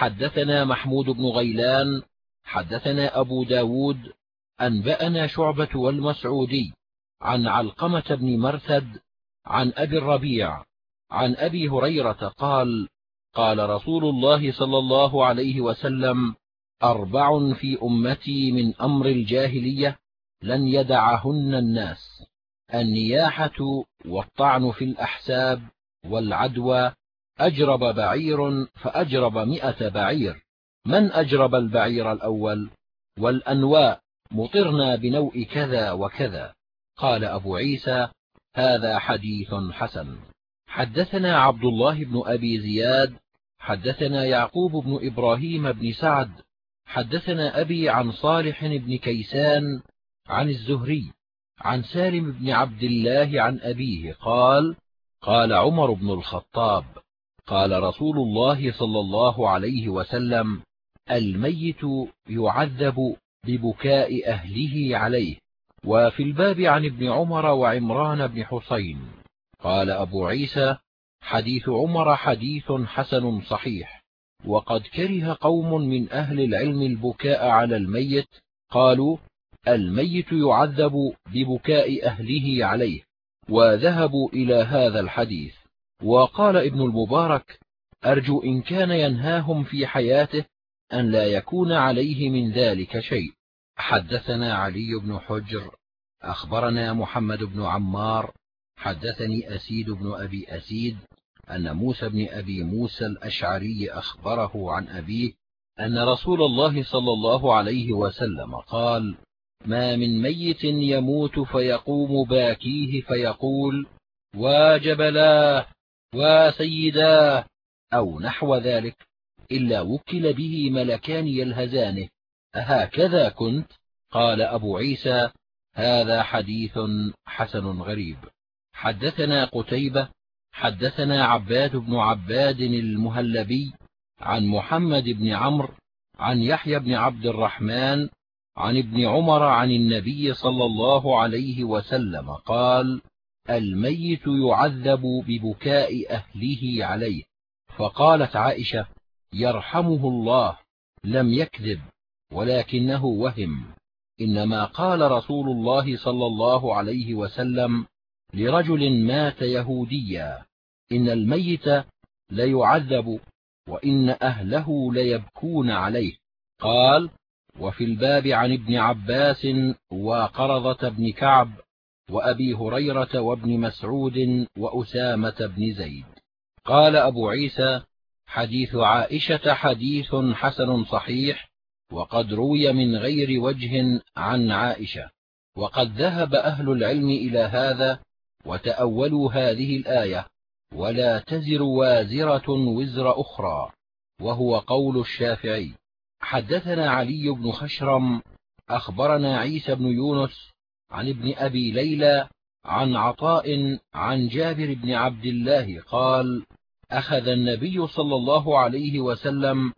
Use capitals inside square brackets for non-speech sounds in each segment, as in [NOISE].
حدثنا محمود بن غيلان حدثنا أبو ب داود أنبأنا شعبة والمسعودي عن علقمة بن مرثد عن أبي الربيع عن أبي هريرة قال قال رسول الله صلى الله عليه وسلم أربع في أمتي من أمر الجاهلية لن يدعهن الناس النياحة والطعن في الأحساب والعدوى أجرب بعير فأجرب م بعير. من أجرب البعير الأول؟ والأنواء. مطرنا بنوء كذا وكذا. قال أبو عيسى هذا حديث حسن. حدثنا عبد الله بن أبي زياد. حدثنا يعقوب بن إبراهيم بن سعد. حدثنا أبي عن صالح بن كيسان عن الزهري. عن سالم بن عبد الله عن أبيه قال قال عمر بن الخطاب. قال رسول الله صلى الله عليه وسلم الميت يعذب ببكاء أهله عليه. وفي الباب عن ابن عمر وعمران بن حسين. قال أبو عيسى حديث عمر حديث حسن صحيح. وقد كره قوم من أهل العلم البكاء على الميت قالوا الميت يعذب ببكاء أهله عليه. وذهبوا إلى هذا الحديث. وقال ابن المبارك أرجو إن كان ينهاهم في حياته أن لا يكون عليه من ذلك شيء. حدثنا علي بن حجر أخبرنا محمد بن عمار حدثني أسيد بن أبي أسيد أن موسى بن أبي موسى الأشعري أخبره عن أبيه أن رسول الله صلى الله عليه وسلم قال ما من ميت يموت فيقوم باكيه فيقول واجبلاه وسيداه أو نحو ذلك إلا وكل به ملكان يلهزانه. أهكذا كنت؟ قال أبو عيسى هذا حديث حسن غريب. حدثنا قتيبة حدثنا عباد بن عباد المهلبي عن محمد بن عمرو عن يحيى بن عبد الرحمن عن ابن عمر عن النبي صلى الله عليه وسلم قال الميت يعذب ببكاء أهله عليه. فقالت عائشة يرحمه الله لم يكذب ولكنه وهم. إنما قال رسول الله صلى الله عليه وسلم لرجل مات يهوديا إن الميت ليعذب وإن أهله ليبكون عليه. قال وفي الباب عن ابن عباس وقرضة بن كعب وأبي هريرة وابن مسعود وأسامة بن زيد. قال أبو عيسى حديث عائشة حديث حسن صحيح وقد روي من غير وجه عن عائشة وقد ذهب أهل العلم إلى هذا وتأولوا هذه الآية ولا تزر وازرة وزر أخرى وهو قول الشافعي. حدثنا علي بن خشرم أخبرنا عيسى بن يونس عن ابن أبي ليلى عن عطاء عن جابر بن عبد الله قال أخذ النبي صلى الله عليه وسلم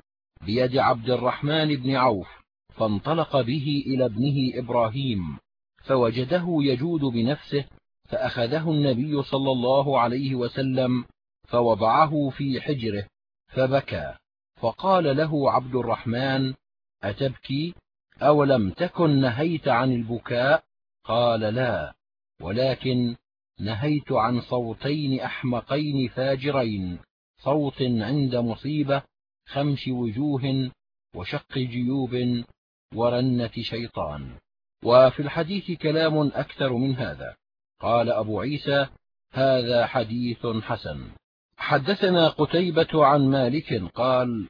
بيد عبد الرحمن بن عوف فانطلق به إلى ابنه إبراهيم فوجده يجود بنفسه فأخذه النبي صلى الله عليه وسلم فوضعه في حجره فبكى فقال له عبد الرحمن أتبكي؟ أولم تكن نهيت عن البكاء؟ قال لا ولكن نهيت عن صوتين أحمقين فاجرين صوت عند مصيبة خمش وجوه وشق جيوب ورنة شيطان. وفي الحديث كلام أكثر من هذا. قال أبو عيسى هذا حديث حسن. حدثنا قتيبة عن مالك قال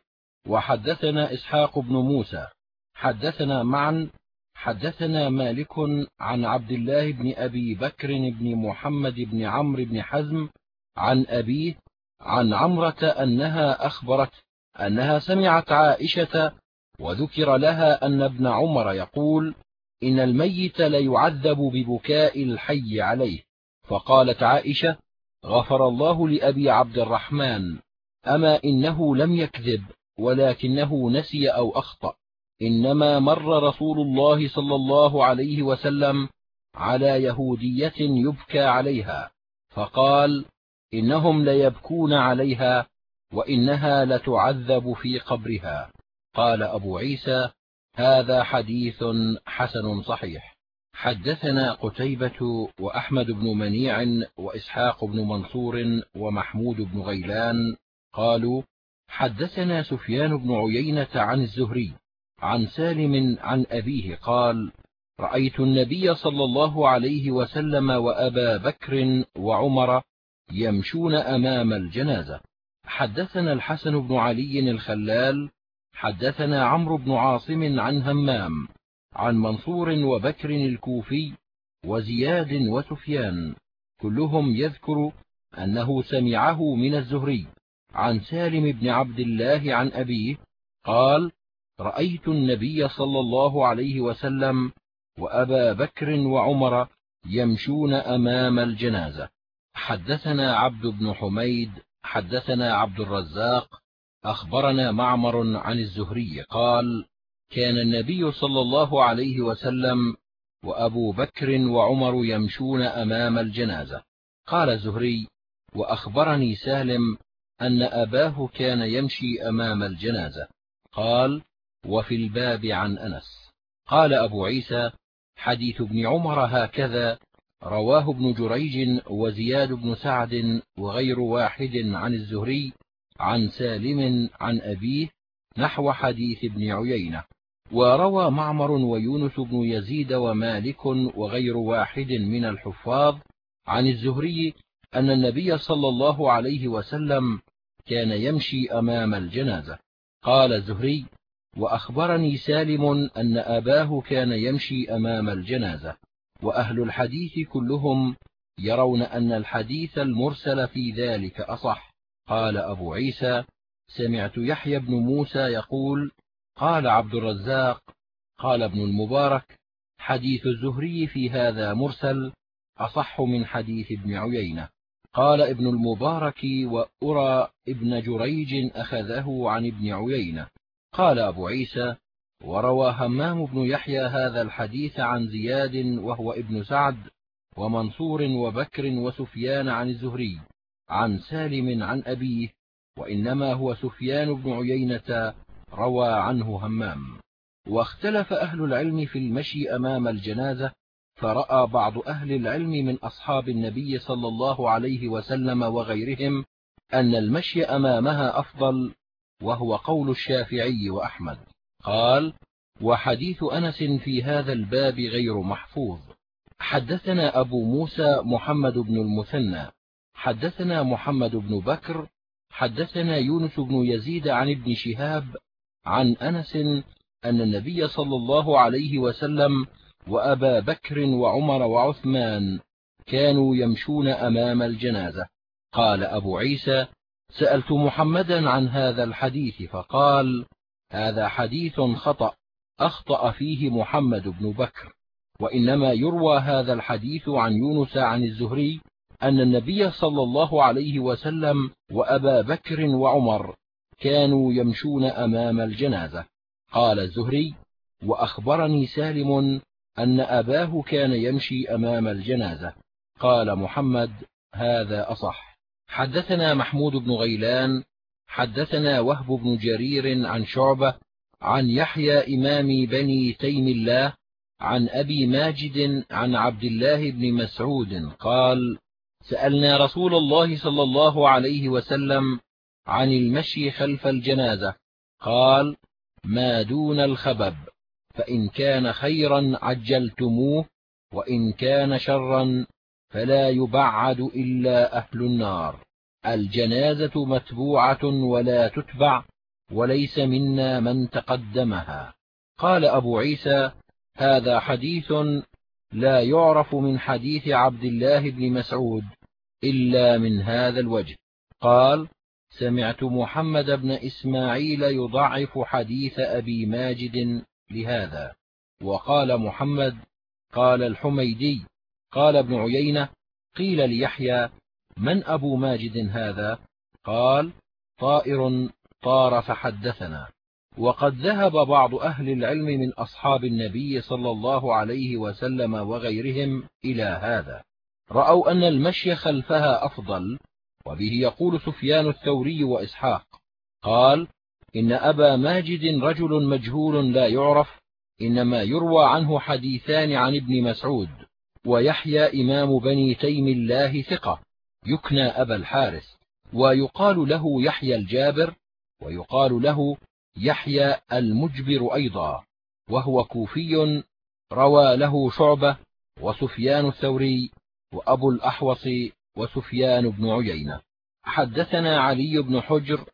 وحدثنا إسحاق بن موسى. حدثنا معا حدثنا مالك عن عبد الله بن أبي بكر بن محمد بن عمرو بن حزم عن أبيه عن عمرة أنها أخبرت أنها سمعت عائشة وذكر لها أن ابن عمر يقول إن الميت ليعذب ببكاء الحي عليه. فقالت عائشة غفر الله لأبي عبد الرحمن أما إنه لم يكذب ولكنه نسي أو أخطأ. إنما مر رسول الله صلى الله عليه وسلم على يهودية يبكى عليها فقال إنهم ليبكون عليها وإنها لتعذب في قبرها. قال أبو عيسى هذا حديث حسن صحيح. حدثنا قتيبة وأحمد بن منيع وإسحاق بن منصور ومحمود بن غيلان قالوا حدثنا سفيان بن عيينة عن الزهري عن سالم عن أبيه قال رأيت النبي صلى الله عليه وسلم وأبا بكر وعمر يمشون أمام الجنازة. حدثنا الحسن بن علي الخلال حدثنا عمرو بن عاصم عن همام عن منصور وبكر الكوفي وزياد وسفيان. كلهم يذكر أنه سمعه من الزهري. عن سالم بن عبد الله عن أبيه قال رأيت النبي صلى الله عليه وسلم وأبا بكر وعمر يمشون أمام الجنازة. حدثنا عبد بن حميد حدثنا عبد الرزاق أخبرنا معمر عن الزهري قال كان النبي صلى الله عليه وسلم وأبو بكر وعمر يمشون أمام الجنازة. قال الزهري وأخبرني سالم أن أباه كان يمشي أمام الجنازة. قال وفي الباب عن أنس. قال أبو عيسى حديث ابن عمر هكذا رواه ابن جريج وزياد بن سعد وغير واحد عن الزهري عن سالم عن أبيه نحو حديث ابن عيينة. وروى معمر ويونس بن يزيد ومالك وغير واحد من الحفاظ عن الزهري أن النبي صلى الله عليه وسلم كان يمشي أمام الجنازة. قال الزهري وأخبرني سالم أن أباه كان يمشي أمام الجنازة وأهل الحديث كلهم يرون أن الحديث المرسل في ذلك أصح. قال أبو عيسى سمعت يحيى بن موسى يقول قال عبد الرزاق قال ابن المبارك حديث الزهري في هذا مرسل أصح من حديث ابن عيينة. قال ابن المبارك وأرى ابن جريج أخذه عن ابن عيينة. قال أبو عيسى وروى همام بن يحيى هذا الحديث عن زياد وهو ابن سعد ومنصور وبكر وسفيان عن الزهري عن سالم عن أبيه وإنما هو سفيان بن عيينة روى عنه همام. واختلف أهل العلم في المشي أمام الجنازة فرأى بعض أهل العلم من أصحاب النبي صلى الله عليه وسلم وغيرهم أن المشي أمامها أفضل وهو قول الشافعي وأحمد. قال وحديث أنس في هذا الباب غير محفوظ. حدثنا أبو موسى محمد بن المثنى. حدثنا محمد بن بكر. حدثنا يونس بن يزيد عن ابن شهاب عن أنس أن النبي صلى الله عليه وسلم وأبا بكر وعمر وعثمان كانوا يمشون أمام الجنازة. قال أبو عيسى سألت محمدا عن هذا الحديث فقال هذا حديث خطأ أخطأ فيه محمد بن بكر. وإنما يروى هذا الحديث عن يونس عن الزهري أن النبي صلى الله عليه وسلم وأبا بكر وعمر كانوا يمشون أمام الجنازة. قال الزهري وأخبرني سالم أن أباه كان يمشي أمام الجنازة. قال محمد هذا أصح. حدثنا محمود بن غيلان حدثنا وهب بن جرير عن شعبة عن يحيى إمام بني تيم الله عن أبي ماجد عن عبد الله بن مسعود قال سألنا رسول الله صلى الله عليه وسلم عن المشي خلف الجنازة قال ما دون الخبب فإن كان خيرا عجلتموه وإن كان شرا فلا يبعد إلا أهل النار. الجنازة متبوعة ولا تتبع وليس منا من تقدمها. قال أبو عيسى هذا حديث لا يعرف من حديث عبد الله بن مسعود إلا من هذا الوجه. قال سمعت محمد بن إسماعيل يضعف حديث أبي ماجد لهذا. وقال محمد قال الحميدي قال ابن عيينة قيل ليحيى من أبو ماجد هذا؟ قال طائر طار فحدثنا. وقد ذهب بعض أهل العلم من أصحاب النبي صلى الله عليه وسلم وغيرهم إلى هذا. رأوا أن المشي خلفها أفضل وبه يقول سفيان الثوري وإسحاق قال إن أبا ماجد رجل مجهول لا يعرف إنما يروى عنه حديثان عن ابن مسعود. ويحيى إمام بني تيم الله ثقة يكنى أبا الحارث ويقال له يحيى الجابر ويقال له يحيى المجبر أيضا وهو كوفي روى له شعبة وسفيان الثوري وأبو الأحوص وسفيان بن عيينة. حدثنا علي بن حجر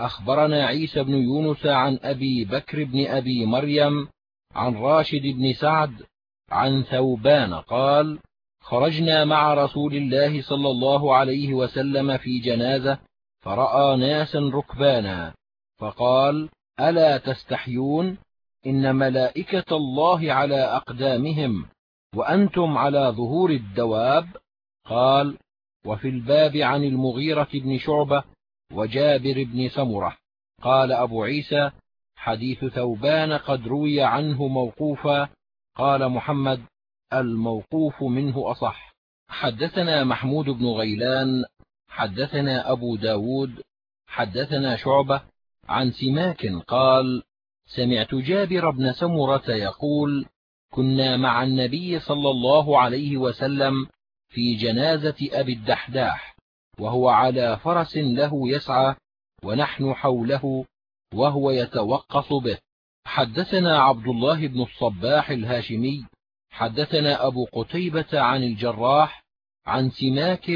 أخبرنا عيسى بن يونس عن أبي بكر بن أبي مريم عن راشد بن سعد عن ثوبان قال خرجنا مع رسول الله صلى الله عليه وسلم في جنازة فرأى ناسا ركبانا فقال ألا تستحيون؟ إن ملائكة الله على أقدامهم وأنتم على ظهور الدواب. قال وفي الباب عن المغيرة بن شعبة وجابر بن سمرة. قال أبو عيسى حديث ثوبان قد روي عنه موقوفا قال محمد الموقوف منه أصح. حدثنا محمود بن غيلان حدثنا أبو ب داود حدثنا شعبة عن سماك قال سمعت جابر بن سمرة يقول كنا مع النبي صلى الله عليه وسلم في جنازة أبي الدحداح وهو على فرس له يسعى ونحن حوله وهو يتوقص به. حدثنا عبد الله بن الصباح الهاشمي حدثنا أبو قتيبة عن الجراح عن سماك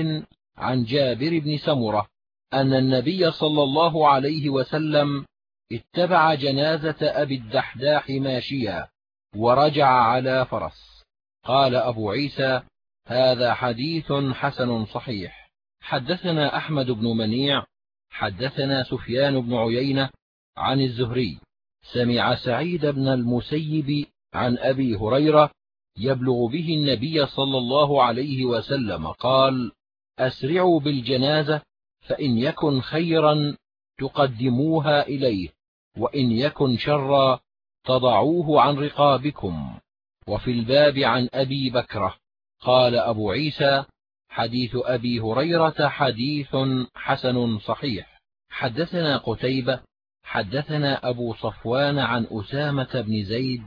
عن جابر بن سمرة أن النبي صلى الله عليه وسلم اتبع جنازة أبي الدحداح ماشيا ورجع على فرس. قال أبو عيسى هذا حديث حسن صحيح. حدثنا أحمد بن منيع حدثنا سفيان بن عيينة عن الزهري. سمع سعيد بن المسيب عن أبي هريرة يبلغ به النبي صلى الله عليه وسلم قال أسرعوا بالجنازة فإن يكن خيرا تقدموها إليه وإن يكن شرا تضعوه عن رقابكم. وفي الباب عن أبي بكرة قال أبو عيسى حديث أبي هريرة حديث حسن صحيح. حدثنا قتيبة حدثنا أبو صفوان عن أسامة بن زيد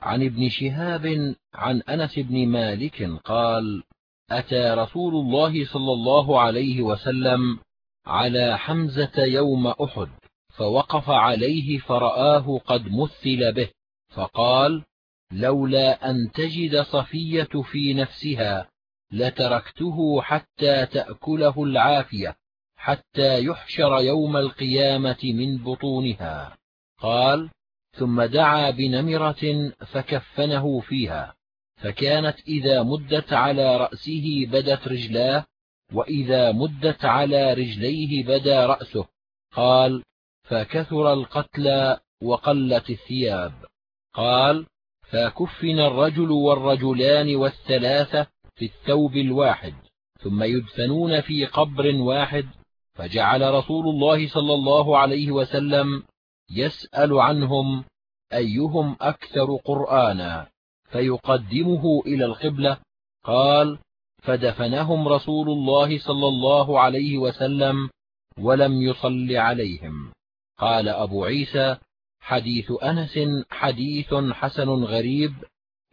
عن ابن شهاب عن أنس بن مالك قال أتى رسول الله صلى الله عليه وسلم على حمزة يوم أحد فوقف عليه فرآه قد مثل به فقال لولا أن تجد صفية في نفسها لتركته حتى تأكله العافية. حتى يحشر يوم القيامة من بطونها. قال ثم دعا بنمرة فكفنه فيها فكانت إذا مدت على رأسه بدت رجلاه وإذا مدت على رجليه بدا رأسه. قال فكثر القتلى وقلت الثياب. قال فكفن الرجل والرجلان والثلاثة في الثوب الواحد ثم يدفنون في قبر واحد فجعل رسول الله صلى الله عليه وسلم يسأل عنهم أيهم أكثر قرآنا فيقدمه إلى القبلة قال فدفنهم رسول الله صلى الله عليه وسلم ولم يصل عليهم. قال أبو عيسى حديث أنس حديث حسن غريب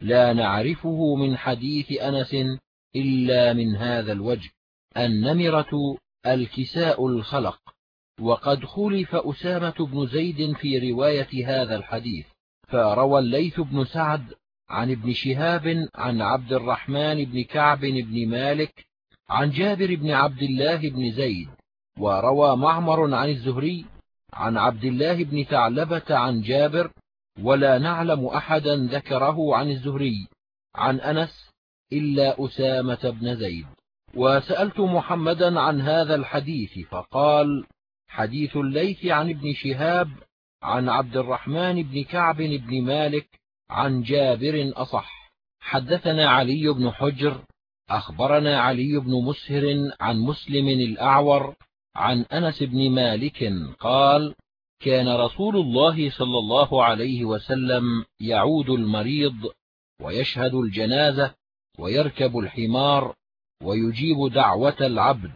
لا نعرفه من حديث أنس إلا من هذا الوجه النمرة الكساء الخلق. وقد خلف أسامة بن زيد في رواية هذا الحديث فروى الليث بن سعد عن ابن شهاب عن عبد الرحمن بن كعب بن مالك عن جابر بن عبد الله بن زيد وروى معمر عن الزهري عن عبد الله بن ثعلبة عن جابر ولا نعلم أحدا ذكره عن الزهري عن أنس إلا أسامة بن زيد. وسألت محمدا عن هذا الحديث فقال حديث الليث عن ابن شهاب عن عبد الرحمن بن كعب بن مالك عن جابر أصح. حدثنا علي بن حجر أخبرنا علي بن مسهر عن مسلم الأعور عن أنس بن مالك قال كان رسول الله صلى الله عليه وسلم يعود المريض ويشهد الجنازة ويركب الحمار ويجيب دعوة العبد.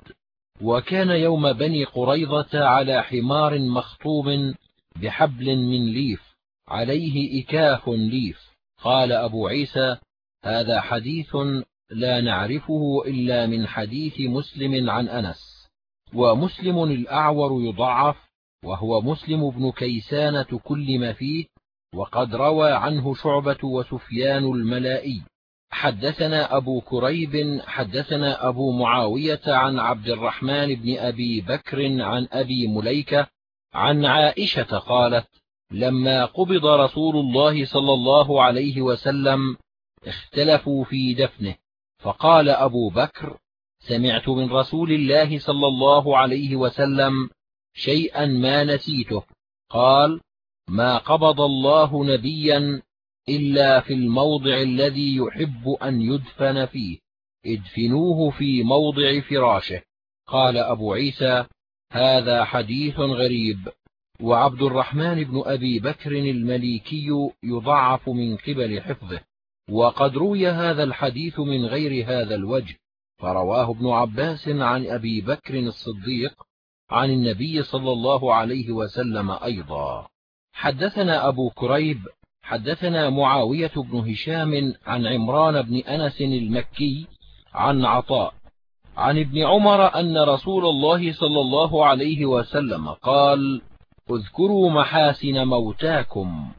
وكان يوم بني قريظة على حمار مخطوم بحبل من ليف عليه إكاف ليف. قال أبو عيسى هذا حديث لا نعرفه إلا من حديث مسلم عن أنس. ومسلم الأعور يضعف وهو مسلم بن كيسان تكلم فيه وقد روى عنه شعبة وسفيان الملائي. حدثنا أبو كريب حدثنا أبو معاوية عن عبد الرحمن بن أبي بكر عن أبي مليكة عن عائشة قالت لما قبض رسول الله صلى الله عليه وسلم اختلفوا في دفنه فقال أبو بكر سمعت من رسول الله صلى الله عليه وسلم شيئا ما نسيته قال ما قبض الله نبيا إلا في الموضع الذي يحب أن يدفن فيه. ادفنوه في موضع فراشه. قال أبو عيسى هذا حديث غريب. وعبد الرحمن بن أبي بكر المليكي يضعف من قبل حفظه. وقد روي هذا الحديث من غير هذا الوجه. فرواه ابن عباس عن أبي بكر الصديق عن النبي صلى الله عليه وسلم أيضا. حدثنا أبو كريب حدثنا معاوية بن هشام عن عمران بن أنس المكي عن عطاء عن ابن عمر أن رسول الله صلى الله عليه وسلم قال اذكروا محاسن موتاكم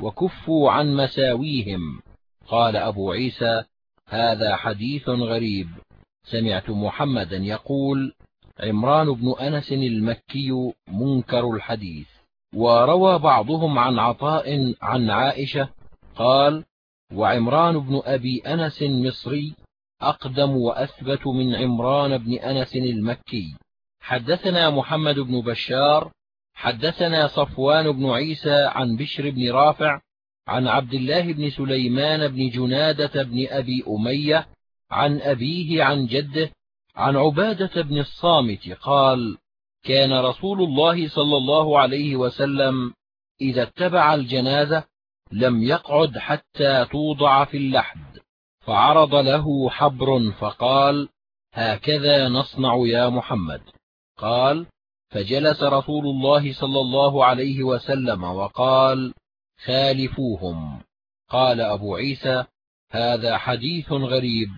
وكفوا عن مساويهم. قال أبو عيسى هذا حديث غريب. سمعت محمدا يقول عمران بن أنس المكي منكر الحديث. وروى بعضهم عن عطاء عن عائشة قال وعمران بن أبي أنس مصري أقدم وأثبت من عمران بن أنس المكي. حدثنا محمد بن بشار حدثنا صفوان بن عيسى عن بشر بن رافع عن عبد الله بن سليمان بن جنادة بن أبي أمية عن أبيه عن جده عن عبادة بن الصامت قال كان رسول الله صلى الله عليه وسلم إذا اتبع الجنازة لم يقعد حتى توضع في اللحد فعرض له حبر فقال هكذا نصنع يا محمد. قال فجلس رسول الله صلى الله عليه وسلم وقال خالفوهم. قال أبو عيسى هذا حديث غريب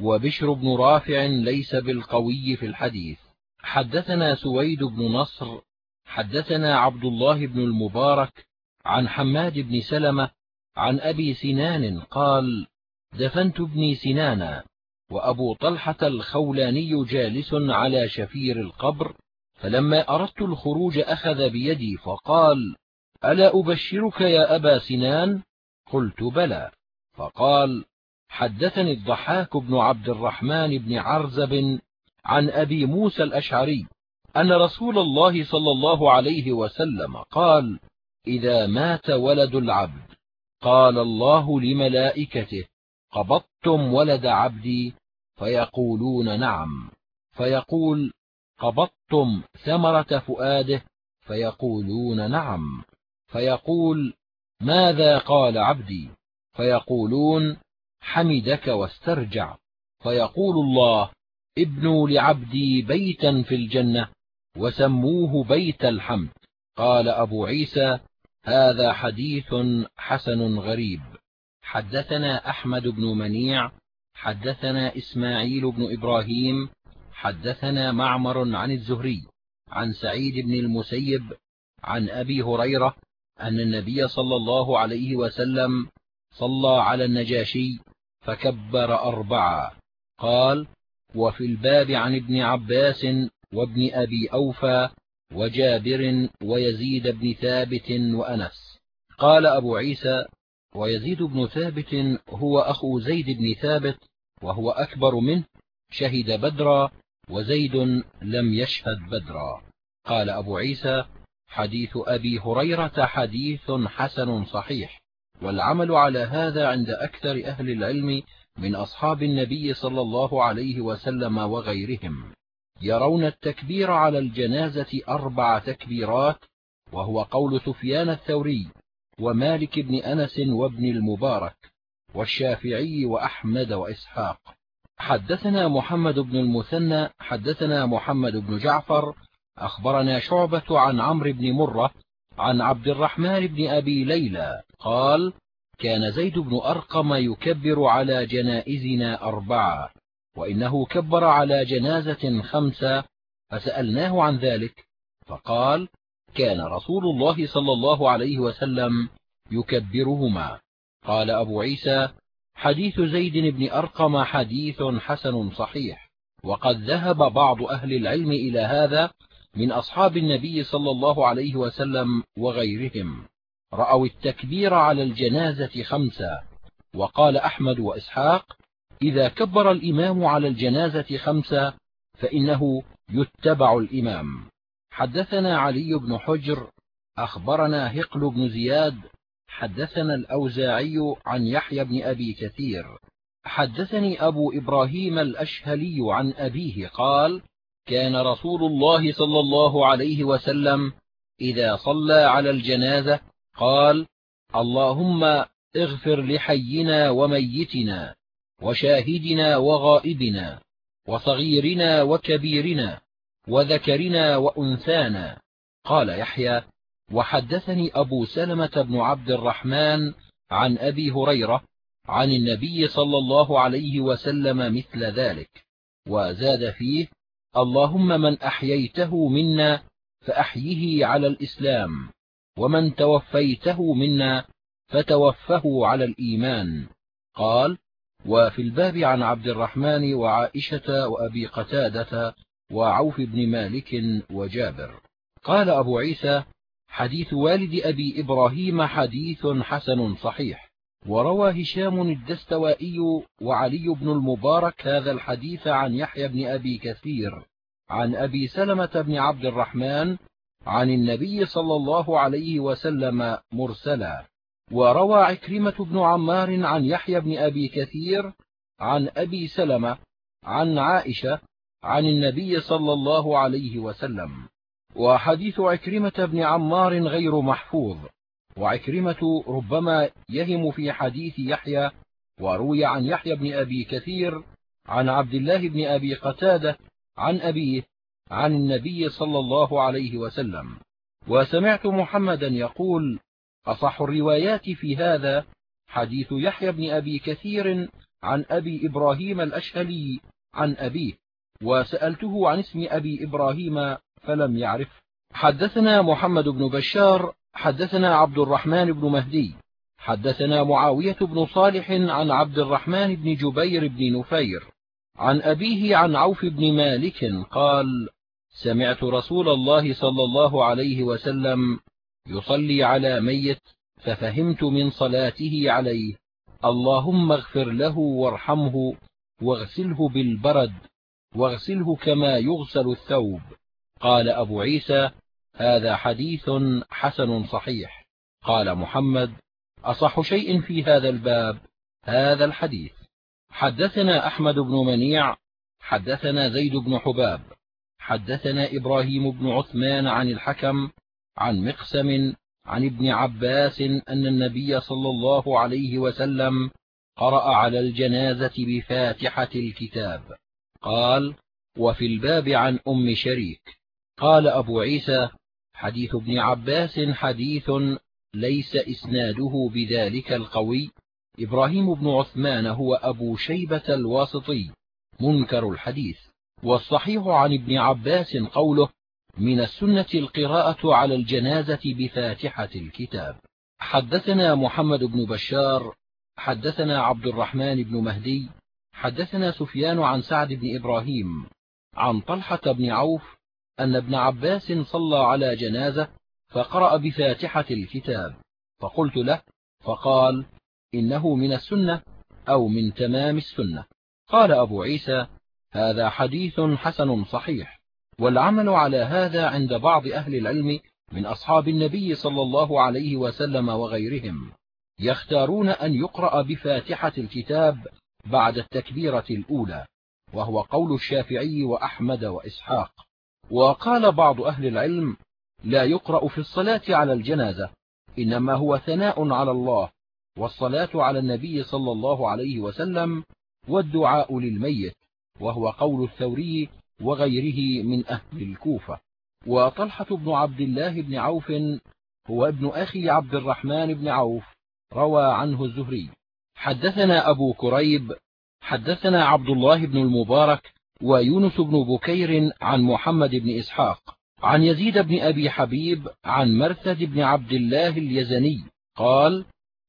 وبشر بن رافع ليس بالقوي في الحديث. حدثنا سويد بن نصر حدثنا عبد الله بن المبارك عن حماد بن سلمة عن أبي سنان قال دفنت ابني سنانا وأبو طلحة الخولاني جالس على شفير القبر فلما أردت الخروج أخذ بيدي فقال ألا أبشرك يا أبا سنان؟ قلت بلى. فقال حدثني الضحاك بن عبد الرحمن بن عرزب عن أبي موسى الأشعري أن رسول الله صلى الله عليه وسلم قال إذا مات ولد العبد قال الله لملائكته قبضتم ولد عبدي؟ فيقولون نعم. فيقول قبضتم ثمرة فؤاده؟ فيقولون نعم. فيقول ماذا قال عبدي؟ فيقولون حمدك واسترجع. فيقول الله ابنوا لعبدي بيتا في الجنة وسموه بيت الحمد. قال أبو عيسى هذا حديث حسن غريب. حدثنا أحمد بن منيع حدثنا إسماعيل بن إبراهيم حدثنا معمر عن الزهري عن سعيد بن المسيب عن أبي هريرة أن النبي صلى الله عليه وسلم صلى على النجاشي فكبر أربعا قال وفي الباب عن ابن عباس وابن أبي أوفى وجابر ويزيد بن ثابت وأنس. قال أبو عيسى ويزيد بن ثابت هو أخو زيد بن ثابت وهو أكبر منه شهد بدرا وزيد لم يشهد بدرا. قال أبو عيسى حديث أبي هريرة حديث حسن صحيح والعمل على هذا عند أكثر أهل العلم من أصحاب النبي صلى الله عليه وسلم وغيرهم يرون التكبير على الجنازة أربع تكبيرات وهو قول سفيان الثوري ومالك بن أنس وابن المبارك والشافعي وأحمد وإسحاق. حدثنا محمد بن المثنى حدثنا محمد بن جعفر أخبرنا شعبة عن عمرو بن مرة عن عبد الرحمن بن أبي ليلى قال كان زيد بن أرقم يكبر على جنائزنا أربعة وإنه كبر على جنازة خمسة فسألناه عن ذلك فقال كان رسول الله صلى الله عليه وسلم يكبرهما. قال أبو عيسى حديث زيد بن أرقم حديث حسن صحيح وقد ذهب بعض أهل العلم إلى هذا من أصحاب النبي صلى الله عليه وسلم وغيرهم. رأوا التكبير على الجنازة خمسة. وقال أحمد وإسحاق إذا كبر الإمام على الجنازة خمسة فإنه يتبع الإمام. حدثنا علي بن حجر أخبرنا هقل بن زياد حدثنا الأوزاعي عن يحيى بن أبي كثير. حدثني أبو إبراهيم الأشهلي عن أبيه قال كان رسول الله صلى الله عليه وسلم إذا صلى على الجنازة قال اللهم اغفر لحينا وميتنا وشاهدنا وغائبنا وصغيرنا وكبيرنا وذكرنا وأنثانا. قال يحيى وحدثني أبو سلمة بن عبد الرحمن عن أبي هريرة عن النبي صلى الله عليه وسلم مثل ذلك وزاد فيه اللهم من أحييته منا فأحيه على الإسلام. ومن توفيته منا فتوفه على الإيمان. قال وفي الباب عن عبد الرحمن وعائشة وأبي قتادة وعوف بن مالك وجابر. قال أبو عيسى حديث والد أبي إبراهيم حديث حسن صحيح. وروى هشام الدستوائي وعلي بن المبارك هذا الحديث عن يحيى بن أبي كثير. عن أبي سلمة بن عبد الرحمن عن النبي صلى الله عليه وسلم مرسلا. وروى عكرمة بن عمار عن يحيى بن أبي كثير عن أبي سلمة عن عائشة عن النبي صلى الله عليه وسلم. وحديث عكرمة بن عمار غير محفوظ. وعكرمة ربما يهم في حديث يحيى وروي عن يحيى بن أبي كثير عن عبد الله بن أبي قتادة عن أبيه عن النبي صلى الله عليه وسلم. وسمعت محمدا يقول أصح الروايات في هذا حديث يحيى بن أبي كثير عن أبي إبراهيم الأشهلي عن أبيه وسألته عن اسم أبي إبراهيم فلم يعرف. حدثنا محمد بن بشار حدثنا عبد الرحمن بن مهدي حدثنا معاوية بن صالح عن عبد الرحمن بن جبير بن نفير. عن أبيه عن عوف بن مالك قال سمعت رسول الله صلى الله عليه وسلم يصلي على ميت ففهمت من صلاته عليه اللهم اغفر له وارحمه واغسله بالبرد واغسله كما يغسل الثوب. قال أبو عيسى هذا حديث حسن صحيح. قال محمد أصح شيء في هذا الباب هذا الحديث. حدثنا أحمد بن منيع حدثنا زيد بن حباب حدثنا إبراهيم بن عثمان عن الحكم عن مقسم عن ابن عباس أن النبي صلى الله عليه وسلم قرأ على الجنازة بفاتحة الكتاب. قال وفي الباب عن أم شريك قال أبو عيسى حديث ابن عباس حديث ليس إسناده بذلك القوي إبراهيم بن عثمان هو أبو شيبة الواسطي منكر الحديث والصحيح عن ابن عباس قوله من السنة القراءة على الجنازة بفاتحة الكتاب حدثنا محمد بن بشار حدثنا عبد الرحمن بن مهدي حدثنا سفيان عن سعد بن إبراهيم عن طلحة بن عوف أن ابن عباس صلى على جنازة فقرأ بفاتحة الكتاب فقلت له فقال إنه من السنة أو من تمام السنة. قال أبو عيسى هذا حديث حسن صحيح والعمل على هذا عند بعض أهل العلم من أصحاب النبي صلى الله عليه وسلم وغيرهم. يختارون أن يقرأ بفاتحة الكتاب بعد التكبيرة الأولى وهو قول الشافعي وأحمد وإسحاق. وقال بعض أهل العلم لا يقرأ في الصلاة على الجنازة إنما هو ثناء على الله والصلاة على النبي صلى الله عليه وسلم والدعاء للميت وهو قول الثوري وغيره من أهل الكوفة. وطلحة بن عبد الله بن عوف هو ابن أخي عبد الرحمن بن عوف روى عنه الزهري. حدثنا أبو كريب حدثنا عبد الله بن المبارك ويونس بن بكير عن محمد بن إسحاق عن يزيد بن أبي حبيب عن مرثد بن عبد الله اليزني قال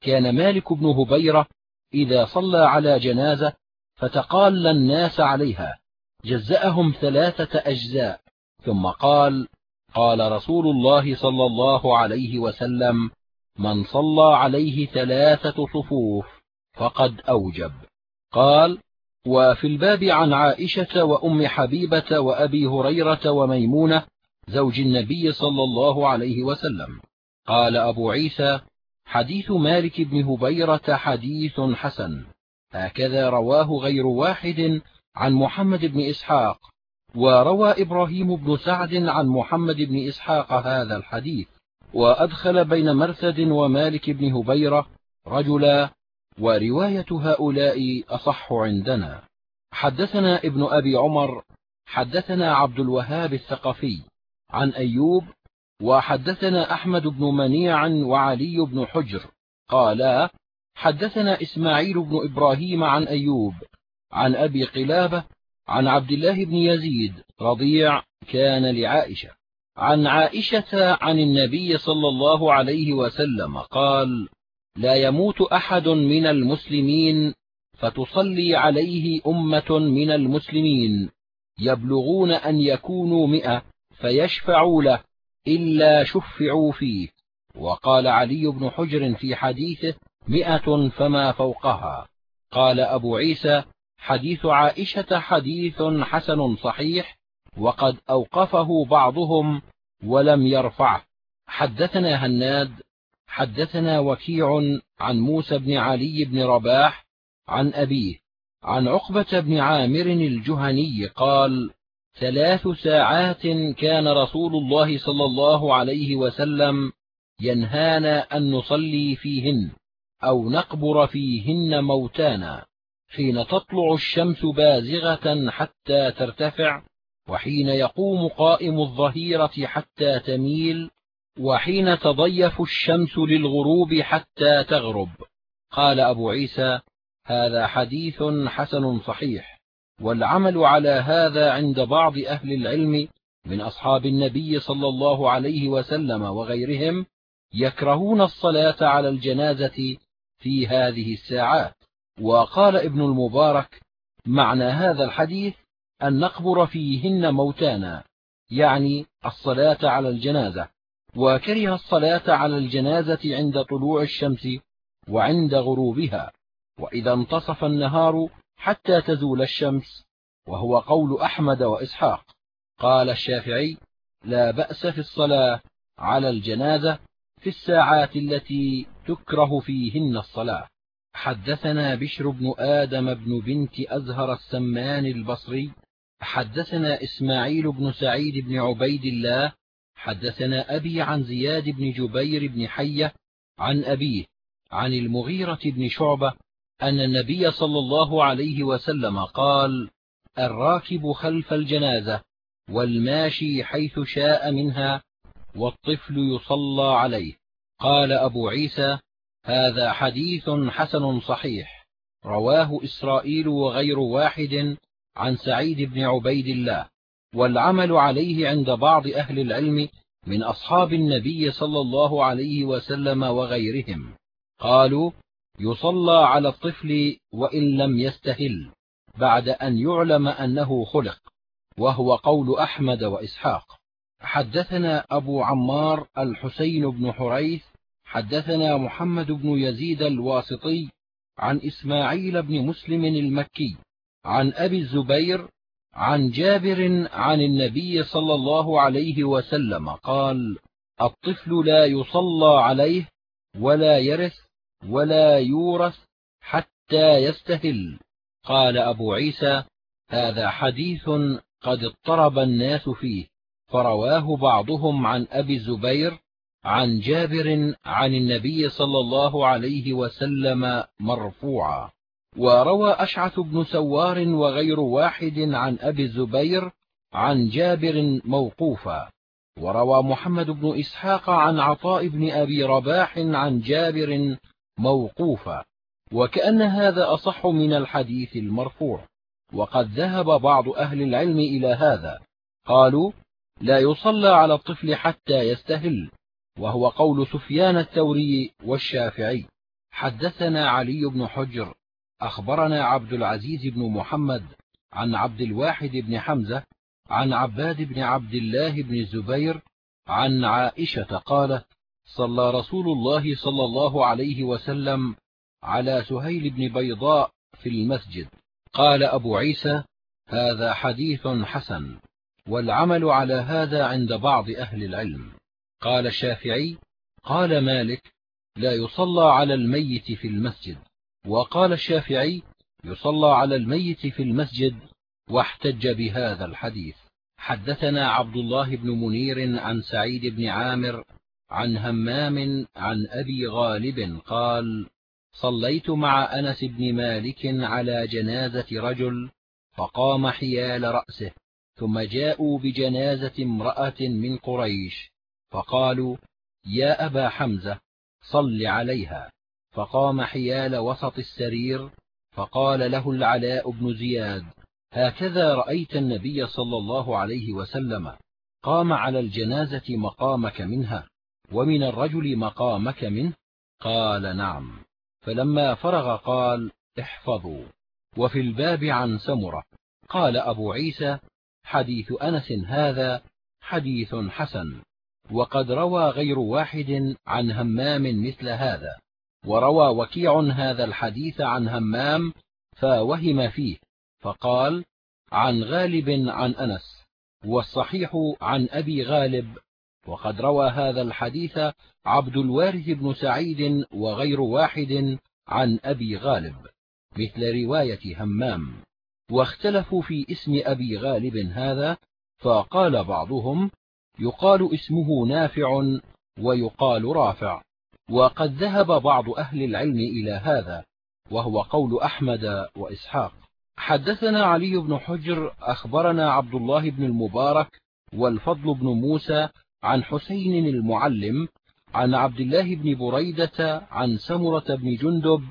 كان مالك بن هبيرة إذا صلى على جنازة فتقال الناس عليها جزأهم ثلاثة أجزاء ثم قال قال رسول الله صلى الله عليه وسلم من صلى عليه ثلاثة صفوف فقد أوجب قال وفي الباب عن عائشة وأم حبيبة وأبي هريرة وميمونة زوج النبي صلى الله عليه وسلم قال أبو عيسى حديث مالك بن هبيرة حديث حسن. هكذا رواه غير واحد عن محمد بن إسحاق وروى إبراهيم بن سعد عن محمد بن إسحاق هذا الحديث. وأدخل بين مرثد ومالك بن هبيرة رجلا ورواية هؤلاء أصح عندنا. حدثنا ابن أبي عمر حدثنا عبد الوهاب الثقفي عن أيوب وحدثنا أحمد بن منيع وعلي بن حجر. قالا حدثنا إسماعيل بن إبراهيم عن أيوب عن أبي قلابة عن عبد الله بن يزيد رضيع كان لعائشة. عن عائشة عن النبي صلى الله عليه وسلم قال لا يموت أحد من المسلمين فتصلي عليه أمة من المسلمين يبلغون أن يكونوا مئة فيشفعوا له. إلا شفعوا فيه. وقال علي بن حجر في حديثه مئة فما فوقها. قال أبو عيسى حديث عائشة حديث حسن صحيح وقد أوقفه بعضهم ولم يرفعه. حدثنا هناد حدثنا وكيع عن موسى بن علي بن رباح عن أبيه عن عقبة بن عامر الجهني قال ثلاث ساعات كان رسول الله صلى الله عليه وسلم ينهانا أن نصلي فيهن أو نقبر فيهن موتانا حين تطلع الشمس بازغة حتى ترتفع وحين يقوم قائم الظهيرة حتى تميل وحين تضيف الشمس للغروب حتى تغرب. قال أبو عيسى هذا حديث حسن صحيح. والعمل على هذا عند بعض أهل العلم من أصحاب النبي صلى الله عليه وسلم وغيرهم يكرهون الصلاة على الجنازة في هذه الساعات. وقال ابن المبارك معنى هذا الحديث أن نقبر فيهن موتانا يعني الصلاة على الجنازة. وكره الصلاة على الجنازة عند طلوع الشمس وعند غروبها. وإذا انتصف النهار حتى تزول الشمس وهو قول أحمد وإسحاق. قال الشافعي لا بأس في الصلاة على الجنازة في الساعات التي تكره فيهن الصلاة. حدثنا بشر بن آدم بن بنت أزهر السمان البصري. حدثنا إسماعيل بن سعيد بن عبيد الله. حدثنا أبي عن زياد بن جبير بن حية عن أبيه عن المغيرة بن شعبة أن النبي صلى الله عليه وسلم قال الراكب خلف الجنازة والماشي حيث شاء منها والطفل يصلى عليه. قال أبو عيسى هذا حديث حسن صحيح. رواه إسرائيل وغير واحد عن سعيد بن عبيد الله. والعمل عليه عند بعض أهل العلم من أصحاب النبي صلى الله عليه وسلم وغيرهم. قالوا يصلى على الطفل وإن لم يستهل بعد أن يعلم أنه خلق وهو قول أحمد وإسحاق. حدثنا أبو عمار الحسين بن حريث حدثنا محمد بن يزيد الواسطي عن إسماعيل بن مسلم المكي عن أبي الزبير عن جابر عن النبي صلى الله عليه وسلم قال الطفل لا يصلى عليه ولا يرث ولا يورث حتى يستهل. قال أبو عيسى هذا حديث قد اضطرب الناس فيه. فرواه بعضهم عن أبي الزبير عن جابر عن النبي صلى الله عليه وسلم مرفوعا. وروى أشعث بن سوار وغير واحد عن أبي الزبير عن جابر موقوفا. وروى محمد بن إسحاق عن عطاء بن أبي رباح عن جابر موقوفا وكأن هذا أصح من الحديث المرفوع. وقد ذهب بعض أهل العلم إلى هذا قالوا لا يصلى على الطفل حتى يستهل. وهو قول سفيان الثوري والشافعي حدثنا علي بن حجر أخبرنا عبد العزيز بن محمد عن عبد الواحد بن حمزة عن عباد بن عبد الله بن الزبير عن عائشة قالت صلى رسول الله صلى الله عليه وسلم على سهيل بن بيضاء في المسجد. قال أبو عيسى هذا حديث حسن والعمل على هذا عند بعض أهل العلم. قال الشافعي قال مالك لا يصلى على الميت في المسجد. وقال الشافعي يصلى على الميت في المسجد واحتج بهذا الحديث. حدثنا عبد الله بن منير عن سعيد بن عامر عن همام عن أبي غالب قال صليت مع أنس بن مالك على جنازة رجل فقام حيال رأسه ثم جاءوا بجنازة امرأة من قريش فقالوا يا أبا حمزة صل عليها. فقام حيال وسط السرير فقال له العلاء بن زياد هكذا رأيت النبي صلى الله عليه وسلم قام على الجنازة مقامك منها. ومن الرجل مقامك منه؟ قال نعم. فلما فرغ قال احفظوا. وفي الباب عن سمرة. قال أبو عيسى حديث أنس هذا حديث حسن. وقد روى غير واحد عن همام مثل هذا. وروى وكيع هذا الحديث عن همام فوهم فيه. فقال عن غالب عن أنس. والصحيح عن أبي غالب وقد روى هذا الحديث عبد الوارث بن سعيد وغير واحد عن أبي غالب مثل رواية همام. واختلفوا في اسم أبي غالب هذا فقال بعضهم يقال اسمه نافع ويقال رافع. وقد ذهب بعض أهل العلم إلى هذا وهو قول أحمد وإسحاق. حدثنا علي بن حجر أخبرنا عبد الله بن المبارك والفضل بن موسى عن حسين المعلم عن عبد الله بن بريدة عن سمرة بن جندب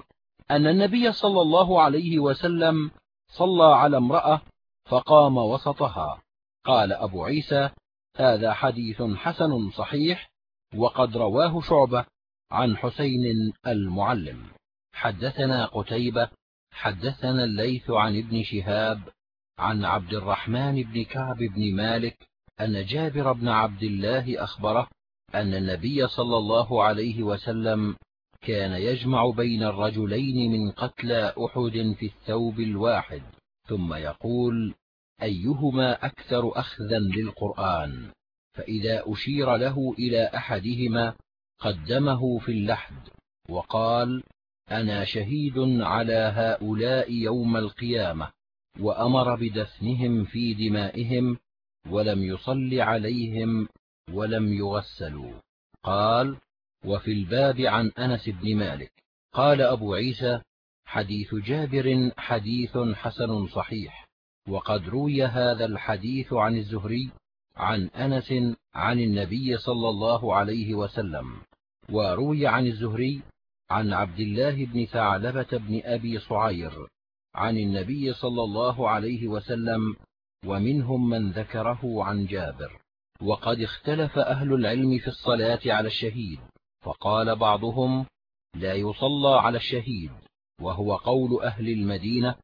أن النبي صلى الله عليه وسلم صلى على امرأة فقام وسطها. قال أبو عيسى هذا حديث حسن صحيح وقد رواه شعبة عن حسين المعلم. حدثنا قتيبة حدثنا الليث عن ابن شهاب عن عبد الرحمن بن كعب بن مالك أن جابر بن عبد الله أخبره أن النبي صلى الله عليه وسلم كان يجمع بين الرجلين من قتلى أحد في الثوب الواحد ثم يقول أيهما أكثر أخذا للقرآن؟ فإذا أشير له إلى أحدهما قدمه في اللحد وقال أنا شهيد على هؤلاء يوم القيامة وأمر بدفنهم في دمائهم ولم يصل عليهم ولم يغسلوا. قال وفي الباب عن أنس بن مالك. قال أبو عيسى حديث جابر حديث حسن صحيح وقد روي هذا الحديث عن الزهري عن أنس عن النبي صلى الله عليه وسلم وروي عن الزهري عن عبد الله بن ثعلبة بن أبي صعير عن النبي صلى الله عليه وسلم ومنهم من ذكره عن جابر. وقد اختلف أهل العلم في الصلاة على الشهيد فقال بعضهم لا يصلى على الشهيد وهو قول أهل المدينة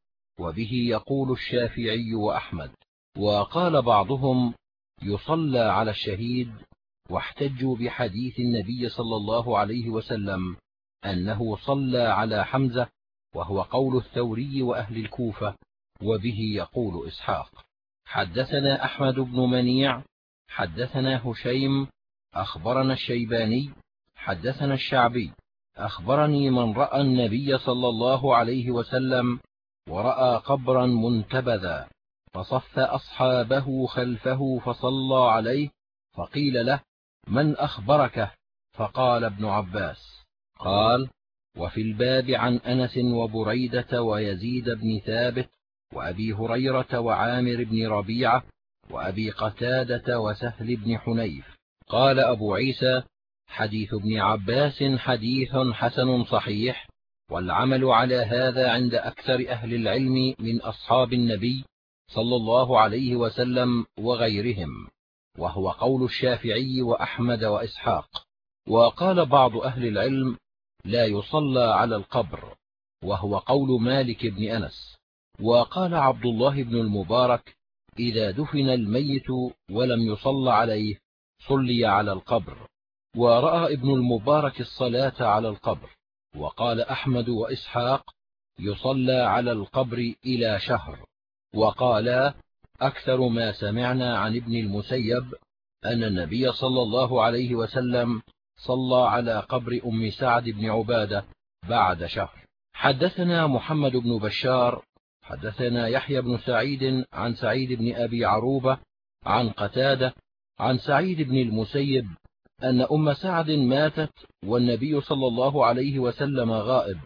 وبه يقول الشافعي وأحمد. وقال بعضهم يصلى على الشهيد واحتجوا بحديث النبي صلى الله عليه وسلم أنه صلى على حمزة وهو قول الثوري وأهل الكوفة وبه يقول إسحاق. حدثنا أحمد بن منيع حدثنا هشيم أخبرنا الشيباني حدثنا الشعبي أخبرني من رأى النبي صلى الله عليه وسلم ورأى قبرا منتبذا فصف أصحابه خلفه فصلى عليه فقيل له من أخبرك؟ فقال ابن عباس قال وفي الباب عن أنس وبريدة ويزيد بن ثابت وأبي هريرة وعامر بن ربيعة وأبي قتادة وسهل بن حنيف. قال أبو عيسى حديث ابن عباس حديث حسن صحيح والعمل على هذا عند أكثر أهل العلم من أصحاب النبي صلى الله عليه وسلم وغيرهم وهو قول الشافعي وأحمد وإسحاق. وقال بعض أهل العلم لا يصلى على القبر وهو قول مالك بن أنس. وقال عبد الله بن المبارك إذا دفن الميت ولم يصل عليه صلي على القبر. ورأى ابن المبارك الصلاة على القبر وقال أحمد وإسحاق يصلى على القبر إلى شهر. وقالا أكثر ما سمعنا عن ابن المسيب أن النبي صلى الله عليه وسلم صلى على قبر أم سعد بن عبادة بعد شهر. حدثنا محمد بن بشار حدثنا يحيى بن سعيد عن سعيد بن أبي عروبة عن قتادة عن سعيد بن المسيب أن أم سعد ماتت والنبي صلى الله عليه وسلم غائب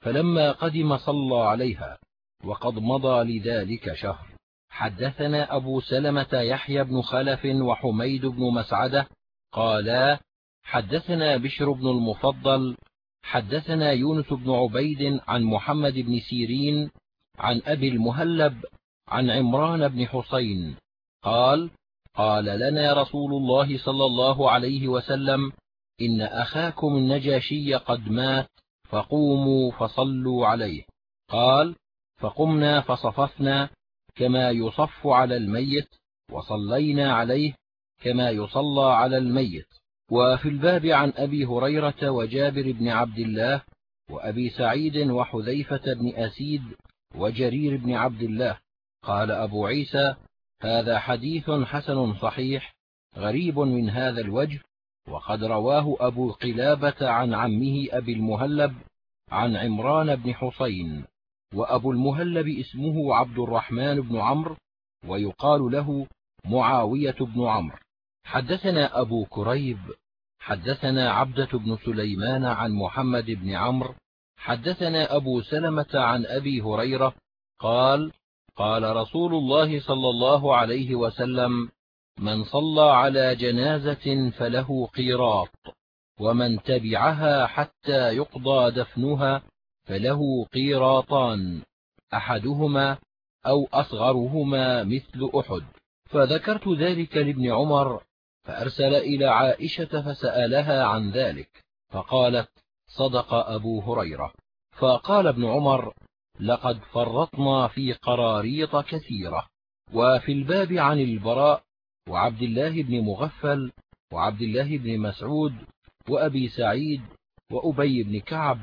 فلما قدم صلى عليها وقد مضى لذلك شهر. حدثنا أبو سلمة يحيى بن خلف وحميد بن مسعدة قالا حدثنا بشر بن المفضل حدثنا يونس بن عبيد عن محمد بن سيرين عن أبي المهلب عن عمران بن حسين قال قال لنا رسول الله صلى الله عليه وسلم إن أخاكم النجاشي قد مات فقوموا فصلوا عليه. قال فقمنا فصففنا كما يصف على الميت وصلينا عليه كما يصلى على الميت. وفي الباب عن أبي هريرة وجابر بن عبد الله وأبي سعيد وحذيفة بن أسيد وجرير بن عبد الله. قال أبو عيسى هذا حديث حسن صحيح غريب من هذا الوجه وقد رواه أبو قلابة عن عمه أبي المهلب عن عمران بن حسين وأبو المهلب اسمه عبد الرحمن بن عمرو ويقال له معاوية بن عمرو. حدثنا أبو كريب حدثنا عبدة بن سليمان عن محمد بن عمرو حدثنا أبو سلمة عن أبي هريرة قال قال رسول الله صلى الله عليه وسلم من صلى على جنازة فله قيراط ومن تبعها حتى يقضى دفنها فله قيراطان أحدهما أو أصغرهما مثل أحد. فذكرت ذلك لابن عمر فأرسل إلى عائشة فسألها عن ذلك فقالت صدق أبو هريرة. فقال ابن عمر لقد فرطنا في قراريط كثيرة وفي الباب عن البراء وعبد الله بن مغفل وعبد الله بن مسعود وأبي سعيد وأبي بن كعب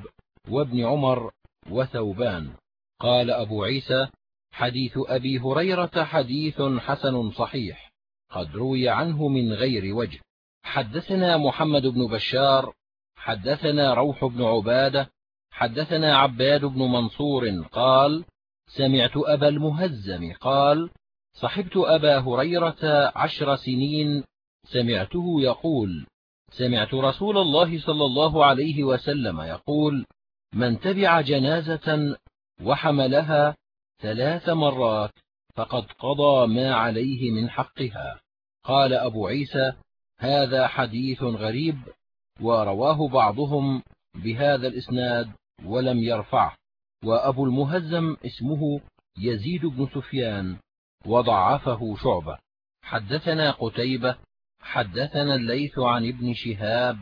وابن عمر وثوبان. قال أبو عيسى حديث أبي هريرة حديث حسن صحيح قد روي عنه من غير وجه. حدثنا محمد بن بشار حدثنا روح بن عبادة حدثنا عباد بن منصور قال سمعت أبا المهزم قال صحبت أبا هريرة عشر سنين سمعته يقول سمعت رسول الله صلى الله عليه وسلم يقول من تبع جنازة وحملها ثلاث مرات فقد قضى ما عليه من حقها. قال أبو عيسى هذا حديث غريب ورواه بعضهم بهذا الإسناد ولم يرفعه. وأبو المهزم اسمه يزيد بن سفيان وضعفه شعبة. حدثنا قتيبة حدثنا الليث عن ابن شهاب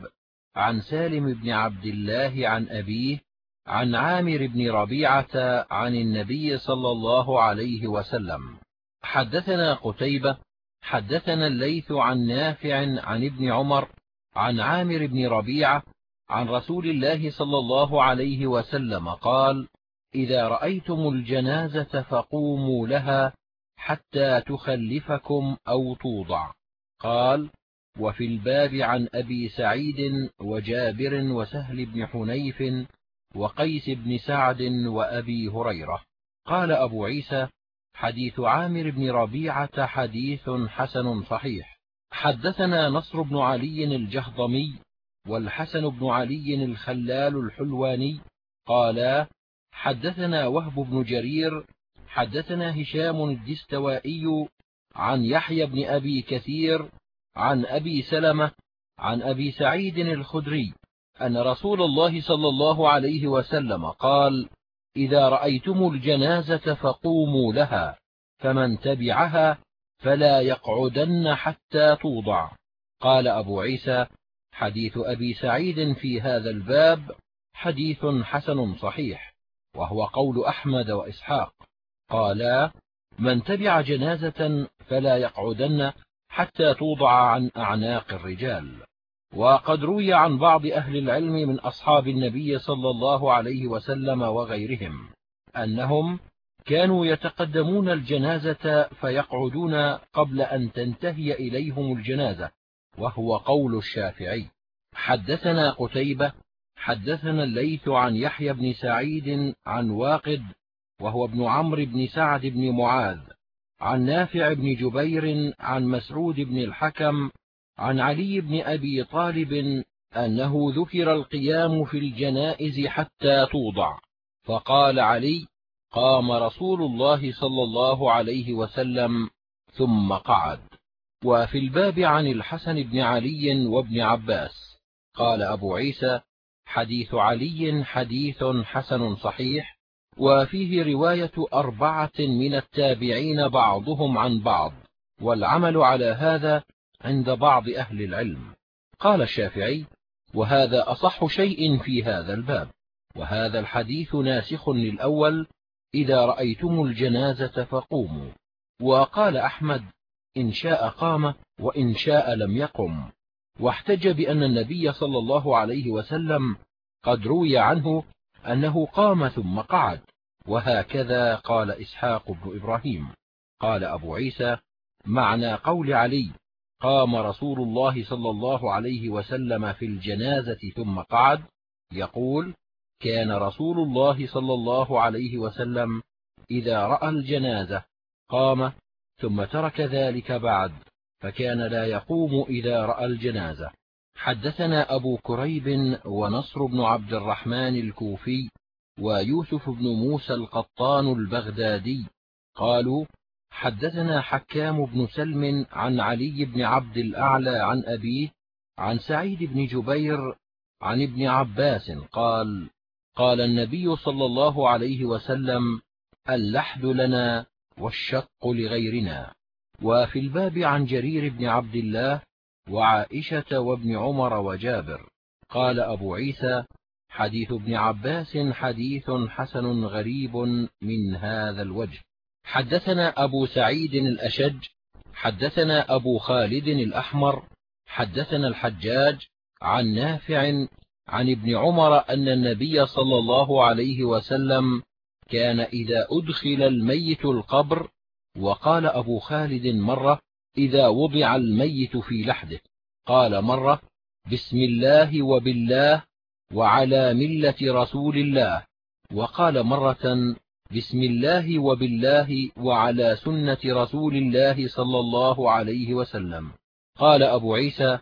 عن سالم بن عبد الله عن أبيه عن عامر بن ربيعة عن النبي صلى الله عليه وسلم. حدثنا قتيبة حدثنا الليث عن نافع عن ابن عمر عن عامر بن ربيعة عن رسول الله صلى الله عليه وسلم قال إذا رأيتم الجنازة فقوموا لها حتى تخلفكم أو توضع. قال وفي الباب عن أبي سعيد وجابر وسهل بن حنيف وقيس بن سعد وأبي هريرة. قال أبو عيسى حديث عامر بن ربيعة حديث حسن صحيح. حدثنا نصر بن علي الجهضمي والحسن بن علي الخلال الحلواني قالا حدثنا وهب بن جرير حدثنا هشام الدستوائي عن يحيى بن أبي كثير عن أبي سلمة عن أبي سعيد الخدري أن رسول الله صلى الله عليه وسلم قال إذا رأيتم الجنازة فقوموا لها فمن تبعها فلا يقعدن حتى توضع. قال أبو عيسى حديث أبي سعيد في هذا الباب حديث حسن صحيح وهو قول أحمد وإسحاق. قالا من تبع جنازة فلا يقعدن حتى توضع عن أعناق الرجال. وقد روي عن بعض أهل العلم من أصحاب النبي صلى الله عليه وسلم وغيرهم أنهم كانوا يتقدمون الجنازة فيقعدون قبل أن تنتهي إليهم الجنازة وهو قول الشافعي. حدثنا قتيبة حدثنا الليث عن يحيى بن سعيد عن واقد وهو ابن عمرو بن سعد بن معاذ عن نافع بن جبير عن مسعود بن الحكم عن علي بن أبي طالب أنه ذكر القيام في الجنائز حتى توضع. فقال علي قام رسول الله صلى الله عليه وسلم ثم قعد. وفي الباب عن الحسن بن علي وابن عباس. قال أبو عيسى حديث علي حديث حسن صحيح وفيه رواية أربعة من التابعين بعضهم عن بعض والعمل على هذا عند بعض أهل العلم. قال الشافعي وهذا أصح شيء في هذا الباب وهذا الحديث ناسخ للأول إذا رأيتم الجنازة فقوموا. وقال أحمد إن شاء قام وإن شاء لم يقم. واحتج بأن النبي صلى الله عليه وسلم قد روي عنه أنه قام ثم قعد. وهكذا قال إسحاق بن إبراهيم. قال أبو عيسى معنى قول علي قام رسول الله صلى الله عليه وسلم في الجنازة ثم قعد يقول كان رسول الله صلى الله عليه وسلم إذا رأى الجنازة قام ثم ترك ذلك بعد فكان لا يقوم إذا رأى الجنازة. حدثنا أبو كريب ونصر بن عبد الرحمن الكوفي ويوسف بن موسى القطان البغدادي قالوا حدثنا حكام بن سلم عن علي بن عبد الأعلى عن أبيه عن سعيد بن جبير عن ابن عباس قال قال النبي صلى الله عليه وسلم اللحد لنا والشق لغيرنا. وفي الباب عن جرير بن عبد الله وعائشة وابن عمر وجابر. قال أبو عيسى حديث ابن عباس حديث حسن غريب من هذا الوجه. حدثنا أبو سعيد الأشج حدثنا أبو خالد الأحمر حدثنا الحجاج عن نافع عن ابن عمر أن النبي صلى الله عليه وسلم كان إذا أدخل الميت القبر وقال أبو خالد مرة إذا وضع الميت في لحده قال مرة بسم الله وبالله وعلى ملة رسول الله وقال مرة بسم الله وبالله وعلى سنة رسول الله صلى الله عليه وسلم قال أبو عيسى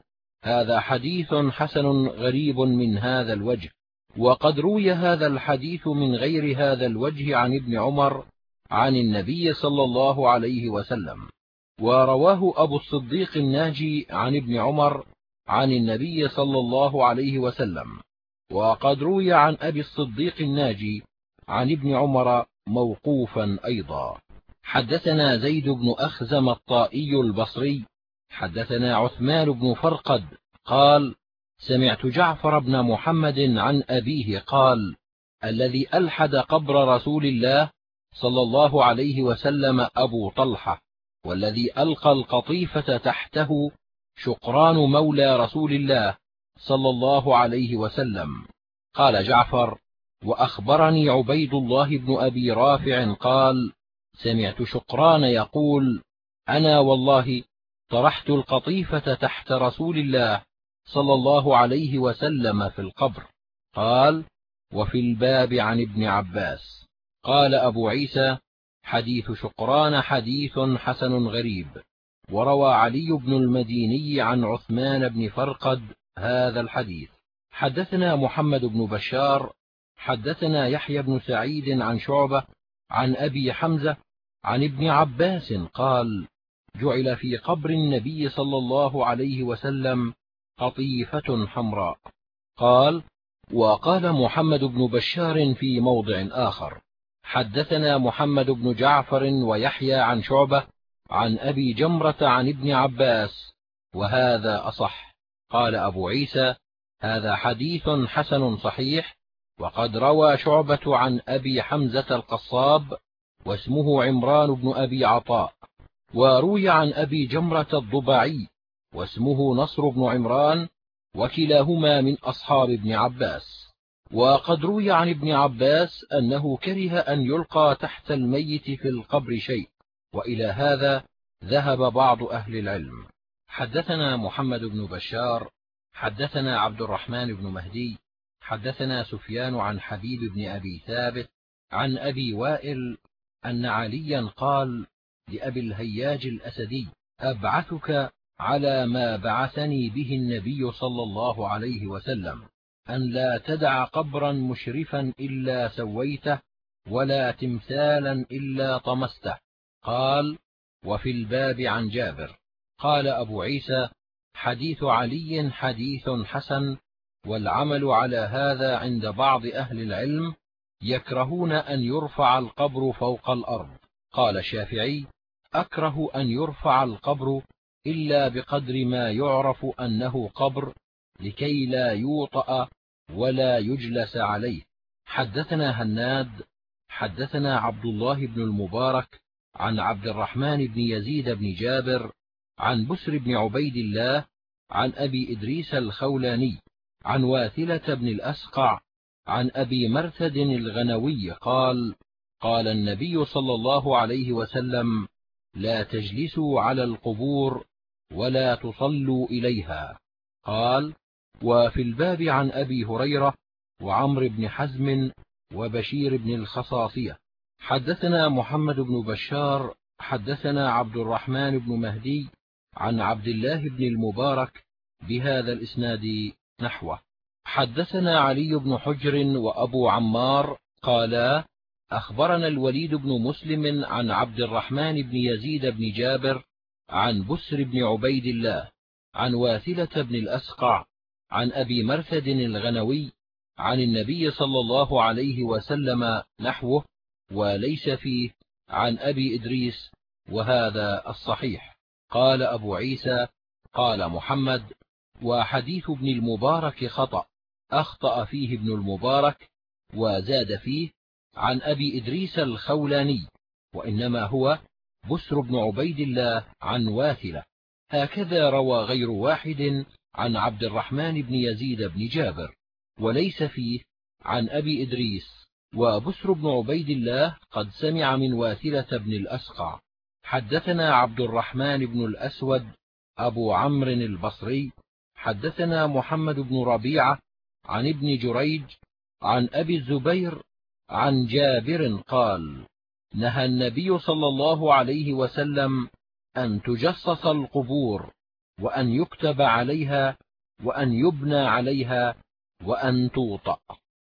هذا حديث حسن غريب من هذا الوجه وقد روي هذا الحديث من غير هذا الوجه عن ابن عمر عن النبي صلى الله عليه وسلم ورواه أبو الصديق الناجي عن ابن عمر عن النبي صلى الله عليه وسلم وقد روي عن أبي الصديق الناجي عن ابن عمر موقوفا أيضا. حدثنا زيد بن أخزم الطائي البصري حدثنا عثمان بن فرقد قال سمعت جعفر بن محمد عن أبيه قال الذي ألحد قبر رسول الله صلى الله عليه وسلم أبو طلحة والذي ألقى القطيفة تحته شقران مولى رسول الله صلى الله عليه وسلم. قال جعفر وأخبرني عبيد الله بن أبي رافع قال سمعت شقران يقول أنا والله طرحت القطيفة تحت رسول الله صلى الله عليه وسلم في القبر. قال وفي الباب عن ابن عباس. قال أبو عيسى حديث شقران حديث حسن غريب. وروى علي بن المديني عن عثمان بن فرقد هذا الحديث. حدثنا محمد بن بشار حدثنا يحيى بن سعيد عن شعبة عن أبي حمزة عن ابن عباس قال جعل في قبر النبي صلى الله عليه وسلم قطيفة حمراء. قال وقال محمد بن بشار في موضع آخر حدثنا محمد بن جعفر ويحيى عن شعبة عن أبي جمرة عن ابن عباس وهذا أصح. قال أبو عيسى هذا حديث حسن صحيح وقد روى شعبة عن أبي حمزة القصاب واسمه عمران بن أبي عطاء. وروي عن أبي جمرة الضبعي واسمه نصر بن عمران وكلاهما من أصحاب ابن عباس. وقد روي عن ابن عباس أنه كره أن يلقى تحت الميت في القبر شيء وإلى هذا ذهب بعض أهل العلم. حدثنا محمد بن بشار حدثنا عبد الرحمن بن مهدي حدثنا سفيان عن حبيب بن أبي ثابت عن أبي وائل أن عليا قال لأبي الهياج الأسدي أبعثك على ما بعثني به النبي صلى الله عليه وسلم أن لا تدع قبرا مشرفا إلا سويته ولا تمثالا إلا طمسته. قال وفي الباب عن جابر. قال أبو عيسى حديث علي حديث حسن والعمل على هذا عند بعض أهل العلم يكرهون أن يرفع القبر فوق الأرض. قال الشافعي أكره أن يرفع القبر إلا بقدر ما يعرف أنه قبر لكي لا يوطأ ولا يجلس عليه. حدثنا هناد حدثنا عبد الله بن المبارك عن عبد الرحمن بن يزيد بن جابر عن بسر بن عبيد الله عن أبي إدريس الخولاني عن واثلة بن الأسقع عن أبي مرثد الغنوي قال قال النبي صلى الله عليه وسلم لا تجلسوا على القبور ولا تصلوا إليها. قال وفي الباب عن أبي هريرة وعمر بن حزم وبشير بن الخصاصية. حدثنا محمد بن بشار حدثنا عبد الرحمن بن مهدي عن عبد الله بن المبارك بهذا الإسناد نحوه. حدثنا علي بن حجر وأبو عمار قالا أخبرنا الوليد بن مسلم عن عبد الرحمن بن يزيد بن جابر عن بسر بن عبيد الله عن واثلة بن الأسقع عن أبي مرثد الغنوي عن النبي صلى الله عليه وسلم نحوه وليس فيه عن أبي إدريس وهذا الصحيح. قال أبو عيسى قال محمد وحديث ابن المبارك خطأ أخطأ فيه ابن المبارك وزاد فيه عن أبي إدريس الخولاني وإنما هو بسر بن عبيد الله عن واثلة. هكذا روى غير واحد عن عبد الرحمن بن يزيد بن جابر وليس فيه عن أبي إدريس. وبسر بن عبيد الله قد سمع من واثلة بن الأسقع. حدثنا عبد الرحمن بن الأسود أبو عمرو البصري. حدثنا محمد بن ربيعة عن ابن جريج عن أبي الزبير عن جابر قال نهى النبي صلى الله عليه وسلم أن تجصص القبور وأن يكتب عليها وأن يبنى عليها وأن توطأ.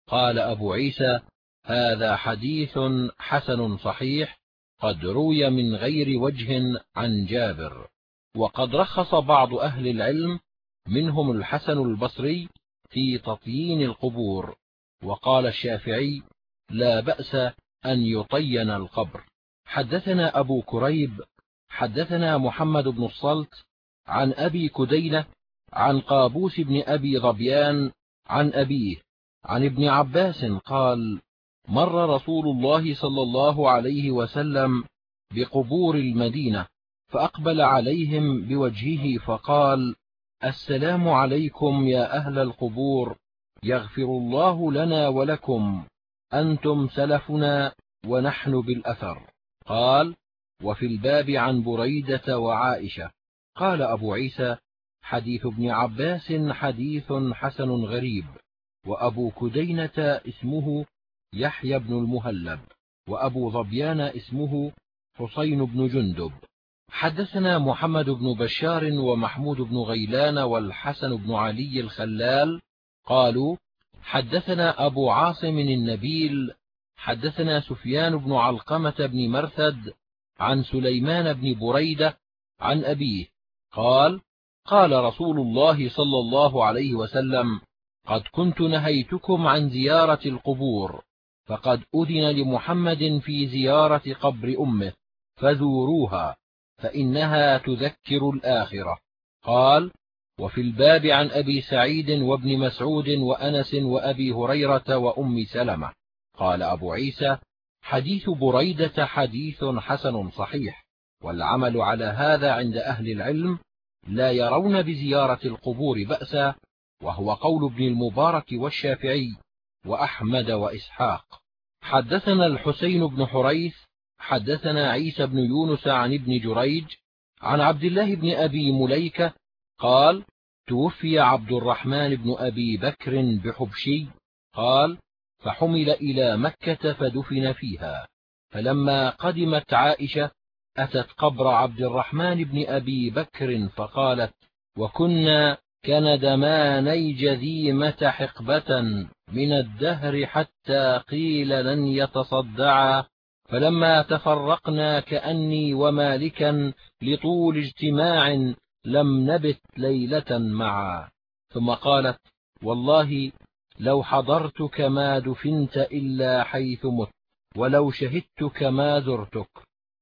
قال أبو عيسى هذا حديث حسن صحيح قد روي من غير وجه عن جابر. وقد رخص بعض أهل العلم منهم الحسن البصري في تطيين القبور. وقال الشافعي لا بأس أن يطين القبر. حدثنا أبو كريب حدثنا محمد بن الصلت عن أبي كدينة عن قابوس بن أبي ظبيان عن أبيه عن ابن عباس قال مر رسول الله صلى الله عليه وسلم بقبور المدينة فأقبل عليهم بوجهه فقال السلام عليكم يا أهل القبور يغفر الله لنا ولكم. أنتم سلفنا ونحن بالأثر. قال وفي الباب عن بريدة وعائشة. قال أبو عيسى حديث ابن عباس حديث حسن غريب وأبو كدينة اسمه يحيى بن المهلب وأبو ظبيان اسمه حسين بن جندب. حدثنا محمد بن بشار ومحمود بن غيلان والحسن بن علي الخلال قالوا حدثنا أبو عاصم النبيل حدثنا سفيان بن علقمة بن مرثد عن سليمان بن بريدة عن أبيه قال قال رسول الله صلى الله عليه وسلم قد كنت نهيتكم عن زيارة القبور فقد أذن لمحمد في زيارة قبر أمه فزوروها فإنها تذكر الآخرة. قال وفي الباب عن أبي سعيد وابن مسعود وأنس وأبي هريرة وأم سلمة. قال أبو عيسى حديث بريدة حديث حسن صحيح والعمل على هذا عند أهل العلم لا يرون بزيارة القبور بأسا وهو قول ابن المبارك والشافعي وأحمد وإسحاق. حدثنا الحسين بن حريث حدثنا عيسى بن يونس عن ابن جريج عن عبد الله بن أبي مليكة قال توفي عبد الرحمن بن أبي بكر بحبشي. قال فحمل إلى مكة فدفن فيها. فلما قدمت عائشة أتت قبر عبد الرحمن بن أبي بكر فقالت وكنا كندماني جذيمة حقبة من الدهر حتى قيل لن يتصدعا. فلما تفرقنا كأني ومالكا لطول اجتماع لم نبت ليلة معا. ثم قالت والله لو حضرتك ما دفنت إلا حيث مت ولو شهدتك ما زرتك.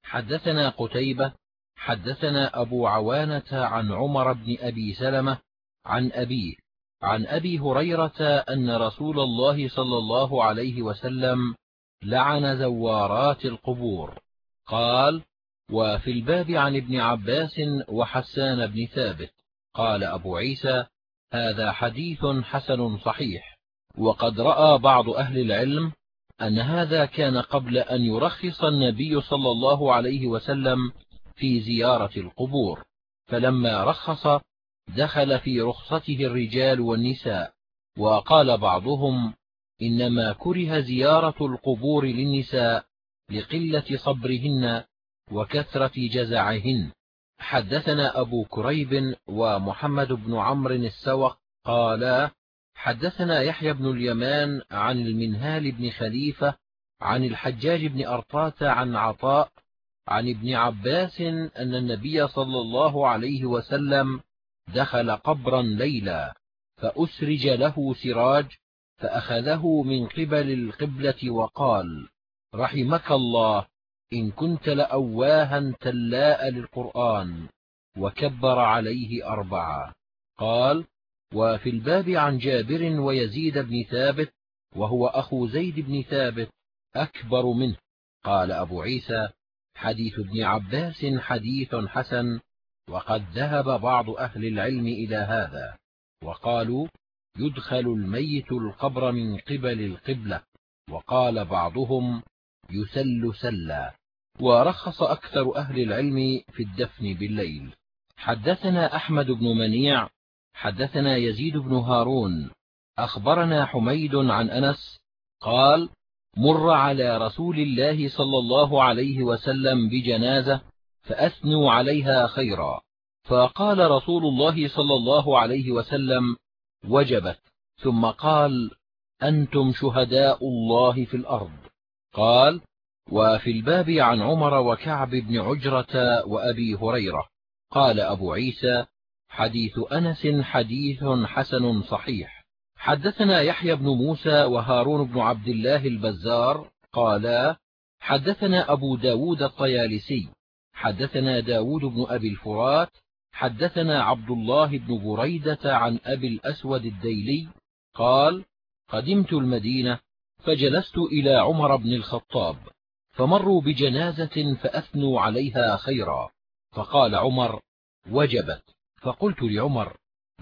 حدثنا قتيبة حدثنا أبو عوانة عن عمر بن أبي سلمة عن أبيه عن أبي هريرة أن رسول الله صلى الله عليه وسلم لعن زوارات القبور. قال وفي الباب عن ابن عباس وحسان بن ثابت قال أبو عيسى هذا حديث حسن صحيح وقد رأى بعض أهل العلم أن هذا كان قبل أن يرخص النبي صلى الله عليه وسلم في زيارة القبور فلما رخص دخل في رخصته الرجال والنساء وقال بعضهم إنما كره زيارة القبور للنساء لقلة صبرهن وكثرة جزعهن. حدثنا أبو كريب ومحمد بن عمرو السوق قالا حدثنا يحيى بن اليمان عن المنهال بن خليفة عن الحجاج بن أرطاة عن عطاء عن ابن عباس أن النبي صلى الله عليه وسلم دخل قبرا ليلا فأسرج له سراج فأخذه من قبل القبلة وقال رحمك الله. إن كنت لأواها تلاء للقرآن وكبر عليه أربعا قال وفي الباب عن جابر ويزيد بن ثابت وهو أخو زيد بن ثابت أكبر منه. قال أبو عيسى حديث ابن عباس حديث حسن وقد ذهب بعض أهل العلم إلى هذا وقالوا يدخل الميت القبر من قبل القبلة. وقال بعضهم يسل سلا. ورخص أكثر أهل العلم في الدفن بالليل. حدثنا أحمد بن منيع حدثنا يزيد بن هارون. أخبرنا حميد عن أنس قال مر على رسول الله صلى الله عليه وسلم بجنازة فأثنوا عليها خيرا. فقال رسول الله صلى الله عليه وسلم وجبت. ثم قال أنتم شهداء الله في الأرض. قال وفي الباب عن عمر وكعب بن عجرة وأبي هريرة. قال أبو عيسى حديث أنس حديث حسن صحيح. حدثنا يحيى بن موسى وهارون بن عبد الله البزار قالا حدثنا أبو ب داود الطيالسي. حدثنا داود بن أبي الفرات. حدثنا عبد الله بن بريدة عن أبي الأسود الديلي. قال قدمت المدينة فجلست إلى عمر بن الخطاب. فمروا بجنازة فأثنوا عليها خيرا. فقال عمر وجبت. فقلت لعمر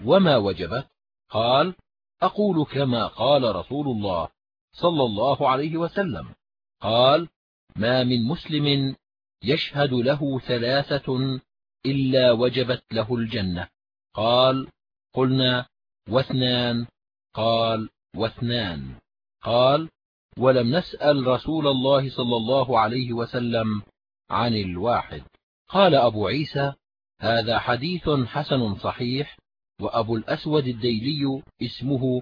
وما وجبت؟ قال أقول كما قال رسول الله صلى الله عليه وسلم. قال ما من مسلم يشهد له ثلاثة إلا وجبت له الجنة. قال قلنا واثنان. قال واثنان. قال ولم نسأل رسول الله صلى الله عليه وسلم عن الواحد. قال أبو عيسى هذا حديث حسن صحيح وأبو الأسود الديلي اسمه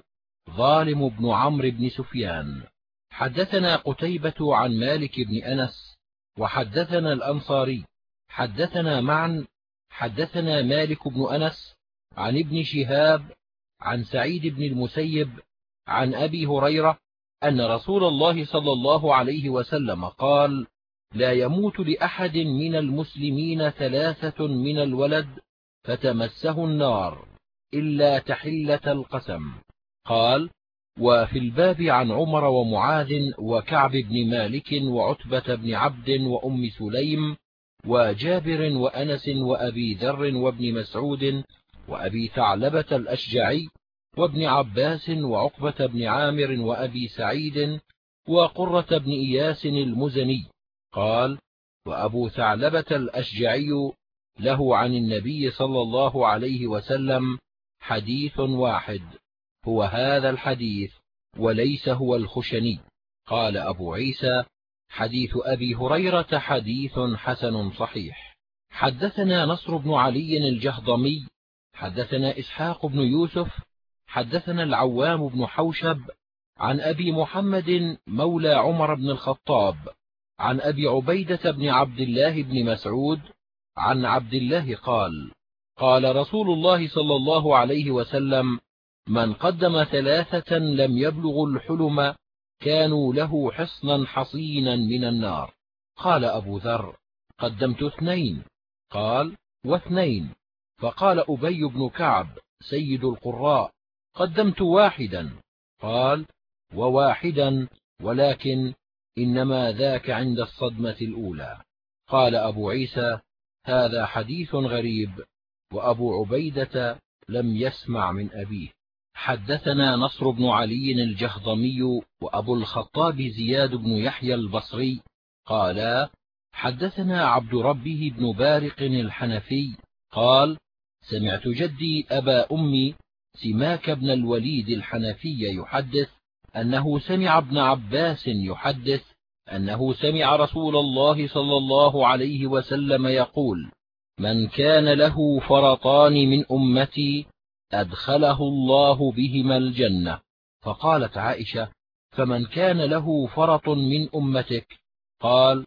ظالم بن عمرو بن سفيان. حدثنا قتيبة عن مالك بن أنس وحدثنا الأنصاري. حدثنا معا حدثنا مالك بن أنس عن ابن شهاب عن سعيد بن المسيب عن أبي هريرة أن رسول الله صلى الله عليه وسلم قال لا يموت لأحد من المسلمين ثلاثة من الولد فتمسه النار إلا تحلة القسم. قال وفي الباب عن عمر ومعاذ وكعب بن مالك وعتبة بن عبد وأم سليم وجابر وأنس وأبي ذر وابن مسعود وأبي ثعلبة الأشجعي وابن عباس وعقبة بن عامر وأبي سعيد وقرة بن إياس المزني. قال وأبو ثعلبة الأشجعي له عن النبي صلى الله عليه وسلم حديث واحد هو هذا الحديث وليس هو الخشني. قال أبو عيسى حديث أبي هريرة حديث حسن صحيح. حدثنا نصر بن علي الجهضمي حدثنا إسحاق بن يوسف حدثنا العوام بن حوشب عن أبي محمد مولى عمر بن الخطاب عن أبي عبيدة بن عبد الله بن مسعود عن عبد الله قال قال رسول الله صلى الله عليه وسلم من قدم ثلاثة لم يبلغ الحلم كانوا له حصنا حصينا من النار. قال أبو ذر قدمت اثنين. قال واثنين. فقال أبي بن كعب سيد القراء. قدمت واحدا. قال وواحدا ولكن إنما ذاك عند الصدمة الأولى. قال أبو عيسى هذا حديث غريب وأبو عبيدة لم يسمع من أبيه. حدثنا نصر بن علي الجهضمي وأبو الخطاب زياد بن يحيى البصري. قالا حدثنا عبد ربه بن بارق الحنفي. قال سمعت جدي أبا أمي سماك بن الوليد الحنفي يحدث أنه سمع ابن عباس يحدث أنه سمع رسول الله صلى الله عليه وسلم يقول من كان له فرطان من أمتي أدخله الله بهما الجنة. فقالت عائشة فمن كان له فرط من أمتك؟ قال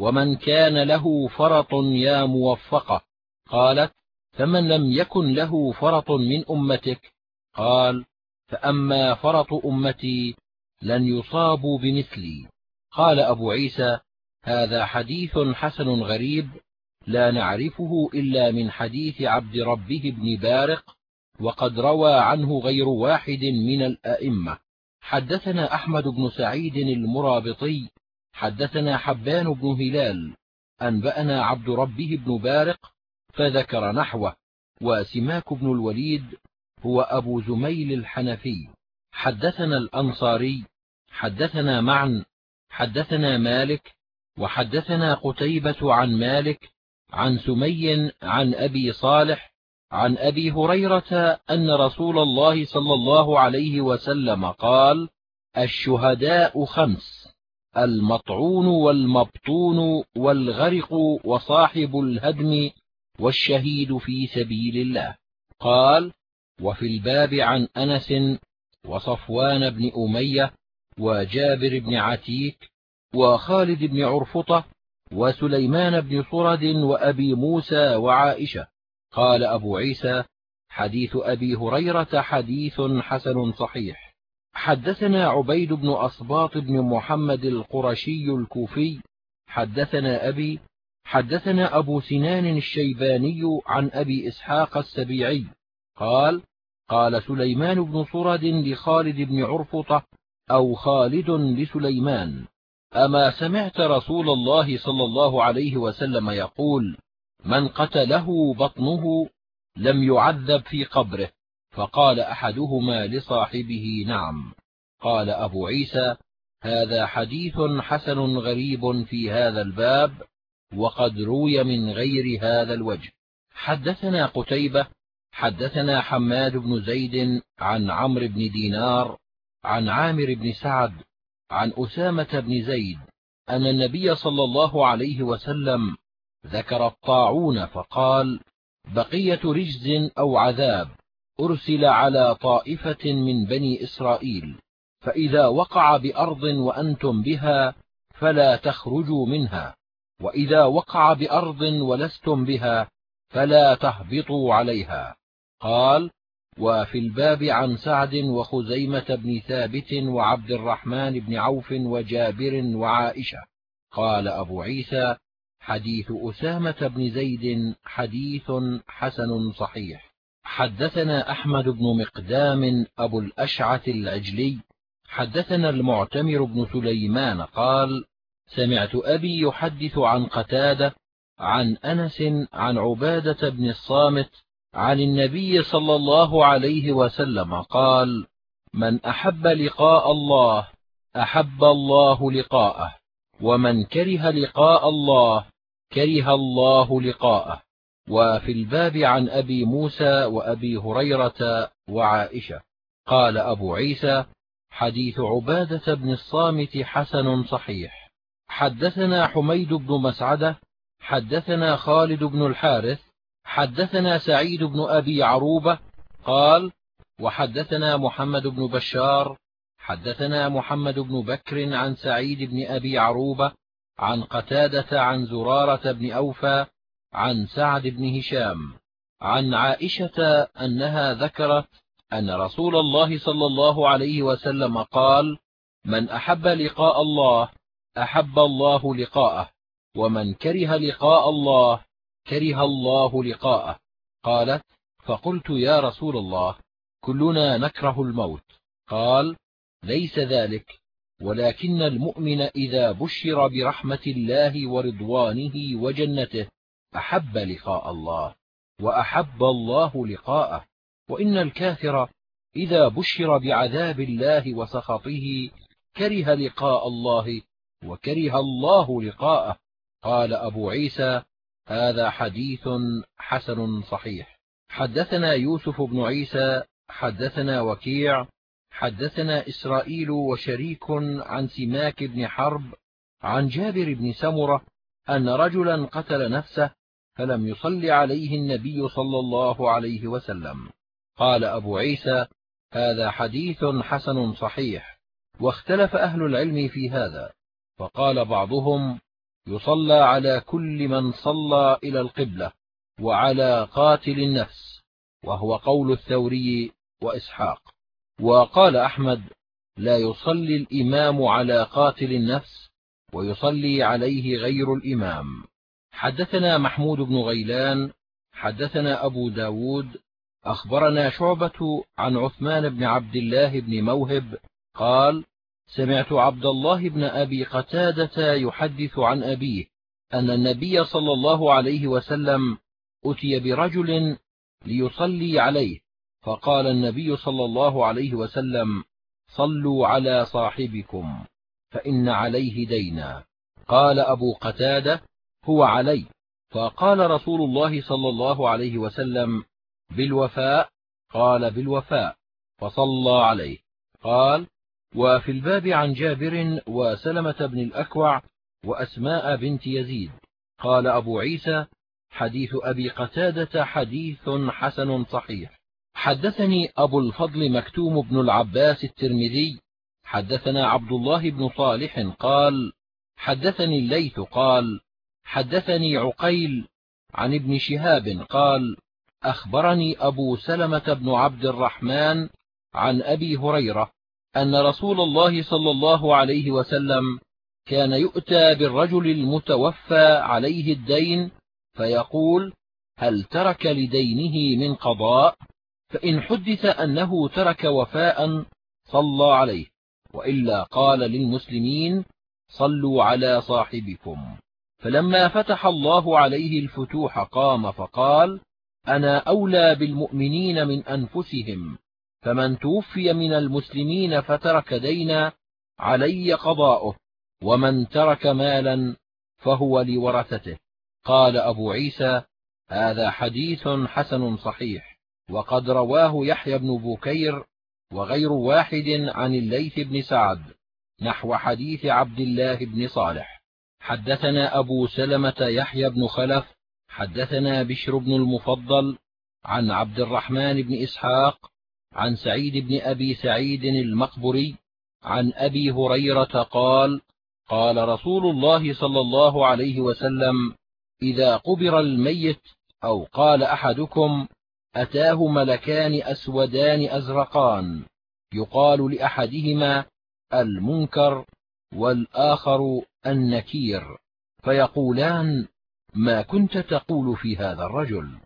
ومن كان له فرط يا موفقة. قالت فمن لم يكن له فرط من أمتك؟ قال فأما فرط أمتي لن يصابوا بمثلي. قال أبو عيسى هذا حديث حسن غريب لا نعرفه إلا من حديث عبد ربه بن بارق وقد روى عنه غير واحد من الأئمة. حدثنا أحمد بن سعيد المرابطي حدثنا حبان بن هلال أنبأنا عبد ربه بن بارق فذكر نحوه وسماك بن الوليد هو أبو زميل الحنفي. حدثنا الأنصاري حدثنا معا حدثنا مالك وحدثنا قتيبة عن مالك عن سمي عن أبي صالح عن أبي هريرة أن رسول الله صلى الله عليه وسلم قال الشهداء خمس المطعون والمبطون والغرق وصاحب الهدم والشهيد في سبيل الله. قال وفي الباب عن أنس وصفوان بن أمية وجابر بن عتيك وخالد بن عرفطة وسليمان بن صرد وأبي موسى وعائشة. قال أبو عيسى حديث أبي هريرة حديث حسن صحيح. حدثنا عبيد بن أصباط بن محمد القرشي الكوفي. حدثنا أبي حدثنا أبو سنان الشيباني عن أبي إسحاق السبيعي قال قال سليمان بن صرد لخالد بن عرفطة أو خالد لسليمان أما سمعت رسول الله صلى الله عليه وسلم يقول من قتله بطنه لم يعذب في قبره فقال أحدهما لصاحبه نعم قال أبو عيسى هذا حديث حسن غريب في هذا الباب وقد روي من غير هذا الوجه. حدثنا قتيبة حدثنا حماد بن زيد عن عمرو بن دينار عن عامر بن سعد عن أسامة بن زيد أن النبي صلى الله عليه وسلم ذكر الطاعون فقال بقية رجز أو عذاب أرسل على طائفة من بني إسرائيل فإذا وقع بأرض وأنتم بها فلا تخرجوا منها. وإذا وقع بأرض ولستم بها فلا تهبطوا عليها. قال وفي الباب عن سعد وخزيمة بن ثابت وعبد الرحمن بن عوف وجابر وعائشة. قال أبو عيسى حديث أسامة بن زيد حديث حسن صحيح. حدثنا أحمد بن مقدام أبو الأشعث العجلي حدثنا المعتمر بن سليمان قال سمعت أبي يحدث عن قتادة عن أنس عن عبادة بن الصامت عن النبي صلى الله عليه وسلم قال من أحب لقاء الله أحب الله لقاءه ومن كره لقاء الله كره الله لقاءه. وفي الباب عن أبي موسى وأبي هريرة وعائشة. قال أبو عيسى حديث عبادة بن الصامت حسن صحيح. حدثنا حميد بن مسعدة حدثنا خالد بن الحارث حدثنا سعيد بن أبي عروبة قال وحدثنا محمد بن بشار حدثنا محمد بن بكر عن سعيد بن أبي عروبة عن قتادة عن زرارة بن أوفى عن سعد بن هشام عن عائشة أنها ذكرت أن رسول الله صلى الله عليه وسلم قال من أحب لقاء الله أحب الله لقاءه ومن كره لقاء الله كره الله لقاءه. قالت فقلت يا رسول الله كلنا نكره الموت. قال ليس ذلك ولكن المؤمن إذا بشر برحمة الله ورضوانه وجنته أحب لقاء الله وأحب الله لقاءه. وإن الكافر إذا بشر بعذاب الله وسخطه كره لقاء الله وكره الله لقاءه. قال أبو عيسى هذا حديث حسن صحيح. حدثنا يوسف بن عيسى حدثنا وكيع حدثنا إسرائيل وشريك عن سماك بن حرب عن جابر بن سمرة أن رجلا قتل نفسه فلم يصل عليه النبي صلى الله عليه وسلم. قال أبو عيسى هذا حديث حسن صحيح واختلف أهل العلم في هذا. فقال بعضهم يصلى على كل من صلى إلى القبلة وعلى قاتل النفس وهو قول الثوري وإسحاق. وقال أحمد لا يصلي الإمام على قاتل النفس ويصلي عليه غير الإمام. حدثنا محمود بن غيلان حدثنا أبو ب داود أخبرنا شعبة عن عثمان بن عبد الله بن موهب قال سمعت عبد الله بن أبي قتادة يحدث عن أبيه أن النبي صلى الله عليه وسلم أتي برجل ليصلي عليه فقال النبي صلى الله عليه وسلم صلوا على صاحبكم فإن عليه دينا. قال أبو قتادة هو علي. فقال رسول الله صلى الله عليه وسلم بالوفاء. قال بالوفاء. فصلى عليه. قال وفي الباب عن جابر وسلمة بن الأكوع وأسماء بنت يزيد. قال أبو عيسى حديث أبي قتادة حديث حسن صحيح. حدثني أبو الفضل مكتوم بن العباس الترمذي. حدثنا عبد الله بن صالح قال حدثني الليث قال حدثني عقيل عن ابن شهاب قال أخبرني أبو سلمة بن عبد الرحمن عن أبي هريرة أن رسول الله صلى الله عليه وسلم كان يؤتى بالرجل المتوفى عليه الدين فيقول هل ترك لدينه من قضاء؟ فإن حدث أنه ترك وفاء صلى عليه. وإلا قال للمسلمين صلوا على صاحبكم. فلما فتح الله عليه الفتوح قام فقال أنا أولى بالمؤمنين من أنفسهم. فمن توفي من المسلمين فترك دينا علي قضاؤه ومن ترك مالا فهو لورثته. قال أبو عيسى هذا حديث حسن صحيح وقد رواه يحيى بن بكير وغير واحد عن الليث بن سعد نحو حديث عبد الله بن صالح. حدثنا أبو سلمة يحيى بن خلف حدثنا بشر بن المفضل عن عبد الرحمن بن إسحاق عن سعيد بن أبي سعيد المقبري عن أبي هريرة قال قال رسول الله صلى الله عليه وسلم إذا قبر الميت أو قال أحدكم أتاه ملكان أسودان أزرقان يقال لأحدهما المنكر والآخر النكير فيقولان ما كنت تقول في هذا الرجل؟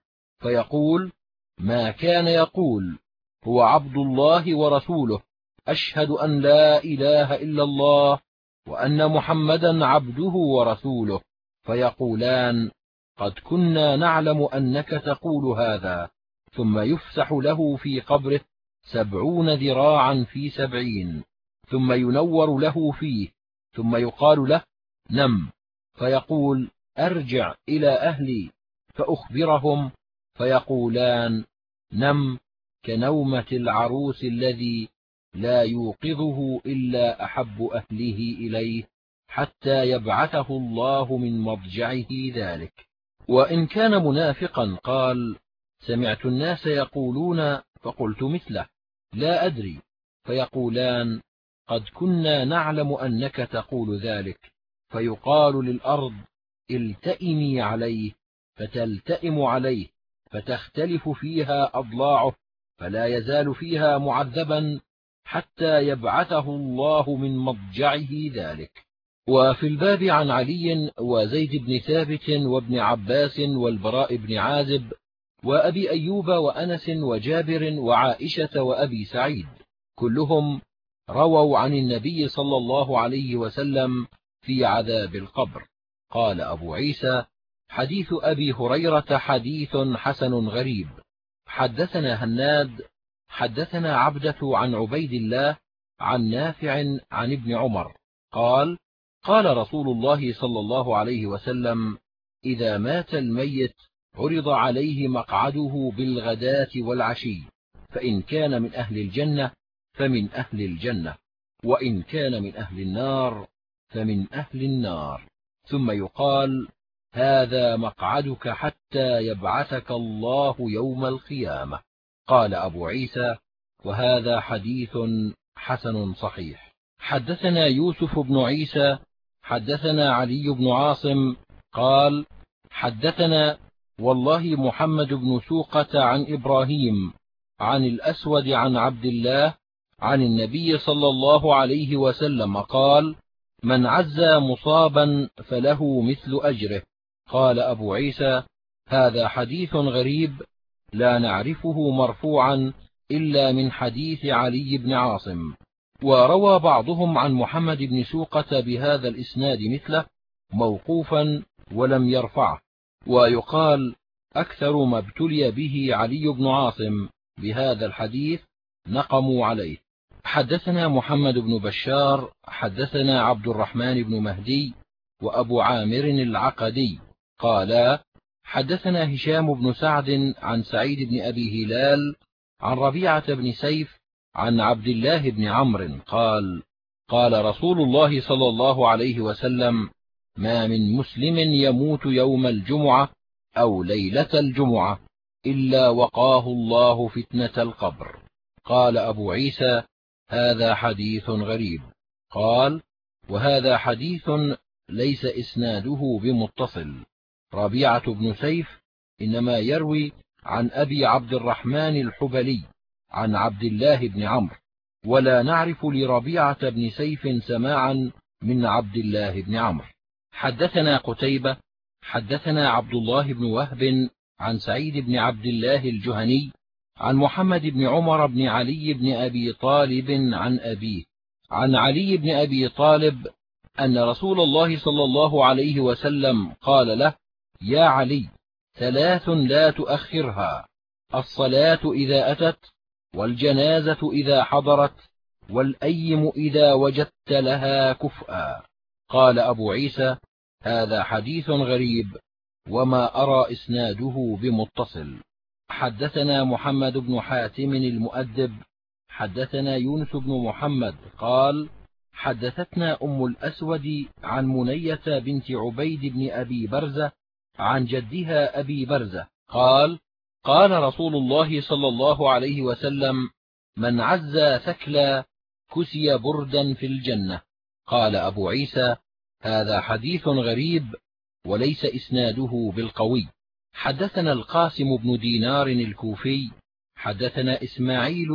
فيقول ما كان يقول هو عبد الله ورسوله. أشهد أن لا إله إلا الله وأن محمدا عبده ورسوله. فيقولان قد كنا نعلم أنك تقول هذا ثم يفسح له في قبره سبعون ذراعا في سبعين ثم ينور له فيه ثم يقال له نم. فيقول أرجع إلى أهلي. فأخبرهم فيقولان نم. كنومة العروس الذي لا يوقظه إلا أحب أهله إليه حتى يبعثه الله من مضجعه ذلك. وإن كان منافقا قال سمعت الناس يقولون فقلت مثله لا أدري. فيقولان قد كنا نعلم أنك تقول ذلك. فيقال للأرض التئمي عليه فتلتئم عليه فتختلف فيها أضلاعه. فلا يزال فيها معذبا حتى يبعثه الله من مضجعه ذلك. وفي الباب عن علي وزيد بن ثابت وابن عباس والبراء بن عازب وأبي أيوب وأنس وجابر وعائشة وأبي سعيد كلهم رووا عن النبي صلى الله عليه وسلم في عذاب القبر. قال أبو عيسى حديث أبي هريرة حديث حسن غريب. حدثنا هناد حدثنا عبدة عن عبيد الله عن نافع عن ابن عمر قال قال رسول الله صلى الله عليه وسلم إذا مات الميت عرض عليه مقعده بالغداة والعشي فإن كان من أهل الجنة فمن أهل الجنة وإن كان من أهل النار فمن أهل النار. ثم يقال هذا مقعدك حتى يبعثك الله يوم القيامة. قال أبو عيسى وهذا حديث حسن صحيح. حدثنا يوسف بن عيسى حدثنا علي بن عاصم قال حدثنا والله محمد بن سوقة عن إبراهيم عن الأسود عن عبد الله عن النبي صلى الله عليه وسلم قال من عزى مصابا فله مثل أجره. قال أبو عيسى هذا حديث غريب لا نعرفه مرفوعا إلا من حديث علي بن عاصم. وروى بعضهم عن محمد بن سوقة بهذا الإسناد مثله موقوفا ولم يرفعه. ويقال أكثر ما ابتلي به علي بن عاصم بهذا الحديث نقموا عليه. حدثنا محمد بن بشار حدثنا عبد الرحمن بن مهدي وأبو عامر العقدي. قالا حدثنا هشام بن سعد عن سعيد بن أبي هلال عن ربيعة بن سيف عن عبد الله بن عمرو قال قال رسول الله صلى الله عليه وسلم ما من مسلم يموت يوم الجمعة أو ليلة الجمعة إلا وقاه الله فتنة القبر قال أبو عيسى هذا حديث غريب قال وهذا حديث ليس إسناده بمتصل ربيعة بن سيف إنما يروي عن أبي عبد الرحمن الحبلي عن عبد الله بن عمرو ولا نعرف لربيعة بن سيف سماعا من عبد الله بن عمرو. حدثنا قتيبة حدثنا عبد الله بن وهب عن سعيد بن عبد الله الجهني عن محمد بن عمر بن علي بن أبي طالب عن أبيه عن علي بن أبي طالب أن رسول الله صلى الله عليه وسلم قال له يا علي ثلاث لا تؤخرها. الصلاة إذا أتت والجنازة إذا حضرت والأيم إذا وجدت لها كفءا. قال أبو عيسى هذا حديث غريب وما أرى إسناده بمتصل. حدثنا محمد بن حاتم المؤدب حدثنا يونس بن محمد قال حدثتنا أم الأسود عن منية بنت عبيد بن أبي برزة عن جدها أبي برزة قال قال رسول الله صلى الله عليه وسلم من عز ثكلا كسي بردا في الجنة قال أبو عيسى هذا حديث غريب وليس إسناده بالقوي. حدثنا القاسم بن دينار الكوفي حدثنا إسماعيل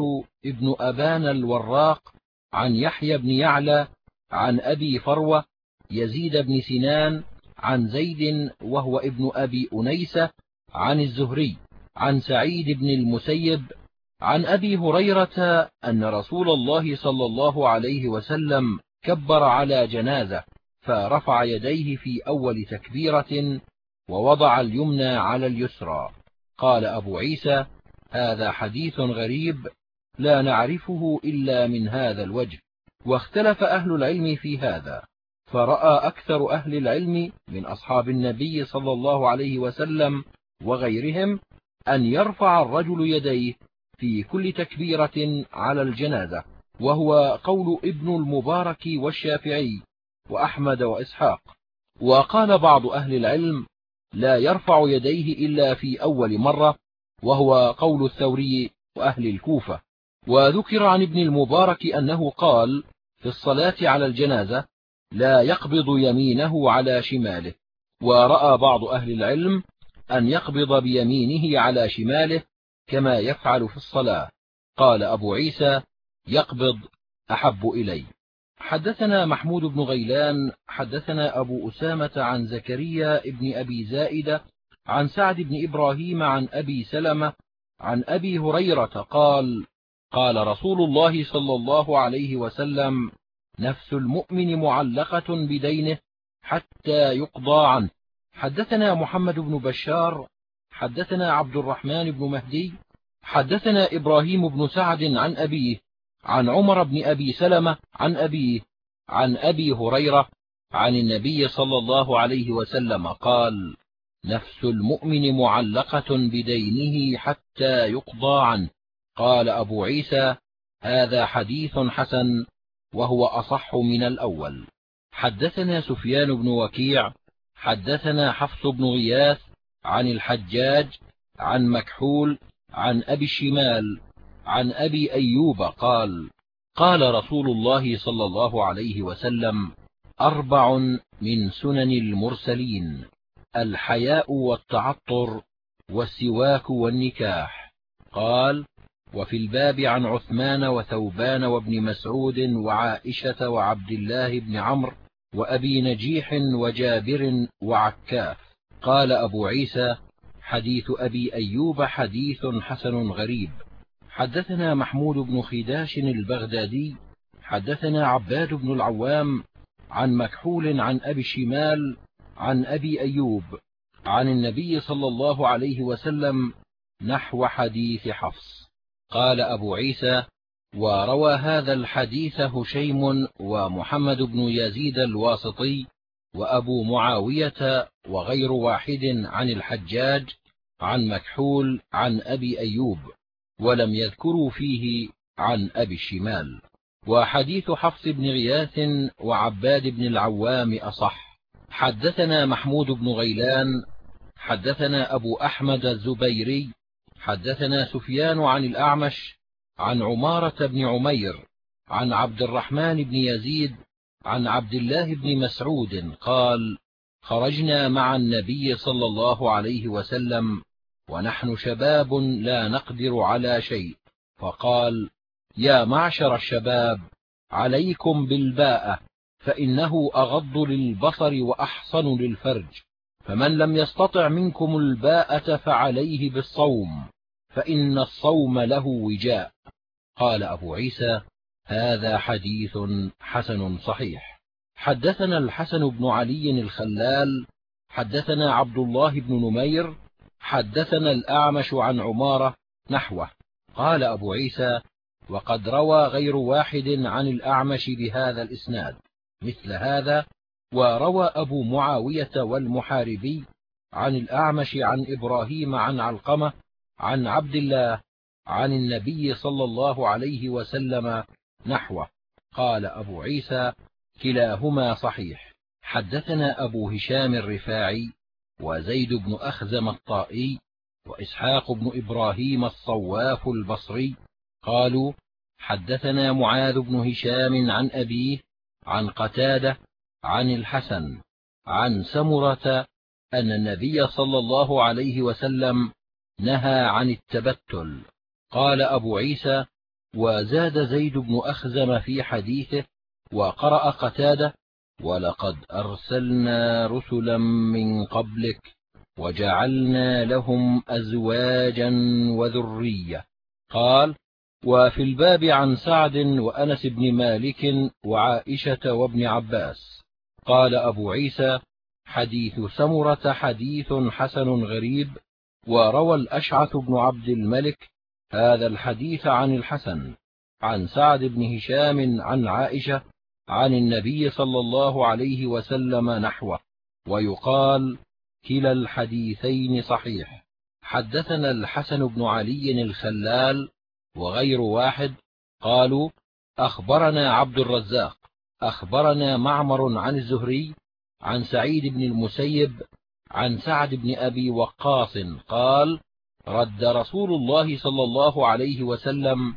ابن أبان الوراق عن يحيى بن يعلى عن أبي فروة يزيد بن سنان عن زيد وهو ابن أبي أنيسة عن الزهري عن سعيد بن المسيب عن أبي هريرة أن رسول الله صلى الله عليه وسلم كبر على جنازة فرفع يديه في أول تكبيرة ووضع اليمنى على اليسرى. قال أبو عيسى هذا حديث غريب لا نعرفه إلا من هذا الوجه واختلف أهل العلم في هذا. فرأى أكثر أهل العلم من أصحاب النبي صلى الله عليه وسلم وغيرهم أن يرفع الرجل يديه في كل تكبيرة على الجنازة وهو قول ابن المبارك والشافعي وأحمد وإسحاق وقال بعض أهل العلم لا يرفع يديه إلا في أول مرة وهو قول الثوري وأهل الكوفة وذكر عن ابن المبارك أنه قال في الصلاة على الجنازة لا يقبض يمينه على شماله. ورأى بعض أهل العلم أن يقبض بيمينه على شماله كما يفعل في الصلاة. قال أبو عيسى يقبض أحب إلي. حدثنا محمود بن غيلان حدثنا أبو أسامة عن زكريا بن أبي زائدة عن سعد بن إبراهيم عن أبي سلمة عن أبي هريرة قال قال رسول الله صلى الله عليه وسلم نفس المؤمن معلقة بدينه حتى يقضى عنه. حدثنا محمد بن بشار حدثنا عبد الرحمن بن مهدي حدثنا إبراهيم بن سعد عن أبيه عن عمر بن أبي سلمة عن أبيه عن أبي هريرة عن النبي صلى الله عليه وسلم قال نفس المؤمن معلقة بدينه حتى يقضى عنه. قال أبو عيسى هذا حديث حسن. وهو أصح من الأول. حدثنا سفيان بن وكيع حدثنا حفص بن غياث عن الحجاج عن مكحول عن أبي الشمال عن أبي أيوب قال قال رسول الله صلى الله عليه وسلم أربع من سنن المرسلين الحياء والتعطر والسواك والنكاح. قال وفي الباب عن عثمان وثوبان وابن مسعود وعائشة وعبد الله بن عمرو وأبي نجيح وجابر وعكاف. قال أبو عيسى حديث أبي أيوب حديث حسن غريب. حدثنا محمود بن خداش البغدادي حدثنا عباد بن العوام عن مكحول عن أبي الشمال عن أبي أيوب عن النبي صلى الله عليه وسلم نحو حديث حفص. قال أبو عيسى وروى هذا الحديث هشيم ومحمد بن يزيد الواسطي وأبو معاوية وغير واحد عن الحجاج عن مكحول عن أبي أيوب ولم يذكروا فيه عن أبي الشمال. وحديث حفص بن غياث وعباد بن العوام أصح. حدثنا محمود بن غيلان حدثنا أبو أحمد الزبيري حدثنا سفيان عن الأعمش عن عمارة بن عمير عن عبد الرحمن بن يزيد عن عبد الله بن مسعود قال خرجنا مع النبي صلى الله عليه وسلم ونحن شباب لا نقدر على شيء. فقال يا معشر الشباب عليكم بالباءة فإنه أغض للبصر وأحصن للفرج فمن لم يستطع منكم الباءة فعليه بالصوم. فإن الصوم له وجاء. قال أبو عيسى هذا حديث حسن صحيح. حدثنا الحسن بن علي الخلال حدثنا عبد الله بن نمير حدثنا الأعمش عن عمارة نحوه. قال أبو عيسى وقد روى غير واحد عن الأعمش بهذا الإسناد مثل هذا وروى أبو معاوية والمحاربي عن الأعمش عن إبراهيم عن علقمة عن عبد الله عن النبي صلى الله عليه وسلم نحوه. قال أبو عيسى كلاهما صحيح. حدثنا أبو هشام الرفاعي وزيد بن أخزم الطائي وإسحاق بن إبراهيم الصواف البصري قالوا حدثنا معاذ بن هشام عن أبيه عن قتادة عن الحسن عن سمرة أن النبي صلى الله عليه وسلم نهى عن التبتل. قال أبو عيسى وزاد زيد بن أخزم في حديثه وقرأ قتادة ولقد أرسلنا رسلا من قبلك وجعلنا لهم أزواجا وذرية. قال وفي الباب عن سعد وأنس بن مالك وعائشة وابن عباس. قال أبو عيسى حديث سمرة حديث حسن غريب وروى الأشعث بن عبد الملك هذا الحديث عن الحسن عن سعد بن هشام عن عائشة عن النبي صلى الله عليه وسلم نحوه ويقال كلا الحديثين صحيح. حدثنا الحسن بن علي الخلال وغير واحد قالوا أخبرنا عبد الرزاق أخبرنا معمر عن الزهري عن سعيد بن المسيب عن سعد بن أبي وقاص قال رد رسول الله صلى الله عليه وسلم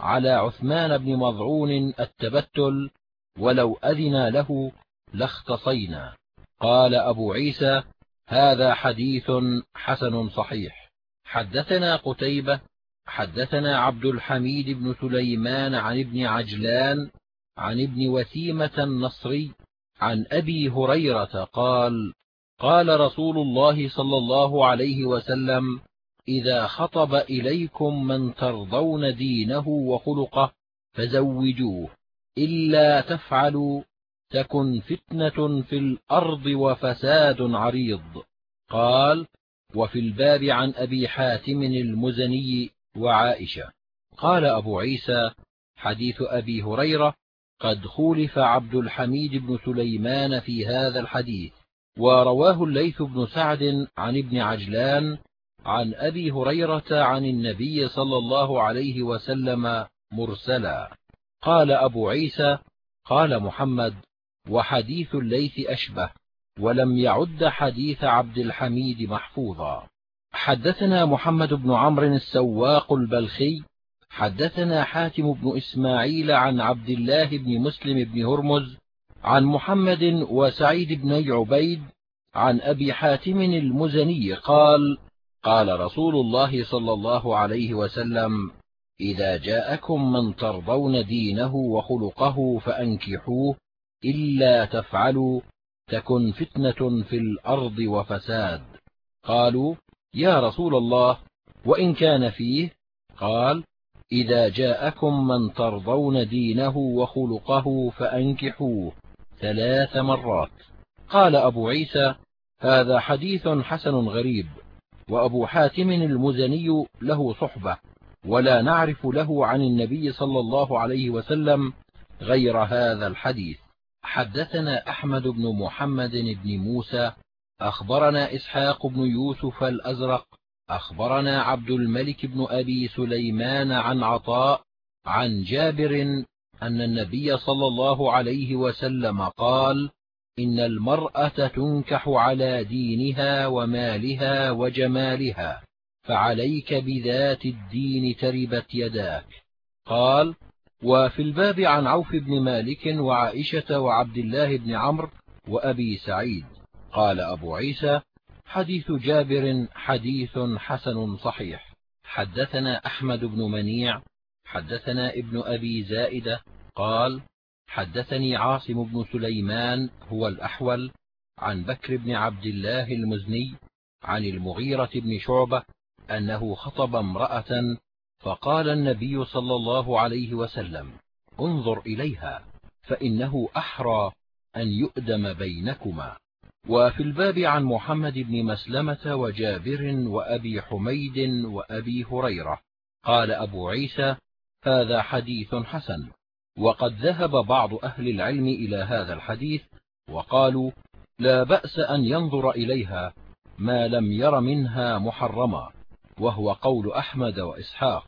على عثمان بن مضعون التبتل ولو أذن له لاختصينا قال أبو عيسى هذا حديث حسن صحيح حدثنا قتيبة حدثنا عبد الحميد بن سليمان عن ابن عجلان عن ابن وثيمة النصري عن أبي هريرة قال قال رسول الله صلى الله عليه وسلم إذا خطب إليكم من ترضون دينه وخلقه فزوجوه إلا تفعلوا تكن فتنة في الأرض وفساد عريض. قال وفي الباب عن أبي حاتم المزني وعائشة. قال أبو عيسى حديث أبي هريرة قد خولف عبد الحميد بن سليمان في هذا الحديث. ورواه الليث بن سعد عن ابن عجلان عن أبي هريرة عن النبي صلى الله عليه وسلم مرسلا. قال أبو عيسى قال محمد وحديث الليث أشبه ولم يعد حديث عبد الحميد محفوظا. حدثنا محمد بن عمرو السواق البلخي حدثنا حاتم بن إسماعيل عن عبد الله بن مسلم بن هرمز عن محمد وسعيد بن عبيد عن أبي حاتم المزني قال قال رسول الله صلى الله عليه وسلم إذا جاءكم من ترضون دينه وخلقه فأنكحوه إلا تفعلوا تكن فتنة في الأرض وفساد. قالوا يا رسول الله وإن كان فيه؟ قال إذا جاءكم من ترضون دينه وخلقه فأنكحوه. ثلاث مرات. قال أبو عيسى هذا حديث حسن غريب وأبو حاتم المزني له صحبة ولا نعرف له عن النبي صلى الله عليه وسلم غير هذا الحديث. حدثنا أحمد بن محمد بن موسى أخبرنا إسحاق بن يوسف الأزرق أخبرنا عبد الملك بن أبي سليمان عن عطاء عن جابر أن النبي صلى الله عليه وسلم قال إن المرأة تنكح على دينها ومالها وجمالها فعليك بذات الدين تربت يداك. قال وفي الباب عن عوف بن مالك وعائشة وعبد الله بن عمرو وأبي سعيد. قال أبو عيسى حديث جابر حديث حسن صحيح. حدثنا أحمد بن منيع حدثنا ابن أبي زائدة قال حدثني عاصم بن سليمان هو الأحول عن بكر بن عبد الله المزني عن المغيرة بن شعبة أنه خطب امرأة فقال النبي صلى الله عليه وسلم انظر إليها فإنه أحرى أن يؤدم بينكما. وفي الباب عن محمد بن مسلمة وجابر وأبي حميد وأبي هريرة. قال أبو عيسى هذا حديث حسن. وقد ذهب بعض أهل العلم إلى هذا الحديث وقالوا لا بأس أن ينظر إليها ما لم ير منها محرما وهو قول أحمد وإسحاق.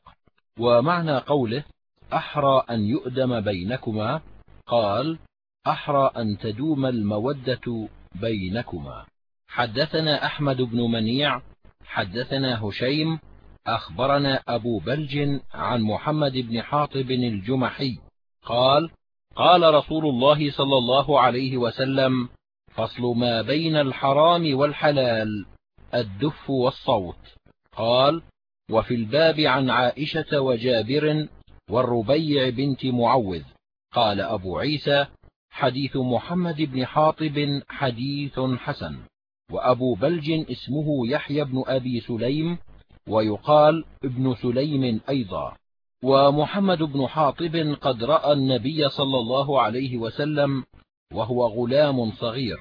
ومعنى قوله أحرى أن يؤدم بينكما قال أحرى أن تدوم المودة بينكما. حدثنا أحمد بن منيع حدثنا هشيم أخبرنا أبو بلج عن محمد بن حاطب الجمحي. قال قال رسول الله صلى الله عليه وسلم فصل ما بين الحرام والحلال الدف والصوت. قال وفي الباب عن عائشة وجابر والربيع بنت معوذ. قال أبو عيسى حديث محمد بن حاطب حديث حسن. وأبو بلج اسمه يحيى بن أبي سليم ويقال ابن سليم أيضا. ومحمد بن حاطب قد رأى النبي صلى الله عليه وسلم وهو غلام صغير.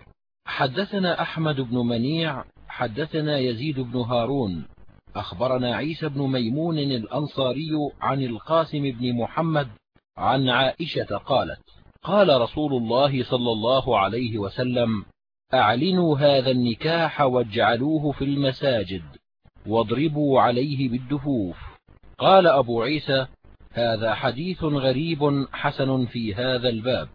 حدثنا أحمد بن منيع حدثنا يزيد بن هارون. أخبرنا عيسى بن ميمون الأنصاري عن القاسم بن محمد عن عائشة قالت قال رسول الله صلى الله عليه وسلم أعلنوا هذا النكاح واجعلوه في المساجد. واضربوا عليه بالدفوف. قال أبو عيسى هذا حديث غريب حسن في هذا الباب.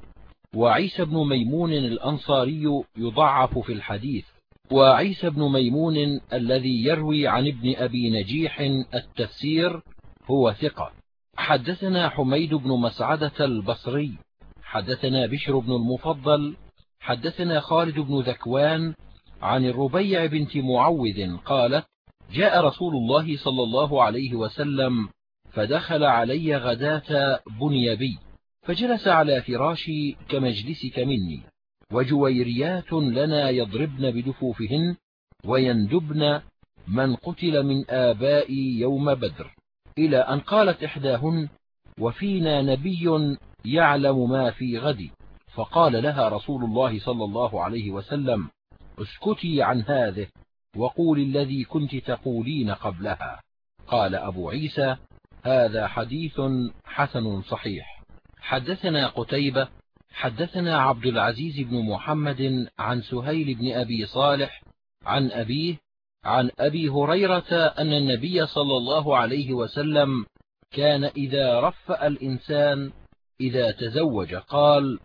وعيسى بن ميمون الأنصاري يضعف في الحديث. وعيسى بن ميمون الذي يروي عن ابن أبي نجيح التفسير هو ثقة. حدثنا حميد بن مسعدة البصري. حدثنا بشر بن المفضل. حدثنا خالد بن ذكوان عن الربيع بنت معوذ قالت جاء رسول الله صلى الله عليه وسلم فدخل علي غداة بني بي فجلس على فراشي كمجلسك مني وجويريات لنا يضربن بدفوفهن ويندبن من قتل من آبائي يوم بدر إلى أن قالت إحداهن وفينا نبي يعلم ما في غد فقال لها رسول الله صلى الله عليه وسلم اسكتي عن هذه وقول الذي كنت تقولين قبلها. قال أبو عيسى هذا حديث حسن صحيح. حدثنا قتيبة حدثنا عبد العزيز بن محمد عن سهيل بن أبي صالح عن أبيه عن أبي هريرة أن النبي صلى الله عليه وسلم كان إذا رفأ الإنسان إذا تزوج قال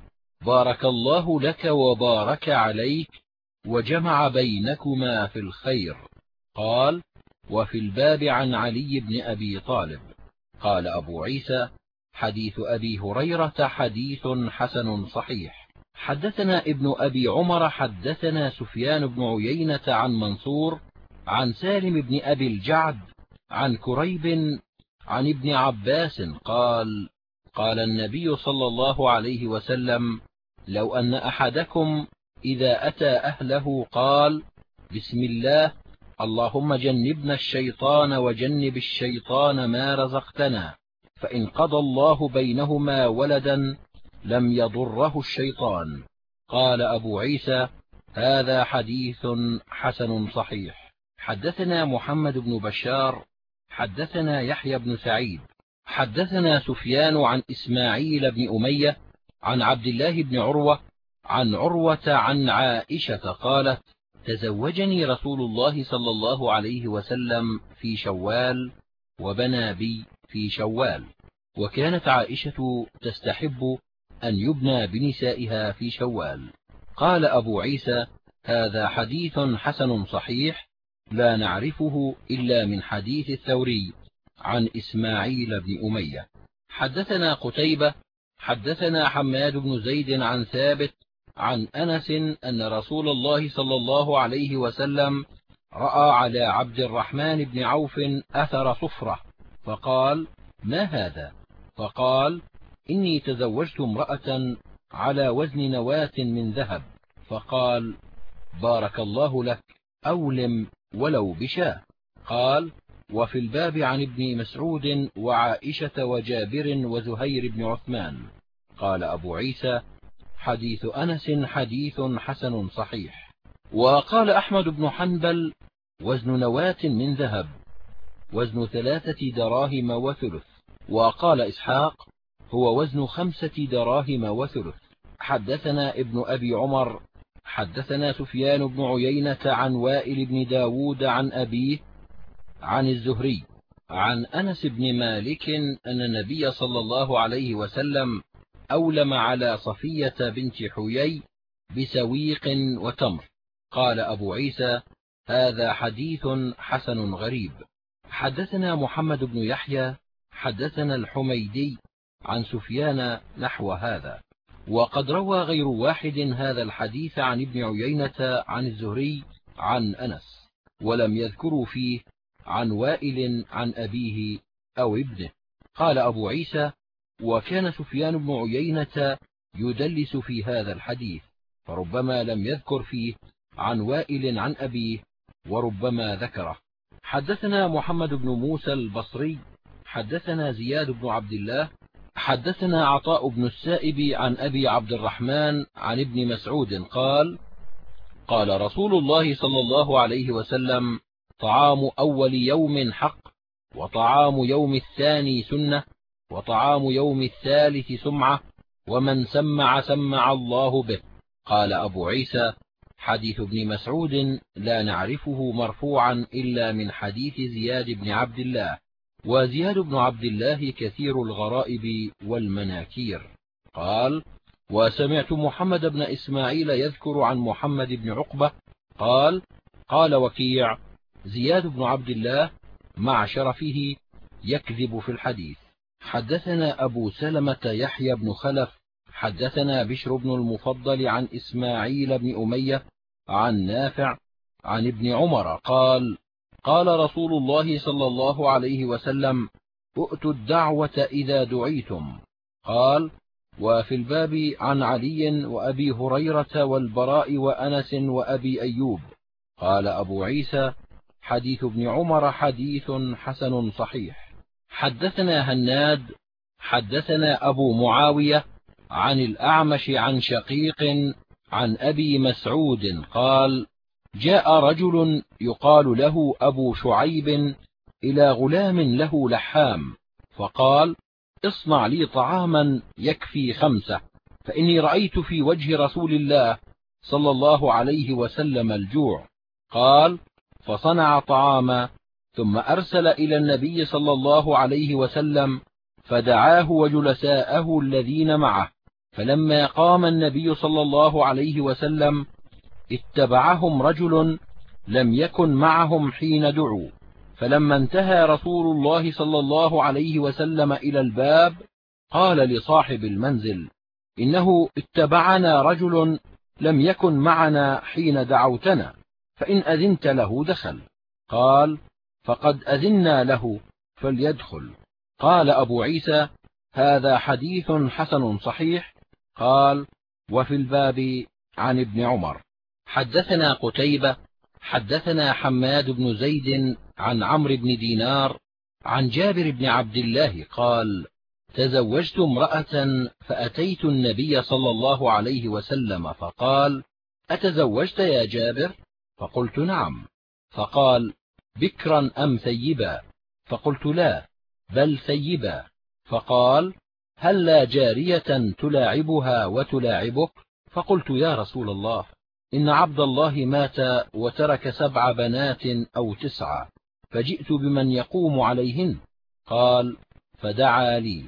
بارك الله لك وبارك عليك وجمع بينكما في الخير. قال وفي الباب عن علي بن أبي طالب. قال أبو عيسى حديث أبي هريرة حديث حسن صحيح. حدثنا ابن أبي عمر حدثنا سفيان بن عيينة عن منصور عن سالم بن أبي الجعد عن كريب عن ابن عباس قال قال النبي صلى الله عليه وسلم لو أن أحدكم إذا أتى أهله قال بسم الله اللهم جنبنا الشيطان وجنب الشيطان ما رزقتنا فإن قضى الله بينهما ولدا لم يضره الشيطان. قال أبو عيسى هذا حديث حسن صحيح. حدثنا محمد بن بشار حدثنا يحيى بن سعيد حدثنا سفيان عن إسماعيل بن أمية عن عبد الله بن عروة عن عروة عن عائشة قالت تزوجني رسول الله صلى الله عليه وسلم في شوال وبنى بي في شوال. وكانت عائشة تستحب أن يبنى بنسائها في شوال. قال أبو عيسى هذا حديث حسن صحيح لا نعرفه إلا من حديث الثوري عن إسماعيل بن أمية. حدثنا قتيبة حدثنا حماد بن زيد عن ثابت عن أنس أن رسول الله صلى الله عليه وسلم رأى على عبد الرحمن بن عوف أثر صفرة فقال ما هذا؟ فقال إني تزوجت امرأة على وزن نواة من ذهب. فقال بارك الله لك أولم ولو بشاه قال وفي الباب عن ابن مسعود وعائشة وجابر وزهير بن عثمان. قال أبو عيسى حديث أنس حديث حسن صحيح. وقال أحمد بن حنبل وزن نواة من ذهب وزن ثلاثة دراهم وثلث. وقال إسحاق هو وزن خمسة دراهم وثلث. حدثنا ابن أبي عمر حدثنا سفيان بن عيينة عن وائل بن داود عن أبيه عن الزهري عن أنس بن مالك أن النبي صلى الله عليه وسلم أولم على صفية بنت حيي بسويق وتمر. قال أبو عيسى هذا حديث حسن غريب. حدثنا محمد بن يحيى حدثنا الحميدي عن سفيان نحو هذا. وقد روى غير واحد هذا الحديث عن ابن عيينة عن الزهري عن أنس ولم يذكروا فيه عن وائل عن أبيه أو ابنه. قال أبو عيسى وكان سفيان بن عيينة يدلس في هذا الحديث فربما لم يذكر فيه عن وائل عن أبيه وربما ذكره. حدثنا محمد بن موسى البصري حدثنا زياد بن عبد الله حدثنا عطاء بن السائب عن أبي عبد الرحمن عن ابن مسعود قال قال رسول الله صلى الله عليه وسلم طعام أول يوم حق وطعام يوم الثاني سنة وطعام يوم الثالث سمعة ومن سمع سمع الله به. قال أبو عيسى حديث ابن مسعود لا نعرفه مرفوعا إلا من حديث زياد بن عبد الله. وزياد بن عبد الله كثير الغرائب والمناكير. قال وسمعت محمد بن إسماعيل يذكر عن محمد بن عقبة. قال قال وكيع زياد بن عبد الله مع شرفه يكذب في الحديث. حدثنا أبو سلمة يحيى بن خلف حدثنا بشر بن المفضل عن إسماعيل بن أمية عن نافع عن ابن عمر قال قال رسول الله صلى الله عليه وسلم ائتوا الدعوة إذا دعيتم قال وفي الباب عن علي وأبي هريرة والبراء وأنس وأبي أيوب قال أبو عيسى حديث ابن عمر حديث حسن صحيح حدثنا هناد حدثنا أبو معاوية عن الأعمش عن شقيق عن أبي مسعود قال جاء رجل يقال له أبو شعيب إلى غلام له لحام فقال اصنع لي طعاما يكفي خمسة فإني رأيت في وجه رسول الله صلى الله عليه وسلم الجوع. قال فصنع طعاما ثم أرسل إلى النبي صلى الله عليه وسلم فدعاه وجلساءه الذين معه فلما قام النبي صلى الله عليه وسلم اتبعهم رجل لم يكن معهم حين دعوا فلما انتهى رسول الله صلى الله عليه وسلم إلى الباب قال لصاحب المنزل إنه اتبعنا رجل لم يكن معنا حين دعوتنا فإن أذنت له دخل. قال فقد أذنا له فليدخل. قال أبو عيسى هذا حديث حسن صحيح. قال وفي الباب عن ابن عمر. حدثنا قتيبة حدثنا حماد بن زيد عن عمرو بن دينار عن جابر بن عبد الله قال تزوجت امرأة فأتيت النبي صلى الله عليه وسلم فقال أتزوجت يا جابر؟ فقلت نعم. فقال بكرا أم ثيبا فقلت لا بل ثيبا فقال هل لا جارية تلاعبها وتلاعبك؟ فقلت يا رسول الله إن عبد الله مات وترك سبع بنات أو تسعة فجئت بمن يقوم عليهن؟ قال فدعا لي.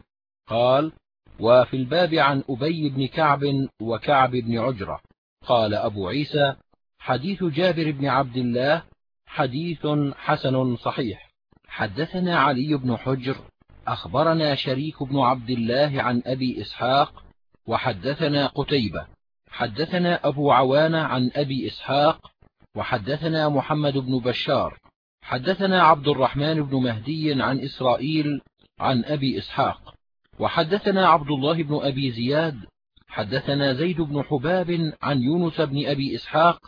قال وفي الباب عن أبي بن كعب وكعب بن عجرة. قال أبو عيسى حديث جابر بن عبد الله حديث حسن صحيح. حدثنا علي بن حجر أخبرنا شريك بن عبد الله عن أبي إسحاق وحدثنا قتيبة. حدثنا أبو عوانة عن أبي إسحاق وحدثنا محمد بن بشار. حدثنا عبد الرحمن بن مهدي عن إسرائيل عن أبي إسحاق. وحدثنا عبد الله بن أبي زياد. حدثنا زيد بن حباب عن يونس بن أبي إسحاق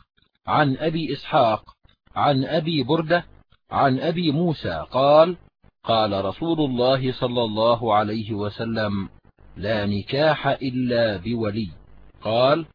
عن أبي إسحاق عن أبي بردة عن أبي موسى قال قال رسول الله صلى الله عليه وسلم لا نكاح إلا بولي. قال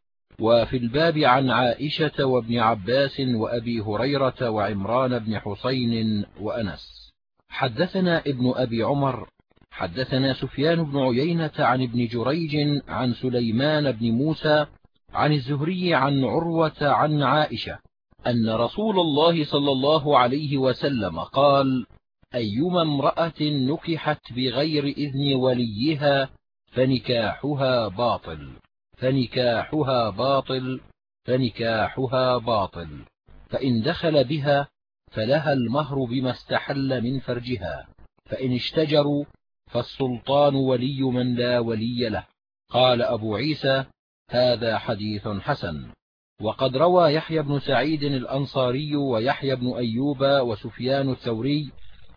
وفي الباب عن عائشة وابن عباس وأبي هريرة وعمران بن حسين وأنس. حدثنا ابن أبي عمر حدثنا سفيان بن عيينة عن ابن جريج عن سليمان بن موسى عن الزهري عن عروة عن عائشة. أن رسول الله صلى الله عليه وسلم قال أيما امرأة نكحت بغير إذن وليها فنكاحها باطل فنكاحها باطل فنكاحها باطل. فإن دخل بها فلها المهر بما استحل من فرجها. فإن اشتجروا فالسلطان ولي من لا ولي له. قال أبو عيسى هذا حديث حسن. وقد روى يحيى بن سعيد الأنصاري ويحيى بن أيوب وسفيان الثوري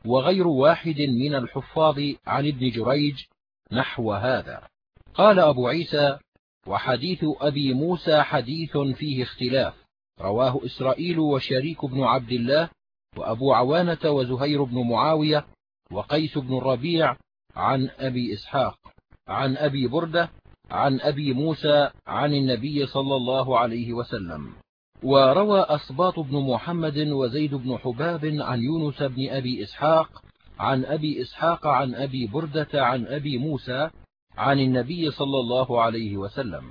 وغير واحد من الحفاظ عن ابن جريج نحو هذا. قال أبو عيسى وحديث أبي موسى حديث فيه اختلاف. رواه إسرائيل وشريك بن عبد الله وأبو عوانة وزهير بن معاوية وقيس بن الربيع عن أبي إسحاق. عن أبي بردة عن أبي موسى عن النبي صلى الله عليه وسلم. وروى أصباط بن محمد وزيد بن حباب عن يونس بن أبي إسحاق عن أبي إسحاق عن أبي بردة عن أبي موسى عن النبي صلى الله عليه وسلم.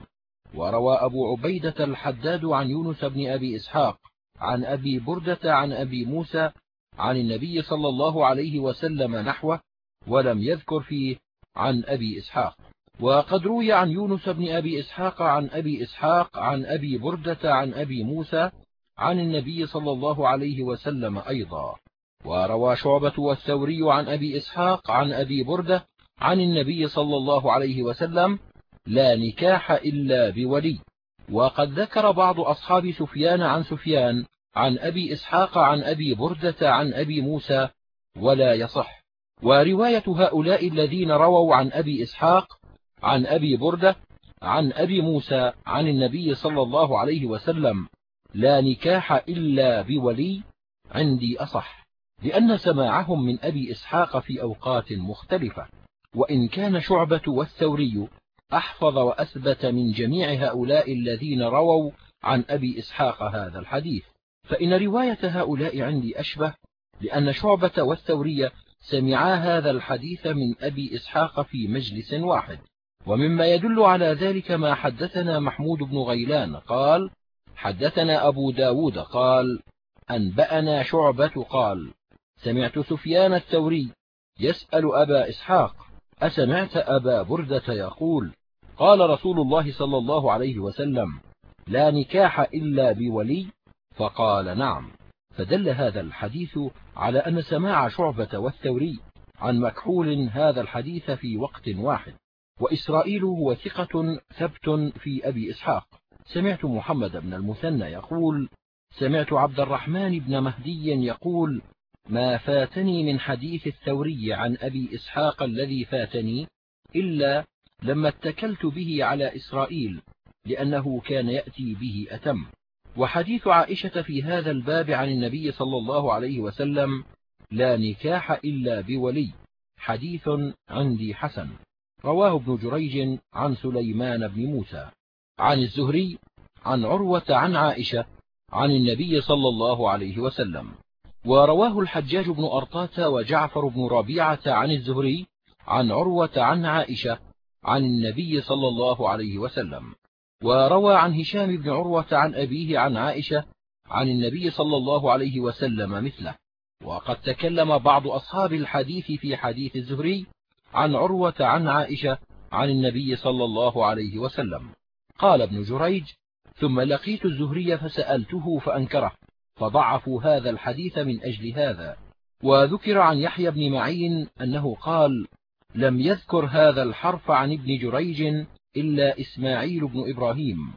وروى أبو عبيدة الحداد عن يونس بن أبي إسحاق عن أبي بردة عن أبي موسى عن النبي صلى الله عليه وسلم نحوه ولم يذكر فيه عن أبي إسحاق. وقد روي عن يونس بن أبي إسحاق عن أبي إسحاق عن أبي بردة عن أبي موسى عن النبي صلى الله عليه وسلم أيضا. وروى شعبة والثوري عن أبي إسحاق عن أبي بردة عن النبي صلى الله عليه وسلم لا نكاح إلا بولي. وقد ذكر بعض أصحاب سفيان عن سفيان عن أبي إسحاق عن أبي بردة عن أبي موسى ولا يصح. ورواية هؤلاء الذين رووا عن أبي إسحاق عن أبي بردة عن أبي موسى عن النبي صلى الله عليه وسلم لا نكاح إلا بولي عندي أصح لأن سماعهم من أبي إسحاق في أوقات مختلفة. وإن كان شعبة والثوري أحفظ وأثبت من جميع هؤلاء الذين رووا عن أبي إسحاق هذا الحديث. فإن رواية هؤلاء عندي أشبه لأن شعبة والثوري سمعا هذا الحديث من أبي إسحاق في مجلس واحد. ومما يدل على ذلك ما حدثنا محمود بن غيلان قال حدثنا أبو ب داود قال أنبأنا شعبة قال سمعت سفيان الثوري يسأل أبا إسحاق أسمعت أبا بردة يقول قال رسول الله صلى الله عليه وسلم لا نكاح إلا بولي؟ فقال نعم. فدل هذا الحديث على أن سماع شعبة والثوري عن مكحول هذا الحديث في وقت واحد. وإسرائيل هو ثقة ثبت في أبي إسحاق. سمعت محمد بن المثنى يقول سمعت عبد الرحمن بن مهدي يقول ما فاتني من حديث الثوري عن أبي إسحاق الذي فاتني إلا لما اتكلت به على إسرائيل لأنه كان يأتي به أتم. وحديث عائشة في هذا الباب عن النبي صلى الله عليه وسلم لا نكاح إلا بولي حديث عندي حسن. رواه ابن جريج عن سليمان بن موسى. عن الزهري عن عروة عن عائشة عن النبي صلى الله عليه وسلم. ورواه الحجاج بن أرطاة وجعفر بن ربيعة عن الزهري عن عروة عن عائشة عن النبي صلى الله عليه وسلم. وروى عن هشام بن عروة عن أبيه عن عائشة عن النبي صلى الله عليه وسلم مثله. وقد تكلم بعض أصحاب الحديث في حديث الزهري عن عروة عن عائشة عن النبي صلى الله عليه وسلم. قال ابن جريج ثم لقيت الزهري فسألته فأنكره فضعفوا هذا الحديث من أجل هذا. وذكر عن يحيى بن معين أنه قال لم يذكر هذا الحرف عن ابن جريج إلا إسماعيل بن إبراهيم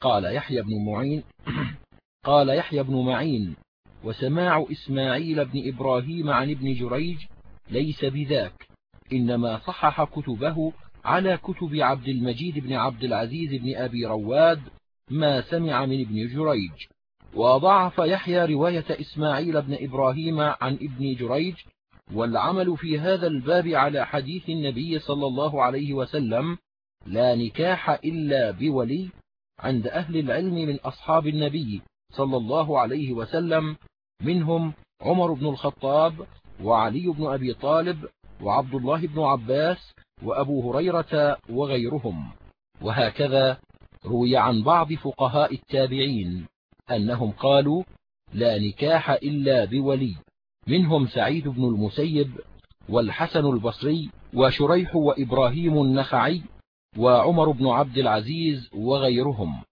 قال يحيى بن معين [CLEARS THROAT] قال يحيى بن معين وسماع إسماعيل بن إبراهيم عن ابن جريج ليس بذاك إنما صحح كتبه على كتب عبد المجيد بن عبد العزيز بن أبي رواد ما سمع من ابن جريج. وضعف يحيى رواية إسماعيل بن إبراهيم عن ابن جريج. والعمل في هذا الباب على حديث النبي صلى الله عليه وسلم لا نكاح إلا بولي عند أهل العلم من أصحاب النبي صلى الله عليه وسلم منهم عمر بن الخطاب وعلي بن أبي طالب وعبد الله بن عباس وأبو هريرة وغيرهم. وهكذا روي عن بعض فقهاء التابعين أنهم قالوا لا نكاح إلا بولي منهم سعيد بن المسيب والحسن البصري وشريح وإبراهيم النخعي وعمر بن عبد العزيز وغيرهم.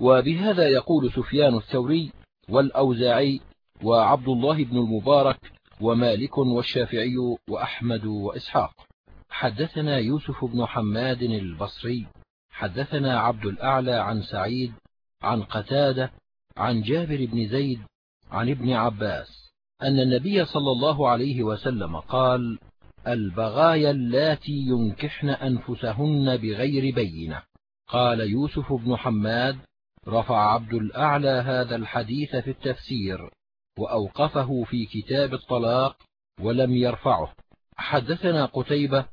وبهذا يقول سفيان الثوري والأوزاعي وعبد الله بن المبارك ومالك والشافعي وأحمد وإسحاق. حدثنا يوسف بن حماد البصري. حدثنا عبد الأعلى عن سعيد عن قتادة عن جابر بن زيد عن ابن عباس أن النبي صلى الله عليه وسلم قال البغايا اللاتي ينكحن أنفسهن بغير بينة قال يوسف بن حماد رفع عبد الأعلى هذا الحديث في التفسير وأوقفه في كتاب الطلاق ولم يرفعه. حدثنا قتيبة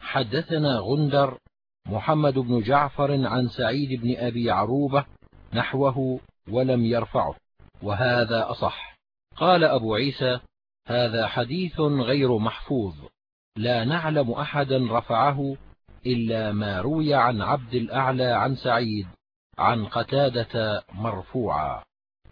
حدثنا غندر محمد بن جعفر عن سعيد بن أبي عروبة نحوه ولم يرفعه وهذا أصح. قال أبو عيسى هذا حديث غير محفوظ لا نعلم أحدا رفعه إلا ما روي عن عبد الأعلى عن سعيد عن قتادة مرفوعا.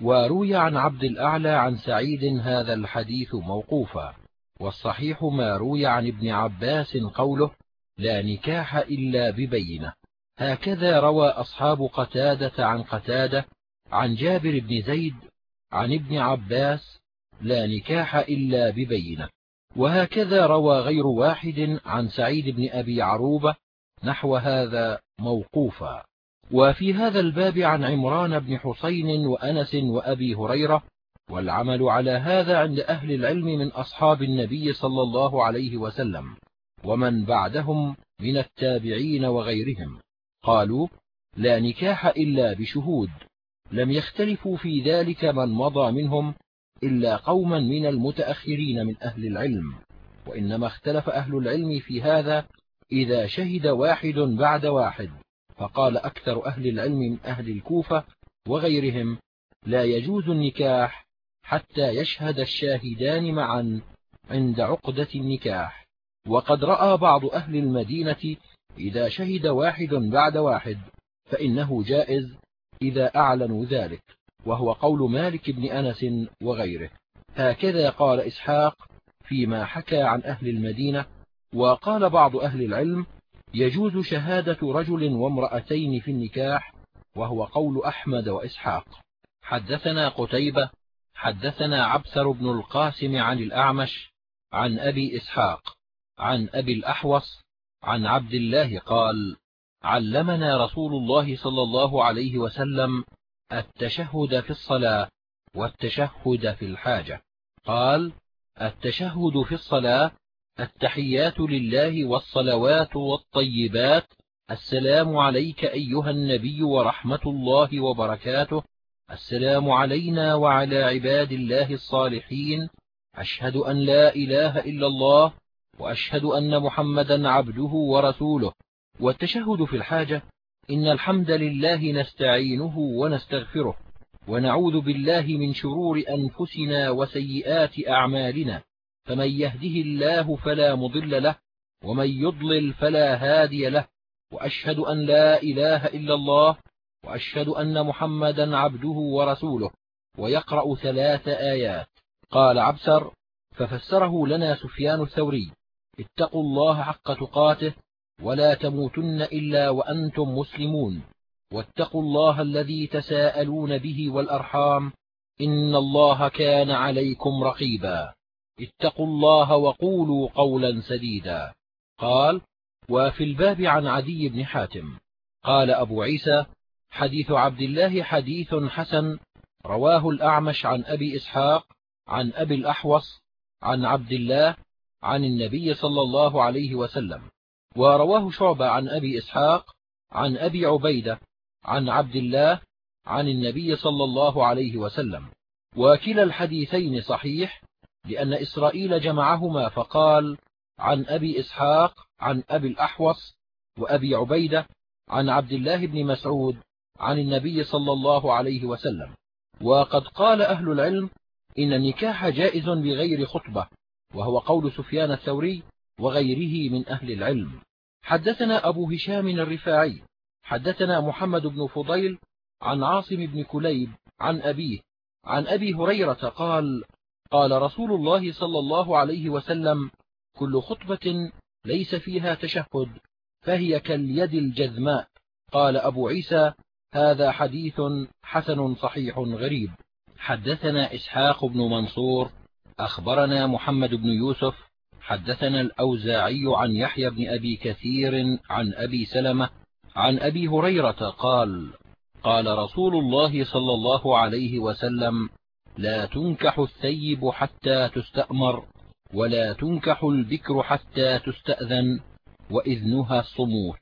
وروي عن عبد الأعلى عن سعيد هذا الحديث موقوفا والصحيح ما روي عن ابن عباس قوله لا نكاح إلا ببينة هكذا روى أصحاب قتادة عن قتادة عن جابر بن زيد عن ابن عباس لا نكاح إلا ببينة وهكذا روى غير واحد عن سعيد بن أبي عروبة نحو هذا موقوفا. وفي هذا الباب عن عمران بن حسين وأنس وأبي هريرة والعمل على هذا عند أهل العلم من أصحاب النبي صلى الله عليه وسلم ومن بعدهم من التابعين وغيرهم. قالوا لا نكاح إلا بشهود. لم يختلفوا في ذلك من مضى منهم إلا قوما من المتأخرين من أهل العلم. وإنما اختلف أهل العلم في هذا إذا شهد واحد بعد واحد. فقال أكثر أهل العلم من أهل الكوفة وغيرهم لا يجوز النكاح حتى يشهد الشاهدان معا عند عقدة النكاح. وقد رأى بعض أهل المدينة إذا شهد واحد بعد واحد فإنه جائز إذا أعلنوا ذلك وهو قول مالك بن أنس وغيره. هكذا قال إسحاق فيما حكى عن أهل المدينة وقال بعض أهل العلم يجوز شهادة رجل وامرأتين في النكاح وهو قول أحمد وإسحاق. حدثنا قتيبة حدثنا عبثر بن القاسم عن الأعمش عن أبي إسحاق عن أبي الأحوص عن عبد الله قال علمنا رسول الله صلى الله عليه وسلم التشهد في الصلاة والتشهد في الحاجة. قال التشهد في الصلاة التحيات لله والصلوات والطيبات. السلام عليك أيها النبي ورحمة الله وبركاته. السلام علينا وعلى عباد الله الصالحين. أشهد أن لا إله إلا الله وأشهد أن محمدا عبده ورسوله. والتشهد في الحاجة إن الحمد لله نستعينه ونستغفره ونعوذ بالله من شرور أنفسنا وسيئات أعمالنا. فمن يهده الله فلا مضل له ومن يضلل فلا هادي له وأشهد أن لا إله إلا الله وأشهد أن محمدا عبده ورسوله ويقرأ ثلاث آيات. قال عبسر ففسره لنا سفيان الثوري اتقوا الله حق تقاته ولا تموتن إلا وأنتم مسلمون واتقوا الله الذي تساءلون به والأرحام إن الله كان عليكم رقيبا. اتقوا الله وقولوا قولا سديدا. قال وفي الباب عن عدي بن حاتم. قال أبو عيسى حديث عبد الله حديث حسن رواه الأعمش عن أبي إسحاق عن أبي الأحوص عن عبد الله عن النبي صلى الله عليه وسلم. ورواه شعبة عن أبي إسحاق عن أبي عبيدة عن عبد الله عن النبي صلى الله عليه وسلم. وكلا الحديثين صحيح لأن إسرائيل جمعهما فقال عن أبي إسحاق عن أبي الأحوص وأبي عبيدة عن عبد الله بن مسعود عن النبي صلى الله عليه وسلم. وقد قال أهل العلم إن النكاح جائز بغير خطبة وهو قول سفيان الثوري وغيره من أهل العلم. حدثنا أبو هشام الرفاعي حدثنا محمد بن فضيل عن عاصم بن كليب عن أبيه عن أبي هريرة قال قال رسول الله صلى الله عليه وسلم كل خطبة ليس فيها تشهد فهي كاليد الجذماء. قال أبو عيسى هذا حديث حسن صحيح غريب. حدثنا إسحاق بن منصور أخبرنا محمد بن يوسف حدثنا الأوزاعي عن يحيى بن أبي كثير عن أبي سلمة عن أبي هريرة قال قال رسول الله صلى الله عليه وسلم لا تنكح الثيب حتى تستأمر ولا تنكح البكر حتى تستأذن وإذنها الصموت.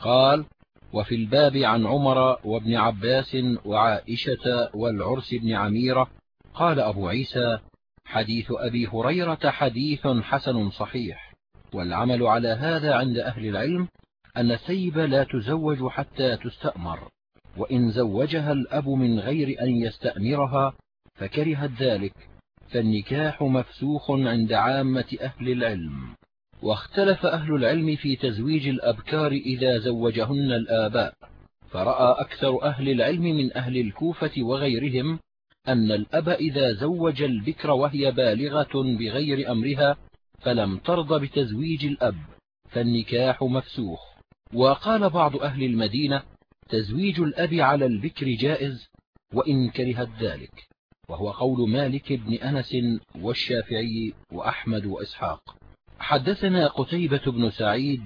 قال وفي الباب عن عمر وابن عباس وعائشة والعرس بن عميرة. قال أبو عيسى حديث أبي هريرة حديث حسن صحيح. والعمل على هذا عند أهل العلم أن الثيب لا تزوج حتى تستأمر وإن زوجها الأب من غير أن يستأمرها فكرهت ذلك فالنكاح مفسوخ عند عامة أهل العلم. واختلف أهل العلم في تزويج الأبكار إذا زوجهن الآباء. فرأى أكثر أهل العلم من أهل الكوفة وغيرهم أن الأب إذا زوج البكر وهي بالغة بغير أمرها فلم ترض بتزويج الأب فالنكاح مفسوخ. وقال بعض أهل المدينة تزويج الأب على البكر جائز وإن كرهت ذلك. وهو قول مالك بن أنس والشافعي وأحمد وإسحاق. حدثنا قتيبة بن سعيد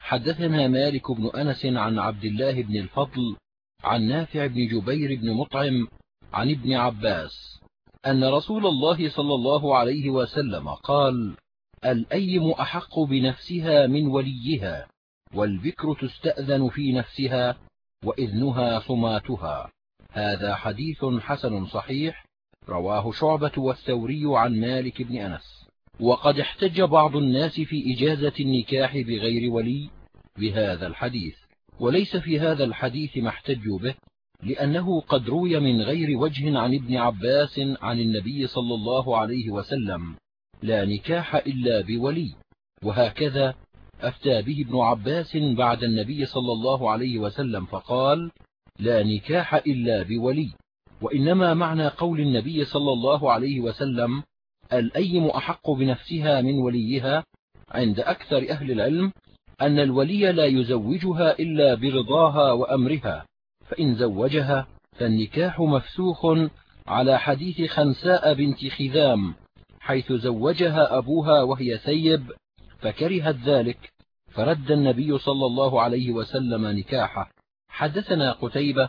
حدثنا مالك بن أنس عن عبد الله بن الفضل عن نافع بن جبير بن مطعم عن ابن عباس أن رسول الله صلى الله عليه وسلم قال الأيم أحق بنفسها من وليها والبكر تستأذن في نفسها وإذنها صماتها. هذا حديث حسن صحيح رواه شعبة والثوري عن مالك بن أنس. وقد احتج بعض الناس في إجازة النكاح بغير ولي بهذا الحديث. وليس في هذا الحديث ما احتجوا به لأنه قد روي من غير وجه عن ابن عباس عن النبي صلى الله عليه وسلم لا نكاح إلا بولي وهكذا أفتى به ابن عباس بعد النبي صلى الله عليه وسلم فقال لا نكاح إلا بولي وإنما معنى قول النبي صلى الله عليه وسلم الأيم أحق بنفسها من وليها عند أكثر أهل العلم أن الولي لا يزوجها إلا برضاها وأمرها فإن زوجها فالنكاح مفسوخ على حديث خنساء بنت خذام حيث زوجها أبوها وهي ثيب فكرهت ذلك فرد النبي صلى الله عليه وسلم نكاحه. حدثنا قتيبة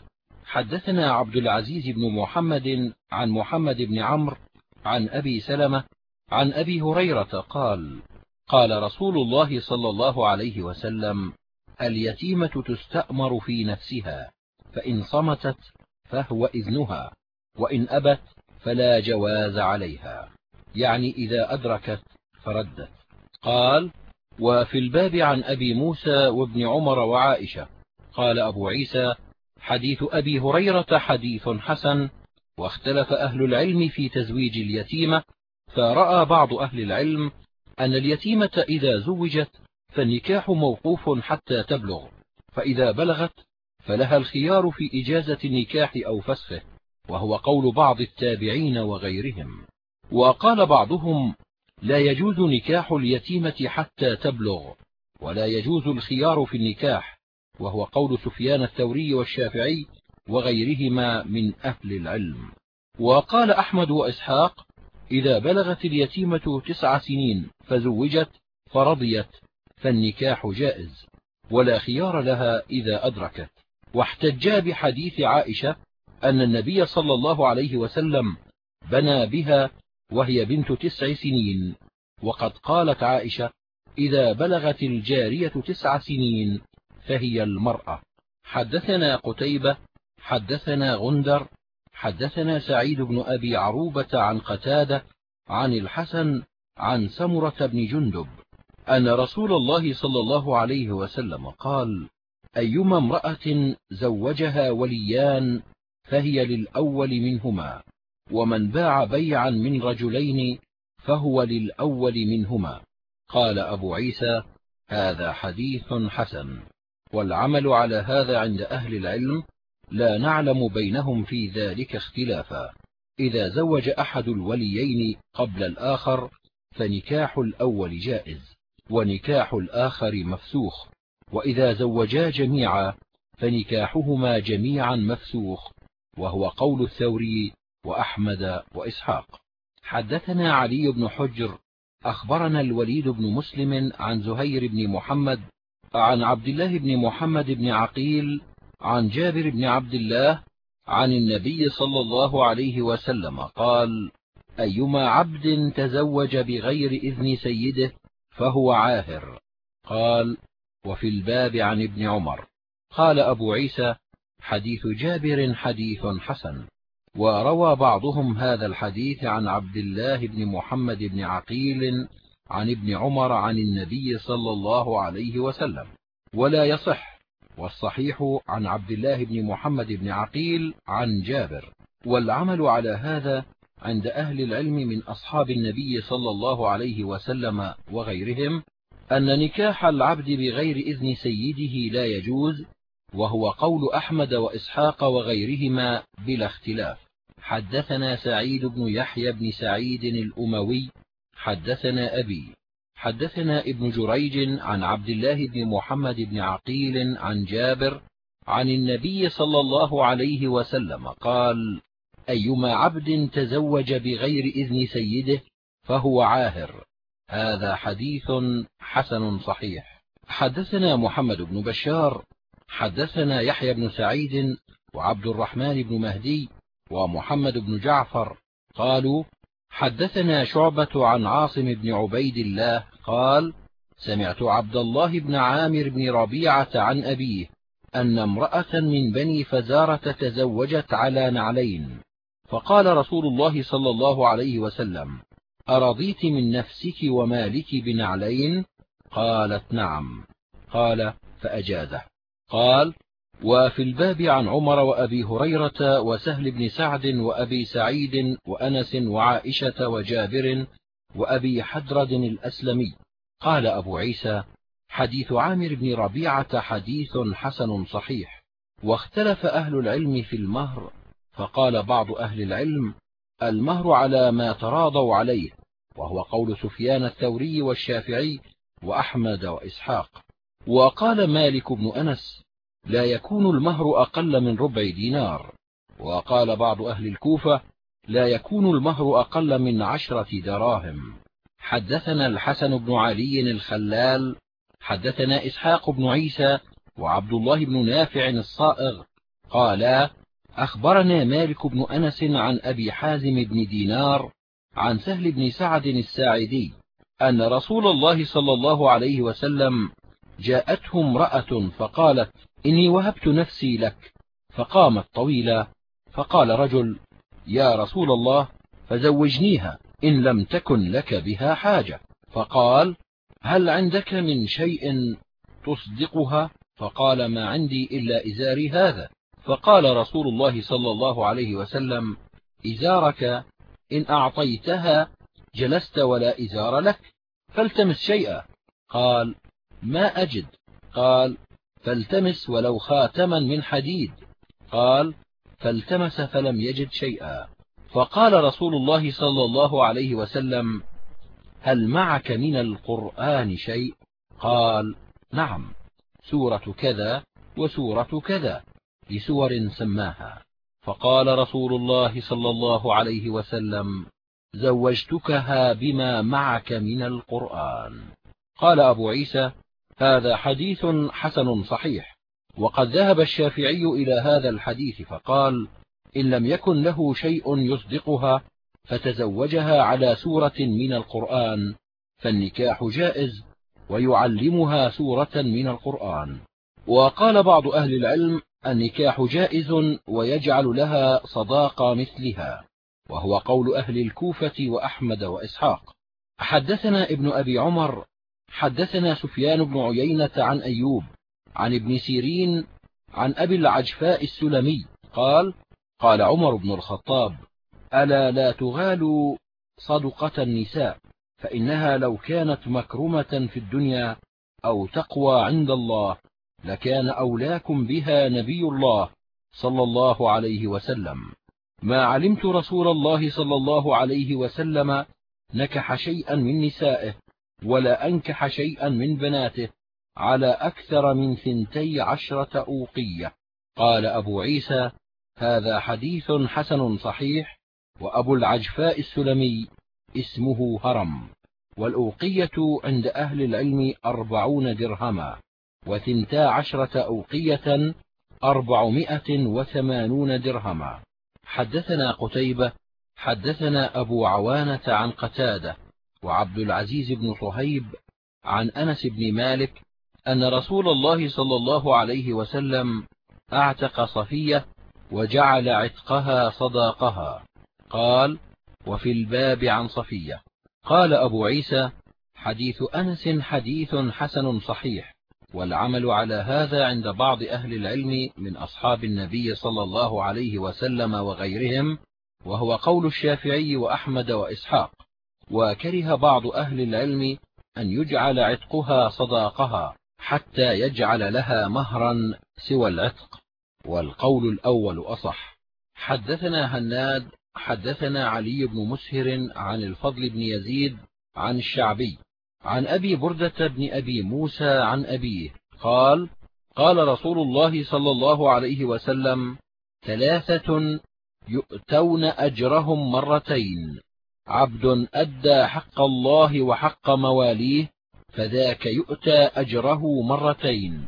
حدثنا عبد العزيز بن محمد عن محمد بن عمرو عن أبي سلمة عن أبي هريرة قال قال رسول الله صلى الله عليه وسلم اليتيمة تستأمر في نفسها فإن صمتت فهو إذنها وإن أبت فلا جواز عليها يعني إذا أدركت فردت. قال وفي الباب عن أبي موسى وابن عمر وعائشة قال أبو عيسى حديث أبي هريرة حديث حسن واختلف أهل العلم في تزويج اليتيمة فرأى بعض أهل العلم أن اليتيمة إذا زوجت فالنكاح موقوف حتى تبلغ فإذا بلغت فلها الخيار في إجازة النكاح أو فسخه وهو قول بعض التابعين وغيرهم. وقال بعضهم لا يجوز نكاح اليتيمة حتى تبلغ ولا يجوز الخيار في النكاح وهو قول سفيان الثوري والشافعي وغيرهما من أهل العلم. وقال أحمد وإسحاق إذا بلغت اليتيمة تسع سنين فزوجت فرضيت فالنكاح جائز ولا خيار لها إذا أدركت. واحتجا بحديث عائشة أن النبي صلى الله عليه وسلم بنى بها وهي بنت تسع سنين. وقد قالت عائشة إذا بلغت الجارية تسع سنين فهي المرأة. حدثنا قتيبة حدثنا غندر حدثنا سعيد بن أبي عروبة عن قتادة عن الحسن عن سمرة بن جندب أن رسول الله صلى الله عليه وسلم قال أيما امرأة زوجها وليان فهي للأول منهما ومن باع بيعا من رجلين فهو للأول منهما. قال أبو عيسى هذا حديث حسن. والعمل على هذا عند أهل العلم لا نعلم بينهم في ذلك اختلافا. إذا زوج أحد الوليين قبل الآخر فنكاح الأول جائز ونكاح الآخر مفسوخ وإذا زوجا جميعا فنكاحهما جميعا مفسوخ وهو قول الثوري وأحمد وإسحاق. حدثنا علي بن حجر أخبرنا الوليد بن مسلم عن زهير بن محمد عن عبد الله بن محمد بن عقيل عن جابر بن عبد الله عن النبي صلى الله عليه وسلم قال أيما عبد تزوج بغير إذن سيده فهو عاهر. قال وفي الباب عن ابن عمر. قال أبو عيسى حديث جابر حديث حسن. وروى بعضهم هذا الحديث عن عبد الله بن محمد بن عقيل عن ابن عمر عن النبي صلى الله عليه وسلم ولا يصح والصحيح عن عبد الله بن محمد بن عقيل عن جابر. والعمل على هذا عند أهل العلم من أصحاب النبي صلى الله عليه وسلم وغيرهم أن نكاح العبد بغير إذن سيده لا يجوز وهو قول أحمد وإسحاق وغيرهما بلا اختلاف. حدثنا سعيد بن يحيى بن سعيد الأموي حدثنا أبي حدثنا ابن جريج عن عبد الله بن محمد بن عقيل عن جابر عن النبي صلى الله عليه وسلم قال أيما عبد تزوج بغير إذن سيده فهو عاهر. هذا حديث حسن صحيح. حدثنا محمد بن بشار حدثنا يحيى بن سعيد وعبد الرحمن بن مهدي ومحمد بن جعفر قالوا حدثنا شعبة عن عاصم بن عبيد الله قال سمعت عبد الله بن عامر بن ربيعة عن أبيه أن امرأة من بني فزارة تزوجت على نعلين. فقال رسول الله صلى الله عليه وسلم أرضيت من نفسك ومالك بنعلين؟ قالت نعم. قال فأجازه. قال وفي الباب عن عمر وأبي هريرة وسهل بن سعد وأبي سعيد وأنس وعائشة وجابر وأبي حدرد الأسلمي. قال أبو عيسى حديث عامر بن ربيعة حديث حسن صحيح واختلف أهل العلم في المهر فقال بعض أهل العلم المهر على ما تراضوا عليه وهو قول سفيان الثوري والشافعي وأحمد وإسحاق وقال مالك بن أنس لا يكون المهر أقل من ربع دينار. وقال بعض أهل الكوفة لا يكون المهر أقل من عشرة دراهم. حدثنا الحسن بن علي الخلال حدثنا إسحاق بن عيسى وعبد الله بن نافع الصائغ قالا أخبرنا مالك بن أنس عن أبي حازم بن دينار عن سهل بن سعد الساعدي أن رسول الله صلى الله عليه وسلم جاءته امرأة فقالت إني وهبت نفسي لك. فقامت طويلا. فقال رجل يا رسول الله فزوجنيها إن لم تكن لك بها حاجة. فقال هل عندك من شيء تصدقها؟ فقال ما عندي إلا إزاري هذا. فقال رسول الله صلى الله عليه وسلم إزارك إن أعطيتها جلست ولا إزار لك فالتمس شيئا. قال ما أجد. قال فالتمس ولو خاتما من حديد. قال فالتمس فلم يجد شيئا. فقال رسول الله صلى الله عليه وسلم هل معك من القرآن شيء؟ قال نعم سورة كذا وسورة كذا بسور سماها. فقال رسول الله صلى الله عليه وسلم زوجتكها بما معك من القرآن. قال أبو عيسى هذا حديث حسن صحيح. وقد ذهب الشافعي إلى هذا الحديث فقال إن لم يكن له شيء يصدقها فتزوجها على سورة من القرآن فالنكاح جائز ويعلمها سورة من القرآن. وقال بعض أهل العلم النكاح جائز ويجعل لها صداق مثلها. وهو قول أهل الكوفة وأحمد وإسحاق. حدثنا ابن أبي عمر حدثنا سفيان بن عيينة عن أيوب عن ابن سيرين عن أبي العجفاء السلمي قال قال عمر بن الخطاب ألا لا تغالوا صدقة النساء فإنها لو كانت مكرمة في الدنيا أو تقوى عند الله لكان أولاكم بها نبي الله صلى الله عليه وسلم. ما علمت رسول الله صلى الله عليه وسلم نكح شيئا من نسائه ولا أنكح شيئا من بناته على أكثر من ثنتي عشرة أوقية. قال أبو عيسى هذا حديث حسن صحيح وأبو العجفاء السلمي اسمه هرم. والأوقية عند أهل العلم أربعون درهما وثنتا عشرة أوقية أربعمائة وثمانون درهما. حدثنا قتيبة حدثنا أبو عوانة عن قتادة وعبد العزيز بن صهيب عن أنس بن مالك أن رسول الله صلى الله عليه وسلم أعتق صفية وجعل عتقها صداقها. قال وفي الباب عن صفية قال أبو عيسى حديث أنس حديث حسن صحيح والعمل على هذا عند بعض أهل العلم من أصحاب النبي صلى الله عليه وسلم وغيرهم وهو قول الشافعي وأحمد وإسحاق. وكره بعض أهل العلم أن يجعل عتقها صداقها حتى يجعل لها مهرا سوى العتق. والقول الأول أصح. حدثنا هناد حدثنا علي بن مسهر عن الفضل بن يزيد عن الشعبي عن أبي بردة بن أبي موسى عن أبيه قال قال رسول الله صلى الله عليه وسلم ثلاثة يؤتون أجرهم مرتين. عبد أدى حق الله وحق مواليه فذاك يؤتى أجره مرتين.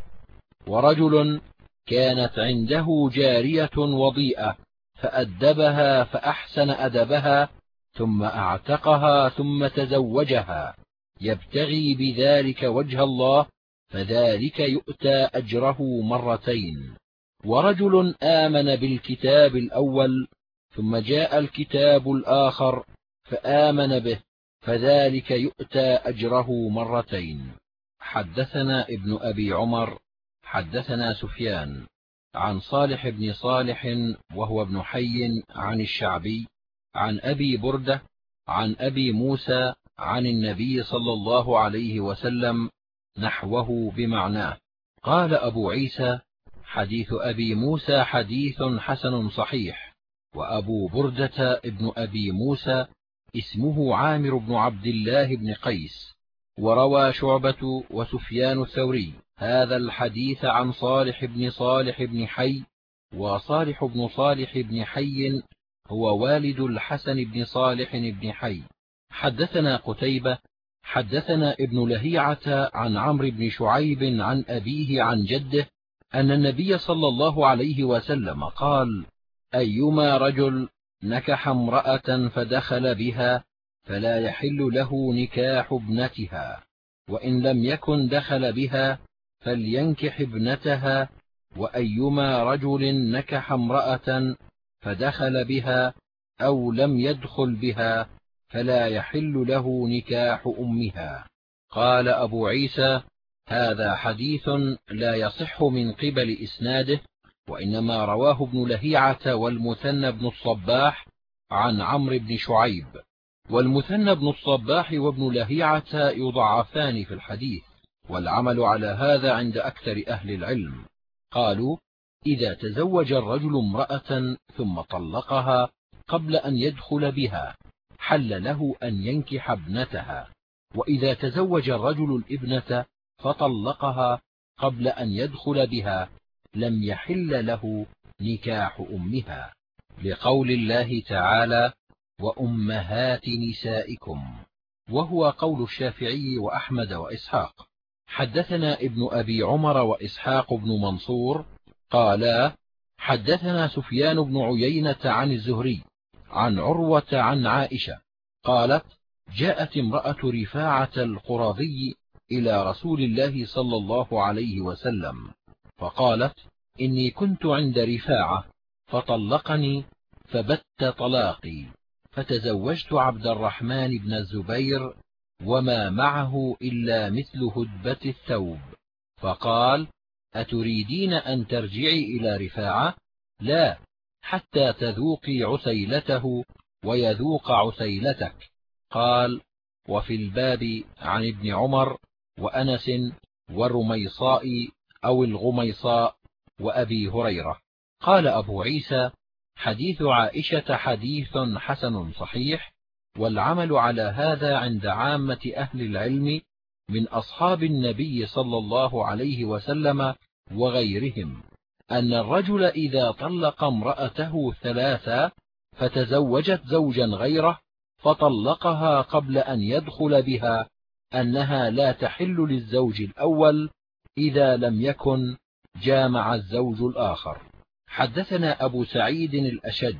ورجل كانت عنده جارية وضيئة فأدبها فأحسن أدبها ثم أعتقها ثم تزوجها. يبتغي بذلك وجه الله فذلك يؤتى أجره مرتين. ورجل آمن بالكتاب الأول ثم جاء الكتاب الآخر فآمن به فذلك يؤتى أجره مرتين. حدثنا ابن أبي عمر حدثنا سفيان عن صالح بن صالح وهو ابن حي عن الشعبي عن أبي بردة عن أبي موسى عن النبي صلى الله عليه وسلم نحوه بمعناه. قال أبو عيسى حديث أبي موسى حديث حسن صحيح وأبو بردة ابن أبي موسى اسمه عامر بن عبد الله بن قيس وروى شعبة وسفيان الثوري هذا الحديث عن صالح بن صالح بن حي وصالح بن صالح بن حي هو والد الحسن بن صالح بن حي. حدثنا قتيبة حدثنا ابن لهيعة عن عمرو بن شعيب عن أبيه عن جده أن النبي صلى الله عليه وسلم قال أيما رجل نكح امرأة فدخل بها فلا يحل له نكاح ابنتها وإن لم يكن دخل بها فلينكح ابنتها وأيما رجل نكح امرأة فدخل بها أو لم يدخل بها فلا يحل له نكاح أمها. قال أبو عيسى هذا حديث لا يصح من قبل إسناده وإنما رواه ابن لهيعة والمثنى بن الصباح عن عمرو بن شعيب. والمثنى بن الصباح وابن لهيعة يضعفان في الحديث والعمل على هذا عند أكثر أهل العلم. قالوا إذا تزوج الرجل امرأة ثم طلقها قبل أن يدخل بها حل له أن ينكح ابنتها. وإذا تزوج الرجل الابنة فطلقها قبل أن يدخل بها لم يحل له نكاح أمها. لقول الله تعالى وأمهات نسائكم. وهو قول الشافعي وأحمد وإسحاق. حدثنا ابن أبي عمر وإسحاق بن منصور قالا حدثنا سفيان بن عيينة عن الزهري عن عروة عن عائشة قالت جاءت امرأة رفاعة القرظي إلى رسول الله صلى الله عليه وسلم. فقالت إني كنت عند رفاعة فطلقني فبت طلاقي فتزوجت عبد الرحمن بن الزبير وما معه إلا مثل هدبة الثوب. فقال أتريدين أن ترجعي إلى رفاعة؟ لا حتى تذوقي عسيلته ويذوق عسيلتك قال وفي الباب عن ابن عمر وأنس والرميصاء أو الغميصاء وأبي هريرة. قال أبو عيسى حديث عائشة حديث حسن صحيح والعمل على هذا عند عامة أهل العلم من أصحاب النبي صلى الله عليه وسلم وغيرهم أن الرجل إذا طلق امرأته ثلاثا فتزوجت زوجا غيره فطلقها قبل أن يدخل بها أنها لا تحل للزوج الأول إذا لم يكن جامع الزوج الآخر. حدثنا أبو سعيد الأشج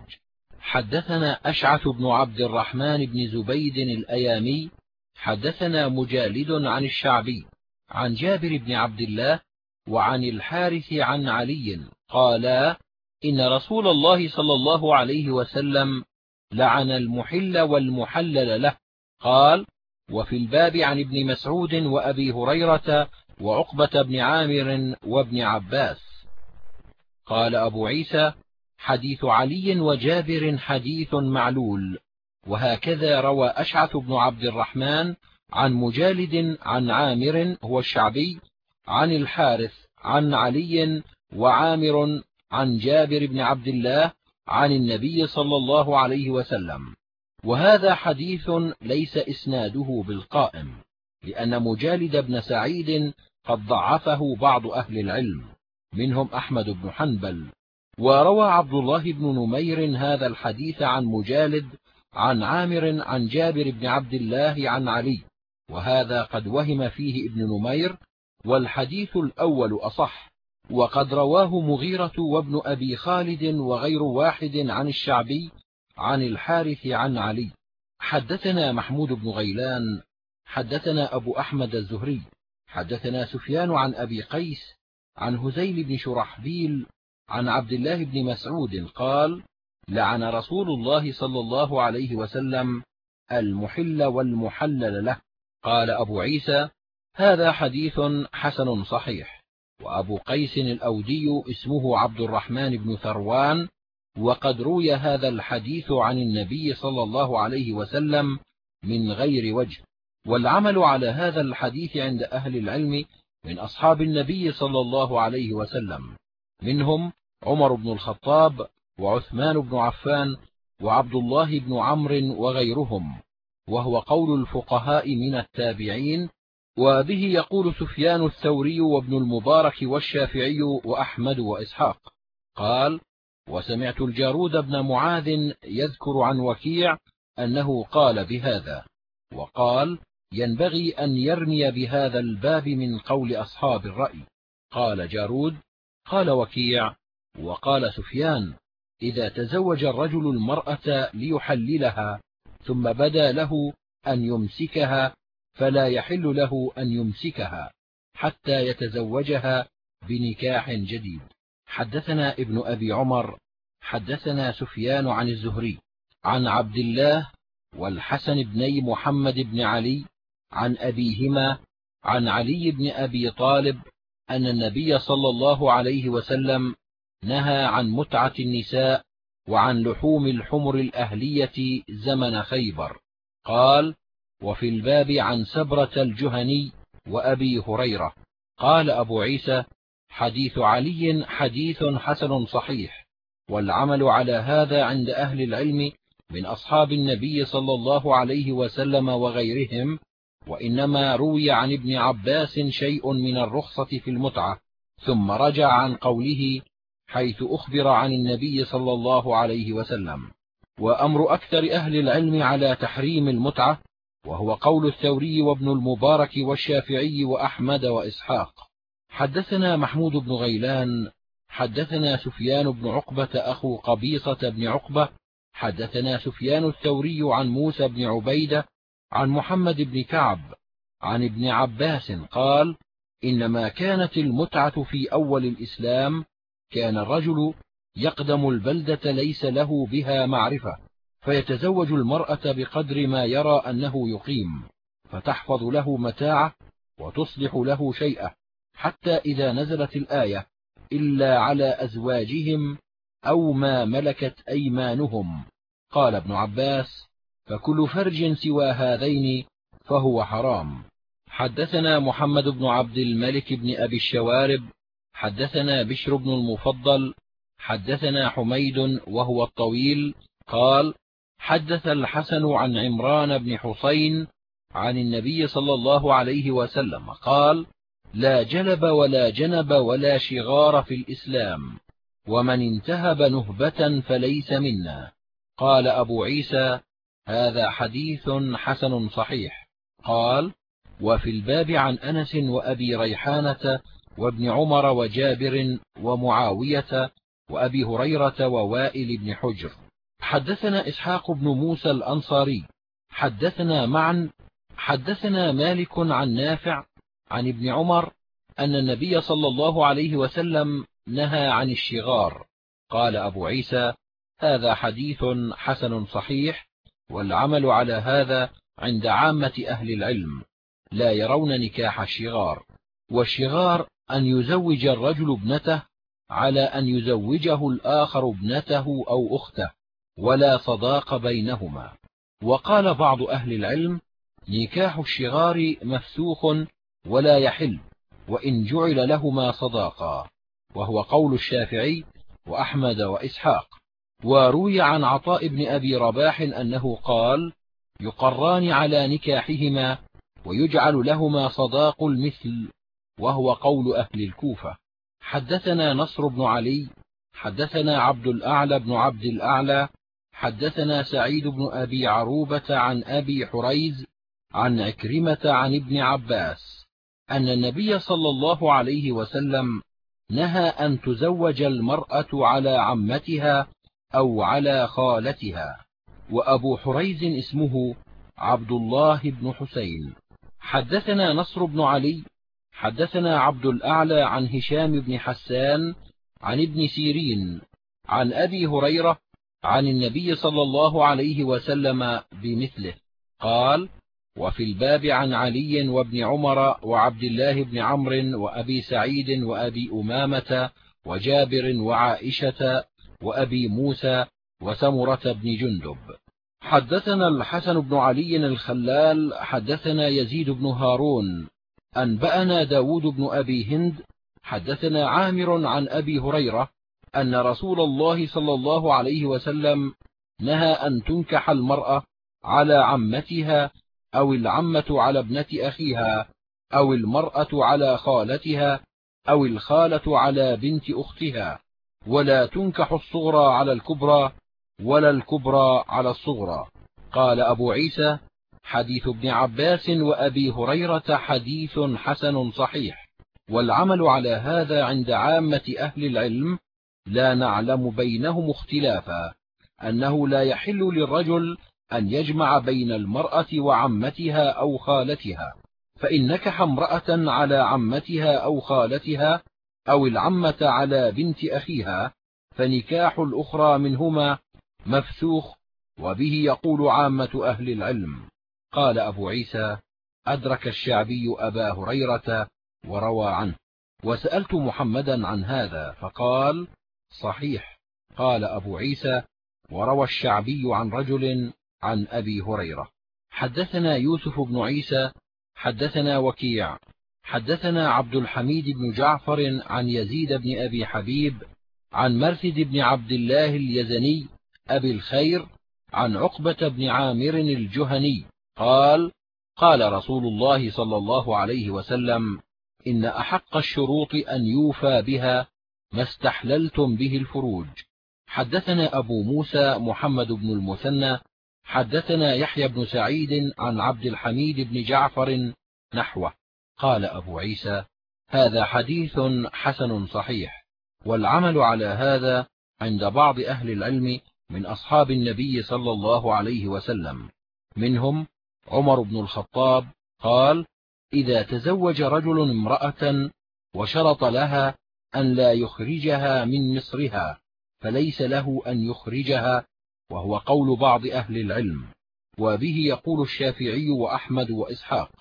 حدثنا أشعث بن عبد الرحمن بن زبيد الأيامي حدثنا مجالد عن الشعبي عن جابر بن عبد الله وعن الحارث عن علي قالا إن رسول الله صلى الله عليه وسلم لعن المحل والمحلل له. قال وفي الباب عن ابن مسعود وأبي هريرة وعقبة بن عامر وابن عباس. قال أبو عيسى حديث علي وجابر حديث معلول وهكذا روى أشعث بن عبد الرحمن عن مجالد عن عامر هو الشعبي عن الحارث عن علي وعامر عن جابر بن عبد الله عن النبي صلى الله عليه وسلم. وهذا حديث ليس إسناده بالقائم لأن مجالد بن سعيد قد ضعفه بعض أهل العلم منهم أحمد بن حنبل. وروى عبد الله بن نمير هذا الحديث عن مجالد عن عامر عن جابر بن عبد الله عن علي. وهذا قد وهم فيه ابن نمير والحديث الأول أصح. وقد رواه مغيرة وابن أبي خالد وغير واحد عن الشعبي عن الحارث عن علي. حدثنا محمود بن غيلان حدثنا أبو أحمد الزهري. حدثنا سفيان عن أبي قيس عن هزيل بن شرحبيل عن عبد الله بن مسعود قال لعن رسول الله صلى الله عليه وسلم المحل والمحلل له. قال أبو عيسى هذا حديث حسن صحيح. وأبو قيس الأودي اسمه عبد الرحمن بن ثروان وقد روي هذا الحديث عن النبي صلى الله عليه وسلم من غير وجه. والعمل على هذا الحديث عند أهل العلم من أصحاب النبي صلى الله عليه وسلم. منهم عمر بن الخطاب وعثمان بن عفان وعبد الله بن عمرو وغيرهم. وهو قول الفقهاء من التابعين وبه يقول سفيان الثوري وابن المبارك والشافعي وأحمد وإسحاق. قال وسمعت الجارود بن معاذ يذكر عن وكيع أنه قال بهذا. وقال ينبغي أن يرمي بهذا الباب من قول أصحاب الرأي. قال جارود قال وكيع وقال سفيان إذا تزوج الرجل المرأة ليحللها ثم بدا له أن يمسكها فلا يحل له أن يمسكها حتى يتزوجها بنكاح جديد. حدثنا ابن أبي عمر حدثنا سفيان عن الزهري عن عبد الله والحسن بن محمد بن علي عن أبيهما عن علي بن أبي طالب أن النبي صلى الله عليه وسلم نهى عن متعة النساء وعن لحوم الحمر الأهلية زمن خيبر. قال وفي الباب عن سبرة الجهني وأبي هريرة. قال أبو عيسى حديث علي حديث حسن صحيح والعمل على هذا عند أهل العلم من أصحاب النبي صلى الله عليه وسلم وغيرهم وإنما روي عن ابن عباس شيء من الرخصة في المتعة ثم رجع عن قوله حيث أخبر عن النبي صلى الله عليه وسلم وأمر أكثر أهل العلم على تحريم المتعة وهو قول الثوري وابن المبارك والشافعي وأحمد وإسحاق حدثنا محمود بن غيلان حدثنا سفيان بن عقبة أخو قبيصة بن عقبة حدثنا سفيان الثوري عن موسى بن عبيدة عن محمد بن كعب عن ابن عباس قال إنما كانت المتعة في أول الإسلام كان الرجل يقدم البلدة ليس له بها معرفة فيتزوج المرأة بقدر ما يرى أنه يقيم فتحفظ له متاعه وتصلح له شيئه حتى إذا نزلت الآية إلا على أزواجهم أو ما ملكت أيمانهم. قال ابن عباس فكل فرج سوى هذين فهو حرام. حدثنا محمد بن عبد الملك بن أبي الشوارب حدثنا بشر بن المفضل حدثنا حميد وهو الطويل قال حدث الحسن عن عمران بن حسين عن النبي صلى الله عليه وسلم قال لا جلب ولا جنب ولا شغار في الإسلام ومن انتهب نهبة فليس منا. قال أبو عيسى هذا حديث حسن صحيح. قال وفي الباب عن أنس وأبي ريحانة وابن عمر وجابر ومعاوية وأبي هريرة ووائل بن حجر. حدثنا إسحاق بن موسى الأنصاري. حدثنا معا حدثنا مالك عن نافع عن ابن عمر أن النبي صلى الله عليه وسلم نهى عن الشغار. قال أبو عيسى هذا حديث حسن صحيح. والعمل على هذا عند عامة أهل العلم لا يرون نكاح الشغار والشغار أن يزوج الرجل ابنته على أن يزوجه الآخر ابنته أو أخته ولا صداق بينهما. وقال بعض أهل العلم نكاح الشغار مفسوخ ولا يحل وإن جعل لهما صداقا. وهو قول الشافعي وأحمد وإسحاق. وروي عن عطاء بن أبي رباح أنه قال يقران على نكاحهما ويجعل لهما صداق المثل وهو قول أهل الكوفة. حدثنا نصر بن علي حدثنا عبد الأعلى بن عبد الأعلى حدثنا سعيد بن أبي عروبة عن أبي حريز عن عكرمة عن ابن عباس أن النبي صلى الله عليه وسلم نهى أن تزوج المرأة على عمتها أو على خالتها. وأبو حريز اسمه عبد الله بن حسين. حدثنا نصر بن علي حدثنا عبد الأعلى عن هشام بن حسان عن ابن سيرين عن أبي هريرة عن النبي صلى الله عليه وسلم بمثله. قال وفي الباب عن علي وابن عمر وعبد الله بن عمرو وأبي سعيد وأبي أمامة وجابر وعائشة وأبي موسى وسمرة بن جندب. حدثنا الحسن بن علي الخلال حدثنا يزيد بن هارون. أنبأنا داود بن أبي هند. حدثنا عامر عن أبي هريرة أن رسول الله صلى الله عليه وسلم نهى أن تنكح المرأة على عمتها أو العمة على ابنة أخيها أو المرأة على خالتها أو الخالة على بنت أختها. ولا تنكح الصغرى على الكبرى ولا الكبرى على الصغرى. قال أبو عيسى حديث ابن عباس وأبي هريرة حديث حسن صحيح. والعمل على هذا عند عامة أهل العلم لا نعلم بينهم اختلافا. أنه لا يحل للرجل أن يجمع بين المرأة وعمتها أو خالتها فإن نكح امرأة على عمتها أو خالتها أو العمة على بنت أخيها فنكاح الأخرى منهما مفسوخ وبه يقول عامة أهل العلم. قال أبو عيسى أدرك الشعبي أبا هريرة وروى عنه. وسألت محمدا عن هذا فقال صحيح. قال أبو عيسى وروى الشعبي عن رجل عن أبي هريرة. حدثنا يوسف بن عيسى حدثنا وكيع. حدثنا عبد الحميد بن جعفر عن يزيد بن أبي حبيب عن مرثد بن عبد الله اليزني أبي الخير عن عقبة بن عامر الجهني قال قال رسول الله صلى الله عليه وسلم إن أحق الشروط أن يوفى بها ما استحللتم به الفروج. حدثنا أبو موسى محمد بن المثنى حدثنا يحيى بن سعيد عن عبد الحميد بن جعفر نحوه. قال أبو عيسى هذا حديث حسن صحيح والعمل على هذا عند بعض أهل العلم من أصحاب النبي صلى الله عليه وسلم. منهم عمر بن الخطاب قال إذا تزوج رجل امرأة وشرط لها أن لا يخرجها من مصرها فليس له أن يخرجها وهو قول بعض أهل العلم وبه يقول الشافعي وأحمد وإسحاق.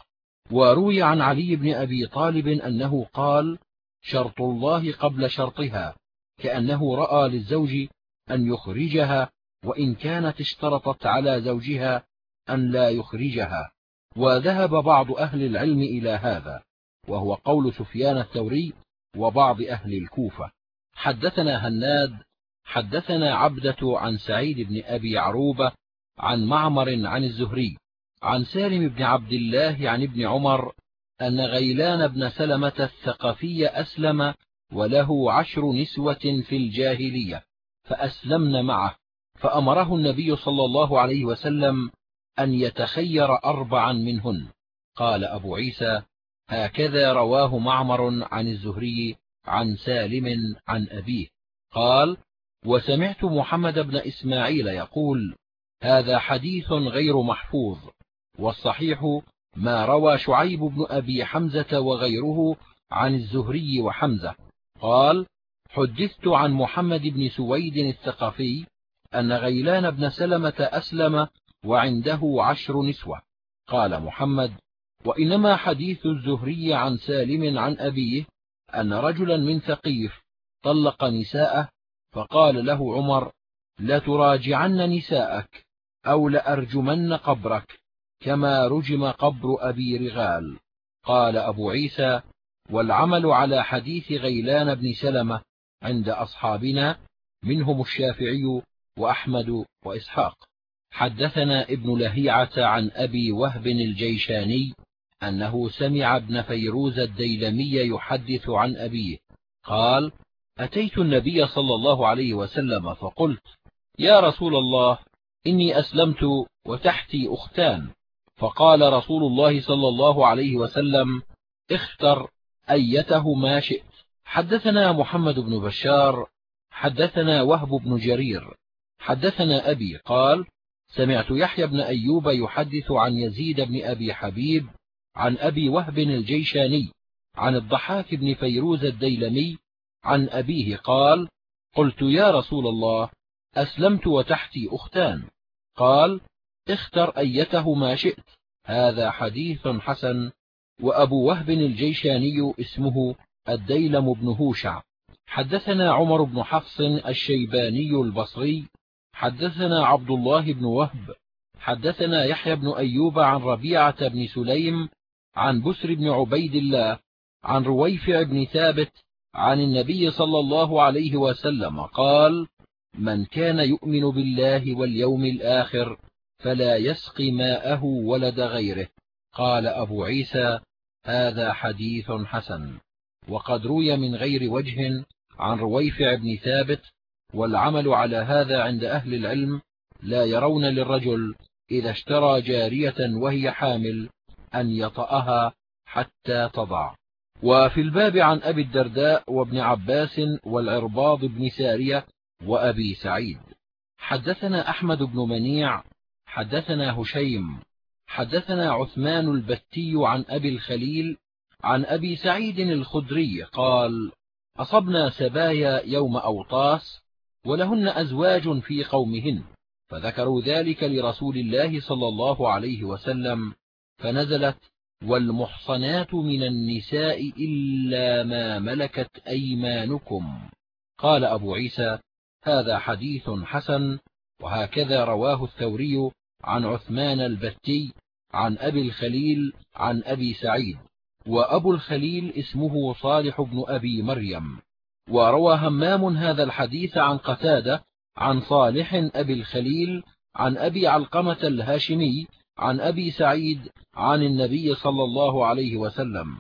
وروي عن علي بن أبي طالب أنه قال شرط الله قبل شرطها كأنه رأى للزوج أن يخرجها وإن كانت اشترطت على زوجها أن لا يخرجها. وذهب بعض أهل العلم إلى هذا وهو قول سفيان الثوري وبعض أهل الكوفة. حدثنا هناد حدثنا عبدة عن سعيد بن أبي عروبة عن معمر عن الزهري عن سالم بن عبد الله عن ابن عمر أن غيلان بن سلمة الثقفي أسلم وله عشر نسوة في الجاهلية فأسلمن معه فأمره النبي صلى الله عليه وسلم أن يتخير أربعا منهن. قال أبو عيسى هكذا رواه معمر عن الزهري عن سالم عن أبيه. قال وسمعت محمد بن إسماعيل يقول هذا حديث غير محفوظ والصحيح ما روى شعيب بن أبي حمزة وغيره عن الزهري وحمزة. قال حدثت عن محمد بن سويد الثقفي أن غيلان بن سلمة أسلم وعنده عشر نسوة. قال محمد وإنما حديث الزهري عن سالم عن أبيه أن رجلا من ثقيف طلق نساءه فقال له عمر لتراجعن نساءك أو لأرجمن قبرك. كما رجم قبر أبي رغال. قال أبو عيسى والعمل على حديث غيلان بن سلمة عند أصحابنا منهم الشافعي وأحمد وإسحاق. حدثنا ابن لهيعة عن أبي وهب الجيشاني أنه سمع ابن فيروز الديلمي يحدث عن أبيه. قال أتيت النبي صلى الله عليه وسلم فقلت يا رسول الله إني أسلمت وتحتي أختان. فقال رسول الله صلى الله عليه وسلم اختر أيته ما شئت. حدثنا محمد بن بشار حدثنا وهب بن جرير حدثنا أبي قال سمعت يحيى بن أيوب يحدث عن يزيد بن أبي حبيب عن أبي وهب الجيشاني عن الضحاك بن فيروز الديلمي عن أبيه قال قلت يا رسول الله أسلمت وتحتي أختان. قال اختر أيته ما شئت. هذا حديث حسن. وأبو وهب الجيشاني اسمه الديلم بن هوشع. حدثنا عمر بن حفص الشيباني البصري. حدثنا عبد الله بن وهب. حدثنا يحيى بن أيوب عن ربيعة بن سليم. عن بسر بن عبيد الله. عن رويفع بن ثابت. عن النبي صلى الله عليه وسلم قال من كان يؤمن بالله واليوم الآخر فلا يسقي ماءه ولد غيره. قال أبو عيسى هذا حديث حسن. وقد روي من غير وجه عن رويفع بن ثابت والعمل على هذا عند أهل العلم لا يرون للرجل إذا اشترى جارية وهي حامل أن يطأها حتى تضع. وفي الباب عن أبي الدرداء وابن عباس والعرباض بن سارية وأبي سعيد. حدثنا أحمد بن منيع حدثنا هشيم حدثنا عثمان البتي عن أبي الخليل عن أبي سعيد الخدري قال أصبنا سبايا يوم أوطاس ولهن أزواج في قومهن فذكروا ذلك لرسول الله صلى الله عليه وسلم فنزلت والمحصنات من النساء إلا ما ملكت أيمانكم. قال أبو عيسى هذا حديث حسن وهكذا رواه الثوري عن عثمان البتي عن أبي الخليل عن أبي سعيد وأبو الخليل اسمه صالح بن أبي مريم. وروى همام هذا الحديث عن قتادة عن صالح أبي الخليل عن أبي علقمة الهاشمي عن أبي سعيد عن النبي صلى الله عليه وسلم.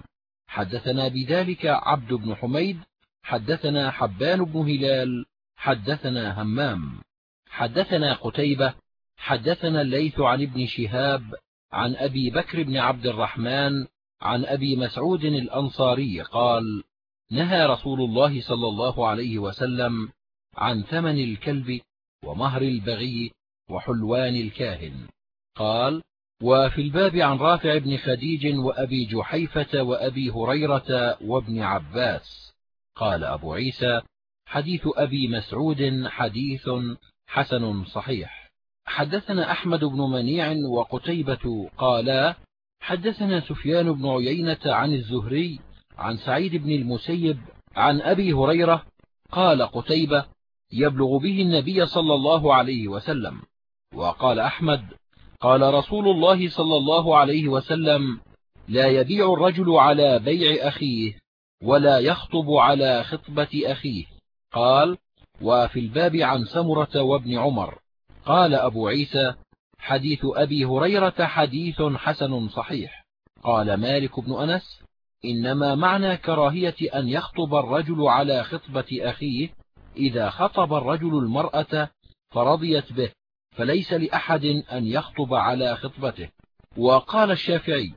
حدثنا بذلك عبد بن حميد حدثنا حبان بن هلال حدثنا همام. حدثنا قتيبة حدثنا الليث عن ابن شهاب عن أبي بكر بن عبد الرحمن عن أبي مسعود الأنصاري قال نهى رسول الله صلى الله عليه وسلم عن ثمن الكلب ومهر البغي وحلوان الكاهن. قال وفي الباب عن رافع بن خديج وأبي جحيفة وأبي هريرة وابن عباس. قال أبو عيسى حديث أبي مسعود حديث حسن صحيح. حدثنا أحمد بن منيع وقتيبة قالا حدثنا سفيان بن عيينة عن الزهري عن سعيد بن المسيب عن أبي هريرة قال قتيبة يبلغ به النبي صلى الله عليه وسلم وقال أحمد قال رسول الله صلى الله عليه وسلم لا يبيع الرجل على بيع أخيه ولا يخطب على خطبة أخيه قال وفي الباب عن سمرة وابن عمر قال أبو عيسى حديث أبي هريرة حديث حسن صحيح. قال مالك بن أنس إنما معنى كراهية أن يخطب الرجل على خطبة أخيه إذا خطب الرجل المرأة فرضيت به فليس لأحد أن يخطب على خطبته. وقال الشافعي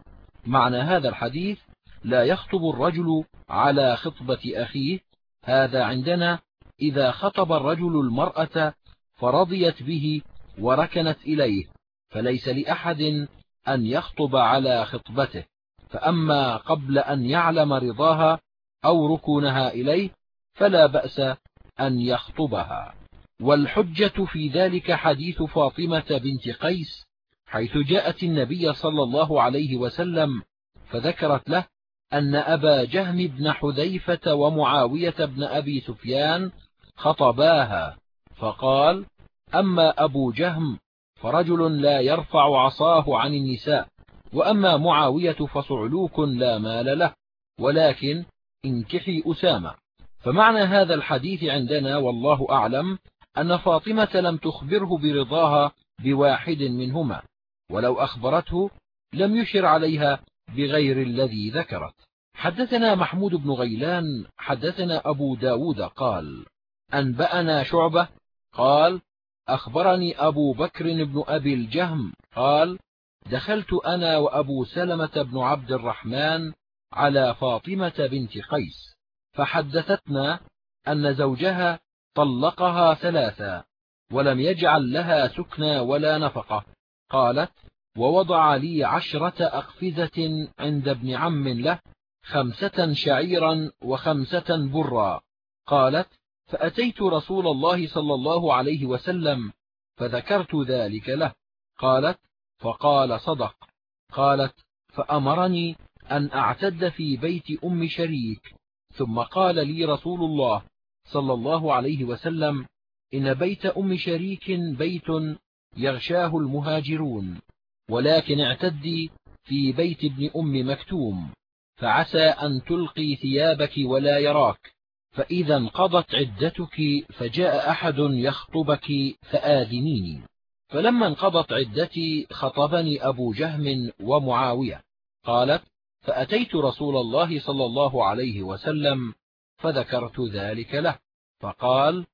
معنى هذا الحديث لا يخطب الرجل على خطبة أخيه هذا عندنا إذا خطب الرجل المرأة فرضيت به وركنت إليه فليس لأحد أن يخطب على خطبته. فأما قبل أن يعلم رضاها أو ركونها إليه فلا بأس أن يخطبها. والحجة في ذلك حديث فاطمة بنت قيس حيث جاءت النبي صلى الله عليه وسلم فذكرت له أن أبا جهم بن حذيفة ومعاوية بن أبي سفيان خطباها. فقال أما أبو جهم فرجل لا يرفع عصاه عن النساء وأما معاوية فصعلوك لا مال له ولكن انكحي أسامة. فمعنى هذا الحديث عندنا والله أعلم أن فاطمة لم تخبره برضاها بواحد منهما ولو أخبرته لم يشر عليها بغير الذي ذكرت. حدثنا محمود بن غيلان حدثنا أبو ب داود قال أنبأنا شعبة قال أخبرني أبو بكر بن أبي الجهم. قال دخلت أنا وأبو سلمة بن عبد الرحمن على فاطمة بنت قيس فحدثتنا أن زوجها طلقها ثلاثا ولم يجعل لها سكنى ولا نفقة. قالت ووضع لي عشرة أقفزة عند ابن عم له خمسة شعيرا وخمسة برا. قالت فأتيت رسول الله صلى الله عليه وسلم فذكرت ذلك له. قالت فقال صدق. قالت فأمرني أن أعتد في بيت أم شريك. ثم قال لي رسول الله صلى الله عليه وسلم إن بيت أم شريك بيت يغشاه المهاجرون ولكن اعتدي في بيت ابن أم مكتوم فعسى أن تلقي ثيابك ولا يراك. فإذا انقضت عدتك فجاء أحد يخطبك فآذنيني. فلما انقضت عدتي خطبني أبو جهم ومعاوية. قالت فأتيت رسول الله صلى الله عليه وسلم فذكرت ذلك له. فقال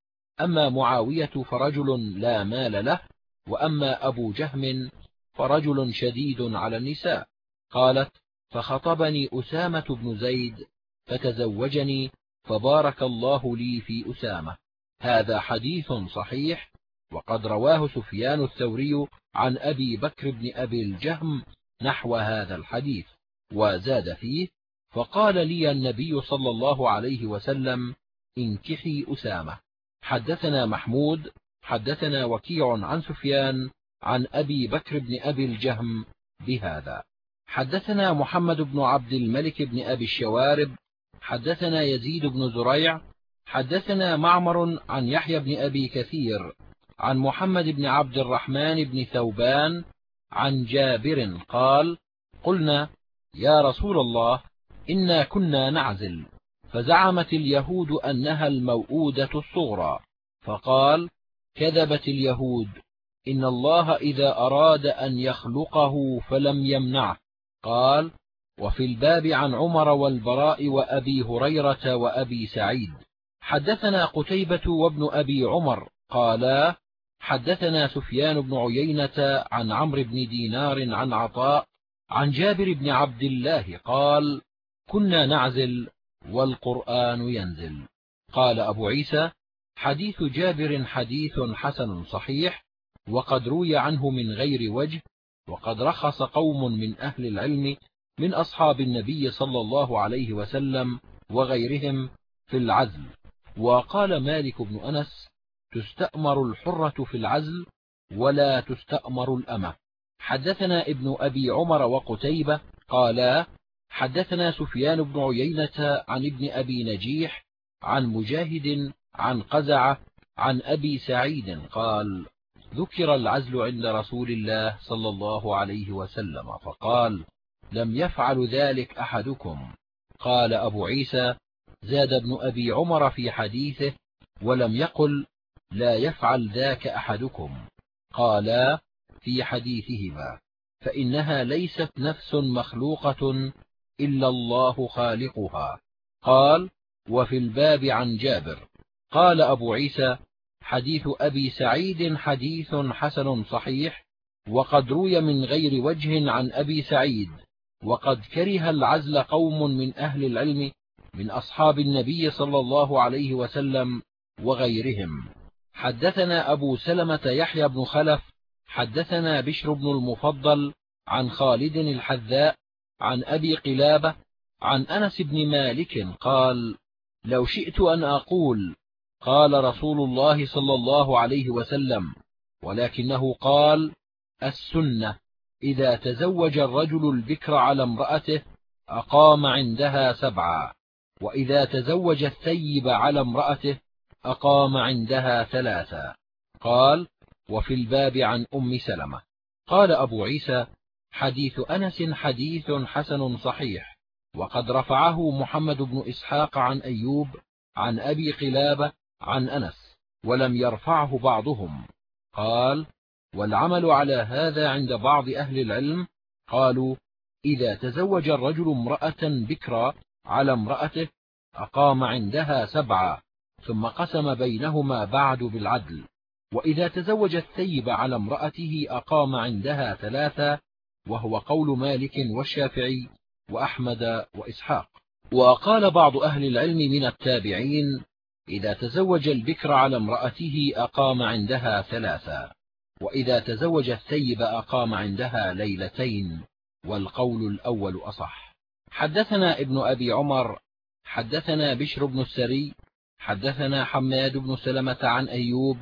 أما معاوية فرجل لا مال له وأما أبو جهم فرجل شديد على النساء. قالت فخطبني أسامة بن زيد فتزوجني فبارك الله لي في أسامة. هذا حديث صحيح وقد رواه سفيان الثوري عن أبي بكر بن أبي الجهم نحو هذا الحديث وزاد فيه فقال لي النبي صلى الله عليه وسلم انكحي أسامة. حدثنا محمود حدثنا وكيع عن سفيان عن أبي بكر بن أبي الجهم بهذا. حدثنا محمد بن عبد الملك بن أبي الشوارب حدثنا يزيد بن زريع حدثنا معمر عن يحيى بن أبي كثير عن محمد بن عبد الرحمن بن ثوبان عن جابر قال قلنا يا رسول الله إنا كنا نعزل فزعمت اليهود أنها الموؤودة الصغرى فقال كذبت اليهود إن الله إذا أراد أن يخلقه فلم يمنعه قال وفي الباب عن عمر والبراء وأبي هريرة وأبي سعيد. حدثنا قتيبة وابن أبي عمر قالا حدثنا سفيان بن عيينة عن عمرو بن دينار عن عطاء عن جابر بن عبد الله قال كنا نعزل والقرآن ينزل. قال أبو عيسى حديث جابر حديث حسن صحيح وقد روي عنه من غير وجه وقد رخص قوم من أهل العلم من أصحاب النبي صلى الله عليه وسلم وغيرهم في العزل. وقال مالك بن أنس تستأمر الحرة في العزل ولا تستأمر الأمة. حدثنا ابن أبي عمر وقتيبة قالا حدثنا سفيان بن عيينة عن ابن أبي نجيح عن مجاهد عن قزعة عن أبي سعيد قال ذكر العزل عند رسول الله صلى الله عليه وسلم فقال لم يفعل ذلك أحدكم. قال أبو عيسى زاد ابن أبي عمر في حديثه ولم يقل لا يفعل ذاك أحدكم. قالا في حديثهما فإنها ليست نفس مخلوقة إلا الله خالقها. قال وفي الباب عن جابر. قال أبو عيسى حديث أبي سعيد حديث حسن صحيح وقد روي من غير وجه عن أبي سعيد. وقد كره العزل قوم من أهل العلم من أصحاب النبي صلى الله عليه وسلم وغيرهم. حدثنا أبو سلمة يحيى بن خلف حدثنا بشر بن المفضل عن خالد الحذاء عن أبي قلابة عن أنس بن مالك قال لو شئت أن أقول قال رسول الله صلى الله عليه وسلم ولكنه قال السنة. إذا تزوج الرجل البكر على امرأته أقام عندها سبعا وإذا تزوج الثيب على امرأته أقام عندها ثلاثا. قال وفي الباب عن أم سلمة. قال أبو عيسى حديث أنس حديث حسن صحيح وقد رفعه محمد بن إسحاق عن أيوب عن أبي قلابة عن أنس ولم يرفعه بعضهم. قال والعمل على هذا عند بعض أهل العلم قالوا إذا تزوج الرجل امرأة بكرا على امرأته أقام عندها سبعة ثم قسم بينهما بعد بالعدل. وإذا تزوج الثيب على امرأته أقام عندها ثلاثة وهو قول مالك والشافعي وأحمد وإسحاق. وقال بعض أهل العلم من التابعين إذا تزوج البكر على امرأته أقام عندها ثلاثة. وإذا تزوج الثيب أقام عندها ليلتين والقول الأول أصح. حدثنا ابن أبي عمر حدثنا بشر بن السري حدثنا حماد بن سلمة عن أيوب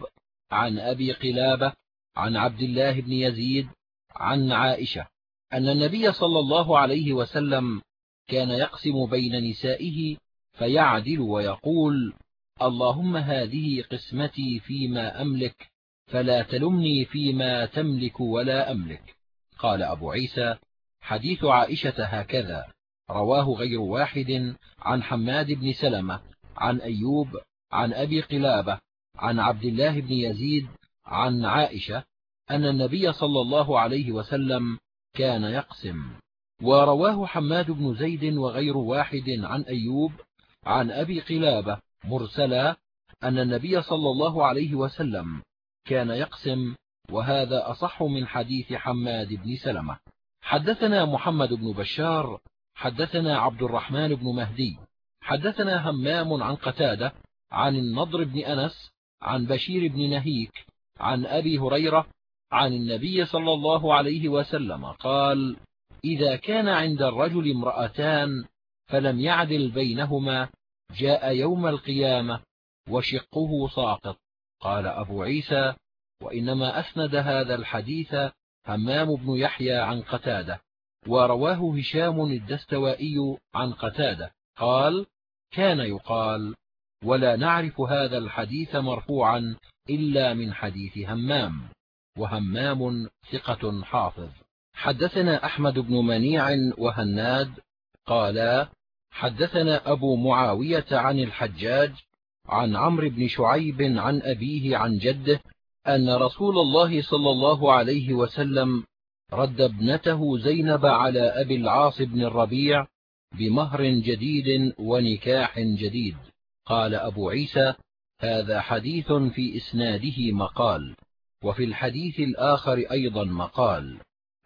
عن أبي قلابة عن عبد الله بن يزيد عن عائشة أن النبي صلى الله عليه وسلم كان يقسم بين نسائه فيعدل ويقول اللهم هذه قسمتي فيما أملك فلا تلمني فيما تملك ولا أملك. قال أبو عيسى حديث عائشة هكذا رواه غير واحد عن حماد بن سلمة عن أيوب عن أبي قلابة عن عبد الله بن يزيد عن عائشة أن النبي صلى الله عليه وسلم كان يقسم. ورواه حماد بن زيد وغير واحد عن أيوب عن أبي قلابة مرسلا أن النبي صلى الله عليه وسلم كان يقسم وهذا أصح من حديث حماد بن سلمة. حدثنا محمد بن بشار حدثنا عبد الرحمن بن مهدي حدثنا همام عن قتادة عن النضر بن أنس عن بشير بن نهيك عن أبي هريرة عن النبي صلى الله عليه وسلم قال إذا كان عند الرجل امرأتان فلم يعدل بينهما جاء يوم القيامة وشقه ساقط. قال أبو عيسى وإنما أسند هذا الحديث همام بن يحيى عن قتادة ورواه هشام الدستوائي عن قتادة قال كان يقال ولا نعرف هذا الحديث مرفوعا إلا من حديث همام وهمام ثقة حافظ. حدثنا أحمد بن منيع وهناد قالا حدثنا أبو معاوية عن الحجاج عن عمرو بن شعيب عن أبيه عن جده أن رسول الله صلى الله عليه وسلم رد ابنته زينب على أبي العاص بن الربيع بمهر جديد ونكاح جديد. قال أبو عيسى هذا حديث في إسناده مقال وفي الحديث الآخر أيضا مقال.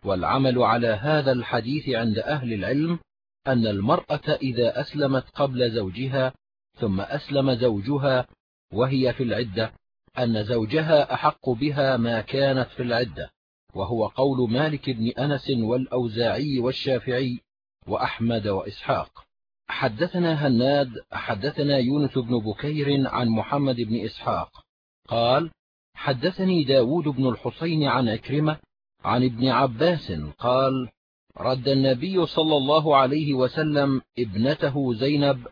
والعمل على هذا الحديث عند أهل العلم أن المرأة إذا أسلمت قبل زوجها ثم أسلم زوجها وهي في العدة أن زوجها أحق بها ما كانت في العدة وهو قول مالك بن أنس والأوزاعي والشافعي وأحمد وإسحاق. حدثنا هناد حدثنا يونس بن بكير عن محمد بن إسحاق. قال حدثني داود بن الحسين عن أكرمة عن ابن عباس قال رد النبي صلى الله عليه وسلم ابنته زينب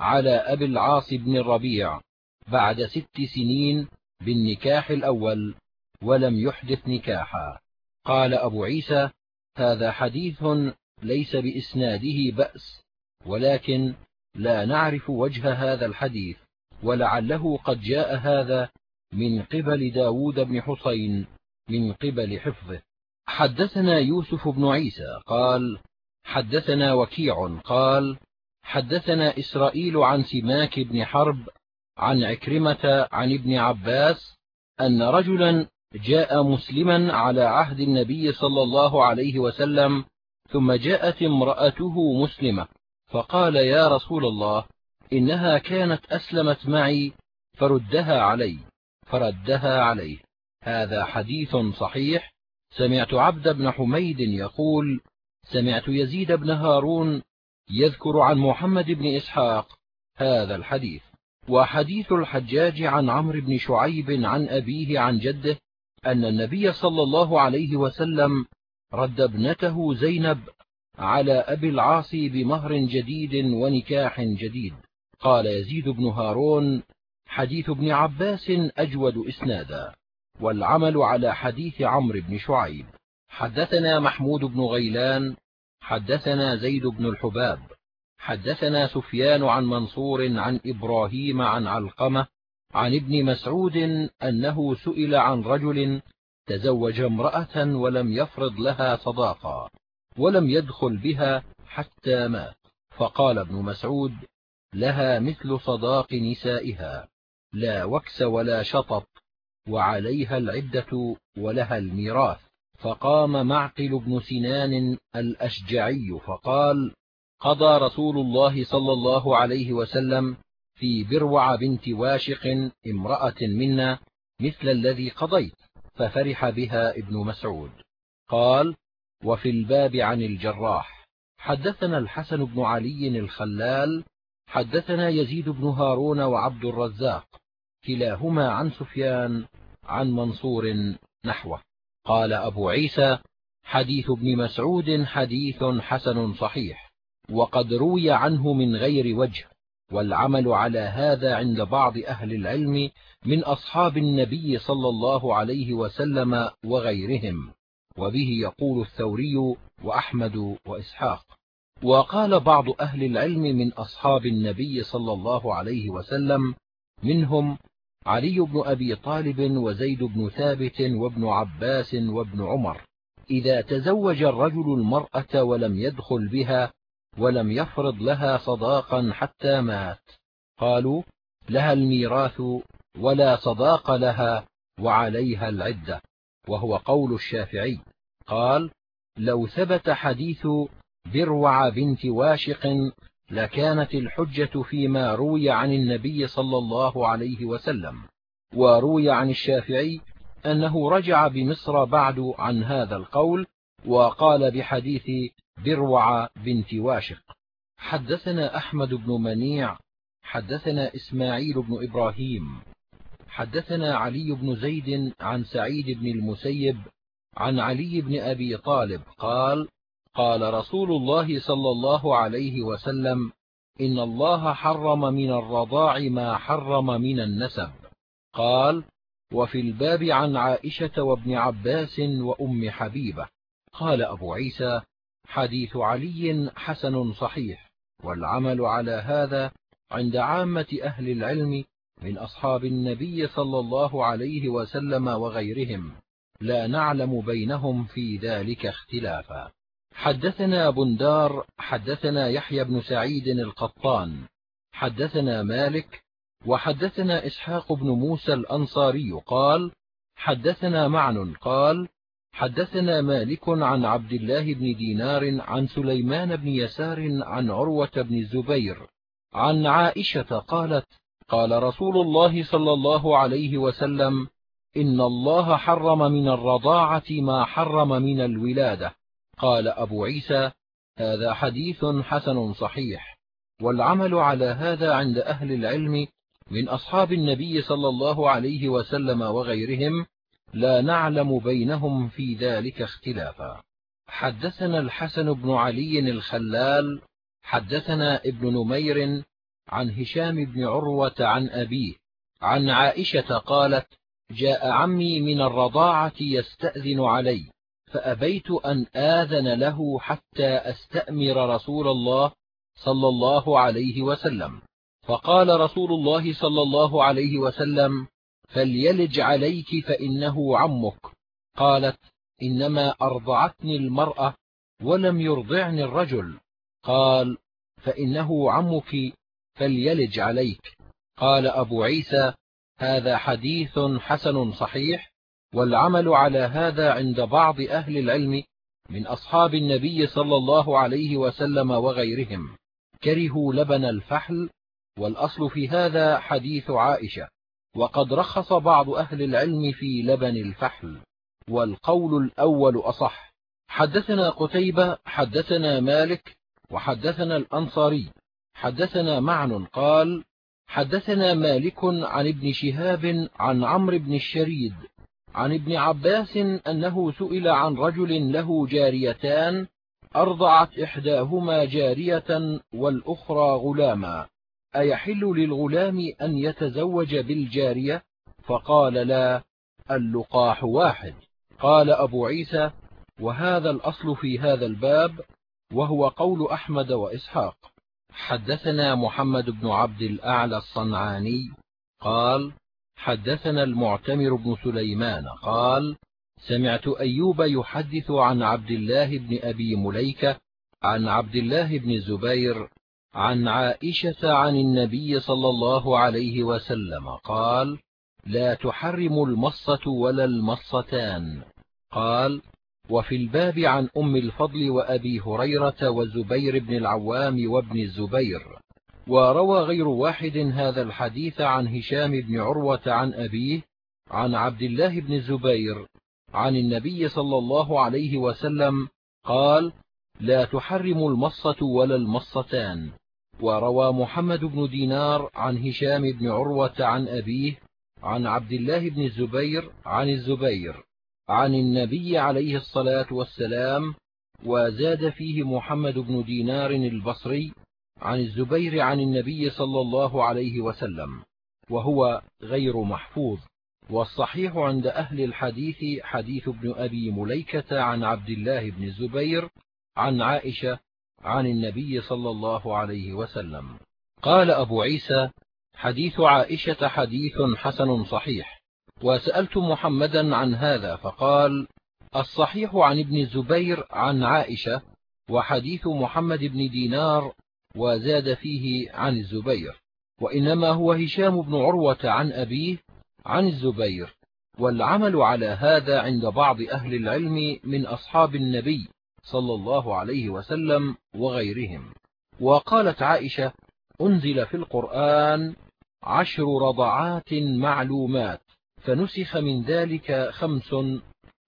على أبي العاص بن الربيع بعد ست سنين بالنكاح الأول ولم يحدث نكاحا. قال أبو عيسى هذا حديث ليس بإسناده بأس ولكن لا نعرف وجه هذا الحديث ولعله قد جاء هذا من قبل داود بن حسين من قبل حفظه. حدثنا يوسف بن عيسى قال حدثنا وكيع قال حدثنا إسرائيل عن سماك بن حرب عن عكرمة عن ابن عباس أن رجلا جاء مسلما على عهد النبي صلى الله عليه وسلم ثم جاءت امرأته مسلمة فقال يا رسول الله إنها كانت أسلمت معي فردها علي فردها عليه. هذا حديث صحيح. سمعت عبد بن حميد يقول سمعت يزيد بن هارون يذكر عن محمد بن إسحاق هذا الحديث. وحديث الحجاج عن عمرو بن شعيب عن أبيه عن جده أن النبي صلى الله عليه وسلم رد ابنته زينب على أبي العاص بمهر جديد ونكاح جديد. قال يزيد بن هارون حديث ابن عباس أجود إسنادا والعمل على حديث عمرو بن شعيب. حدثنا محمود بن غيلان حدثنا زيد بن الحباب حدثنا سفيان عن منصور عن إبراهيم عن علقمة عن ابن مسعود أنه سئل عن رجل تزوج امرأة ولم يفرض لها صداقا ولم يدخل بها حتى مات فقال ابن مسعود لها مثل صداق نسائها لا وكس ولا شطط وعليها العدة ولها الميراث فقام معقل بن سنان الأشجعي فقال قضى رسول الله صلى الله عليه وسلم في بروع بنت واشق امرأة منا مثل الذي قضيت ففرح بها ابن مسعود. قال وفي الباب عن الجراح. حدثنا الحسن بن علي الخلال حدثنا يزيد بن هارون وعبد الرزاق كلاهما عن سفيان عن منصور نحوه. قال أبو عيسى حديث ابن مسعود حديث حسن صحيح وقد روي عنه من غير وجه والعمل على هذا عند بعض أهل العلم من أصحاب النبي صلى الله عليه وسلم وغيرهم وبه يقول الثوري وأحمد وإسحاق. وقال بعض أهل العلم من أصحاب النبي صلى الله عليه وسلم منهم علي بن أبي طالب وزيد بن ثابت وابن عباس وابن عمر. إذا تزوج الرجل المرأة ولم يدخل بها ولم يفرض لها صداقا حتى مات. قالوا لها الميراث ولا صداق لها وعليها العدة وهو قول الشافعي. قال لو ثبت حديث بروع بنت واشق لكانت الحجة فيما روي عن النبي صلى الله عليه وسلم وروي عن الشافعي أنه رجع بمصر بعد عن هذا القول وقال بحديث بروع بنت واشق حدثنا أحمد بن منيع حدثنا إسماعيل بن إبراهيم حدثنا علي بن زيد عن سعيد بن المسيب عن علي بن أبي طالب قال قال رسول الله صلى الله عليه وسلم إن الله حرم من الرضاع ما حرم من النسب. قال وفي الباب عن عائشة وابن عباس وأم حبيبة. قال أبو عيسى حديث علي حسن صحيح والعمل على هذا عند عامة أهل العلم من أصحاب النبي صلى الله عليه وسلم وغيرهم. لا نعلم بينهم في ذلك اختلافا. حدثنا بندار حدثنا يحيى بن سعيد القطان. حدثنا مالك وحدثنا إسحاق بن موسى الأنصاري قال حدثنا معن قال حدثنا مالك عن عبد الله بن دينار عن سليمان بن يسار عن عروة بن الزبير عن عائشة قالت قال رسول الله صلى الله عليه وسلم إن الله حرم من الرضاعة ما حرم من الولادة. قال أبو عيسى هذا حديث حسن صحيح والعمل على هذا عند أهل العلم من أصحاب النبي صلى الله عليه وسلم وغيرهم لا نعلم بينهم في ذلك اختلافا. حدثنا الحسن بن علي الخلال حدثنا ابن نمير عن هشام بن عروة عن أبيه عن عائشة قالت جاء عمي من الرضاعة يستأذن علي. فأبيت أن آذن له حتى أستأمر رسول الله صلى الله عليه وسلم. فقال رسول الله صلى الله عليه وسلم فليلج عليك فإنه عمك. قالت إنما أرضعتني المرأة ولم يرضعني الرجل. قال فإنه عمك فليلج عليك. قال أبو عيسى هذا حديث حسن صحيح والعمل على هذا عند بعض أهل العلم من أصحاب النبي صلى الله عليه وسلم وغيرهم. كرهوا لبن الفحل والأصل في هذا حديث عائشة. وقد رخص بعض أهل العلم في لبن الفحل. والقول الأول أصح. حدثنا قتيبة حدثنا مالك وحدثنا الأنصاري. حدثنا معن قال حدثنا مالك عن ابن شهاب عن عمرو بن الشريد عن ابن عباس أنه سئل عن رجل له جاريتان أرضعت إحداهما جارية والأخرى غلاما. أيحل للغلام أن يتزوج بالجارية؟ فقال لا اللقاح واحد. قال أبو عيسى وهذا الأصل في هذا الباب وهو قول أحمد وإسحاق. حدثنا محمد بن عبد الأعلى الصنعاني قال حدثنا المعتمر بن سليمان قال سمعت أيوب يحدث عن عبد الله بن أبي مليكة عن عبد الله بن الزبير عن عائشة عن النبي صلى الله عليه وسلم قال لا تحرم المصة ولا المصتان. قال وفي الباب عن أم الفضل وأبي هريرة وزبير بن العوام وابن الزبير. وروى غير واحد هذا الحديث عن هشام بن عروة عن أبيه عن عبد الله بن الزبير عن النبي صلى الله عليه وسلم قال لا تحرم المصة ولا المصتان وروى محمد بن دينار عن هشام بن عروة عن أبيه عن عبد الله بن الزبير عن الزبير عن النبي عليه الصلاة والسلام وزاد فيه محمد بن دينار البصري عن الزبير عن النبي صلى الله عليه وسلم وهو غير محفوظ والصحيح عند أهل الحديث حديث ابن أبي مليكة عن عبد الله بن الزبير عن عائشة عن النبي صلى الله عليه وسلم. قال أبو عيسى حديث عائشة حديث حسن صحيح وسألت محمدا عن هذا فقال الصحيح عن ابن الزبير عن عائشة وحديث محمد بن دينار وزاد فيه عن الزبير. وإنما هو هشام بن عروة عن أبيه عن الزبير. والعمل على هذا عند بعض أهل العلم من أصحاب النبي صلى الله عليه وسلم وغيرهم. وقالت عائشة أنزل في القرآن عشر رضعات معلومات فنسخ من ذلك خمس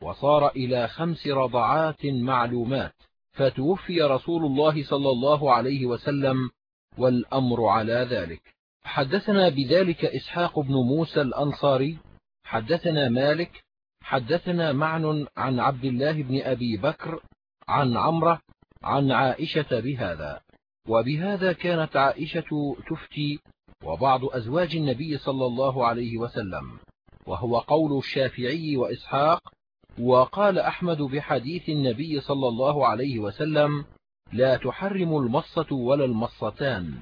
وصار إلى خمس رضعات معلومات. فتوفي رسول الله صلى الله عليه وسلم والأمر على ذلك. حدثنا بذلك إسحاق بن موسى الأنصاري حدثنا مالك حدثنا معن عن عبد الله بن أبي بكر عن عمرة عن عائشة بهذا. وبهذا كانت عائشة تفتي وبعض أزواج النبي صلى الله عليه وسلم وهو قول الشافعي وإسحاق وقال أحمد بحديث النبي صلى الله عليه وسلم لا تحرم المصة ولا المصتان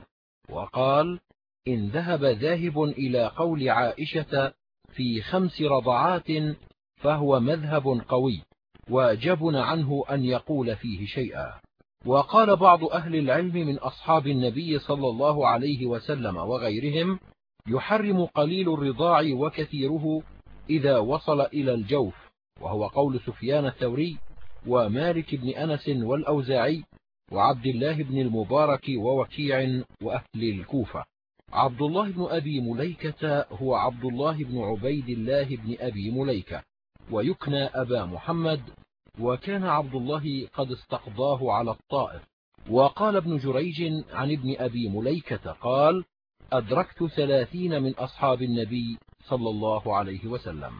وقال إن ذهب ذاهب إلى قول عائشة في خمس رضعات فهو مذهب قوي وجبن عنه أن يقول فيه شيئا وقال بعض أهل العلم من أصحاب النبي صلى الله عليه وسلم وغيرهم يحرم قليل الرضاع وكثيره إذا وصل إلى الجوف وهو قول سفيان الثوري ومالك بن أنس والأوزاعي وعبد الله بن المبارك ووكيع وأهل الكوفة. عبد الله بن أبي مليكة هو عبد الله بن عبيد الله بن أبي مليكة ويكنى أبا محمد وكان عبد الله قد استقضاه على الطائف. وقال ابن جريج عن ابن أبي مليكة قال أدركت ثلاثين من أصحاب النبي صلى الله عليه وسلم.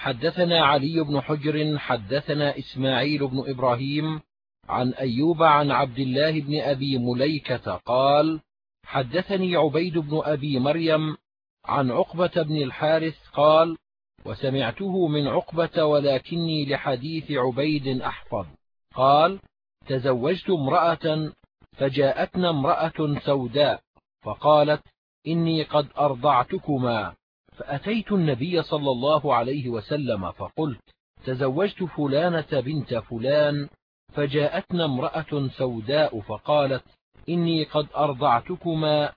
حدثنا علي بن حجر حدثنا إسماعيل بن إبراهيم عن أيوب عن عبد الله بن أبي مليكة قال حدثني عبيد بن أبي مريم عن عقبة بن الحارث قال وسمعته من عقبة ولكني لحديث عبيد أحفظ. قال تزوجت امرأة فجاءتنا امرأة سوداء فقالت إني قد أرضعتكما. فأتيت النبي صلى الله عليه وسلم فقلت تزوجت فلانة بنت فلان فجاءتنا امرأة سوداء فقالت إني قد أرضعتكما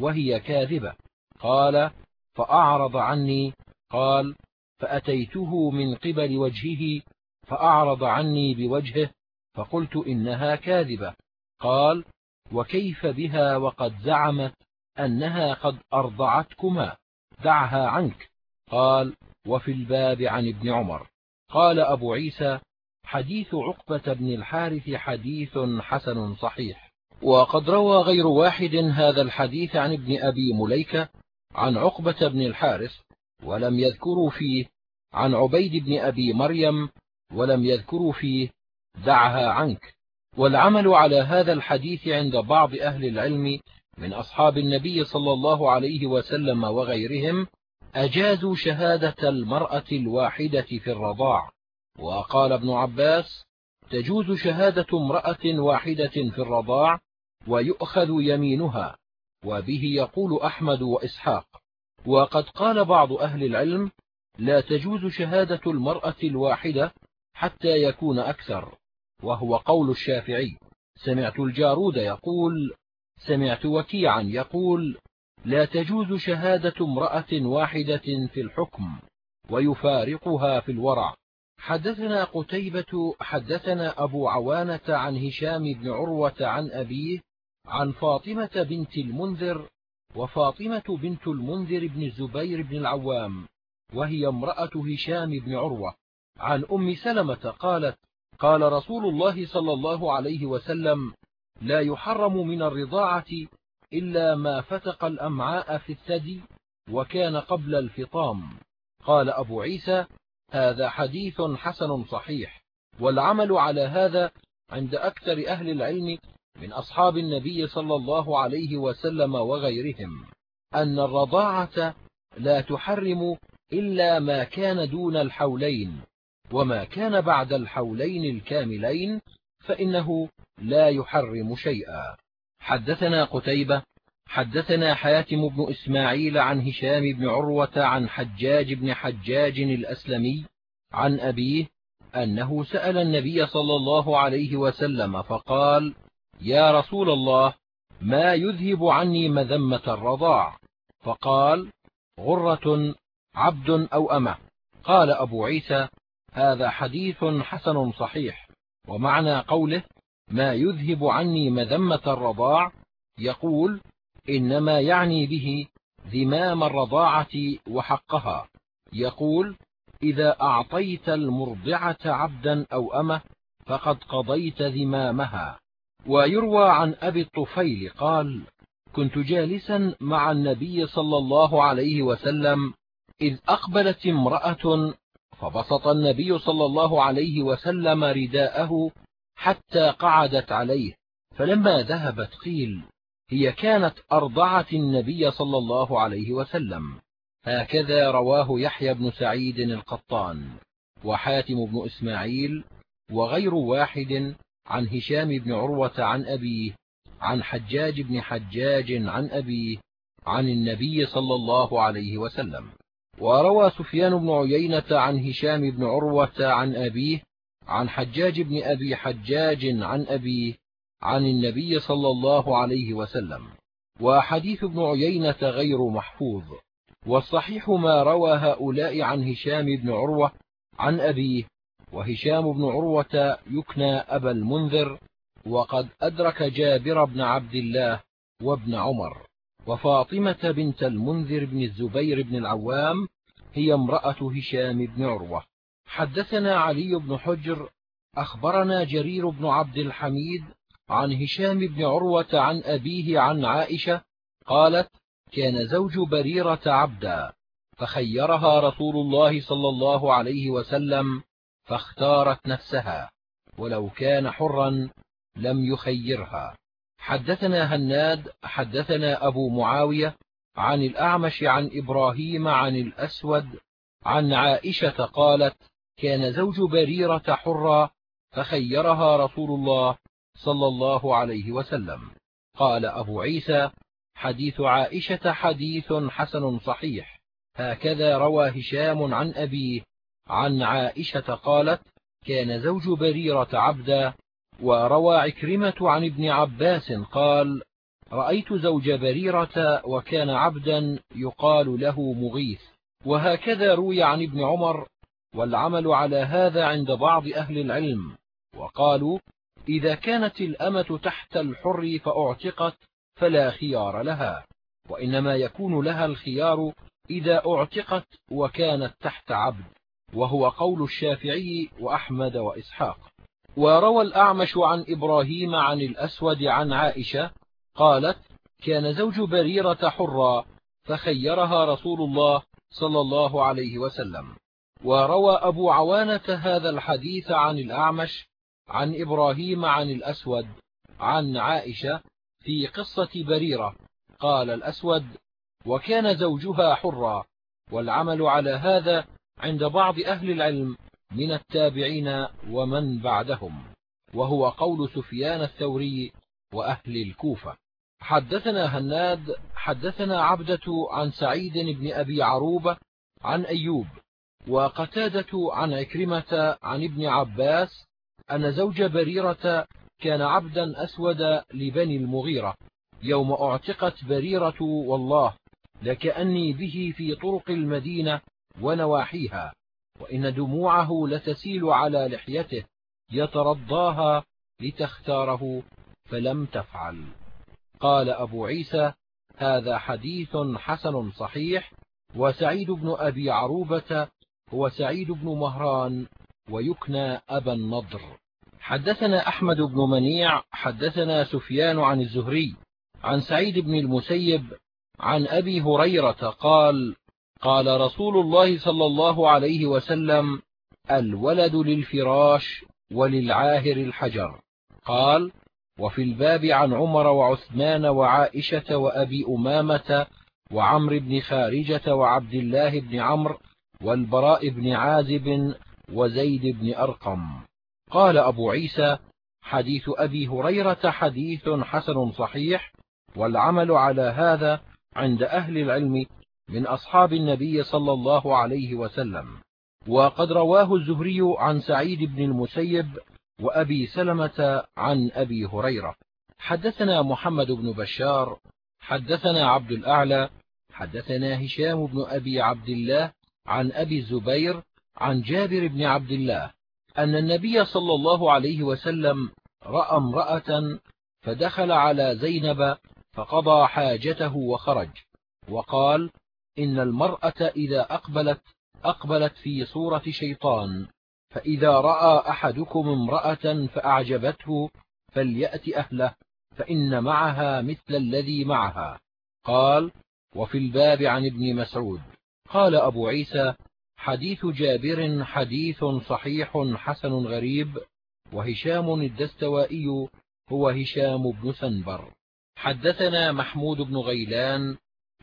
وهي كاذبة. قال فأعرض عني. قال فأتيته من قبل وجهه فأعرض عني بوجهه فقلت إنها كاذبة. قال وكيف بها وقد زعمت أنها قد أرضعتكما؟ دعها عنك. قال وفي الباب عن ابن عمر. قال أبو عيسى حديث عقبة بن الحارث حديث حسن صحيح. وقد روى غير واحد هذا الحديث عن ابن أبي مليكة عن عقبة بن الحارث ولم يذكروا فيه. عن عبيد بن أبي مريم ولم يذكروا فيه. دعها عنك. والعمل على هذا الحديث عند بعض أهل العلم من أصحاب النبي صلى الله عليه وسلم وغيرهم أجازوا شهادة المرأة الواحدة في الرضاع. وقال ابن عباس تجوز شهادة امرأة واحدة في الرضاع ويؤخذ يمينها. وبه يقول أحمد وإسحاق. وقد قال بعض أهل العلم لا تجوز شهادة المرأة الواحدة حتى يكون أكثر. وهو قول الشافعي. سمعت الجارود يقول سمعت وكيعا يقول لا تجوز شهادة امرأة واحدة في الحكم ويفارقها في الورع. حدثنا قتيبة حدثنا أبو عوانة عن هشام بن عروة عن أبيه عن فاطمة بنت المنذر وفاطمة بنت المنذر بن الزبير بن العوام وهي امرأة هشام بن عروة. عن أم سلمة قالت قال رسول الله صلى الله عليه وسلم لا يحرم من الرضاعة إلا ما فتق الأمعاء في الثدي وكان قبل الفطام. قال أبو عيسى هذا حديث حسن صحيح والعمل على هذا عند أكثر أهل العلم من أصحاب النبي صلى الله عليه وسلم وغيرهم أن الرضاعة لا تحرم إلا ما كان دون الحولين وما كان بعد الحولين الكاملين فإنه لا يحرم شيئا. حدثنا قتيبة حدثنا حاتم بن إسماعيل عن هشام بن عروة عن حجاج بن حجاج الأسلمي عن أبيه أنه سأل النبي صلى الله عليه وسلم فقال يا رسول الله ما يذهب عني مذمة الرضاع؟ فقال غرة عبد أو أمة. قال أبو عيسى هذا حديث حسن صحيح. ومعنى قوله ما يذهب عني مذمة الرضاع يقول إنما يعني به ذمام الرضاعة وحقها يقول إذا أعطيت المرضعة عبدا أو أمة فقد قضيت ذمامها ويروى عن أبي الطفيل قال كنت جالسا مع النبي صلى الله عليه وسلم إذ أقبلت امرأة فبسط النبي صلى الله عليه وسلم رداءه حتى قعدت عليه فلما ذهبت قيل هي كانت أرضعت النبي صلى الله عليه وسلم. هكذا رواه يحيى بن سعيد القطان وحاتم بن إسماعيل وغير واحد عن هشام بن عروة عن أبيه عن حجاج بن حجاج عن أبيه عن النبي صلى الله عليه وسلم. وروى سفيان بن عيينة عن هشام بن عروة عن أبيه عن حجاج بن أبي حجاج عن أبيه عن النبي صلى الله عليه وسلم. وحديث ابن عيينة غير محفوظ. والصحيح ما روى هؤلاء عن هشام بن عروة عن أبيه. وهشام بن عروة يكنى أبا المنذر وقد أدرك جابر بن عبد الله وابن عمر. وفاطمة بنت المنذر بن الزبير بن العوام هي امرأة هشام بن عروة. حدثنا علي بن حجر أخبرنا جرير بن عبد الحميد عن هشام بن عروة عن أبيه عن عائشة قالت كان زوج بريرة عبدا فخيرها رسول الله صلى الله عليه وسلم فاختارت نفسها ولو كان حرا لم يخيرها. حدثنا هناد حدثنا أبو معاوية عن الأعمش عن إبراهيم عن الأسود عن عائشة قالت كان زوج بريرة حرا فخيرها رسول الله صلى الله عليه وسلم. قال أبو عيسى حديث عائشة حديث حسن صحيح. هكذا روى هشام عن أبيه عن عائشة قالت كان زوج بريرة عبدا وروى عكرمة عن ابن عباس قال رأيت زوج بريرة وكان عبدا يقال له مغيث وهكذا روي عن ابن عمر والعمل على هذا عند بعض أهل العلم وقالوا إذا كانت الأمة تحت الحر فأعتقت فلا خيار لها وإنما يكون لها الخيار إذا أعتقت وكانت تحت عبد وهو قول الشافعي وأحمد وإسحاق. وروى الأعمش عن إبراهيم عن الأسود عن عائشة قالت كان زوج بريرة حرا فخيرها رسول الله صلى الله عليه وسلم. وروى أبو عوانة هذا الحديث عن الأعمش عن إبراهيم عن الأسود عن عائشة في قصة بريرة. قال الأسود وكان زوجها حرا والعمل على هذا عند بعض أهل العلم من التابعين ومن بعدهم وهو قول سفيان الثوري وأهل الكوفة. حدثنا هناد حدثنا عبدة عن سعيد بن أبي عروبة عن أيوب وقتادة عن عكرمة عن ابن عباس أن زوج بريرة كان عبدا أسود لبني المغيرة. يوم أعتقت بريرة والله لكأني به في طرق المدينة ونواحيها. وإن دموعه لتسيل على لحيته يترضاها لتختاره فلم تفعل. قال أبو عيسى هذا حديث حسن صحيح وسعيد بن أبي عروبة هو سعيد بن مهران ويكنى أبا النضر. حدثنا أحمد بن منيع حدثنا سفيان عن الزهري عن سعيد بن المسيب عن أبي هريرة قال قال رسول الله صلى الله عليه وسلم الولد للفراش وللعاهر الحجر. قال وفي الباب عن عمر وعثمان وعائشة وأبي أمامة وعمر بن خارجة وعبد الله بن عمرو والبراء بن عازب وزيد بن أرقم. قال أبو عيسى حديث أبي هريرة حديث حسن صحيح والعمل على هذا عند أهل العلم من أصحاب النبي صلى الله عليه وسلم. وقد رواه الزهري عن سعيد بن المسيب وأبي سلمة عن أبي هريرة. حدثنا محمد بن بشار حدثنا عبد الأعلى حدثنا هشام بن أبي عبد الله عن أبي الزبير عن جابر بن عبد الله أن النبي صلى الله عليه وسلم رأى امرأة فدخل على زينب فقضى حاجته وخرج. وقال إن المرأة إذا أقبلت أقبلت في صورة شيطان فإذا رأى أحدكم امرأة فأعجبته فليأت أهله فإن معها مثل الذي معها. قال وفي الباب عن ابن مسعود. قال أبو عيسى حديث جابر حديث صحيح حسن غريب وهشام الدستوائي هو هشام بن سنبر. حدثنا محمود بن غيلان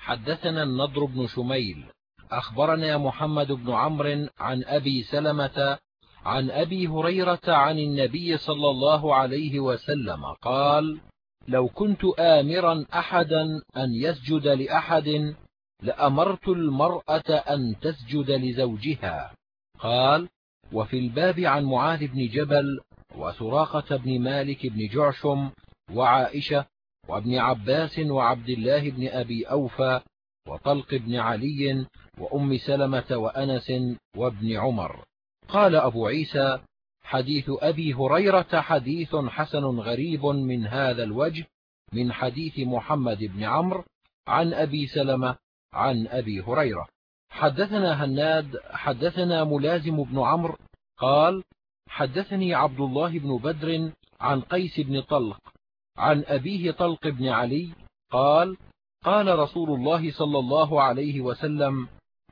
حدثنا النضر بن شميل أخبرنا محمد بن عمرو عن أبي سلمة عن أبي هريرة عن النبي صلى الله عليه وسلم قال لو كنت آمرا أحدا أن يسجد لأحد لأمرت المرأة أن تسجد لزوجها. قال وفي الباب عن معاذ بن جبل وسراقة بن مالك بن جعشم وعائشة وابن عباس وعبد الله بن أبي أوفى وطلق بن علي وأم سلمة وأنس وابن عمر. قال أبو عيسى حديث أبي هريرة حديث حسن غريب من هذا الوجه من حديث محمد بن عمرو عن أبي سلمة عن أبي هريرة. حدثنا هناد حدثنا ملازم بن عمرو قال حدثني عبد الله بن بدر عن قيس بن طلق عن أبيه طلق بن علي قال قال رسول الله صلى الله عليه وسلم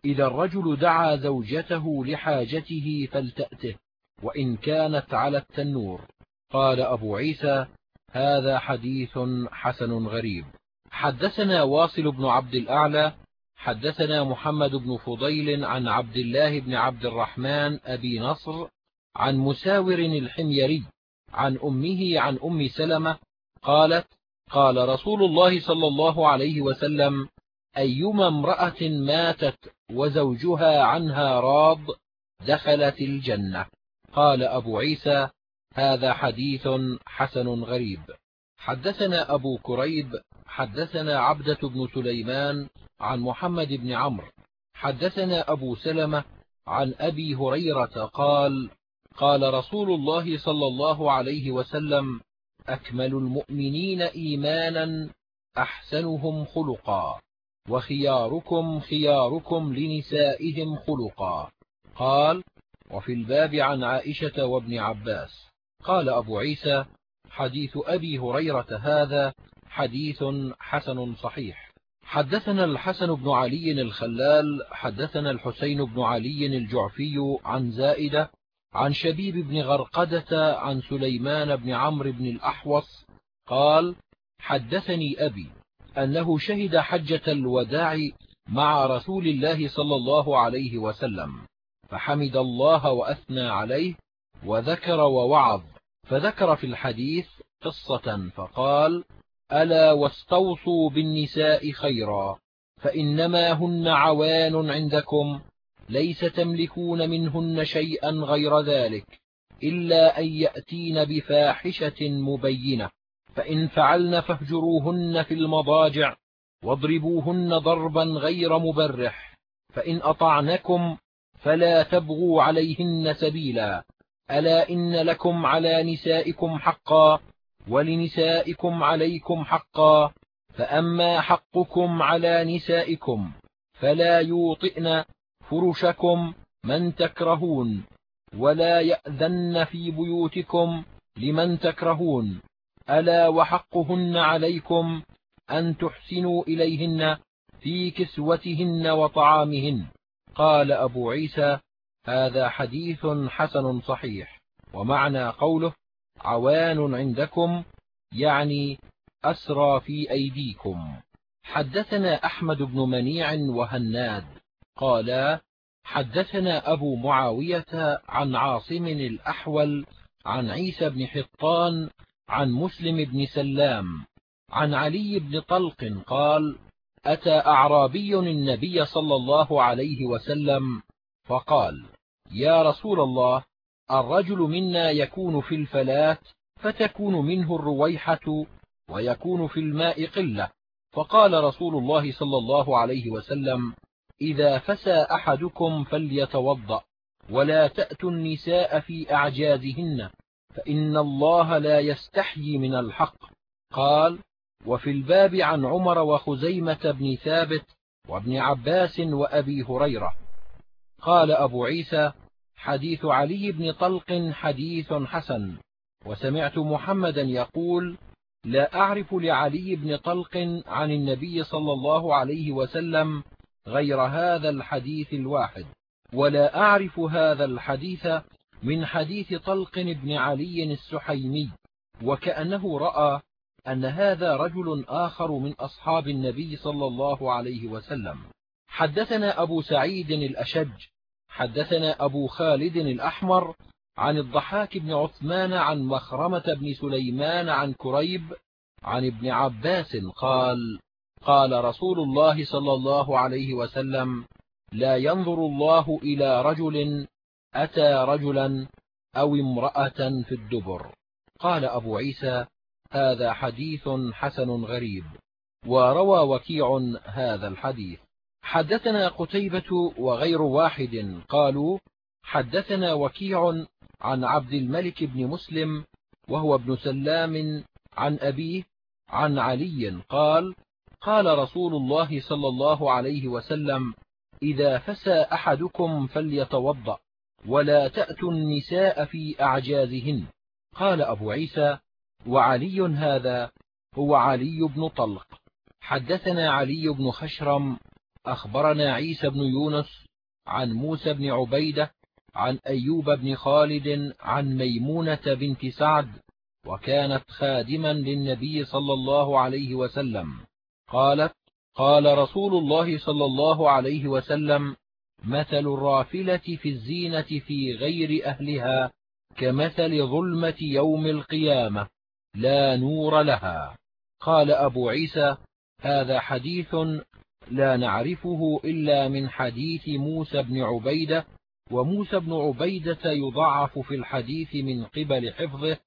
إذا الرجل دعا زوجته لحاجته فلتأته وإن كانت على التنور. قال أبو عيسى هذا حديث حسن غريب. حدثنا واصل بن عبد الأعلى حدثنا محمد بن فضيل عن عبد الله بن عبد الرحمن أبي نصر عن مساور الحميري عن أمه عن أم سلمة قالت قال رسول الله صلى الله عليه وسلم أيما امرأة ماتت وزوجها عنها راض دخلت الجنة. قال أبو عيسى هذا حديث حسن غريب. حدثنا أبو كريب حدثنا عبدة بن سليمان عن محمد بن عمرو. حدثنا أبو سلمة عن أبي هريرة قال قال رسول الله صلى الله عليه وسلم أكمل المؤمنين إيمانا أحسنهم خلقا وخياركم خياركم لنسائهم خلقا. قال وفي الباب عن عائشة وابن عباس. قال أبو عيسى حديث أبي هريرة هذا حديث حسن صحيح. حدثنا الحسن بن علي الخلال حدثنا الحسين بن علي الجعفي عن زائدة عن شبيب بن غرقدة عن سليمان بن عمرو بن الأحوص قال حدثني أبي أنه شهد حجة الوداع مع رسول الله صلى الله عليه وسلم فحمد الله وأثنى عليه وذكر ووعظ فذكر في الحديث قصة فقال ألا واستوصوا بالنساء خيرا فإنما هن عوان عندكم ليس تملكون منهن شيئا غير ذلك إلا أن يأتين بفاحشة مبينة فإن فعلن فاهجروهن في المضاجع واضربوهن ضربا غير مبرح فإن أطعنكم فلا تبغوا عليهن سبيلا ألا إن لكم على نسائكم حقا ولنسائكم عليكم حقا فأما حقكم على نسائكم فلا يوطئن فرشكم من تكرهون ولا يأذن في بيوتكم لمن تكرهون. ألا وحقهن عليكم أن تحسنوا إليهن في كسوتهن وطعامهن. قال أبو عيسى هذا حديث حسن صحيح ومعنى قوله عوان عندكم يعني أسرى في أيديكم. حدثنا أحمد بن منيع وهناد. قالا حدثنا أبو معاوية عن عاصم الأحول عن عيسى بن حطان عن مسلم بن سلام عن علي بن طلق قال أتى أعرابي النبي صلى الله عليه وسلم فقال يا رسول الله الرجل منا يكون في الفلاة فتكون منه الرويحة ويكون في الماء قلة. فقال رسول الله صلى الله عليه وسلم إذا فسى أحدكم فليتوضأ ولا تأتوا النساء في أعجازهن فإن الله لا يستحيي من الحق. قال وفي الباب عن عمر وخزيمة بن ثابت وابن عباس وأبي هريرة. قال أبو عيسى حديث علي بن طلق حديث حسن. وسمعت محمدا يقول لا أعرف لعلي بن طلق عن النبي صلى الله عليه وسلم غير هذا الحديث الواحد ولا أعرف هذا الحديث من حديث طلق بن علي السحيمي وكأنه رأى أن هذا رجل آخر من أصحاب النبي صلى الله عليه وسلم. حدثنا أبو سعيد الأشج حدثنا أبو خالد الأحمر عن الضحاك بن عثمان عن مخرمة بن سليمان عن كريب عن ابن عباس قال قال رسول الله صلى الله عليه وسلم لا ينظر الله إلى رجل أتى رجلا أو امرأة في الدبر. قال أبو عيسى هذا حديث حسن غريب. وروى وكيع هذا الحديث. حدثنا قتيبة وغير واحد قالوا حدثنا وكيع عن عبد الملك بن مسلم وهو ابن سلام عن أبيه عن علي قال قال رسول الله صلى الله عليه وسلم إذا فسى أحدكم فليتوضأ ولا تأتوا النساء في أعجازهن. قال أبو عيسى وعلي هذا هو علي بن طلق. حدثنا علي بن خشرم أخبرنا عيسى بن يونس عن موسى بن عبيدة عن أيوب بن خالد عن ميمونة بنت سعد وكانت خادما للنبي صلى الله عليه وسلم. قالت قال رسول الله صلى الله عليه وسلم مثل الرافلة في الزينة في غير أهلها كمثل ظلمة يوم القيامة لا نور لها. قال أبو عيسى هذا حديث لا نعرفه إلا من حديث موسى بن عبيدة وموسى بن عبيدة يضعف في الحديث من قبل حفظه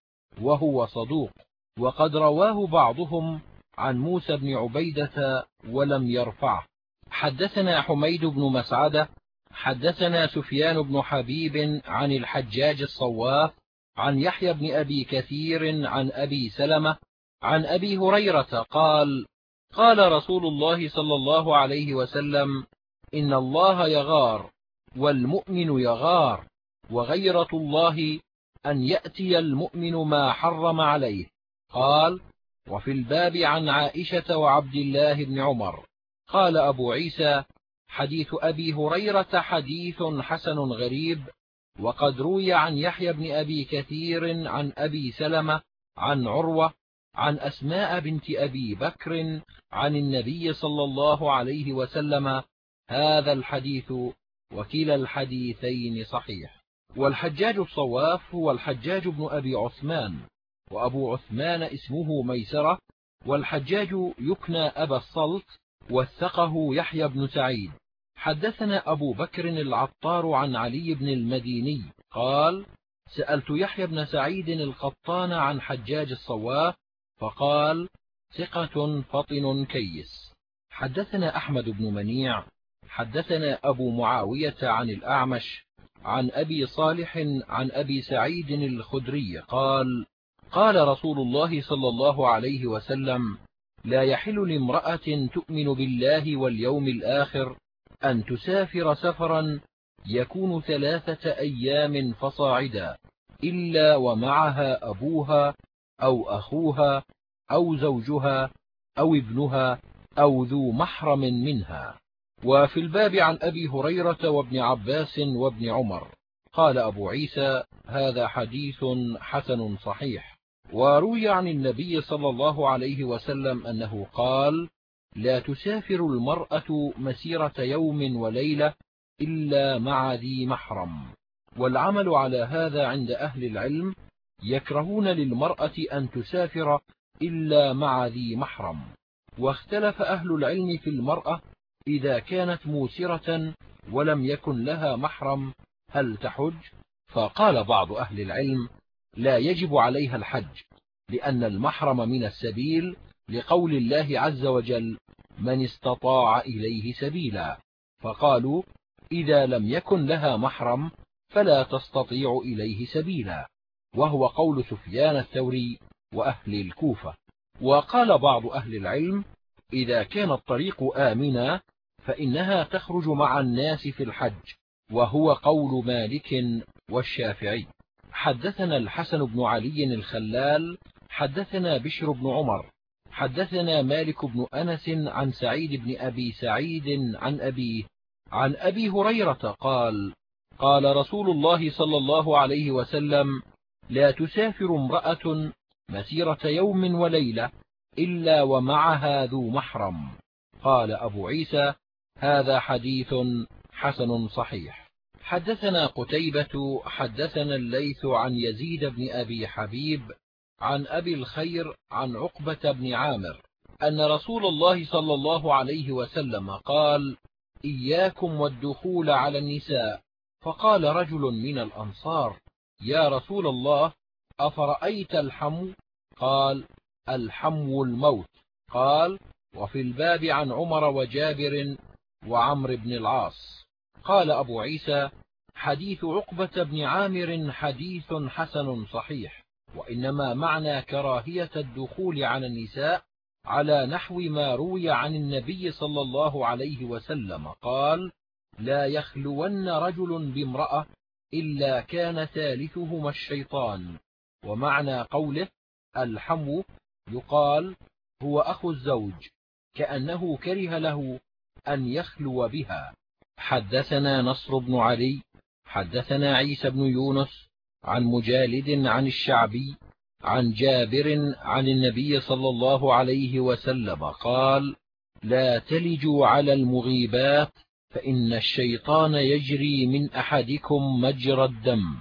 وهو صدوق وقد رواه بعضهم عن موسى بن عبيدة ولم يرفعه. حدثنا حميد بن مسعدة حدثنا سفيان بن حبيب عن الحجاج الصواف عن يحيى بن أبي كثير عن أبي سلمة عن أبي هريرة قال قال رسول الله صلى الله عليه وسلم إن الله يغار والمؤمن يغار وغيرة الله أن يأتي المؤمن ما حرم عليه. قال وفي الباب عن عائشة وعبد الله بن عمر. قال أبو عيسى حديث أبي هريرة حديث حسن غريب وقد روي عن يحيى بن أبي كثير عن أبي سلمة عن عروة عن أسماء بنت أبي بكر عن النبي صلى الله عليه وسلم هذا الحديث وكلا الحديثين صحيح والحجاج الصواف هو الحجاج بن أبي عثمان وأبو عثمان اسمه ميسرة والحجاج يكنى أبا الصلت وثقه يحيى بن سعيد. حدثنا أبو بكر العطار عن علي بن المديني قال سألت يحيى بن سعيد القطان عن حجاج الصواف فقال ثقة فطن كيس. حدثنا أحمد بن منيع. حدثنا أبو معاوية عن الأعمش عن أبي صالح عن أبي سعيد الخدري قال قال رسول الله صلى الله عليه وسلم لا يحل لامرأة تؤمن بالله واليوم الآخر أن تسافر سفرا يكون ثلاثة أيام فصاعدا إلا ومعها أبوها أو أخوها أو زوجها أو ابنها أو ذو محرم منها. وفي الباب عن أبي هريرة وابن عباس وابن عمر. قال أبو عيسى هذا حديث حسن صحيح. وروي عن النبي صلى الله عليه وسلم أنه قال لا تسافر المرأة مسيرة يوم وليلة إلا مع ذي محرم. والعمل على هذا عند أهل العلم يكرهون للمرأة أن تسافر إلا مع ذي محرم. واختلف أهل العلم في المرأة إذا كانت موسرة ولم يكن لها محرم هل تحج؟ فقال بعض أهل العلم لا يجب عليها الحج لأن المحرم من السبيل لقول الله عز وجل من استطاع إليه سبيلا فقالوا إذا لم يكن لها محرم فلا تستطيع إليه سبيلا وهو قول سفيان الثوري وأهل الكوفة. وقال بعض أهل العلم إذا كان الطريق آمنا فإنها تخرج مع الناس في الحج وهو قول مالك والشافعي حدثنا الحسن بن علي الخلال حدثنا بشر بن عمر حدثنا مالك بن أنس عن سعيد بن أبي سعيد عن أبيه عن أبي هريرة قال قال رسول الله صلى الله عليه وسلم لا تسافر امرأة مسيرة يوم وليلة إلا ومعها ذو محرم قال أبو عيسى هذا حديث حسن صحيح حدثنا قتيبة حدثنا الليث عن يزيد بن أبي حبيب عن أبي الخير عن عقبة بن عامر أن رسول الله صلى الله عليه وسلم قال إياكم والدخول على النساء. فقال رجل من الأنصار يا رسول الله أفرأيت الحمو قال الحمو الموت. قال وفي الباب عن عمر وجابر وعمر بن العاص. قال أبو عيسى حديث عقبة بن عامر حديث حسن صحيح وإنما معنى كراهية الدخول على النساء على نحو ما روي عن النبي صلى الله عليه وسلم قال لا يخلون رجل بامرأة إلا كان ثالثهما الشيطان. ومعنى قوله الحمو يقال هو أخو الزوج كأنه كره له أن يخلو بها. حدثنا نصر بن علي حدثنا عيسى بن يونس عن مجالد عن الشعبي عن جابر عن النبي صلى الله عليه وسلم قال لا تلجوا على المغيبات فإن الشيطان يجري من أحدكم مجرى الدم.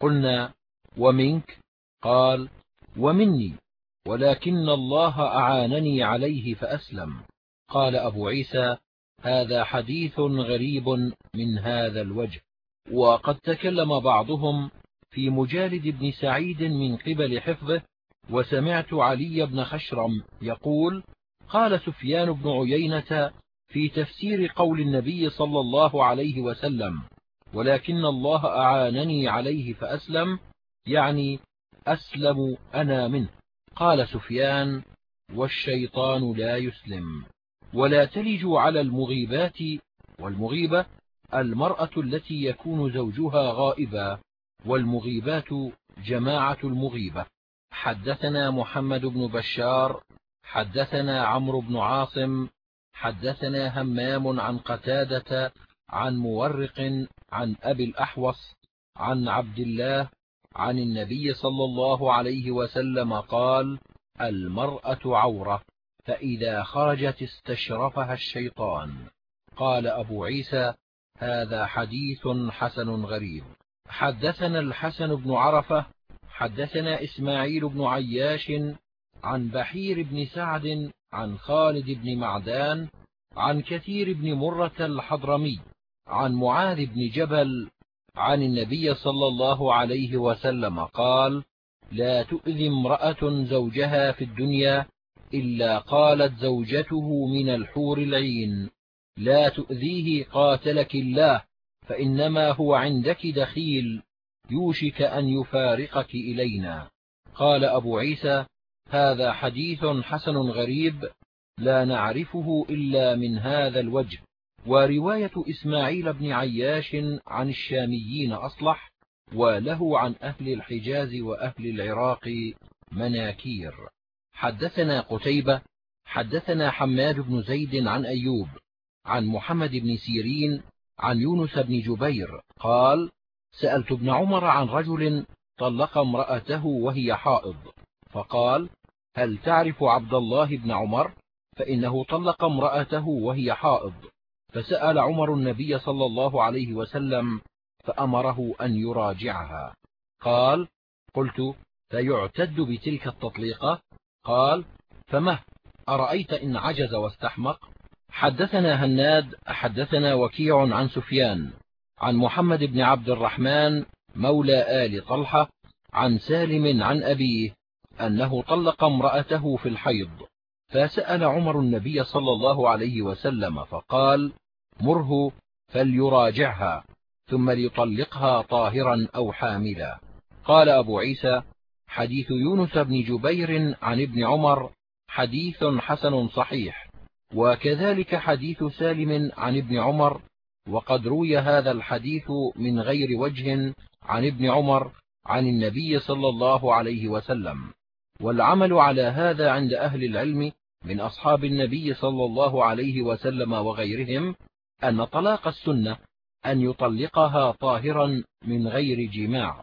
قلنا ومنك؟ قال ومني ولكن الله أعانني عليه فأسلم. قال أبو عيسى هذا حديث غريب من هذا الوجه. وقد تكلم بعضهم في مجالد بن سعيد من قبل حفظه وسمعت علي بن خشرم يقول قال سفيان بن عيينة في تفسير قول النبي صلى الله عليه وسلم ولكن الله أعانني عليه فأسلم يعني أسلم أنا منه. قال سفيان والشيطان لا يسلم. ولا تلجوا على المغيبات والمغيبة المرأة التي يكون زوجها غائبا والمغيبات جماعة المغيبة. حدثنا محمد بن بشار حدثنا عمرو بن عاصم حدثنا همام عن قتادة عن مورق عن أبي الأحوص عن عبد الله عن النبي صلى الله عليه وسلم قال المرأة عورة. فإذا خرجت استشرفها الشيطان. قال أبو عيسى هذا حديث حسن غريب. حدثنا الحسن بن عرفة حدثنا إسماعيل بن عياش عن بحير بن سعد عن خالد بن معدان عن كثير بن مرة الحضرمي عن معاذ بن جبل عن النبي صلى الله عليه وسلم قال لا تؤذي امرأة زوجها في الدنيا إلا قالت زوجته من الحور العين لا تؤذيه قاتلك الله فإنما هو عندك دخيل يوشك أن يفارقك إلينا. قال أبو عيسى هذا حديث حسن غريب لا نعرفه إلا من هذا الوجه. ورواية إسماعيل بن عياش عن الشاميين أصلح وله عن أهل الحجاز وأهل العراق مناكير. حدثنا قتيبة حدثنا حماد بن زيد عن أيوب عن محمد بن سيرين عن يونس بن جبير قال سألت ابن عمر عن رجل طلق امرأته وهي حائض فقال هل تعرف عبد الله بن عمر؟ فإنه طلق امرأته وهي حائض. فسأل عمر النبي صلى الله عليه وسلم فأمره أن يراجعها. قال قلت فيعتد بتلك التطليقة؟ قال فمه أرأيت إن عجز واستحمق؟ حدثنا هناد حدثنا وكيع عن سفيان عن محمد بن عبد الرحمن مولى آل طلحة عن سالم عن أبيه أنه طلق امرأته في الحيض فسأل عمر النبي صلى الله عليه وسلم فقال مره فليراجعها ثم ليطلقها طاهرا أو حاملا. قال أبو عيسى حديث يونس بن جبير عن ابن عمر حديث حسن صحيح. وكذلك حديث سالم عن ابن عمر وقد روي هذا الحديث من غير وجه عن ابن عمر عن النبي صلى الله عليه وسلم. والعمل على هذا عند أهل العلم من أصحاب النبي صلى الله عليه وسلم وغيرهم أن طلاق السنة أن يطلقها طاهرا من غير جماع.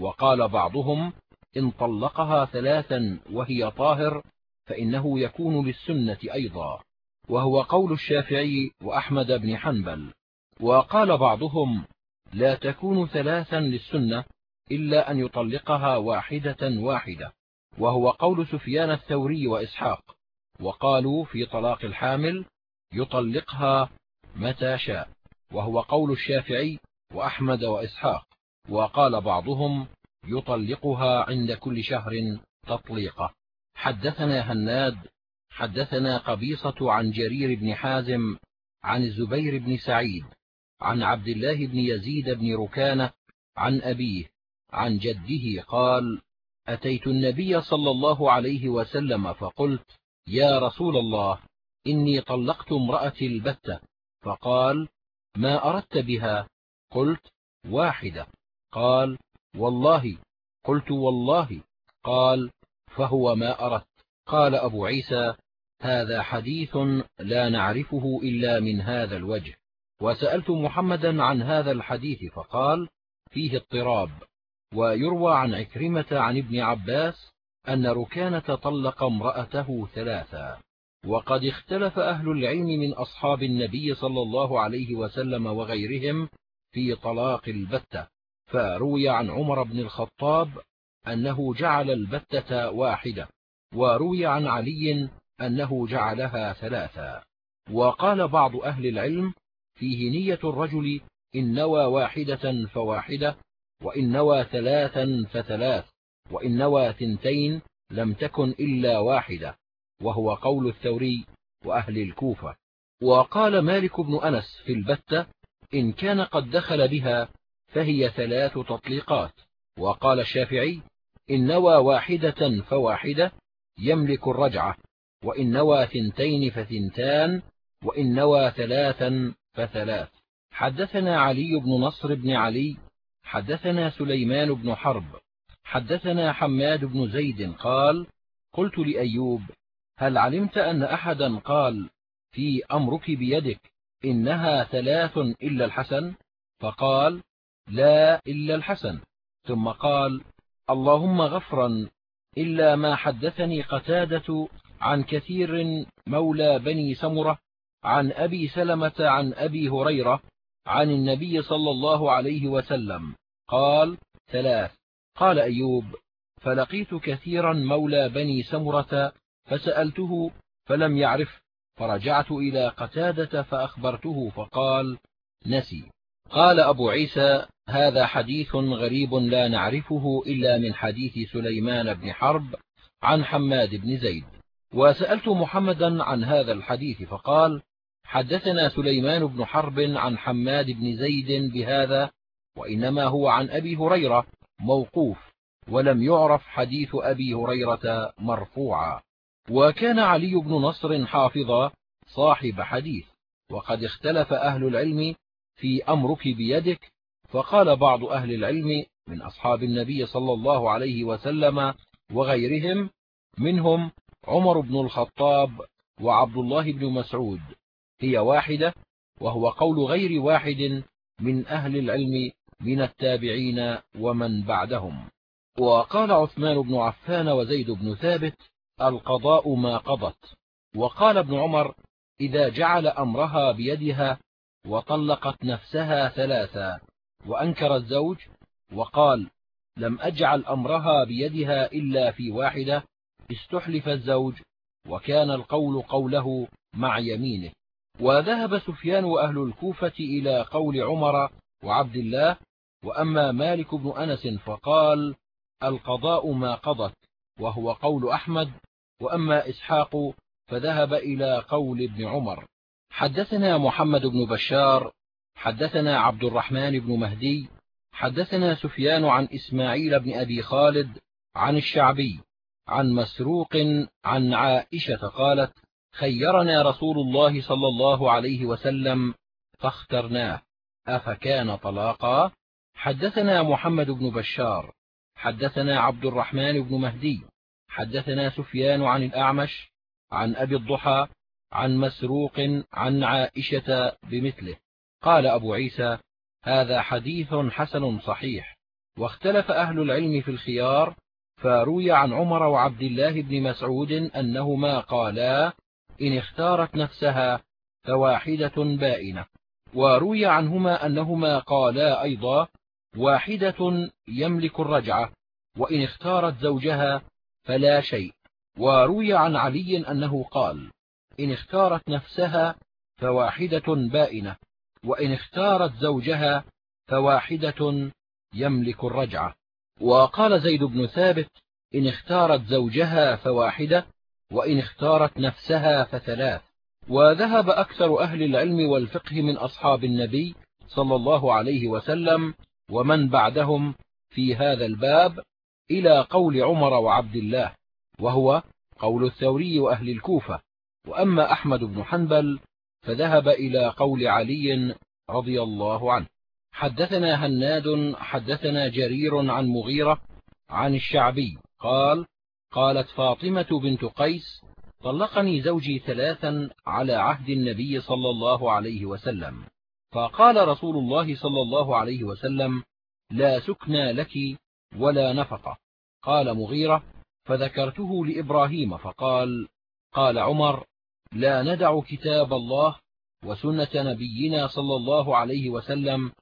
وقال بعضهم إن طلقها ثلاثا وهي طاهر فإنه يكون للسنة أيضا. وهو قول الشافعي وأحمد بن حنبل. وقال بعضهم لا تكون ثلاثا للسنة إلا أن يطلقها واحدة واحدة. وهو قول سفيان الثوري وإسحاق. وقالوا في طلاق الحامل يطلقها متى شاء. وهو قول الشافعي وأحمد وإسحاق. وقال بعضهم يطلقها عند كل شهر تطليقة. حدثنا هناد حدثنا قبيصة عن جرير بن حازم عن الزبير بن سعيد عن عبد الله بن يزيد بن ركانة عن أبيه عن جده قال أتيت النبي صلى الله عليه وسلم فقلت يا رسول الله إني طلقت امرأتي البتة. فقال ما أردت بها؟ قلت واحدة. قال والله. قلت والله. قال فهو ما أردت. قال أبو عيسى هذا حديث لا نعرفه إلا من هذا الوجه. وسألت محمدا عن هذا الحديث فقال فيه اضطراب. ويروى عن عكرمة عن ابن عباس أن ركانة طلق امرأته ثلاثا وقد اختلف أهل العلم من أصحاب النبي صلى الله عليه وسلم وغيرهم في طلاق البتة. فروي عن عمر بن الخطاب أنه جعل البتة واحدة وروي عن علي أنه جعلها ثلاثا وقال بعض أهل العلم فيه نية الرجل إن نوى واحدة فواحدة وإن نوى ثلاثا فثلاث وإن نوى ثنتين لم تكن إلا واحدة وهو قول الثوري وأهل الكوفة. وقال مالك بن أنس في البتة إن كان قد دخل بها فهي ثلاث تطليقات. وقال الشافعي إن نوى واحدة فواحدة يملك الرجعة وإن نوى ثنتين فثنتان وإن نوى ثلاثا فثلاث. حدثنا علي بن نصر بن علي حدثنا سليمان بن حرب حدثنا حماد بن زيد قال قلت لأيوب هل علمت أن أحدا قال في أمرك بيدك إنها ثلاث إلا الحسن؟ فقال لا إلا الحسن. ثم قال اللهم غفرا إلا ما حدثني قتادة عن كثير مولى بني سمرة عن أبي سلمة عن أبي هريرة عن النبي صلى الله عليه وسلم. قال ثلاث. قال أيوب فلقيت كثيرا مولى بني سمرة فسألته فلم يعرف فرجعت إلى قتادة فأخبرته فقال نسي. قال أبو عيسى هذا حديث غريب لا نعرفه إلا من حديث سليمان بن حرب عن حماد بن زيد. وسألت محمدا عن هذا الحديث فقال حدثنا سليمان بن حرب عن حماد بن زيد بهذا وإنما هو عن أبي هريرة موقوف ولم يعرف حديث أبي هريرة مرفوعا. وكان علي بن نصر حافظا صاحب حديث وقد اختلف أهل العلم في أمرك بيدك فقال بعض أهل العلم من أصحاب النبي صلى الله عليه وسلم وغيرهم منهم عمر بن الخطاب وعبد الله بن مسعود هي واحدة وهو قول غير واحد من أهل العلم من التابعين ومن بعدهم. وقال عثمان بن عفان وزيد بن ثابت القضاء ما قضت. وقال ابن عمر إذا جعل أمرها بيدها وطلقت نفسها ثلاثا. وأنكر الزوج وقال لم أجعل أمرها بيدها إلا في واحدة استحلف الزوج وكان القول قوله مع يمينه. وذهب سفيان وأهل الكوفة إلى قول عمر وعبد الله وأما مالك بن أنس فقال القضاء ما قضت وهو قول أحمد وأما إسحاق فذهب إلى قول ابن عمر. حدثنا محمد بن بشار حدثنا عبد الرحمن بن مهدي حدثنا سفيان عن إسماعيل بن أبي خالد عن الشعبي عن مسروق عن عائشة قالت خيرنا رسول الله صلى الله عليه وسلم فاخترناه. أفكان طلاقا؟ حدثنا محمد بن بشار حدثنا عبد الرحمن بن مهدي حدثنا سفيان عن الأعمش عن أبي الضحى عن مسروق عن عائشة بمثله. قال أبو عيسى هذا حديث حسن صحيح. واختلف أهل العلم في الخيار فروي عن عمر وعبد الله بن مسعود أنهما قالا إن اختارت نفسها فواحدة بائنة. وروي عنهما أنهما قالا أيضا واحدة يملك الرجعة وإن اختارت زوجها فلا شيء. وروي عن علي أنه قال إن اختارت نفسها فواحدة بائنة. وإن اختارت زوجها فواحدة يملك الرجعة. وقال زيد بن ثابت إن اختارت زوجها فواحدة وإن اختارت نفسها فثلاث. وذهب أكثر أهل العلم والفقه من أصحاب النبي صلى الله عليه وسلم ومن بعدهم في هذا الباب إلى قول عمر وعبد الله وهو قول الثوري وأهل الكوفة. وأما أحمد بن حنبل فذهب إلى قول علي رضي الله عنه حدثنا هناد حدثنا جرير عن مغيرة عن الشعبي قال قالت فاطمة بنت قيس طلقني زوجي ثلاثا على عهد النبي صلى الله عليه وسلم. فقال رسول الله صلى الله عليه وسلم لا سكنى لك ولا نفقة قال مغيرة فذكرته لإبراهيم فقال قال عمر لا ندع كتاب الله وسنة نبينا صلى الله عليه وسلم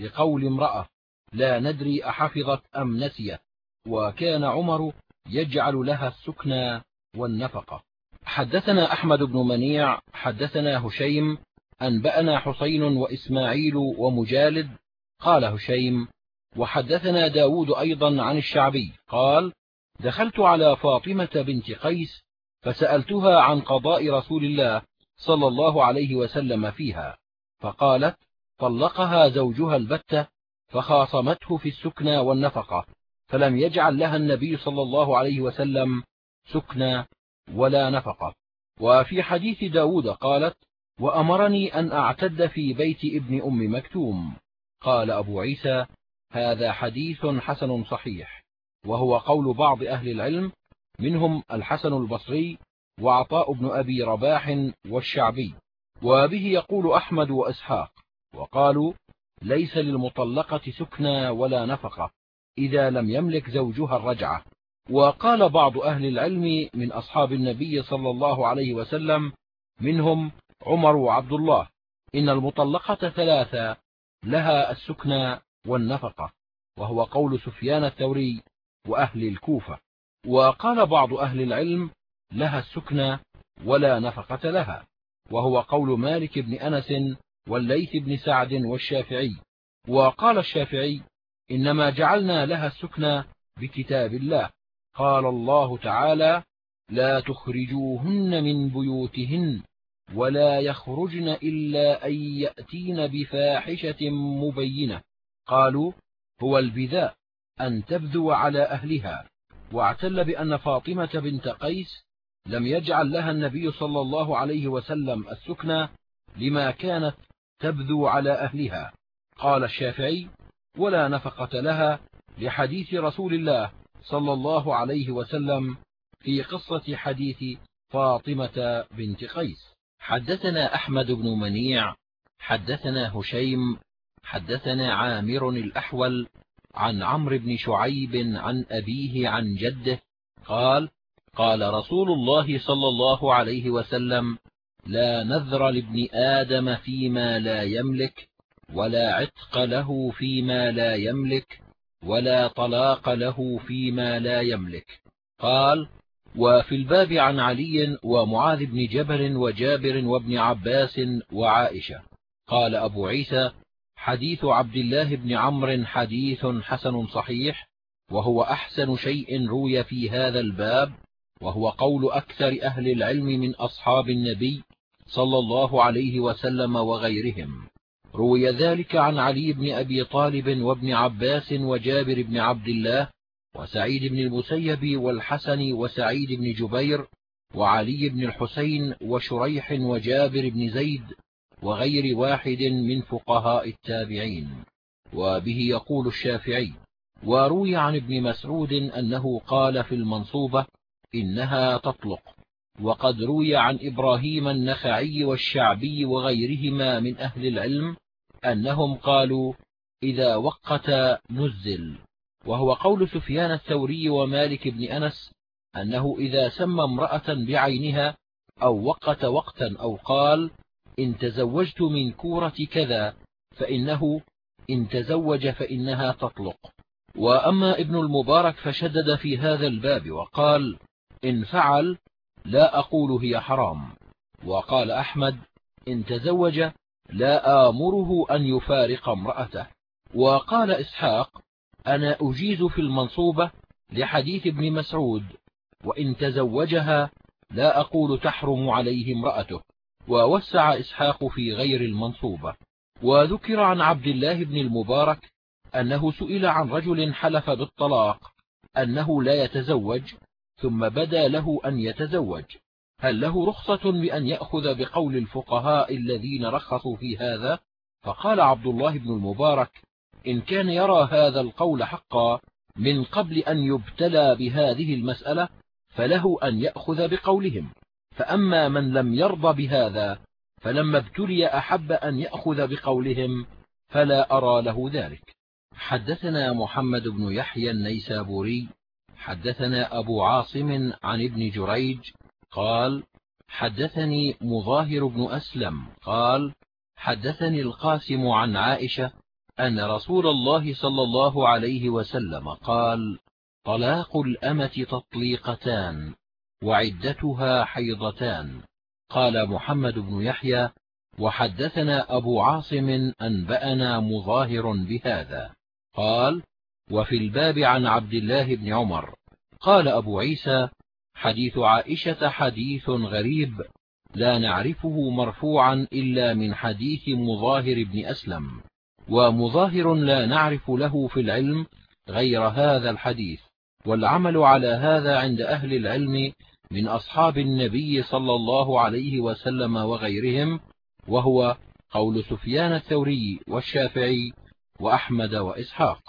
لقول امرأة لا ندري أحفظت أم نسيت. وكان عمر يجعل لها السكنى والنفقة حدثنا أحمد بن منيع حدثنا هشيم أنبأنا حسين وإسماعيل ومجالد قال هشيم وحدثنا داود أيضا عن الشعبي قال دخلت على فاطمة بنت قيس فسألتها عن قضاء رسول الله صلى الله عليه وسلم فيها فقالت طلقها زوجها البتة فخاصمته في السكنى والنفقة فلم يجعل لها النبي صلى الله عليه وسلم سكنى ولا نفقة. وفي حديث داود قالت وأمرني أن أعتد في بيت ابن أم مكتوم. قال أبو عيسى هذا حديث حسن صحيح وهو قول بعض أهل العلم منهم الحسن البصري وعطاء بن أبي رباح والشعبي. وبه يقول أحمد وإسحاق وقالوا ليس للمطلقة سكنى ولا نفقة إذا لم يملك زوجها الرجعة. وقال بعض أهل العلم من أصحاب النبي صلى الله عليه وسلم منهم عمر وعبد الله إن المطلقة ثلاثة لها السكنى والنفقة وهو قول سفيان الثوري وأهل الكوفة. وقال بعض أهل العلم لها السكنى ولا نفقة لها وهو قول مالك بن أنس والليث بن سعد والشافعي. وقال الشافعي إنما جعلنا لها السكنى بكتاب الله. قال الله تعالى لا تخرجوهن من بيوتهن ولا يخرجن إلا أن يأتين بفاحشة مبينة. قالوا هو البذاء أن تبذو على أهلها. واعتل بأن فاطمة بنت قيس لم يجعل لها النبي صلى الله عليه وسلم السكنى لما كانت تبذو على أهلها. قال الشافعي ولا نفقة لها لحديث رسول الله صلى الله عليه وسلم في قصة حديث فاطمة بنت قيس. حدثنا أحمد بن منيع حدثنا هشيم حدثنا عامر الأحول عن عمرو بن شعيب عن أبيه عن جده قال قال رسول الله صلى الله عليه وسلم لا نذر لابن آدم فيما لا يملك ولا عتق له فيما لا يملك ولا طلاق له فيما لا يملك. قال وفي الباب عن علي ومعاذ بن جبل وجابر وابن عباس وعائشة. قال أبو عيسى حديث عبد الله بن عمرو حديث حسن صحيح وهو أحسن شيء روي في هذا الباب وهو قول أكثر أهل العلم من أصحاب النبي صلى الله عليه وسلم وغيرهم. روي ذلك عن علي بن أبي طالب وابن عباس وجابر بن عبد الله وسعيد بن المسيب والحسن وسعيد بن جبير وعلي بن الحسين وشريح وجابر بن زيد وغير واحد من فقهاء التابعين. وبه يقول الشافعي وروي عن ابن مسعود أنه قال في المنصوبة إنها تطلق. وقد روي عن إبراهيم النخعي والشعبي وغيرهما من أهل العلم أنهم قالوا إذا وقت نزل. وهو قول سفيان الثوري ومالك بن أنس أنه إذا سمى امرأة بعينها أو وقت وقتا أو قال إن تزوجت من كورة كذا فإنه إن تزوج فإنها تطلق. وأما ابن المبارك فشدد في هذا الباب وقال إن فعل لا أقول هي حرام. وقال أحمد إن تزوج لا آمره أن يفارق امرأته. وقال إسحاق أنا أجيز في المنصوبة لحديث ابن مسعود وإن تزوجها لا أقول تحرم عليه امرأته. ووسع إسحاق في غير المنصوبة. وذكر عن عبد الله بن المبارك أنه سئل عن رجل حلف بالطلاق أنه لا يتزوج ثم بدا له أن يتزوج. هل له رخصة بأن يأخذ بقول الفقهاء الذين رخصوا في هذا؟ فقال عبد الله بن المبارك إن كان يرى هذا القول حقا من قبل أن يبتلى بهذه المسألة فله أن يأخذ بقولهم. فأما من لم يرضى بهذا فلما ابتلي أحب أن يأخذ بقولهم فلا أرى له ذلك. حدثنا محمد بن يحيى النيسابوري حدثنا أبو عاصم عن ابن جريج قال حدثني مظاهر بن أسلم قال حدثني القاسم عن عائشة أن رسول الله صلى الله عليه وسلم قال طلاق الأمة تطليقتان. وعدتها حيضتان. قال محمد بن يحيى وحدثنا أبو عاصم أنبأنا مظاهر بهذا. قال وفي الباب عن عبد الله بن عمر. قال أبو عيسى حديث عائشة حديث غريب لا نعرفه مرفوعا إلا من حديث مظاهر بن أسلم. ومظاهر لا نعرف له في العلم غير هذا الحديث. والعمل على هذا عند أهل العلم من أصحاب النبي صلى الله عليه وسلم وغيرهم وهو قول سفيان الثوري والشافعي وأحمد وإسحاق.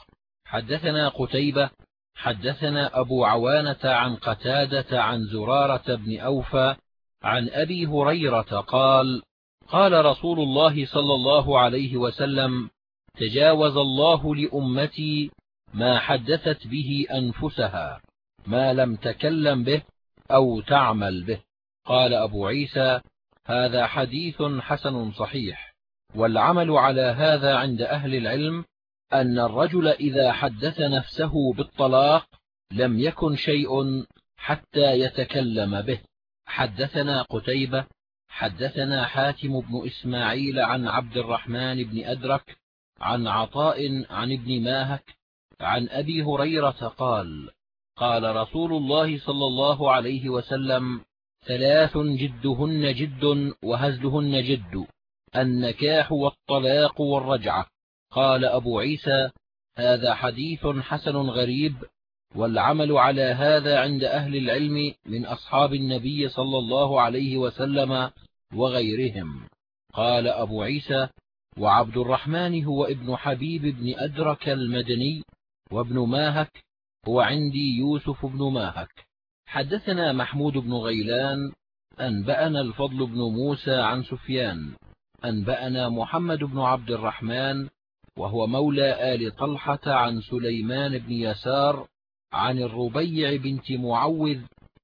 حدثنا قتيبة حدثنا أبو عوانة عن قتادة عن زرارة بن أوفى عن أبي هريرة قال قال رسول الله صلى الله عليه وسلم تجاوز الله لأمتي ما حدثت به أنفسها ما لم تكلم به أو تعمل به. قال أبو عيسى هذا حديث حسن صحيح. والعمل على هذا عند أهل العلم أن الرجل إذا حدث نفسه بالطلاق لم يكن شيء حتى يتكلم به. حدثنا قتيبة حدثنا حاتم بن إسماعيل عن عبد الرحمن بن أدرك عن عطاء عن ابن ماهك عن أبي هريرة قال قال رسول الله صلى الله عليه وسلم ثلاث جدهن جد وهزلهن جد النكاح والطلاق والرجعة. قال أبو عيسى هذا حديث حسن غريب والعمل على هذا عند أهل العلم من أصحاب النبي صلى الله عليه وسلم وغيرهم. قال أبو عيسى وعبد الرحمن هو ابن حبيب بن أدرك المدني وابن ماهك هو عندي يوسف بن ماهك. حدثنا محمود بن غيلان أنبأنا الفضل بن موسى عن سفيان أنبأنا محمد بن عبد الرحمن وهو مولى آل طلحة عن سليمان بن يسار عن الربيع بنت معوذ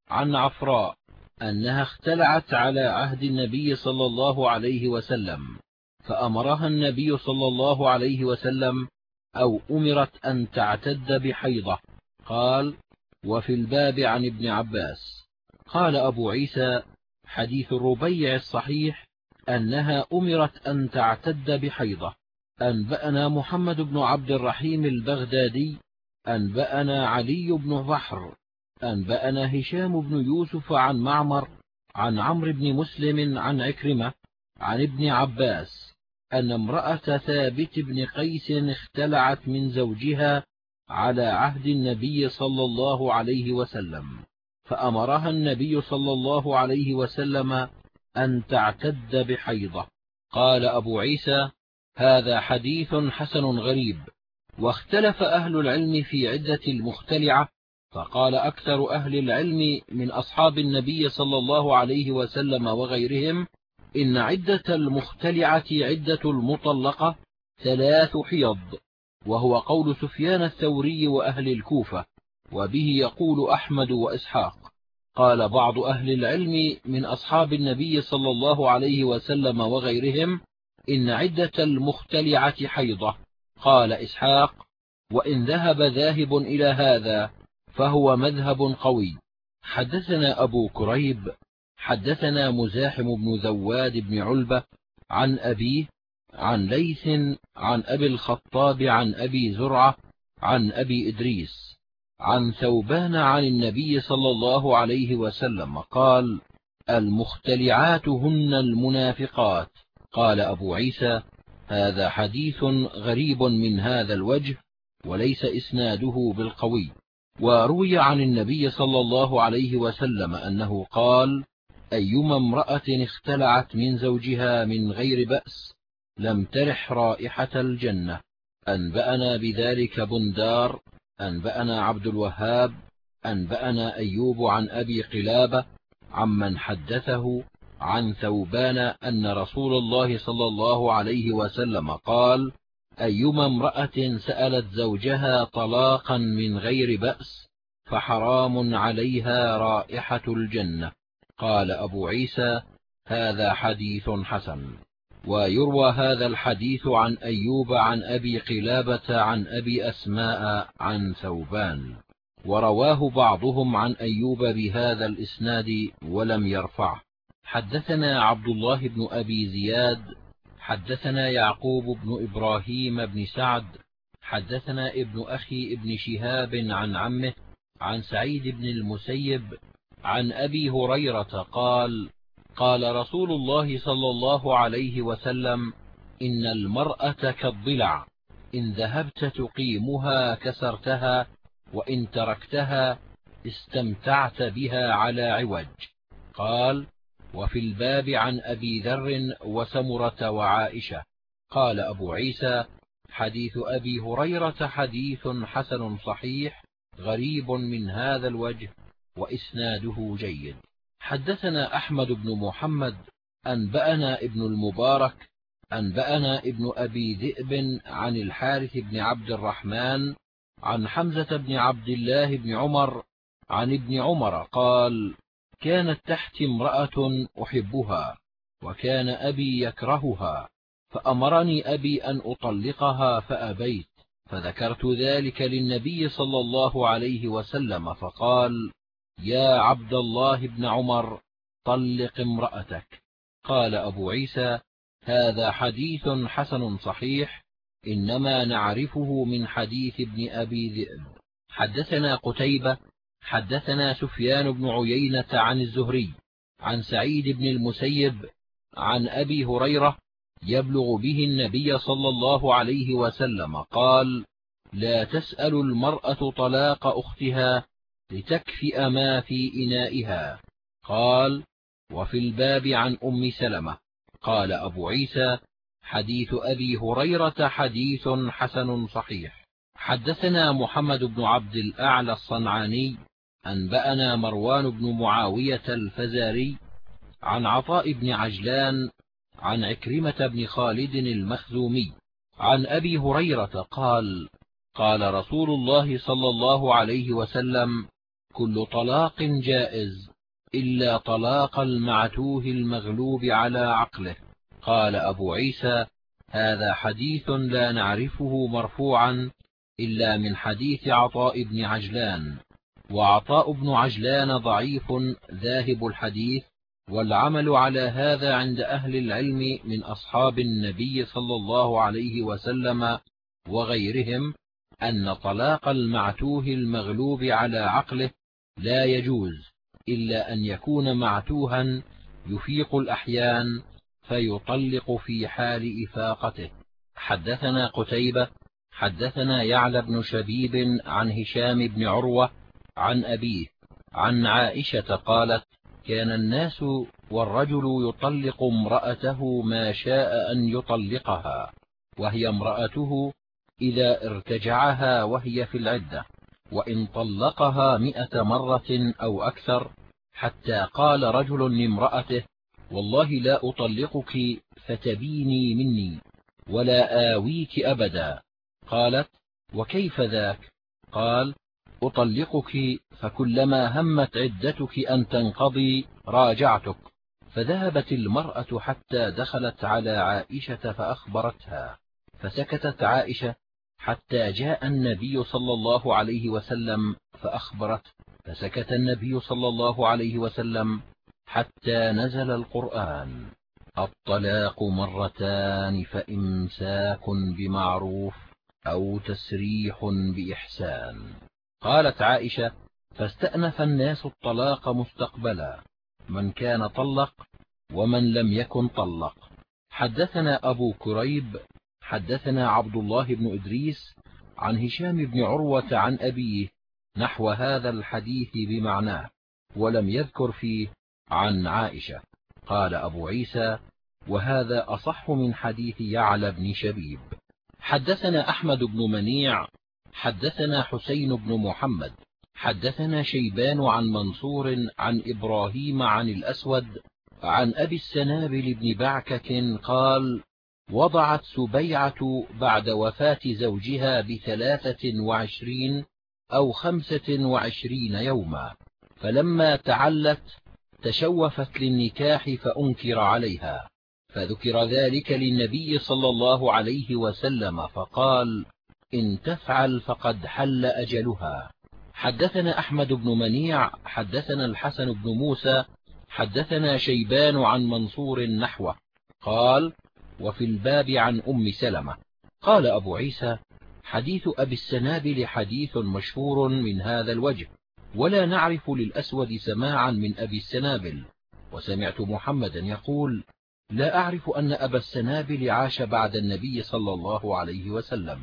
عن عفراء أنها اختلعت على عهد النبي صلى الله عليه وسلم فأمرها النبي صلى الله عليه وسلم أو أمرت أن تعتد بحيضة. قال وفي الباب عن ابن عباس. قال أبو عيسى حديث الربيع الصحيح أنها أمرت أن تعتد بحيضة. أنبأنا محمد بن عبد الرحيم البغدادي. أنبأنا علي بن بحر أنبأنا هشام بن يوسف عن معمر عن عمرو بن مسلم عن عكرمة عن ابن عباس أن امرأة ثابت بن قيس اختلعت من زوجها على عهد النبي صلى الله عليه وسلم فأمرها النبي صلى الله عليه وسلم أن تعتد بحيضة. قال أبو عيسى هذا حديث حسن غريب. واختلف أهل العلم في عدة المختلعة فقال أكثر أهل العلم من أصحاب النبي صلى الله عليه وسلم وغيرهم إن عدة المختلعة عدة المطلقة ثلاث حيض. وهو قول سفيان الثوري وأهل الكوفة وبه يقول أحمد وإسحاق. قال بعض أهل العلم من أصحاب النبي صلى الله عليه وسلم وغيرهم إن عدة المختلعة حيضة. قال إسحاق وإن ذهب ذاهب إلى هذا فهو مذهب قوي. حدثنا أبو كريب حدثنا مزاحم بن ذواد بن علبة عن أبيه عن ليث عن أبي الخطاب عن أبي زرعة عن أبي إدريس عن ثوبان عن النبي صلى الله عليه وسلم قال المختلعات هن المنافقات. قال أبو عيسى هذا حديث غريب من هذا الوجه وليس إسناده بالقوي. وروي عن النبي صلى الله عليه وسلم أنه قال أيما امرأة اختلعت من زوجها من غير بأس لم ترح رائحة الجنة. أنبأنا بذلك بندار أنبأنا عبد الوهاب أنبأنا أيوب عن أبي قلابة عمن حدثه عن ثوبان أن رسول الله صلى الله عليه وسلم قال أيما امرأة سألت زوجها طلاقا من غير بأس فحرام عليها رائحة الجنة. قال أبو عيسى هذا حديث حسن. ويروى هذا الحديث عن أيوب عن أبي قلابة عن أبي أسماء عن ثوبان. ورواه بعضهم عن أيوب بهذا الإسناد ولم يرفعه. حدثنا عبد الله بن أبي زياد حدثنا يعقوب بن إبراهيم بن سعد حدثنا ابن أخي ابن شهاب عن عمه عن سعيد بن المسيب عن أبي هريرة قال قال رسول الله صلى الله عليه وسلم إن المرأة كالضلع إن ذهبت تقيمها كسرتها وإن تركتها استمتعت بها على عوج. قال وفي الباب عن أبي ذر وسمرة وعائشة. قال أبو عيسى حديث أبي هريرة حديث حسن صحيح غريب من هذا الوجه وإسناده جيد. حدثنا أحمد بن محمد أنبأنا ابن المبارك أنبأنا ابن أبي ذئب عن الحارث بن عبد الرحمن عن حمزة بن عبد الله بن عمر عن ابن عمر قال كانت تحت امرأة أحبها وكان أبي يكرهها فأمرني أبي أن أطلقها فأبيت فذكرت ذلك للنبي صلى الله عليه وسلم فقال يا عبد الله بن عمر طلق امرأتك. قال أبو عيسى هذا حديث حسن صحيح إنما نعرفه من حديث ابن أبي ذئب. حدثنا قتيبة حدثنا سفيان بن عيينة عن الزهري عن سعيد بن المسيب عن أبي هريرة يبلغ به النبي صلى الله عليه وسلم قال لا تسأل المرأة طلاق أختها لتكفئ ما في إنائها. قال وفي الباب عن أم سلمة. قال أبو عيسى حديث أبي هريرة حديث حسن صحيح. حدثنا محمد بن عبد الأعلى الصنعاني أنبأنا مروان بن معاوية الفزاري عن عطاء بن عجلان عن عكرمة بن خالد المخزومي عن أبي هريرة قال قال رسول الله صلى الله عليه وسلم كل طلاق جائز إلا طلاق المعتوه المغلوب على عقله. قال أبو عيسى هذا حديث لا نعرفه مرفوعا إلا من حديث عطاء بن عجلان. وعطاء بن عجلان ضعيف ذاهب الحديث والعمل على هذا عند أهل العلم من أصحاب النبي صلى الله عليه وسلم وغيرهم أن طلاق المعتوه المغلوب على عقله لا يجوز إلا أن يكون معتوها يفيق الأحيان فيطلق في حال إفاقته. حدثنا قتيبة حدثنا يعلى بن شبيب عن هشام بن عروة عن أبيه عن عائشة قالت كان الناس والرجل يطلق امرأته ما شاء أن يطلقها وهي امرأته إذا ارتجعها وهي في العدة. وإن طلقها م مرة أو أكثر حتى قال رجل لامرأته والله لا أطلقك فتبيني مني ولا آويك أبدا. قالت وكيف ذاك؟ قال أطلقك فكلما همت عدتك أن تنقضي راجعتك. فذهبت المرأة حتى دخلت على عائشة فأخبرتها. فسكتت عائشة حتى جاء النبي صلى الله عليه وسلم فأخبرت فسكت النبي صلى الله عليه وسلم حتى نزل القرآن. الطلاق مرتان فإمساك بمعروف أو تسريح بإحسان. قالت عائشة فاستأنف الناس الطلاق مستقبلا من كان طلق ومن لم يكن طلق. حدثنا أبو كريب حدثنا عبد الله بن إدريس عن هشام بن عروة عن أبيه نحو هذا الحديث بمعناه ولم يذكر فيه عن عائشة. قال أبو عيسى وهذا أصح من حديث يعلى بن شبيب. حدثنا أحمد بن منيع حدثنا حسين بن محمد حدثنا شيبان عن منصور عن إبراهيم عن الأسود عن أبي السنابل بن بعكك قال وضعت سبيعة بعد وفاة زوجها بثلاثة وعشرين أو خمسة وعشرين يوما فلما تعلت تشوفت للنكاح فأنكر عليها فذكر ذلك للنبي صلى الله عليه وسلم فقال إن تفعل فقد حل أجلها. حدثنا أحمد بن منيع حدثنا الحسن بن موسى حدثنا شيبان عن منصور نحوه قال وفي الباب عن أم سلمة. قال أبو عيسى حديث أبي السنابل حديث مشهور من هذا الوجه ولا نعرف للأسود سماعا من أبي السنابل. وسمعت محمدا يقول لا أعرف أن أبا السنابل عاش بعد النبي صلى الله عليه وسلم.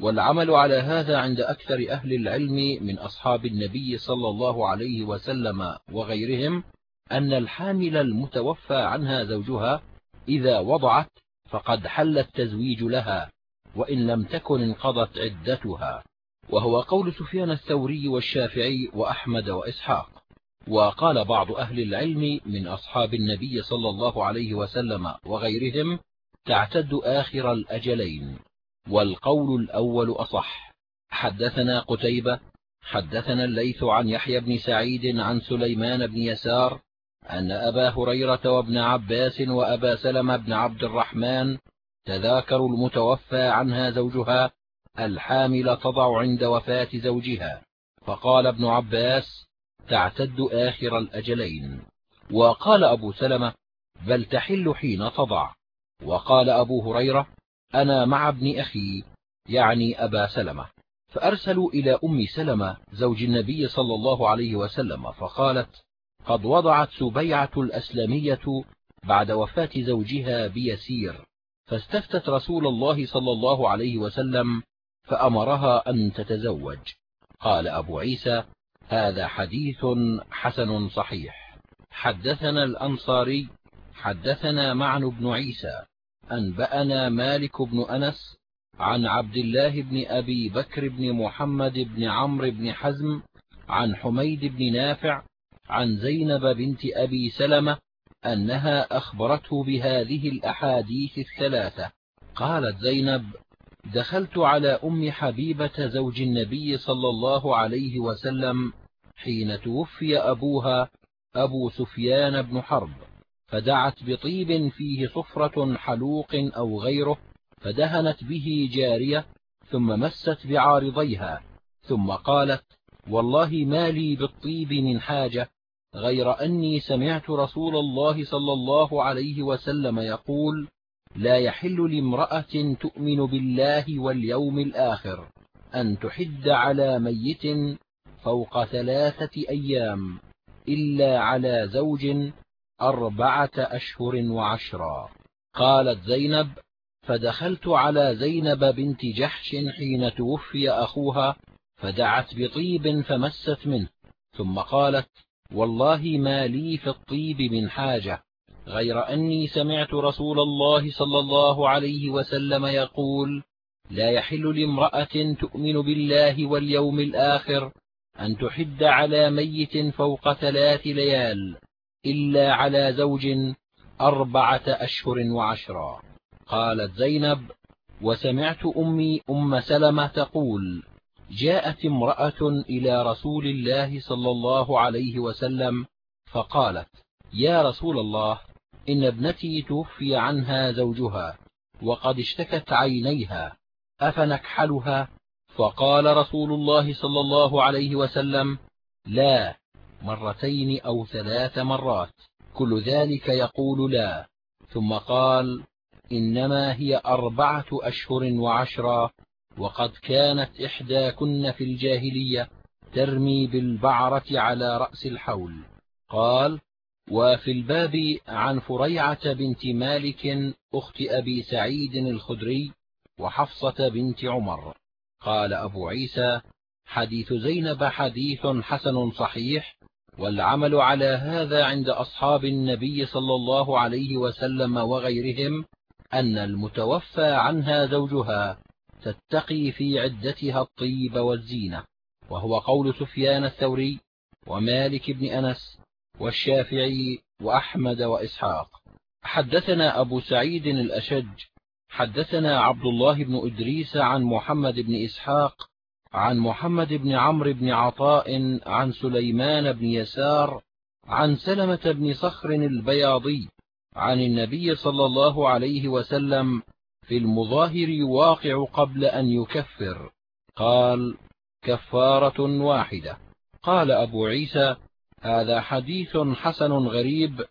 والعمل على هذا عند أكثر أهل العلم من أصحاب النبي صلى الله عليه وسلم وغيرهم أن الحامل المتوفى عنها زوجها إذا وضعت فقد حل التزويج لها وإن لم تكن انقضت عدتها. وهو قول سفيان الثوري والشافعي وأحمد وإسحاق. وقال بعض أهل العلم من أصحاب النبي صلى الله عليه وسلم وغيرهم تعتد آخر الأجلين. والقول الأول أصح. حدثنا قتيبة حدثنا الليث عن يحيى بن سعيد عن سليمان بن يسار أن أبا هريرة وابن عباس وأبا سلمة بن عبد الرحمن تذاكروا المتوفى عنها زوجها الحامل تضع عند وفاة زوجها. فقال ابن عباس تعتد آخر الأجلين. وقال أبو سلمة بل تحل حين تضع. وقال أبو هريرة أنا مع ابن أخي يعني أبا سلمة. فأرسلوا إلى أم سلمة زوج النبي صلى الله عليه وسلم فقالت قد وضعت سبيعة الأسلمية بعد وفاة زوجها بيسير. فاستفتت رسول الله صلى الله عليه وسلم فأمرها أن تتزوج. قال أبو عيسى هذا حديث حسن صحيح. حدثنا الأنصاري حدثنا معن بن عيسى أنبأنا مالك بن أنس عن عبد الله بن أبي بكر بن محمد بن عمرو بن حزم عن حميد بن نافع عن زينب بنت أبي سلمة أنها أخبرته بهذه الأحاديث الثلاثة. قالت زينب دخلت على أم حبيبة زوج النبي صلى الله عليه وسلم حين توفي أبوها أبو سفيان بن حرب فدعت بطيب فيه صفرة حلوق أو غيره فدهنت به جارية ثم مست بعارضيها ثم قالت والله ما لي بالطيب من حاجة غير أني سمعت رسول الله صلى الله عليه وسلم يقول لا يحل لامرأة تؤمن بالله واليوم الآخر أن تحد على ميت فوق ثلاثة أيام إلا على زوج أربعة أشهر وعشرا قالت زينب فدخلت على زينب بنت جحش حين توفي أخوها فدعت بطيب فمست منه ثم قالت والله ما لي في الطيب من حاجة غير أني سمعت رسول الله صلى الله عليه وسلم يقول لا يحل لامرأة تؤمن بالله واليوم الآخر أن تحد على ميت فوق ثلاث ليال إلا على زوج أربعة أشهر وعشرا. قالت زينب وسمعت أمي أم سلمة تقول جاءت امرأة إلى رسول الله صلى الله عليه وسلم فقالت يا رسول الله إن ابنتي توفي عنها زوجها وقد اشتكت عينيها أفنكحلها؟ فقال رسول الله صلى الله عليه وسلم لا مرتين أو ثلاث مرات كل ذلك يقول لا. ثم قال إنما هي أربعة أشهر وعشرا وقد كانت إحداكن في الجاهلية ترمي بالبعرة على رأس الحول. قال وفي الباب عن فريعة بنت مالك أخت أبي سعيد الخدري وحفصة بنت عمر. قال أبو عيسى حديث زينب حديث حسن صحيح والعمل على هذا عند أصحاب النبي صلى الله عليه وسلم وغيرهم أن المتوفى عنها زوجها. تتقي في عدتها الطيب والزينة وهو قول سفيان الثوري ومالك بن أنس والشافعي وأحمد وإسحاق. حدثنا أبو سعيد الأشج حدثنا عبد الله بن إدريس عن محمد بن إسحاق عن محمد بن عمرو بن عطاء عن سليمان بن يسار عن سلمة بن صخر البياضي عن النبي صلى الله عليه وسلم في المظاهر يواقع قبل أن يكفر. قال كفارة واحدة. قال أبو عيسى هذا حديث حسن غريب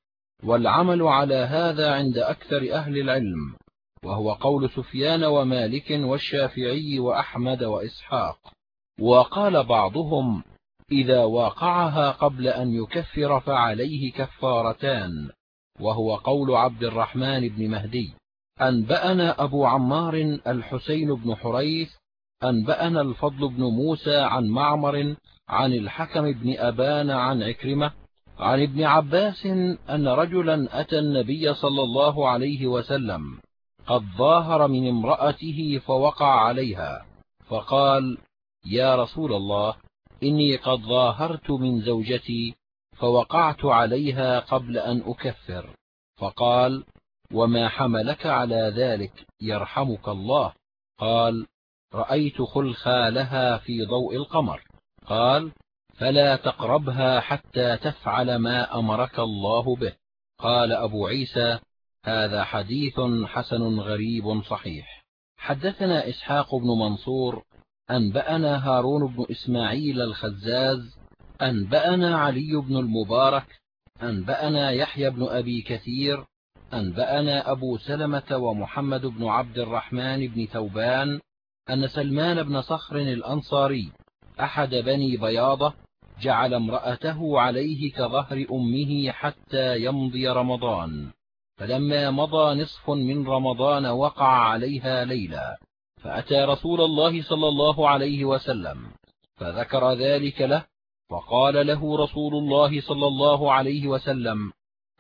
والعمل على هذا عند أكثر أهل العلم وهو قول سفيان ومالك والشافعي وأحمد وإسحاق. وقال بعضهم إذا واقعها قبل أن يكفر فعليه كفارتان وهو قول عبد الرحمن بن مهدي. أنبأنا أبو عمار الحسين بن حريث أنبأنا الفضل بن موسى عن معمر عن الحكم بن أبان عن عكرمة عن ابن عباس أن رجلا أتى النبي صلى الله عليه وسلم قد ظاهر من امرأته فوقع عليها فقال يا رسول الله إني قد ظاهرت من زوجتي فوقعت عليها قبل أن أكفر. فقال وما حملك على ذلك يرحمك الله. قال رأيت خلخالها في ضوء القمر. قال فلا تقربها حتى تفعل ما أمرك الله به. قال أبو عيسى هذا حديث حسن غريب صحيح. حدثنا إسحاق بن منصور أنبأنا هارون بن إسماعيل الخزاز أنبأنا علي بن المبارك أنبأنا يحيى بن أبي كثير أنبأنا أبو سلمة ومحمد بن عبد الرحمن بن ثوبان أن سلمان بن صخر الأنصاري أحد بني بياضة جعل امرأته عليه كظهر أمه حتى يمضي رمضان فلما مضى نصف من رمضان وقع عليها ليلا فأتى رسول الله صلى الله عليه وسلم فذكر ذلك له فقال له رسول الله صلى الله عليه وسلم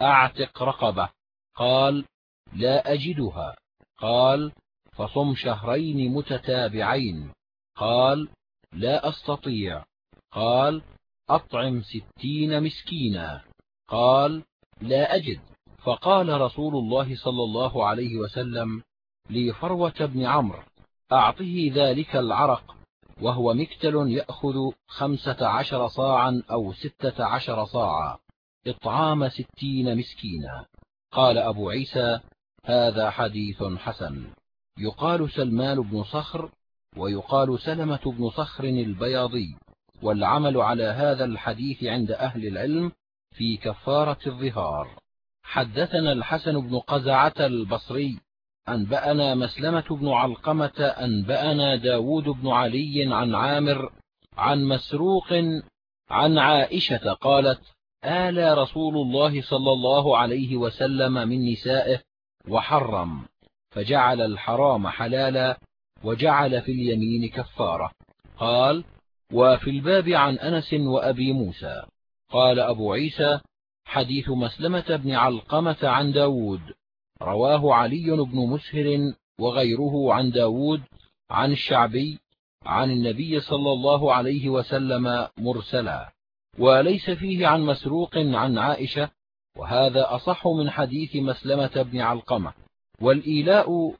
أعتق رقبة. قال لا أجدها. قال فصم شهرين متتابعين. قال لا أستطيع. قال أطعم ستين مسكينا. قال لا أجد. فقال رسول الله صلى الله عليه وسلم لفروة بن عمرو أعطه ذلك العرق وهو مكتل يأخذ خمسة عشر صاعا أو ستة عشر صاعا. إطعام ستين مسكينا. قال أبو عيسى هذا حديث حسن. يقال سلمان بن صخر ويقال سلمة بن صخر البياضي والعمل على هذا الحديث عند أهل العلم في كفارة الظهار. حدثنا الحسن بن قزعة البصري أنبأنا مسلمة بن علقمة أنبأنا داود بن علي عن عامر عن مسروق عن عائشة قالت آلى رسول الله صلى الله عليه وسلم من نسائه وحرم فجعل الحرام حلالا وجعل في اليمين كفارة. قال وفي الباب عن أنس وأبي موسى. قال أبو عيسى حديث مسلمة بن علقمة عن داود. رواه علي بن مسهر وغيره عن داود عن الشعبي عن النبي صلى الله عليه وسلم مرسلا. وليس فيه عن مسروق عن عائشة وهذا أصح من حديث مسلمة بن علقمة. والإيلاء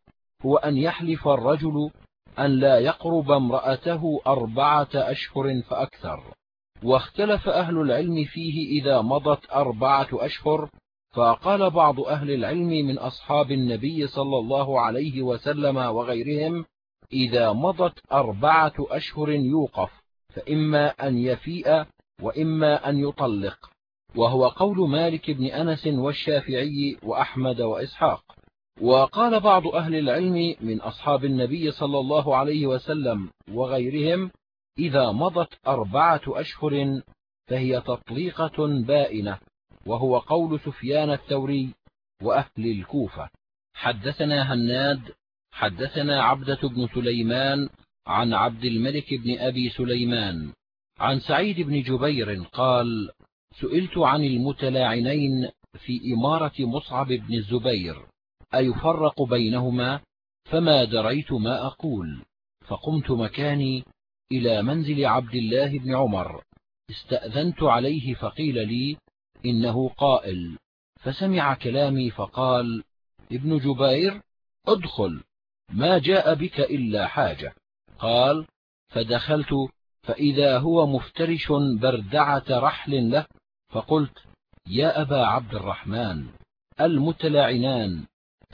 هو أن يحلف الرجل أن لا يقرب امرأته أربعة أشهر فأكثر. واختلف أهل العلم فيه إذا مضت أربعة أشهر فقال بعض أهل العلم من أصحاب النبي صلى الله عليه وسلم وغيرهم إذا مضت أربعة أشهر يوقف فإما أن يفيء وإما أن يطلق وهو قول مالك بن أنس والشافعي وأحمد وإسحاق. وقال بعض أهل العلم من أصحاب النبي صلى الله عليه وسلم وغيرهم إذا مضت أربعة أشهر فهي تطليقة بائنة وهو قول سفيان الثوري وأهل الكوفة. حدثنا هناد حدثنا عبدة بن سليمان عن عبد الملك بن أبي سليمان. عن سعيد بن جبير قال سئلت عن المتلاعنين في إمارة مصعب بن الزبير أيفرق بينهما؟ فما دريت ما أقول. فقمت مكاني إلى منزل عبد الله بن عمر استأذنت عليه فقيل لي إنه قائل. فسمع كلامي فقال ابن جبير ادخل ما جاء بك إلا حاجة. قال فدخلت فإذا هو مفترش بردعة رحل له فقلت يا أبا عبد الرحمن المتلاعنان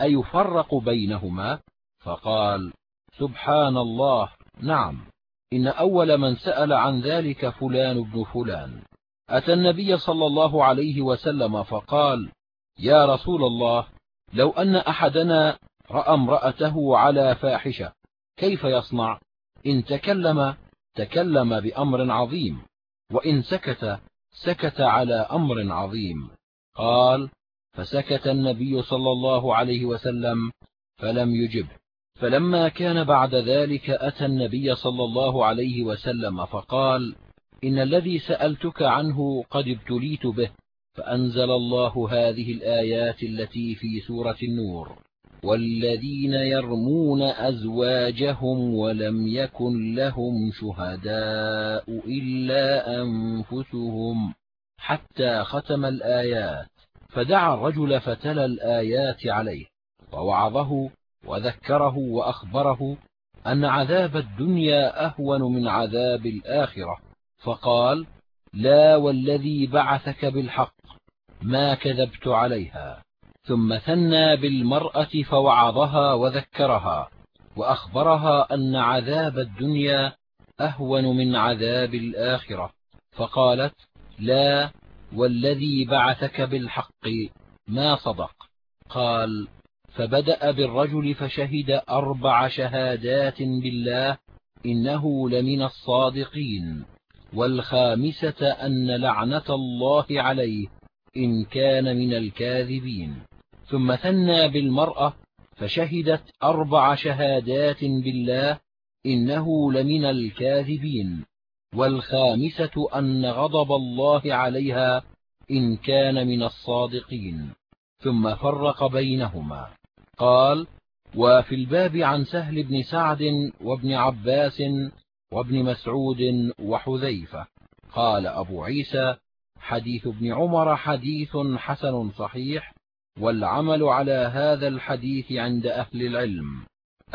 أيفرق بينهما؟ فقال سبحان الله نعم. إن أول من سأل عن ذلك فلان بن فلان. أتى النبي صلى الله عليه وسلم فقال يا رسول الله لو أن أحدنا رأى امرأته على فاحشة كيف يصنع؟ إن تكلم تكلم بأمر عظيم وإن سكت سكت على أمر عظيم. قال فسكت النبي صلى الله عليه وسلم فلم يجب. فلما كان بعد ذلك أتى النبي صلى الله عليه وسلم فقال إن الذي سألتك عنه قد ابتليت به فأنزل الله هذه الآيات التي في سورة النور. والذين يرمون أزواجهم ولم يكن لهم شهداء إلا أنفسهم حتى ختم الآيات. فدعا الرجل فتلا الآيات عليه ووعظه وذكره وأخبره أن عذاب الدنيا أهون من عذاب الآخرة. فقال لا والذي بعثك بالحق ما كذبت عليها. ثم ثنى بالمرأة فوعظها وذكرها وأخبرها أن عذاب الدنيا أهون من عذاب الآخرة فقالت لا والذي بعثك بالحق ما صدق. قال فبدأ بالرجل فشهد أربع شهادات بالله إنه لمن الصادقين والخامسة أن لعنة الله عليه إن كان من الكاذبين. ثم ثنى بالمرأة فشهدت أربع شهادات بالله إنه لمن الكاذبين. والخامسة أن غضب الله عليها إن كان من الصادقين. ثم فرق بينهما. قال وفي الباب عن سهل بن سعد وابن عباس وابن مسعود وحذيفة قال أبو عيسى حديث ابن عمر حديث حسن صحيح والعمل على هذا الحديث عند أهل العلم.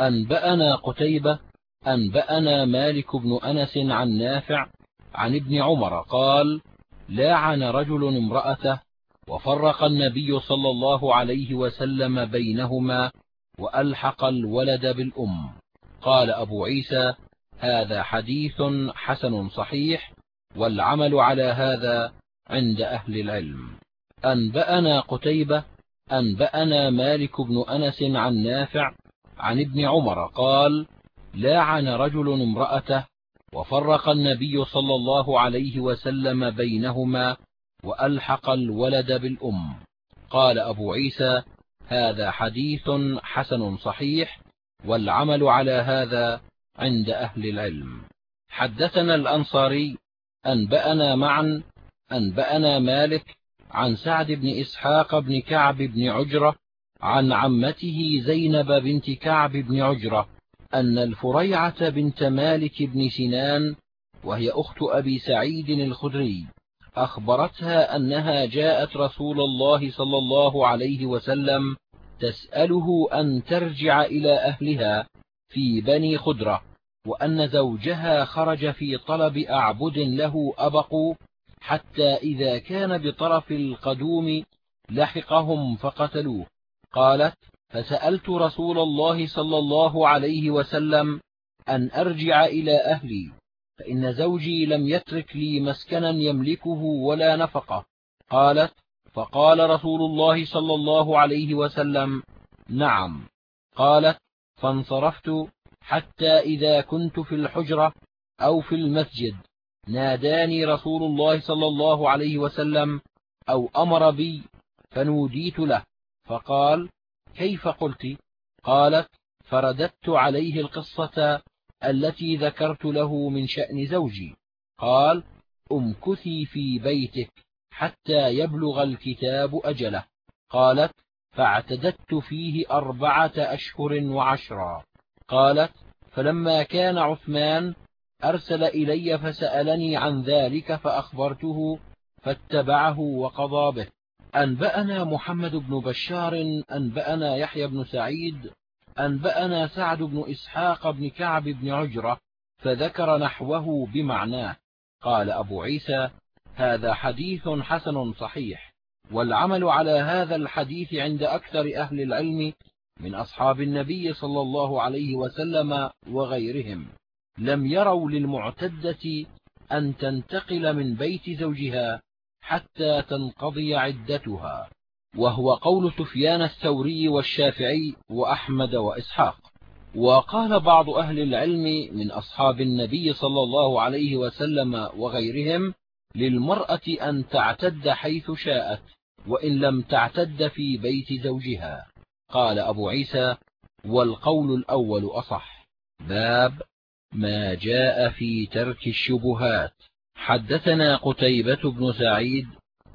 أنبأنا قتيبة أنبأنا مالك بن أنس عن نافع عن ابن عمر قال لاعن رجل امرأته وفرق النبي صلى الله عليه وسلم بينهما وألحق الولد بالأم. قال أبو عيسى هذا حديث حسن صحيح والعمل على هذا عند أهل العلم. أنبأنا قتيبة أنبأنا مالك بن أنس عن نافع عن ابن عمر قال لاعن رجل امرأته وفرق النبي صلى الله عليه وسلم بينهما وألحق الولد بالأم. قال أبو عيسى هذا حديث حسن صحيح والعمل على هذا عند أهل العلم. حدثنا الأنصاري أنبأنا معا أنبأنا مالك عن سعد بن إسحاق بن كعب بن عجرة عن عمته زينب بنت كعب بن عجرة أن الفريعة بنت مالك بن سنان وهي أخت أبي سعيد الخدري أخبرتها أنها جاءت رسول الله صلى الله عليه وسلم تسأله أن ترجع إلى أهلها في بني خدرة وأن زوجها خرج في طلب أعبد له أبقوا حتى إذا كان بطرف القدوم لحقهم فقتلوه. قالت فسألت رسول الله صلى الله عليه وسلم أن أرجع إلى أهلي فإن زوجي لم يترك لي مسكنا يملكه ولا نفقة. قالت فقال رسول الله صلى الله عليه وسلم نعم. قالت فانصرفت حتى إذا كنت في الحجرة أو في المسجد. ناداني رسول الله صلى الله عليه وسلم أو أمر بي فنوديت له. فقال كيف قلت؟ قالت فرددت عليه القصة التي ذكرت له من شأن زوجي. قال امكثي في بيتك حتى يبلغ الكتاب أجله. قالت فاعتددت فيه أربعة أشهر وعشرا. قالت فلما كان عثمان أرسل إلي فسألني عن ذلك فأخبرته فاتبعه وقضى به. أنبأنا محمد بن بشار أنبأنا يحيى بن سعيد أنبأنا سعد بن إسحاق بن كعب بن عجرة فذكر نحوه بمعناه. قال أبو عيسى هذا حديث حسن صحيح والعمل على هذا الحديث عند أكثر أهل العلم من أصحاب النبي صلى الله عليه وسلم وغيرهم. لم يروا للمعتدة أن تنتقل من بيت زوجها حتى تنقضي عدتها وهو قول سفيان الثوري والشافعي وأحمد وإسحاق. وقال بعض أهل العلم من أصحاب النبي صلى الله عليه وسلم وغيرهم للمرأة أن تعتد حيث شاءت وإن لم تعتد في بيت زوجها. قال أبو عيسى والقول الأول أصح. باب ما جاء في ترك الشبهات. حدثنا قتيبة بن سعيد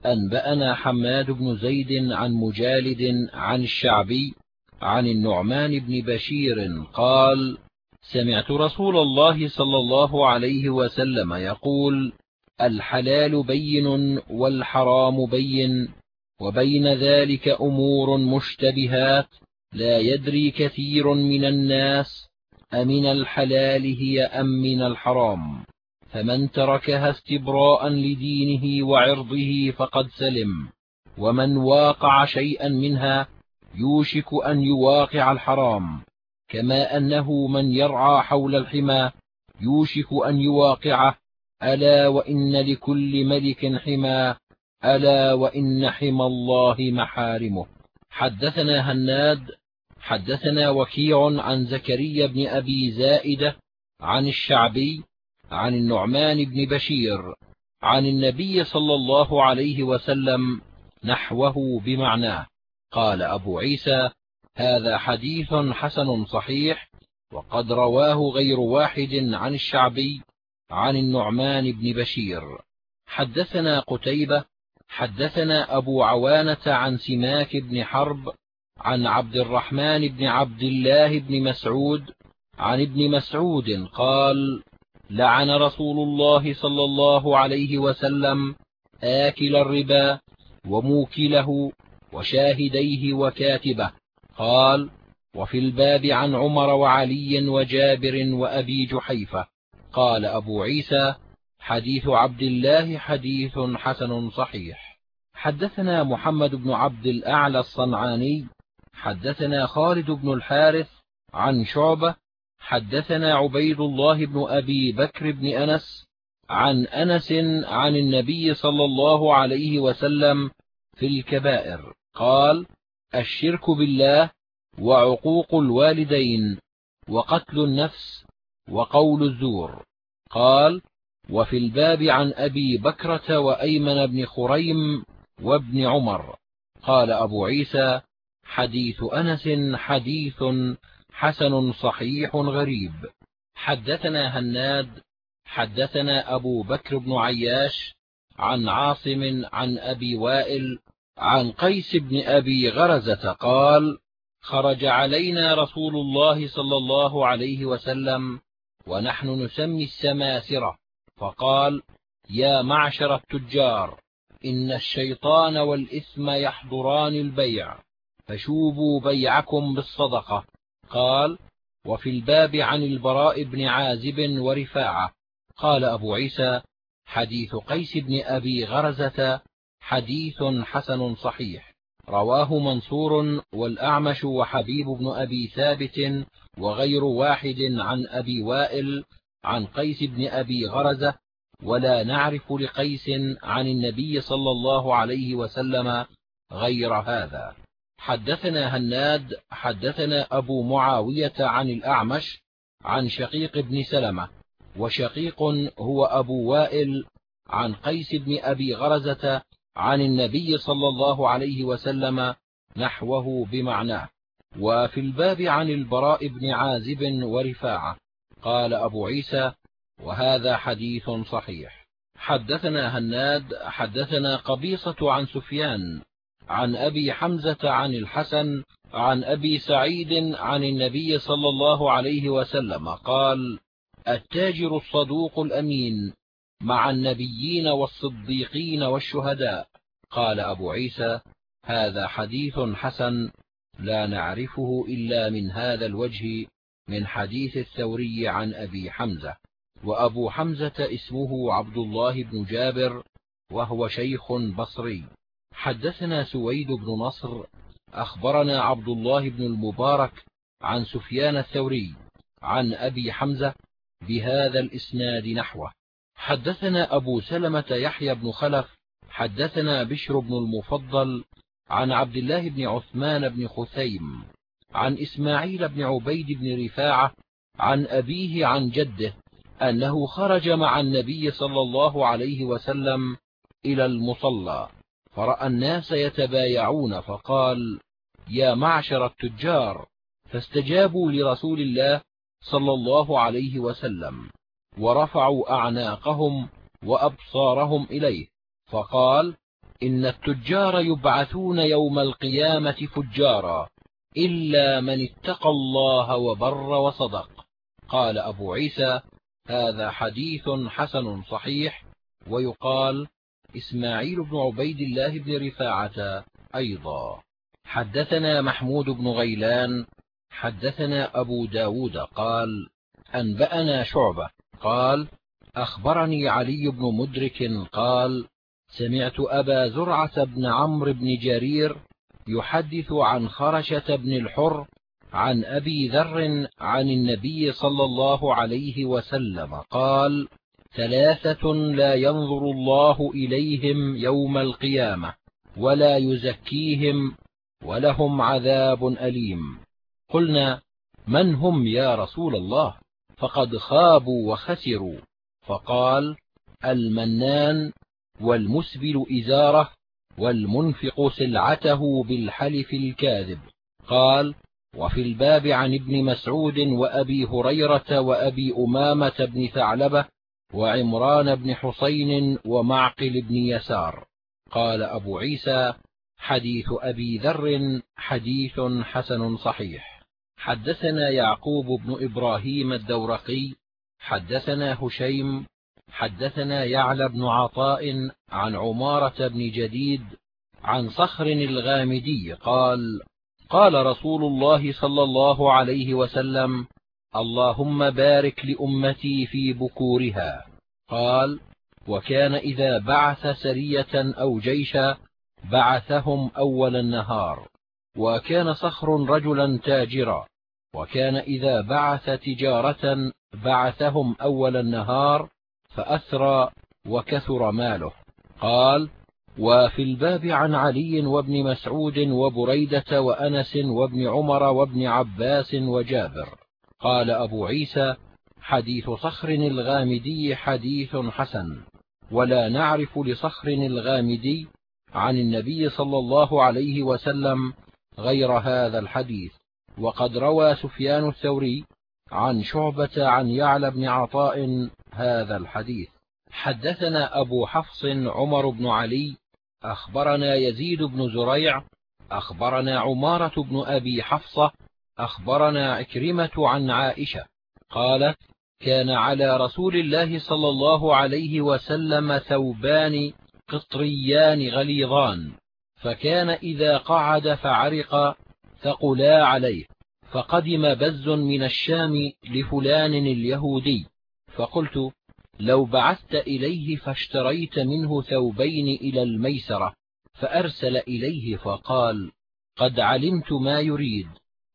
أنبأنا حماد بن زيد عن مجالد عن الشعبي عن النعمان بن بشير قال سمعت رسول الله صلى الله عليه وسلم يقول الحلال بين والحرام بين وبين ذلك أمور مشتبهات لا يدري كثير من الناس. أمن الحلال هي أم من الحرام؟ فمن تركها استبراء لدينه وعرضه فقد سلم. ومن واقع شيئا منها يوشك أن يواقع الحرام. كما أنه من يرعى حول الحمى يوشك أن يواقعه. ألا وإن لكل ملك حمى. ألا وإن حمى الله محارمه. حدثنا هناد حدثنا وكيع عن زكريا بن أبي زائدة عن الشعبي عن النعمان بن بشير عن النبي صلى الله عليه وسلم نحوه بمعناه. قال أبو عيسى هذا حديث حسن صحيح وقد رواه غير واحد عن الشعبي عن النعمان بن بشير. حدثنا قتيبة حدثنا أبو عوانة عن سماك بن حرب عن عبد الرحمن بن عبد الله بن مسعود عن ابن مسعود قال لعن رسول الله صلى الله عليه وسلم آكل الربا وموكله وشاهديه وكاتبه. قال وفي الباب عن عمر وعلي وجابر وأبي جحيفة. قال أبو عيسى حديث عبد الله حديث حسن صحيح. حدثنا محمد بن عبد الأعلى الصنعاني حدثنا خالد بن الحارث عن شعبة حدثنا عبيد الله بن أبي بكر بن أنس عن أنس عن النبي صلى الله عليه وسلم في الكبائر قال الشرك بالله وعقوق الوالدين وقتل النفس وقول الزور. قال وفي الباب عن أبي بكرة وأيمن بن خريم وابن عمر. قال أبو عيسى حديث أنس حديث حسن صحيح غريب. حدثنا هناد حدثنا أبو بكر بن عياش عن عاصم عن أبي وائل عن قيس بن أبي غرزة قال خرج علينا رسول الله صلى الله عليه وسلم ونحن نسمي السماسرة فقال يا معشر التجار إن الشيطان والإثم يحضران البيع. فشوبوا بيعكم بالصدقة. قال وفي الباب عن البراء بن عازب ورفاعة. قال أبو عيسى حديث قيس بن أبي غرزة حديث حسن صحيح. رواه منصور والأعمش وحبيب بن أبي ثابت وغير واحد عن أبي وائل عن قيس بن أبي غرزة. ولا نعرف لقيس عن النبي صلى الله عليه وسلم غير هذا. حدثنا هناد حدثنا أبو معاوية عن الأعمش عن شقيق بن سلمة وشقيق هو أبو وائل عن قيس بن أبي غرزة عن النبي صلى الله عليه وسلم نحوه بمعناه. وفي الباب عن البراء بن عازب ورفاعة. قال أبو عيسى وهذا حديث صحيح. حدثنا هناد حدثنا قبيصة عن سفيان عن أبي حمزة عن الحسن عن أبي سعيد عن النبي صلى الله عليه وسلم قال التاجر الصدوق الأمين مع النبيين والصديقين والشهداء. قال أبو عيسى هذا حديث حسن لا نعرفه إلا من هذا الوجه من حديث الثوري عن أبي حمزة. وأبو حمزة اسمه عبد الله بن جابر وهو شيخ بصري. حدثنا سويد بن نصر أخبرنا عبد الله بن المبارك عن سفيان الثوري عن أبي حمزة بهذا الإسناد نحوه. حدثنا أبو سلمة يحيى بن خلف حدثنا بشر بن المفضل عن عبد الله بن عثمان بن خثيم عن إسماعيل بن عبيد بن رفاعة عن أبيه عن جده أنه خرج مع النبي صلى الله عليه وسلم إلى المصلى. فرأى الناس يتبايعون فقال يا معشر التجار فاستجابوا لرسول الله صلى الله عليه وسلم ورفعوا أعناقهم وأبصارهم إليه فقال إن التجار يبعثون يوم القيامة فجارا إلا من اتقى الله وبر وصدق. قال أبو عيسى هذا حديث حسن صحيح. ويقال إسماعيل بن عبيد الله بن رفاعة أيضا. حدثنا محمود بن غيلان حدثنا أبو ب داود قال أنبأنا شعبة قال أخبرني علي بن مدرك قال سمعت أبا زرعة بن عمرو بن جرير يحدث عن خرشة بن الحر عن أبي ذر عن النبي صلى الله عليه وسلم قال ثلاثة لا ينظر الله إليهم يوم القيامة ولا يزكيهم ولهم عذاب أليم. قلنا من هم يا رسول الله؟ فقد خابوا وخسروا. فقال المنان والمسبل إزاره والمنفق سلعته بالحلف الكاذب. قال وفي الباب عن ابن مسعود وأبي هريرة وأبي أمامة بن ثعلبة وعمران بن حسين ومعقل بن يسار. قال أبو عيسى حديث أبي ذر حديث حسن صحيح. حدثنا يعقوب بن إبراهيم الدورقي حدثنا هشيم حدثنا يعلى بن عطاء عن عمارة بن جديد عن صخر الغامدي قال قال رسول الله صلى الله عليه وسلم اللهم بارك لأمتي في بكورها. قال وكان إذا بعث سرية أو جيشا بعثهم أول النهار. وكان صخر رجلا تاجرا. وكان إذا بعث تجارة بعثهم أول النهار فأثرى وكثر ماله. قال وفي الباب عن علي وابن مسعود وبريدة وأنس وابن عمر وابن عباس وجابر. قال أبو عيسى حديث صخر الغامدي حديث حسن ولا نعرف لصخر الغامدي عن النبي صلى الله عليه وسلم غير هذا الحديث. وقد روى سفيان الثوري عن شعبة عن يعلى بن عطاء هذا الحديث. حدثنا أبو حفص عمر بن علي أخبرنا يزيد بن زريع أخبرنا عمارة بن أبي حفصة أخبرنا عكرمة عن عائشة قالت كان على رسول الله صلى الله عليه وسلم ثوبان قطريان غليظان فكان إذا قعد فعرق ثقلا عليه فقدم بز من الشام لفلان اليهودي فقلت لو بعثت إليه فاشتريت منه ثوبين إلى الميسرة فأرسل إليه فقال قد علمت ما يريد.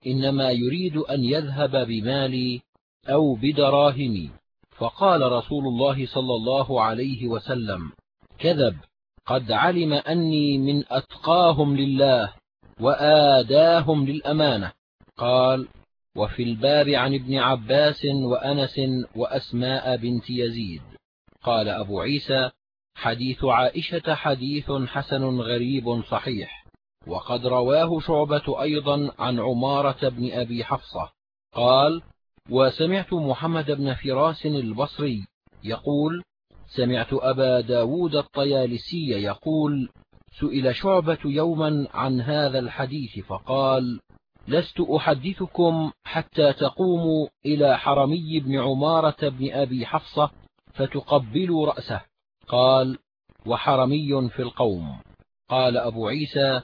إنما يريد أن يذهب بمالي أو بدراهمي. فقال رسول الله صلى الله عليه وسلم كذب قد علم أني من أتقاهم لله وآداهم للأمانة. قال وفي الباب عن ابن عباس وأنس وأسماء بنت يزيد. قال أبو عيسى حديث عائشة حديث حسن غريب صحيح. وقد رواه شعبة أيضا عن عمارة بن أبي حفصة. قال وسمعت محمد بن فراس البصري يقول سمعت أبا ب داود الطيالسي يقول سئل شعبة يوما عن هذا الحديث فقال لست أحدثكم حتى تقوموا إلى حرمي بن عمارة بن أبي حفصة فتقبلوا رأسه قال وحرمي في القوم قال أبو عيسى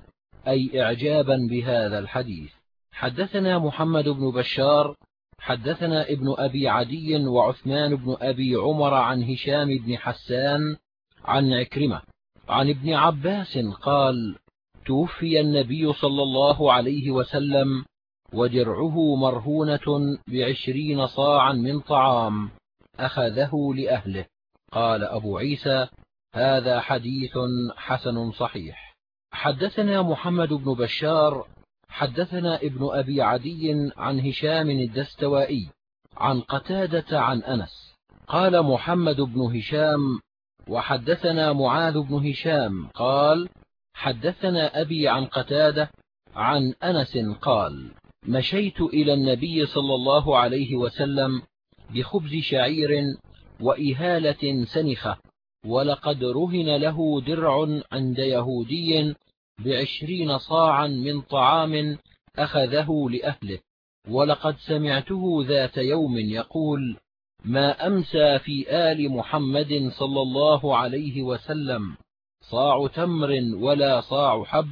أي إعجابا بهذا الحديث. حدثنا محمد بن بشار حدثنا ابن أبي عدي وعثمان بن أبي عمر عن هشام بن حسان عن عكرمة عن ابن عباس قال توفي النبي صلى الله عليه وسلم ودرعه مرهونة بعشرين صاعا من طعام أخذه لأهله. قال أبو عيسى هذا حديث حسن صحيح. حدثنا محمد بن بشار حدثنا ابن أبي عدي عن هشام الدستوائي عن قتادة عن أنس. قال محمد بن هشام وحدثنا معاذ بن هشام قال حدثنا أبي عن قتادة عن أنس قال مشيت إلى النبي صلى الله عليه وسلم بخبز شعير وإهالة سنخة. ولقد رهن له درع عند يهودي بعشرين صاعا من طعام أخذه لأهله. ولقد سمعته ذات يوم يقول ما أمسى في آل محمد صلى الله عليه وسلم صاع تمر ولا صاع حب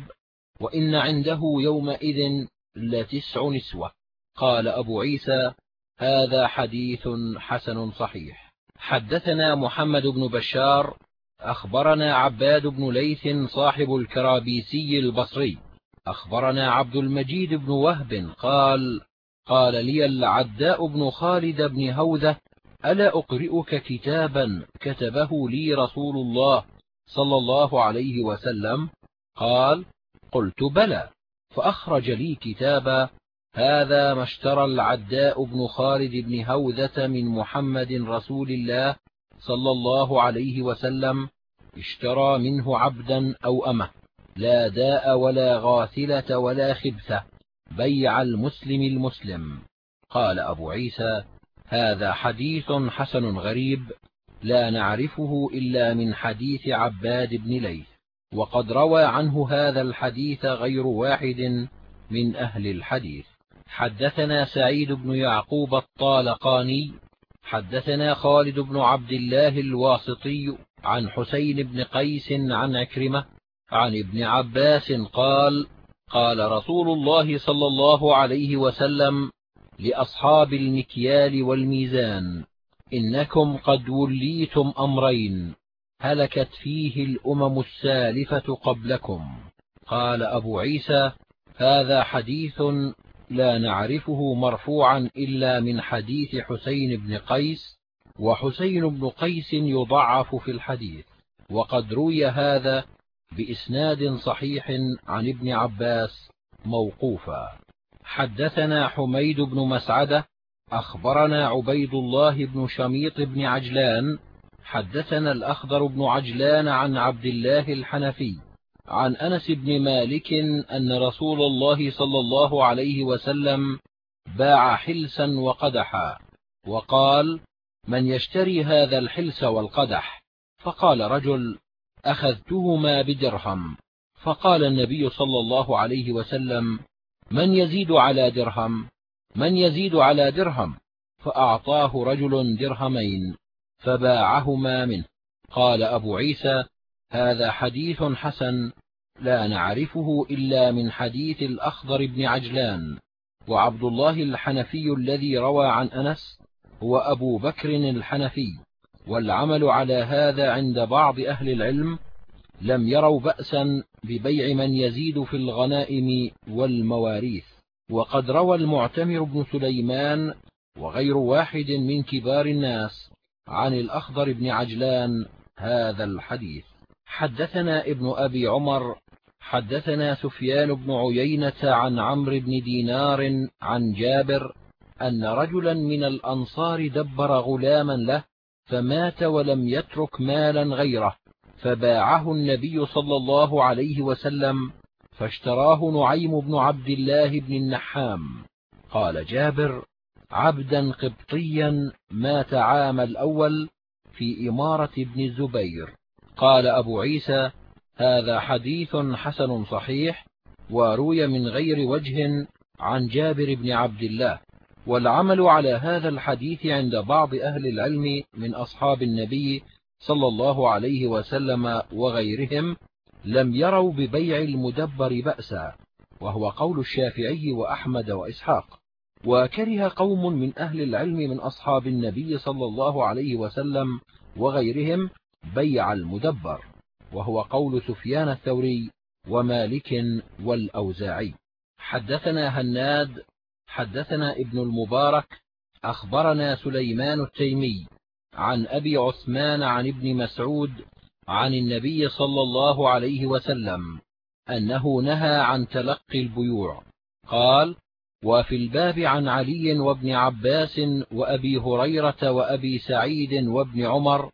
وإن عنده يومئذ لتسع نسوة. قال أبو عيسى هذا حديث حسن صحيح. حدثنا محمد بن بشار أخبرنا عباد بن ليث صاحب الكرابيسي البصري أخبرنا عبد المجيد بن وهب قال قال لي العداء بن خالد بن هوذة ألا أقرئك كتابا كتبه لي رسول الله صلى الله عليه وسلم؟ قال قلت بلى فأخرج لي كتابا هذا ما اشترى العداء بن خالد بن هوذة من محمد رسول الله صلى الله عليه وسلم اشترى منه عبدا أو أمة لا داء ولا غاثلة ولا خبثة بيع المسلم المسلم. قال أبو عيسى هذا حديث حسن غريب لا نعرفه إلا من حديث عباد بن ليث وقد روى عنه هذا الحديث غير واحد من أهل الحديث. حدثنا سعيد بن يعقوب الطالقاني حدثنا خالد بن عبد الله الواسطي عن حسين بن قيس عن عكرمة عن ابن عباس قال قال رسول الله صلى الله عليه وسلم لأصحاب المكيال والميزان إنكم قد وليتم أمرين هلكت فيه الأمم السالفة قبلكم. قال أبو عيسى هذا حديث لا نعرفه مرفوعا إلا من حديث حسين بن قيس وحسين بن قيس يضعف في الحديث. وقد روي هذا بإسناد صحيح عن ابن عباس موقوفا. حدثنا حميد بن مسعدة أخبرنا عبيد الله بن شميط بن عجلان حدثنا الأخضر بن عجلان عن عبد الله الحنفي. عن أنس بن مالك أن رسول الله صلى الله عليه وسلم باع حلسا وقدحا وقال من يشتري هذا الحلس والقدح؟ فقال رجل أخذتهما بدرهم. فقال النبي صلى الله عليه وسلم من يزيد على درهم؟ من يزيد على درهم؟ فأعطاه رجل درهمين فباعهما منه. قال أبو عيسى هذا حديث حسن لا نعرفه إلا من حديث الأخضر بن عجلان وعبد الله الحنفي الذي روى عن أنس هو أبو بكر الحنفي والعمل على هذا عند بعض أهل العلم لم يروا بأسا ببيع من يزيد في الغنائم والمواريث. وقد روى المعتمر بن سليمان وغير واحد من كبار الناس عن الأخضر بن عجلان هذا الحديث. حدثنا ابن أبي عمر حدثنا سفيان بن عيينة عن عمرو بن دينار عن جابر أن رجلا من الأنصار دبر غلاما له فمات ولم يترك مالا غيره فباعه النبي صلى الله عليه وسلم فاشتراه نعيم بن عبد الله بن النحام. قال جابر عبدا قبطيا مات عام الأول في إمارة ابن الزبير قال أبو عيسى هذا حديث حسن صحيح وروي من غير وجه عن جابر بن عبد الله. والعمل على هذا الحديث عند بعض أهل العلم من أصحاب النبي صلى الله عليه وسلم وغيرهم لم يروا ببيع المدبر بأسا وهو قول الشافعي وأحمد وإسحاق. وكره قوم من أهل العلم من أصحاب النبي صلى الله عليه وسلم وغيرهم بيع المدبر وهو قول سفيان الثوري ومالك والأوزاعي. حدثنا هناد حدثنا ابن المبارك أخبرنا سليمان التيمي عن أبي عثمان عن ابن مسعود عن النبي صلى الله عليه وسلم أنه نهى عن تلقي البيوع. قال وفي الباب عن علي وابن عباس وأبي هريرة وأبي سعيد وابن عمر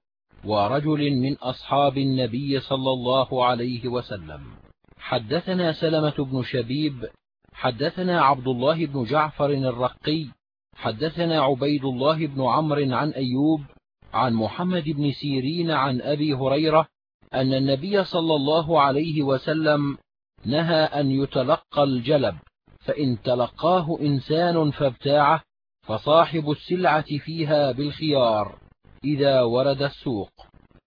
ورجل من أصحاب النبي صلى الله عليه وسلم. حدثنا سلمة بن شبيب حدثنا عبد الله بن جعفر الرقي حدثنا عبيد الله بن عمرو عن أيوب عن محمد بن سيرين عن أبي هريرة أن النبي صلى الله عليه وسلم نهى أن يتلقى الجلب فإن تلقاه إنسان فابتاعه فصاحب السلعة فيها بالخيار. إذا ورد السوق.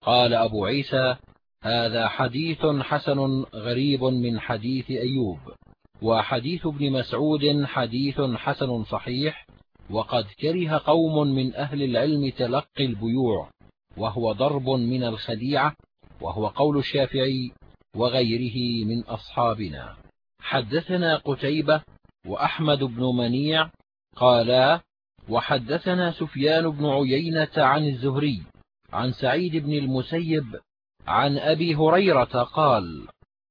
قال أبو عيسى هذا حديث حسن غريب من حديث أيوب وحديث ابن مسعود حديث حسن صحيح وقد كره قوم من أهل العلم تلقي البيوع وهو ضرب من الخديعة وهو قول الشافعي وغيره من أصحابنا. حدثنا قتيبة وأحمد بن منيع قالا وحدثنا سفيان بن عيينة عن الزهري عن سعيد بن المسيب عن أبي هريرة قال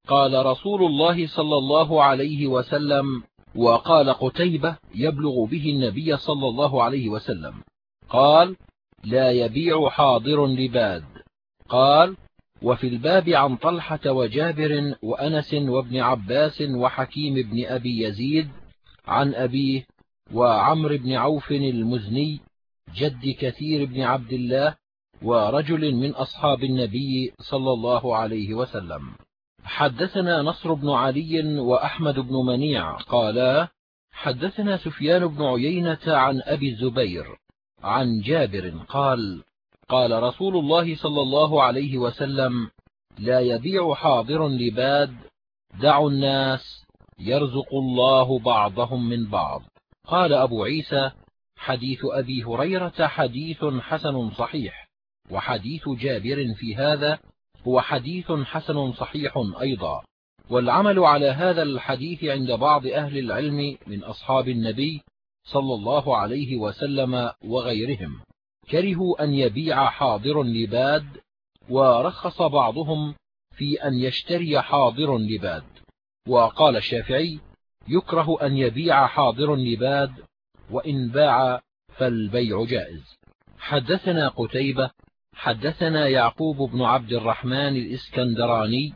قال رسول الله صلى الله عليه وسلم وقال قتيبة يبلغ به النبي صلى الله عليه وسلم قال لا يبيع حاضر لباد قال وفي الباب عن طلحة وجابر وأنس وابن عباس وحكيم بن أبي يزيد عن أبيه وعمر بن عوف المزني جد كثير بن عبد الله ورجل من أصحاب النبي صلى الله عليه وسلم. حدثنا نصر بن علي وأحمد بن منيع قالا حدثنا سفيان بن عيينة عن أبي الزبير عن جابر قال قال رسول الله صلى الله عليه وسلم لا يبيع حاضر لباد دعوا الناس يرزق الله بعضهم من بعض. قال أبو عيسى حديث أبي هريرة حديث حسن صحيح وحديث جابر في هذا هو حديث حسن صحيح أيضا. والعمل على هذا الحديث عند بعض أهل العلم من أصحاب النبي صلى الله عليه وسلم وغيرهم. كرهوا أن يبيع حاضر لباد ورخص بعضهم في أن يشتري حاضر لباد. وقال الشافعي يكره أن يبيع حاضر لباد وإن باع فالبيع جائز. حدثنا قتيبة حدثنا يعقوب بن عبد الرحمن الإسكندراني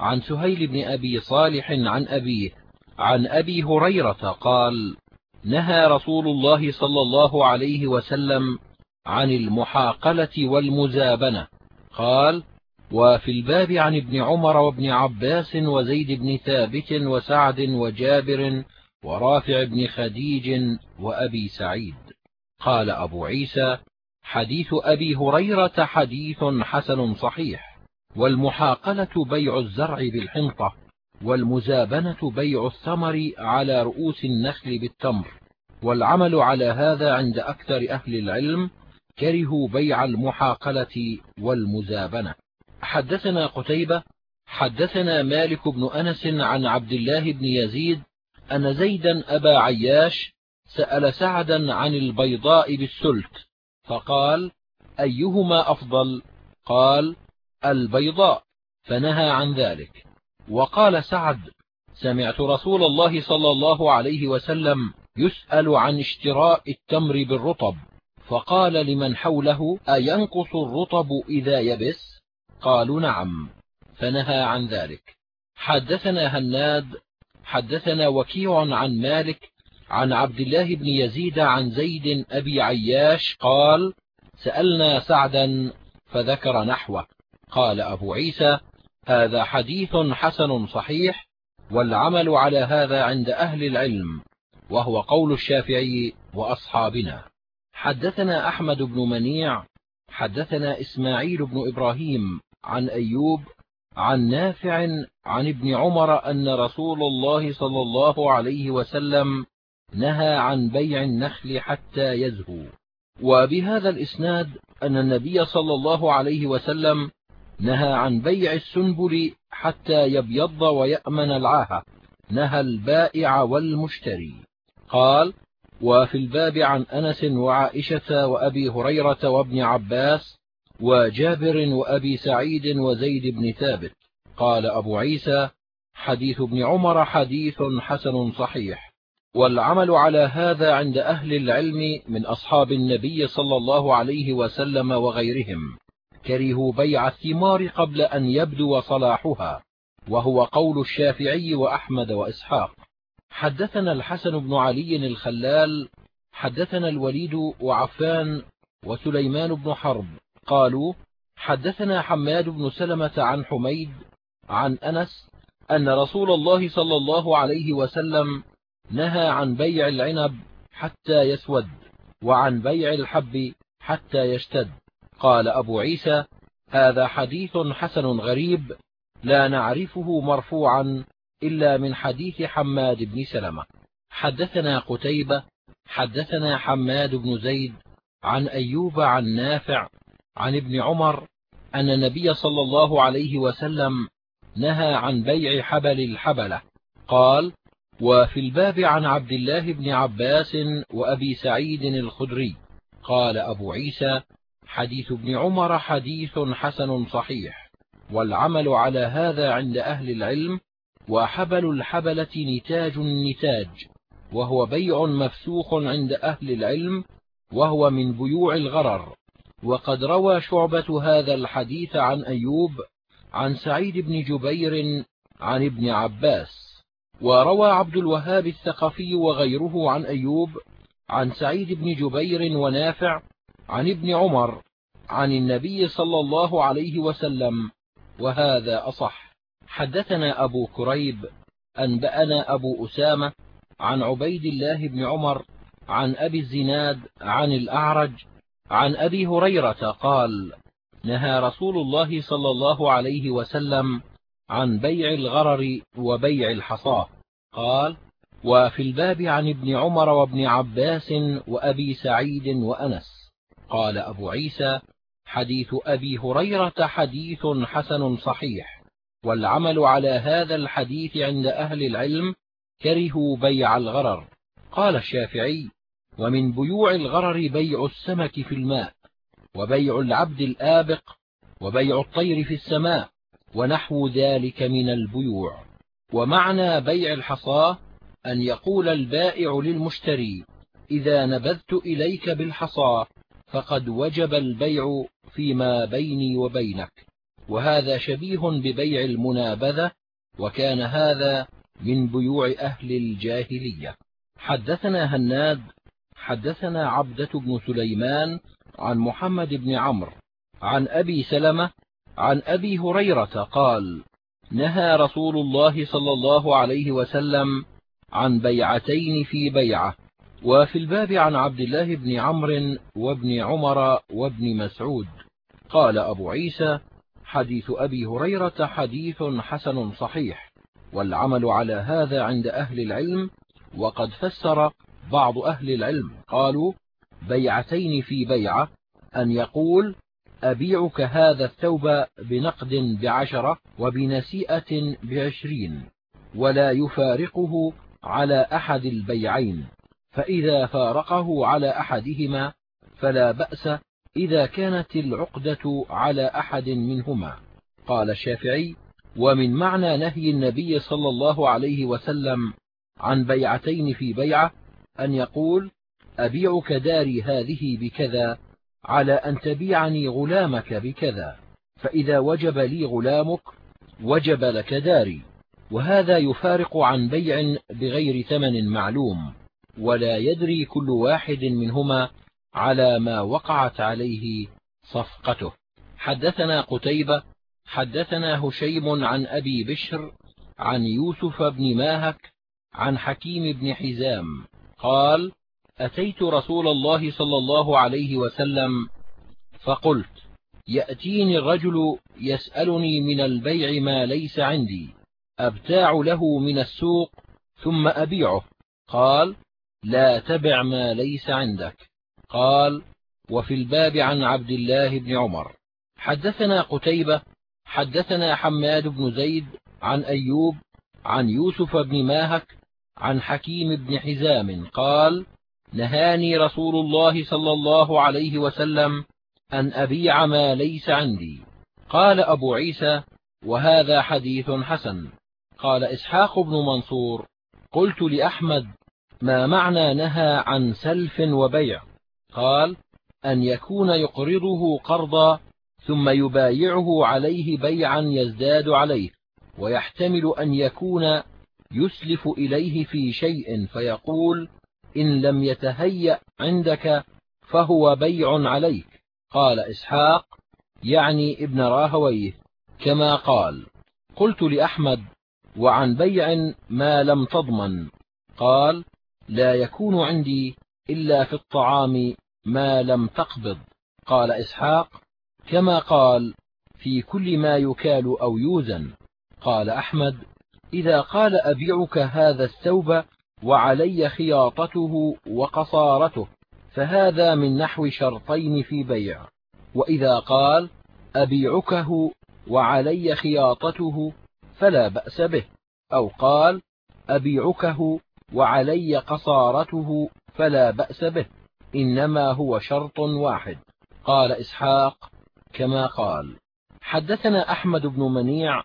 عن سهيل بن أبي صالح عن أبيه عن أبي هريرة قال نهى رسول الله صلى الله عليه وسلم عن المحاقلة والمزابنة. قال وفي الباب عن ابن عمر وابن عباس وزيد بن ثابت وسعد وجابر ورافع بن خديج وأبي سعيد. قال أبو عيسى حديث أبي هريرة حديث حسن صحيح والمحاقلة بيع الزرع بالحنطة والمزابنة بيع الثمر على رؤوس النخل بالتمر والعمل على هذا عند أكثر أهل العلم كرهوا بيع المحاقلة والمزابنة. حدثنا قتيبة حدثنا مالك بن أنس عن عبد الله بن يزيد أن زيدا أبا عياش سأل سعدا عن البيضاء بالسلت فقال أيهما أفضل؟ قال البيضاء. فنهى عن ذلك. وقال سعد سمعت رسول الله صلى الله عليه وسلم يسأل عن اشتراء التمر بالرطب فقال لمن حوله أينقص الرطب إذا يبس؟ قالوا نعم فنهى عن ذلك. حدثنا هناد حدثنا وكيع عن مالك عن عبد الله بن يزيد عن زيد أبي عياش قال سألنا سعدا فذكر نحوه. قال أبو عيسى هذا حديث حسن صحيح والعمل على هذا عند أهل العلم وهو قول الشافعي وأصحابنا. حدثنا أحمد بن منيع حدثنا إسماعيل بن إبراهيم عن أيوب عن نافع عن ابن عمر أن رسول الله صلى الله عليه وسلم نهى عن بيع النخل حتى يزهو. وبهذا الإسناد أن النبي صلى الله عليه وسلم نهى عن بيع السنبل حتى يبيض ويأمن العاهة نهى البائع والمشتري. قال وفي الباب عن أنس وعائشة وأبي هريرة وابن عباس وجابر وأبي سعيد وزيد بن ثابت. قال أبو عيسى حديث ابن عمر حديث حسن صحيح. والعمل على هذا عند أهل العلم من أصحاب النبي صلى الله عليه وسلم وغيرهم. كرهوا بيع الثمار قبل أن يبدو صلاحها. وهو قول الشافعي وأحمد وإسحاق. حدثنا الحسن بن علي الخلال حدثنا الوليد وعفان وسليمان بن حرب. قالوا حدثنا حماد بن سلمة عن حميد عن أنس أن رسول الله صلى الله عليه وسلم نهى عن بيع العنب حتى يسود وعن بيع الحب حتى يشتد. قال أبو عيسى هذا حديث حسن غريب لا نعرفه مرفوعا إلا من حديث حماد بن سلمة. حدثنا قتيبة حدثنا حماد بن زيد عن أيوب عن نافع عن ابن عمر أن النبي صلى الله عليه وسلم نهى عن بيع حبل الحبلة. قال وفي الباب عن عبد الله بن عباس وأبي سعيد الخدري قال أبو عيسى حديث ابن عمر حديث حسن صحيح والعمل على هذا عند أهل العلم وحبل الحبلة نتاج النتاج وهو بيع مفسوخ عند أهل العلم وهو من بيوع الغرر وقد روى شعبة هذا الحديث عن أيوب عن سعيد بن جبير عن ابن عباس. وروى عبد الوهاب الثقفي وغيره عن أيوب عن سعيد بن جبير ونافع عن ابن عمر عن النبي صلى الله عليه وسلم. وهذا أصح. حدثنا أبو كريب أنبأنا أبو أسامة عن عبيد الله بن عمر عن أبي الزناد عن الأعرج عن أبي هريرة قال نهى رسول الله صلى الله عليه وسلم عن بيع الغرر وبيع الحصاة. قال وفي الباب عن ابن عمر وابن عباس وأبي سعيد وأنس. قال أبو عيسى حديث أبي هريرة حديث حسن صحيح والعمل على هذا الحديث عند أهل العلم كرهوا بيع الغرر. قال الشافعي ومن بيوع الغرر بيع السمك في الماء وبيع العبد الآبق وبيع الطير في السماء ونحو ذلك من البيوع. ومعنى بيع الحصاه أن يقول البائع للمشتري إذا نبذت إليك بالحصاه فقد وجب البيع فيما بيني وبينك. وهذا شبيه ببيع المنابذة وكان هذا من بيوع أهل الجاهلية. حدثنا هناد حدثنا عبدة بن سليمان عن محمد بن عمرو عن أبي سلمة عن أبي هريرة قال نهى رسول الله صلى الله عليه وسلم عن بيعتين في بيعة وفي الباب عن عبد الله بن عمرو وابن عمر وابن مسعود. قال أبو عيسى حديث أبي هريرة حديث حسن صحيح والعمل على هذا عند أهل العلم وقد فسر بعض أهل العلم قالوا بيعتين في بيعة أن يقول أبيعك هذا الثوب بنقد بعشرة وبنسيئة بعشرين ولا يفارقه على أحد البيعين فإذا فارقه على أحدهما فلا بأس إذا كانت العقدة على أحد منهما. قال الشافعي ومن معنى نهي النبي صلى الله عليه وسلم عن بيعتين في بيعة أن يقول أبيعك داري هذه بكذا على أن تبيعني غلامك بكذا. فإذا وجب لي غلامك وجب لك داري. وهذا يفارق عن بيع بغير ثمن معلوم ولا يدري كل واحد منهما على ما وقعت عليه صفقته. حدثنا قتيبة حدثنا هشيم عن أبي بشر عن يوسف بن ماهك عن حكيم بن حزام. قال أتيت رسول الله صلى الله عليه وسلم فقلت يأتيني الرجل يسألني من البيع ما ليس عندي أبتاع له من السوق ثم أبيعه. قال لا تبع ما ليس عندك. قال وفي الباب عن عبد الله بن عمر. حدثنا قتيبة حدثنا حماد بن زيد عن أيوب عن يوسف بن ماهك عن حكيم بن حزام قال نهاني رسول الله صلى الله عليه وسلم أن أبيع ما ليس عندي. قال أبو عيسى وهذا حديث حسن. قال إسحاق بن منصور قلت لأحمد ما معنى نهى عن سلف وبيع؟ قال أن يكون يقرضه قرضا ثم يبايعه عليه بيعا يزداد عليه ويحتمل أن يكون يسلف إليه في شيء فيقول إن لم يتهيأ عندك فهو بيع عليك. قال إسحاق يعني ابن راهويه كما قال قلت لأحمد وعن بيع ما لم تضمن. قال لا يكون عندي إلا في الطعام ما لم تقبض. قال إسحاق كما قال في كل ما يكال أو يوزن. قال أحمد إذا قال أبيعك هذا الثوب وعلي خياطته وقصارته فهذا من نحو شرطين في بيع. وإذا قال أبيعكه وعلي خياطته فلا بأس به أو قال أبيعكه وعلي قصارته فلا بأس به إنما هو شرط واحد. قال إسحاق كما قال حدثنا أحمد بن منيع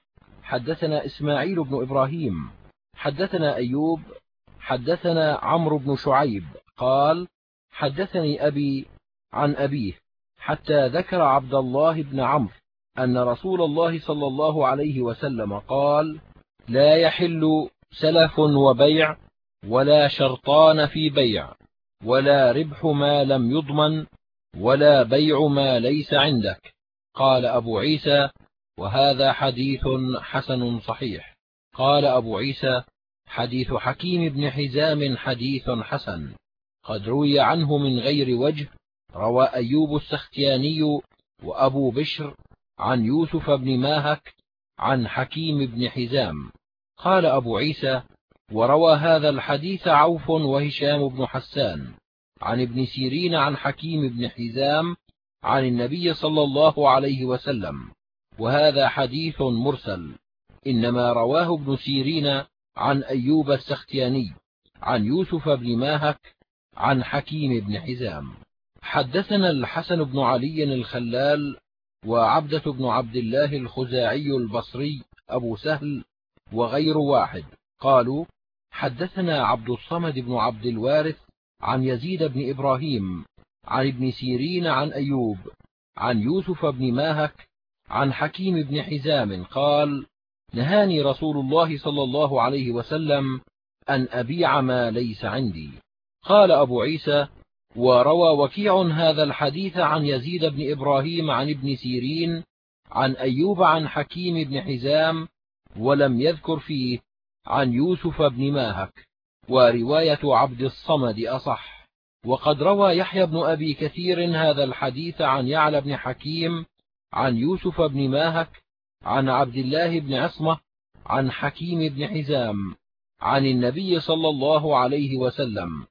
حدثنا إسماعيل بن إبراهيم حدثنا أيوب حدثنا عمرو بن شعيب قال حدثني أبي عن أبيه حتى ذكر عبد الله بن عمرو أن رسول الله صلى الله عليه وسلم قال لا يحل سلف وبيع ولا شرطان في بيع ولا ربح ما لم يضمن ولا بيع ما ليس عندك. قال أبو عيسى وهذا حديث حسن صحيح. قال أبو عيسى حديث حكيم بن حزام حديث حسن. قد روي عنه من غير وجه. روى أيوب السختياني وأبو بشر عن يوسف بن ماهك عن حكيم بن حزام. قال أبو عيسى وروى هذا الحديث عوف وهشام بن حسان عن ابن سيرين عن حكيم بن حزام عن النبي صلى الله عليه وسلم. وهذا حديث مرسل. إنما رواه ابن سيرين عن أيوب السختياني عن يوسف بن ماهك عن حكيم بن حزام. حدثنا الحسن بن علي الخلال وعبدة بن عبد الله الخزاعي البصري أبو سهل وغير واحد. قالوا حدثنا عبد الصمد بن عبد الوارث عن يزيد بن إبراهيم عن ابن سيرين عن أيوب عن يوسف بن ماهك عن حكيم بن حزام قال نهاني رسول الله صلى الله عليه وسلم أن أبيع ما ليس عندي. قال أبو عيسى وروى وكيع هذا الحديث عن يزيد بن إبراهيم عن ابن سيرين عن أيوب عن حكيم بن حزام ولم يذكر فيه عن يوسف بن ماهك ورواية عبد الصمد أصح. وقد روى يحيى بن أبي كثير هذا الحديث عن يعلى بن حكيم عن يوسف بن ماهك عن عبد الله بن عصمة عن حكيم بن حزام عن النبي صلى الله عليه وسلم.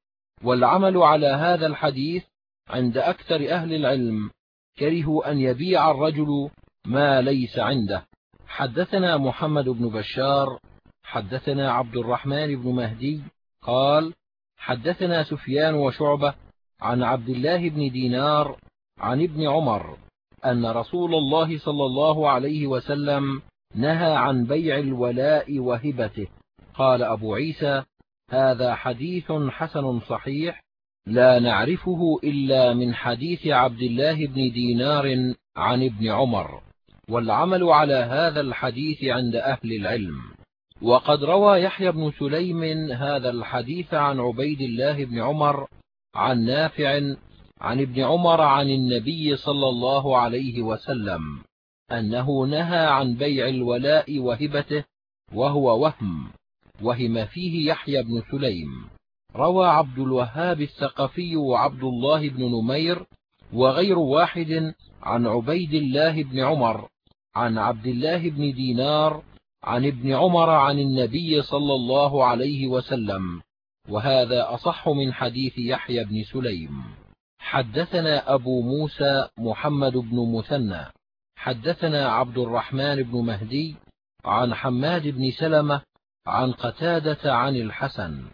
والعمل على هذا الحديث عند أكثر أهل العلم كرهوا أن يبيع الرجل ما ليس عنده. حدثنا محمد بن بشار حدثنا عبد الرحمن بن مهدي قال حدثنا سفيان وشعبة عن عبد الله بن دينار عن ابن عمر. أن رسول الله صلى الله عليه وسلم نهى عن بيع الولاء وهبته. قال أبو عيسى هذا حديث حسن صحيح لا نعرفه إلا من حديث عبد الله بن دينار عن ابن عمر والعمل على هذا الحديث عند أهل العلم. وقد روى يحيى بن سليم هذا الحديث عن عبيد الله بن عمر عن نافع عن ابن عمر عن النبي صلى الله عليه وسلم أنه نهى عن بيع الولاء وهبته وهو وهم وهم فيه يحيى بن سليم. روى عبد الوهاب الثقفي وعبد الله بن نمير وغير واحد عن عبيد الله بن عمر عن عبد الله بن دينار عن ابن عمر عن النبي صلى الله عليه وسلم. وهذا أصح من حديث يحيى بن سليم. حدثنا أبو موسى محمد بن مثنى حدثنا عبد الرحمن بن مهدي عن حماد بن سلمة عن قتادة عن الحسن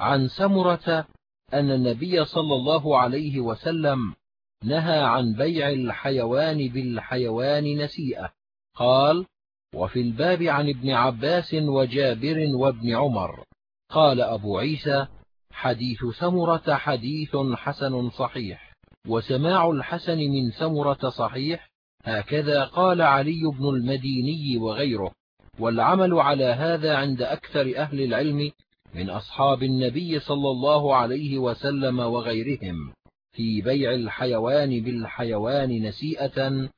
عن سمرة أن النبي صلى الله عليه وسلم نهى عن بيع الحيوان بالحيوان نسيئة. قال وفي الباب عن ابن عباس وجابر وابن عمر. قال أبو عيسى حديث سمرة حديث حسن صحيح وسماع الحسن من سمرة صحيح هكذا قال علي بن المديني وغيره. والعمل على هذا عند أكثر أهل العلم من أصحاب النبي صلى الله عليه وسلم وغيرهم في بيع الحيوان بالحيوان نسيئة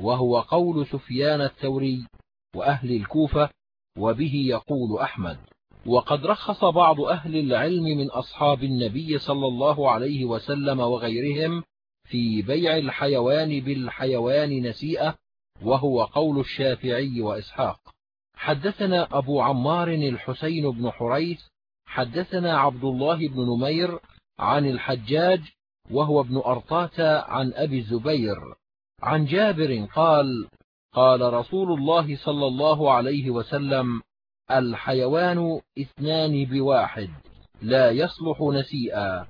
وهو قول سفيان الثوري وأهل الكوفة وبه يقول أحمد. وقد رخص بعض أهل العلم من أصحاب النبي صلى الله عليه وسلم وغيرهم في بيع الحيوان بالحيوان نسيئة وهو قول الشافعي وإسحاق. حدثنا أبو عمار الحسين بن حريث حدثنا عبد الله بن نمير عن الحجاج وهو ابن أرطاة عن أبي الزبير. عن جابر قال قال رسول الله صلى الله عليه وسلم الحيوان اثنان بواحد لا يصلح نسيئا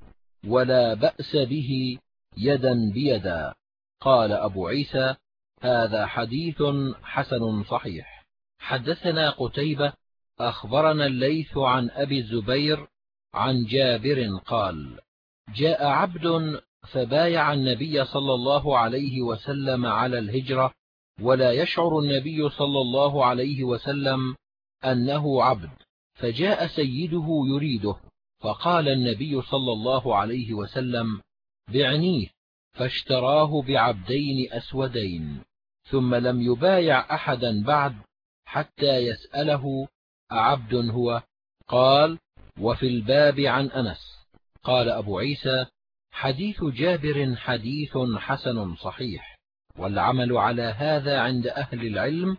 ولا بأس به يدا بيدا. قال أبو عيسى هذا حديث حسن صحيح. حدثنا قتيبة أخبرنا الليث عن أبي الزبير عن جابر قال جاء عبد فبايع النبي صلى الله عليه وسلم على الهجرة ولا يشعر النبي صلى الله عليه وسلم أنه عبد فجاء سيده يريده فقال النبي صلى الله عليه وسلم بعنيه فاشتراه بعبدين أسودين ثم لم يبايع أحدا بعد حتى يسأله أعبد هو؟ قال وفي الباب عن أنس. قال أبو عيسى حديث جابر حديث حسن صحيح والعمل على هذا عند أهل العلم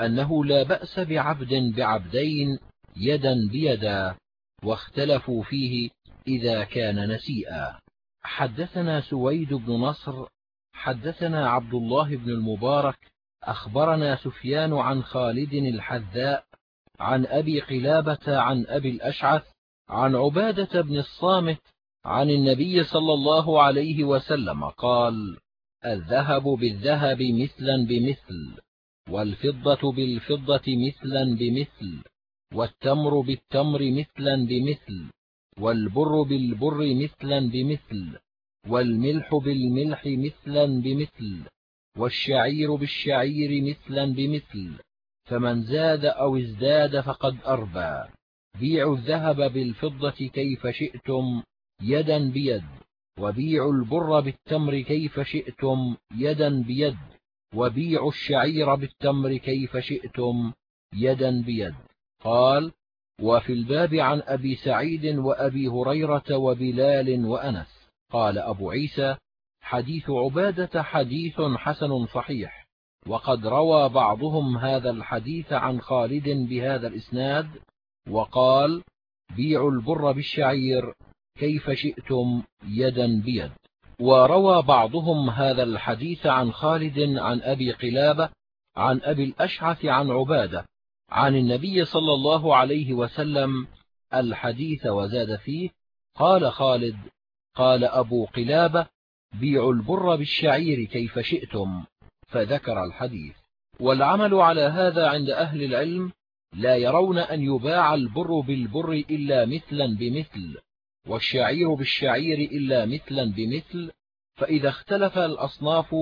أنه لا بأس بعبد بعبدين يدا بيدا واختلفوا فيه إذا كان نسيئا. حدثنا سويد بن نصر حدثنا عبد الله بن المبارك أخبرنا سفيان عن خالد الحذاء عن أبي قلابة عن أبي الأشعث عن عبادة بن الصامت عن النبي صلى الله عليه وسلم قال الذهب بالذهب مثلا بمثل. والفضة بالفضة مثلا بمثل والتمر بالتمر مثلا بمثل والبر بالبر مثلا بمثل والملح بالملح مثلا بمثل والشعير بالشعير مثلا بمثل. فمن زاد أو ازداد فقد أربى. بيعوا الذهب بالفضة كيف شئتم يدا بيد. وبيعوا البر بالتمر كيف شئتم يدا بيد. وبيعوا الشعير بالتمر كيف شئتم يدا بيد. قال وفي الباب عن أبي سعيد وأبي هريرة وبلال وأنس. قال أبو عيسى حديث عبادة حديث حسن صحيح. وقد روى بعضهم هذا الحديث عن خالد بهذا الإسناد وقال بيعوا البر بالشعير كيف شئتم يدا بيد. وروى بعضهم هذا الحديث عن خالد عن أبي قلابة عن أبي الأشعث عن عبادة عن النبي صلى الله عليه وسلم الحديث وزاد فيه قال خالد قال أبو قلابة بيعوا البر بالشعير كيف شئتم فذكر الحديث والعمل على هذا عند أهل العلم لا يرون أن يباع البر بالبر إلا مثلا بمثل والشعير بالشعير إلا مثلا بمثل فإذا اختلف الأصناف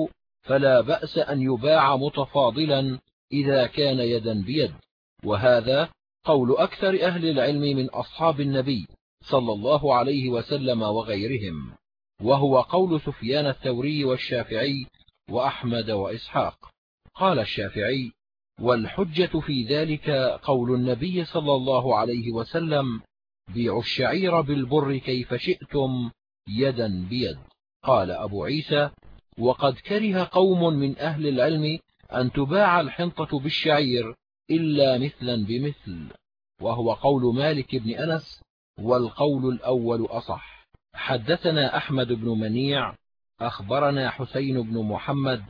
فلا بأس أن يباع متفاضلا إذا كان يدا بيد. وهذا قول أكثر أهل العلم من أصحاب النبي صلى الله عليه وسلم وغيرهم وهو قول سفيان الثوري والشافعي وأحمد وإسحاق. قال الشافعي والحجة في ذلك قول النبي صلى الله عليه وسلم بيعوا الشعير بالبر كيف شئتم يدا بيد. قال أبو عيسى وقد كره قوم من أهل العلم أن تباع الحنطة بالشعير إلا مثلا بمثل وهو قول مالك بن أنس والقول الأول أصح. حدثنا أحمد بن منيع أخبرنا حسين بن محمد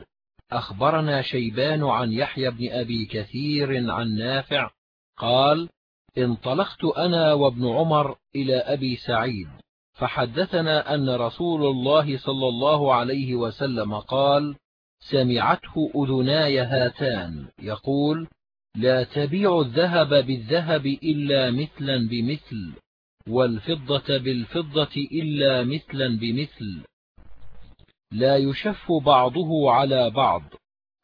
أخبرنا شيبان عن يحيى بن أبي كثير عن نافع قال انطلقت أنا وابن عمر إلى أبي سعيد فحدثنا أن رسول الله صلى الله عليه وسلم قال سمعته أذناي هاتان يقول لا تبيع الذهب بالذهب إلا مثلا بمثل والفضة بالفضة إلا مثلا بمثل. لا يشف بعضه على بعض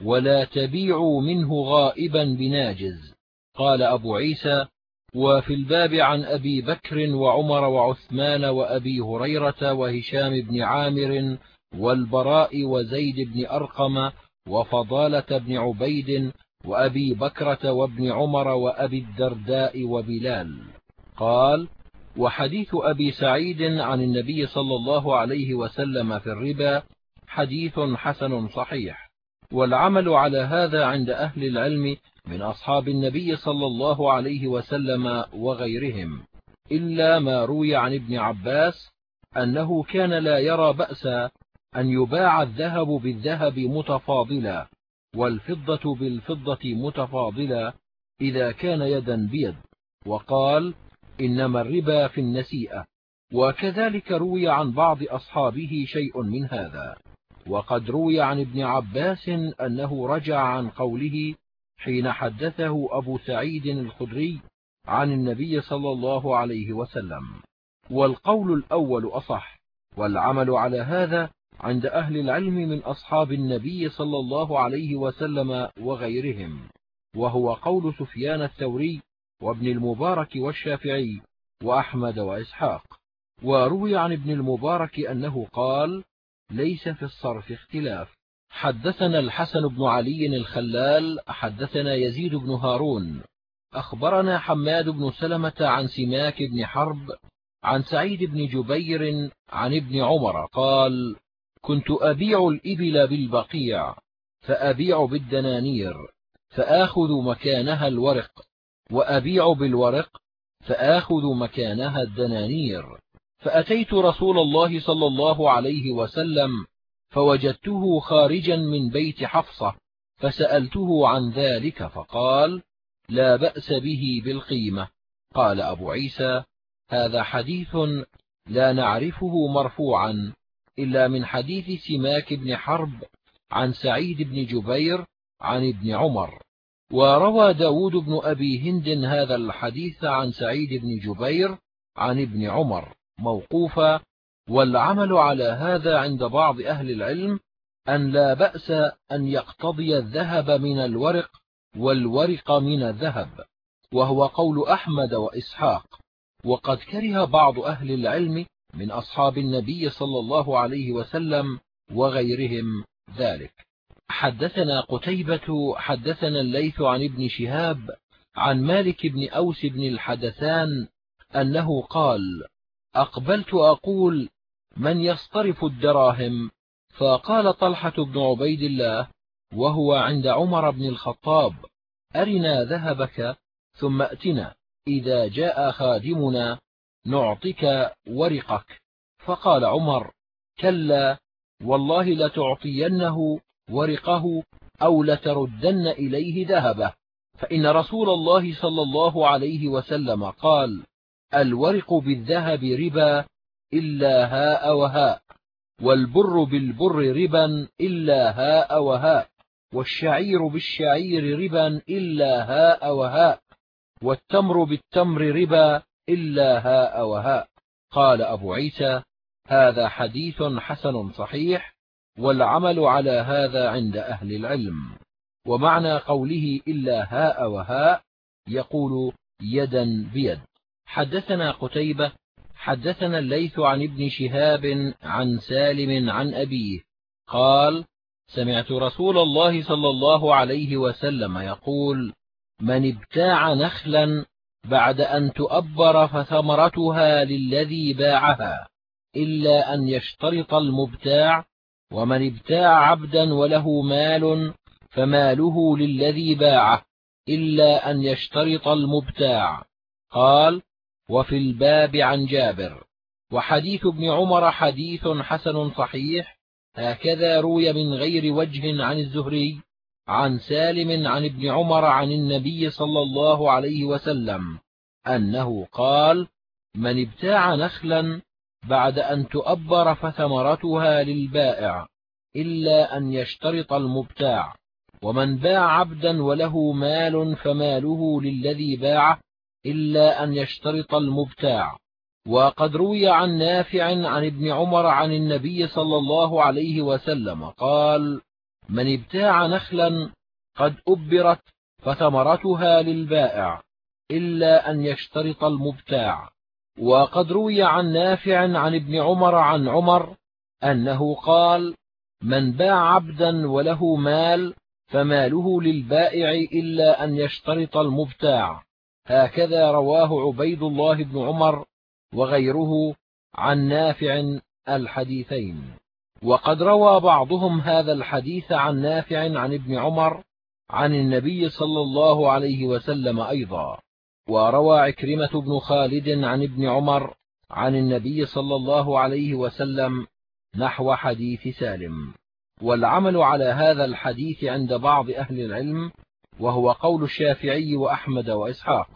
ولا تبيعوا منه غائبا بناجز قال أبو عيسى وفي الباب عن أبي بكر وعمر وعثمان وأبي هريرة وهشام بن عامر والبراء وزيد بن أرقم وفضالة بن عبيد وأبي بكرة وابن عمر وأبي الدرداء وبلال. قال وحديث أبي سعيد عن النبي صلى الله عليه وسلم في الربا حديث حسن صحيح والعمل على هذا عند أهل العلم من أصحاب النبي صلى الله عليه وسلم وغيرهم إلا ما روي عن ابن عباس أنه كان لا يرى بأسا أن يباع الذهب بالذهب متفاضلا والفضة بالفضة متفاضلا إذا كان يدا بيد وقال إنما الربا في النسيئة. وكذلك روي عن بعض أصحابه شيء من هذا. وقد روي عن ابن عباس أنه رجع عن قوله حين حدثه أبو سعيد الخدري عن النبي صلى الله عليه وسلم. والقول الأول أصح والعمل على هذا عند أهل العلم من أصحاب النبي صلى الله عليه وسلم وغيرهم وهو قول سفيان الثوري وابن المبارك والشافعي وأحمد وإسحاق. وروي عن ابن المبارك أنه قال ليس في الصرف اختلاف حدثنا الحسن بن علي الخلال حدثنا يزيد بن هارون. أخبرنا حماد بن سلمة عن سماك بن حرب عن سعيد بن جبير عن ابن عمر قال كنت أبيع الإبل بالبقيع فأبيع بالدنانير فآخذ مكانها الورق وأبيع بالورق فآخذ مكانها الدنانير. فأتيت رسول الله صلى الله عليه وسلم فوجدته خارجا من بيت حفصة فسألته عن ذلك فقال لا بأس به بالقيمة. قال أبو عيسى هذا حديث لا نعرفه مرفوعا إلا من حديث سماك بن حرب عن سعيد بن جبير عن ابن عمر. وروى داود بن أبي هند هذا الحديث عن سعيد بن جبير عن ابن عمر موقوفا والعمل على هذا عند بعض أهل العلم أن لا بأس أن يقتضي الذهب من الورق والورق من الذهب وهو قول أحمد وإسحاق. وقد كره بعض أهل العلم من أصحاب النبي صلى الله عليه وسلم وغيرهم ذلك. حدثنا قتيبة حدثنا الليث عن ابن شهاب عن مالك بن أوس بن الحدثان أنه قال أقبلت أقول من يصطرف الدراهم؟ فقال طلحة بن عبيد الله وهو عند عمر بن الخطاب أرنا ذهبك ثم أتنا إذا جاء خادمنا نعطك ورقك. فقال عمر كلا والله لتعطينه ورقه أو لتردن إليه ذهبه. فإن رسول الله صلى الله عليه وسلم قال الورق بالذهب ربا إلا هاء وهاء والبر بالبر ربا إلا هاء وهاء والشعير بالشعير ربا إلا هاء وهاء والتمر بالتمر ربا إلا هاء وهاء. قال أبو عيسى هذا حديث حسن صحيح والعمل على هذا عند أهل العلم. ومعنى قوله إلا هاء وهاء يقول يدا بيد. حدثنا قتيبة حدثنا الليث عن ابن شهاب عن سالم عن أبيه قال سمعت رسول الله صلى الله عليه وسلم يقول من ابتاع نخلا بعد أن تؤبر فثمرتها للذي باعها إلا أن يشترط المبتاع ومن ابتاع عبدا وله مال فماله للذي باعه إلا أن يشترط المبتاع. قال وفي الباب عن جابر. وحديث ابن عمر حديث حسن صحيح. هكذا روي من غير وجه عن الزهري عن سالم عن ابن عمر عن النبي صلى الله عليه وسلم أنه قال من ابتاع نخلا بعد أن تؤبر فثمرتها للبائع إلا أن يشترط المبتاع ومن باع عبدا وله مال فماله للذي باعه إلا أن يشترط المبتاع. وقد روي عن نافع عن ابن عمر عن النبي صلى الله عليه وسلم قال من ابتاع نخلا قد أبرت فثمرتها للبائع إلا أن يشترط المبتاع. وقد روي عن نافع عن ابن عمر عن عمر أنه قال من باع عبدا وله مال فماله للبائع إلا أن يشترط المبتاع. هكذا رواه عبيد الله بن عمر وغيره عن نافع الحديثين. وقد روى بعضهم هذا الحديث عن نافع عن ابن عمر عن النبي صلى الله عليه وسلم أيضا. وروى عكرمة بن خالد عن ابن عمر عن النبي صلى الله عليه وسلم نحو حديث سالم. والعمل على هذا الحديث عند بعض أهل العلم وهو قول الشافعي وأحمد وإسحاق.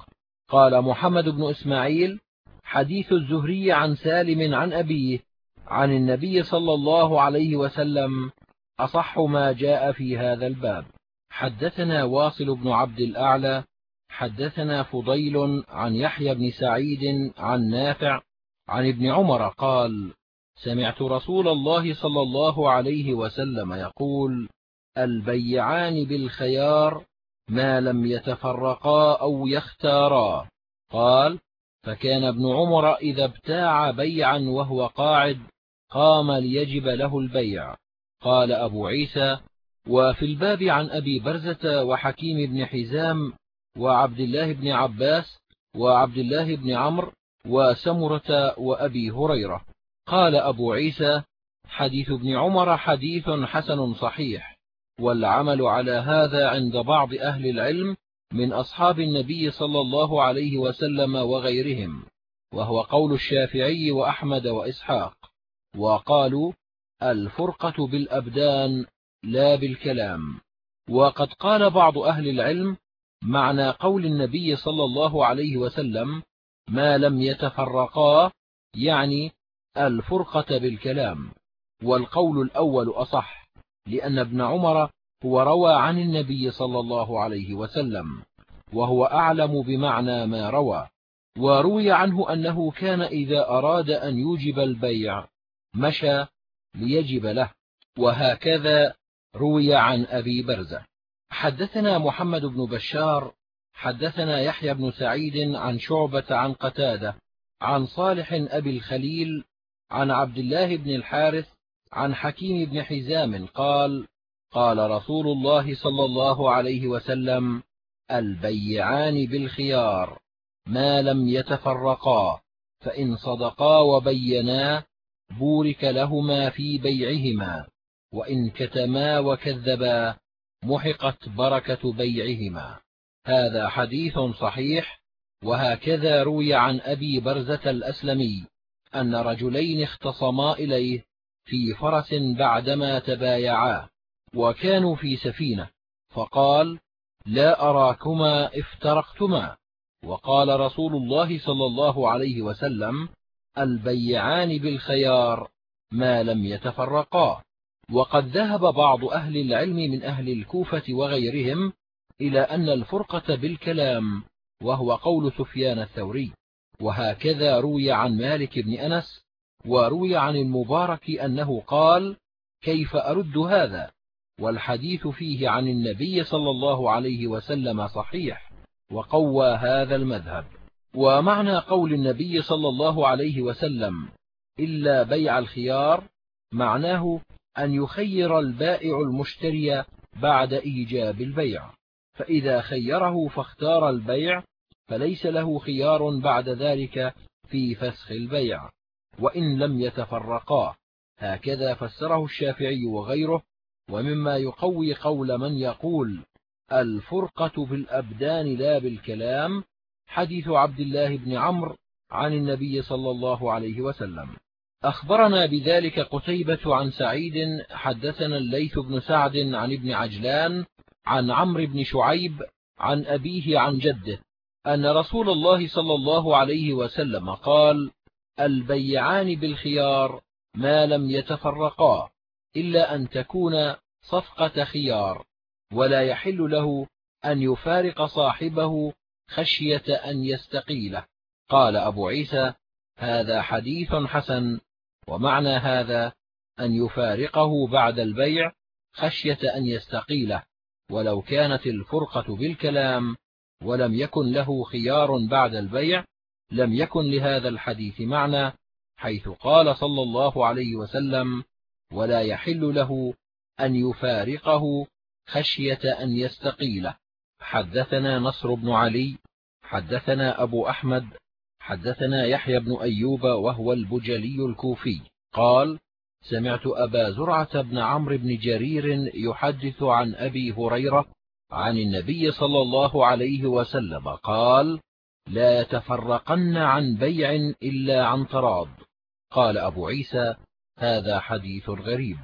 قال محمد بن إسماعيل حديث الزهري عن سالم عن أبيه عن النبي صلى الله عليه وسلم أصح ما جاء في هذا الباب. حدثنا واصل بن عبد الأعلى حدثنا فضيل عن يحيى بن سعيد عن نافع عن ابن عمر قال سمعت رسول الله صلى الله عليه وسلم يقول البيعان بالخيار ما لم يتفرقا أو يختارا. قال فكان ابن عمر إذا ابتاع بيعا وهو قاعد قام ليجب له البيع. قال أبو عيسى وفي الباب عن أبي برزة وحكيم بن حزام وعبد الله بن عباس وعبد الله بن عمرو وسمرة وأبي هريرة. قال أبو عيسى حديث ابن عمر حديث حسن صحيح. والعمل على هذا عند بعض أهل العلم من أصحاب النبي صلى الله عليه وسلم وغيرهم وهو قول الشافعي وأحمد وإسحاق وقالوا الفرقة بالأبدان لا بالكلام. وقد قال بعض أهل العلم معنى قول النبي صلى الله عليه وسلم ما لم يتفرقا يعني الفرقة بالكلام والقول الأول أصح. لأن ابن عمر هو روى عن النبي صلى الله عليه وسلم وهو أعلم بمعنى ما روى وروي عنه أنه كان إذا أراد أن يوجب البيع مشى ليجب له وهكذا روي عن أبي برزة. حدثنا محمد بن بشار حدثنا يحيى بن سعيد عن شعبة عن قتادة عن صالح أبي الخليل عن عبد الله بن الحارث عن حكيم بن حزام قال قال رسول الله صلى الله عليه وسلم البيعان بالخيار ما لم يتفرقا فإن صدقا وبينا بورك لهما في بيعهما وإن كتما وكذبا محقت بركة بيعهما. هذا حديث صحيح وهكذا روي عن أبي برزة الأسلمي أن رجلين اختصما إليه في فرس بعدما تبايعا وكانوا في سفينة فقال لا أراكما افترقتما. وقال رسول الله صلى الله عليه وسلم البيعان بالخيار ما لم يتفرقا. وقد ذهب بعض أهل العلم من أهل الكوفة وغيرهم إلى أن الفرقة بالكلام وهو قول سفيان الثوري. وهكذا روي عن مالك بن أنس وروي عن المبارك أنه قال كيف أرد هذا؟ والحديث فيه عن النبي صلى الله عليه وسلم صحيح وقوى هذا المذهب. ومعنى قول النبي صلى الله عليه وسلم إلا بيع الخيار معناه أن يخير البائع المشتري بعد إيجاب البيع. فإذا خيره فاختار البيع فليس له خيار بعد ذلك في فسخ البيع. وإن لم يتفرقا. هكذا فسره الشافعي وغيره ومما يقوي قول من يقول الفرقة بالأبدان لا بالكلام حديث عبد الله بن عمرو عن النبي صلى الله عليه وسلم. أخبرنا بذلك قتيبة عن سعيد حدثنا الليث بن سعد عن ابن عجلان عن عمرو بن شعيب عن أبيه عن جده أن رسول الله صلى الله عليه وسلم قال البيعان بالخيار ما لم يتفرقا إلا أن تكون صفقة خيار ولا يحل له أن يفارق صاحبه خشية أن يستقيله قال أبو عيسى هذا حديث حسن ومعنى هذا أن يفارقه بعد البيع خشية أن يستقيله ولو كانت الفرقة بالكلام ولم يكن له خيار بعد البيع لم يكن لهذا الحديث معنى حيث قال صلى الله عليه وسلم ولا يحل له أن يفارقه خشية أن يستقيله حدثنا نصر بن علي حدثنا أبو أحمد حدثنا يحيى بن أيوب وهو البجلي الكوفي. قال سمعت أبا زرعة بن عمرو بن جرير يحدث عن أبي هريرة عن النبي صلى الله عليه وسلم قال لا يتفرقن عن بيع إلا عن تراض قال أبو عيسى هذا حديث غريب.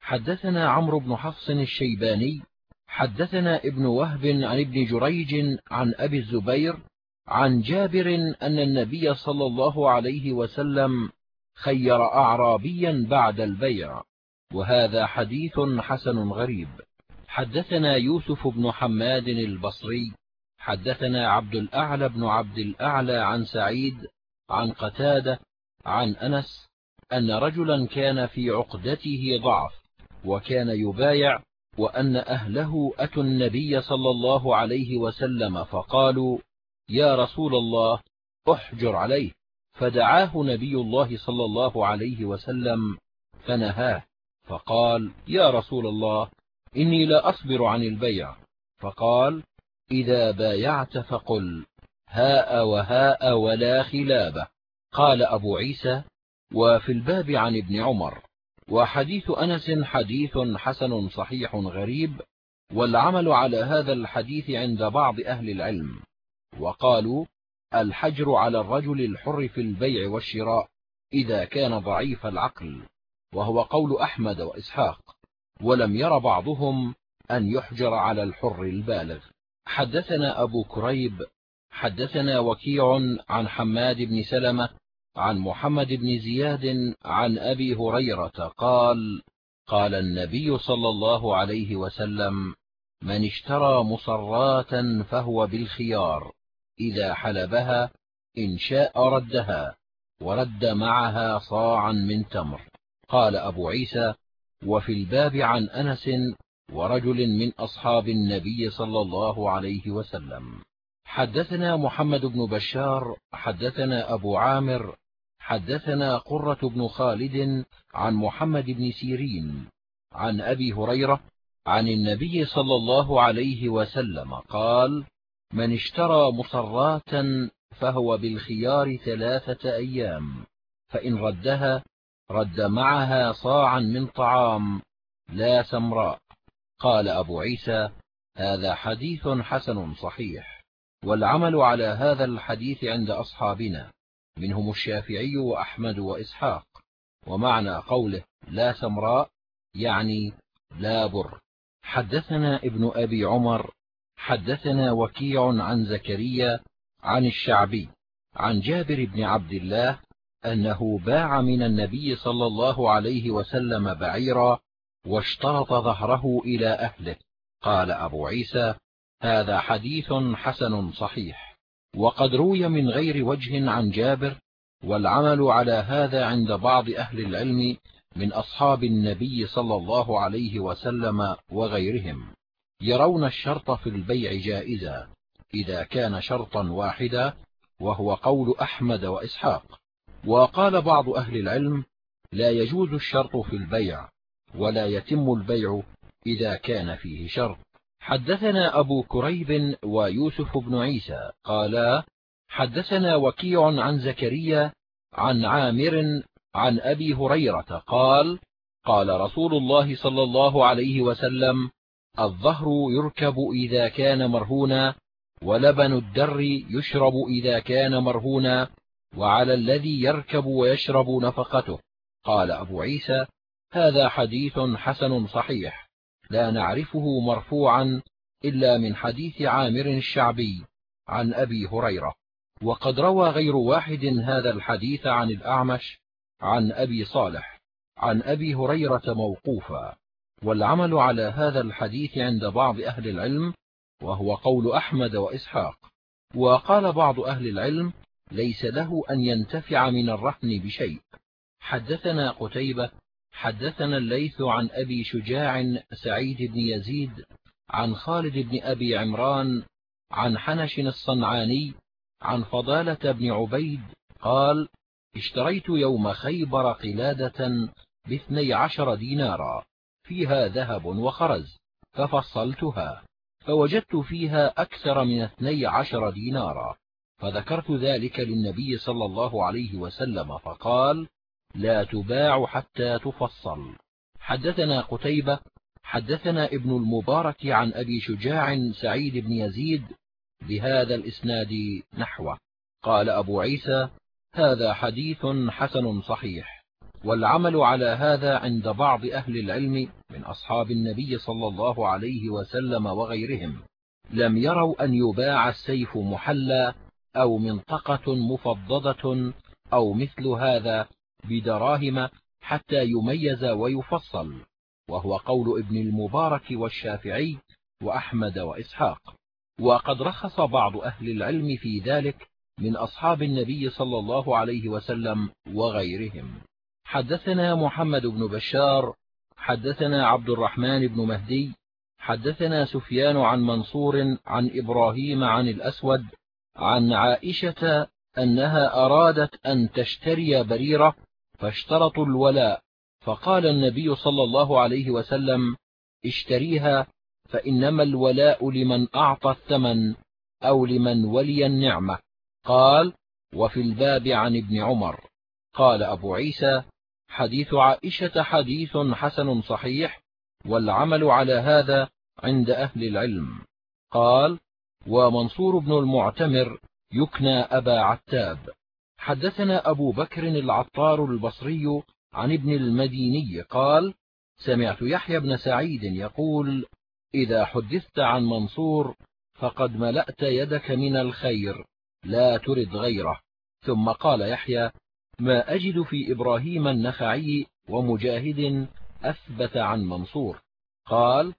حدثنا عمرو بن حفص الشيباني حدثنا ابن وهب عن ابن جريج عن أبي الزبير عن جابر أن النبي صلى الله عليه وسلم خير أعرابيا بعد البيع وهذا حديث حسن غريب. حدثنا يوسف بن حماد البصري حدثنا عبد الأعلى بن عبد الأعلى عن سعيد عن قتادة عن أنس أن رجلا كان في عقدته ضعف وكان يبايع وأن أهله أتوا النبي صلى الله عليه وسلم فقالوا يا رسول الله أحجر عليه فدعاه نبي الله صلى الله عليه وسلم فنهاه فقال يا رسول الله إني لا أصبر عن البيع فقال إذا بايعت فقل هاء وهاء ولا خلابة قال أبو عيسى وفي الباب عن ابن عمر. وحديث أنس حديث حسن صحيح غريب والعمل على هذا الحديث عند بعض أهل العلم. وقالوا الحجر على الرجل الحر في البيع والشراء إذا كان ضعيف العقل وهو قول أحمد وإسحاق. ولم ير بعضهم أن يحجر على الحر البالغ. حدثنا أبو كريب حدثنا وكيع عن حماد بن سلمة عن محمد بن زياد عن أبي هريرة قال قال النبي صلى الله عليه وسلم من اشترى مصرات فهو بالخيار إذا حلبها إن شاء ردها ورد معها صاعا من تمر. قال أبو عيسى وفي الباب عن أنس ورجل من أصحاب النبي صلى الله عليه وسلم. حدثنا محمد بن بشار حدثنا أبو عامر حدثنا قرة بن خالد عن محمد بن سيرين عن أبي هريرة عن النبي صلى الله عليه وسلم قال من اشترى مصرات فهو بالخيار ثلاثة أيام فإن ردها رد معها صاعا من طعام لا سمراء قال أبو عيسى هذا حديث حسن صحيح والعمل على هذا الحديث عند أصحابنا منهم الشافعي وأحمد وإسحاق ومعنى قوله لا سمراء يعني لا بر. حدثنا ابن أبي عمر حدثنا وكيع عن زكريا عن الشعبي عن جابر بن عبد الله أنه باع من النبي صلى الله عليه وسلم بعيرا واشترط ظهره إلى أهله. قال أبو عيسى هذا حديث حسن صحيح وقد روي من غير وجه عن جابر والعمل على هذا عند بعض أهل العلم من أصحاب النبي صلى الله عليه وسلم وغيرهم. يرون الشرط في البيع جائزا إذا كان شرطا واحدا وهو قول أحمد وإسحاق. وقال بعض أهل العلم لا يجوز الشرط في البيع ولا يتم البيع إذا كان فيه شرط حدثنا أبو كريب ويوسف بن عيسى قالا حدثنا وكيع عن زكريا عن عامر عن أبي هريرة قال قال رسول الله صلى الله عليه وسلم الظهر يركب إذا كان مرهونا ولبن الدر يشرب إذا كان مرهونا وعلى الذي يركب ويشرب نفقته. قال أبو عيسى هذا حديث حسن صحيح. لا نعرفه مرفوعا إلا من حديث عامر الشعبي عن أبي هريرة. وقد روى غير واحد هذا الحديث عن الأعمش عن أبي صالح عن أبي هريرة موقوفا. والعمل على هذا الحديث عند بعض أهل العلم وهو قول أحمد وإسحاق. وقال بعض أهل العلم ليس له أن ينتفع من الرهن بشيء. حدثنا قتيبة حدثنا الليث عن أبي شجاع سعيد بن يزيد عن خالد بن أبي عمران عن حنش الصنعاني عن فضالة بن عبيد قال اشتريت يوم خيبر قلادة باثني عشر دينارا فيها ذهب وخرز ففصلتها فوجدت فيها أكثر من اثني عشر دينارا فذكرت ذلك للنبي صلى الله عليه وسلم فقال لا تباع حتى تفصل. حدثنا قتيبة حدثنا ابن المبارك عن أبي شجاع سعيد بن يزيد بهذا الإسناد نحوه. قال أبو عيسى هذا حديث حسن صحيح والعمل على هذا عند بعض أهل العلم من أصحاب النبي صلى الله عليه وسلم وغيرهم. لم يروا أن يباع السيف محلى أو منطقة مفضدة أو مثل هذا بدراهم حتى يميز ويفصل وهو قول ابن المبارك والشافعي وأحمد وإسحاق. وقد رخص بعض أهل العلم في ذلك من أصحاب النبي صلى الله عليه وسلم وغيرهم. حدثنا محمد بن بشار حدثنا عبد الرحمن بن مهدي حدثنا سفيان عن منصور عن إبراهيم عن الأسود عن عائشة أنها أرادت أن تشتري بريرة فاشترطوا الولاء. فقال النبي صلى الله عليه وسلم اشتريها فإنما الولاء لمن أعطى الثمن أو لمن ولي النعمة. قال وفي الباب عن ابن عمر. قال أبو عيسى حديث عائشة حديث حسن صحيح والعمل على هذا عند أهل العلم. قال ومنصور بن المعتمر يكنى أبا عتاب. حدثنا أبو بكر العطار البصري عن ابن المديني قال سمعت يحيى بن سعيد يقول إذا حدثت عن منصور فقد ملأت يدك من الخير لا ترد غيره. ثم قال يحيى ما أجد في إبراهيم النخعي ومجاهد أثبت عن منصور. قال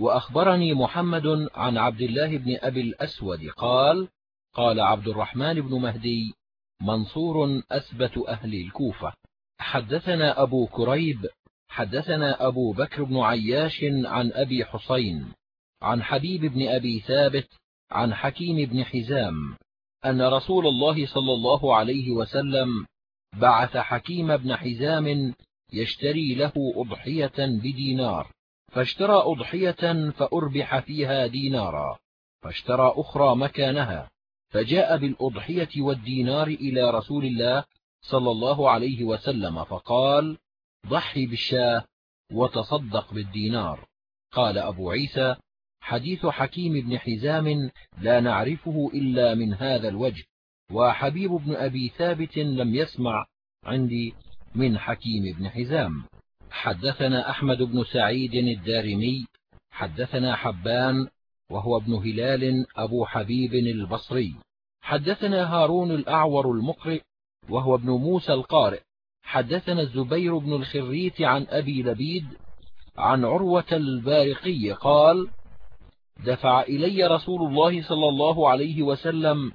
وأخبرني محمد عن عبد الله بن أبي الأسود قال قال عبد الرحمن بن مهدي منصور أثبت أهل الكوفة. حدثنا أبو كريب حدثنا أبو بكر بن عياش عن أبي حسين عن حبيب بن أبي ثابت عن حكيم بن حزام أن رسول الله صلى الله عليه وسلم بعث حكيم بن حزام يشتري له أضحية بدينار. فاشترى أضحية فأربح فيها دينارا فاشترى أخرى مكانها. فجاء بالأضحية والدينار إلى رسول الله صلى الله عليه وسلم فقال ضحي بالشاه وتصدق بالدينار. قال أبو عيسى حديث حكيم بن حزام لا نعرفه إلا من هذا الوجه وحبيب بن أبي ثابت لم يسمع عندي من حكيم بن حزام. حدثنا أحمد بن سعيد الدارمي حدثنا حبان وهو ابن هلال أبو حبيب البصري. حدثنا هارون الأعور المقرئ وهو ابن موسى القارئ. حدثنا الزبير بن الخريت عن أبي لبيد عن عروة البارقي قال دفع إلي رسول الله صلى الله عليه وسلم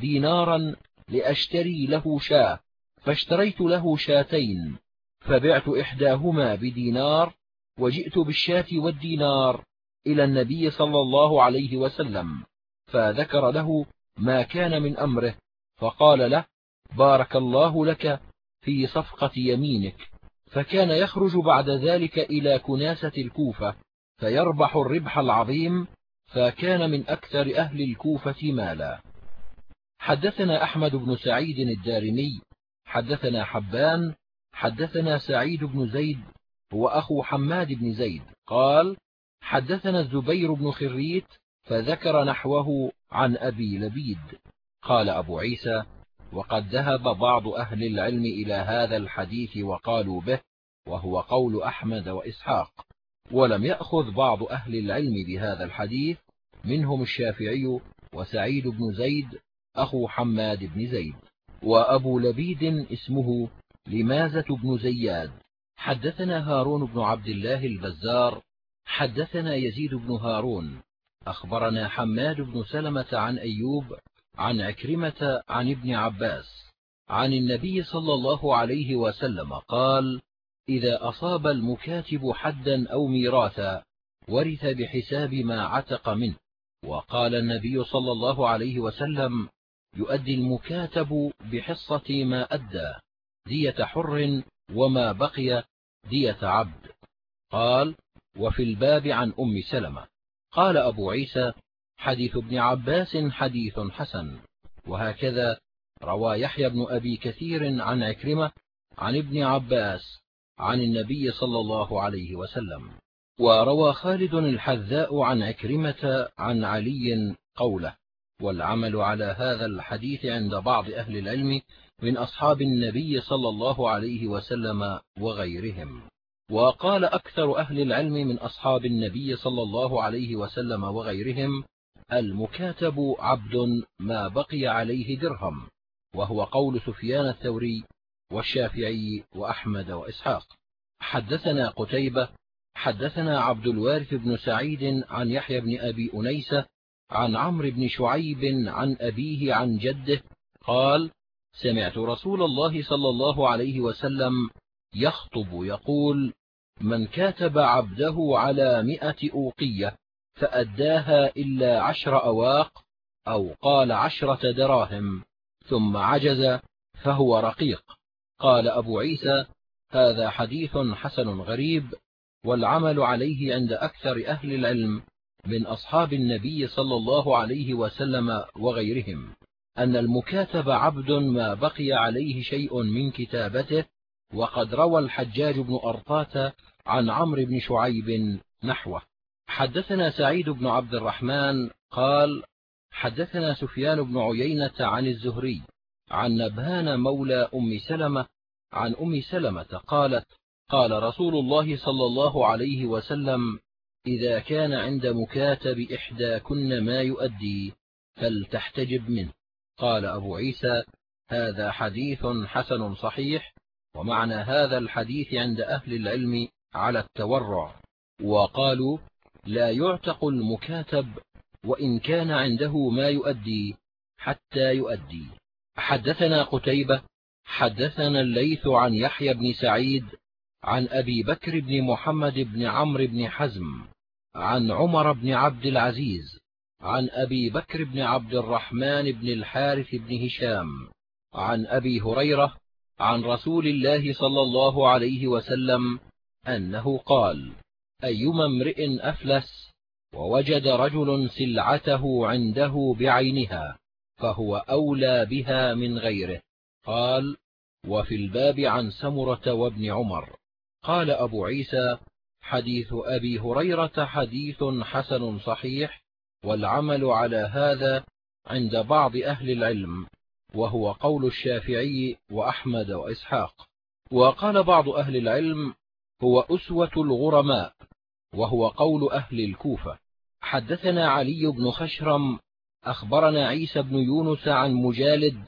دينارا لأشتري له شاة فاشتريت له شاتين فبعت إحداهما بدينار وجئت بالشاة والدينار إلى النبي صلى الله عليه وسلم فذكر له ما كان من أمره فقال له بارك الله لك في صفقة يمينك. فكان يخرج بعد ذلك إلى كناسة الكوفة فيربح الربح العظيم فكان من أكثر أهل الكوفة مالا. حدثنا أحمد بن سعيد الدارمي حدثنا حبان حدثنا سعيد بن زيد هو أخو حماد بن زيد قال حدثنا الزبير بن خريت فذكر نحوه عن أبي لبيد. قال أبو عيسى وقد ذهب بعض أهل العلم إلى هذا الحديث وقالوا به وهو قول أحمد وإسحاق. ولم يأخذ بعض أهل العلم بهذا الحديث منهم الشافعي وسعيد بن زيد أخو حماد بن زيد. وأبو لبيد اسمه لمازة بن زياد. حدثنا هارون بن عبد الله البزار حدثنا يزيد بن هارون أخبرنا حماد بن سلمة عن أيوب عن عكرمة عن ابن عباس عن النبي صلى الله عليه وسلم قال إذا أصاب المكاتب حدا أو ميراثا ورث بحساب ما عتق منه. وقال النبي صلى الله عليه وسلم يؤدي المكاتب بحصة ما أدى دية حر وما بقي دية عبد. قال وفي الباب عن أم سلمة. قال أبو عيسى حديث ابن عباس حديث حسن. وهكذا روى يحيى بن أبي كثير عن عكرمة عن ابن عباس عن النبي صلى الله عليه وسلم. وروى خالد الحذاء عن عكرمة عن علي قوله والعمل على هذا الحديث عند بعض أهل العلم من أصحاب النبي صلى الله عليه وسلم وغيرهم. وقال أكثر أهل العلم من أصحاب النبي صلى الله عليه وسلم وغيرهم المكاتب عبد ما بقي عليه درهم وهو قول سفيان الثوري والشافعي وأحمد وإسحاق. حدثنا قتيبة حدثنا عبد الوارث بن سعيد عن يحيى بن أبي أنيسة عن عمرو بن شعيب عن أبيه عن جده قال سمعت رسول الله صلى الله عليه وسلم يخطب يقول من كاتب عبده على مئة أوقية فأداها إلا عشر أواق أو قال عشرة دراهم ثم عجز فهو رقيق. قال أبو عيسى هذا حديث حسن غريب والعمل عليه عند أكثر أهل العلم من أصحاب النبي صلى الله عليه وسلم وغيرهم أن المكاتب عبد ما بقي عليه شيء من كتابته وقد روى الحجاج بن أرطاة عن عمرو بن شعيب نحوه. حدثنا سعيد بن عبد الرحمن قال حدثنا سفيان بن عيينة عن الزهري عن نبهان مولى أم سلمة عن أم سلمة قالت قال رسول الله صلى الله عليه وسلم إذا كان عند مكاتب إحداكن ما يؤدي فلتحتجب منه. قال أبو عيسى هذا حديث حسن صحيح ومعنى هذا الحديث عند أهل العلم على التورع. وقالوا لا يعتق المكاتب وإن كان عنده ما يؤدي حتى يؤدي. حدثنا قتيبة حدثنا الليث عن يحيى بن سعيد عن أبي بكر بن محمد بن عمرو بن حزم عن عمر بن عبد العزيز عن أبي بكر بن عبد الرحمن بن الحارث بن هشام عن أبي هريرة عن رسول الله صلى الله عليه وسلم أنه قال أيما امرئ أفلس ووجد رجل سلعته عنده بعينها فهو أولى بها من غيره. قال وفي الباب عن سمرة وابن عمر. قال أبو عيسى حديث أبي هريرة حديث حسن صحيح والعمل على هذا عند بعض أهل العلم. وهو قول الشافعي وأحمد وإسحاق. وقال بعض أهل العلم هو أسوة الغرماء وهو قول أهل الكوفة. حدثنا علي بن خشرم أخبرنا عيسى بن يونس عن مجالد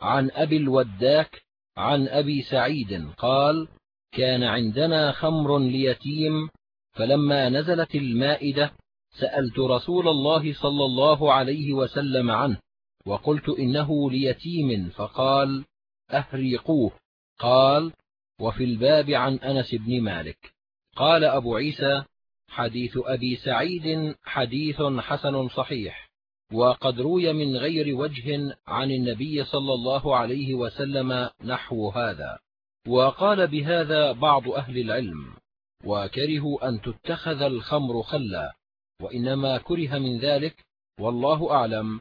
عن أبي الوداك عن أبي سعيد قال كان عندنا خمر ليتيم فلما نزلت المائدة سألت رسول الله صلى الله عليه وسلم عنه. وقلت إنه ليتيم فقال أهريقوه قال وفي الباب عن أنس بن مالك. قال أبو عيسى حديث أبي سعيد حديث حسن صحيح وقد روي من غير وجه عن النبي صلى الله عليه وسلم نحو هذا. وقال بهذا بعض أهل العلم وكرهوا أن تتخذ الخمر خلا وإنما كره من ذلك والله أعلم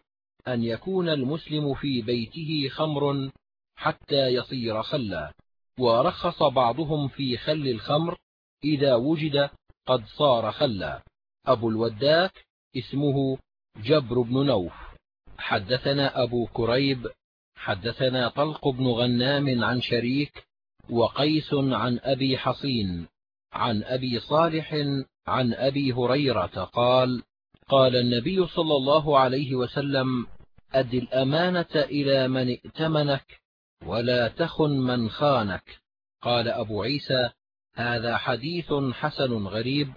أن يكون المسلم في بيته خمر حتى يصير خلا ورخص بعضهم في خل الخمر إذا وجد قد صار خلا. أبو الوداك اسمه جبر بن نوف. حدثنا أبو كريب حدثنا طلق بن غنام عن شريك وقيس عن أبي حصين عن أبي صالح عن أبي هريرة قال قال النبي صلى الله عليه وسلم أد الأمانة إلى من ائتمنك ولا تخن من خانك. قال أبو عيسى هذا حديث حسن غريب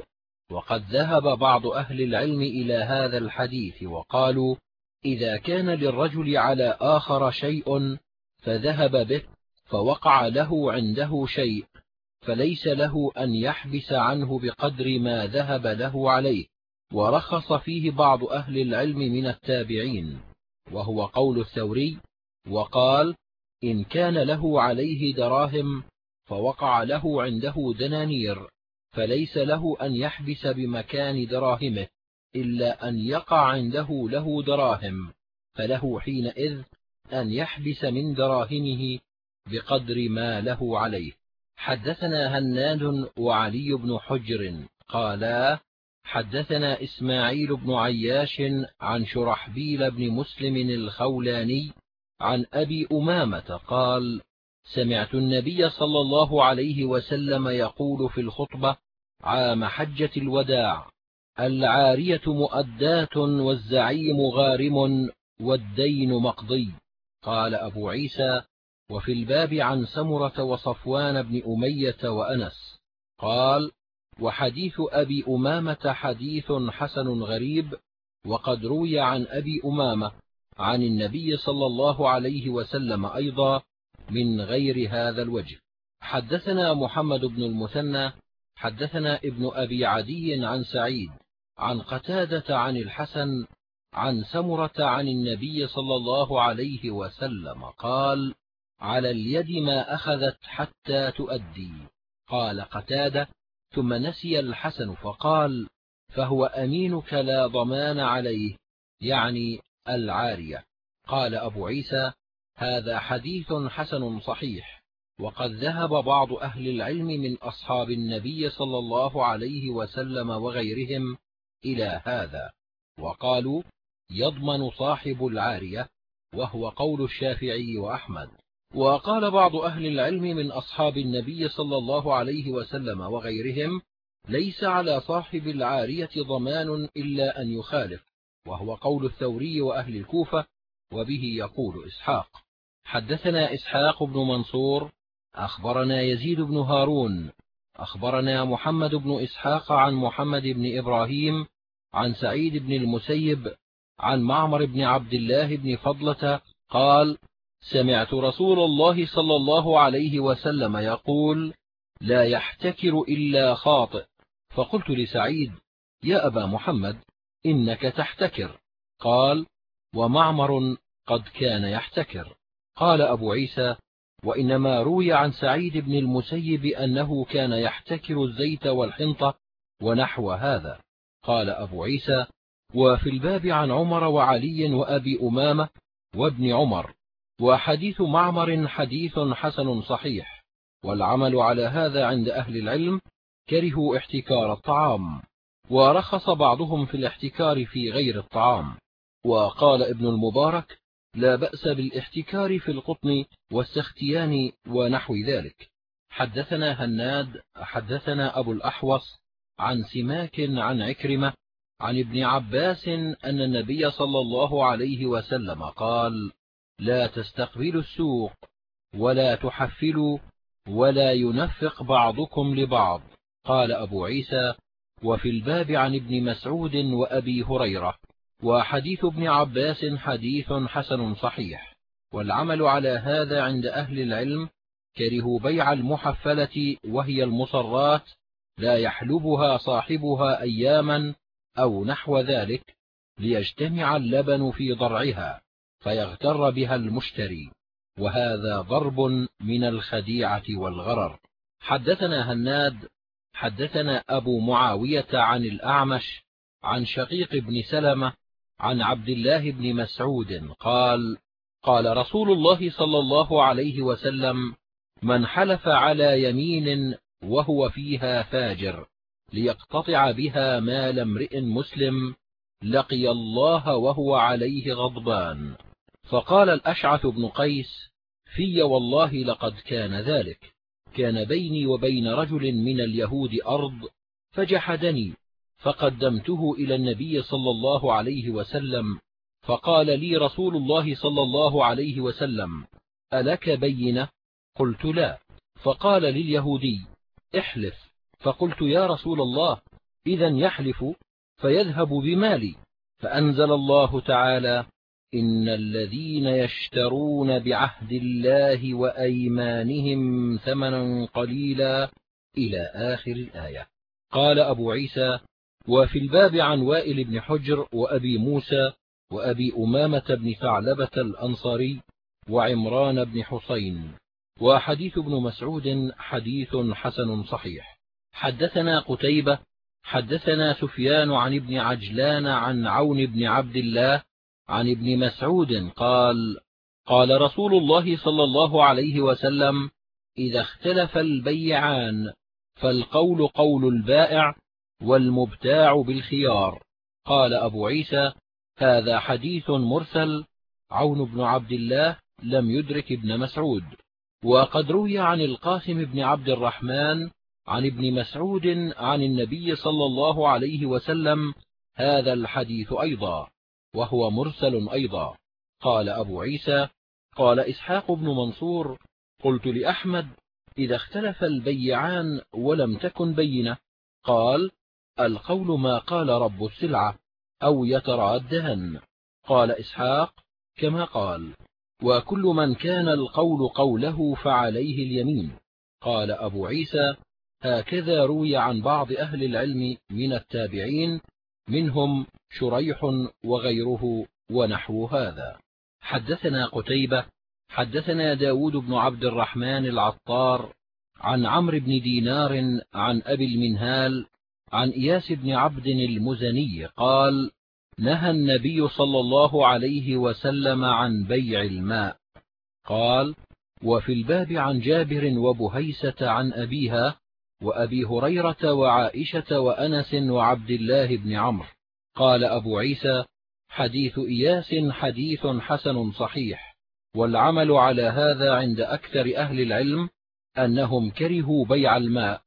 وقد ذهب بعض أهل العلم إلى هذا الحديث وقالوا إذا كان للرجل على آخر شيء فذهب به فوقع له عنده شيء فليس له أن يحبس عنه بقدر ما ذهب له عليه. ورخص فيه بعض أهل العلم من التابعين. وهو قول الثوري وقال إن كان له عليه دراهم فوقع له عنده دنانير فليس له أن يحبس بمكان دراهمه إلا أن يقع عنده له دراهم فله حينئذ أن يحبس من دراهمه بقدر ما له عليه. حدثنا هناد وعلي بن حجر قالا حدثنا إسماعيل بن عياش عن شرحبيل بن مسلم الخولاني عن أبي أمامة قال سمعت النبي صلى الله عليه وسلم يقول في الخطبة عام حجة الوداع العارية مؤداة والزعيم غارم والدين مقضي. قال أبو عيسى وفي الباب عن سمرة وصفوان بن أمية وأنس. قال وحديث أبي أمامة حديث حسن غريب وقد روي عن أبي أمامة عن النبي صلى الله عليه وسلم أيضا من غير هذا الوجه. حدثنا محمد بن المثنى حدثنا ابن أبي عدي عن سعيد عن قتادة عن الحسن عن سمرة عن النبي صلى الله عليه وسلم قال على اليد ما أخذت حتى تؤدي قال قتادة ثم نسي الحسن فقال فهو أمينك لا ضمان عليه يعني العارية. قال أبو عيسى هذا حديث حسن صحيح وقد ذهب بعض أهل العلم من أصحاب النبي صلى الله عليه وسلم وغيرهم إلى هذا وقالوا يضمن صاحب العارية وهو قول الشافعي وأحمد. وقال بعض أهل العلم من أصحاب النبي صلى الله عليه وسلم وغيرهم ليس على صاحب العارية ضمان إلا أن يخالف وهو قول الثوري وأهل الكوفة وبه يقول إسحاق. حدثنا إسحاق بن منصور أخبرنا يزيد بن هارون أخبرنا محمد بن إسحاق عن محمد بن إبراهيم عن سعيد بن المسيب عن معمر بن عبد الله بن فضلة قال سمعت رسول الله صلى الله عليه وسلم يقول لا يحتكر إلا خاطئ. فقلت لسعيد يا أبا محمد إنك تحتكر. قال ومعمر قد كان يحتكر. قال أبو عيسى وإنما روي عن سعيد بن المسيب أنه كان يحتكر الزيت والحنطة ونحو هذا. قال أبو عيسى وفي الباب عن عمر وعلي وأبي أمامة وابن عمر. وحديث معمر حديث حسن صحيح والعمل على هذا عند أهل العلم كرهوا احتكار الطعام ورخص بعضهم في الاحتكار في غير الطعام. وقال ابن المبارك لا بأس بالاحتكار في القطن والسختيان ونحو ذلك. حدثنا هناد حدثنا أبو الأحوص عن سماك عن عكرمة عن ابن عباس أن النبي صلى الله عليه وسلم قال لا تستقبلوا السوق ولا تحفلوا ولا ينفق بعضكم لبعض. قال أبو عيسى وفي الباب عن ابن مسعود وأبي هريرة وحديث ابن عباس حديث حسن صحيح. والعمل على هذا عند أهل العلم كرهوا بيع المحفلة وهي المصرات لا يحلبها صاحبها أياما أو نحو ذلك ليجتمع اللبن في ضرعها. فيغتر بها المشتري. وهذا ضرب من الخديعة والغرر. حدثنا هناد حدثنا أبو معاوية عن الأعمش عن شقيق بن سلمة عن عبد الله بن مسعود قال قال رسول الله صلى الله عليه وسلم من حلف على يمين وهو فيها فاجر ليقتطع بها مال امرئ مسلم لقي الله وهو عليه غضبان. فقال الأشعث بن قيس في والله لقد كان ذلك كان بيني وبين رجل من اليهود أرض فجحدني فقدمته إلى النبي صلى الله عليه وسلم فقال لي رسول الله صلى الله عليه وسلم ألك بينة؟ قلت لا. فقال لليهودي احلف. فقلت يا رسول الله إذا يحلف فيذهب بمالي. فأنزل الله تعالى إن الذين يشترون بعهد الله وأيمانهم ثمنا قليلا إلى آخر الآية. قال أبو عيسى وفي الباب عن وائل بن حجر وأبي موسى وأبي أمامة بن ثعلبة الأنصاري وعمران بن حسين وحديث ابن مسعود حديث حسن صحيح. حدثنا قتيبة حدثنا سفيان عن ابن عجلان عن عون بن عبد الله عن ابن مسعود قال قال رسول الله صلى الله عليه وسلم إذا اختلف البيعان فالقول قول البائع والمبتاع بالخيار. قال أبو عيسى هذا حديث مرسل عون بن عبد الله لم يدرك ابن مسعود. وقد روي عن القاسم بن عبد الرحمن عن ابن مسعود عن النبي صلى الله عليه وسلم هذا الحديث أيضا. وهو مرسل أيضا. قال أبو عيسى قال إسحاق بن منصور قلت لأحمد إذا اختلف البيعان ولم تكن بينة. قال القول ما قال رب السلعة أو يترادهن قال إسحاق كما قال وكل من كان القول قوله فعليه اليمين. قال أبو عيسى هكذا روي عن بعض أهل العلم من التابعين منهم شريح وغيره ونحو هذا. حدثنا قتيبة حدثنا داود بن عبد الرحمن العطار عن عمرو بن دينار عن أبي المنهال عن إياس بن عبد المزني قال نهى النبي صلى الله عليه وسلم عن بيع الماء. قال وفي الباب عن جابر وبهيسة عن أبيها وأبي هريرة وعائشة وأنس وعبد الله بن عمرو. قال أبو عيسى حديث إياس حديث حسن صحيح والعمل على هذا عند أكثر أهل العلم أنهم كرهوا بيع الماء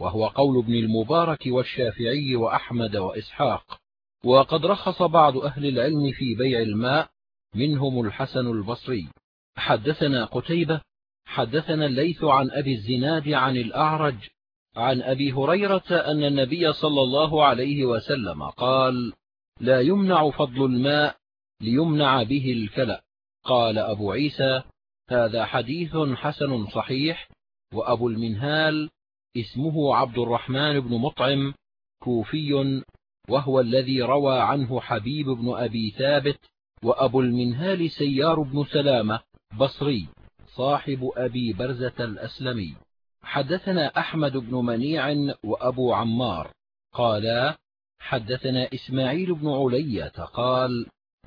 وهو قول ابن المبارك والشافعي وأحمد وإسحاق. وقد رخص بعض أهل العلم في بيع الماء منهم الحسن البصري. حدثنا قتيبة حدثنا الليث عن أبي الزناد عن الأعرج عن أبي هريرة أن النبي صلى الله عليه وسلم قال لا يمنع فضل الماء ليمنع به الكلأ. قال أبو عيسى هذا حديث حسن صحيح وأبو المنهال اسمه عبد الرحمن بن مطعم كوفي وهو الذي روى عنه حبيب بن أبي ثابت وأبو المنهال سيار بن سلامة بصري صاحب أبي برزة الأسلمي. حدثنا أحمد بن منيع وأبو عمار قالا حدثنا إسماعيل بن علية قال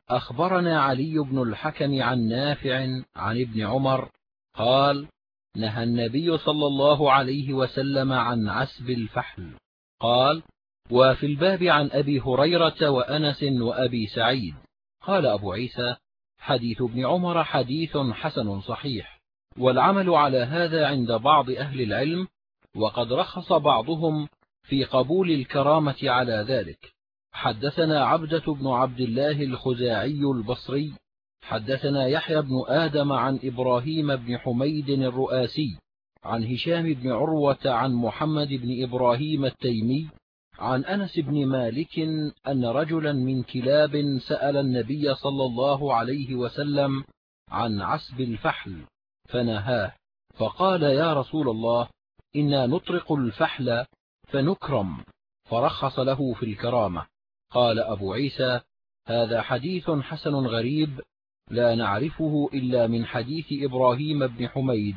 أخبرنا علي بن الحكم عن نافع عن ابن عمر قال نهى النبي صلى الله عليه وسلم عن عسب الفحل. قال وفي الباب عن أبي هريرة وأنس وأبي سعيد. قال أبو عيسى حديث ابن عمر حديث حسن صحيح. والعمل على هذا عند بعض أهل العلم وقد رخص بعضهم في قبول الكرامة على ذلك. حدثنا عبدة بن عبد الله الخزاعي البصري حدثنا يحيى بن آدم عن إبراهيم بن حميد الرؤاسي عن هشام بن عروة عن محمد بن إبراهيم التيمي عن أنس بن مالك أن رجلا من كلاب سأل النبي صلى الله عليه وسلم عن عسب الفحل. فنهاه. فقال يا رسول الله إنا نطرق الفحل فنكرم. فرخص له في الكرامة. قال أبو عيسى هذا حديث حسن غريب لا نعرفه إلا من حديث إبراهيم بن حميد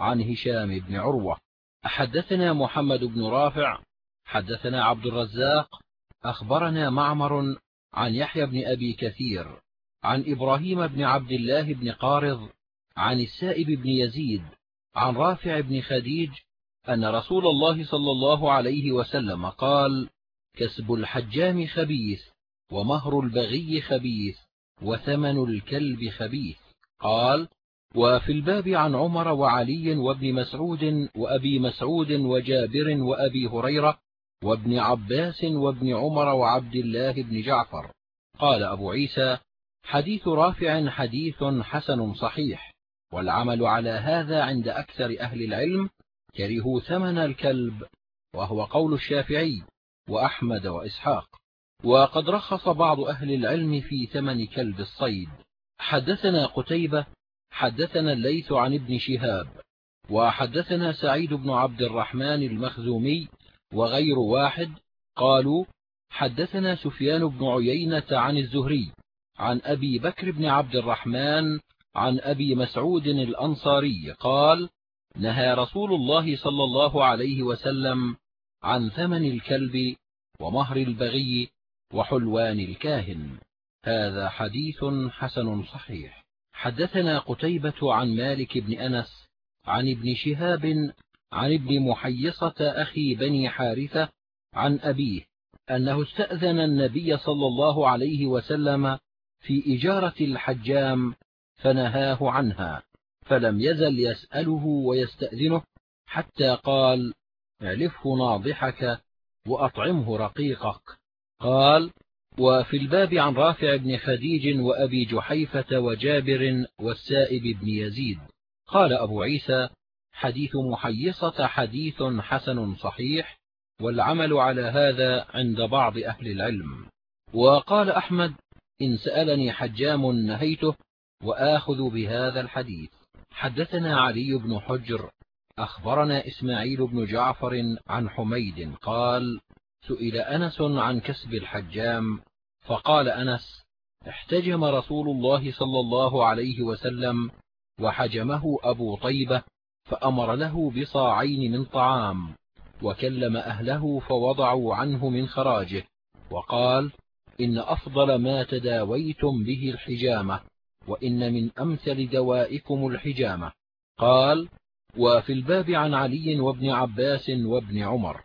عن هشام بن عروة. حدثنا محمد بن رافع حدثنا عبد الرزاق أخبرنا معمر عن يحيى بن أبي كثير عن إبراهيم بن عبد الله بن قارض عن السائب بن يزيد عن رافع بن خديج أن رسول الله صلى الله عليه وسلم قال كسب الحجام خبيث ومهر البغي خبيث وثمن الكلب خبيث. قال وفي الباب عن عمر وعلي وابن مسعود وأبي مسعود وجابر وأبي هريرة وابن عباس وابن عمر وعبد الله بن جعفر. قال أبو عيسى حديث رافع حديث حسن صحيح. والعمل على هذا عند أكثر أهل العلم كرهوا ثمن الكلب وهو قول الشافعي وأحمد وإسحاق. وقد رخص بعض أهل العلم في ثمن كلب الصيد. حدثنا قتيبة حدثنا الليث عن ابن شهاب وحدثنا سعيد بن عبد الرحمن المخزومي وغير واحد قالوا حدثنا سفيان بن عيينة عن الزهري عن أبي بكر بن عبد الرحمن عن أبي مسعود الأنصاري قال نهى رسول الله صلى الله عليه وسلم عن ثمن الكلب ومهر البغي وحلوان الكاهن. هذا حديث حسن صحيح. حدثنا قتيبة عن مالك بن أنس عن ابن شهاب عن ابن محيصة أخي بني حارثة عن أبيه أنه استأذن النبي صلى الله عليه وسلم في إجارة الحجام فنهاه عنها فلم يزل يسأله ويستأذنه حتى قال اعلفه ناضحك وأطعمه رقيقك. قال وفي الباب عن رافع بن خديج وأبي جحيفة وجابر والسائب بن يزيد. قال أبو عيسى حديث محيصة حديث حسن صحيح والعمل على هذا عند بعض أهل العلم. وقال أحمد إن سألني حجام نهيته وآخذ بهذا الحديث. حدثنا علي بن حجر أخبرنا إسماعيل بن جعفر عن حميد قال سئل أنس عن كسب الحجام فقال أنس احتجم رسول الله صلى الله عليه وسلم وحجمه أبو طيبة فأمر له بصاعين من طعام وكلم أهله فوضعوا عنه من خراجه وقال إن أفضل ما تداويتم به الحجامة. وإن من أمثل دوائكم الحجامة. قال وفي الباب عن علي وابن عباس وابن عمر.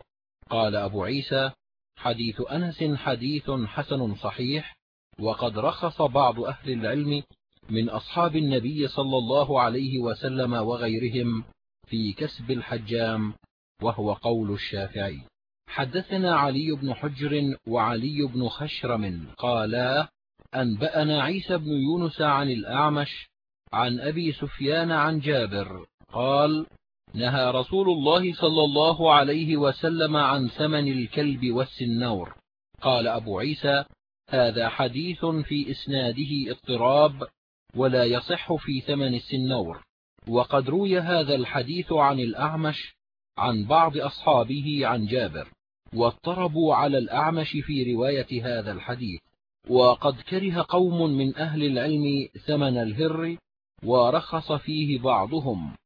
قال أبو عيسى حديث أنس حديث حسن صحيح وقد رخص بعض أهل العلم من أصحاب النبي صلى الله عليه وسلم وغيرهم في كسب الحجام وهو قول الشافعي. حدثنا علي بن حجر وعلي بن خشرم قالا أنبأنا عيسى بن يونس عن الأعمش عن أبي سفيان عن جابر قال نهى رسول الله صلى الله عليه وسلم عن ثمن الكلب والسنور قال أبو عيسى هذا حديث في إسناده اضطراب ولا يصح في ثمن السنور وقد روي هذا الحديث عن الأعمش عن بعض أصحابه عن جابر واضطربوا على الأعمش في رواية هذا الحديث. وقد كره قوم من أهل العلم ثمن الهر ورخص فيه بعضهم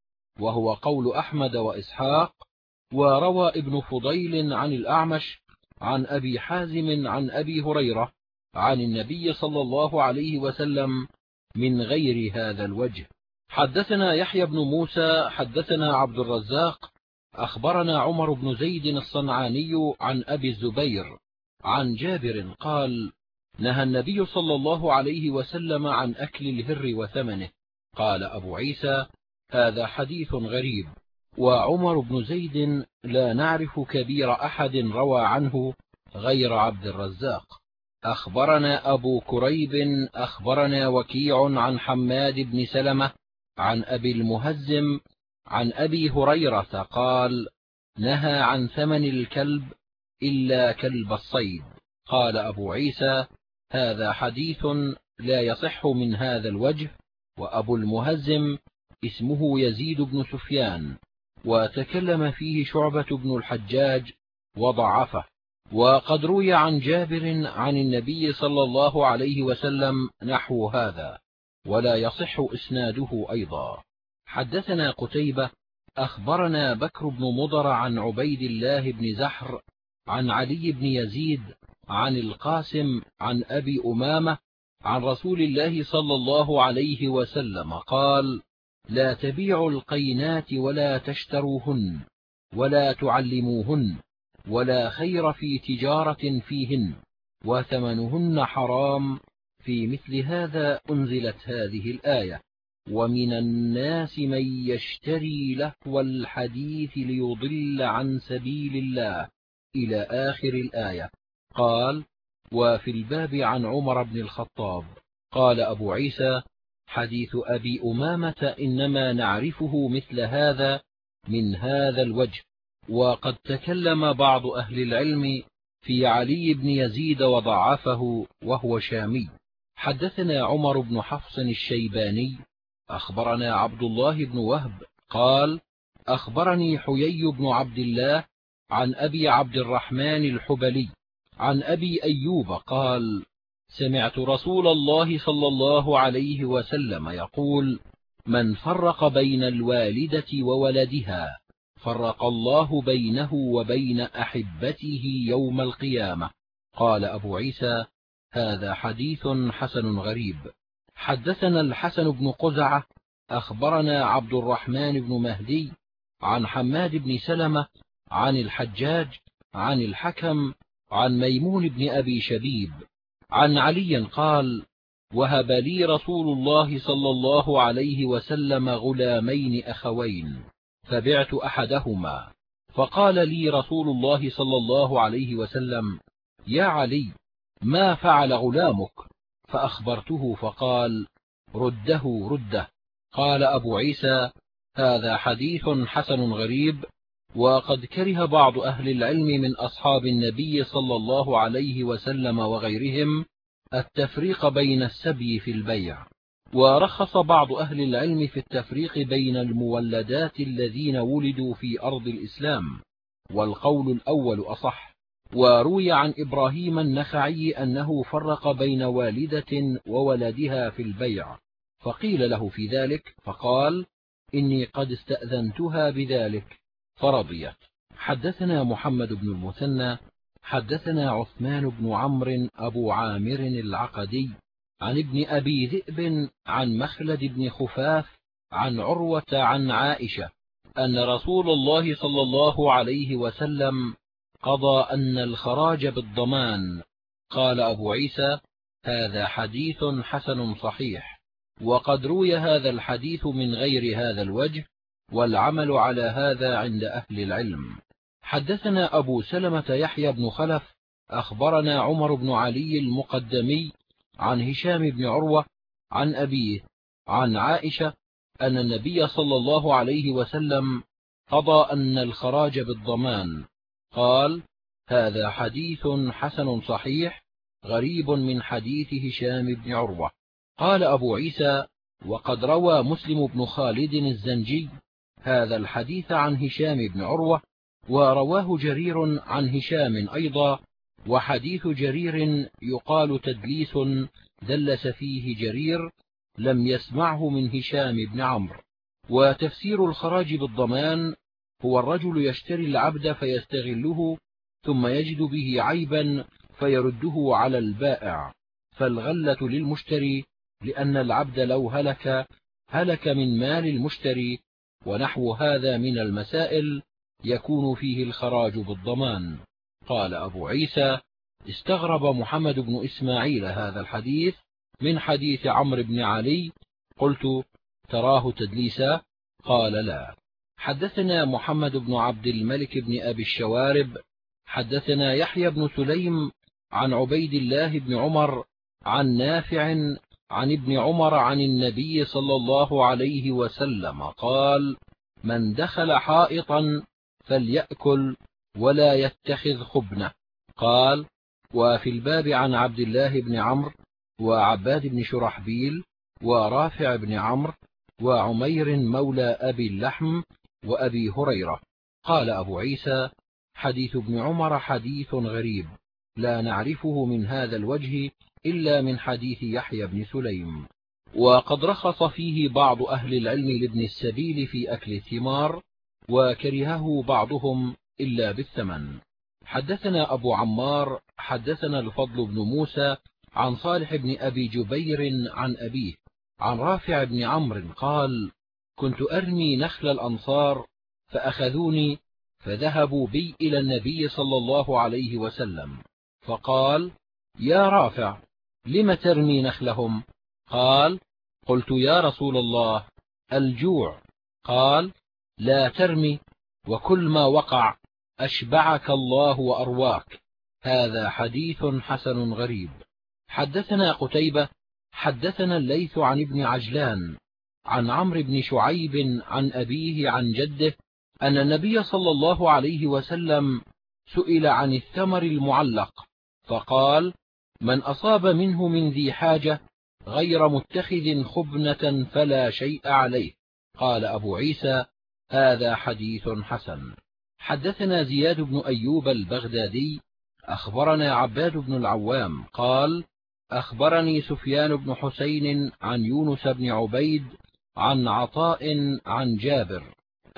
وهو قول أحمد وإسحاق وروى ابن فضيل عن الأعمش عن أبي حازم عن أبي هريرة عن النبي صلى الله عليه وسلم من غير هذا الوجه. حدثنا يحيى بن موسى حدثنا عبد الرزاق أخبرنا عمر بن زيد الصنعاني عن أبي الزبير عن جابر قال نهى النبي صلى الله عليه وسلم عن أكل الهر وثمنه. قال أبو عيسى هذا حديث غريب وعمر بن زيد لا نعرف كبير أحد روى عنه غير عبد الرزاق. أخبرنا أبو كريب أخبرنا وكيع عن حماد بن سلمة عن أبي المهزم عن أبي هريرة قال نهى عن ثمن الكلب إلا كلب الصيد. قال أبو عيسى هذا حديث لا يصح من هذا الوجه وأبو المهزم اسمه يزيد بن سفيان وتكلم فيه شعبة بن الحجاج وضعفه وقد روي عن جابر عن النبي صلى الله عليه وسلم نحو هذا ولا يصح إسناده أيضا. حدثنا قتيبة أخبرنا بكر بن مضر عن عبيد الله بن زحر عن علي بن يزيد عن القاسم عن أبي أمامة عن رسول الله صلى الله عليه وسلم قال لا تبيعوا القينات ولا تشتروهن ولا تعلموهن ولا خير في تجارة فيهن وثمنهن حرام في مثل هذا أنزلت هذه الآية ومن الناس من يشتري لهو الحديث ليضل عن سبيل الله إلى آخر الآية قال وفي الباب عن عمر بن الخطاب. قال أبو عيسى حديث أبي أمامة إنما نعرفه مثل هذا من هذا الوجه. وقد تكلم بعض أهل العلم في علي بن يزيد وضعفه وهو شامي. حدثنا عمر بن حفص الشيباني. أخبرنا عبد الله بن وهب. قال أخبرني حيي بن عبد الله عن أبي عبد الرحمن الحبلي. عن أبي أيوب قال سمعت رسول الله صلى الله عليه وسلم يقول من فرق بين الوالدة وولدها فرق الله بينه وبين أحبته يوم القيامة. قال أبو عيسى هذا حديث حسن غريب. حدثنا الحسن بن قزعة أخبرنا عبد الرحمن بن مهدي عن حماد بن سلمة عن الحجاج عن الحكم عن ميمون بن أبي شبيب عن علي قال وهب لي رسول الله صلى الله عليه وسلم غلامين أخوين فبعت أحدهما. فقال لي رسول الله صلى الله عليه وسلم يا علي ما فعل غلامك؟ فأخبرته فقال رده رده. قال أبو عيسى هذا حديث حسن غريب وقد كره بعض أهل العلم من أصحاب النبي صلى الله عليه وسلم وغيرهم التفريق بين السبي في البيع ورخص بعض أهل العلم في التفريق بين المولدات الذين ولدوا في أرض الإسلام والقول الأول أصح وروي عن إبراهيم النخعي أنه فرق بين والدة وولدها في البيع فقيل له في ذلك فقال إني قد استأذنتها بذلك. فرضيت حدثنا محمد بن المثنى حدثنا عثمان بن عمرو أبو عامر العقدي عن ابن أبي ذئب عن مخلد بن خفاف عن عروة عن عائشة أن رسول الله صلى الله عليه وسلم قضى أن الخراج بالضمان. قال أبو عيسى هذا حديث حسن صحيح وقد روي هذا الحديث من غير هذا الوجه والعمل على هذا عند أهل العلم. حدثنا أبو سلمة يحيى بن خلف أخبرنا عمر بن علي المقدمي عن هشام بن عروة عن أبيه عن عائشة أن النبي صلى الله عليه وسلم قضى أن الخراج بالضمان. قال هذا حديث حسن صحيح غريب من حديث هشام بن عروة قال أبو عيسى وقد روى مسلم بن خالد الزنجي هذا الحديث عن هشام بن عروة ورواه جرير عن هشام أيضا وحديث جرير يقال تدليس دلس فيه جرير لم يسمعه من هشام بن عمرو. وتفسير الخراج بالضمان هو الرجل يشتري العبد فيستغله ثم يجد به عيبا فيرده على البائع. فالغلة للمشتري لأن العبد لو هلك هلك من مال المشتري ونحو هذا من المسائل يكون فيه الخراج بالضمان. قال أبو عيسى استغرب محمد بن إسماعيل هذا الحديث من حديث عمرو بن علي. قلت تراه تدليسا؟ قال لا. حدثنا محمد بن عبد الملك بن أبي الشوارب. حدثنا يحيى بن سليم عن عبيد الله بن عمر عن نافع عن ابن عمر عن النبي صلى الله عليه وسلم قال من دخل حائطا فليأكل ولا يتخذ خبنة. قال وفي الباب عن عبد الله بن عمرو وعباد بن شرحبيل ورافع بن عمرو وعمير مولى أبي اللحم وأبي هريرة. قال أبو عيسى حديث ابن عمر حديث غريب لا نعرفه من هذا الوجه إلا من حديث يحيى بن سليم. وقد رخص فيه بعض أهل العلم لابن السبيل في أكل الثمار وكرهه بعضهم إلا بالثمن. حدثنا أبو عمار حدثنا الفضل بن موسى عن صالح بن أبي جبير عن أبيه عن رافع بن عمرو قال كنت أرمي نخل الأنصار فأخذوني فذهبوا بي إلى النبي صلى الله عليه وسلم فقال يا رافع لم ترمي نخلهم؟ قال قلت يا رسول الله الجوع. قال لا ترمي وكل ما وقع أشبعك الله وأرواك. هذا حديث حسن غريب. حدثنا قتيبة حدثنا الليث عن ابن عجلان عن عمرو بن شعيب عن أبيه عن جده أن النبي صلى الله عليه وسلم سئل عن الثمر المعلق فقال من أصاب منه من ذي حاجة غير متخذ خبنة فلا شيء عليه. قال أبو عيسى هذا حديث حسن. حدثنا زياد بن أيوب البغدادي أخبرنا عباد بن العوام قال أخبرني سفيان بن حسين عن يونس بن عبيد عن عطاء عن جابر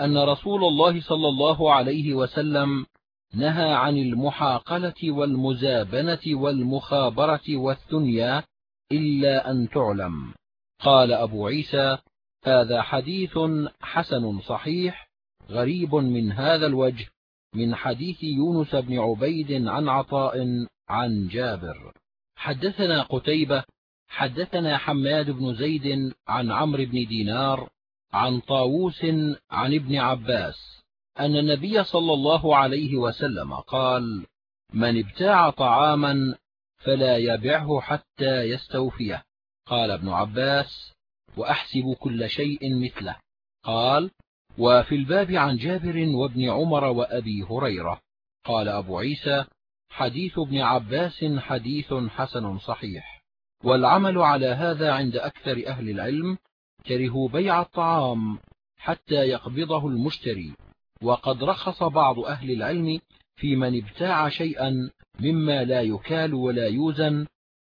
أن رسول الله صلى الله عليه وسلم نهى عن المحاقلة والمزابنة والمخابرة والثنيا إلا أن تعلم. قال أبو عيسى هذا حديث حسن صحيح غريب من هذا الوجه من حديث يونس بن عبيد عن عطاء عن جابر. حدثنا قتيبة حدثنا حماد بن زيد عن عمرو بن دينار عن طاووس عن ابن عباس. أن النبي صلى الله عليه وسلم قال من ابتاع طعاما فلا يبعه حتى يستوفيه. قال ابن عباس وأحسب كل شيء مثله. قال وفي الباب عن جابر وابن عمر وأبي هريرة. قال أبو عيسى حديث ابن عباس حديث حسن صحيح. والعمل على هذا عند أكثر أهل العلم كرهوا بيع الطعام حتى يقبضه المشتري. وقد رخص بعض أهل العلم في من ابتاع شيئا مما لا يكال ولا يوزن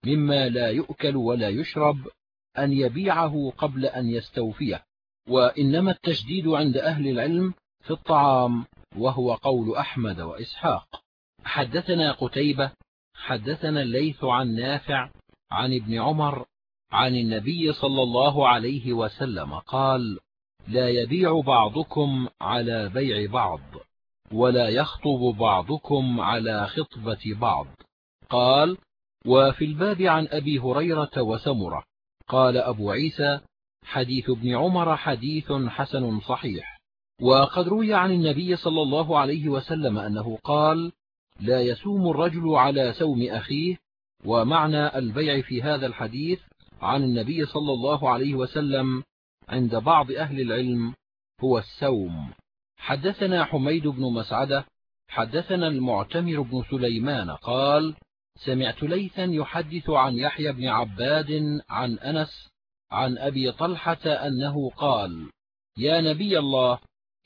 مما لا يؤكل ولا يشرب أن يبيعه قبل أن يستوفيه. وإنما التشديد عند أهل العلم في الطعام وهو قول أحمد وإسحاق. حدثنا قتيبة حدثنا الليث عن نافع عن ابن عمر عن النبي صلى الله عليه وسلم قال لا يبيع بعضكم على بيع بعض ولا يخطب بعضكم على خطبة بعض. قال وفي الباب عن أبي هريرة وسمرة. قال أبو عيسى حديث ابن عمر حديث حسن صحيح. وقد روي عن النبي صلى الله عليه وسلم أنه قال لا يسوم الرجل على سوم أخيه. ومعنى البيع في هذا الحديث عن النبي صلى الله عليه وسلم عند بعض أهل العلم هو السوم. حدثنا حميد بن مسعدة حدثنا المعتمر بن سليمان قال سمعت ليثا يحدث عن يحيى بن عباد عن أنس عن أبي طلحة أنه قال يا نبي الله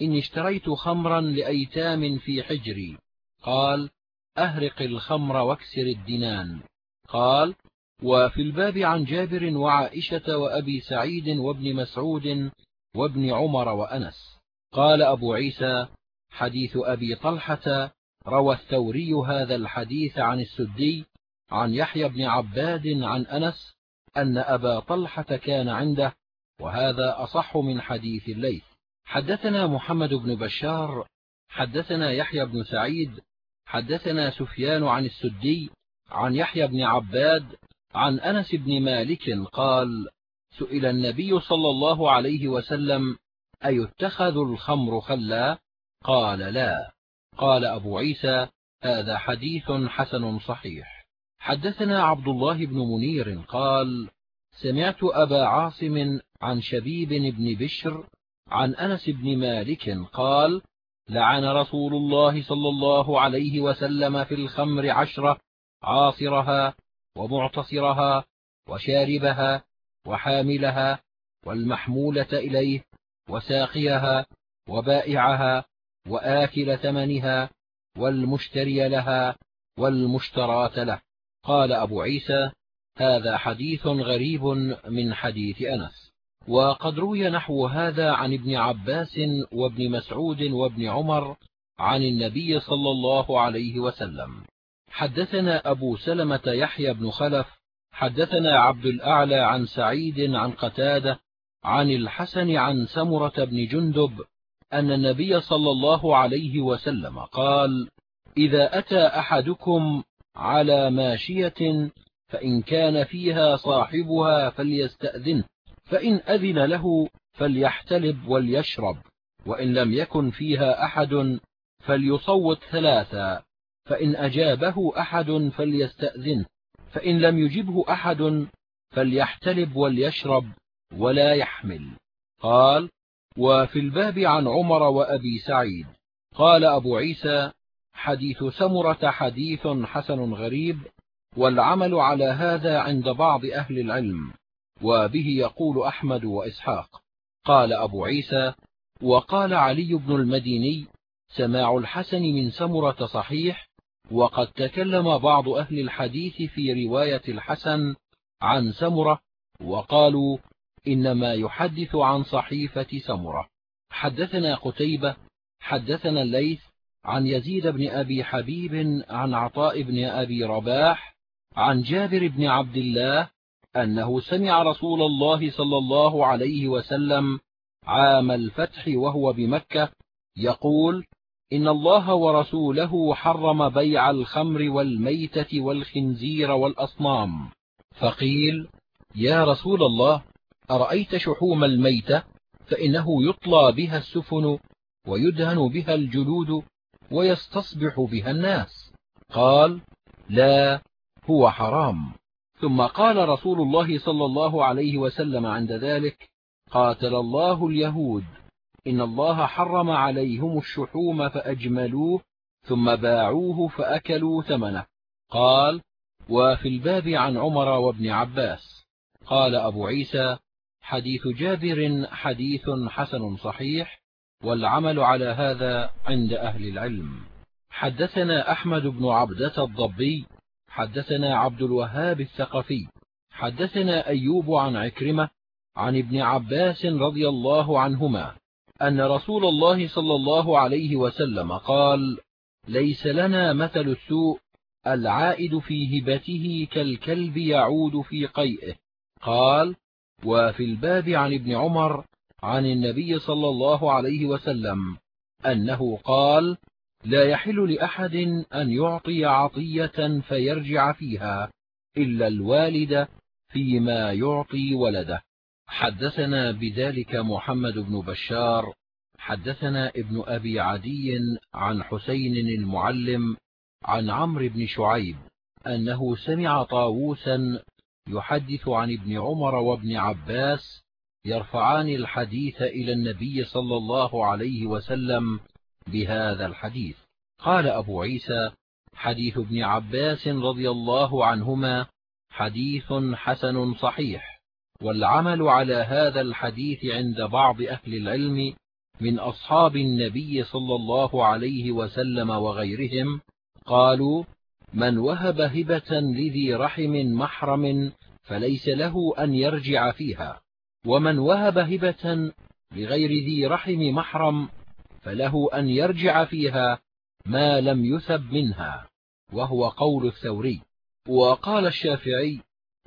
إني اشتريت خمرا لأيتام في حجري. قال أهرق الخمر واكسر الدنان. قال وفي الباب عن جابر وعائشة وأبي سعيد وابن مسعود وابن عمر وأنس. قال أبو عيسى حديث أبي طلحة روى الثوري هذا الحديث عن السدي عن يحيى بن عباد عن أنس أن أبا طلحة كان عنده وهذا أصح من حديث الليث. حدثنا محمد بن بشار حدثنا يحيى بن سعيد حدثنا سفيان عن السدي عن يحيى بن عباد عن أنس بن مالك قال سئل النبي صلى الله عليه وسلم أيتخذ الخمر خلا؟ قال لا. قال أبو عيسى هذا حديث حسن صحيح. حدثنا عبد الله بن منير قال سمعت أبا عاصم عن شبيب بن بشر عن أنس بن مالك قال لعن رسول الله صلى الله عليه وسلم في الخمر عشرة عاصرها ومعتصرها وشاربها وحاملها والمحمولة إليه وساقيها وبائعها وآكل ثمنها والمشتري لها والمشتراة له. قال أبو عيسى هذا حديث غريب من حديث أنس. وقد روي نحو هذا عن ابن عباس وابن مسعود وابن عمر عن النبي صلى الله عليه وسلم. حدثنا أبو سلمة يحيى بن خلف حدثنا عبد الأعلى عن سعيد عن قتادة عن الحسن عن سمرة بن جندب أن النبي صلى الله عليه وسلم قال إذا أتى أحدكم على ماشية فإن كان فيها صاحبها فليستأذنه فإن أذن له فليحتلب وليشرب وإن لم يكن فيها أحد فليصوت ثلاثا فإن أجابه أحد فليستأذنه فإن لم يجبه أحد فليحتلب وليشرب ولا يحمل. قال وفي الباب عن عمر وأبي سعيد. قال أبو عيسى حديث سمرة حديث حسن غريب والعمل على هذا عند بعض أهل العلم وبه يقول أحمد وإسحاق. قال أبو عيسى وقال علي بن المديني سماع الحسن من سمرة صحيح وقد تكلم بعض أهل الحديث في رواية الحسن عن سمرة وقالوا إنما يحدث عن صحيفة سمرة. حدثنا قتيبة حدثنا الليث عن يزيد بن أبي حبيب عن عطاء بن أبي رباح عن جابر بن عبد الله أنه سمع رسول الله صلى الله عليه وسلم عام الفتح وهو بمكة يقول إن الله ورسوله حرم بيع الخمر والميتة والخنزير والأصنام. فقيل يا رسول الله أرأيت شحوم الميتة؟ فإنه يطلى بها السفن ويدهن بها الجلود ويستصبح بها الناس. قال لا هو حرام. ثم قال رسول الله صلى الله عليه وسلم عند ذلك قاتل الله اليهود. إن الله حرم عليهم الشحوم فأجملوه ثم باعوه فأكلوا ثمنه. قال وفي الباب عن عمر وابن عباس. قال أبو عيسى حديث جابر حديث حسن صحيح والعمل على هذا عند أهل العلم. حدثنا أحمد بن عبدة الضبي. حدثنا عبد الوهاب الثقفي. حدثنا أيوب عن عكرمة عن ابن عباس رضي الله عنهما. أن رسول الله صلى الله عليه وسلم قال ليس لنا مثل السوء العائد في هبته كالكلب يعود في قيئه. قال وفي الباب عن ابن عمر عن النبي صلى الله عليه وسلم أنه قال لا يحل لأحد أن يعطي عطية فيرجع فيها إلا الوالد فيما يعطي ولده. حدثنا بذلك محمد بن بشار حدثنا ابن أبي عدي عن حسين المعلم عن عمرو بن شعيب أنه سمع طاووسا يحدث عن ابن عمر وابن عباس يرفعان الحديث إلى النبي صلى الله عليه وسلم بهذا الحديث. قال أبو عيسى حديث ابن عباس رضي الله عنهما حديث حسن صحيح. والعمل على هذا الحديث عند بعض أهل العلم من أصحاب النبي صلى الله عليه وسلم وغيرهم قالوا من وهب هبة لذي رحم محرم فليس له أن يرجع فيها ومن وهب هبة لغير ذي رحم محرم فله أن يرجع فيها ما لم يثب منها وهو قول الثوري. وقال الشافعي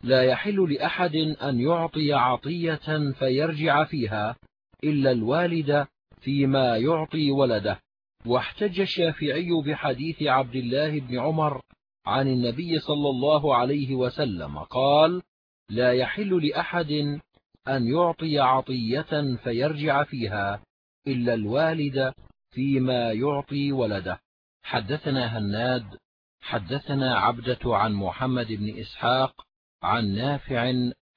لا يحل لأحد أن يعطي عطية فيرجع فيها إلا الوالد فيما يعطي ولده. واحتج الشافعي بحديث عبد الله بن عمر عن النبي صلى الله عليه وسلم قال لا يحل لأحد أن يعطي عطية فيرجع فيها إلا الوالد فيما يعطي ولده. حدثنا هناد حدثنا عبدة عن محمد بن إسحاق عن نافع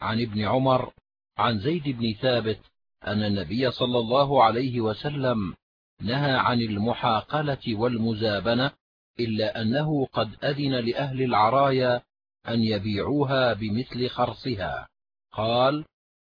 عن ابن عمر عن زيد بن ثابت أن النبي صلى الله عليه وسلم نهى عن المحاقلة والمزابنة إلا أنه قد أذن لأهل العرايا أن يبيعوها بمثل خرصها. قال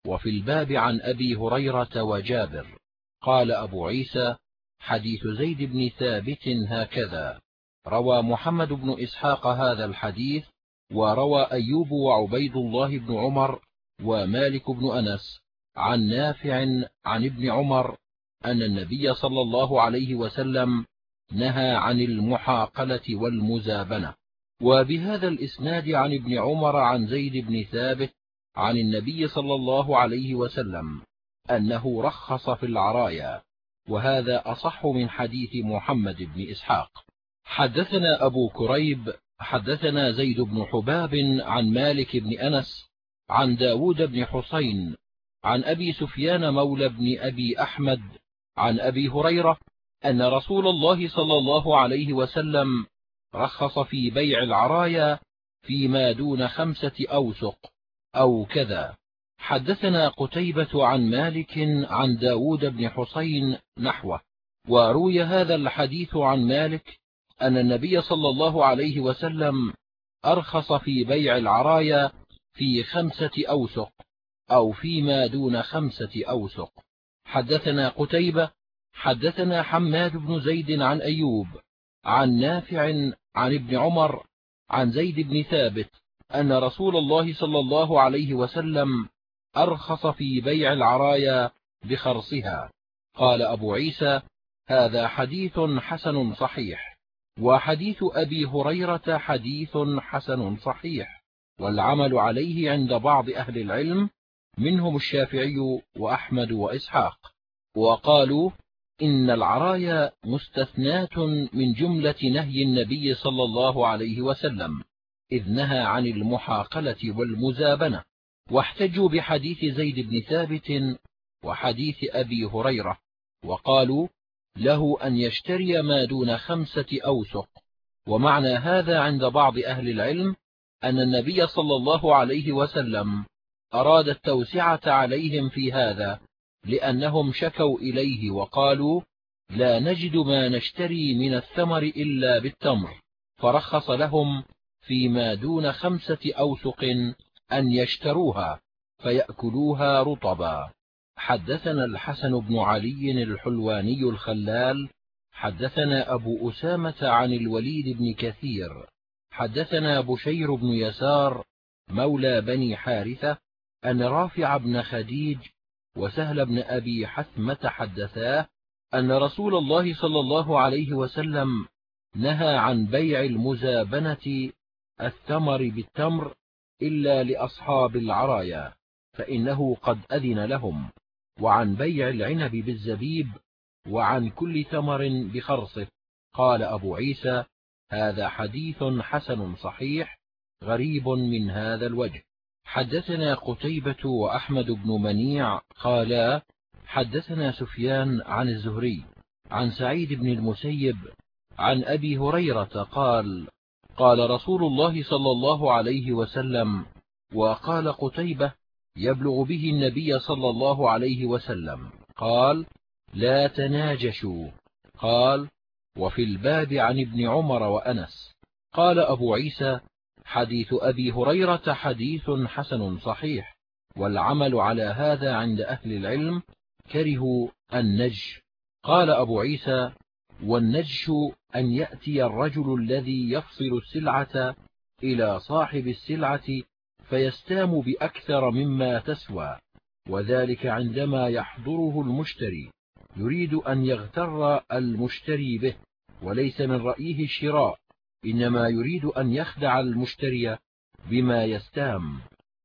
وفي الباب عن أبي هريرة وجابر. قال أبو عيسى حديث زيد بن ثابت هكذا. روى محمد بن إسحاق هذا الحديث وروى أيوب وعبيد الله بن عمر ومالك بن أنس عن نافع عن ابن عمر أن النبي صلى الله عليه وسلم نهى عن المحاقلة والمزابنة. وبهذا الإسناد عن ابن عمر عن زيد بن ثابت عن النبي صلى الله عليه وسلم أنه رخص في العرايا وهذا أصح من حديث محمد بن إسحاق. حدثنا أبو كريب حدثنا زيد بن حباب عن مالك بن أنس عن داود بن حسين عن أبي سفيان مولى بن أبي أحمد عن أبي هريرة أن رسول الله صلى الله عليه وسلم رخص في بيع العرايا فيما دون خمسة أوسق أو كذا. حدثنا قتيبة عن مالك عن داود بن حسين نحوه وروي هذا الحديث عن مالك أن النبي صلى الله عليه وسلم أرخص في بيع العرايا في خمسة أوسق أو فيما دون خمسة أوسق. حدثنا قتيبة حدثنا حماد بن زيد عن أيوب عن نافع عن ابن عمر عن زيد بن ثابت أن رسول الله صلى الله عليه وسلم أرخص في بيع العرايا بخرصها. قال أبو عيسى هذا حديث حسن صحيح. وحديث أبي هريرة حديث حسن صحيح والعمل عليه عند بعض أهل العلم منهم الشافعي وأحمد وإسحاق. وقالوا إن العرايا مستثناة من جملة نهي النبي صلى الله عليه وسلم إذ نهى عن المحاقلة والمزابنة. واحتجوا بحديث زيد بن ثابت وحديث أبي هريرة وقالوا له أن يشتري ما دون خمسة أوسق. ومعنى هذا عند بعض أهل العلم أن النبي صلى الله عليه وسلم أراد التوسعة عليهم في هذا لأنهم شكوا إليه وقالوا لا نجد ما نشتري من الثمر إلا بالتمر. فرخص لهم فيما دون خمسة أوسق أن يشتروها فيأكلوها رطبا. حدثنا الحسن بن علي الحلواني الخلال حدثنا أبو أسامة عن الوليد بن كثير حدثنا بشير بن يسار مولى بني حارثة أن رافع بن خديج وسهل بن أبي حثمة حدثاه أن رسول الله صلى الله عليه وسلم نهى عن بيع المزابنة الثمر بالتمر إلا لأصحاب العرايا فإنه قد أذن لهم. وعن بيع العنب بالزبيب وعن كل ثمر بخرصه. قال أبو عيسى هذا حديث حسن صحيح غريب من هذا الوجه. حدثنا قتيبة وأحمد بن منيع قالا حدثنا سفيان عن الزهري عن سعيد بن المسيب عن أبي هريرة قال قال رسول الله صلى الله عليه وسلم وقال قتيبة يبلغ به النبي صلى الله عليه وسلم قال لا تناجشوا. قال وفي الباب عن ابن عمر وأنس. قال أبو عيسى حديث أبي هريرة حديث حسن صحيح والعمل على هذا عند أهل العلم كرهوا النج قال أبو عيسى والنجش أن يأتي الرجل الذي يفصل السلعة إلى صاحب السلعة فيستام بأكثر مما تسوى وذلك عندما يحضره المشتري يريد أن يغتر المشتري به وليس من رأيه الشراء إنما يريد أن يخدع المشتري بما يستام.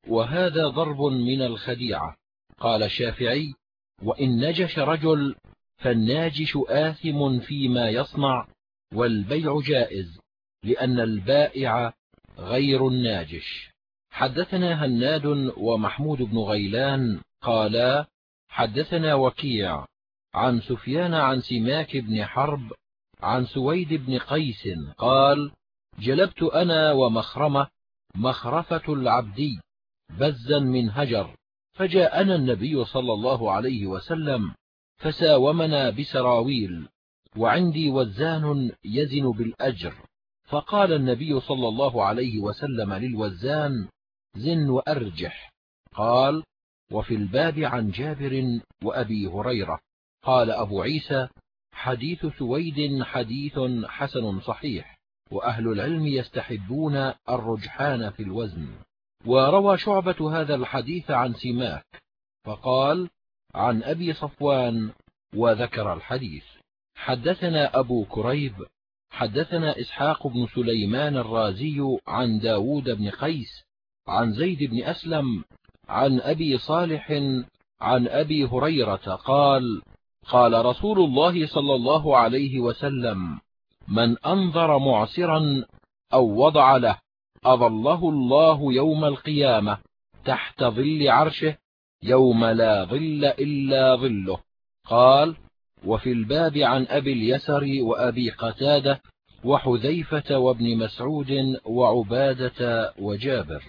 وهذا ضرب من الخديعة. قال الشافعي وإن نجش رجل فالناجش آثم فيما يصنع والبيع جائز لأن البائع غير الناجش. حدثنا هناد ومحمود بن غيلان قالا حدثنا وكيع عن سفيان عن سماك بن حرب عن سويد بن قيس قال جلبت أنا ومخرمة مخرفة العبدي بزا من هجر فجاءنا النبي صلى الله عليه وسلم فساومنا بسراويل وعندي وزان يزن بالأجر فقال النبي صلى الله عليه وسلم للوزان زن وأرجح. قال وفي الباب عن جابر وأبي هريرة. قال أبو عيسى حديث سويد حديث حسن صحيح وأهل العلم يستحبون الرجحان في الوزن. وروى شعبة هذا الحديث عن سماك فقال عن أبي صفوان وذكر الحديث. حدثنا أبو كريب حدثنا إسحاق بن سليمان الرازي عن داود بن قيس عن زيد بن أسلم عن أبي صالح عن أبي هريرة قال قال رسول الله صلى الله عليه وسلم من أنظر معسرا أو وضع له أظله الله يوم القيامة تحت ظل عرشه يوم لا ظل إلا ظله. قال وفي الباب عن أبي اليسر وأبي قتادة وحذيفة وابن مسعود وعبادة وجابر.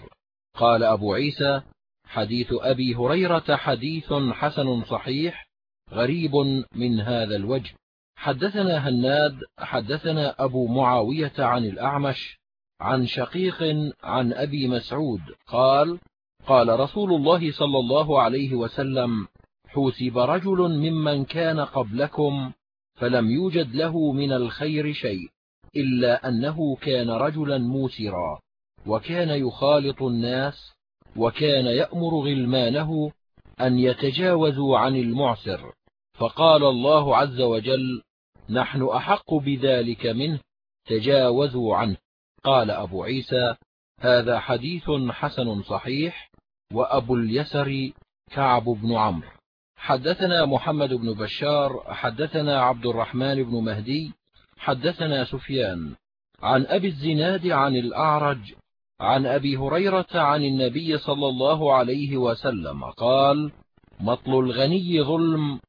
قال أبو عيسى حديث أبي هريرة حديث حسن صحيح غريب من هذا الوجه. حدثنا هناد حدثنا أبو معاوية عن الأعمش عن شقيق عن أبي مسعود. قال قال رسول الله صلى الله عليه وسلم حوسب رجل ممن كان قبلكم فلم يوجد له من الخير شيء إلا أنه كان رجلا موسرا. وكان يخالط الناس وكان يأمر غلمانه أن يتجاوزوا عن المعسر. فقال الله عز وجل نحن أحق بذلك منه تجاوزوا عنه. قال أبو عيسى هذا حديث حسن صحيح وأبو اليسر كعب بن عمرو. حدثنا محمد بن بشار حدثنا عبد الرحمن بن مهدي حدثنا سفيان. عن أبي الزناد عن الأعرج عن أبي هريرة عن النبي صلى الله عليه وسلم قال مطل الغني ظلم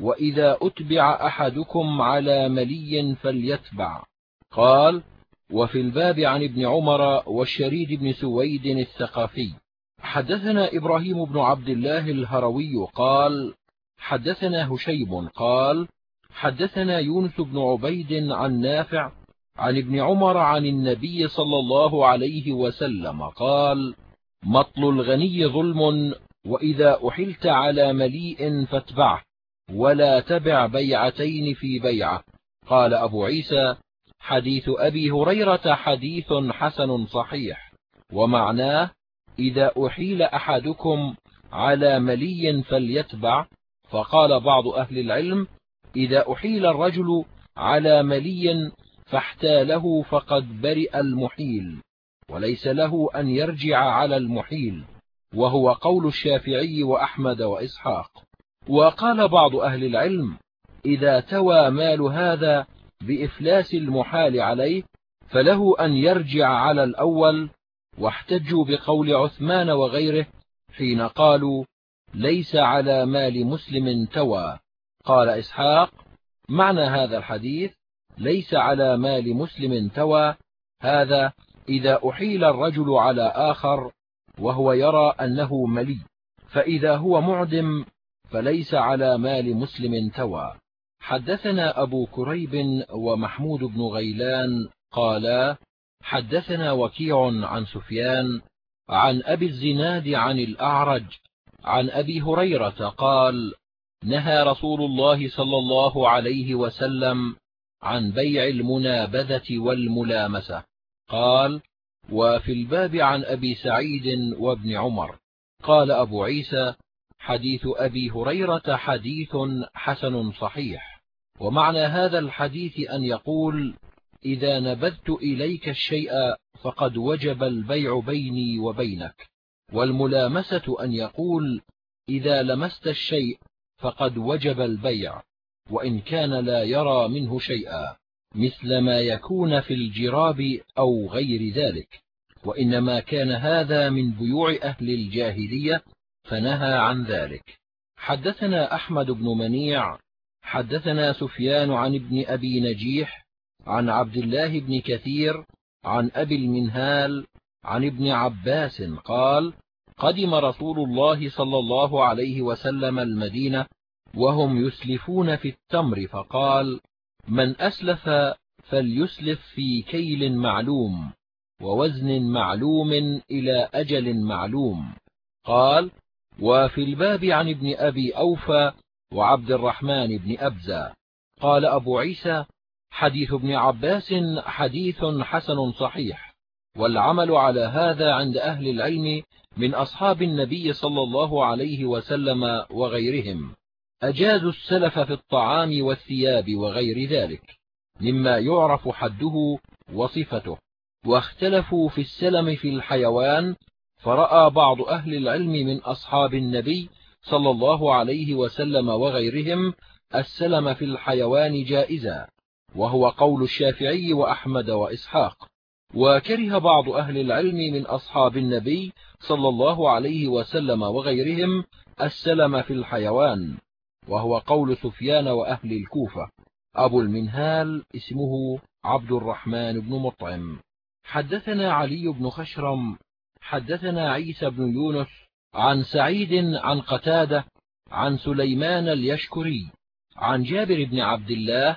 وإذا أتبع أحدكم على ملي فليتبع. قال وفي الباب عن ابن عمر والشريد بن سويد الثقافي حدثنا إبراهيم بن عبد الله الهروي قال حدثنا هشيب قال حدثنا يونس بن عبيد عن نافع عن ابن عمر عن النبي صلى الله عليه وسلم قال مطل الغني ظلم وإذا أحلت على مليء فاتبعه ولا تبع بيعتين في بيعة. قال أبو عيسى حديث أبي هريرة حديث حسن صحيح ومعناه إذا أحيل أحدكم على ملي فليتبع. فقال بعض أهل العلم إذا أحيل الرجل على ملي فاحتاله فقد برئ المحيل وليس له أن يرجع على المحيل وهو قول الشافعي وأحمد وإسحاق. وقال بعض أهل العلم إذا توى مال هذا بإفلاس المحال عليه فله أن يرجع على الأول واحتجوا بقول عثمان وغيره حين قالوا ليس على مال مسلم توى. قال إسحاق معنى هذا الحديث ليس على مال مسلم توى هذا إذا أحيل الرجل على آخر وهو يرى أنه ملي فإذا هو معدم فليس على مال مسلم توى. حدثنا أبو كريب ومحمود بن غيلان قالا حدثنا وكيع عن سفيان عن أبي الزناد عن الأعرج عن أبي هريرة قال نهى رسول الله صلى الله عليه وسلم عن بيع المنابذة والملامسة. قال وفي الباب عن أبي سعيد وابن عمر. قال أبو عيسى حديث أبي هريرة حديث حسن صحيح. ومعنى هذا الحديث أن يقول إذا نبذت إليك الشيء فقد وجب البيع بيني وبينك. والملامسة أن يقول إذا لمست الشيء فقد وجب البيع. وإن كان لا يرى منه شيئا مثل ما يكون في الجراب أو غير ذلك. وإنما كان هذا من بيوع أهل الجاهلية فنهى عن ذلك. حدثنا أحمد بن منيع حدثنا سفيان عن ابن أبي نجيح عن عبد الله بن كثير عن أبي المنهال عن ابن عباس قال قدم رسول الله صلى الله عليه وسلم المدينة وهم يسلفون في التمر فقال من أسلف فليسلف في كيل معلوم ووزن معلوم إلى أجل معلوم. قال وفي الباب عن ابن أبي أوفى وعبد الرحمن بن أبزة. قال أبو عيسى حديث ابن عباس حديث حسن صحيح والعمل على هذا عند أهل العلم من أصحاب النبي صلى الله عليه وسلم وغيرهم. أجازوا السلف في الطعام والثياب وغير ذلك مما يعرف حده وصفته. واختلفوا في السلم في الحيوان فرأى بعض أهل العلم من أصحاب النبي صلى الله عليه وسلم وغيرهم السلم في الحيوان جائزا وهو قول الشافعي وأحمد وإسحاق. وكره بعض أهل العلم من أصحاب النبي صلى الله عليه وسلم وغيرهم السلم في الحيوان. وهو قول سفيان وأهل الكوفة. أبو المنهال اسمه عبد الرحمن بن مطعم. حدثنا علي بن خشرم. حدثنا عيسى بن يونس عن سعيد عن قتادة عن سليمان اليشكري عن جابر بن عبد الله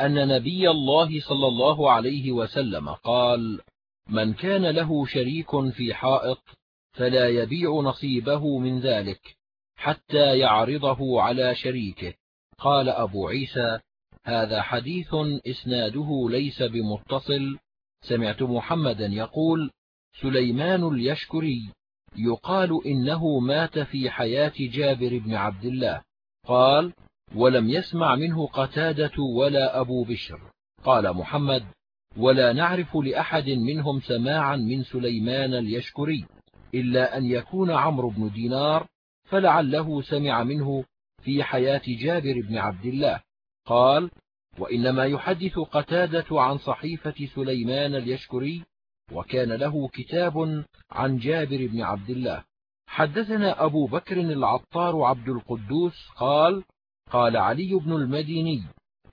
أن نبي الله صلى الله عليه وسلم قال من كان له شريك في حائط فلا يبيع نصيبه من ذلك. حتى يعرضه على شريكه. قال أبو عيسى هذا حديث إسناده ليس بمتصل. سمعت محمدا يقول سليمان اليشكري يقال إنه مات في حياة جابر بن عبد الله. قال ولم يسمع منه قتادة ولا أبو بشر. قال محمد ولا نعرف لأحد منهم سماعا من سليمان اليشكري إلا أن يكون عمرو بن دينار فلعله سمع منه في حياة جابر بن عبد الله. قال وإنما يحدث قتادة عن صحيفة سليمان اليشكري وكان له كتاب عن جابر بن عبد الله. حدثنا أبو بكر العطار عبد القدوس قال قال علي بن المديني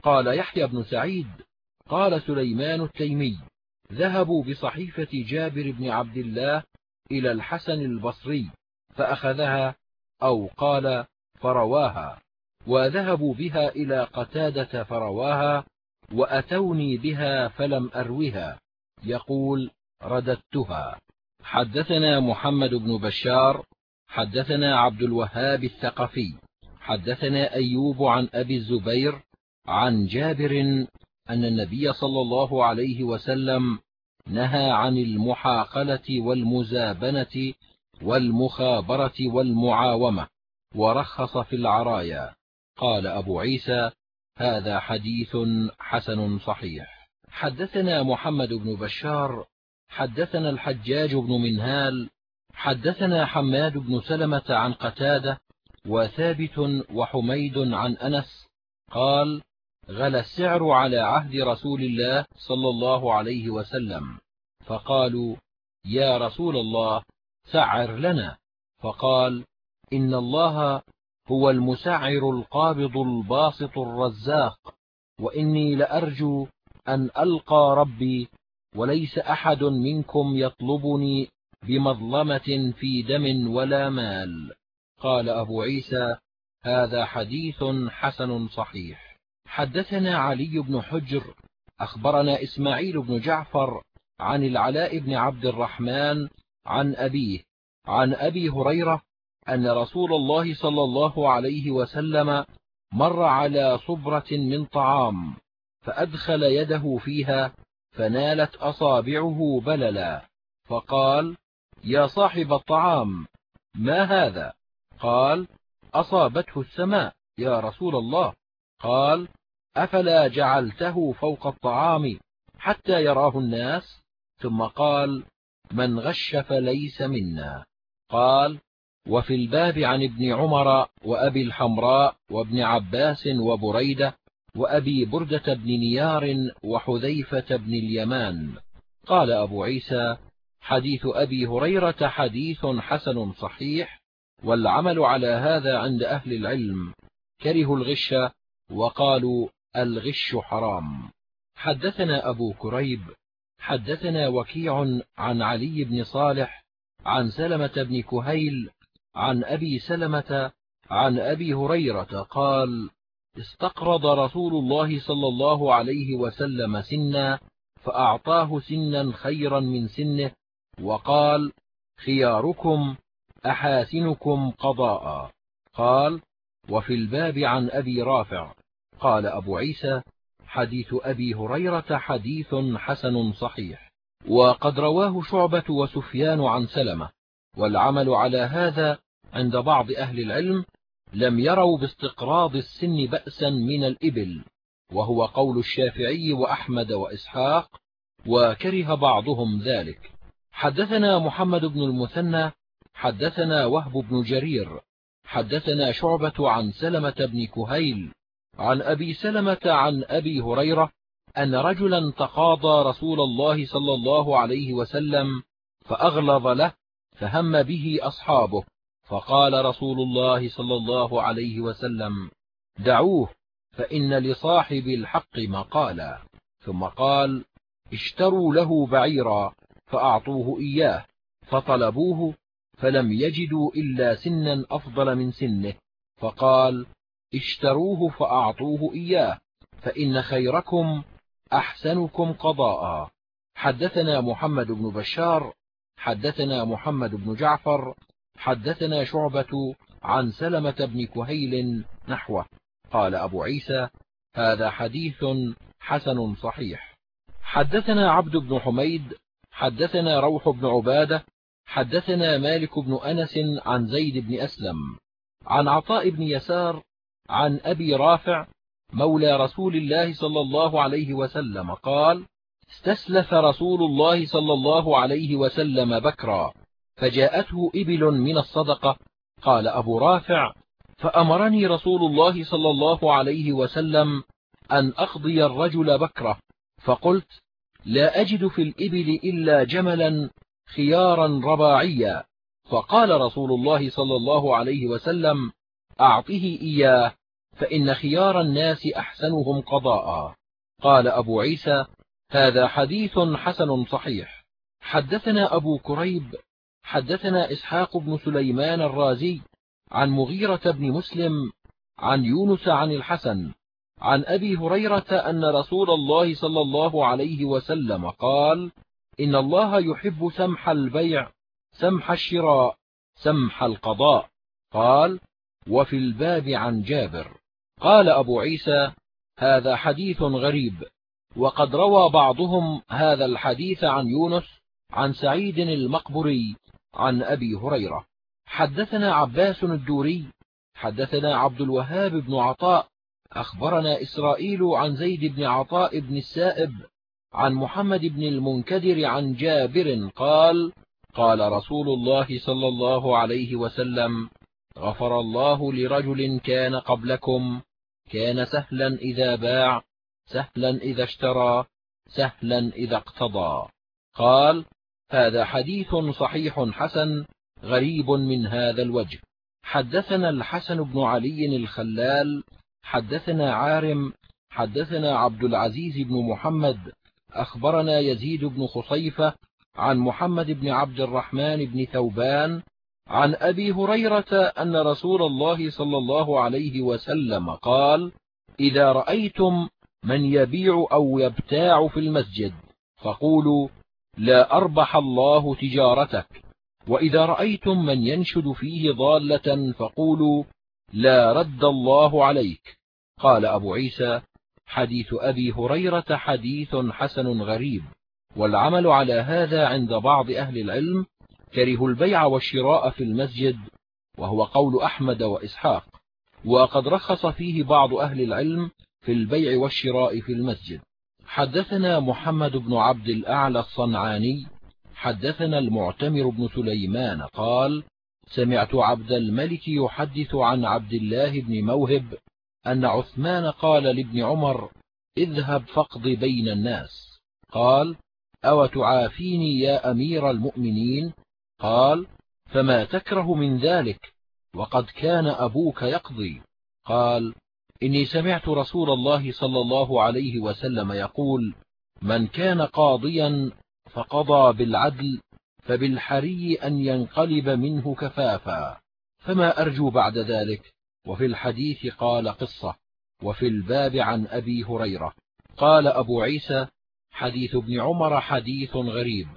قال يحيى بن سعيد قال سليمان التيمي ذهبوا بصحيفة جابر بن عبد الله إلى الحسن البصري فأخذها أو قال فرواها وذهبوا بها إلى قتادة فرواها وأتوني بها فلم أروها. يقول رددتها. حدثنا محمد بن بشار حدثنا عبد الوهاب الثقفي حدثنا أيوب عن أبي الزبير عن جابر أن النبي صلى الله عليه وسلم نهى عن المحاقلة والمزابنة والمخابرة والمعاومة ورخص في العرايا. قال أبو عيسى هذا حديث حسن صحيح. حدثنا محمد بن بشار حدثنا الحجاج بن منهال حدثنا حماد بن سلمة عن قتادة وثابت وحميد عن أنس. قال غلى السعر على عهد رسول الله صلى الله عليه وسلم. فقالوا يا رسول الله سعر لنا. فقال إن الله هو المسعر القابض الباسط الرزاق وإني لأرجو أن ألقى ربي وليس أحد منكم يطلبني بمظلمة في دم ولا مال. قال أبو عيسى هذا حديث حسن صحيح. حدثنا علي بن حجر أخبرنا إسماعيل بن جعفر عن العلاء بن عبد الرحمن عن أبيه عن أبي هريرة أن رسول الله صلى الله عليه وسلم مر على صبرة من طعام فأدخل يده فيها فنالت أصابعه بللا فقال يا صاحب الطعام ما هذا قال أصابته السماء يا رسول الله قال أفلا جعلته فوق الطعام حتى يراه الناس؟ ثم قال من غش فليس منا. قال وفي الباب عن ابن عمر وأبي الحمراء وابن عباس وبريدة وأبي بردة بن نيار وحذيفة بن اليمان. قال أبو عيسى حديث أبي هريرة حديث حسن صحيح والعمل على هذا عند أهل العلم. كرهوا الغش وقالوا الغش حرام. حدثنا أبو كريب حدثنا وكيع عن علي بن صالح عن سلمة بن كهيل عن أبي سلمة عن أبي هريرة قال استقرض رسول الله صلى الله عليه وسلم سنا فأعطاه سنا خيرا من سنه وقال خياركم أحاسنكم قضاء. قال وفي الباب عن أبي رافع. قال أبو عيسى حديث أبي هريرة حديث حسن صحيح. وقد رواه شعبة وسفيان عن سلمة. والعمل على هذا عند بعض أهل العلم لم يروا باستقراض السن بأسا من الإبل. وهو قول الشافعي وأحمد وإسحاق وكره بعضهم ذلك. حدثنا محمد بن المثنى حدثنا وهب بن جرير حدثنا شعبة عن سلمة بن كهيل عن أبي سلمة عن أبي هريرة أن رجلا تقاضى رسول الله صلى الله عليه وسلم فأغلظ له فهم به أصحابه فقال رسول الله صلى الله عليه وسلم دعوه فإن لصاحب الحق مقالا. ثم قال اشتروا له بعيرا فأعطوه إياه فطلبوه فلم يجدوا إلا سنا أفضل من سنه. فقال اشتروه فأعطوه إياه فإن خيركم أحسنكم قضاء. حدثنا محمد بن بشار حدثنا محمد بن جعفر حدثنا شعبة عن سلمة بن كهيل نحوه. قال أبو عيسى هذا حديث حسن صحيح. حدثنا عبد بن حميد حدثنا روح بن عبادة حدثنا مالك بن أنس عن زيد بن أسلم. عن عطاء بن يسار عن أبي رافع مولى رسول الله صلى الله عليه وسلم قال استسلف رسول الله صلى الله عليه وسلم بكرا فجاءته إبل من الصدقة قال أبو رافع فأمرني رسول الله صلى الله عليه وسلم أن أقضي الرجل بكرة فقلت لا أجد في الإبل إلا جملا خيارا رباعيا فقال رسول الله صلى الله عليه وسلم أعطه إياه. فإن خيار الناس أحسنهم قضاء. قال أبو عيسى هذا حديث حسن صحيح. حدثنا أبو كريب حدثنا إسحاق بن سليمان الرازي عن مغيرة بن مسلم عن يونس عن الحسن عن أبي هريرة أن رسول الله صلى الله عليه وسلم قال إن الله يحب سمح البيع سمح الشراء سمح القضاء. قال وفي الباب عن جابر. قال أبو عيسى هذا حديث غريب وقد روى بعضهم هذا الحديث عن يونس عن سعيد المقبري عن أبي هريرة. حدثنا عباس الدوري حدثنا عبد الوهاب بن عطاء أخبرنا إسرائيل عن زيد بن عطاء بن السائب عن محمد بن المنكدر عن جابر قال قال رسول الله صلى الله عليه وسلم غفر الله لرجل كان قبلكم كان سهلا إذا باع سهلا إذا اشترى سهلا إذا اقتضى. قال هذا حديث صحيح حسن غريب من هذا الوجه. حدثنا الحسن بن علي الخلال حدثنا عارم حدثنا عبد العزيز بن محمد. أخبرنا يزيد بن خصيفة عن محمد بن عبد الرحمن بن ثوبان عن أبي هريرة أن رسول الله صلى الله عليه وسلم قال إذا رأيتم من يبيع أو يبتاع في المسجد فقولوا لا أربح الله تجارتك. وإذا رأيتم من ينشد فيه ضالة فقولوا لا رد الله عليك. قال أبو عيسى حديث أبي هريرة حديث حسن غريب والعمل على هذا عند بعض أهل العلم كرهوا البيع والشراء في المسجد وهو قول أحمد وإسحاق. وقد رخص فيه بعض أهل العلم في البيع والشراء في المسجد. حدثنا محمد بن عبد الأعلى الصنعاني حدثنا المعتمر بن سليمان قال سمعت عبد الملك يحدث عن عبد الله بن موهب أن عثمان قال لابن عمر اذهب فاقض بين الناس قال أو تعافيني يا أمير المؤمنين قال فما تكره من ذلك وقد كان أبوك يقضي. قال إني سمعت رسول الله صلى الله عليه وسلم يقول من كان قاضيا فقضى بالعدل فبالحري أن ينقلب منه كفافا. فما أرجو بعد ذلك؟ وفي الحديث قال قصة وفي الباب عن أبي هريرة. قال أبو عيسى حديث ابن عمر حديث غريب.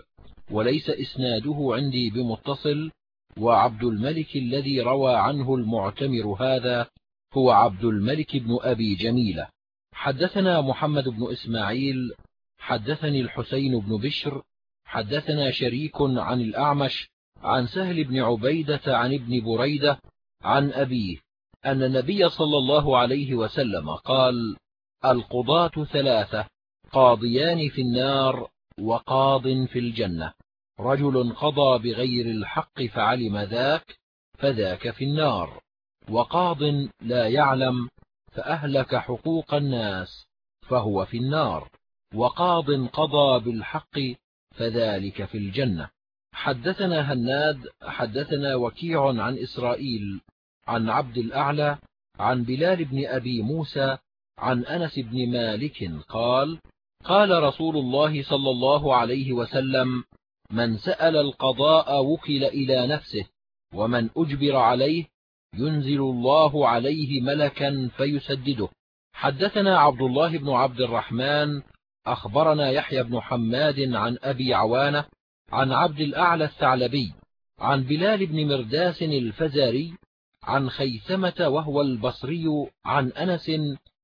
وليس إسناده عندي بمتصل وعبد الملك الذي روى عنه المعتمر هذا هو عبد الملك بن أبي جميلة. حدثنا محمد بن إسماعيل حدثني الحسين بن بشر حدثنا شريك عن الأعمش عن سهل بن عبيدة عن ابن بريدة عن أبيه أن النبي صلى الله عليه وسلم قال القضاة ثلاثة قاضيان في النار وقاض في الجنة. رجل قضى بغير الحق فعلم ذاك فذاك في النار. وقاض لا يعلم فأهلك حقوق الناس فهو في النار. وقاض قضى بالحق فذلك في الجنة. حدثنا هناد حدثنا وكيع عن إسرائيل عن عبد الأعلى عن بلال بن أبي موسى عن أنس بن مالك قال قال رسول الله صلى الله عليه وسلم من سأل القضاء وكل إلى نفسه ومن أجبر عليه ينزل الله عليه ملكا فيسدده. حدثنا عبد الله بن عبد الرحمن أخبرنا يحيى بن حماد عن أبي عوانة عن عبد الأعلى الثعلبي عن بلال بن مرداس الفزاري عن خيثمة وهو البصري عن أنس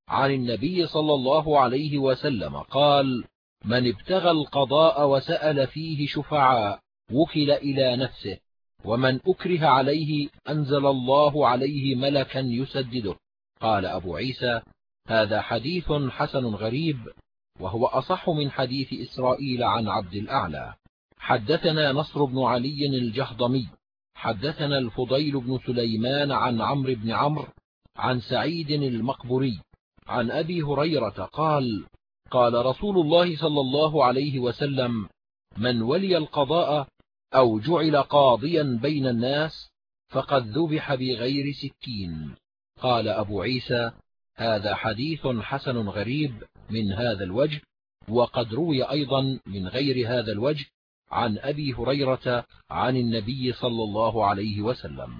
عن النبي صلى الله عليه وسلم قال من ابتغى القضاء وسأل فيه شفعاء وكل إلى نفسه ومن أكره عليه أنزل الله عليه ملكا يسدده. قال أبو عيسى هذا حديث حسن غريب وهو أصح من حديث إسرائيل عن عبد الأعلى. حدثنا نصر بن علي الجهضمي حدثنا الفضيل بن سليمان عن عمرو بن عمرو عن سعيد المقبري عن أبي هريرة قال قال رسول الله صلى الله عليه وسلم من ولي القضاء أو جعل قاضيا بين الناس فقد ذبح بغير سكين. قال أبو عيسى هذا حديث حسن غريب من هذا الوجه وقد روي أيضا من غير هذا الوجه عن أبي هريرة عن النبي صلى الله عليه وسلم.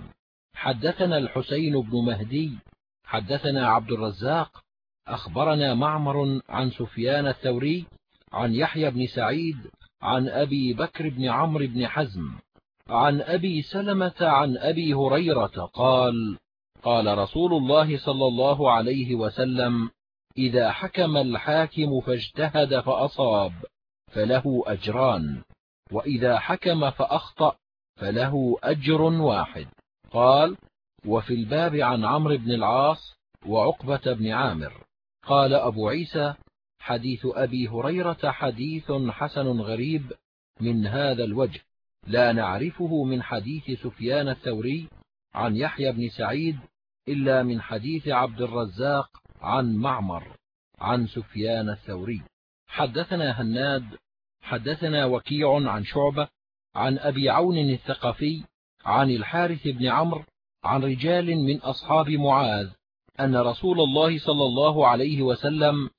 حدثنا الحسين بن مهدي حدثنا عبد الرزاق أخبرنا معمر عن سفيان الثوري عن يحيى بن سعيد عن أبي بكر بن عمرو بن حزم عن أبي سلمة عن أبي هريرة قال قال رسول الله صلى الله عليه وسلم إذا حكم الحاكم فاجتهد فأصاب فله أجران وإذا حكم فأخطأ فله أجر واحد. قال وفي الباب عن عمرو بن العاص وعقبة بن عامر. قال أبو عيسى حديث أبي هريرة حديث حسن غريب من هذا الوجه لا نعرفه من حديث سفيان الثوري عن يحيى بن سعيد إلا من حديث عبد الرزاق عن معمر عن سفيان الثوري. حدثنا هناد حدثنا وكيع عن شعبة عن أبي عون الثقفي عن الحارث بن عمرو عن رجال من أصحاب معاذ أن رسول الله صلى الله عليه وسلم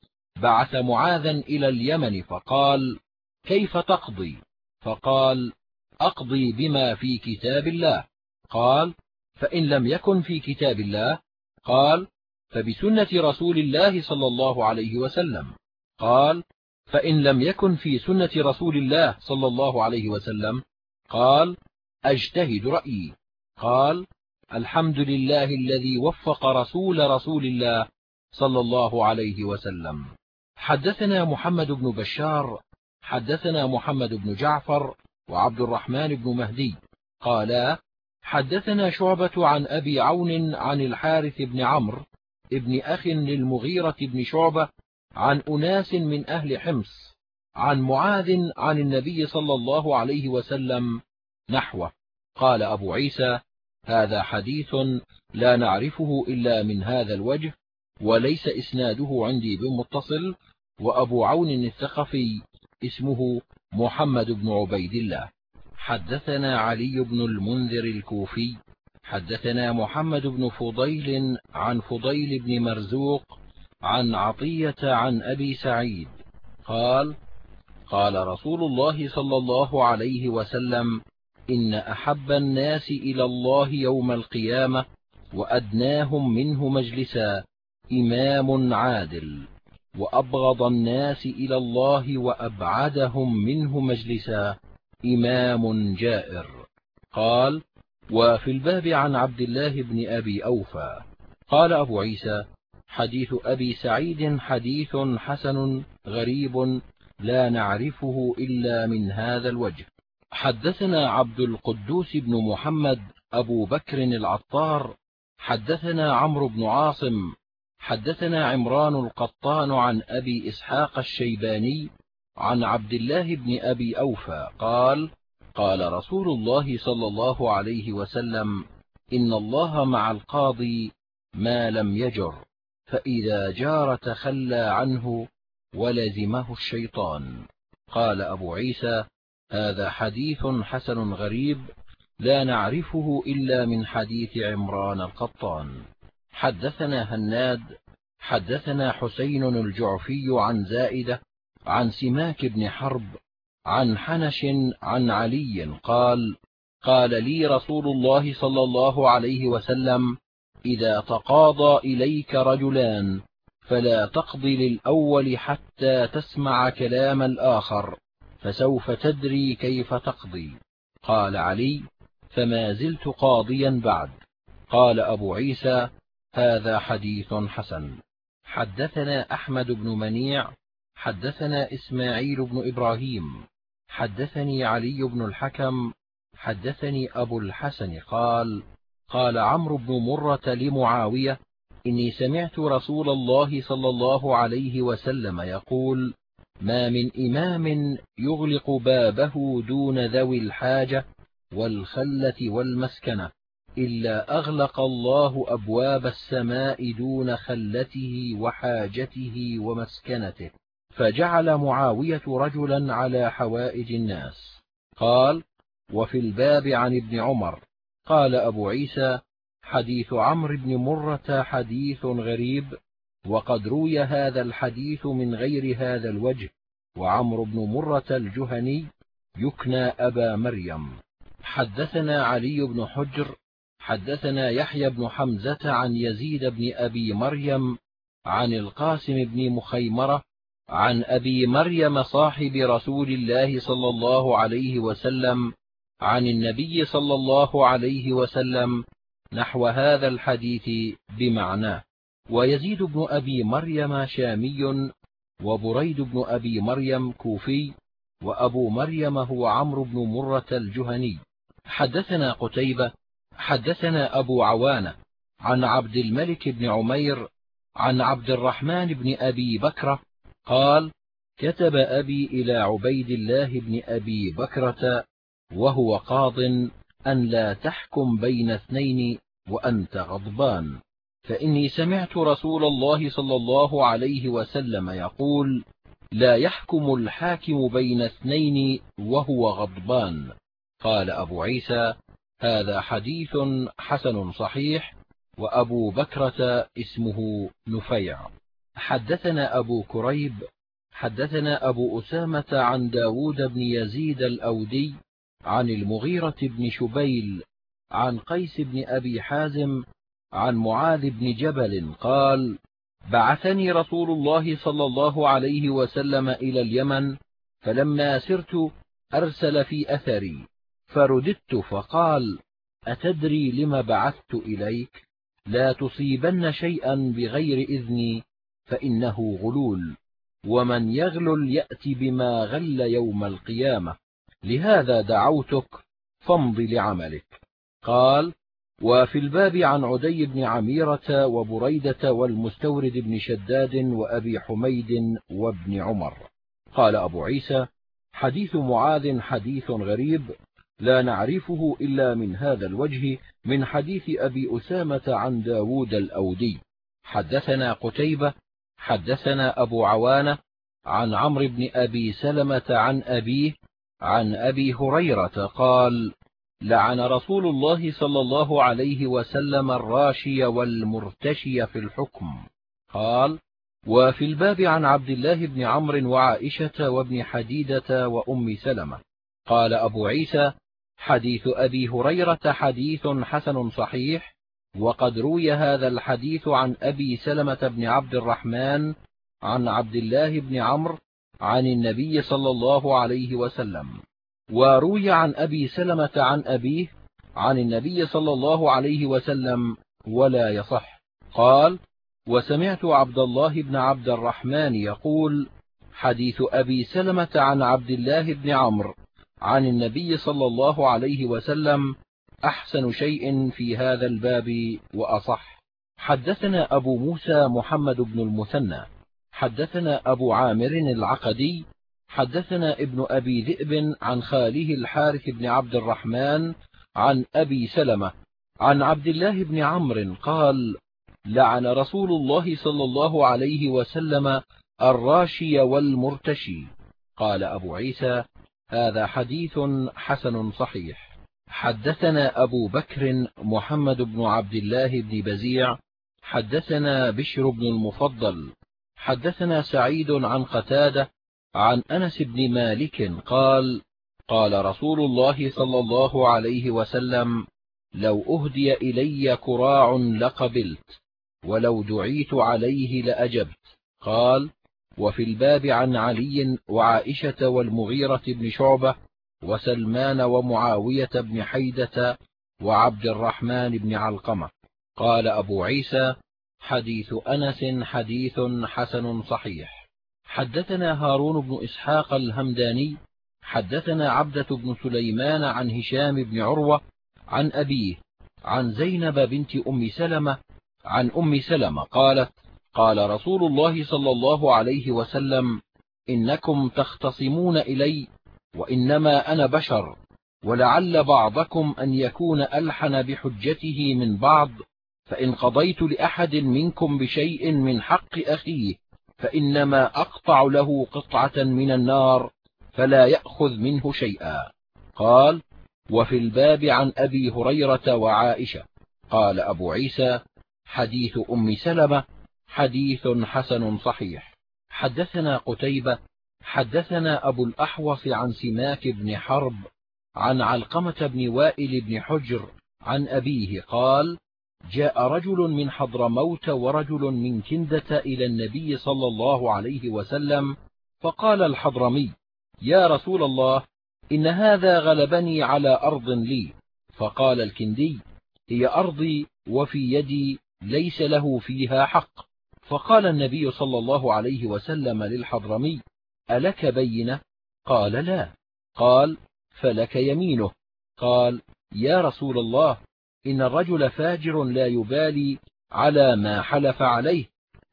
بعث معاذا إلى اليمن فقال كيف تقضي؟ فقال أقضي بما في كتاب الله. قال فإن لم يكن في كتاب الله؟ قال فبسنة رسول الله صلى الله عليه وسلم. قال فإن لم يكن في سنة رسول الله صلى الله عليه وسلم؟ قال أجتهد رأيي. قال الحمد لله الذي وفق رسول رسول الله صلى الله عليه وسلم حدثنا محمد بن بشار حدثنا محمد بن جعفر وعبد الرحمن بن مهدي. قالا حدثنا شعبة عن أبي عون عن الحارث بن عمرو ابن أخ للمغيرة بن شعبة عن أناس من أهل حمص عن معاذ عن النبي صلى الله عليه وسلم نحوه. قال أبو عيسى هذا حديث لا نعرفه إلا من هذا الوجه وليس إسناده عندي بمتصل وأبو عون الثقفي اسمه محمد بن عبيد الله. حدثنا علي بن المنذر الكوفي حدثنا محمد بن فضيل عن فضيل بن مرزوق عن عطية عن أبي سعيد قال قال رسول الله صلى الله عليه وسلم إن أحب الناس إلى الله يوم القيامة وأدناهم منه مجلسا إمام عادل. وأبغض الناس إلى الله وأبعدهم منه مجلسا إمام جائر. قال وفي الباب عن عبد الله بن أبي أوفى. قال أبو عيسى حديث أبي سعيد حديث حسن غريب لا نعرفه إلا من هذا الوجه. حدثنا عبد القدوس بن محمد أبو بكر العطار حدثنا عمرو بن عاصم حدثنا عمران القطان عن أبي إسحاق الشيباني عن عبد الله بن أبي أوفى قال قال رسول الله صلى الله عليه وسلم إن الله مع القاضي ما لم يجر فإذا جار تخلى عنه ولزمه الشيطان. قال أبو عيسى هذا حديث حسن غريب لا نعرفه إلا من حديث عمران القطان. حدثنا هناد حدثنا حسين الجعفي عن زائدة عن سماك بن حرب عن حنش عن علي قال قال لي رسول الله صلى الله عليه وسلم إذا تقاضى إليك رجلان فلا تقض للأول حتى تسمع كلام الآخر. فسوف تدري كيف تقضي. قال علي فما زلت قاضيا بعد. قال أبو عيسى هذا حديث حسن. حدثنا أحمد بن منيع حدثنا إسماعيل بن إبراهيم حدثني علي بن الحكم حدثني أبو الحسن قال قال عمرو بن مرة لمعاوية إني سمعت رسول الله صلى الله عليه وسلم يقول ما من إمام يغلق بابه دون ذوي الحاجة والخلة والمسكنة إلا أغلق الله أبواب السماء دون خلته وحاجته ومسكنته فجعل معاوية رجلا على حوائج الناس. قال وفي الباب عن ابن عمر. قال أبو عيسى حديث عمرو بن مرة حديث غريب. وقد روي هذا الحديث من غير هذا الوجه وعمرو بن مرة الجهني يكنى أبا مريم. حدثنا علي بن حجر حدثنا يحيى بن حمزة عن يزيد بن أبي مريم عن القاسم بن مخيمرة عن أبي مريم صاحب رسول الله صلى الله عليه وسلم عن النبي صلى الله عليه وسلم نحو هذا الحديث بمعناه. ويزيد بن أبي مريم شامي وبريد بن أبي مريم كوفي وأبو مريم هو عمرو بن مرة الجهني. حدثنا قتيبة حدثنا أبو عوانة عن عبد الملك بن عمير عن عبد الرحمن بن أبي بكرة قال كتب أبي إلى عبيد الله بن أبي بكرة وهو قاض أن لا تحكم بين اثنين وأنت غضبان. فإني سمعت رسول الله صلى الله عليه وسلم يقول لا يحكم الحاكم بين اثنين وهو غضبان. قال أبو عيسى هذا حديث حسن صحيح وأبو بكرة اسمه نفيع. حدثنا أبو كريب حدثنا أبو أسامة عن داود بن يزيد الأودي عن المغيرة بن شبيل عن قيس بن أبي حازم عن معاذ بن جبل قال بعثني رسول الله صلى الله عليه وسلم إلى اليمن فلما سرت أرسل في أثري فرددت فقال أتدري لم بعثت إليك؟ لا تصيبن شيئا بغير إذني فإنه غلول ومن يغلل يأت بما غل يوم القيامة لهذا دعوتك فامض لعملك. قال وفي الباب عن عدي بن عميرة وبريدة والمستورد بن شداد وأبي حميد وابن عمر. قال أبو عيسى حديث معاذ حديث غريب لا نعرفه إلا من هذا الوجه من حديث أبي أسامة عن داود الأودي. حدثنا قتيبة حدثنا أبو عوانة عن عمرو بن أبي سلمة عن أبيه عن أبي هريرة قال لعن رسول الله صلى الله عليه وسلم الراشي والمرتشي في الحكم. قال وفي الباب عن عبد الله بن عمرو وعائشة وابن حديدة وأم سلمة. قال أبو عيسى حديث أبي هريرة حديث حسن صحيح وقد روي هذا الحديث عن أبي سلمة بن عبد الرحمن عن عبد الله بن عمرو عن النبي صلى الله عليه وسلم. وروي عن أبي سلمة عن أبيه عن النبي صلى الله عليه وسلم ولا يصح. قال وسمعت عبد الله بن عبد الرحمن يقول حديث أبي سلمة عن عبد الله بن عمرو عن النبي صلى الله عليه وسلم أحسن شيء في هذا الباب وأصح. حدثنا أبو موسى محمد بن المثنى حدثنا أبو عامر العقدي حدثنا ابن أبي ذئب عن خاله الحارث بن عبد الرحمن عن أبي سلمة عن عبد الله بن عمرو قال لعن رسول الله صلى الله عليه وسلم الراشي والمرتشي. قال أبو عيسى هذا حديث حسن صحيح. حدثنا أبو بكر محمد بن عبد الله بن بزيع. حدثنا بشر بن المفضل. حدثنا سعيد عن قتادة عن أنس بن مالك قال قال رسول الله صلى الله عليه وسلم لو أهدي إلي كراع لقبلت ولو دعيت عليه لأجبت. قال وفي الباب عن علي وعائشة والمغيرة بن شعبة وسلمان ومعاوية بن حيدة وعبد الرحمن بن علقمة. قال أبو عيسى حديث أنس حديث حسن صحيح. حدثنا هارون بن إسحاق الهمداني حدثنا عبدة بن سليمان عن هشام بن عروة عن أبيه عن زينب بنت أم سلمة عن أم سلمة قالت قال رسول الله صلى الله عليه وسلم إنكم تختصمون إلي وإنما أنا بشر ولعل بعضكم أن يكون ألحن بحجته من بعض فإن قضيت لأحد منكم بشيء من حق أخيه فإنما أقطع له قطعة من النار فلا يأخذ منه شيئا. قال وفي الباب عن أبي هريرة وعائشة. قال أبو عيسى حديث أم سلمة حديث حسن صحيح. حدثنا قتيبة حدثنا أبو الأحوص عن سماك بن حرب عن علقمة بن وائل بن حجر عن أبيه قال جاء رجل من حضرموت ورجل من كندة إلى النبي صلى الله عليه وسلم فقال الحضرمي يا رسول الله إن هذا غلبني على أرض لي. فقال الكندي هي أرضي وفي يدي ليس له فيها حق. فقال النبي صلى الله عليه وسلم للحضرمي ألك بينة؟ قال لا. قال فلك يمينه. قال يا رسول الله إن الرجل فاجر لا يبالي على ما حلف عليه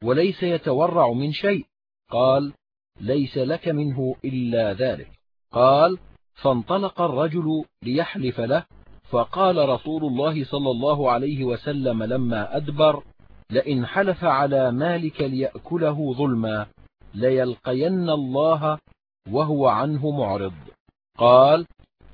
وليس يتورع من شيء. قال ليس لك منه إلا ذلك. قال فانطلق الرجل ليحلف له فقال رسول الله صلى الله عليه وسلم لما أدبر لئن حلف على مالك ليأكله ظلما ليلقين الله وهو عنه معرض. قال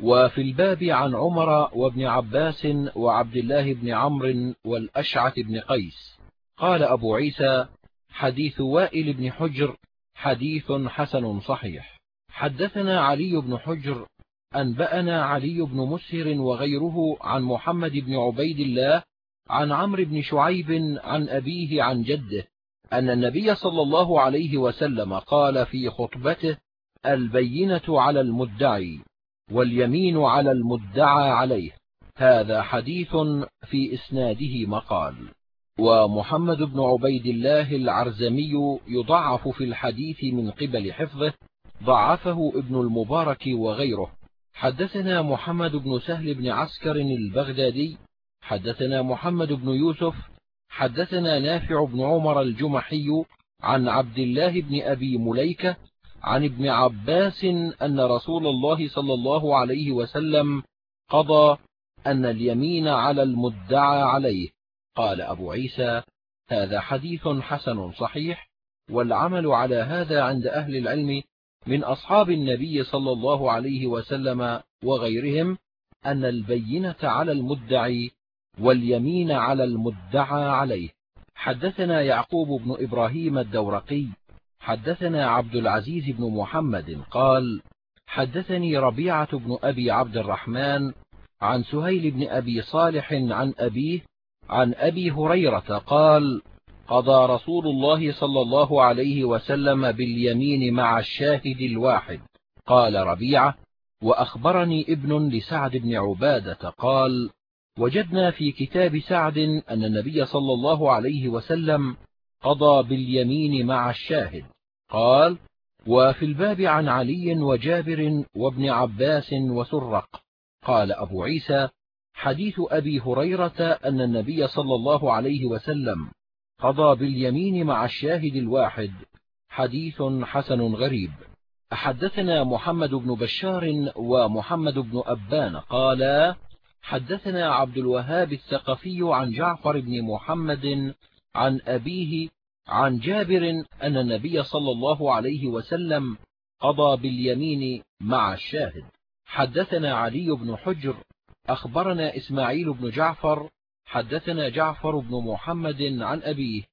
وفي الباب عن عمر وابن عباس وعبد الله بن عمرو والأشعث بن قيس. قال أبو عيسى حديث وائل بن حجر حديث حسن صحيح. حدثنا علي بن حجر أنبأنا علي بن مسهر وغيره عن محمد بن عبيد الله عن عمرو بن شعيب عن أبيه عن جده أن النبي صلى الله عليه وسلم قال في خطبته البينة على المدعي. واليمين على المدعى عليه. هذا حديث في إسناده مقال. ومحمد بن عبيد الله العرزمي يضعف في الحديث من قبل حفظه ضعفه ابن المبارك وغيره. حدثنا محمد بن سهل بن عسكر البغدادي حدثنا محمد بن يوسف حدثنا نافع بن عمر الجمحي عن عبد الله بن أبي مليكة عن ابن عباس أن رسول الله صلى الله عليه وسلم قضى أن اليمين على المدعى عليه. قال أبو عيسى هذا حديث حسن صحيح والعمل على هذا عند أهل العلم من أصحاب النبي صلى الله عليه وسلم وغيرهم أن البينة على المدعي واليمين على المدعى عليه. حدثنا يعقوب بن إبراهيم الدورقي حدثنا عبد العزيز بن محمد قال حدثني ربيعة بن أبي عبد الرحمن عن سهيل بن أبي صالح عن أبيه عن أبي هريرة قال قضى رسول الله صلى الله عليه وسلم باليمين مع الشاهد الواحد. قال ربيعة وأخبرني ابن لسعد بن عبادة قال وجدنا في كتاب سعد أن النبي صلى الله عليه وسلم قضى باليمين مع الشاهد. قال وفي الباب عن علي وجابر وابن عباس وسرق. قال أبو عيسى حديث أبي هريرة أن النبي صلى الله عليه وسلم قضى باليمين مع الشاهد الواحد. حديث حسن غريب. حدثنا محمد بن بشار ومحمد بن أبان قالا حدثنا عبد الوهاب الثقفي عن جعفر بن محمد عن أبيه عن جابر أن النبي صلى الله عليه وسلم قضى باليمين مع الشاهد. حدثنا علي بن حجر أخبرنا إسماعيل بن جعفر حدثنا جعفر بن محمد عن أبيه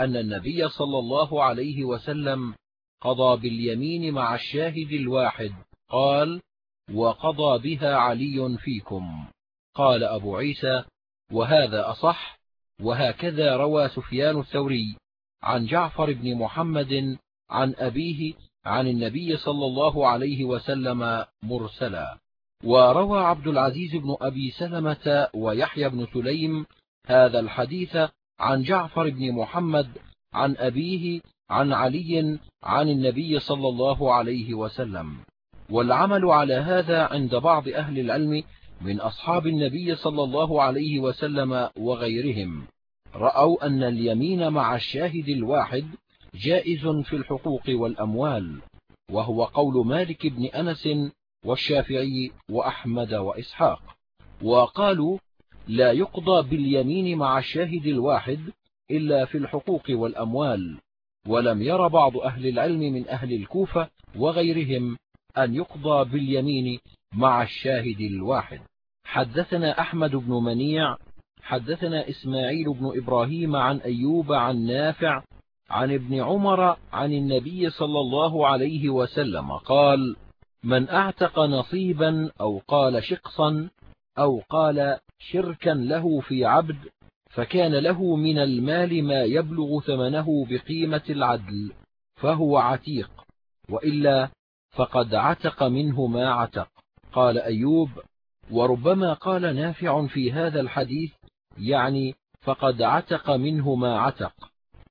أن النبي صلى الله عليه وسلم قضى باليمين مع الشاهد الواحد. قال وقضى بها علي فيكم. قال أبو عيسى وهذا أصح وهكذا روى سفيان الثوري. عن جعفر بن محمد عن أبيه عن النبي صلى الله عليه وسلم مرسلا. وروى عبد العزيز بن أبي سلمة ويحيى بن سليم هذا الحديث عن جعفر بن محمد عن أبيه عن علي عن النبي صلى الله عليه وسلم. والعمل على هذا عند بعض أهل العلم من أصحاب النبي صلى الله عليه وسلم وغيرهم. رأوا أن اليمين مع الشاهد الواحد جائز في الحقوق والأموال وهو قول مالك بن أنس والشافعي وأحمد وإسحاق. وقالوا لا يقضى باليمين مع الشاهد الواحد إلا في الحقوق والأموال ولم ير بعض أهل العلم من أهل الكوفة وغيرهم أن يقضى باليمين مع الشاهد الواحد. حدثنا أحمد بن منيع حدثنا إسماعيل بن إبراهيم عن أيوب عن نافع عن ابن عمر عن النبي صلى الله عليه وسلم قال من أعتق نصيبا أو قال شقصا أو قال شركا له في عبد فكان له من المال ما يبلغ ثمنه بقيمة العدل فهو عتيق وإلا فقد عتق منه ما عتق. قال أيوب وربما قال نافع في هذا الحديث يعني فقد عتق منه ما عتق.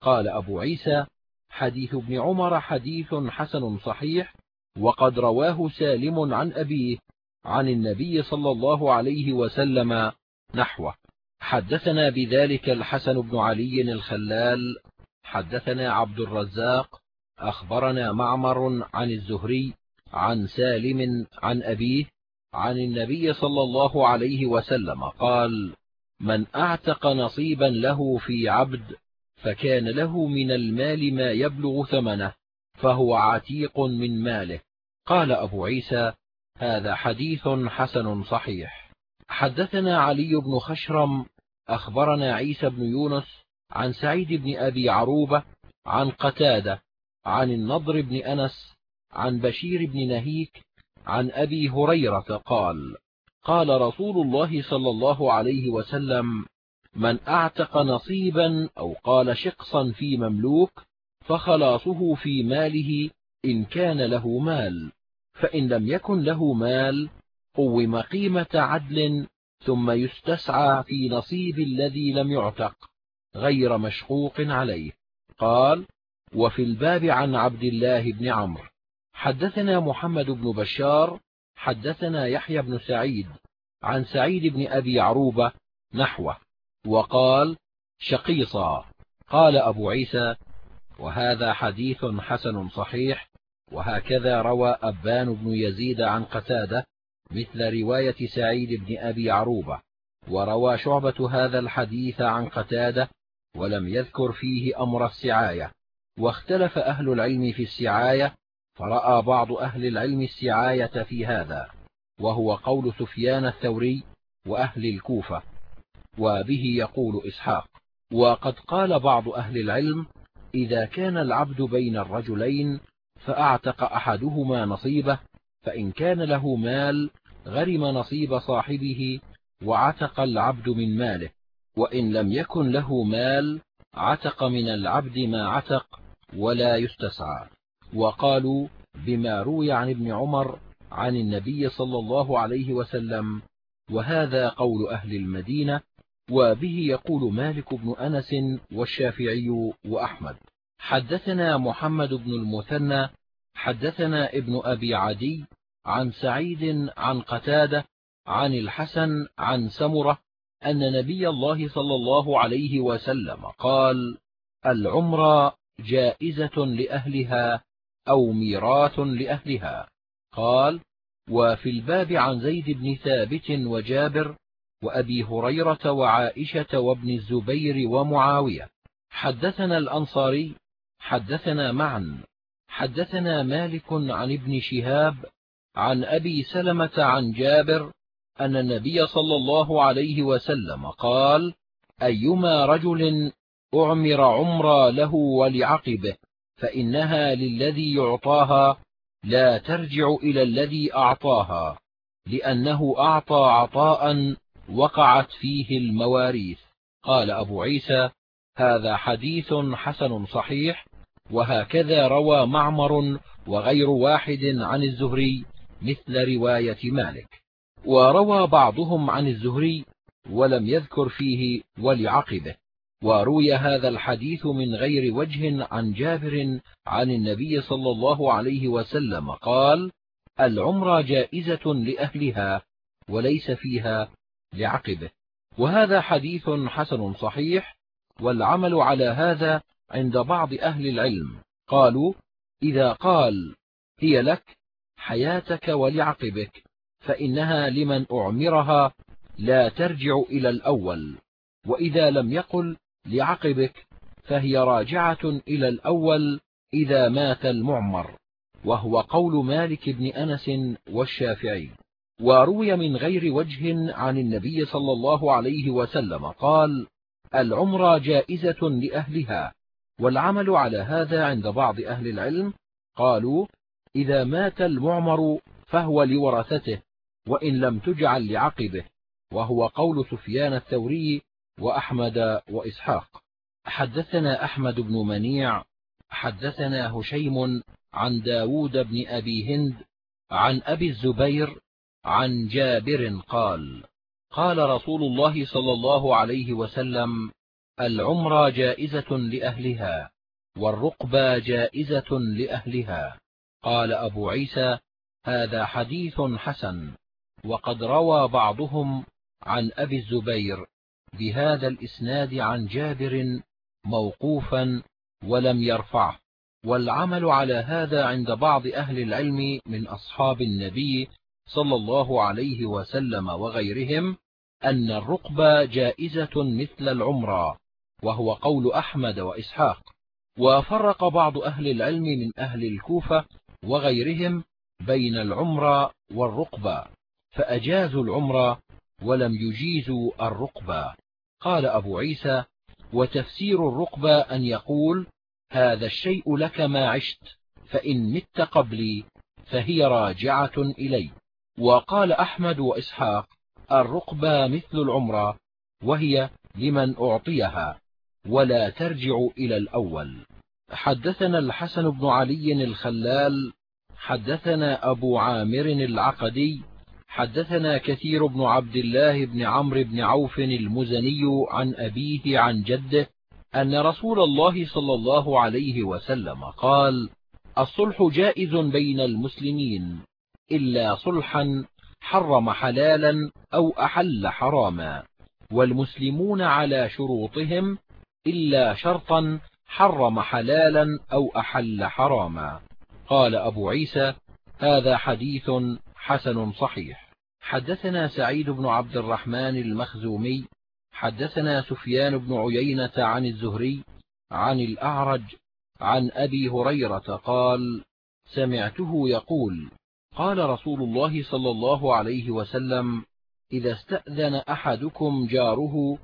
قال أبو عيسى حديث ابن عمر حديث حسن صحيح وقد رواه سالم عن أبيه عن النبي صلى الله عليه وسلم نحوه. حدثنا بذلك الحسن بن علي الخلال حدثنا عبد الرزاق أخبرنا معمر عن الزهري عن سالم عن أبيه عن النبي صلى الله عليه وسلم قال من أعتق نصيبا له في عبد فكان له من المال ما يبلغ ثمنه فهو عتيق من ماله. قال أبو عيسى هذا حديث حسن صحيح. حدثنا علي بن خشرم أخبرنا عيسى بن يونس عن سعيد بن أبي عروبة عن قتادة عن النضر بن أنس عن بشير بن نهيك عن أبي هريرة قال قال رسول الله صلى الله عليه وسلم من أعتق نصيبا أو قال شقصا في مملوك فخلاصه في ماله إن كان له مال. فإن لم يكن له مال قوم قيمة عدل ثم يستسعى في نصيب الذي لم يعتق غير مشقوق عليه. قال وفي الباب عن عبد الله بن عمرو. حدثنا محمد بن بشار حدثنا يحيى بن سعيد عن سعيد بن أبي عروبة نحوه وقال شقيصا قال أبو عيسى وهذا حديث حسن صحيح وهكذا روى أبان بن يزيد عن قتادة مثل رواية سعيد بن أبي عروبة وروى شعبة هذا الحديث عن قتادة ولم يذكر فيه أمر السعاية واختلف أهل العلم في السعاية فرأى بعض أهل العلم السعاية في هذا وهو قول سفيان الثوري وأهل الكوفة وبه يقول إسحاق وقد قال بعض أهل العلم إذا كان العبد بين الرجلين فأعتق أحدهما نصيبه فإن كان له مال غرم نصيب صاحبه وعتق العبد من ماله وإن لم يكن له مال عتق من العبد ما عتق ولا يستسعى. وقالوا بما روي عن ابن عمر عن النبي صلى الله عليه وسلم وهذا قول أهل المدينة وبه يقول مالك بن أنس والشافعي وأحمد. حدثنا محمد بن المثنى حدثنا ابن أبي عدي عن سعيد عن قتادة عن الحسن عن سمرة أن نبي الله صلى الله عليه وسلم قال العمرة جائزة لأهلها أو ميراث لأهلها. قال وفي الباب عن زيد بن ثابت وجابر وأبي هريرة وعائشة وابن الزبير ومعاوية. حدثنا الأنصاري حدثنا معا حدثنا مالك عن ابن شهاب عن أبي سلمة عن جابر أن النبي صلى الله عليه وسلم قال أيما رجل أعمر عمرا له ولعقبه. فإنها للذي يعطاها لا ترجع إلى الذي أعطاها لأنه أعطى عطاء وقعت فيه المواريث. قال أبو عيسى هذا حديث حسن صحيح وهكذا روى معمر وغير واحد عن الزهري مثل رواية مالك. وروى بعضهم عن الزهري ولم يذكر فيه ولعقبه. وروي هذا الحديث من غير وجه عن جابر عن النبي صلى الله عليه وسلم قال العمرة جائزة لأهلها وليس فيها لعقبه وهذا حديث حسن صحيح والعمل على هذا عند بعض أهل العلم. قالوا إذا قال هي لك حياتك ولعقبك فإنها لمن أعمرها لا ترجع إلى الأول وإذا لم يقل لعقبك فهي راجعة إلى الأول إذا مات المعمر وهو قول مالك بن أنس والشافعي. وروي من غير وجه عن النبي صلى الله عليه وسلم قال العمرة جائزة لأهلها والعمل على هذا عند بعض أهل العلم قالوا إذا مات المعمر فهو لورثته وإن لم تجعل لعقبه وهو قول سفيان الثوري وأحمد وإسحاق. حدثنا أحمد بن منيع حدثنا هشيم عن داود بن أبي هند عن أبي الزبير عن جابر قال قال رسول الله صلى الله عليه وسلم العمرة جائزة لأهلها والرقبى جائزة لأهلها. قال أبو عيسى هذا حديث حسن وقد روى بعضهم عن أبي الزبير بهذا الإسناد عن جابر موقوفا ولم يرفعه. والعمل على هذا عند بعض أهل العلم من أصحاب النبي صلى الله عليه وسلم وغيرهم أن الرقبة جائزة مثل العمرة وهو قول أحمد وإسحاق. وفرق بعض أهل العلم من أهل الكوفة وغيرهم بين العمرة والرقبة فأجازوا العمرة ولم يجيزوا الرقبة. قال أبو عيسى وتفسير الرقبة أن يقول هذا الشيء لك ما عشت فإن مت قبلي فهي راجعة إلي. وقال أحمد وإسحاق الرقبة مثل العمرة وهي لمن أعطيها ولا ترجع إلى الأول. حدثنا الحسن بن علي الخلال حدثنا أبو عامر العقدي حدثنا كثير بن عبد الله بن عمرو بن عوف المزني عن أبيه عن جده أن رسول الله صلى الله عليه وسلم قال الصلح جائز بين المسلمين إلا صلحا حرم حلالا أو أحل حراما والمسلمون على شروطهم إلا شرطا حرم حلالا أو أحل حراما. قال أبو عيسى هذا حديث حسن صحيح. حدثنا سعيد بن عبد الرحمن المخزومي. حدثنا سفيان بن عيينة عن الزهري عن الأعرج عن أبي هريرة قال سمعته يقول قال رسول الله صلى الله عليه وسلم إذا استأذن أحدكم جاره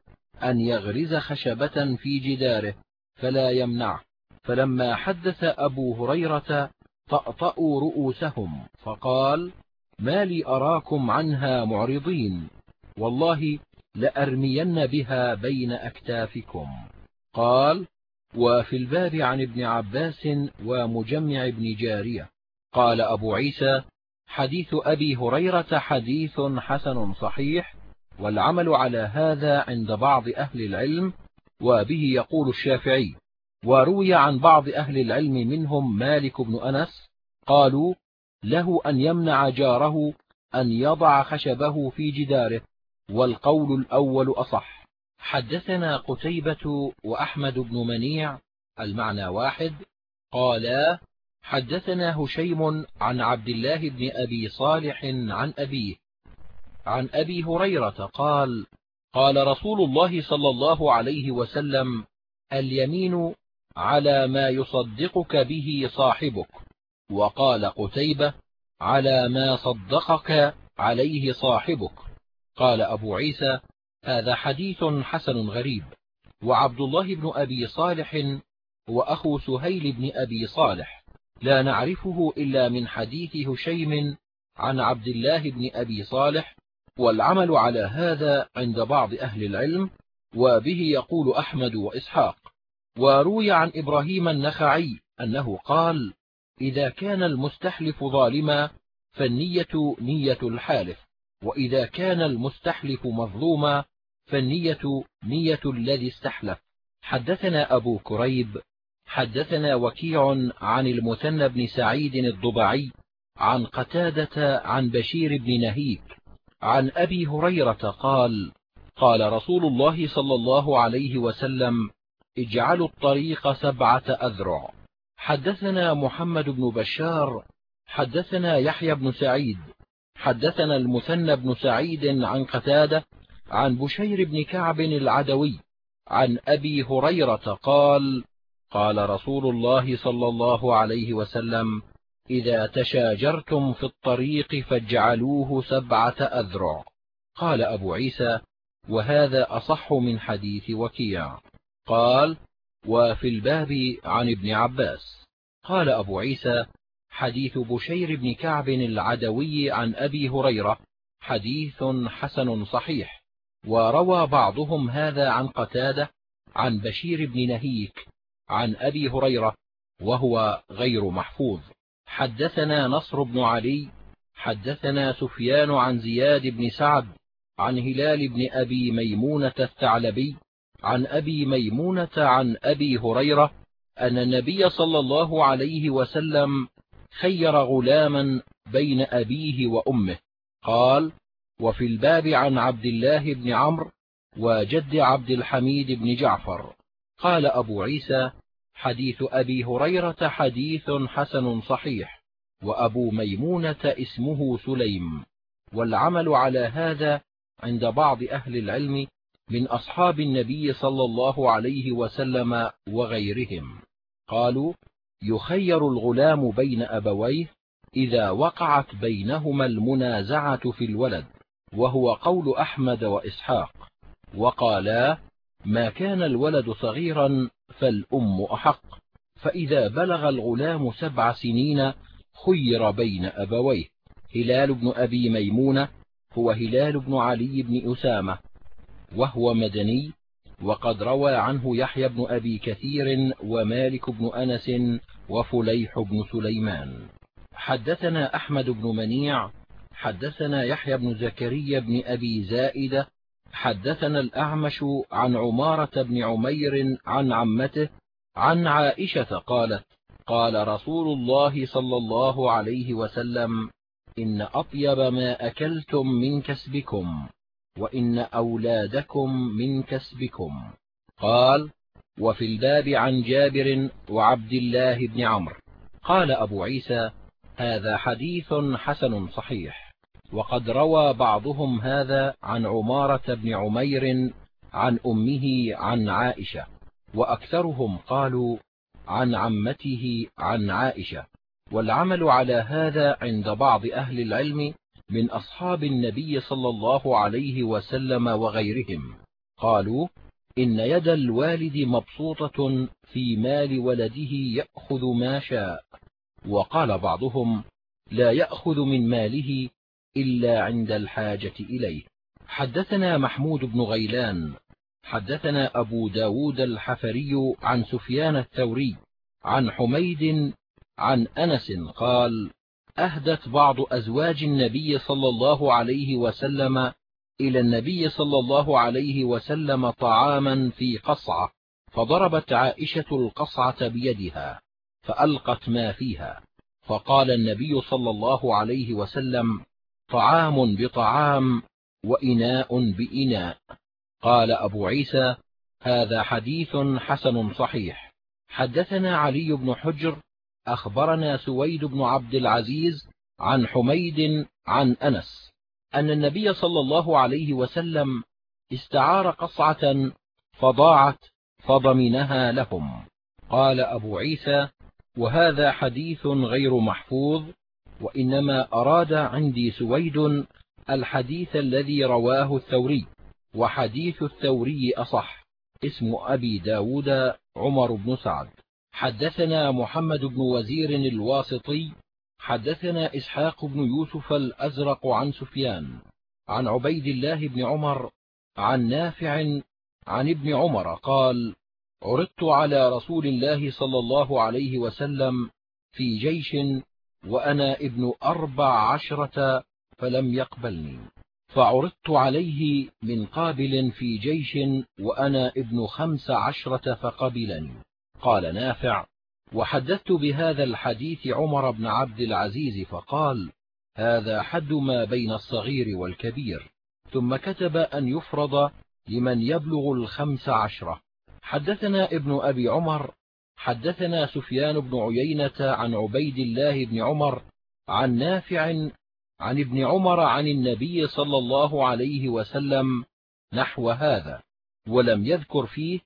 أن يغرز خشبة في جداره فلا يمنعه فلما حدث أبو هريرة طأطأوا رؤوسهم فقال ما لي أراكم عنها معرضين. والله لأرمين بها بين أكتافكم. قال وفي الباب عن ابن عباس ومجمع بن جارية. قال أبو عيسى حديث أبي هريرة حديث حسن صحيح والعمل على هذا عند بعض أهل العلم وبه يقول الشافعي وروي عن بعض أهل العلم منهم مالك بن أنس قالوا له أن يمنع جاره أن يضع خشبه في جداره والقول الأول أصح. حدثنا قتيبة وأحمد بن منيع المعنى واحد قالا حدثنا هشيم عن عبد الله بن أبي صالح عن أبيه عن أبي هريرة قال قال رسول الله صلى الله عليه وسلم اليمين على ما يصدقك به صاحبك. وقال قتيبة على ما صدقك عليه صاحبك. قال أبو عيسى هذا حديث حسن غريب. وعبد الله بن أبي صالح هو أخو سهيل بن أبي صالح. لا نعرفه إلا من حديث هشيم عن عبد الله بن أبي صالح. والعمل على هذا عند بعض أهل العلم وبه يقول أحمد وإسحاق. وروي عن إبراهيم النخعي أنه قال إذا كان المستحلف ظالما فالنية نية الحالف. وإذا كان المستحلف مظلوما فالنية نية الذي استحلف. حدثنا أبو كريب حدثنا وكيع عن المثنى بن سعيد الضبعي عن قتادة عن بشير بن نهيك عن أبي هريرة قال قال رسول الله صلى الله عليه وسلم اجعلوا الطريق سبعة أذرع. حدثنا محمد بن بشار حدثنا يحيى بن سعيد حدثنا المثنى بن سعيد عن قتادة عن بشير بن كعب العدوي عن أبي هريرة قال قال رسول الله صلى الله عليه وسلم إذا تشاجرتم في الطريق فاجعلوه سبعة أذرع قال أبو عيسى وهذا أصح من حديث وكيع قال وفي الباب عن ابن عباس. قال أبو عيسى حديث بشير بن كعب العدوي عن أبي هريرة حديث حسن صحيح وروى بعضهم هذا عن قتادة عن بشير بن نهيك عن أبي هريرة وهو غير محفوظ. حدثنا نصر بن علي حدثنا سفيان عن زياد بن سعد عن هلال بن أبي ميمونة الثعلبي عن أبي ميمونة عن أبي هريرة أن النبي صلى الله عليه وسلم خير غلاما بين أبيه وأمه. قال وفي الباب عن عبد الله بن عمرو وجد عبد الحميد بن جعفر قال أبو عيسى حديث أبي هريرة حديث حسن صحيح وأبو ميمونة اسمه سليم. والعمل على هذا عند بعض أهل العلم من أصحاب النبي صلى الله عليه وسلم وغيرهم. قالوا يخير الغلام بين أبويه إذا وقعت بينهما المنازعة في الولد وهو قول أحمد وإسحاق. وقالا ما كان الولد صغيرا فالأم أحق فإذا بلغ الغلام سبع سنين خير بين أبويه. هلال بن أبي ميمونة هو هلال بن علي بن أسامة. وهو مدني وقد روى عنه يحيى بن أبي كثير ومالك بن أنس وفليح بن سليمان. حدثنا أحمد بن منيع حدثنا يحيى بن زكريا بن أبي زائدة حدثنا الأعمش عن عمارة بن عمير عن عمته عن عائشة قالت قال رسول الله صلى الله عليه وسلم إن أطيب ما أكلتم من كسبكم. وإن أولادكم من كسبكم. قال وفي الباب عن جابر وعبد الله بن عمرو. قال أبو عيسى هذا حديث حسن صحيح. وقد روى بعضهم هذا عن عمارة بن عمير عن أمه عن عائشة. وأكثرهم قالوا عن عمته عن عائشة. والعمل على هذا عند بعض أهل العلم من أصحاب النبي صلى الله عليه وسلم وغيرهم. قالوا إن يد الوالد مبسوطة في مال ولده يأخذ ما شاء. وقال بعضهم لا يأخذ من ماله إلا عند الحاجة إليه. حدثنا محمود بن غيلان حدثنا أبو ب داود الحفري عن سفيان الثوري عن حميد عن أنس قال أهدت بعض أزواج النبي صلى الله عليه وسلم إلى النبي صلى الله عليه وسلم طعاما في قصعة فضربت عائشة القصعة بيدها فألقت ما فيها فقال النبي صلى الله عليه وسلم طعام بطعام وإناء بإناء. قال أبو عيسى هذا حديث حسن صحيح. حدثنا علي بن حجر أخبرنا سويد بن عبد العزيز عن حميد عن أنس أن النبي صلى الله عليه وسلم استعار قصعة فضاعت فضمنها لهم. قال أبو عيسى وهذا حديث غير محفوظ وإنما أراد عندي سويد الحديث الذي رواه الثوري وحديث الثوري أصح اسم أبي داود عمر بن سعد. حدثنا محمد بن وزير الواسطي حدثنا إسحاق بن يوسف الأزرق عن سفيان عن عبيد الله بن عمر عن نافع عن ابن عمر قال عرضت على رسول الله صلى الله عليه وسلم في جيش وأنا ابن أربع عشرة فلم يقبلني فعرضت عليه من قابل في جيش وأنا ابن خمس عشرة فقبلني قال نافع. وحدثت بهذا الحديث عمر بن عبد العزيز فقال هذا حد ما بين الصغير والكبير. ثم كتب أن يفرض لمن يبلغ الخمس عشرة. حدثنا ابن أبي عمر. حدثنا سفيان بن عيينة عن عبيد الله بن عمر عن نافع عن ابن عمر عن النبي صلى الله عليه وسلم نحو هذا ولم يذكر فيه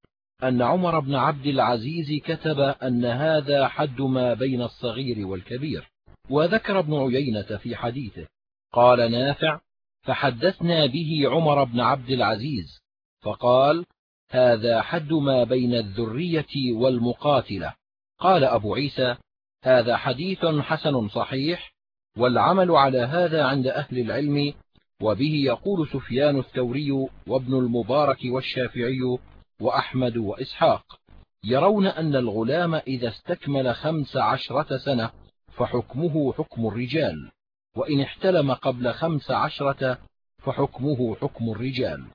أن عمر بن عبد العزيز كتب أن هذا حد ما بين الصغير والكبير وذكر ابن عيينة في حديثه. قال نافع فحدثنا به عمر بن عبد العزيز فقال هذا حد ما بين الذرية والمقاتلة. قال أبو عيسى هذا حديث حسن صحيح والعمل على هذا عند أهل العلم وبه يقول سفيان الثوري وابن المبارك والشافعي وأحمد وإسحاق يرون أن الغلام إذا استكمل خمس عشرة سنة فحكمه حكم الرجال وإن احتلم قبل خمس عشرة فحكمه حكم الرجال.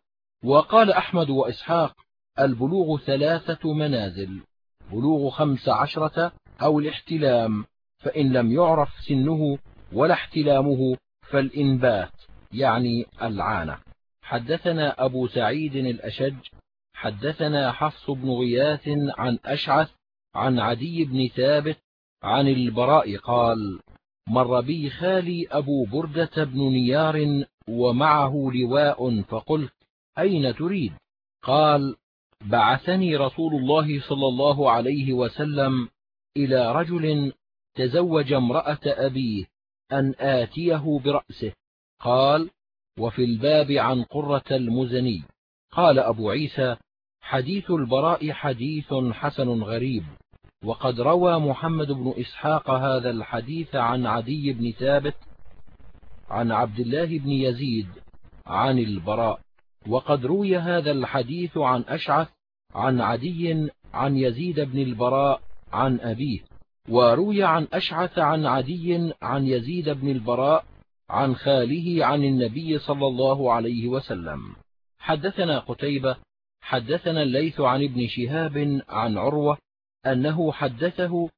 وقال أحمد وإسحاق البلوغ ثلاثة منازل بلوغ خمس عشرة أو الاحتلام فإن لم يعرف سنه ولا احتلامه فالإنبات يعني العانة. حدثنا أبو سعيد الأشج حدثنا حفص بن غياث عن أشعث عن عدي بن ثابت عن البراء قال مر بي خالي أبو بردة بن نيار ومعه لواء فقلت أين تريد؟ قال بعثني رسول الله صلى الله عليه وسلم إلى رجل تزوج امرأة أبيه أن آتيه برأسه. قال وفي الباب عن قرة المزني. قال أبو عيسى حديث البراء حديث حسن غريب. وقد روى محمد بن إسحاق هذا الحديث عن عدي بن ثابت عن عبد الله بن يزيد عن البراء. وقد روي هذا الحديث عن أشعث عن عدي عن يزيد بن البراء عن أبيه. وروي عن أشعث عن عدي عن يزيد بن البراء عن خاله عن النبي صلى الله عليه وسلم. حدثنا قتيبة حدثنا الليث عن ابن شهاب عن عروة أنه حدثه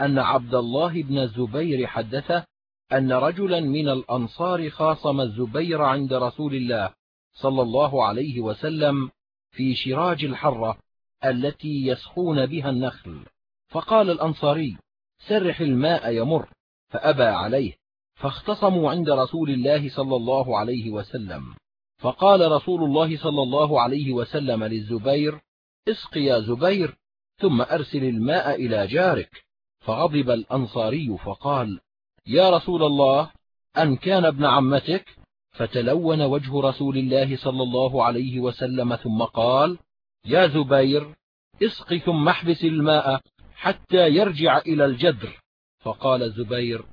أن عبد الله بن الزبير حدثه أن رجلا من الأنصار خاصم الزبير عند رسول الله صلى الله عليه وسلم في شراج الحرة التي يسقون بها النخل. فقال الأنصاري سرح الماء يمر فأبى عليه فاختصموا عند رسول الله صلى الله عليه وسلم. فقال رسول الله صلى الله عليه وسلم للزبير اسق يا زبير ثم أرسل الماء إلى جارك. فغضب الأنصاري فقال يا رسول الله أن كان ابن عمتك؟ فتلون وجه رسول الله صلى الله عليه وسلم ثم قال يا زبير اسق ثم احبس الماء حتى يرجع إلى الجدر. فقال الزبير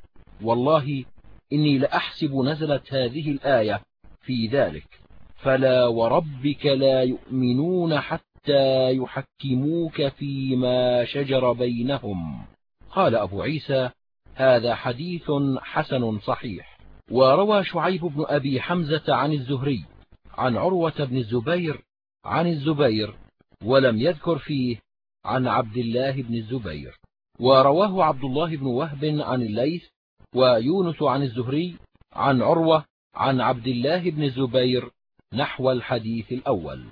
والله إني لأحسب نزلت هذه الآية في ذلك. فلا وربك لا يؤمنون حتى يحكموك فيما شجر بينهم. قال أبو عيسى هذا حديث حسن صحيح. وروى شعيب بن أبي حمزة عن الزهري عن عروة بن الزبير عن الزبير ولم يذكر فيه عن عبد الله بن الزبير. ورواه عبد الله بن وهب عن الليث ويونس عن الزهري عن عروة عن عبد الله بن الزبير نحو الحديث الأول.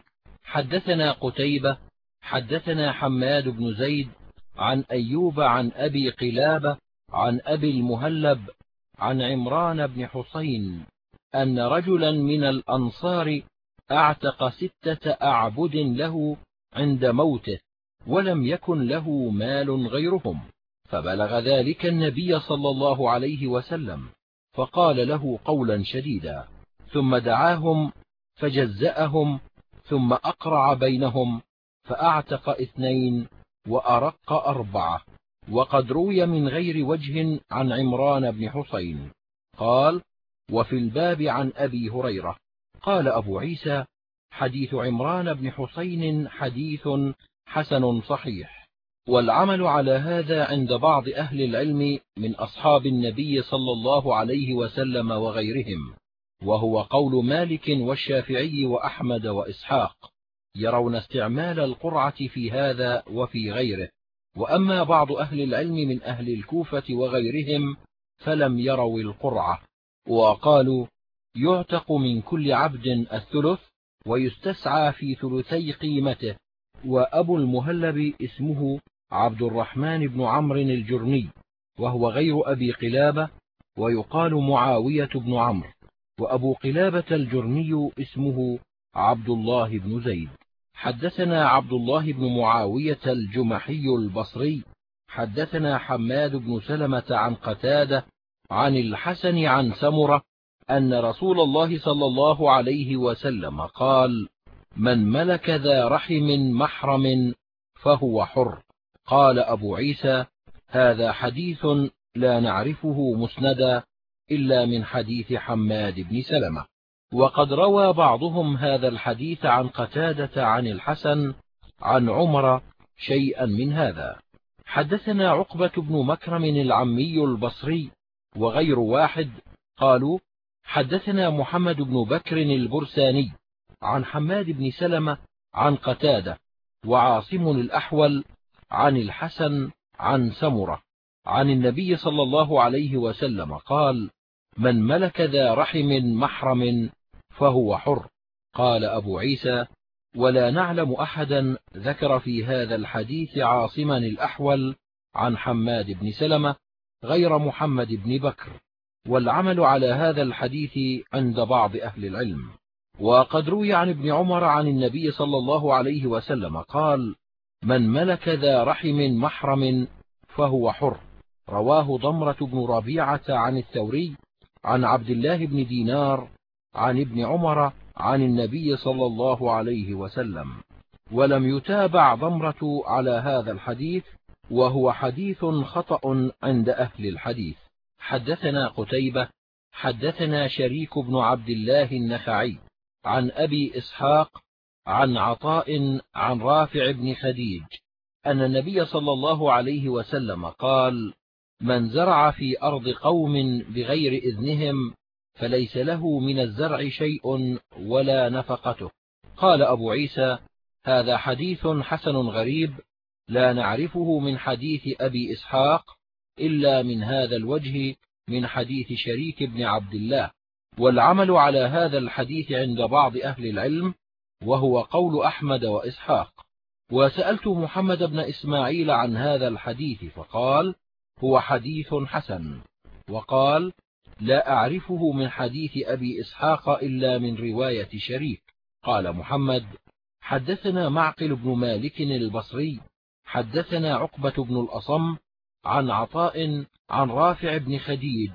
حدثنا قتيبة حدثنا حماد بن زيد عن أيوب عن أبي قلابة عن أبي المهلب عن عمران بن حسين أن رجلا من الأنصار أعتق ستة أعبد له عند موته ولم يكن له مال غيرهم فبلغ ذلك النبي صلى الله عليه وسلم. فقال له قولا شديدا. ثم دعاهم فجزأهم ثم أقرع بينهم فأعتق اثنين وأرق أربعة. وقد روي من غير وجه عن عمران بن حسين قال وفي الباب عن أبي هريرة. قال أبو عيسى حديث عمران بن حسين حديث حسن صحيح. والعمل على هذا عند بعض أهل العلم من أصحاب النبي صلى الله عليه وسلم وغيرهم وهو قول مالك والشافعي وأحمد وإسحاق يرون استعمال القرعة في هذا وفي غيره وأما بعض أهل العلم من أهل الكوفة وغيرهم فلم يروا القرعة وقالوا يعتق من كل عبد الثلث ويستسعى في ثلثي قيمته وأبو المهلب اسمه عبد الرحمن بن عمرو الجرمي وهو غير أبي قلابة ويقال معاوية بن عمرو وأبو قلابة الجرمي اسمه عبد الله بن زيد. حدثنا عبد الله بن معاوية الجمحي البصري حدثنا حماد بن سلمة عن قتادة عن الحسن عن سمرة أن رسول الله صلى الله عليه وسلم قال من ملك ذا رحم محرم فهو حر. قال أبو عيسى هذا حديث لا نعرفه مسندا إلا من حديث حماد بن سلمة. وقد روى بعضهم هذا الحديث عن قتادة عن الحسن عن عمر شيئا من هذا. حدثنا عقبة بن مكرم العمي البصري وغير واحد قالوا حدثنا محمد بن بكر البرساني عن حماد بن سلمة عن قتادة وعاصم الأحول عن الحسن عن سمرة عن النبي صلى الله عليه وسلم قال من ملك ذا رحم محرم فهو حر. قال أبو عيسى ولا نعلم أحدا ذكر في هذا الحديث عاصما الأحول عن حماد بن سلمة غير محمد بن بكر والعمل على هذا الحديث عند بعض أهل العلم. وقد روي عن ابن عمر عن النبي صلى الله عليه وسلم قال من ملك ذا رحم محرم فهو حر. رواه ضمرة بن ربيعة عن الثوري عن عبد الله بن دينار عن ابن عمر عن النبي صلى الله عليه وسلم. ولم يتابع ضمرة على هذا الحديث وهو حديث خطأ عند أهل الحديث. حدثنا قتيبة حدثنا شريك بن عبد الله النخعي عن أبي إسحاق عن عطاء عن رافع بن خديج أن النبي صلى الله عليه وسلم قال من زرع في أرض قوم بغير إذنهم فليس له من الزرع شيء ولا نفقته. قال أبو عيسى هذا حديث حسن غريب لا نعرفه من حديث أبي إسحاق إلا من هذا الوجه من حديث شريك بن عبد الله. والعمل على هذا الحديث عند بعض أهل العلم وهو قول أحمد وإسحاق. وسألت محمد بن إسماعيل عن هذا الحديث فقال هو حديث حسن. وقال لا أعرفه من حديث أبي إسحاق إلا من رواية شريك. قال محمد حدثنا معقل بن مالك البصري حدثنا عقبة بن الأصم عن عطاء عن رافع بن خديج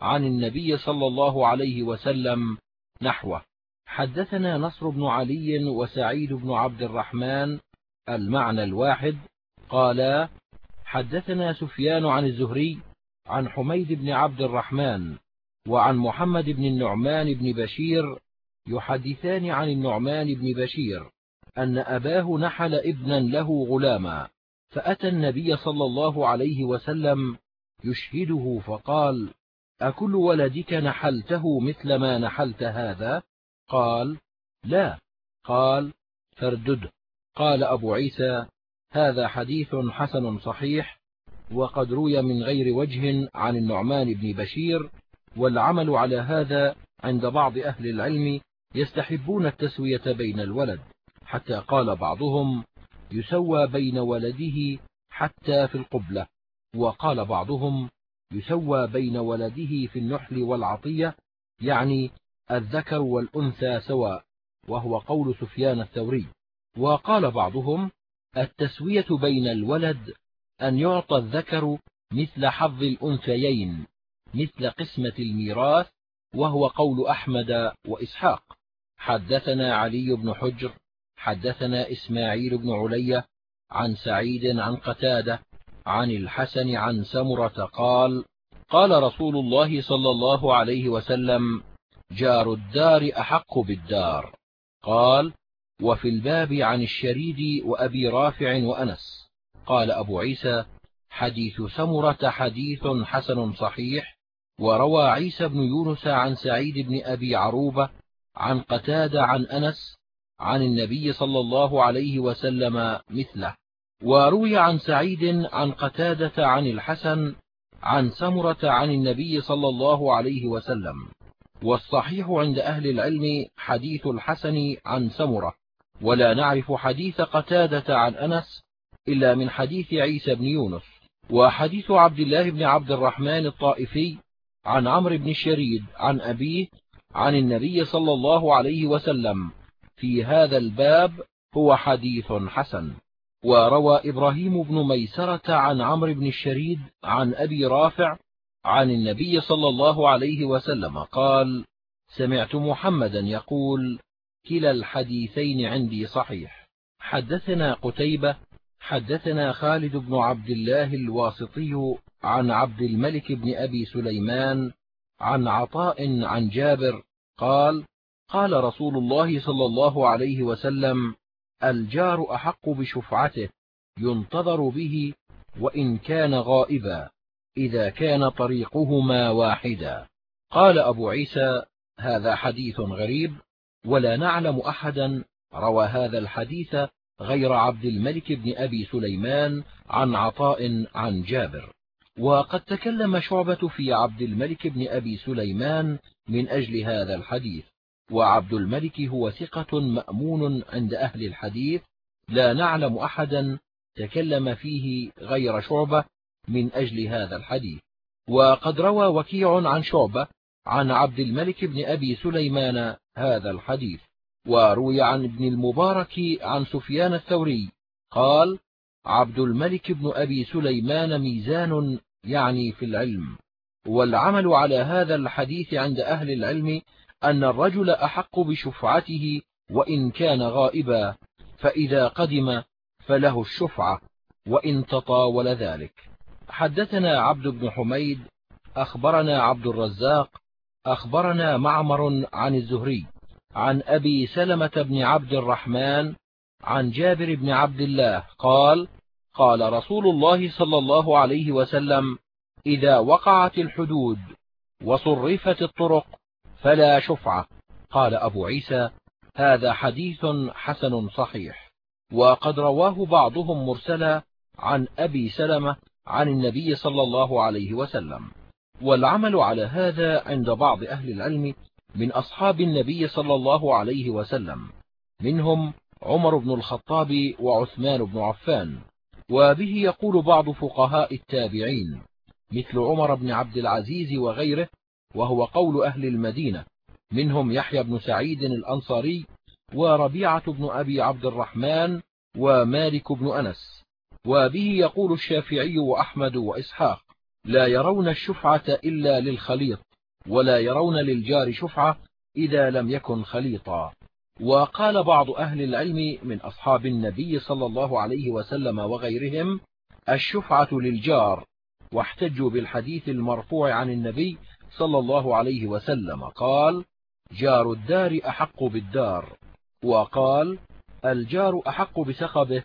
عن النبي صلى الله عليه وسلم نحوه. حدثنا نصر بن علي وسعيد بن عبد الرحمن المعنى الواحد قالا حدثنا سفيان عن الزهري عن حميد بن عبد الرحمن وعن محمد بن النعمان بن بشير يحدثان عن النعمان بن بشير أن أباه نحل ابنا له غلاما فأتى النبي صلى الله عليه وسلم يشهده فقال أكل ولدك نحلته مثل ما نحلت هذا؟ قال لا. قال فاردده قال أبو عيسى هذا حديث حسن صحيح وقد روي من غير وجه عن النعمان بن بشير والعمل على هذا عند بعض أهل العلم يستحبون التسوية بين الولد حتى قال بعضهم يسوى بين ولده حتى في القبلة وقال بعضهم يسوى بين ولده في النحل والعطية يعني الذكر والأنثى سواء وهو قول سفيان الثوري. وقال بعضهم التسوية بين الولد أن يعطى الذكر مثل حظ الأنثيين مثل قسمة الميراث وهو قول أحمد وإسحاق. حدثنا علي بن حجر حدثنا إسماعيل بن علية عن سعيد عن قتادة عن الحسن عن سمرة قال قال رسول الله صلى الله عليه وسلم جار الدار أحق بالدار. قال وفي الباب عن الشريد وأبي رافع وأنس. قال أبو عيسى حديث سمرة حديث حسن صحيح وروى عيسى بن يونس عن سعيد بن أبي عروبة عن قتادة عن أنس عن النبي صلى الله عليه وسلم مثله. وروي عن سعيد عن قتادة عن الحسن عن سمرة عن النبي صلى الله عليه وسلم. والصحيح عند أهل العلم حديث الحسن عن سمرة ولا نعرف حديث قتادة عن أنس إلا من حديث عيسى بن يونس وحديث عبد الله بن عبد الرحمن الطائفي عن عمرو بن الشريد عن أبيه عن النبي صلى الله عليه وسلم. في هذا الباب هو حديث حسن. وروى إبراهيم بن ميسرة عن عمرو بن الشريد عن أبي رافع عن النبي صلى الله عليه وسلم قال سمعت محمدا يقول كلا الحديثين عندي صحيح. حدثنا قتيبة حدثنا خالد بن عبد الله الواسطي عن عبد الملك بن أبي سليمان عن عطاء عن جابر قال قال رسول الله صلى الله عليه وسلم الجار أحق بشفعته ينتظر به وإن كان غائبا. إذا كان طريقهما واحدا. قال أبو عيسى هذا حديث غريب ولا نعلم أحدا روى هذا الحديث غير عبد الملك بن أبي سليمان عن عطاء عن جابر. وقد تكلم شعبة في عبد الملك بن أبي سليمان من أجل هذا الحديث. وعبد الملك هو ثقة مأمون عند أهل الحديث. لا نعلم أحدا تكلم فيه غير شعبة من أجل هذا الحديث. وقد روى وكيع عن شعبة عن عبد الملك بن أبي سليمان هذا الحديث وروي عن ابن المبارك عن سفيان الثوري قال عبد الملك بن أبي سليمان ميزان يعني في العلم. والعمل على هذا الحديث عند أهل العلم أن الرجل أحق بشفعته وإن كان غائبا فإذا قدم فله الشفعة وإن تطاول ذلك. حدثنا عبد بن حميد أخبرنا عبد الرزاق أخبرنا معمر عن الزهري عن أبي سلمة بن عبد الرحمن عن جابر بن عبد الله قال قال رسول الله صلى الله عليه وسلم إذا وقعت الحدود وصرفت الطرق فلا شفعة. قال أبو عيسى هذا حديث حسن صحيح. وقد رواه بعضهم مرسلا عن أبي سلمة عن النبي صلى الله عليه وسلم. والعمل على هذا عند بعض أهل العلم من أصحاب النبي صلى الله عليه وسلم. منهم عمر بن الخطاب وعثمان بن عفان. وبه يقول بعض فقهاء التابعين مثل عمر بن عبد العزيز وغيره وهو قول أهل المدينة. منهم يحيى بن سعيد الأنصاري وربيعة بن أبي عبد الرحمن ومالك بن أنس. وبه يقول الشافعي وأحمد وإسحاق لا يرون الشفعة إلا للخليط ولا يرون للجار شفعة إذا لم يكن خليطا. وقال بعض أهل العلم من أصحاب النبي صلى الله عليه وسلم وغيرهم الشفعة للجار واحتجوا بالحديث المرفوع عن النبي صلى الله عليه وسلم قال جار الدار أحق بالدار وقال الجار أحق بسخبه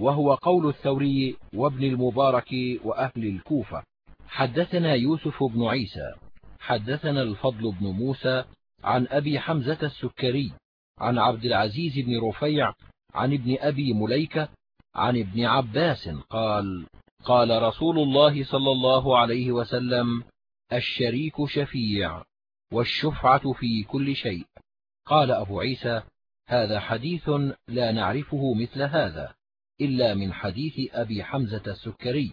وهو قول الثوري وابن المبارك وأهل الكوفة. حدثنا يوسف بن عيسى حدثنا الفضل بن موسى عن أبي حمزة السكري عن عبد العزيز بن رفيع عن ابن أبي مليكة عن ابن عباس قال قال رسول الله صلى الله عليه وسلم الشريك شفيع والشفعة في كل شيء. قال أبو عيسى هذا حديث لا نعرفه مثل هذا. إلا من حديث أبي حمزة السكري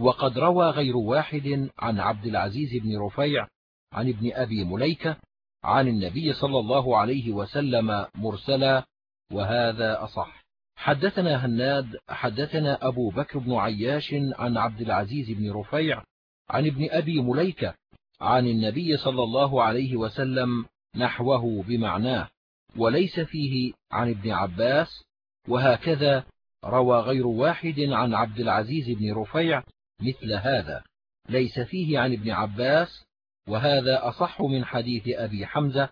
وقد روى غير واحد عن عبد العزيز بن رفيع عن ابن أبي مليكة عن النبي صلى الله عليه وسلم مرسلا وهذا أصح. حدثنا هناد حدثنا أبو بكر بن عياش عن عبد العزيز بن رفيع عن ابن أبي مليكة عن النبي صلى الله عليه وسلم نحوه بمعناه وليس فيه عن ابن عباس وهكذا روى غير واحد عن عبد العزيز بن رفيع مثل هذا ليس فيه عن ابن عباس وهذا أصح من حديث أبي حمزة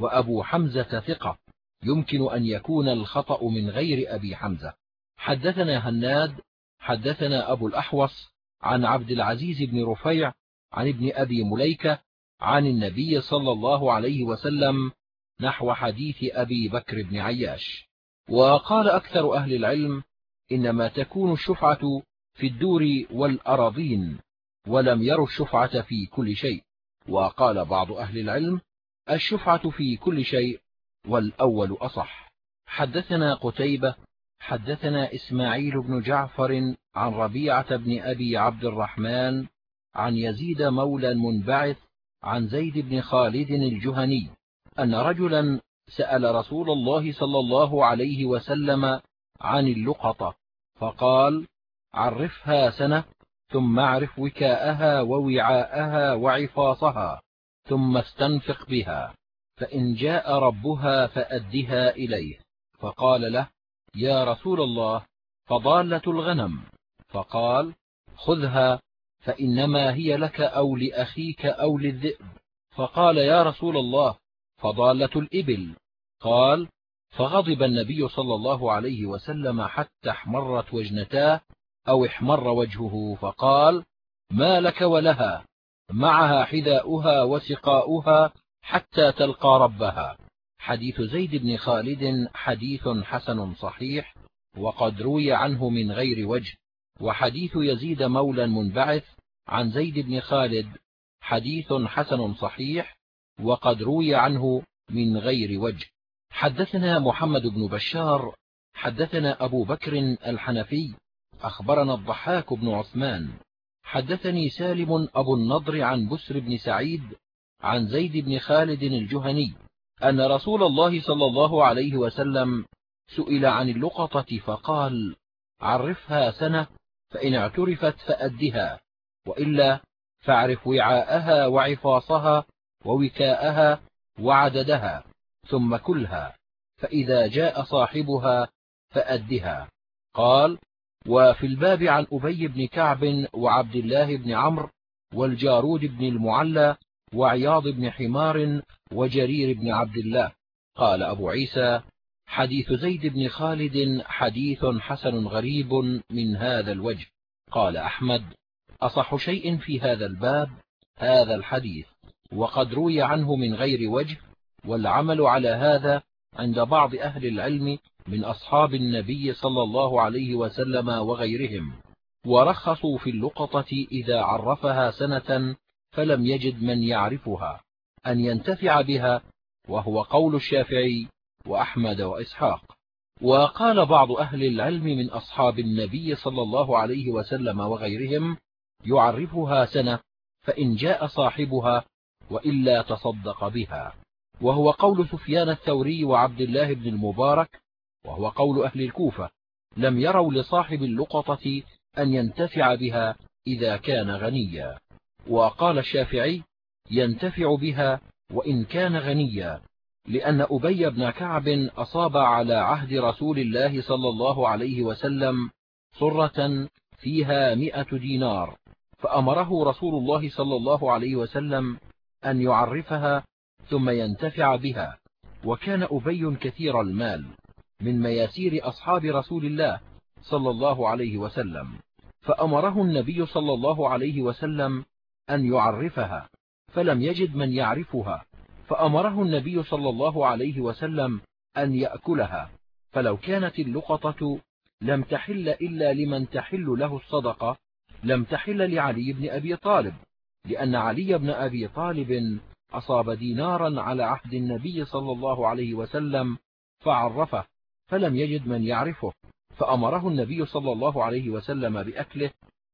وأبو حمزة ثقة يمكن أن يكون الخطأ من غير أبي حمزة. حدثنا هناد حدثنا أبو الأحوص عن عبد العزيز بن رفيع عن ابن أبي مليكة عن النبي صلى الله عليه وسلم نحو حديث أبي بكر بن عياش. وقال أكثر أهل العلم إنما تكون الشفعة في الدور والأراضين ولم يروا الشفعة في كل شيء. وقال بعض أهل العلم الشفعة في كل شيء والأول أصح. حدثنا قتيبة حدثنا إسماعيل بن جعفر عن ربيعة بن أبي عبد الرحمن عن يزيد مولى منبعث عن زيد بن خالد الجهني أن رجلا سأل رسول الله صلى الله عليه وسلم عن اللقطة فقال عرفها سنة ثم اعرف وكاءها ووعاءها وعفاصها ثم استنفق بها فإن جاء ربها فأدها إليه. فقال له يا رسول الله فضالة الغنم. فقال خذها فإنما هي لك أو لأخيك أو للذئب. فقال يا رسول الله فضالة الإبل. قال فغضب النبي صلى الله عليه وسلم حتى احمرت وجنتاه أو احمر وجهه فقال ما لك ولها معها حذاؤها وسقاؤها حتى تلقى ربها. حديث زيد بن خالد حديث حسن صحيح وقد روي عنه من غير وجه وحديث يزيد مولى منبعث عن زيد بن خالد حديث حسن صحيح وقد روي عنه من غير وجه. حدثنا محمد بن بشار حدثنا أبو بكر الحنفي أخبرنا الضحاك بن عثمان. حدثني سالم أبو النضر عن بسر بن سعيد عن زيد بن خالد الجهني أن رسول الله صلى الله عليه وسلم سئل عن اللقطة فقال عرفها سنة فإن اعترفت فأدها وإلا فاعرف وعاءها وعفاصها ووكاءها وعددها. ثم كلها فإذا جاء صاحبها فأدها. قال وفي الباب عن أبي بن كعب وعبد الله بن عمرو والجارود بن المعلى وعياض بن حمار وجرير بن عبد الله. قال أبو عيسى حديث زيد بن خالد حديث حسن غريب من هذا الوجه. قال أحمد أصح شيء في هذا الباب هذا الحديث وقد روي عنه من غير وجه والعمل على هذا عند بعض أهل العلم من أصحاب النبي صلى الله عليه وسلم وغيرهم ورخصوا في اللقطة إذا عرفها سنة فلم يجد من يعرفها أن ينتفع بها وهو قول الشافعي وأحمد وإسحاق. وقال بعض أهل العلم من أصحاب النبي صلى الله عليه وسلم وغيرهم يعرفها سنة فإن جاء صاحبها وإلا تصدق بها. وهو قول سفيان الثوري وعبد الله بن المبارك وهو قول أهل الكوفة لم يروا لصاحب اللقطة أن ينتفع بها إذا كان غنيا. وقال الشافعي ينتفع بها وإن كان غنيا لأن أبي بن كعب أصاب على عهد رسول الله صلى الله عليه وسلم صرة فيها م دينار فأمره رسول الله صلى الله عليه وسلم أن يعرفها ثم ينتفع بها. وكان أبي كثير المال من مياسير أصحاب رسول الله صلى الله عليه وسلم فأمره النبي صلى الله عليه وسلم أن يعرفها فلم يجد من يعرفها فأمره النبي صلى الله عليه وسلم أن يأكلها. فلو كانت اللقطة لم تحل إلا لمن تحل له الصدقة لم تحل لعلي بن أبي طالب لأن علي بن أبي طالب أصاب دينارا على عهد النبي صلى الله عليه وسلم فعرفه فلم يجد من يعرفه فأمره النبي صلى الله عليه وسلم بأكله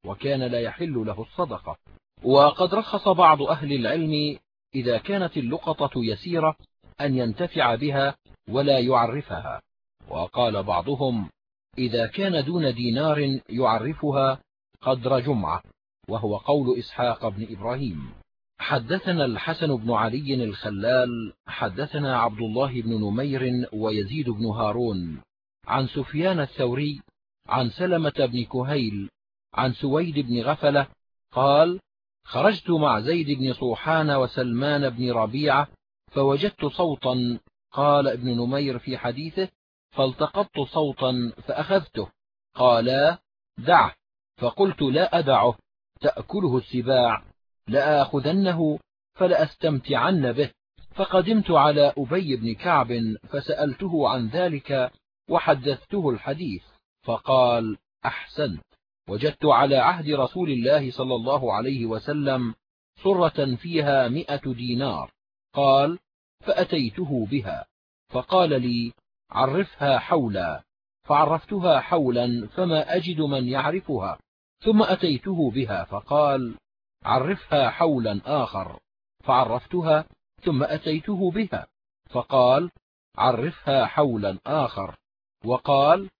وكان لا يحل له الصدقة. وقد رخص بعض أهل العلم إذا كانت اللقطة يسيرة أن ينتفع بها ولا يعرفها. وقال بعضهم إذا كان دون دينار يعرفها قدر جمعة وهو قول إسحاق بن إبراهيم. حدثنا الحسن بن علي الخلال حدثنا عبد الله بن نمير ويزيد بن هارون. عن سفيان الثوري عن سلمة بن كهيل عن سويد بن غفلة قال خرجت مع زيد بن صوحان وسلمان بن ربيعة فوجدت صوتا قال ابن نمير في حديثه فالتقطت صوتا فأخذته. قالا دعه فقلت لا أدعه. تأكله السباع. لآخذنه فلأستمتعن به. فقدمت على أبي بن كعب فسألته عن ذلك وحدثته الحديث فقال أحسنت. وجدت على عهد رسول الله صلى الله عليه وسلم صرة فيها م دينار. قال فأتيته بها. فقال لي عرفها حولا. فعرفتها حولا فما أجد من يعرفها. ثم أتيته بها فقال عرفها حولا آخر. فعرفتها ثم أتيته بها. فقال عرفها حولا آخر. وقال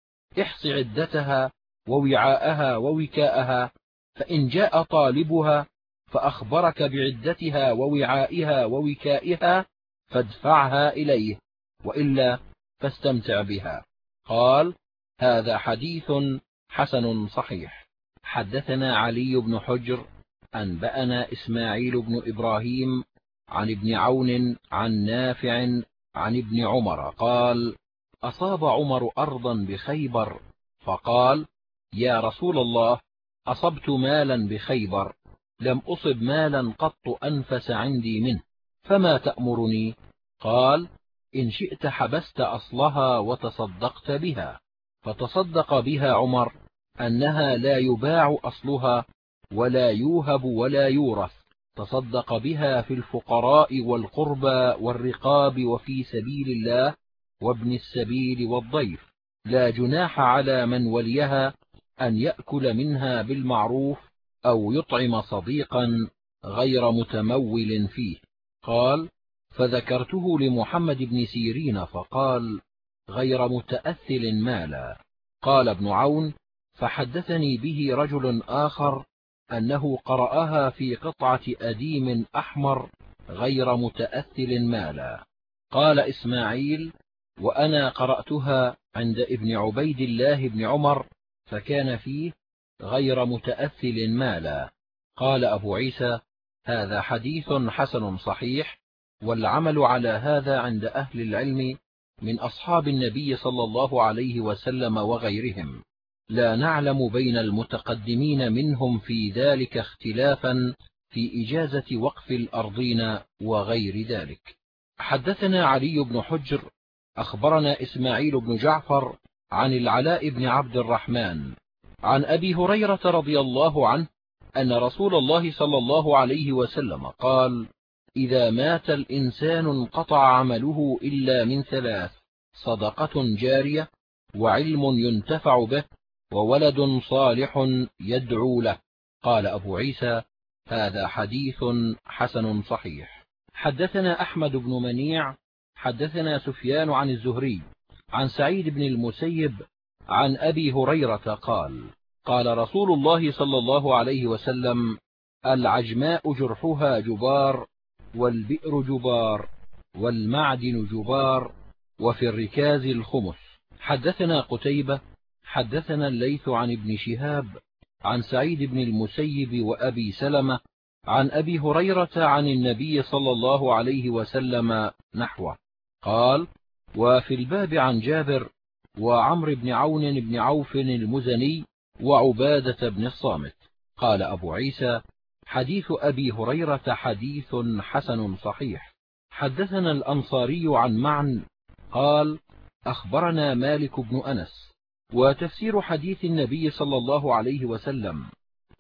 احص عدتها ووعاءها ووكاءها فإن جاء طالبها فأخبرك بعدتها ووعائها ووكائها فادفعها إليه وإلا فاستمتع بها. قال هذا حديث حسن صحيح. حدثنا علي بن حجر أنبأنا إسماعيل بن إبراهيم عن ابن عون عن نافع عن ابن عمر قال أصاب عمر أرضا بخيبر فقال يا رسول الله أصبت مالا بخيبر لم أصب مالا قط أنفس عندي منه فما تأمرني؟ قال إن شئت حبست أصلها وتصدقت بها فتصدق بها عمر أنها لا يباع أصلها ولا يوهب ولا يورث تصدق بها في الفقراء والقربى والرقاب وفي سبيل الله وابن السبيل والضيف. لا جناح على من وليها أن يأكل منها بالمعروف أو يطعم صديقا غير متمول فيه. قال فذكرته لمحمد بن سيرين فقال غير متأثل مالا. قال ابن عون فحدثني به رجل آخر أنه قرأها في قطعة أديم أحمر غير متأثل مالا. قال إسماعيل وأنا قرأتها عند ابن عبيد الله بن عمر فكان فيه غير متأثل مالا. قال أبو عيسى هذا حديث حسن صحيح والعمل على هذا عند أهل العلم من أصحاب النبي صلى الله عليه وسلم وغيرهم. لا نعلم بين المتقدمين منهم في ذلك اختلافا في إجازة وقف الأرضين وغير ذلك. حدثنا علي بن حجر أخبرنا إسماعيل بن جعفر عن العلاء بن عبد الرحمن عن أبي هريرة رضي الله عنه أن رسول الله صلى الله عليه وسلم قال إذا مات الإنسان انقطع عمله إلا من ثلاث صدقة جارية وعلم ينتفع به وولد صالح يدعو له. قال أبو عيسى هذا حديث حسن صحيح. حدثنا أحمد بن منيع حدثنا سفيان عن الزهري عن سعيد بن المسيب عن أبي هريرة قال قال رسول الله صلى الله عليه وسلم العجماء جرحها جبار والبئر جبار والمعدن جبار وفي الركاز الخمس. حدثنا قتيبة حدثنا الليث عن ابن شهاب عن سعيد بن المسيب وأبي سلمة عن أبي هريرة عن النبي صلى الله عليه وسلم نحوه. قال وفي الباب عن جابر وعمر بن عون بن عوف المزني وعبادة بن الصامت. قال أبو عيسى حديث أبي هريرة حديث حسن صحيح. حدثنا الأنصاري عن معن قال أخبرنا مالك بن أنس وتفسير حديث النبي صلى الله عليه وسلم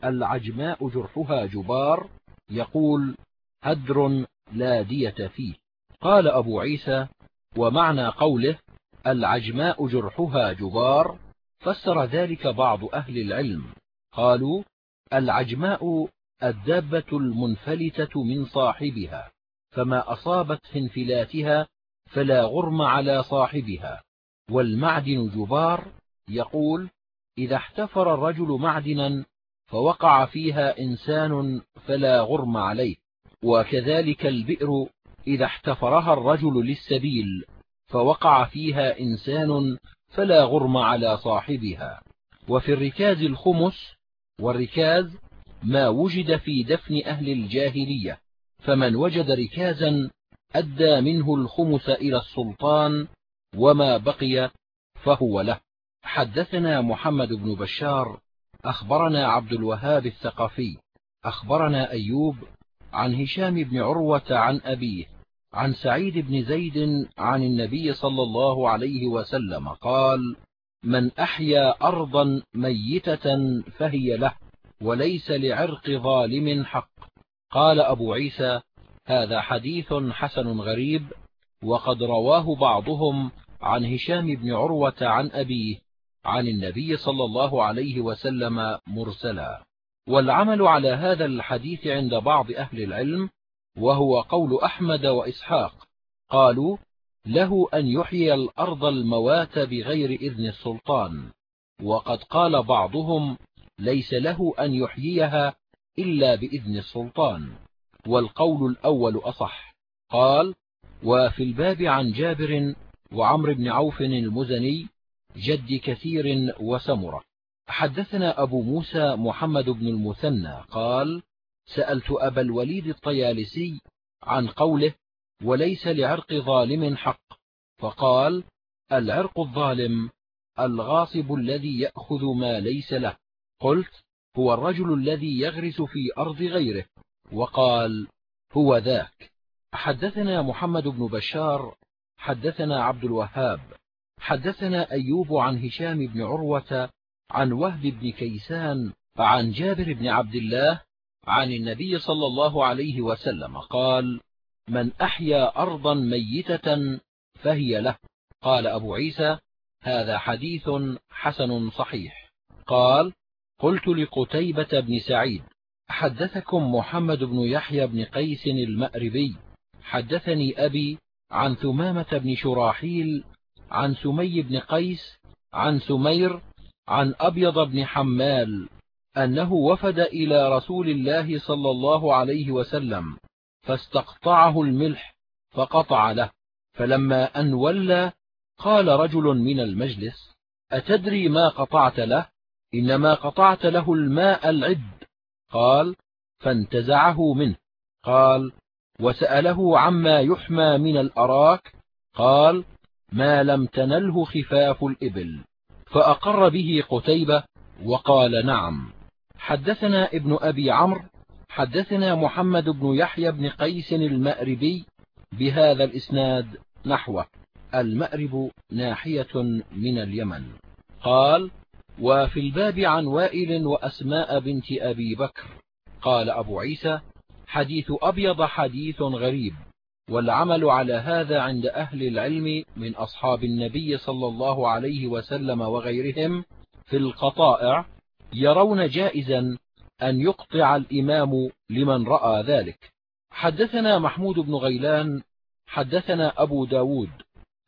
العجماء جرحها جبار يقول هدر لا دية فيه. قال أبو عيسى ومعنى قوله العجماء جرحها جبار فسر ذلك بعض أهل العلم. قالوا العجماء الدابة المنفلتة من صاحبها فما أصابت في انفلاتها فلا غرم على صاحبها. والمعدن جبار يقول إذا احتفر الرجل معدنا فوقع فيها إنسان فلا غرم عليه. وكذلك البئر إذا احتفرها الرجل للسبيل فوقع فيها إنسان فلا غرم على صاحبها. وفي الركاز الخمس والركاز ما وجد في دفن أهل الجاهلية فمن وجد ركازا أدى منه الخمس إلى السلطان وما بقي فهو له. حدثنا محمد بن بشار أخبرنا عبد الوهاب الثقفي أخبرنا أيوب عن هشام بن عروة عن أبيه عن سعيد بن زيد عن النبي صلى الله عليه وسلم قال من أحيا أرضا ميتة فهي له وليس لعرق ظالم حق. قال أبو عيسى هذا حديث حسن غريب وقد رواه بعضهم عن هشام بن عروة عن أبيه عن النبي صلى الله عليه وسلم مرسلا. والعمل على هذا الحديث عند بعض أهل العلم وهو قول أحمد وإسحاق. قالوا له أن يحيي الأرض الموات بغير إذن السلطان. وقد قال بعضهم ليس له أن يحييها إلا بإذن السلطان. والقول الأول أصح. قال وفي الباب عن جابر وعمر بن عوف المزني جد كثير وسمرة. حدثنا أبو موسى محمد بن المثنى قال سألت أبا الوليد الطيالسي عن قوله وليس لعرق ظالم حق. فقال العرق الظالم الغاصب الذي يأخذ ما ليس له. قلت هو الرجل الذي يغرس في أرض غيره. وقال هو ذاك. حدثنا محمد بن بشار حدثنا عبد الوهاب حدثنا أيوب عن هشام بن عروة عن وهب بن كيسان عن جابر بن عبد الله عن النبي صلى الله عليه وسلم قال من أحيا أرضا ميتة فهي له. قال أبو عيسى هذا حديث حسن صحيح. قال قلت لقتيبة بن سعيد حدثكم محمد بن يحيى بن قيس المأربي. حدثني أبي عن ثمامة بن شراحيل عن سمي بن قيس عن سمير عن أبيض بن حمال أنه وفد إلى رسول الله صلى الله عليه وسلم فاستقطعه الملح فقطع له فلما أن ولى قال رجل من المجلس أتدري ما قطعت له؟ إنما قطعت له الماء العد. قال فانتزعه منه. قال وسأله عما يحمى من الأراك؟ قال ما لم تنله خفاف الإبل. فأقر به قتيبة وقال نعم. حدثنا ابن أبي عمرو حدثنا محمد بن يحيى بن قيس المأربي بهذا الإسناد نحوه. المأرب ناحية من اليمن. قال وفي الباب عن وائل وأسماء بنت أبي بكر. قال أبو عيسى حديث أبيض حديث غريب. والعمل على هذا عند أهل العلم من أصحاب النبي صلى الله عليه وسلم وغيرهم في القطائع يرون جائزا أن يقطع الإمام لمن رأى ذلك. حدثنا محمود بن غيلان حدثنا أبو ب داود.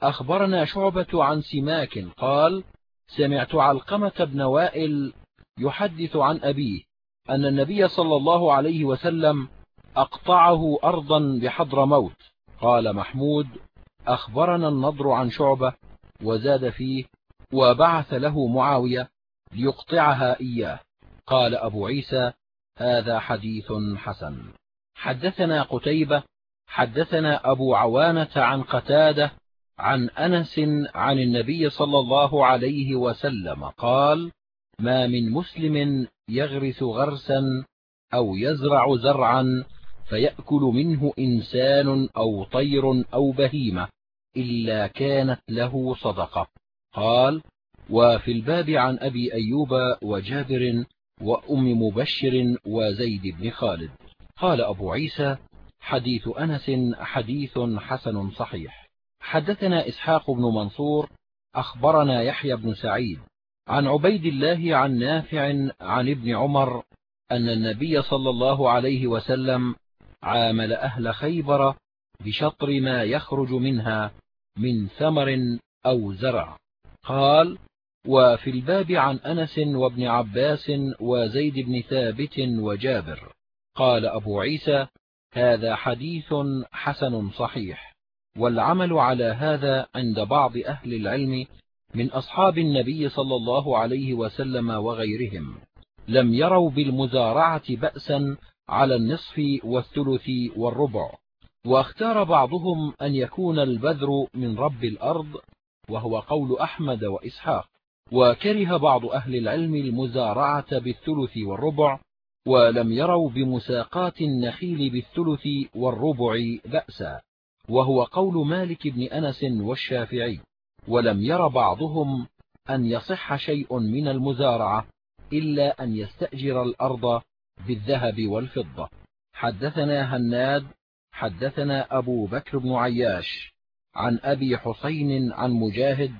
أخبرنا شعبة عن سماك قال سمعت علقمة بن وائل يحدث عن أبيه أن النبي صلى الله عليه وسلم أقطعه أرضا بحضر موت. قال محمود أخبرنا النضر عن شعبة وزاد فيه وبعث له معاوية ليقطعها إياه. قال أبو عيسى هذا حديث حسن. حدثنا قتيبة حدثنا أبو عوانة عن قتادة عن أنس عن النبي صلى الله عليه وسلم قال ما من مسلم يغرس غرسا أو يزرع زرعا فيأكل منه إنسان أو طير أو بهيمة إلا كانت له صدقة. قال وفي الباب عن أبي أيوب وجابر وأم مبشر وزيد بن خالد. قال أبو عيسى حديث أنس حديث حسن صحيح. حدثنا إسحاق بن منصور أخبرنا يحيى بن سعيد عن عبيد الله عن نافع عن ابن عمر أن النبي صلى الله عليه وسلم عامل أهل خيبر بشطر ما يخرج منها من ثمر أو زرع. قال وفي الباب عن أنس وابن عباس وزيد بن ثابت وجابر. قال أبو عيسى هذا حديث حسن صحيح. والعمل على هذا عند بعض أهل العلم من أصحاب النبي صلى الله عليه وسلم وغيرهم. لم يروا بالمزارعة بأسا على النصف والثلث والربع. واختار بعضهم أن يكون البذر من رب الأرض وهو قول أحمد وإسحاق. وكره بعض أهل العلم المزارعة بالثلث والربع ولم يروا بمساقات النخيل بالثلث والربع بأسا. وهو قول مالك بن أنس والشافعي. ولم ير بعضهم أن يصح شيء من المزارعة إلا أن يستأجر الأرض بالذهب والفضة. حدثنا هناد حدثنا أبو بكر بن عياش عن أبي حسين عن مجاهد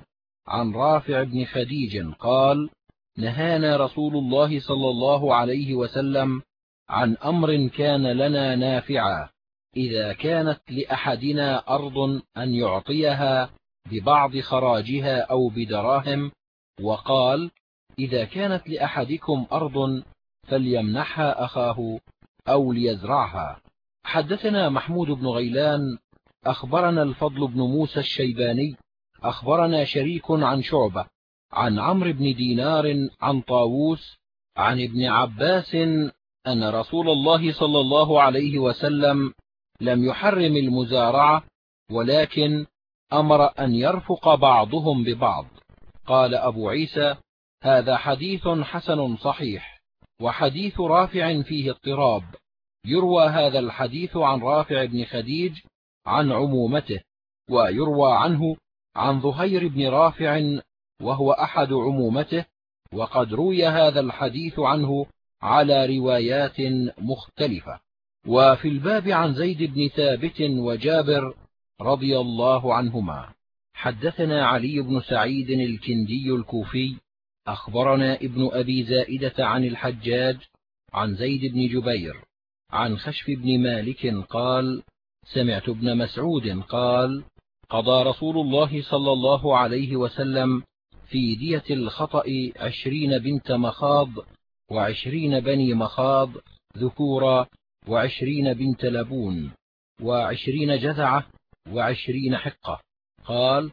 عن رافع بن خديج قال نهانا رسول الله صلى الله عليه وسلم عن أمر كان لنا نافعا إذا كانت لأحدنا أرض أن يعطيها ببعض خراجها أو بدراهم وقال إذا كانت لأحدكم أرض فليمنحها أخاه أو ليزرعها. حدثنا محمود بن غيلان أخبرنا الفضل بن موسى الشيباني أخبرنا شريك عن شعبة عن عمرو بن دينار عن طاووس عن ابن عباس أن رسول الله صلى الله عليه وسلم لم يحرم المزارعة ولكن أمر أن يرفق بعضهم ببعض. قال أبو عيسى هذا حديث حسن صحيح. وحديث رافع فيه اضطراب. يروى هذا الحديث عن رافع بن خديج عن عمومته ويروى عنه عن ظهير بن رافع وهو أحد عمومته وقد روي هذا الحديث عنه على روايات مختلفة. وفي الباب عن زيد بن ثابت وجابر رضي الله عنهما. حدثنا علي بن سعيد الكندي الكوفي أخبرنا ابن أبي زائدة عن الحجاج عن زيد بن جبير عن خشف بن مالك قال سمعت ابن مسعود قال قضى رسول الله صلى الله عليه وسلم في دية الخطأ عشرين بنت مخاض وعشرين بني مخاض ذكورا وعشرين بنت لبون وعشرين جذعة وعشرين حقة. قال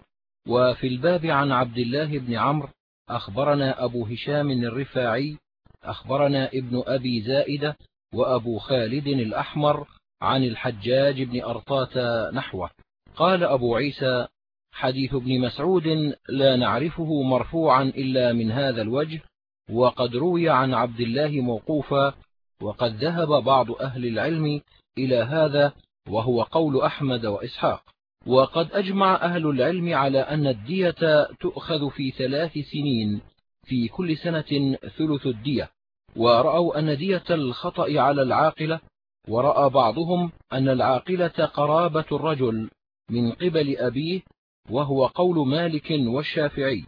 وفي الباب عن عبد الله بن عمرو أخبرنا أبو هشام الرفاعي أخبرنا ابن أبي زائدة وأبو خالد الأحمر عن الحجاج بن أرطاة نحوه. قال أبو عيسى حديث ابن مسعود لا نعرفه مرفوعا إلا من هذا الوجه وقد روي عن عبد الله موقوفا وقد ذهب بعض أهل العلم إلى هذا وهو قول أحمد وإسحاق. وقد أجمع أهل العلم على أن الدية تؤخذ في ثلاث سنين في كل سنة ثلث الدية ورأوا أن دية الخطأ على العاقلة ورأى بعضهم أن العاقلة قرابة الرجل من قبل أبيه وهو قول مالك والشافعي.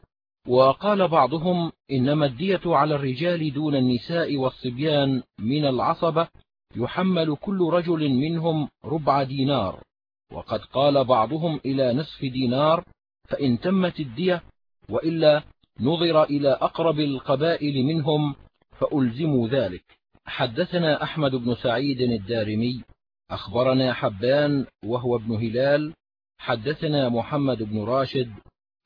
وقال بعضهم إنما الدية على الرجال دون النساء والصبيان من العصبة يحمل كل رجل منهم ربع دينار. وقد قال بعضهم إلى نصف دينار فإن تمت الدية وإلا نظر إلى أقرب القبائل منهم فألزموا ذلك. حدثنا أحمد بن سعيد الدارمي أخبرنا حبان وهو ابن هلال حدثنا محمد بن راشد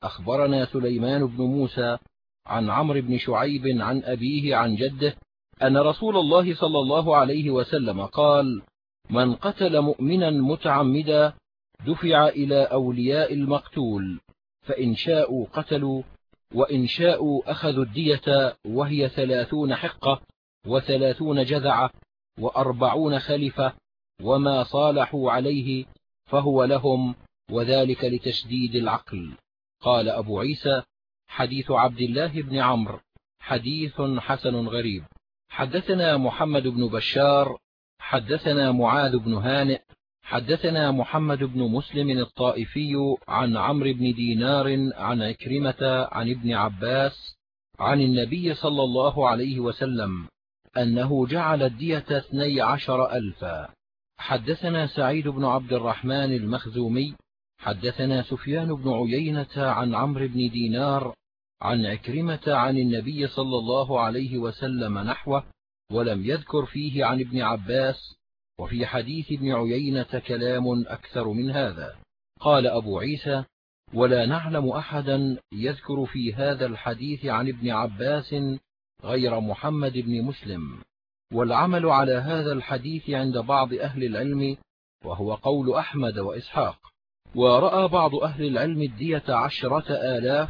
أخبرنا سليمان بن موسى عن عمرو بن شعيب عن أبيه عن جده أن رسول الله صلى الله عليه وسلم قال من قتل مؤمنا متعمدا دفع إلى أولياء المقتول فإن شاءوا قتلوا وإن شاءوا أخذوا الدية وهي ثلاثون حقة وثلاثون جذعة وأربعون خلفة وما صالحوا عليه فهو لهم وذلك لتشديد العقل. قال أبو عيسى حديث عبد الله بن عمرو حديث حسن غريب. حدثنا محمد بن بشار حدثنا معاذ بن هانئ حدثنا محمد بن مسلم الطائفي عن عمرو بن دينار عن عكرمة عن ابن عباس عن النبي صلى الله عليه وسلم أنه جعل الدية اثني عشر ألفا. حدثنا سعيد بن عبد الرحمن المخزومي حدثنا سفيان بن عيينة عن عمرو بن دينار عن عكرمة عن النبي صلى الله عليه وسلم نحوه ولم يذكر فيه عن ابن عباس وفي حديث ابن عيينة كلام أكثر من هذا. قال أبو عيسى ولا نعلم أحدا يذكر في هذا الحديث عن ابن عباس غير محمد بن مسلم. والعمل على هذا الحديث عند بعض أهل العلم وهو قول أحمد وإسحاق. ورأى بعض أهل العلم الدية عشرة آلاف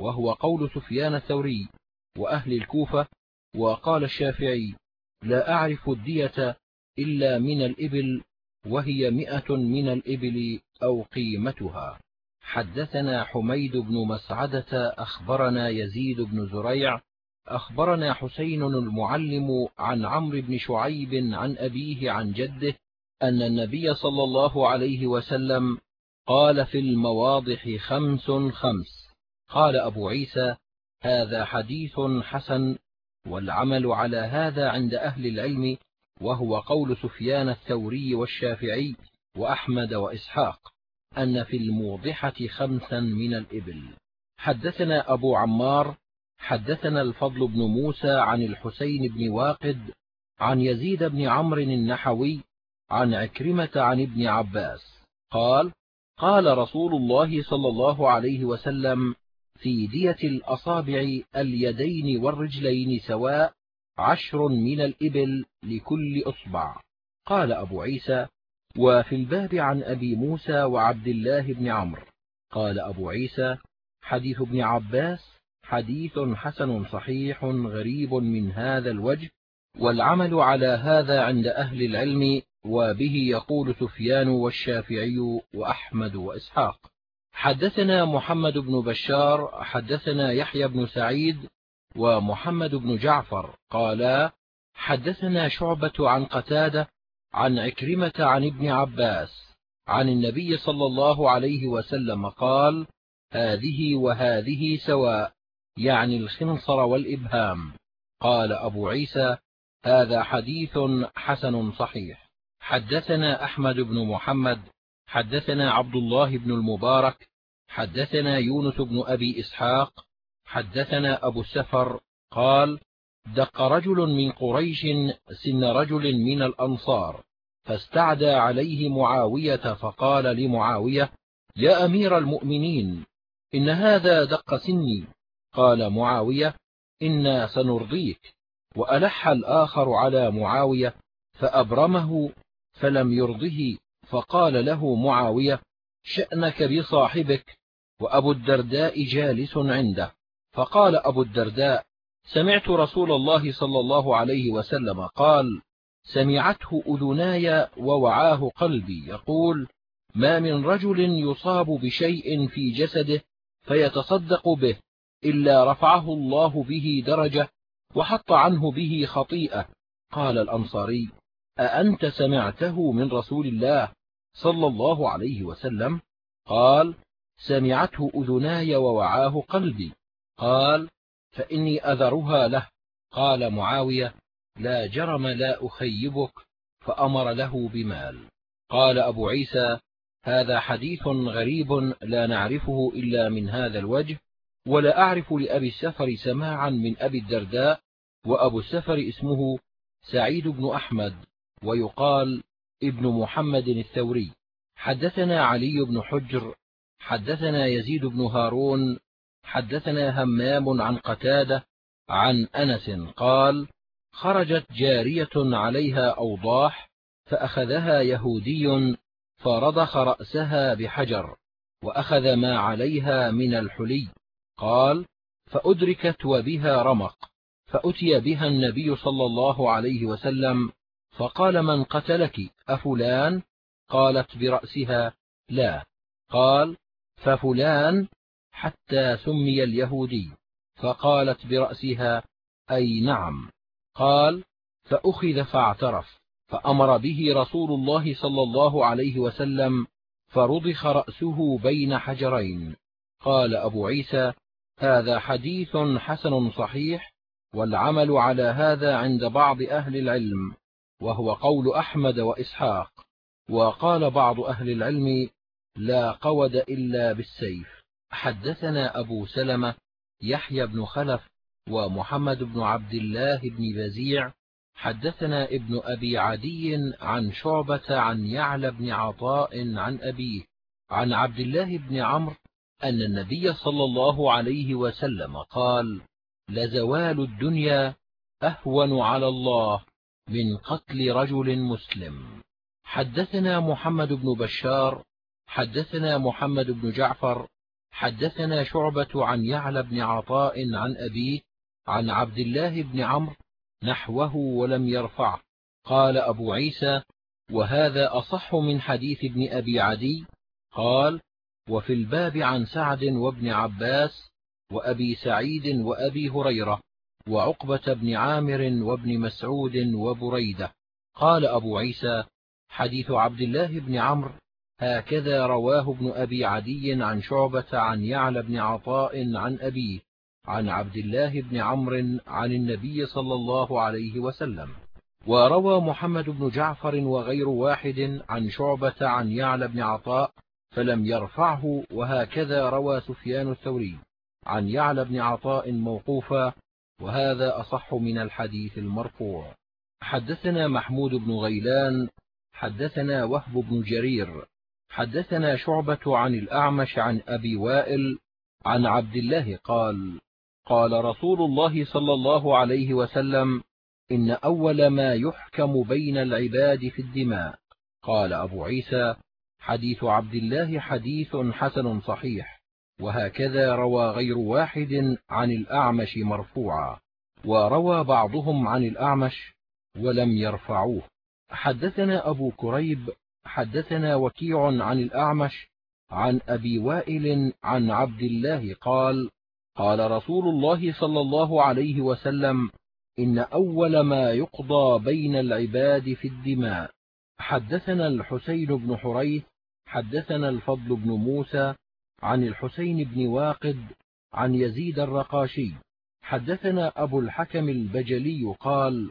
وهو قول سفيان الثوري وأهل الكوفة. وقال الشافعي لا أعرف الدية إلا من الإبل وهي مئة من الإبل أو قيمتها. حدثنا حميد بن مسعدة أخبرنا يزيد بن زريع أخبرنا حسين المعلم عن عمرو بن شعيب عن أبيه عن جده أن النبي صلى الله عليه وسلم قال في المواضح خمس خمس. قال أبو عيسى هذا حديث حسن والعمل على هذا عند أهل العلم وهو قول سفيان الثوري والشافعي وأحمد وإسحاق أن في الموضحة خمسا من الإبل. حدثنا أبو عمار حدثنا الفضل بن موسى عن الحسين بن واقد عن يزيد بن عمرو النحوي عن عكرمة عن ابن عباس. قال قال رسول الله صلى الله عليه وسلم في دية الأصابع اليدين والرجلين سواء عشر من الإبل لكل أصبع. قال أبو عيسى وفي الباب عن أبي موسى وعبد الله بن عمرو. قال أبو عيسى حديث ابن عباس حديث حسن صحيح غريب من هذا الوجه والعمل على هذا عند أهل العلم وبه يقول سفيان والشافعي وأحمد وإسحاق. حدثنا محمد بن بشار حدثنا يحيى بن سعيد ومحمد بن جعفر قالا حدثنا شعبة عن قتادة عن عكرمة عن ابن عباس عن النبي صلى الله عليه وسلم قال هذه وهذه سواء يعني الخنصر والإبهام. قال أبو عيسى هذا حديث حسن صحيح. حدثنا أحمد بن محمد حدثنا عبد الله بن المبارك حدثنا يونس بن أبي إسحاق حدثنا أبو السفر قال دق رجل من قريش سن رجل من الأنصار فاستعدى عليه معاوية فقال لمعاوية يا أمير المؤمنين إن هذا دق سني. قال معاوية إنا سنرضيك وألح الآخر على معاوية فأبرمه فلم يرضه فقال له معاوية شأنك بصاحبك وأبو الدرداء جالس عنده. فقال أبو الدرداء سمعت رسول الله صلى الله عليه وسلم قال سمعته أذناي ووعاه قلبي يقول ما من رجل يصاب بشيء في جسده فيتصدق به إلا رفعه الله به درجة وحط عنه به خطيئة. قال الأنصاري أأنت سمعته من رسول الله صلى الله عليه وسلم؟ قال سمعته أذناي ووعاه قلبي. قال فإني أذرها له. قال معاوية لا جرم لا أخيبك فأمر له بمال. قال أبو عيسى هذا حديث غريب لا نعرفه إلا من هذا الوجه ولا أعرف لأبي السفر سماعا من أبي الدرداء وأبو السفر اسمه سعيد بن أحمد ويقال ابن محمد الثوري. حدثنا علي بن حجر حدثنا يزيد بن هارون حدثنا همام عن قتادة عن أنس قال خرجت جارية عليها أوضاح فأخذها يهودي فرضخ رأسها بحجر وأخذ ما عليها من الحلي قال فأدركت وبها رمق فأتي بها النبي صلى الله عليه وسلم فقال من قتلك؟ أفلان؟ قالت برأسها لا. قال ففلان؟ حتى سمي اليهودي فقالت برأسها أي نعم. قال فأخذ فاعترف فأمر به رسول الله صلى الله عليه وسلم فرضخ رأسه بين حجرين. قال أبو عيسى هذا حديث حسن صحيح والعمل على هذا عند بعض أهل العلم وهو قول أحمد وإسحاق. وقال بعض أهل العلم لا قود إلا بالسيف. حدثنا أبو سلمة يحيى بن خلف ومحمد بن عبد الله بن بزيع. حدثنا ابن أبي عدي عن شعبة عن يعلى بن عطاء عن أبيه عن عبد الله بن عمرو أن النبي صلى الله عليه وسلم قال لزوال الدنيا أهون على الله من قتل رجل مسلم. حدثنا محمد بن بشار حدثنا محمد بن جعفر حدثنا شعبة عن يعلى بن عطاء عن أبيه عن عبد الله بن عمرو نحوه ولم يرفعه قال أبو عيسى وهذا أصح من حديث ابن أبي عدي. قال وفي الباب عن سعد وابن عباس وأبي سعيد وأبي هريرة وعقبة بن عامر وابن مسعود وبريدة قال أبو عيسى حديث عبد الله بن عمرو هكذا رواه ابن أبي عدي عن شعبة عن يعلى بن عطاء عن أبيه عن عبد الله بن عمرو عن النبي صلى الله عليه وسلم. وروى محمد بن جعفر وغير واحد عن شعبة عن يعلى بن عطاء فلم يرفعه وهكذا روى سفيان الثوري عن يعلى بن عطاء موقوفا وهذا أصح من الحديث المرفوع. حدثنا محمود بن غيلان حدثنا وهب بن جرير حدثنا شعبة عن الأعمش عن أبي وائل عن عبد الله قال قال رسول الله صلى الله عليه وسلم إن أول ما يحكم بين العباد في الدماء. قال أبو عيسى حديث عبد الله حديث حسن صحيح وهكذا روى غير واحد عن الأعمش مرفوعا وروى بعضهم عن الأعمش ولم يرفعوه. حدثنا أبو كريب حدثنا وكيع عن الأعمش عن أبي وائل عن عبد الله قال قال رسول الله صلى الله عليه وسلم إن أول ما يقضى بين العباد في الدماء. حدثنا الحسين بن حريث حدثنا الفضل بن موسى عن الحسين بن واقد عن يزيد الرقاشي. حدثنا أبو الحكم البجلي قال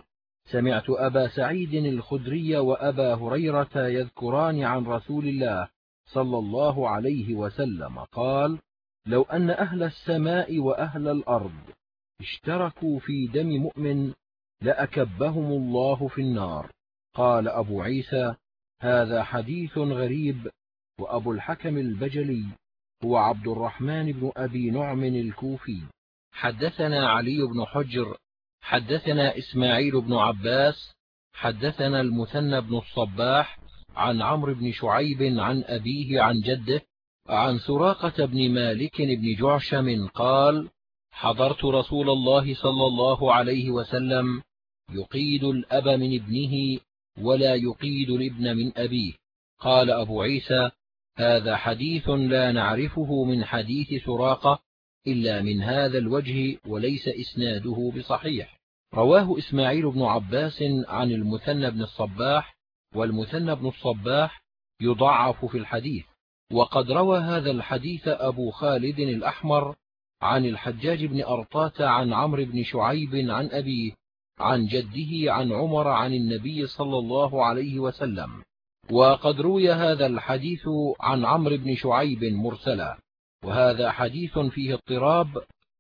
سمعت أبا سعيد الخدري وأبا هريرة يذكران عن رسول الله صلى الله عليه وسلم قال لو أن أهل السماء وأهل الأرض اشتركوا في دم مؤمن لأكبهم الله في النار. قال أبو عيسى هذا حديث غريب. وأبو الحكم البجلي هو عبد الرحمن بن أبي نعم الكوفي. حدثنا علي بن حجر حدثنا إسماعيل بن عباس حدثنا المثنى بن الصباح عن عمرو بن شعيب عن أبيه عن جده عن سراقة بن مالك بن جعشم قال حضرت رسول الله صلى الله عليه وسلم يقيد الأب من ابنه ولا يقيد الابن من أبيه. قال أبو عيسى هذا حديث لا نعرفه من حديث سراقة إلا من هذا الوجه وليس إسناده بصحيح. رواه إسماعيل بن عباس عن المثنى بن الصباح والمثنى بن الصباح يضعف في الحديث. وقد روى هذا الحديث أبو خالد الأحمر عن الحجاج بن أرطاة عن عمرو بن شعيب عن أبيه عن جده عن عمر عن النبي صلى الله عليه وسلم. وقد روي هذا الحديث عن عمرو بن شعيب مرسلا. وهذا حديث فيه اضطراب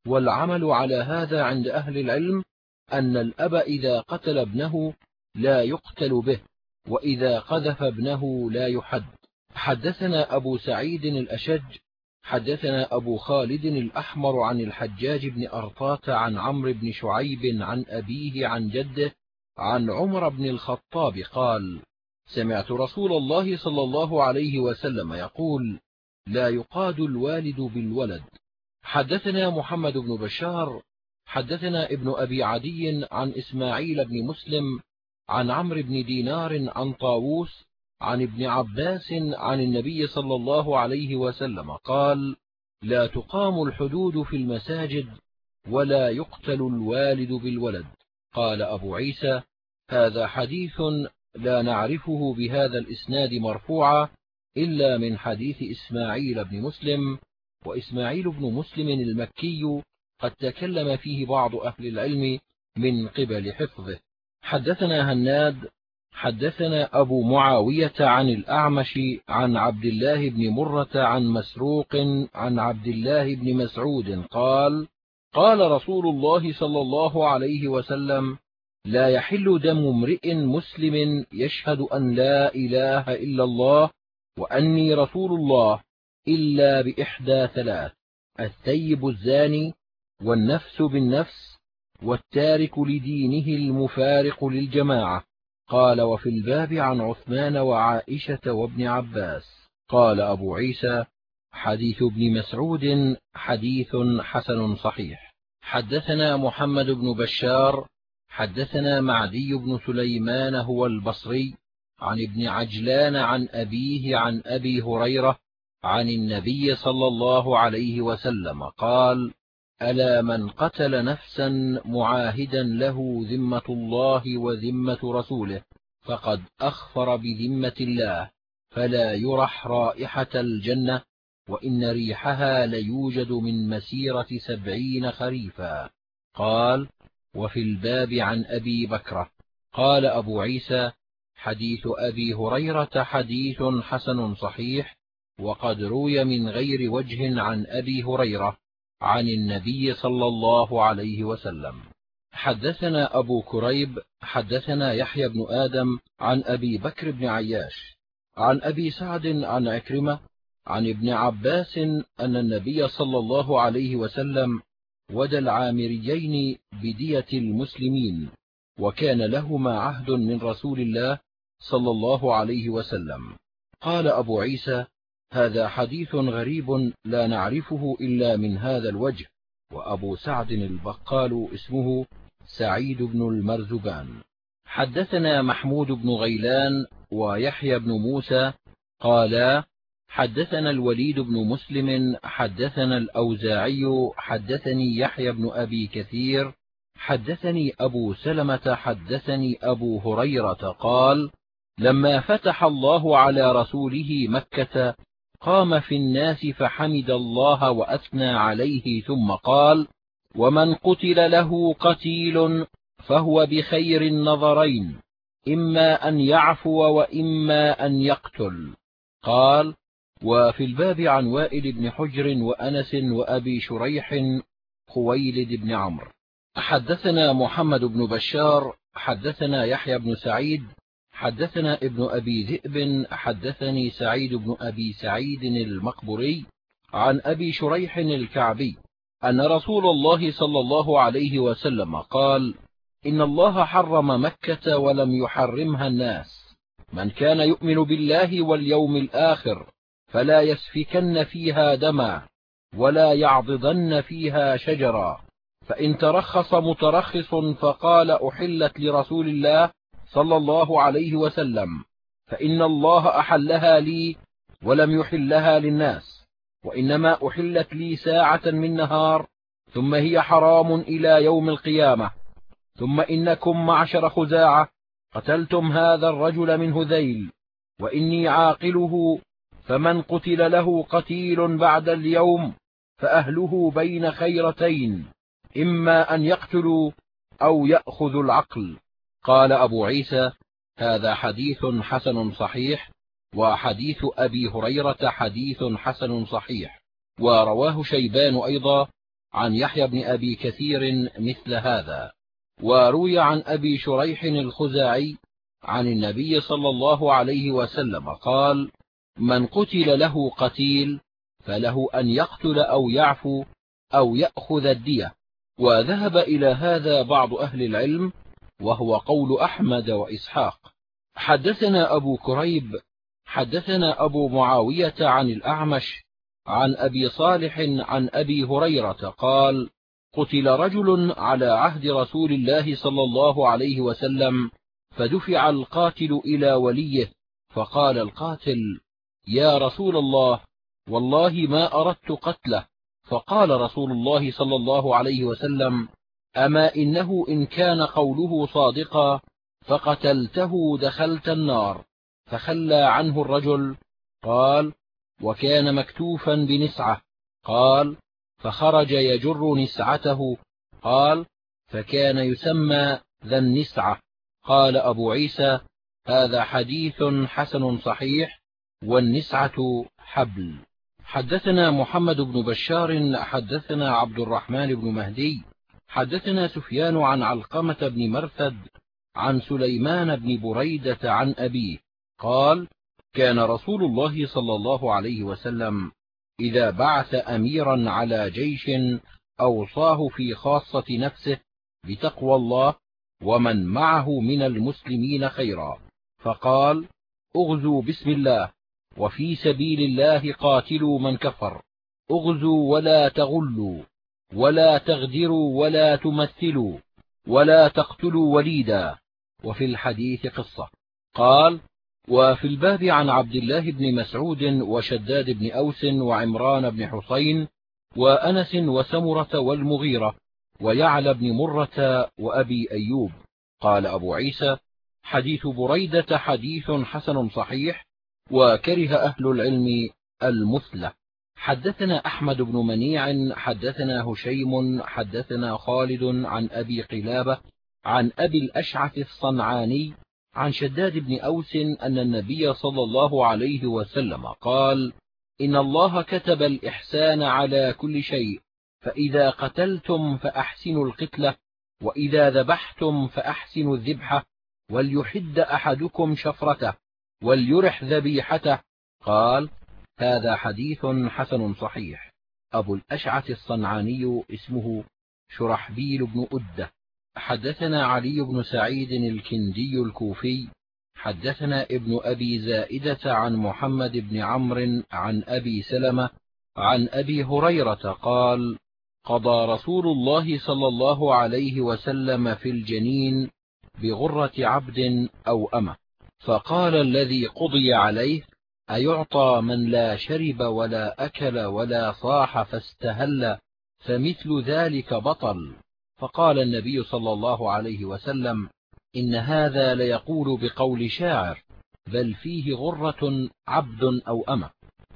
والعمل على هذا عند أهل العلم أن الأب إذا قتل ابنه لا يقتل به وإذا قذف ابنه لا يحد. حدثنا أبو سعيد الأشج حدثنا أبو خالد الأحمر عن الحجاج بن أرطاة عن عمرو بن شعيب عن أبيه عن جده عن عمر بن الخطاب قال سمعت رسول الله صلى الله عليه وسلم يقول لا يقاد الوالد بالولد. حدثنا محمد بن بشار حدثنا ابن أبي عدي عن إسماعيل بن مسلم عن عمرو بن دينار عن طاووس عن ابن عباس عن النبي صلى الله عليه وسلم قال لا تقام الحدود في المساجد ولا يقتل الوالد بالولد. قال أبو عيسى هذا حديث لا نعرفه بهذا الإسناد مرفوعا إلا من حديث إسماعيل بن مسلم وإسماعيل بن مسلم المكي قد تكلم فيه بعض أهل العلم من قبل حفظه. حدثنا هناد حدثنا أبو معاوية عن الأعمش عن عبد الله بن مرة عن مسروق عن عبد الله بن مسعود قال قال رسول الله صلى الله عليه وسلم لا يحل دم امرئ مسلم يشهد أن لا إله إلا الله وأني رسول الله إلا بإحدى ثلاث الثيب الزاني والنفس بالنفس والتارك لدينه المفارق للجماعة. قال وفي الباب عن عثمان وعائشة وابن عباس. قال أبو عيسى حديث ابن مسعود حديث حسن صحيح. حدثنا محمد بن بشار حدثنا معدي بن سليمان هو البصري عن ابن عجلان عن أبيه عن أبي هريرة عن النبي صلى الله عليه وسلم قال ألا من قتل نفسا معاهدا له ذمة الله وذمة رسوله فقد أخفر بذمة الله فلا يرح رائحة الجنة وإن ريحها ليوجد من مسيرة سبعين خريفا. قال وفي الباب عن أبي بكرة. قال أبو عيسى حديث أبي هريرة حديث حسن صحيح وقد روي من غير وجه عن أبي هريرة. عن النبي صلى الله عليه وسلم. حدثنا أبو كريب حدثنا يحيى بن آدم عن أبي بكر بن عياش عن أبي سعد عن عكرمة عن ابن عباس أن النبي صلى الله عليه وسلم ودى العامريين بدية المسلمين وكان لهما عهد من رسول الله صلى الله عليه وسلم. قال أبو عيسى هذا حديث غريب لا نعرفه إلا من هذا الوجه وأبو سعد البقال اسمه سعيد بن المرزبان حدثنا محمود بن غيلان ويحيى بن موسى قالا حدثنا الوليد بن مسلم حدثنا الأوزاعي حدثني يحيى بن أبي كثير حدثني أبو سلمة حدثني أبو هريرة قال لما فتح الله على رسوله مكة قام في الناس فحمد الله وأثنى عليه ثم قال ومن قتل له قتيل فهو بخير النظرين إما أن يعفو وإما أن يقتل. قال وفي الباب عن وائل بن حجر وأنس وأبي شريح خويلد بن عمرو. حدثنا محمد بن بشار حدثنا يحيى بن سعيد حدثنا ابن أبي ذئب حدثني سعيد بن أبي سعيد المقبري عن أبي شريح الكعبي أن رسول الله صلى الله عليه وسلم قال إن الله حرم مكة ولم يحرمها الناس. من كان يؤمن بالله واليوم الآخر فلا يسفكن فيها دما ولا يعضدن فيها شجرا. فإن ترخص مترخص فقال أحلت لرسول الله صلى الله عليه وسلم فإن الله أحلها لي ولم يحلها للناس وإنما أحلت لي ساعة من نهار ثم هي حرام إلى يوم القيامة ثم إنكم معشر خزاعة قتلتم هذا الرجل من هذيل وإني عاقله فمن قتل له قتيل بعد اليوم فأهله بين خيرتين إما أن يقتلوا أو يأخذوا العقل. قال أبو عيسى هذا حديث حسن صحيح وحديث أبي هريرة حديث حسن صحيح ورواه شيبان أيضا عن يحيى بن أبي كثير مثل هذا وروي عن أبي شريح الخزاعي عن النبي صلى الله عليه وسلم قال من قتل له قتيل فله أن يقتل أو يعفو أو يأخذ الدية. وذهب إلى هذا بعض أهل العلم وهو قول أحمد وإسحاق. حدثنا أبو كريب حدثنا أبو معاوية عن الأعمش عن أبي صالح عن أبي هريرة قال قتل رجل على عهد رسول الله صلى الله عليه وسلم فدفع القاتل إلى وليه فقال القاتل يا رسول الله والله ما أردت قتله. فقال رسول الله صلى الله عليه وسلم أما إنه إن كان قوله صادقا فقتلته دخلت النار فخلى عنه الرجل قال وكان مكتوفا بنسعة. قال فخرج يجر نسعته. قال فكان يسمى ذا النسعة. قال أبو عيسى هذا حديث حسن صحيح والنسعة حبل. حدثنا محمد بن بشار حدثنا عبد الرحمن بن مهدي حدثنا سفيان عن علقمة بن مرثد عن سليمان بن بريدة عن أبيه قال كان رسول الله صلى الله عليه وسلم إذا بعث أميرا على جيش أوصاه في خاصة نفسه بتقوى الله ومن معه من المسلمين خيرا فقال أغزوا بسم الله وفي سبيل الله قاتلوا من كفر أغزوا ولا تغلوا. ولا تغدروا ولا تمثلوا ولا تقتلوا وليدا. وفي الحديث قصة. قال وفي الباب عن عبد الله بن مسعود وشداد بن أوس وعمران بن حسين وأنس وسمرة والمغيرة ويعلى بن مرة وأبي أيوب. قال أبو عيسى حديث بريدة حديث حسن صحيح وكره أهل العلم المثلة. حدثنا أحمد بن منيع حدثنا هشيم حدثنا خالد عن أبي قلابة عن أبي الأشعث الصنعاني عن شداد بن أوس أن النبي صلى الله عليه وسلم قال إن الله كتب الإحسان على كل شيء فإذا قتلتم فأحسنوا القتلة وإذا ذبحتم فأحسنوا الذبحة وليحد أحدكم شفرته وليرح ذبيحته. قال هذا حديث حسن صحيح. أبو الأشعث الصنعاني اسمه شرحبيل بن أدة. حدثنا علي بن سعيد الكندي الكوفي. حدثنا ابن أبي زائدة عن محمد بن عمرو عن أبي سلمة عن أبي هريرة قال قضى رسول الله صلى الله عليه وسلم في الجنين بغرة عبد أو أمة. فقال الذي قضي عليه أيعطى من لا شرب ولا أكل ولا صاح فاستهل فمثل ذلك بطل. فقال النبي صلى الله عليه وسلم إن هذا ليقول بقول شاعر بل فيه غرة عبد أو أمة.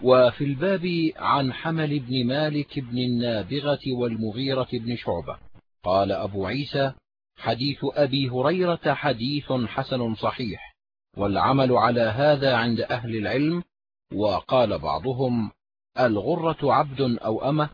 وفي الباب عن حمل بن مالك بن النابغة والمغيرة بن شعبة. قال أبو عيسى حديث أبي هريرة حديث حسن صحيح. والعمل على هذا عند أهل العلم وقال بعضهم الغرة عبد أو أمة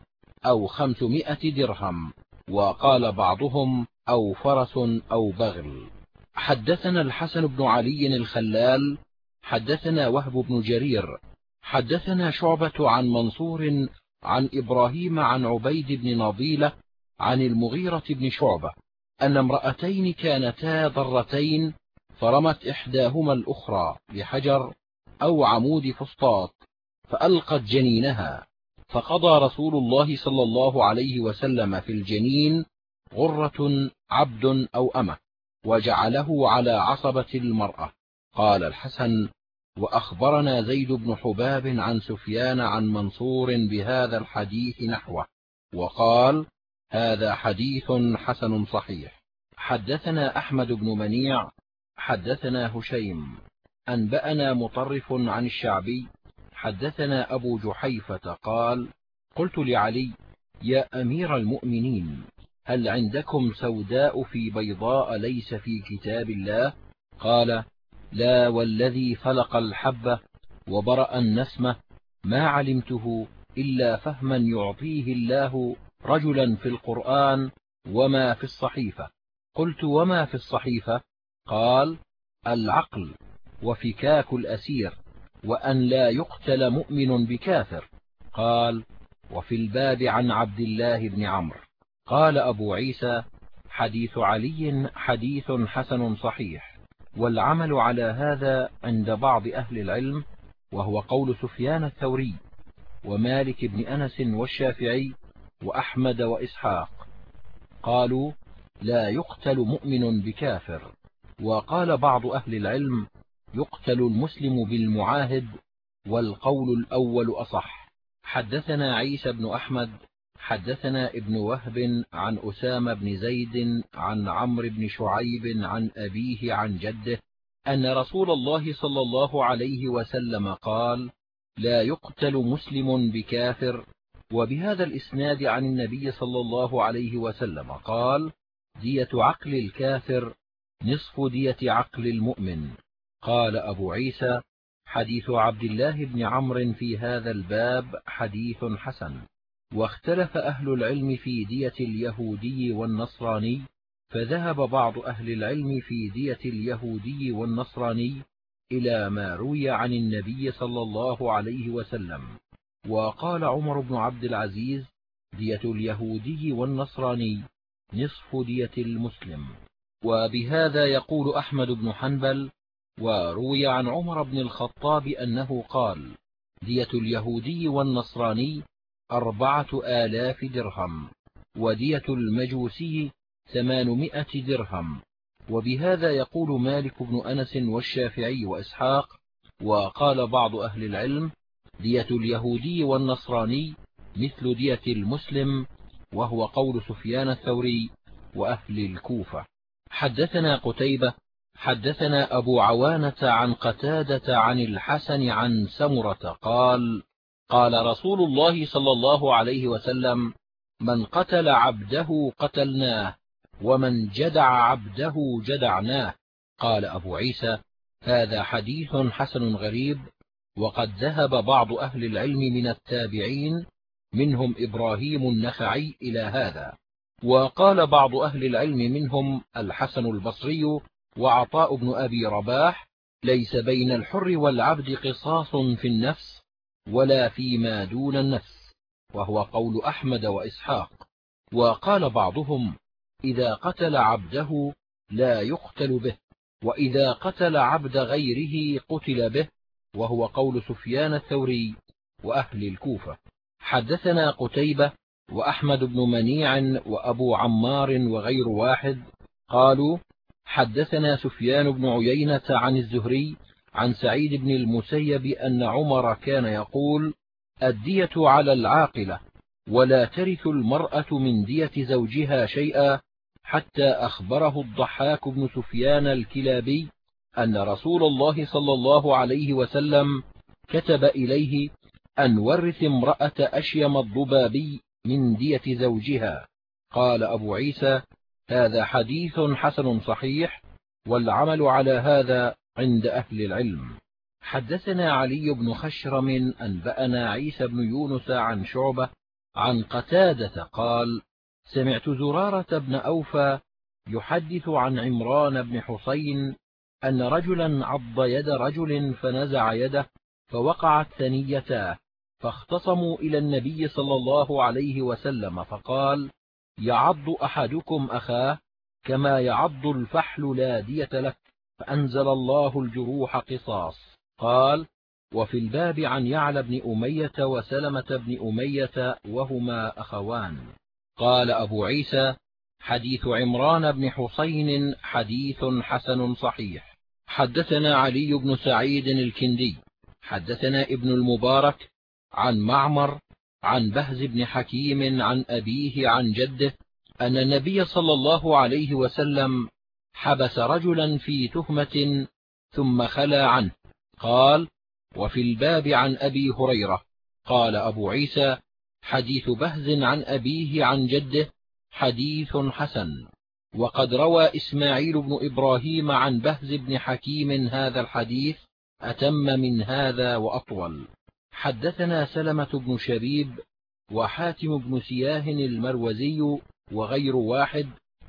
أو خمسمائة درهم وقال بعضهم أو فرس أو بغل. حدثنا الحسن بن علي الخلال حدثنا وهب بن جرير حدثنا شعبة عن منصور عن إبراهيم عن عبيد بن نضيلة عن المغيرة بن شعبة أن امرأتين كانتا ضرتين فرمت إحداهما الأخرى بحجر أو عمود فسطاط فألقت جنينها فقضى رسول الله صلى الله عليه وسلم في الجنين غرة عبد أو أمة وجعله على عصبة المرأة. قال الحسن وأخبرنا زيد بن حباب عن سفيان عن منصور بهذا الحديث نحوه وقال هذا حديث حسن صحيح. حدثنا أحمد بن منيع حدثنا هشيم أنبأنا مطرف عن الشعبي حدثنا أبو جحيفة قال قلت لعلي يا أمير المؤمنين هل عندكم سوداء في بيضاء ليس في كتاب الله؟ قال لا والذي فلق الحبة وبرأ النسمة ما علمته إلا فهما يعطيه الله رجلا في القرآن وما في الصحيفة. قلت وما في الصحيفة؟ قال العقل وفكاك الأسير وأن لا يقتل مؤمن بكافر. قال وفي الباب عن عبد الله بن عمرو. قال أبو عيسى حديث علي حديث حسن صحيح والعمل على هذا عند بعض أهل العلم وهو قول سفيان الثوري ومالك بن أنس والشافعي وأحمد وإسحاق. قالوا لا يقتل مؤمن بكافر. وقال بعض أهل العلم يقتل المسلم بالمعاهد والقول الأول أصح. حدثنا عيسى بن أحمد حدثنا ابن وهب عن أسامة بن زيد عن عمرو بن شعيب عن أبيه عن جده أن رسول الله صلى الله عليه وسلم قال لا يقتل مسلم بكافر. وبهذا الإسناد عن النبي صلى الله عليه وسلم قال دية عقل الكافر نصف دية عقل المؤمن. قال أبو عيسى حديث عبد الله بن عمرو في هذا الباب حديث حسن. واختلف أهل العلم في دية اليهودي والنصراني فذهب بعض أهل العلم في دية اليهودي والنصراني إلى ما روي عن النبي صلى الله عليه وسلم. وقال عمر بن عبد العزيز دية اليهودي والنصراني نصف دية المسلم. وبهذا يقول أحمد بن حنبل وروي عن عمر بن الخطاب أنه قال دية اليهودي والنصراني أربعة آلاف درهم ودية المجوسي ثمانمائة درهم. وبهذا يقول مالك بن أنس والشافعي وإسحاق وقال بعض أهل العلم دية اليهودي والنصراني مثل دية المسلم وهو قول سفيان الثوري وأهل الكوفة. حدثنا قتيبة حدثنا أبو عوانة عن قتادة عن الحسن عن سمرة قال قال رسول الله صلى الله عليه وسلم من قتل عبده قتلناه ومن جدع عبده جدعناه. قال أبو عيسى هذا حديث حسن غريب وقد ذهب بعض أهل العلم من التابعين منهم إبراهيم النخعي إلى هذا. وقال بعض أهل العلم منهم الحسن البصري وعطاء بن أبي رباح ليس بين الحر والعبد قصاص في النفس ولا فيما دون النفس وهو قول أحمد وإسحاق. وقال بعضهم إذا قتل عبده لا يقتل به وإذا قتل عبد غيره قتل به وهو قول سفيان الثوري وأهل الكوفة. حدثنا قتيبة وأحمد بن منيع وأبو عمار وغير واحد قالوا حدثنا سفيان بن عيينة عن الزهري عن سعيد بن المسيب أن عمر كان يقول الدية على العاقلة ولا ترث المرأة من دية زوجها شيئا. حتى أخبره الضحاك بن سفيان الكلابي أن رسول الله صلى الله عليه وسلم كتب إليه أن ورث امرأة أشيم الضبابي من دية زوجها. قال أبو عيسى هذا حديث حسن صحيح والعمل على هذا عند أهل العلم. حدثنا علي بن خشرم أنبأنا عيسى بن يونس عن شعبة عن قتادة قال سمعت زرارة بن أوفى يحدث عن عمران بن حسين أن رجلا عض يد رجل فنزع يده فوقعت ثنيتاه فاختصموا إلى النبي صلى الله عليه وسلم فقال يعض أحدكم أخاه كما يعض الفحل لا دية لك فأنزل الله الجروح قصاص. قال وفي الباب عن يعلى بن أمية وسلمة بن أمية وهما أخوان. قال أبو عيسى حديث عمران بن حسين حديث حسن صحيح. حدثنا علي بن سعيد الكندي. حدثنا ابن المبارك عن معمر عن بهز بن حكيم عن أبيه عن جده أن النبي صلى الله عليه وسلم حبس رجلا في تهمة ثم خلا عنه. قال وفي الباب عن أبي هريرة. قال أبو عيسى حديث بهز عن أبيه عن جده حديث حسن. وقد روى إسماعيل بن إبراهيم عن بهز بن حكيم هذا الحديث أتم من هذا وأطول. حدثنا سلمة بن شبيب وحاتم بن سياه المروزي وغير واحد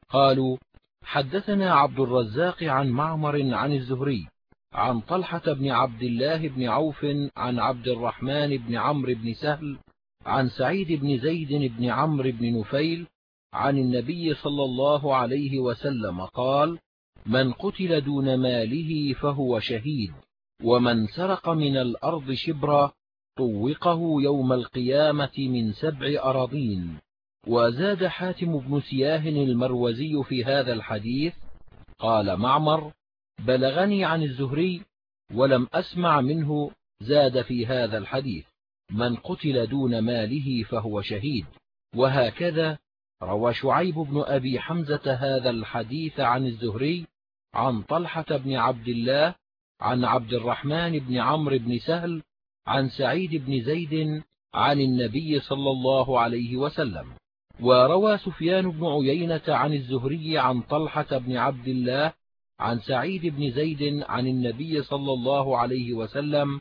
قالوا حدثنا عبد الرزاق عن معمر عن الزهري عن طلحة بن عبد الله بن عوف عن عبد الرحمن بن عمرو بن سهل عن سعيد بن زيد بن عمرو بن نفيل عن النبي صلى الله عليه وسلم قال من قتل دون ماله فهو شهيد ومن سرق من الأرض شبرا طوقه يوم القيامة من سبع أراضين. وزاد حاتم بن سياه المروزي في هذا الحديث قال معمر بلغني عن الزهري ولم أسمع منه زاد في هذا الحديث. من قتل دون ماله فهو شهيد. وهكذا روى شعيب بن أبي حمزة هذا الحديث عن الزهري عن طلحة بن عبد الله عن عبد الرحمن بن عمرو بن سهل عن سعيد بن زيد عن النبي صلى الله عليه وسلم. وروى سفيان بن عيينة عن الزهري عن طلحة بن عبد الله عن سعيد بن زيد عن النبي صلى الله عليه وسلم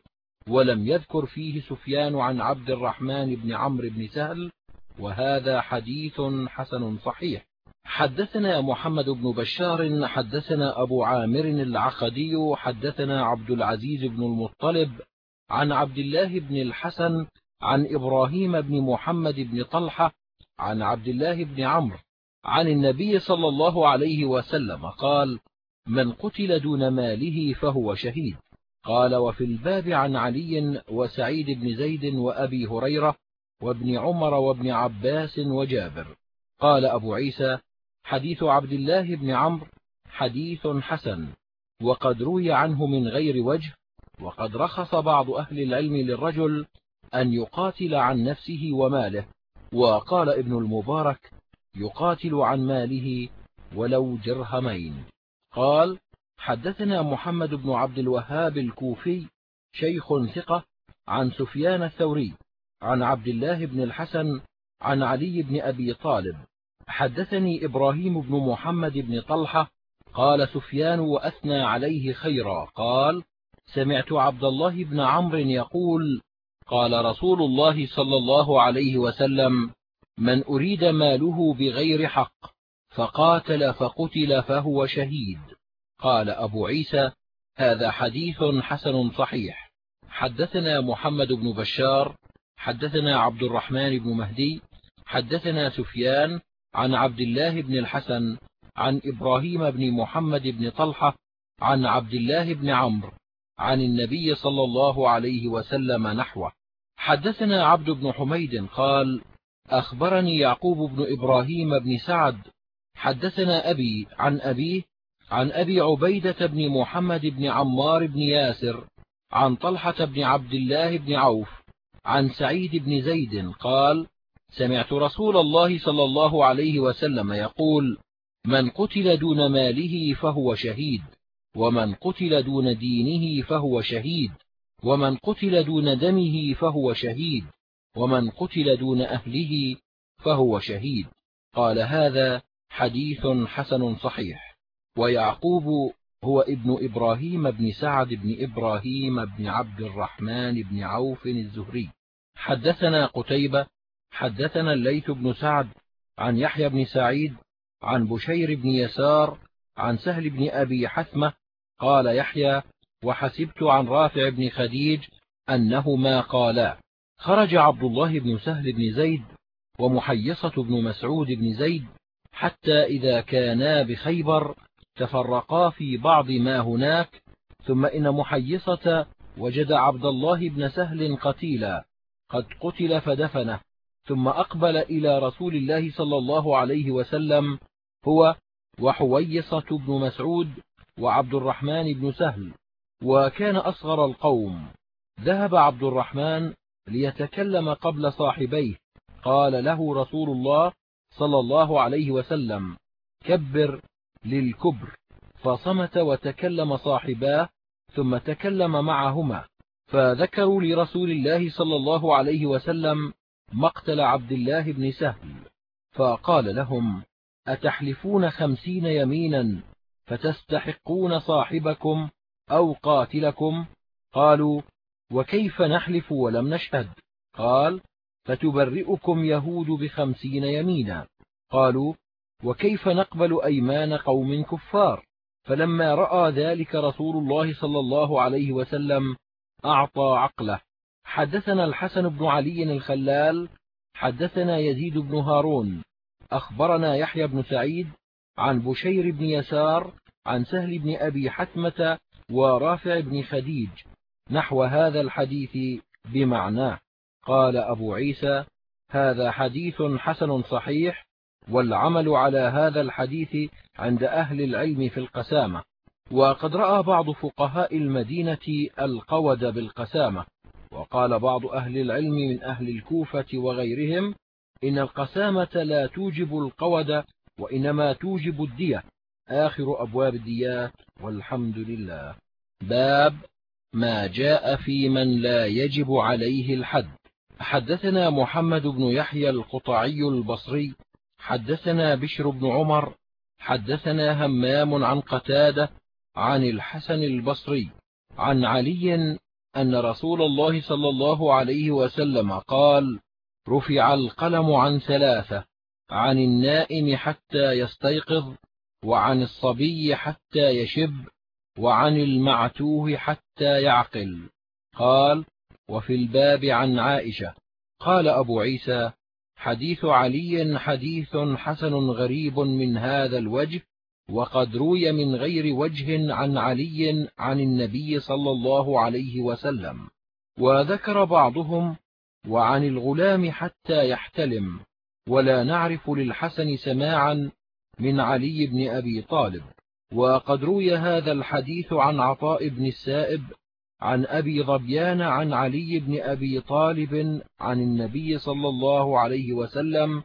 ولم يذكر فيه سفيان عن عبد الرحمن بن عمرو بن سهل وهذا حديث حسن صحيح. حدثنا محمد بن بشار حدثنا أبو عامر العقدي حدثنا عبد العزيز بن المطلب عن عبد الله بن الحسن عن إبراهيم بن محمد بن طلحة عن عبد الله بن عمرو عن النبي صلى الله عليه وسلم قال من قتل دون ماله فهو شهيد. قال وفي الباب عن علي وسعيد بن زيد وأبي هريرة وابن عمر وابن عباس وجابر. قال أبو عيسى حديث عبد الله بن عمرو حديث حسن وقد روي عنه من غير وجه وقد رخص بعض أهل العلم للرجل أن يقاتل عن نفسه وماله وقال ابن المبارك يقاتل عن ماله ولو درهمين قال حدثنا محمد بن عبد الوهاب الكوفي شيخ ثقة عن سفيان الثوري عن عبد الله بن الحسن عن علي بن أبي طالب. حدثني إبراهيم بن محمد بن طلحة قال سفيان وأثنى عليه خيرا قال سمعت عبد الله بن عمرو يقول قال رسول الله صلى الله عليه وسلم من أريد ماله بغير حق فقاتل فقتل فهو شهيد. قال أبو عيسى هذا حديث حسن صحيح. حدثنا محمد بن بشار حدثنا عبد الرحمن بن مهدي حدثنا سفيان عن عبد الله بن الحسن عن إبراهيم بن محمد بن طلحة عن عبد الله بن عمرو. عن النبي صلى الله عليه وسلم نحوه. حدثنا عبد بن حميد قال أخبرني يعقوب بن إبراهيم بن سعد. حدثنا أبي عن أبيه عن أبي عبيدة بن محمد بن عمار بن ياسر عن طلحة بن عبد الله بن عوف عن سعيد بن زيد قال سمعت رسول الله صلى الله عليه وسلم يقول من قتل دون ماله فهو شهيد. ومن قتل دون دينه فهو شهيد ومن قتل دون دمه فهو شهيد ومن قتل دون أهله فهو شهيد. قال هذا حديث حسن صحيح. ويعقوب هو ابن إبراهيم بن سعد بن إبراهيم بن عبد الرحمن بن عوف الزهري. حدثنا قتيبة حدثنا الليث بن سعد عن يحيى بن سعيد عن بشير بن يسار عن سهل بن أبي حثمة قال يحيى وحسبت عن رافع بن خديج أنهما قالا. خرج عبد الله بن سهل بن زيد ومحيصة بن مسعود بن زيد حتى إذا كانا بخيبر تفرقا في بعض ما هناك ثم إن محيصة وجد عبد الله بن سهل قتيلا قد قتل فدفنه ثم أقبل إلى رسول الله صلى الله عليه وسلم هو وحويصة بن مسعود وعبد الرحمن بن سهل وكان أصغر القوم. ذهب عبد الرحمن ليتكلم قبل صاحبيه. قال له رسول الله صلى الله عليه وسلم كبر للكبر. فصمت وتكلم صاحباه ثم تكلم معهما. فذكروا لرسول الله صلى الله عليه وسلم مقتل عبد الله بن سهل. فقال لهم أتحلفون خمسين يمينا فتستحقون صاحبكم أو قاتلكم؟ قالوا وكيف نحلف ولم نشهد؟ قال فتبرئكم يهود بخمسين يمينا. قالوا وكيف نقبل أيمان قوم كفار؟ فلما رأى ذلك رسول الله صلى الله عليه وسلم أعطى عقله. حدثنا الحسن بن علي الخلال حدثنا يزيد بن هارون أخبرنا يحيى بن سعيد عن بشير بن يسار عن سهل بن أبي حتمة ورافع بن خديج نحو هذا الحديث بمعناه. قال أبو عيسى هذا حديث حسن صحيح والعمل على هذا الحديث عند أهل العلم في القسامة. وقد رأى بعض فقهاء المدينة القود بالقسامة. وقال بعض أهل العلم من أهل الكوفة وغيرهم إن القسامة لا توجب القود وإنما توجب الدية. آخر أبواب الديات والحمد لله. باب ما جاء في من لا يجب عليه الحد. حدثنا محمد بن يحيى القطعي البصري حدثنا بشر بن عمر حدثنا همام عن قتادة عن الحسن البصري عن علي أن رسول الله صلى الله عليه وسلم قال رفع القلم عن ثلاثة. عن النائم حتى يستيقظ وعن الصبي حتى يشب وعن المعتوه حتى يعقل. قال وفي الباب عن عائشة. قال أبو عيسى حديث علي حديث حسن غريب من هذا الوجه وقد روي من غير وجه عن علي عن النبي صلى الله عليه وسلم. وذكر بعضهم وعن الغلام حتى يحتلم. ولا نعرف للحسن سماعا من علي بن أبي طالب. وقد روي هذا الحديث عن عطاء بن السائب عن أبي ظبيان عن علي بن أبي طالب عن النبي صلى الله عليه وسلم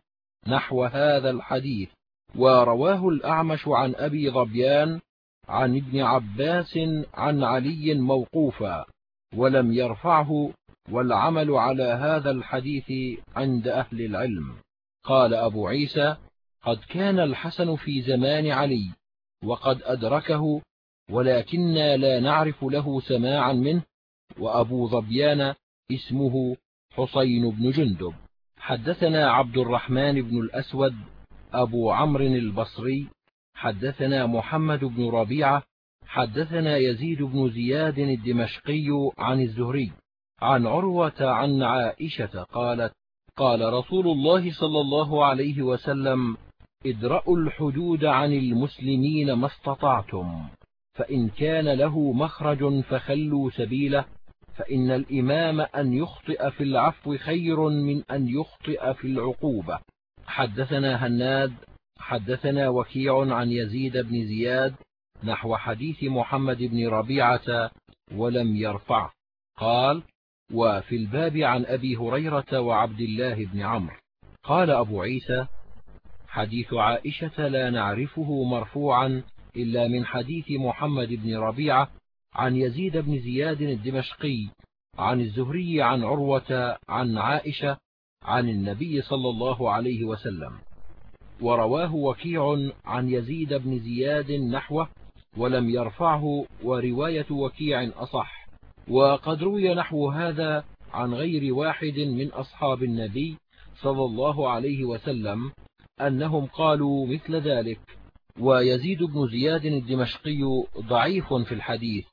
نحو هذا الحديث. ورواه الأعمش عن أبي ظبيان عن ابن عباس عن علي موقوفا ولم يرفعه والعمل على هذا الحديث عند أهل العلم. قال أبو عيسى قد كان الحسن في زمان علي وقد أدركه ولكنا لا نعرف له سماعا منه وأبو ظبيان اسمه حسين بن جندب. حدثنا عبد الرحمن بن الأسود أبو عمرو البصري. حدثنا محمد بن ربيعة. حدثنا يزيد بن زياد الدمشقي عن الزهري. عن عروة عن عائشة قالت قال رسول الله صلى الله عليه وسلم ادرأوا الحدود عن المسلمين ما استطعتم فإن كان له مخرج فخلوا سبيله فإن الإمام أن يخطئ في العفو خير من أن يخطئ في العقوبة. حدثنا هناد حدثنا وكيع عن يزيد بن زياد نحو حديث محمد بن ربيعة ولم يرفعه. قال وفي الباب عن أبي هريرة وعبد الله بن عمرو. قال أبو عيسى حديث عائشة لا نعرفه مرفوعا إلا من حديث محمد بن ربيعة عن يزيد بن زياد الدمشقي عن الزهري عن عروة عن عائشة عن النبي صلى الله عليه وسلم. ورواه وكيع عن يزيد بن زياد نحوه ولم يرفعه ورواية وكيع أصح. وقد روي نحو هذا عن غير واحد من أصحاب النبي صلى الله عليه وسلم أنهم قالوا مثل ذلك ويزيد بن زياد الدمشقي ضعيف في الحديث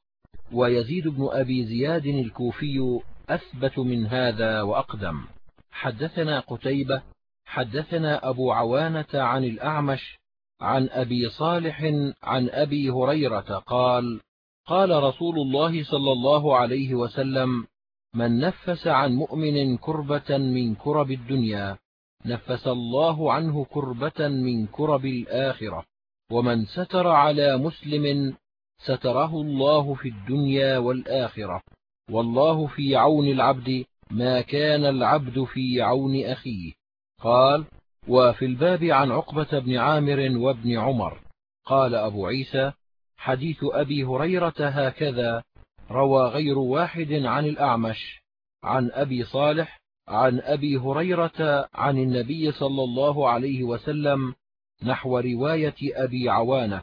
ويزيد بن أبي زياد الكوفي أثبت من هذا وأقدم. حدثنا قتيبة حدثنا أبو عوانة عن الأعمش عن أبي صالح عن أبي هريرة قال قال رسول الله صلى الله عليه وسلم من نفس عن مؤمن كربة من كرب الدنيا نفس الله عنه كربة من كرب الآخرة ومن ستر على مسلم ستره الله في الدنيا والآخرة والله في عون العبد ما كان العبد في عون أخيه. قال وفي الباب عن عقبة بن عامر وابن عمر قال أبو عيسى حديث أبي هريرة هكذا روى غير واحد عن الأعمش عن أبي صالح عن أبي هريرة عن النبي صلى الله عليه وسلم نحو رواية أبي عوانة.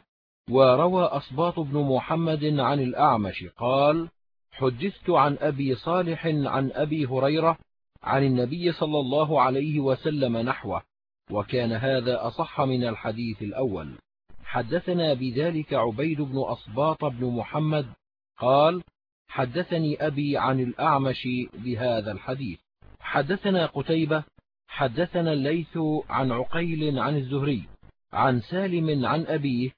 وروى أصباط بن محمد عن الأعمش قال حدثت عن أبي صالح عن أبي هريرة عن النبي صلى الله عليه وسلم نحوه وكان هذا أصح من الحديث الأول. حدثنا بذلك عبيد بن أصباط بن محمد قال حدثني أبي عن الأعمش بهذا الحديث. حدثنا قتيبة حدثنا الليث عن عقيل عن الزهري عن سالم عن أبيه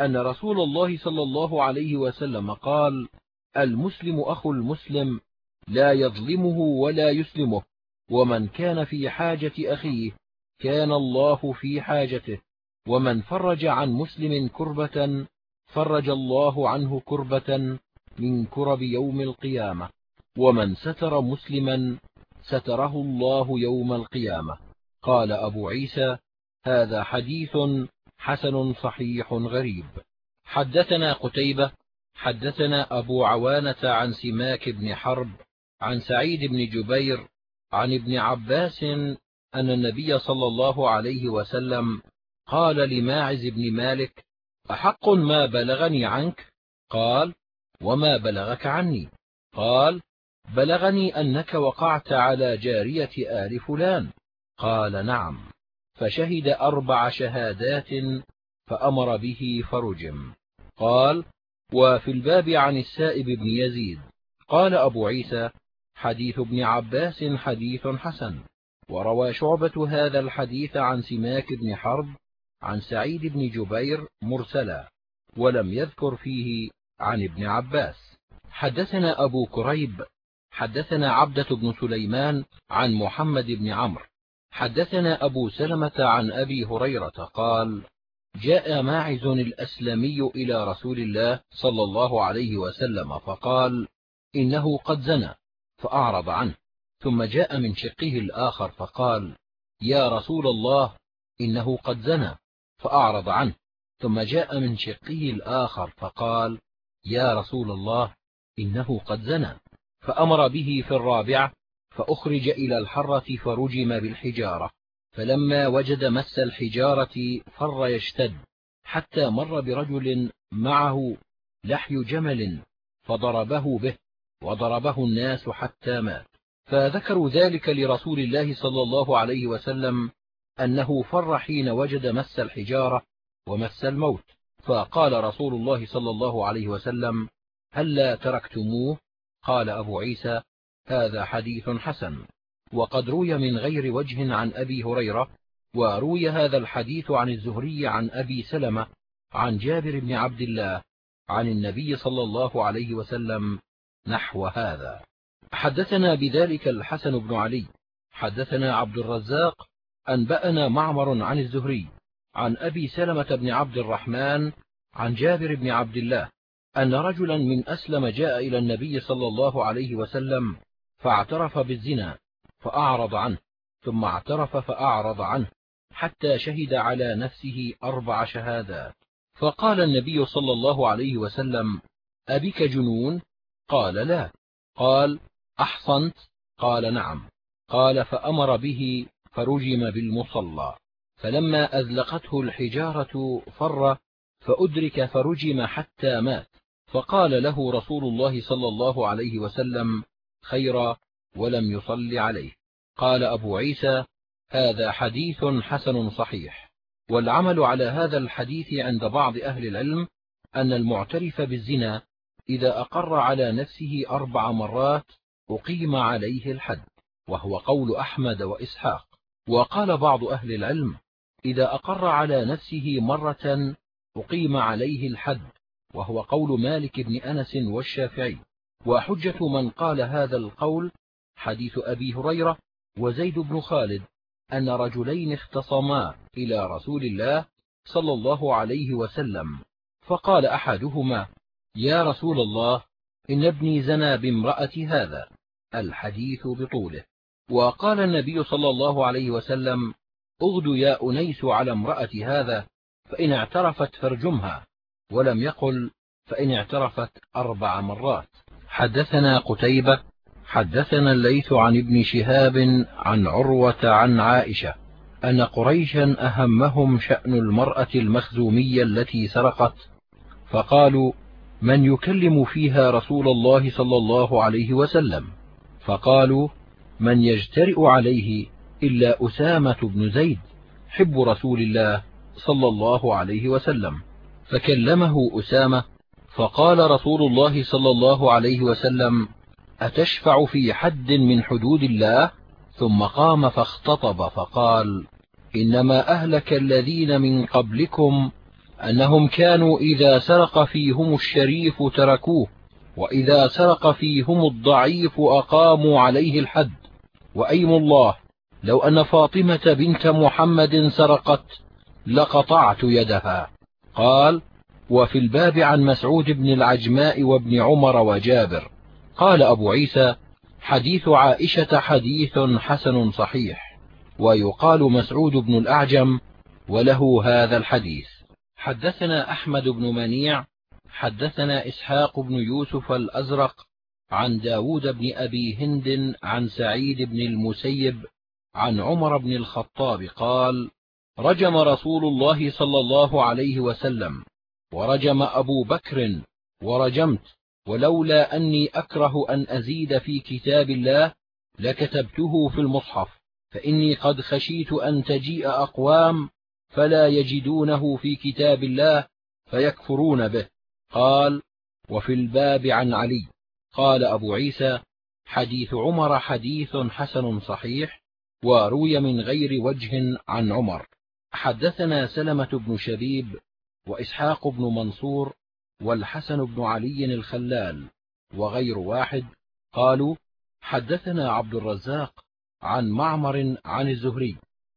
أن رسول الله صلى الله عليه وسلم قال المسلم أخو المسلم لا يظلمه ولا يسلمه ومن كان في حاجة أخيه كان الله في حاجته. ومن فرج عن مسلم كربة فرج الله عنه كربة من كرب يوم القيامة. ومن ستر مسلما ستره الله يوم القيامة. قال أبو عيسى هذا حديث حسن صحيح غريب. حدثنا قتيبة حدثنا أبو عوانة عن سماك بن حرب عن سعيد بن جبير عن ابن عباس أن النبي صلى الله عليه وسلم قال لماعز بن مالك أحق ما بلغني عنك؟ قال وما بلغك عني؟ قال بلغني أنك وقعت على جارية آل فلان. قال نعم. فشهد أربع شهادات فأمر به فرجم. قال وفي الباب عن السائب بن يزيد. قال أبو عيسى حديث ابن عباس حديث حسن. وروى شعبة هذا الحديث عن سماك بن حرب عن سعيد بن جبير مرسلا ولم يذكر فيه عن ابن عباس. حدثنا أبو كريب حدثنا عبدة بن سليمان عن محمد بن عمرو. حدثنا أبو سلمة عن أبي هريرة قال جاء ماعز الأسلمي إلى رسول الله صلى الله عليه وسلم فقال إنه قد زنى فأعرض عنه. ثم جاء من شقه الآخر فقال يا رسول الله إنه قد زنى. فأعرض عنه. ثم جاء من شقه الآخر فقال يا رسول الله إنه قد زنى. فأمر به في الرابعة فأخرج إلى الحرة فرجم بالحجارة. فلما وجد مس الحجارة فر يشتد حتى مر برجل معه لحي جمل فضربه به وضربه الناس حتى مات. فذكروا ذلك لرسول الله صلى الله عليه وسلم أنه فر حين وجد مس الحجارة ومس الموت. فقال رسول الله صلى الله عليه وسلم هلا هل تركتموه؟ قال أبو عيسى هذا حديث حسن. وقد روي من غير وجه عن أبي هريرة وروي هذا الحديث عن الزهري عن أبي سلمة عن جابر بن عبد الله عن النبي صلى الله عليه وسلم نحو هذا. حدثنا بذلك الحسن بن علي حدثنا عبد الرزاق أنبأنا معمر عن الزهري عن أبي سلمة بن عبد الرحمن عن جابر بن عبد الله أن رجلا من أسلم جاء إلى النبي صلى الله عليه وسلم فاعترف بالزنا فأعرض عنه ثم اعترف فأعرض عنه حتى شهد على نفسه أربع شهادات. فقال النبي صلى الله عليه وسلم أبك جنون؟ قال لا. قال أحصنت؟ قال نعم. قال فأمر به فرجم بالمصلى. فلما أذلقته الحجارة فر فأدرك فرجم حتى مات. فقال له رسول الله صلى الله عليه وسلم خيرا ولم يصل عليه. قال أبو عيسى هذا حديث حسن صحيح. والعمل على هذا الحديث عند بعض أهل العلم أن المعترف بالزنا إذا أقر على نفسه أربع مرات أقيم عليه الحد وهو قول أحمد وإسحاق. وقال بعض أهل العلم إذا أقر على نفسه مرة أقيم عليه الحد وهو قول مالك بن أنس والشافعي. وحجة من قال هذا القول حديث أبي هريرة وزيد بن خالد أن رجلين اختصما إلى رسول الله صلى الله عليه وسلم. فقال أحدهما يا رسول الله إن ابني زنى بامرأة هذا الحديث بطوله. وقال النبي صلى الله عليه وسلم اغد يا أنيس على امرأة هذا فإن اعترفت فارجمها. ولم يقل فإن اعترفت أربع مرات. حدثنا قتيبة حدثنا الليث عن ابن شهاب عن عروة عن عائشة أن قريشا أهمهم شأن المرأة المخزومية التي سرقت فقالوا من يكلم فيها رسول الله صلى الله عليه وسلم؟ فقالوا من يجترئ عليه إلا أسامة بن زيد حب رسول الله صلى الله عليه وسلم. فكلمه أسامة فقال رسول الله صلى الله عليه وسلم أتشفع في حد من حدود الله؟ ثم قام فاختطب فقال إنما أهلك الذين من قبلكم أنهم كانوا إذا سرق فيهم الشريف تركوه وإذا سرق فيهم الضعيف أقاموا عليه الحد. وأيم الله لو أن فاطمة بنت محمد سرقت لقطعت يدها. قال وفي الباب عن مسعود بن العجماء وابن عمر وجابر. قال أبو عيسى حديث عائشة حديث حسن صحيح. ويقال مسعود بن الأعجم وله هذا الحديث. حدثنا أحمد بن منيع حدثنا إسحاق بن يوسف الأزرق عن داود بن أبي هند عن سعيد بن المسيب عن عمر بن الخطاب قال رجم رسول الله صلى الله عليه وسلم ورجم أبو بكر ورجمت ولولا أني أكره أن أزيد في كتاب الله لكتبته في المصحف فإني قد خشيت أن تجيء أقوام فلا يجدونه في كتاب الله فيكفرون به. قال وفي الباب عن علي. قال أبو عيسى حديث عمر حديث حسن صحيح وروي من غير وجه عن عمر. حدثنا سلمة بن شبيب وإسحاق بن منصور والحسن بن علي الخلال وغير واحد. قالوا حدثنا عبد الرزاق عن معمر عن الزهري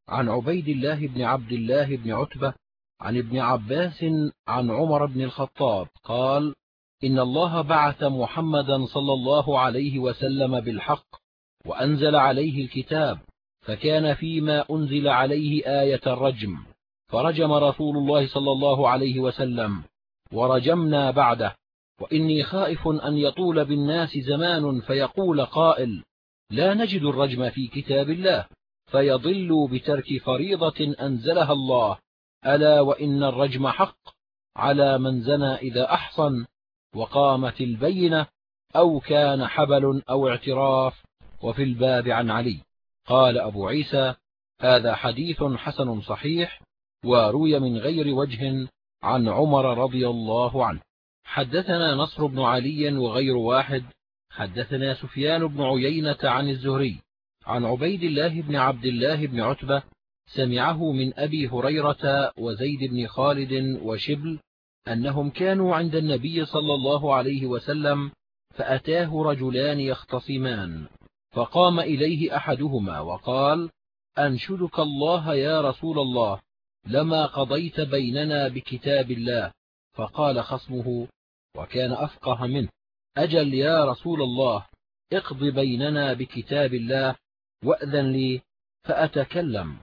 عن عبيد الله بن عبد الله بن عتبة عن ابن عباس عن عمر بن الخطاب. قال إن الله بعث محمدا صلى الله عليه وسلم بالحق وأنزل عليه الكتاب فكان فيما أنزل عليه آية الرجم فرجم رسول الله صلى الله عليه وسلم ورجمنا بعده وإني خائف أن يطول بالناس زمان فيقول قائل لا نجد الرجم في كتاب الله فيضلوا بترك فريضة أنزلها الله ألا وإن الرجم حق على من زنى إذا أحصن وقامت البينة أو كان حبل أو اعتراف وفي الباب عن علي. قال أبو عيسى هذا حديث حسن صحيح وروي من غير وجه عن عمر رضي الله عنه. حدثنا نصر بن علي وغير واحد. حدثنا سفيان بن عيينة عن الزهري عن عبيد الله بن عبد الله بن عتبة سمعه من أبي هريرة وزيد بن خالد وشبل أنهم كانوا عند النبي صلى الله عليه وسلم فأتاه رجلان يختصمان فقام إليه أحدهما وقال أنشدك الله يا رسول الله لما قضيت بيننا بكتاب الله؟ فقال خصمه وكان أفقه منه. أجل يا رسول الله اقض بيننا بكتاب الله وأذن لي فأتكلم.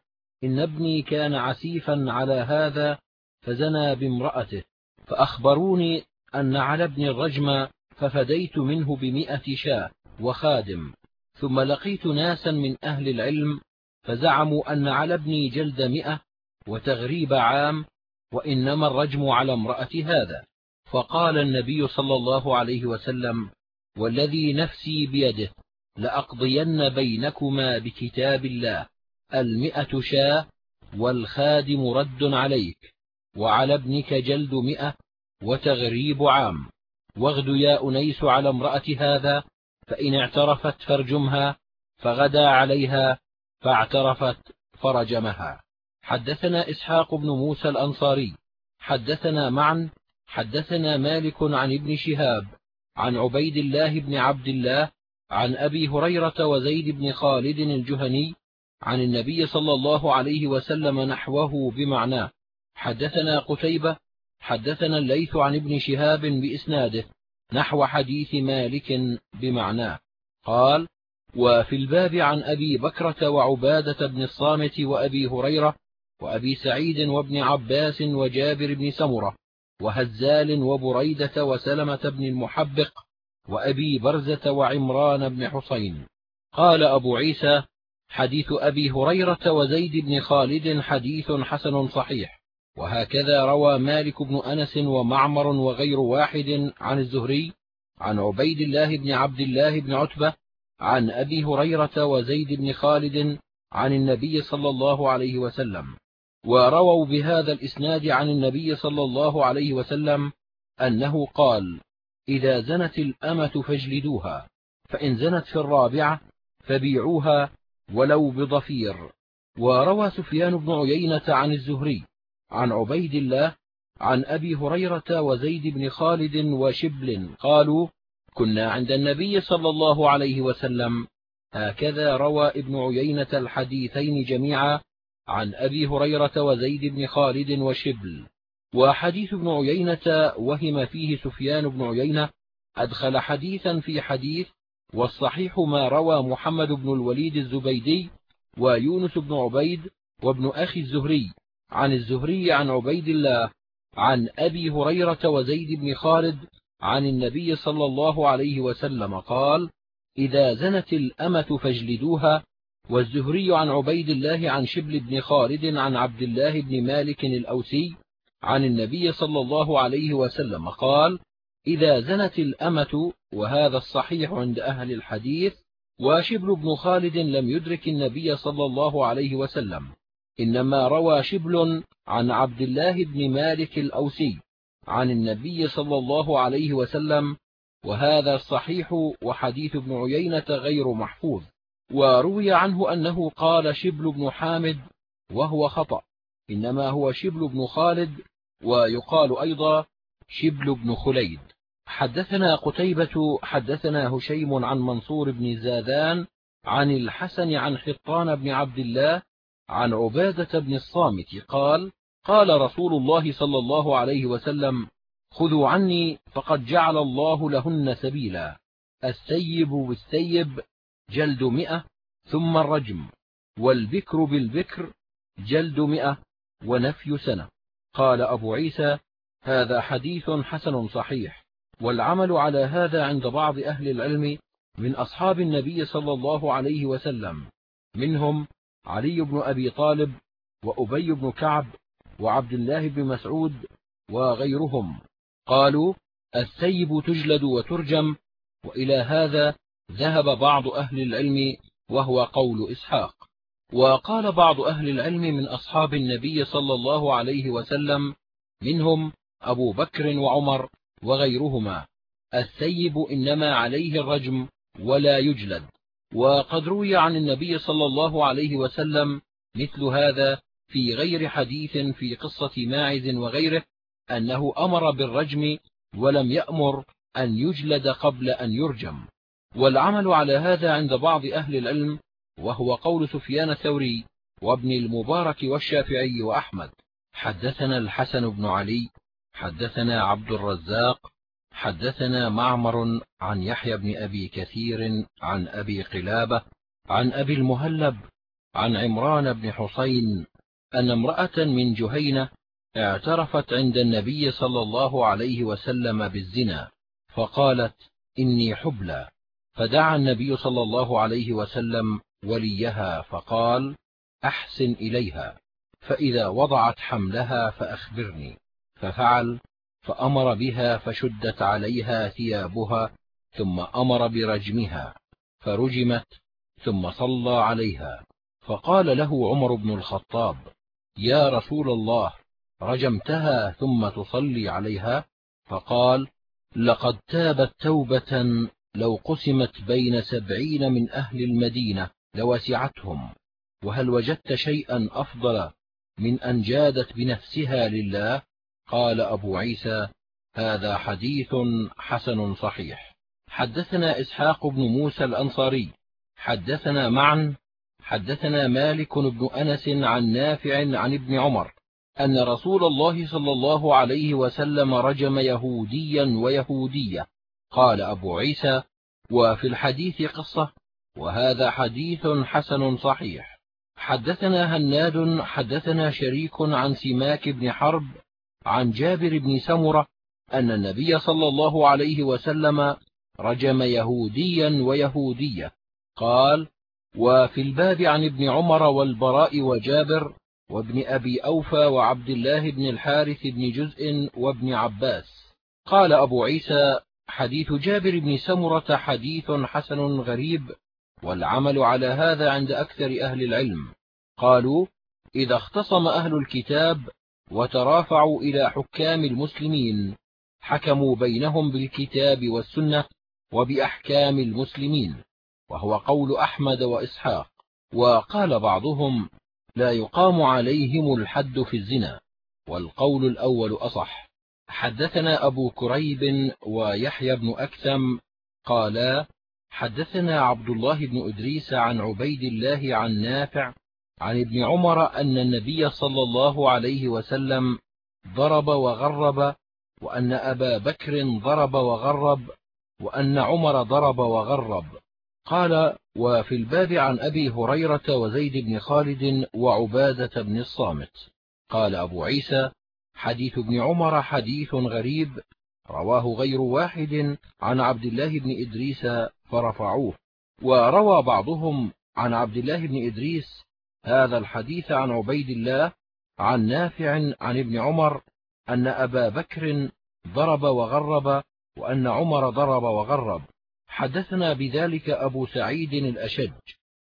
إن ابني كان عسيفا على هذا فزنى بامرأته. فأخبروني أن على ابن الرجم ففديت منه بمئة شاة وخادم ثم لقيت ناسا من أهل العلم فزعموا أن على ابني جلد مئة وتغريب عام وإنما الرجم على امرأة هذا. فقال النبي صلى الله عليه وسلم والذي نفسي بيده لأقضين بينكما بكتاب الله المئة شاة والخادم رد عليك. وعلى ابنك جلد مئة وتغريب عام. واغد يا أنيس على امرأة هذا فإن اعترفت فارجمها فغدا عليها فاعترفت فرجمها. حدثنا إسحاق بن موسى الأنصاري. حدثنا معا حدثنا مالك عن ابن شهاب عن عبيد الله بن عبد الله عن أبي هريرة وزيد بن خالد الجهني عن النبي صلى الله عليه وسلم نحوه بمعناه. حدثنا قتيبة حدثنا الليث عن ابن شهاب بإسناده نحو حديث مالك بمعناه. قال وفي الباب عن أبي بكرة وعبادة بن الصامت وأبي هريرة وأبي سعيد وابن عباس وجابر بن سمرة وهزال وبريدة وسلمة بن المحبق وأبي برزة وعمران بن حسين. قال أبو عيسى حديث أبي هريرة وزيد بن خالد حديث حسن صحيح. وهكذا روى مالك بن أنس ومعمر وغير واحد عن الزهري عن عبيد الله بن عبد الله بن عتبة عن أبي هريرة وزيد بن خالد عن النبي صلى الله عليه وسلم. ورووا بهذا الإسناد عن النبي صلى الله عليه وسلم أنه قال إذا زنت الأمة فاجلدوها فإن زنت في الرابعة فبيعوها ولو بضفير وروى سفيان بن عيينة عن الزهري عن عبيد الله عن أبي هريرة وزيد بن خالد وشبل قالوا كنا عند النبي صلى الله عليه وسلم. هكذا روى ابن عيينة الحديثين جميعا عن أبي هريرة وزيد بن خالد وشبل. وحديث ابن عيينة وهم فيه سفيان بن عيينة أدخل حديثا في حديث والصحيح ما روى محمد بن الوليد الزبيدي ويونس بن عبيد وابن أخي الزهري. عن الزهري عن عبيد الله عن أبي هريرة وزيد بن خالد عن النبي صلى الله عليه وسلم قال إذا زنت الأمة فاجلدوها والزهري عن عبيد الله عن شبل بن خالد عن عبد الله بن مالك الأوسي عن النبي صلى الله عليه وسلم قال إذا زنت الأمة وهذا الصحيح عند أهل الحديث وشبل بن خالد لم يدرك النبي صلى الله عليه وسلم. إنما روى شبل عن عبد الله بن مالك الأوسي عن النبي صلى الله عليه وسلم وهذا الصحيح وحديث ابن عيينة غير محفوظ وروي عنه أنه قال شبل بن حامد وهو خطأ إنما هو شبل بن خالد ويقال أيضا شبل بن خليد. حدثنا قتيبة حدثنا هشيم عن منصور بن زادان عن الحسن عن حطان بن عبد الله عن عبادة بن الصامت قال قال رسول الله صلى الله عليه وسلم خذوا عني فقد جعل الله لهن سبيلا. السيب بالسيب جلد مئة ثم الرجم والبكر بالبكر جلد مئة ونفي سنة. قال أبو عيسى هذا حديث حسن صحيح والعمل على هذا عند بعض أهل العلم من أصحاب النبي صلى الله عليه وسلم. منهم علي بن أبي طالب وأبي بن كعب وعبد الله بن مسعود وغيرهم. قالوا السيب تجلد وترجم وإلى هذا ذهب بعض أهل العلم وهو قول إسحاق. وقال بعض أهل العلم من أصحاب النبي صلى الله عليه وسلم منهم أبو بكر وعمر وغيرهما السيب إنما عليه الرجم ولا يجلد. وقد روي عن النبي صلى الله عليه وسلم مثل هذا في غير حديث في قصة ماعز وغيره أنه أمر بالرجم ولم يأمر أن يجلد قبل أن يرجم. والعمل على هذا عند بعض أهل العلم وهو قول سفيان الثوري وابن المبارك والشافعي وأحمد حدثنا الحسن بن علي حدثنا عبد الرزاق حدثنا معمر عن يحيى بن أبي كثير عن أبي قلابة عن أبي المهلب عن عمران بن حسين أن امرأة من جهينة اعترفت عند النبي صلى الله عليه وسلم بالزنا فقالت إني حبلى. فدعا النبي صلى الله عليه وسلم وليها فقال أحسن إليها فإذا وضعت حملها فأخبرني. ففعل فأمر بها فشدت عليها ثيابها ثم أمر برجمها فرجمت ثم صلى عليها. فقال له عمر بن الخطاب يا رسول الله رجمتها ثم تصلي عليها؟ فقال لقد تابت توبة لو قسمت بين سبعين من أهل المدينة لوسعتهم وهل وجدت شيئا أفضل من أن جادت بنفسها لله؟ قال أبو عيسى هذا حديث حسن صحيح. حدثنا إسحاق بن موسى الأنصاري. حدثنا معا حدثنا مالك بن أنس عن نافع عن ابن عمر أن رسول الله صلى الله عليه وسلم رجم يهوديا ويهودية. قال أبو عيسى وفي الحديث قصة وهذا حديث حسن صحيح. حدثنا هناد حدثنا شريك عن سماك بن حرب عن جابر بن سمرة أن النبي صلى الله عليه وسلم رجم يهوديا ويهودية. قال وفي الباب عن ابن عمر والبراء وجابر وابن أبي أوفى وعبد الله بن الحارث بن جزء وابن عباس قال أبو عيسى حديث جابر بن سمرة حديث حسن غريب والعمل على هذا عند أكثر أهل العلم قالوا إذا اختصم أهل الكتاب وترافعوا إلى حكام المسلمين. حكموا بينهم بالكتاب والسنة وبأحكام المسلمين. وهو قول أحمد وإسحاق. وقال بعضهم لا يقام عليهم الحد في الزنا. والقول الأول أصح. حدثنا أبو كريب ويحيى بن أكثم قالا حدثنا عبد الله بن إدريس عن عبيد الله عن نافع عن ابن عمر أن النبي صلى الله عليه وسلم ضرب وغرب وأن أبا بكر ضرب وغرب وأن عمر ضرب وغرب. قال وفي الباب عن أبي هريرة وزيد بن خالد وعبادة بن الصامت قال أبو عيسى حديث ابن عمر حديث غريب رواه غير واحد عن عبد الله بن إدريس فرفعوه وروى بعضهم عن عبد الله بن إدريس هذا الحديث عن عبيد الله عن نافع عن ابن عمر أن أبا بكر ضرب وغرب وأن عمر ضرب وغرب. حدثنا بذلك أبو سعيد الأشج.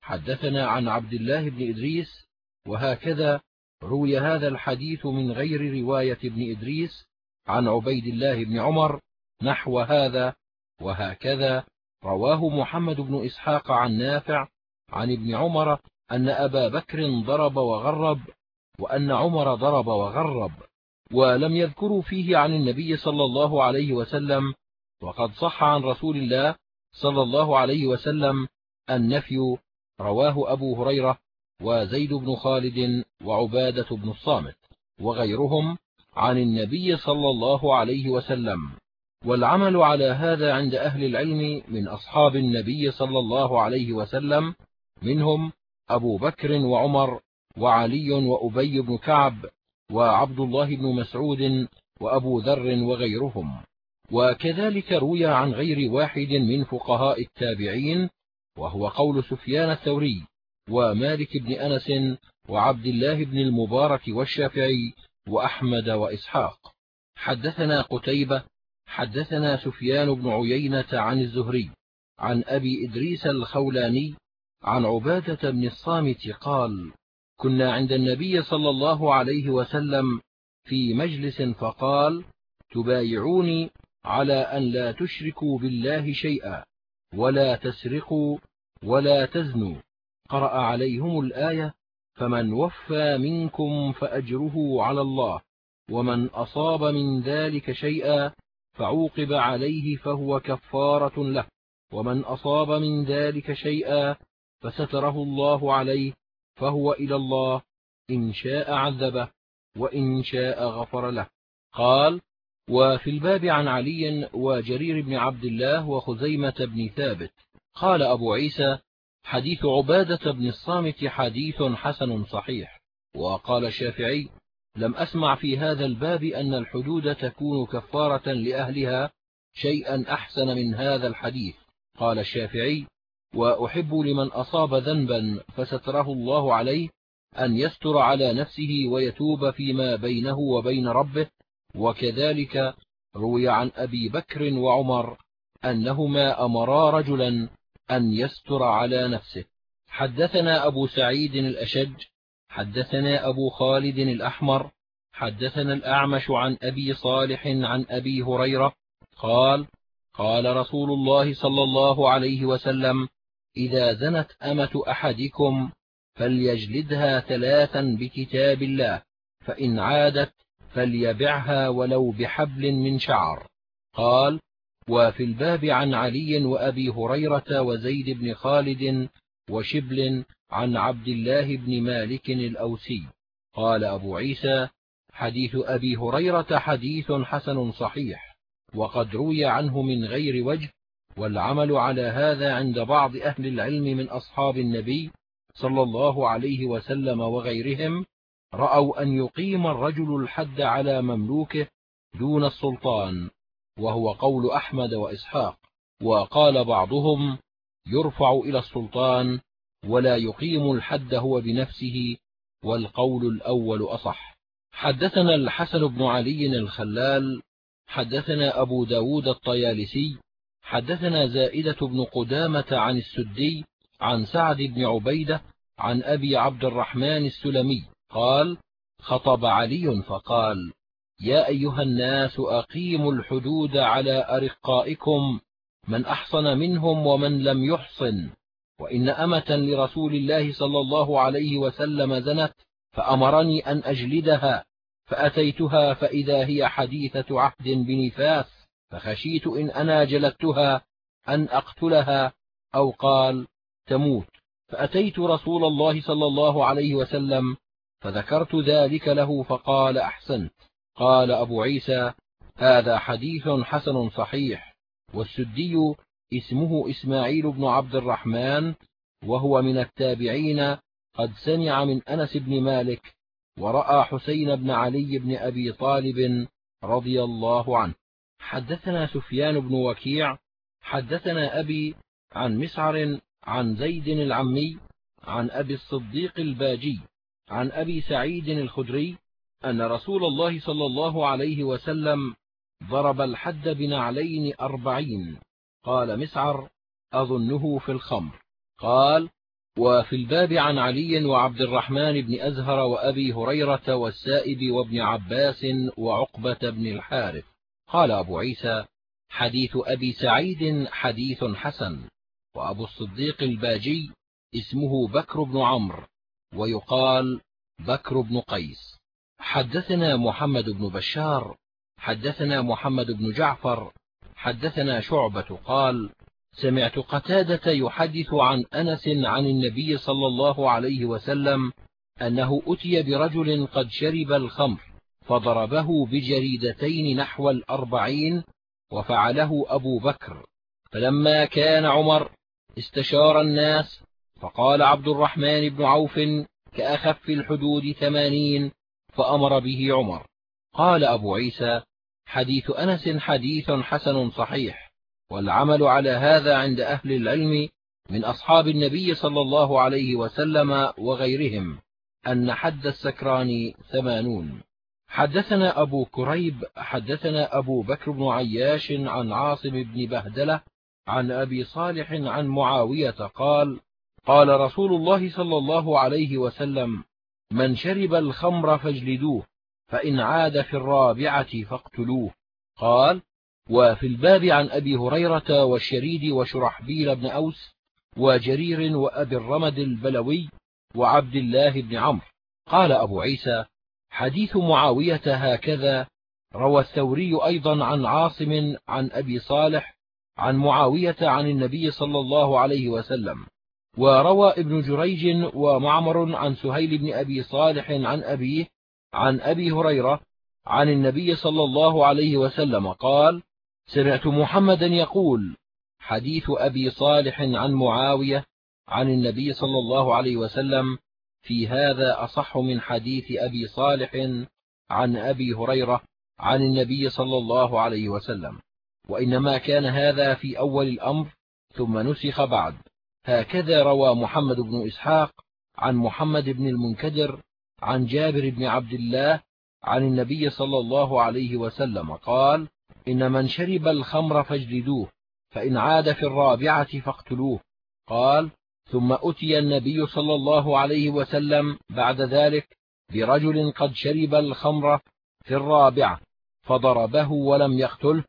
حدثنا عن عبد الله بن إدريس وهكذا روي هذا الحديث من غير رواية ابن إدريس عن عبيد الله بن عمر نحو هذا وهكذا رواه محمد بن إسحاق عن نافع عن ابن عمر أن أبا بكر ضرب وغرب وأن عمر ضرب وغرب ولم يذكروا فيه عن النبي صلى الله عليه وسلم وقد صح عن رسول الله صلى الله عليه وسلم النفي رواه أبو هريرة وزيد بن خالد وعبادة بن الصامت وغيرهم عن النبي صلى الله عليه وسلم والعمل على هذا عند أهل العلم من أصحاب النبي صلى الله عليه وسلم منهم أبو بكر وعمر وعلي وأبي بن كعب وعبد الله بن مسعود وأبو ذر وغيرهم. وكذلك روي عن غير واحد من فقهاء التابعين وهو قول سفيان الثوري ومالك بن أنس وعبد الله بن المبارك والشافعي وأحمد وإسحاق. حدثنا قتيبة حدثنا سفيان بن عيينة عن الزهري عن أبي إدريس الخولاني عن عبادة بن الصامت قال كنا عند النبي صلى الله عليه وسلم في مجلس فقال تبايعوني على أن لا تشركوا بالله شيئا ولا تسرقوا ولا تزنوا قرأ عليهم الآية فمن وفى منكم فأجره على الله ومن أصاب من ذلك شيئا فعوقب عليه فهو كفارة له ومن أصاب من ذلك شيئا فستره الله عليه فهو إلى الله إن شاء عذبه وإن شاء غفر له. قال وفي الباب عن علي وجرير بن عبد الله وخزيمة بن ثابت. قال أبو عيسى حديث عبادة بن الصامت حديث حسن صحيح. وقال الشافعي لم أسمع في هذا الباب أن الحدود تكون كفارة لأهلها شيئا أحسن من هذا الحديث. قال الشافعي وأحب لمن أصاب ذنبا فستره الله عليه أن يستر على نفسه ويتوب فيما بينه وبين ربه. وكذلك روي عن أبي بكر وعمر أنهما أمرا رجلا أن يستر على نفسه. حدثنا أبو سعيد الأشج حدثنا أبو خالد الأحمر حدثنا الأعمش عن أبي صالح عن أبي هريرة قال قال رسول الله صلى الله عليه وسلم إذا زنت أمة أحدكم فليجلدها ثلاثا بكتاب الله فإن عادت فليبعها ولو بحبل من شعر. قال وفي الباب عن علي وأبي هريرة وزيد بن خالد وشبل عن عبد الله بن مالك الأوسي. قال أبو عيسى حديث أبي هريرة حديث حسن صحيح وقد روي عنه من غير وجه والعمل على هذا عند بعض أهل العلم من أصحاب النبي صلى الله عليه وسلم وغيرهم رأوا أن يقيم الرجل الحد على مملوكه دون السلطان وهو قول أحمد وإسحاق وقال بعضهم يرفع إلى السلطان ولا يقيم الحد هو بنفسه والقول الأول أصح. حدثنا الحسن بن علي الخلال حدثنا أبو داود الطيالسي حدثنا زائدة بن قدامة عن السدي عن سعد بن عبيدة عن أبي عبد الرحمن السلمي قال خطب علي فقال يا أيها الناس أقيموا الحدود على أرقائكم من أحصن منهم ومن لم يحصن وإن أمة لرسول الله صلى الله عليه وسلم زنت فأمرني أن أجلدها فأتيتها فإذا هي حديثة عهد بنفاس. فخشيت إن أنا جلدتها أن أقتلها أو قال تموت. فأتيت رسول الله صلى الله عليه وسلم فذكرت ذلك له فقال أحسنت. قال أبو عيسى هذا حديث حسن صحيح والسدي اسمه إسماعيل بن عبد الرحمن وهو من التابعين قد سمع من أنس بن مالك ورأى حسين بن علي بن أبي طالب رضي الله عنه. حدثنا سفيان بن وكيع حدثنا أبي عن مسعر عن زيد العمي عن أبي الصديق الباجي عن أبي سعيد الخدري أن رسول الله صلى الله عليه وسلم ضرب الحد بنعلين أربعين. قال مسعر أظنه في الخمر. قال وفي الباب عن علي وعبد الرحمن بن أزهر وأبي هريرة والسائب وابن عباس وعقبة بن الحارث. قال أبو عيسى حديث أبي سعيد حديث حسن وأبو الصديق الباجي اسمه بكر بن عمرو ويقال بكر بن قيس. حدثنا محمد بن بشار حدثنا محمد بن جعفر حدثنا شعبة قال سمعت قتادة يحدث عن أنس عن النبي صلى الله عليه وسلم أنه أتي برجل قد شرب الخمر. فضربه بجريدتين نحو الأربعين وفعله أبو بكر. فلما كان عمر استشار الناس فقال عبد الرحمن بن عوف كأخف الحدود ثمانين فأمر به عمر. قال أبو عيسى حديث أنس حديث حسن صحيح والعمل على هذا عند أهل العلم من أصحاب النبي صلى الله عليه وسلم وغيرهم أن حد السكران ثمانون. حدثنا أبو كريب حدثنا أبو بكر بن عياش عن عاصم بن بهدلة عن أبي صالح عن معاوية قال قال رسول الله صلى الله عليه وسلم من شرب الخمر فاجلدوه فإن عاد في الرابعة فاقتلوه. قال وفي الباب عن أبي هريرة والشريد وشرحبيل بن أوس وجرير وأبي الرمد البلوي وعبد الله بن عمرو. قال أبو عيسى حديث معاوية هكذا روى الثوري أيضا عن عاصم عن أبي صالح عن معاوية عن النبي صلى الله عليه وسلم وروى ابن جريج ومعمر عن سهيل بن أبي صالح عن أبيه عن أبي هريرة عن النبي صلى الله عليه وسلم قال سمعت محمدا يقول حديث أبي صالح عن معاوية عن النبي صلى الله عليه وسلم في هذا أصح من حديث أبي صالح عن أبي هريرة عن النبي صلى الله عليه وسلم. وإنما كان هذا في أول الأمر ثم نسخ بعد. هكذا روى محمد بن إسحاق عن محمد بن المنكدر عن جابر بن عبد الله عن النبي صلى الله عليه وسلم قال إن من شرب الخمر فاجلدوه فإن عاد في الرابعة فاقتلوه. قال ثم أتي النبي صلى الله عليه وسلم بعد ذلك برجل قد شرب الخمر في الرابعة فضربه ولم يقتله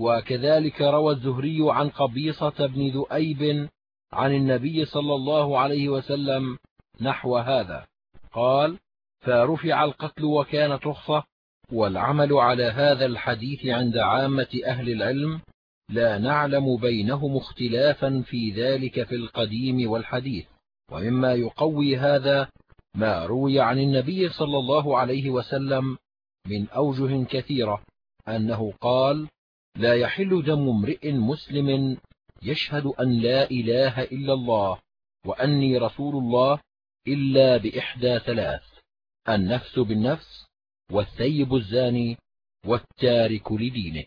وكذلك روى الزهري عن قبيصة بن ذؤيب عن النبي صلى الله عليه وسلم نحو هذا قال فرفع القتل وكانت رخصة والعمل على هذا الحديث عند عامة أهل العلم لا نعلم بينهم اختلافا في ذلك في القديم والحديث ومما يقوي هذا ما روي عن النبي صلى الله عليه وسلم من أوجه كثيرة أنه قال لا يحل دم امرئ مسلم يشهد أن لا إله إلا الله وأني رسول الله إلا بإحدى ثلاث النفس بالنفس والثيب الزاني والتارك لدينه.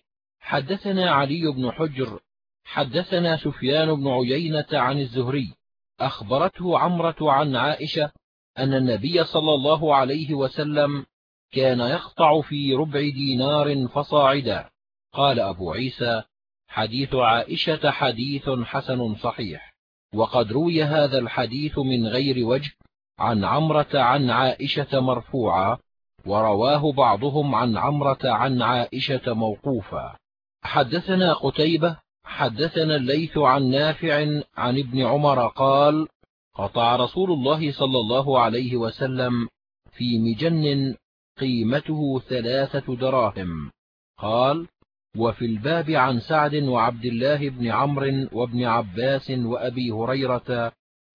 حدثنا علي بن حجر حدثنا سفيان بن عيينة عن الزهري أخبرته عمرة عن عائشة أن النبي صلى الله عليه وسلم كان يقطع في ربع دينار فصاعدا. قال أبو عيسى حديث عائشة حديث حسن صحيح وقد روي هذا الحديث من غير وجه عن عمرة عن عائشة مرفوعا ورواه بعضهم عن عمرة عن عائشة موقوفا حدثنا قتيبة حدثنا الليث عن نافع عن ابن عمر قال قطع رسول الله صلى الله عليه وسلم في مجن قيمته ثلاثة دراهم. قال وفي الباب عن سعد وعبد الله بن عمرو وابن عباس وأبي هريرة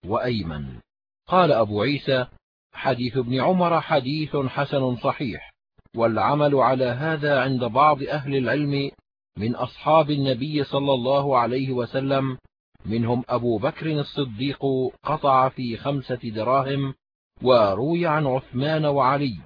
وأيمن. قال أبو عيسى حديث ابن عمر حديث حسن صحيح والعمل على هذا عند بعض أهل العلم من أصحاب النبي صلى الله عليه وسلم منهم أبو بكر الصديق قطع في خمسة دراهم وروي عن عثمان وعلي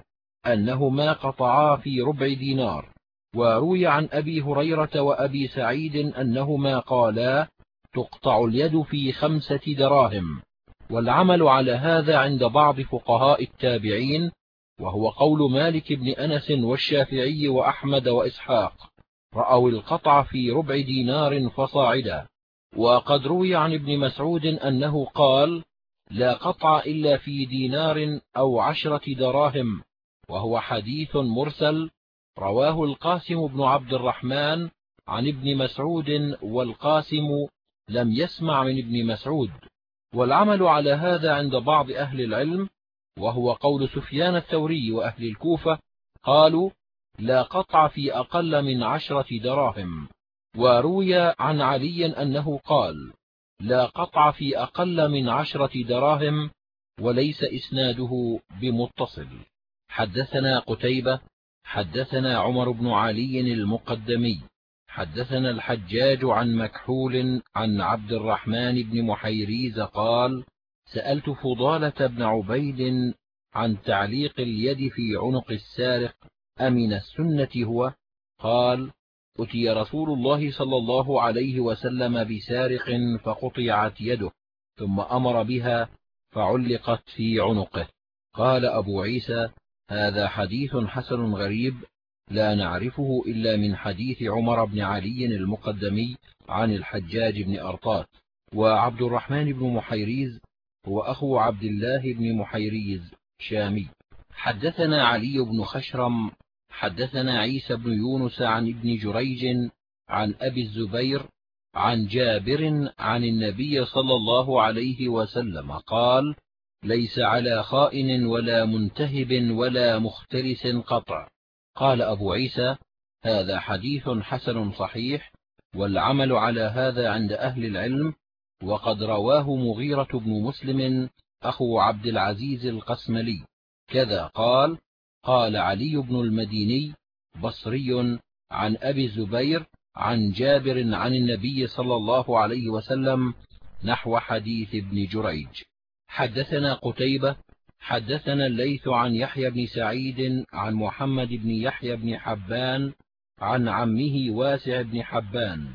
أنهما قطعا في ربع دينار وروي عن أبي هريرة وأبي سعيد أنهما قالا تقطع اليد في خمسة دراهم والعمل على هذا عند بعض فقهاء التابعين وهو قول مالك بن أنس والشافعي وأحمد وإسحاق. رأوا القطع في ربع دينار فصاعدا. وقد روي عن ابن مسعود أنه قال لا قطع إلا في دينار أو عشرة دراهم. وهو حديث مرسل. رواه القاسم بن عبد الرحمن عن ابن مسعود والقاسم لم يسمع من ابن مسعود. والعمل على هذا عند بعض أهل العلم وهو قول سفيان الثوري وأهل الكوفة قالوا لا قطع في أقل من عشرة دراهم. وروي عن علي أنه قال لا قطع في أقل من عشرة دراهم وليس إسناده بمتصل. حدثنا قتيبة حدثنا عمر بن علي المقدمي حدثنا الحجاج عن مكحول عن عبد الرحمن بن محيريز قال سألت فضالة بن عبيد عن تعليق اليد في عنق السارق أمن السنة هو؟ قال أتي رسول الله صلى الله عليه وسلم بسارق فقطعت يده ثم أمر بها فعلقت في عنقه. قال أبو عيسى هذا حديث حسن غريب لا نعرفه إلا من حديث عمر بن علي المقدمي عن الحجاج بن أرطات وعبد الرحمن بن محيريز هو أخو عبد الله بن محيريز شامي. حدثنا علي بن خشرم حدثنا عيسى بن يونس عن ابن جريج عن أبي الزبير عن جابر عن النبي صلى الله عليه وسلم قال ليس على خائن ولا منتهب ولا مختلس قطع. قال أبو عيسى هذا حديث حسن صحيح والعمل على هذا عند أهل العلم وقد رواه مغيرة بن مسلم أخو عبد العزيز القسملي. كذا قال قال علي بن المديني بصري عن أبي الزبير عن جابر عن النبي صلى الله عليه وسلم نحو حديث ابن جريج. حدثنا قتيبة حدثنا الليث عن يحيى بن سعيد عن محمد بن يحيى بن حبان عن عمه واسع بن حبان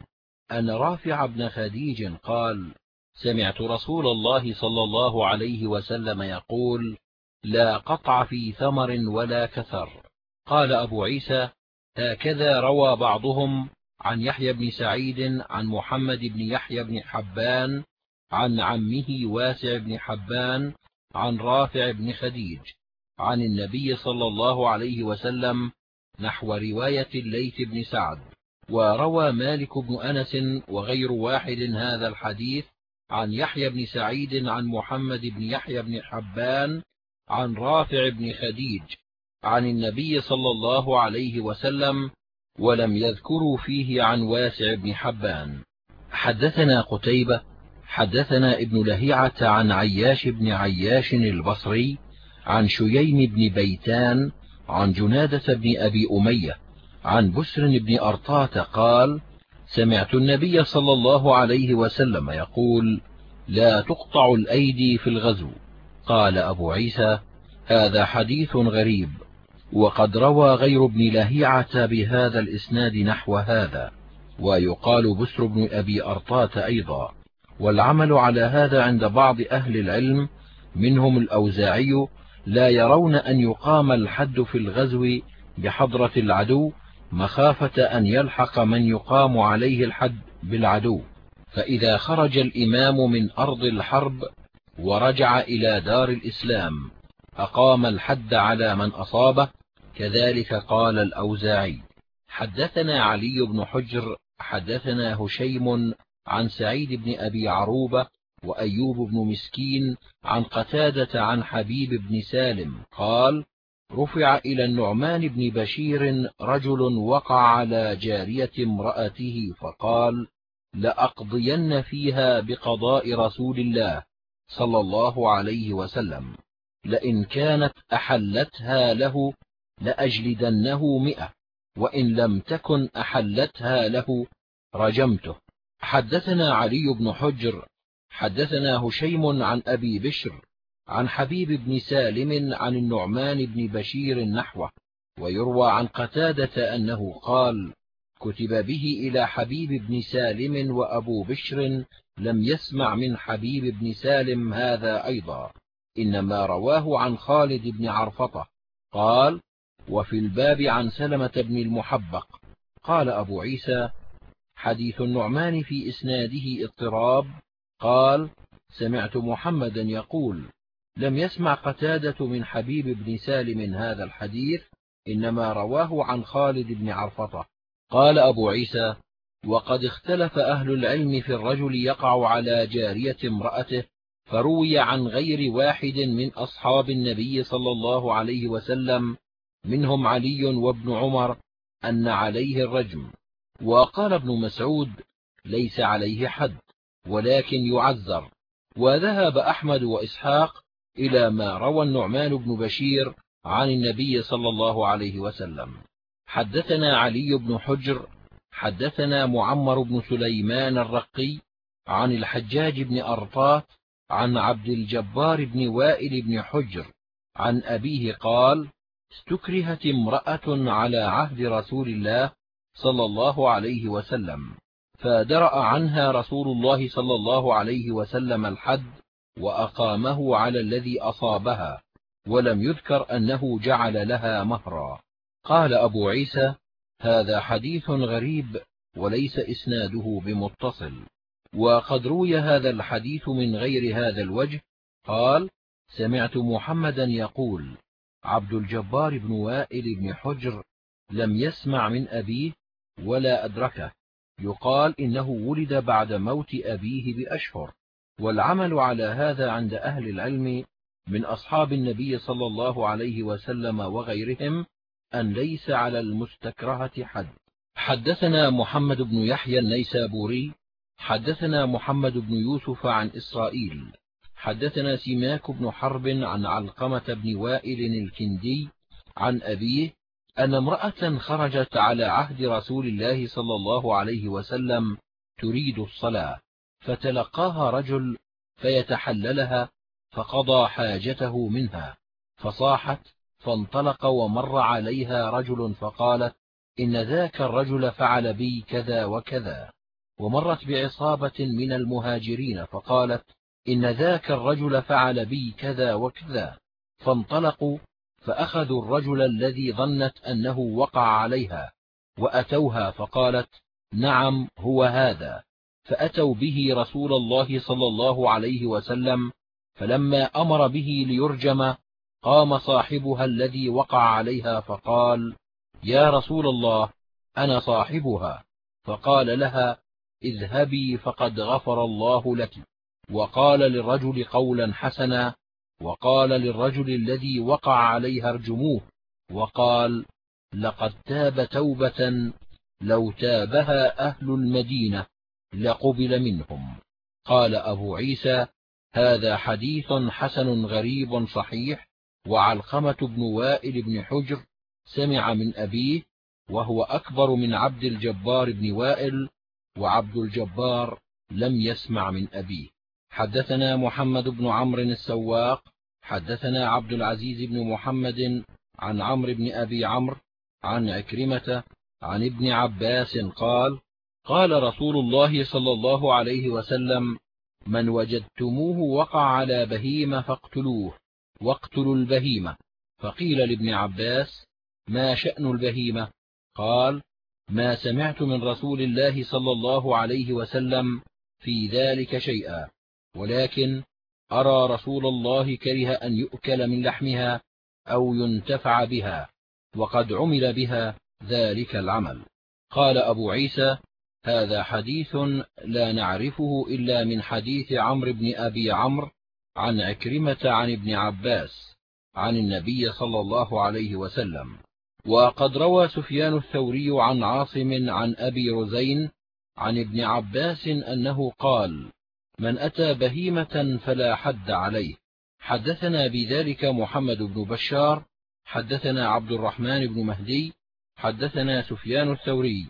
أن رافع بن خديج قال سمعت رسول الله صلى الله عليه وسلم يقول لا قطع في ثمر ولا كثر. قال أبو عيسى هكذا روى بعضهم عن يحيى بن سعيد عن محمد بن يحيى بن حبان عن عمه واسع بن حبان عن رافع بن خديج عن النبي صلى الله عليه وسلم نحو رواية الليث بن سعد. وروى مالك بن أنس وغير واحد هذا الحديث عن يحيى بن سعيد عن محمد بن يحيى بن حبان عن رافع بن خديج عن النبي صلى الله عليه وسلم ولم يذكروا فيه عن واسع بن حبان. حدثنا قتيبة حدثنا ابن لهيعة عن عياش بن عياش البصري عن شييم بن بيتان عن جنادة بن أبي أمية عن بسر بن أرطاة قال سمعت النبي صلى الله عليه وسلم يقول لا تقطع الأيدي في الغزو. قال أبو عيسى هذا حديث غريب وقد روى غير ابن لهيعة بهذا الإسناد نحو هذا ويقال بسر بن أبي أرطاة أيضا والعمل على هذا عند بعض أهل العلم منهم الأوزاعي لا يرون أن يقام الحد في الغزو بحضرة العدو مخافة أن يلحق من يقام عليه الحد بالعدو فإذا خرج الإمام من أرض الحرب ورجع إلى دار الإسلام أقام الحد على من أصابه كذلك قال الأوزاعي حدثنا علي بن حجر حدثنا هشيم عن سعيد بن أبي عروبة وأيوب بن مسكين عن قتادة عن حبيب بن سالم قال رفع إلى النعمان بن بشير رجل وقع على جارية امرأته فقال لأقضين فيها بقضاء رسول الله. صلى الله عليه وسلم لئن كانت أحلتها له لأجلدنه مئة وإن لم تكن أحلتها له رجمته. حدثنا علي بن حجر حدثنا هشيم عن أبي بشر عن حبيب بن سالم عن النعمان بن بشير نحوه ويروى عن قتادة أنه قال كتب به إلى حبيب بن سالم وأبو بشر لم يسمع من حبيب بن سالم هذا أيضا إنما رواه عن خالد بن عرفطة. قال وفي الباب عن سلمة بن المحبق. قال أبو عيسى حديث النعمان في إسناده اضطراب. قال سمعت محمدا يقول لم يسمع قتادة من حبيب بن سالم هذا الحديث إنما رواه عن خالد بن عرفطة. قال أبو عيسى وقد اختلف أهل العلم في الرجل يقع على جارية امرأته فروي عن غير واحد من أصحاب النبي صلى الله عليه وسلم منهم علي وابن عمر أن عليه الرجم. وقال ابن مسعود ليس عليه حد ولكن يعذر. وذهب أحمد وإسحاق إلى ما روى النعمان بن بشير عن النبي صلى الله عليه وسلم. حدثنا علي بن حجر حدثنا معمر بن سليمان الرقي عن الحجاج بن أرطاة عن عبد الجبار بن وائل بن حجر عن أبيه قال استكرهت امرأة على عهد رسول الله صلى الله عليه وسلم فدرأ عنها رسول الله صلى الله عليه وسلم الحد وأقامه على الذي أصابها ولم يذكر أنه جعل لها مهرا. قال أبو عيسى هذا حديث غريب وليس إسناده بمتصل. وقد روي هذا الحديث من غير هذا الوجه. قال سمعت محمدا يقول عبد الجبار بن وائل بن حجر لم يسمع من أبيه ولا أدركه. يقال إنه ولد بعد موت أبيه بأشهر. والعمل على هذا عند أهل العلم من أصحاب النبي صلى الله عليه وسلم وغيرهم أن ليس على المستكرهة حد. حدثنا محمد بن يحيى النيسابوري حدثنا محمد بن يوسف عن إسرائيل حدثنا سماك بن حرب عن علقمة بن وائل الكندي عن أبيه أن امرأة خرجت على عهد رسول الله صلى الله عليه وسلم تريد الصلاة فتلقاها رجل فيتحللها فقضى حاجته منها فصاحت فانطلق ومر عليها رجل فقالت إن ذاك الرجل فعل بي كذا وكذا. ومرت بعصابة من المهاجرين فقالت إن ذاك الرجل فعل بي كذا وكذا. فانطلقوا فأخذوا الرجل الذي ظنت أنه وقع عليها وأتوها فقالت نعم هو هذا. فأتوا به رسول الله صلى الله عليه وسلم فلما أمر به ليرجم قام صاحبها الذي وقع عليها فقال يا رسول الله أنا صاحبها. فقال لها اذهبي فقد غفر الله لك. وقال للرجل قولا حسنا وقال للرجل الذي وقع عليها ارجموه وقال لقد تاب توبة لو تابها أهل المدينة لقبل منهم. قال أبو عيسى هذا حديث حسن غريب صحيح وعلقمة بن وائل بن حجر سمع من أبيه وهو أكبر من عبد الجبار بن وائل وعبد الجبار لم يسمع من أبيه. حدثنا محمد بن عمرو السواق حدثنا عبد العزيز بن محمد عن عمرو بن أبي عمرو عن عكرمة عن ابن عباس قال قال رسول الله صلى الله عليه وسلم من وجدتموه وقع على بهيمة فاقتلوه. واقتلوا البهيمة. فقيل لابن عباس ما شأن البهيمة؟ قال ما سمعت من رسول الله صلى الله عليه وسلم في ذلك شيئا ولكن أرى رسول الله كره أن يؤكل من لحمها أو ينتفع بها وقد عمل بها ذلك العمل. قال أبو عيسى هذا حديث لا نعرفه إلا من حديث عمرو بن أبي عمرو عن عكرمة عن ابن عباس عن النبي صلى الله عليه وسلم. وقد روى سفيان الثوري عن عاصم عن أبي رزين عن ابن عباس أنه قال من أتى بهيمة فلا حد عليه. حدثنا بذلك محمد بن بشار حدثنا عبد الرحمن بن مهدي حدثنا سفيان الثوري.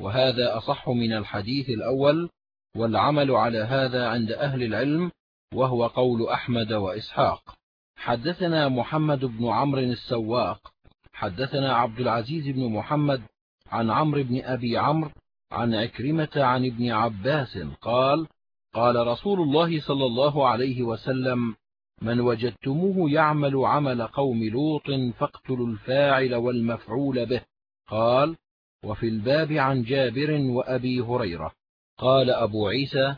وهذا أصح من الحديث الأول والعمل على هذا عند أهل العلم وهو قول أحمد وإسحاق. حدثنا محمد بن عمرو السواق. حدثنا عبد العزيز بن محمد عن عمرو بن أبي عمرو عن عكرمة عن ابن عباس قال قال رسول الله صلى الله عليه وسلم من وجدتموه يعمل عمل قوم لوط فاقتلوا الفاعل والمفعول به. قال وفي الباب عن جابر وأبي هريرة. قال أبو عيسى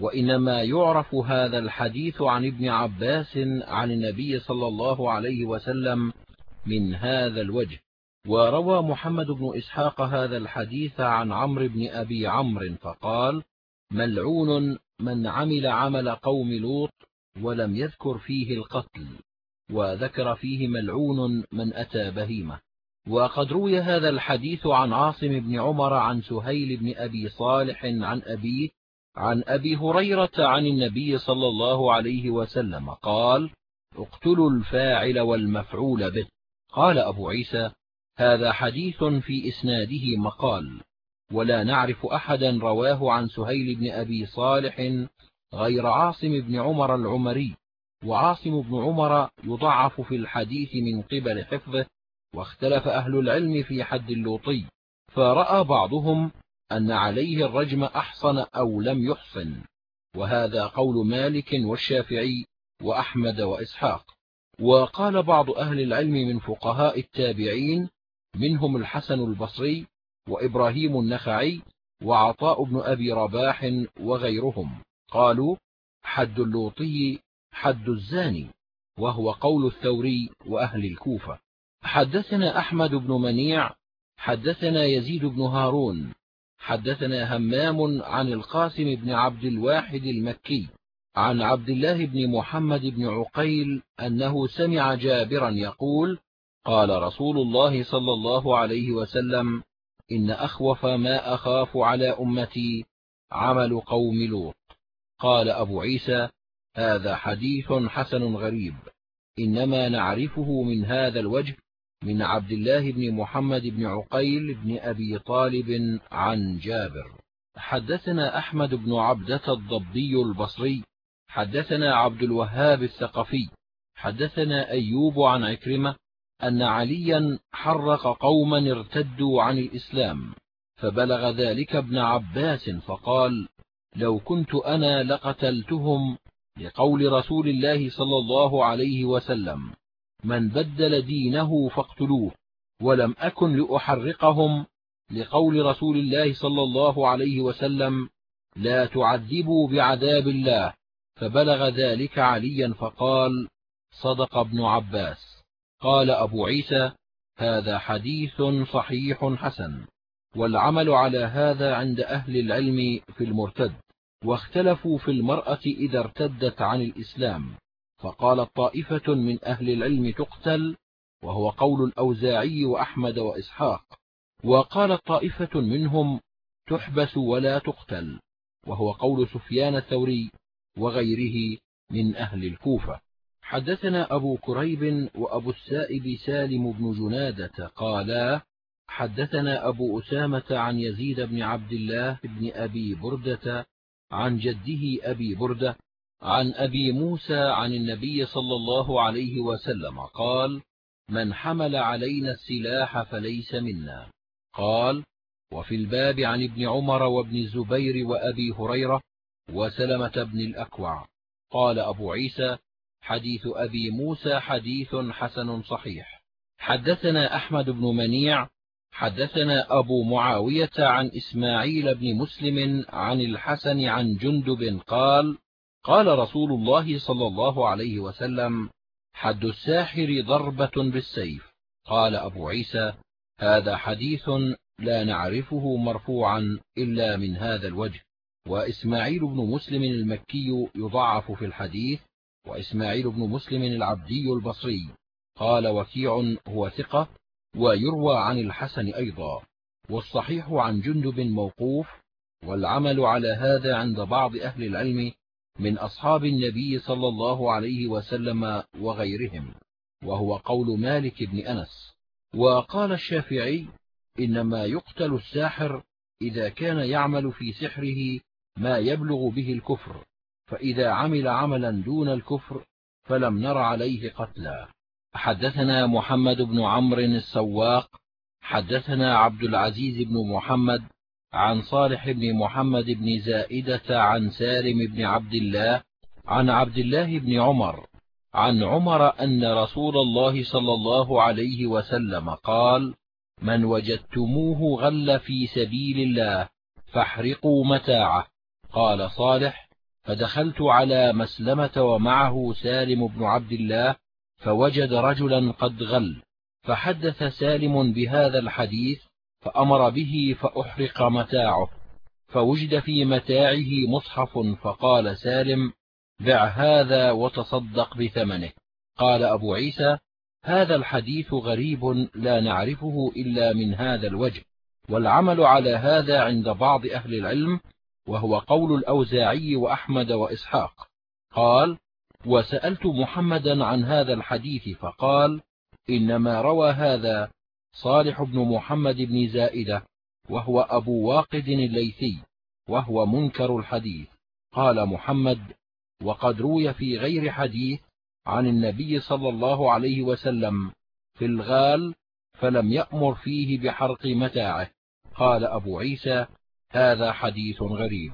وإنما يعرف هذا الحديث عن ابن عباس عن النبي صلى الله عليه وسلم من هذا الوجه. وروى محمد بن إسحاق هذا الحديث عن عمرو بن أبي عمرو فقال ملعون من عمل عمل قوم لوط ولم يذكر فيه القتل وذكر فيه ملعون من أتى بهيمة. وقد روي هذا الحديث عن عاصم بن عمر عن سهيل بن أبي صالح عن أبيه عن أبي هريرة عن النبي صلى الله عليه وسلم قال اقتلوا الفاعل والمفعول به. قال أبو عيسى هذا حديث في إسناده مقال ولا نعرف أحدا رواه عن سهيل بن أبي صالح غير عاصم بن عمر العمري وعاصم بن عمر يضعف في الحديث من قبل حفظه واختلف أهل العلم في حد اللوطي فرأى بعضهم أن عليه الرجم أحصن أو لم يحصن وهذا قول مالك والشافعي وأحمد وإسحاق. وقال بعض أهل العلم من فقهاء التابعين منهم الحسن البصري وإبراهيم النخعي وعطاء بن أبي رباح وغيرهم. قالوا حد اللوطي حد الزاني وهو قول الثوري وأهل الكوفة. حدثنا أحمد بن منيع حدثنا يزيد بن هارون حدثنا همام عن القاسم بن عبد الواحد المكي عن عبد الله بن محمد بن عقيل أنه سمع جابرا يقول قال رسول الله صلى الله عليه وسلم إن أخوف ما أخاف على أمتي عمل قوم لوط. قال أبو عيسى هذا حديث حسن غريب إنما نعرفه من هذا الوجه من عبد الله بن محمد بن عقيل بن أبي طالب عن جابر. حدثنا أحمد بن عبدة الضبي البصري. حدثنا عبد الوهاب الثقفي. حدثنا أيوب عن عكرمة أن عليا حرق قوما ارتدوا عن الإسلام فبلغ ذلك ابن عباس فقال لو كنت أنا لقتلتهم لقول رسول الله صلى الله عليه وسلم. من بدل دينه فاقتلوه ولم أكن لأحرقهم لقول رسول الله صلى الله عليه وسلم لا تعذبوا بعذاب الله فبلغ ذلك عليا فقال صدق ابن عباس. قال أبو عيسى هذا حديث صحيح حسن والعمل على هذا عند أهل العلم في المرتد واختلفوا في المرأة إذا ارتدت عن الإسلام. فقالت طائفة من أهل العلم تقتل وهو قول الأوزاعي وأحمد وإسحاق. وقالت طائفة منهم تحبس ولا تقتل وهو قول سفيان الثوري وغيره من أهل الكوفة. حدثنا أبو كريب وأبو السائب سالم بن جنادة قالا حدثنا أبو أسامة عن يزيد بن عبد الله بن أبي بردة عن جده أبي بردة عن أبي موسى عن النبي صلى الله عليه وسلم قال من حمل علينا السلاح فليس منا. قال وفي الباب عن ابن عمر وابن الزبير وأبي هريرة وسلمة بن الأكوع. قال أبو عيسى حديث أبي موسى حديث حسن صحيح. حدثنا أحمد بن منيع حدثنا أبو معاوية عن إسماعيل بن مسلم عن الحسن عن جندب قال قال رسول الله صلى الله عليه وسلم حد الساحر ضربة بالسيف. قال أبو عيسى هذا حديث لا نعرفه مرفوعا إلا من هذا الوجه. وإسماعيل بن مسلم المكي يضعف في الحديث وإسماعيل بن مسلم العبدي البصري. قال وكيع هو ثقة ويروى عن الحسن أيضا. والصحيح عن جندب موقوف والعمل على هذا عند بعض أهل العلم من أصحاب النبي صلى الله عليه وسلم وغيرهم وهو قول مالك بن أنس. وقال الشافعي إنما يقتل الساحر إذا كان يعمل في سحره ما يبلغ به الكفر فإذا عمل عملا دون الكفر فلم نر عليه قتلا. حدثنا محمد بن عمرو السواق حدثنا عبد العزيز بن محمد عن صالح بن محمد بن زائدة عن سالم بن عبد الله عن عبد الله بن عمر عن عمر أن رسول الله صلى الله عليه وسلم قال من وجدتموه غل في سبيل الله فاحرقوا متاعه. قال صالح فدخلت على مسلمة ومعه سالم بن عبد الله فوجد رجلا قد غل فحدث سالم بهذا الحديث فأمر به فأحرق متاعه فوجد في متاعه مصحف فقال سالم بع هذا وتصدق بثمنه. قال أبو عيسى هذا الحديث غريب لا نعرفه إلا من هذا الوجه والعمل على هذا عند بعض أهل العلم وهو قول الأوزاعي وأحمد وإسحاق. قال وسألت محمدا عن هذا الحديث فقال إنما روى هذا صالح بن محمد بن زائدة وهو أبو واقد الليثي وهو منكر الحديث. قال محمد وقد روي في غير حديث عن النبي صلى الله عليه وسلم في الغال فلم يأمر فيه بحرق متاعه. قال أبو عيسى هذا حديث غريب.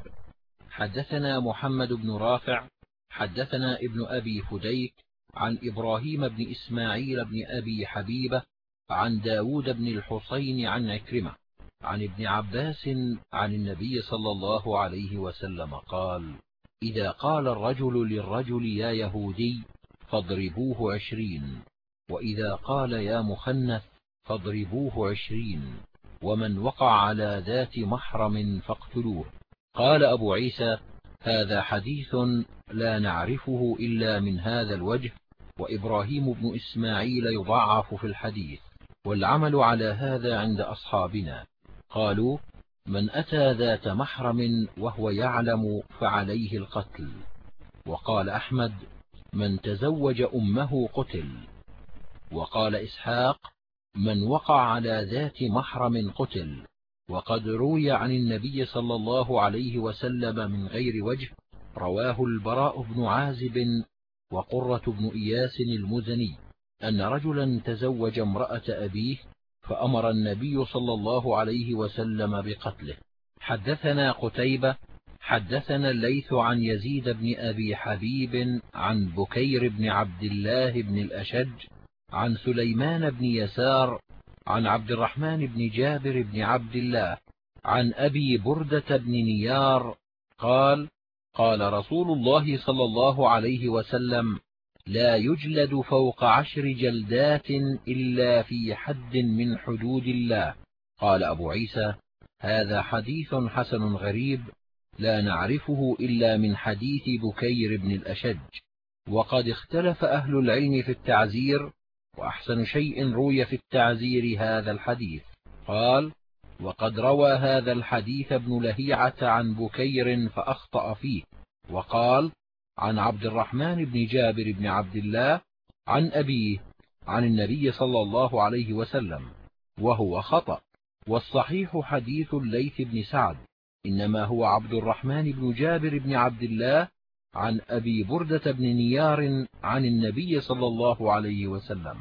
حدثنا محمد بن رافع حدثنا ابن أبي فديك عن إبراهيم بن إسماعيل بن أبي حبيبة عن داود بن الحصين عن عكرمة عن ابن عباس عن النبي صلى الله عليه وسلم قال إذا قال الرجل للرجل يا يهودي فاضربوه عشرين وإذا قال يا مخنث فاضربوه عشرين ومن وقع على ذات محرم فاقتلوه. قال أبو عيسى هذا حديث لا نعرفه إلا من هذا الوجه وإبراهيم بن إسماعيل يضعف في الحديث. والعمل على هذا عند أصحابنا. قالوا من أتى ذات محرم وهو يعلم فعليه القتل. وقال أحمد من تزوج أمه قتل. وقال إسحاق من وقع على ذات محرم قتل. وقد روي عن النبي صلى الله عليه وسلم من غير وجه رواه البراء بن عازب وقرة بن إياس المزني. أن رجلا تزوج امرأة أبيه فأمر النبي صلى الله عليه وسلم بقتله. حدثنا قتيبة حدثنا الليث عن يزيد بن أبي حبيب عن بكير بن عبد الله بن الأشج عن سليمان بن يسار عن عبد الرحمن بن جابر بن عبد الله عن أبي بردة بن نيار قال قال رسول الله صلى الله عليه وسلم لا يجلد فوق عشر جلدات إلا في حد من حدود الله. قال أبو عيسى هذا حديث حسن غريب لا نعرفه إلا من حديث بكير بن الأشج. وقد اختلف أهل العلم في التعزير وأحسن شيء روي في التعزير هذا الحديث. قال وقد روى هذا الحديث ابن لهيعة عن بكير فأخطأ فيه. وقال عن عبد الرحمن بن جابر بن عبد الله عن أبيه عن النبي صلى الله عليه وسلم وهو خطأ. والصحيح حديث الليث بن سعد إنما هو عبد الرحمن بن جابر بن عبد الله عن أبي بردة بن نيار عن النبي صلى الله عليه وسلم.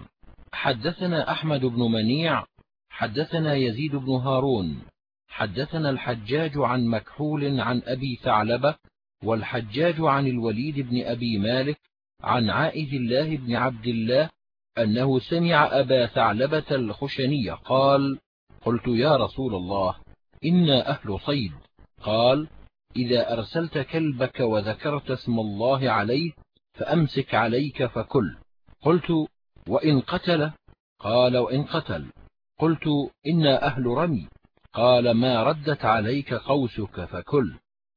حدثنا أحمد بن منيع حدثنا يزيد بن هارون حدثنا الحجاج عن مكحول عن أبي ثعلبة والحجاج عن الوليد بن أبي مالك عن عائذ الله بن عبد الله أنه سمع أبا ثعلبة الخشني قال قلت يا رسول الله إنا أهل صيد. قال إذا أرسلت كلبك وذكرت اسم الله عليه فأمسك عليك فكل. قلت وإن قتل؟ قال وإن قتل. قلت إنا أهل رمي. قال ما ردت عليك قوسك فكل.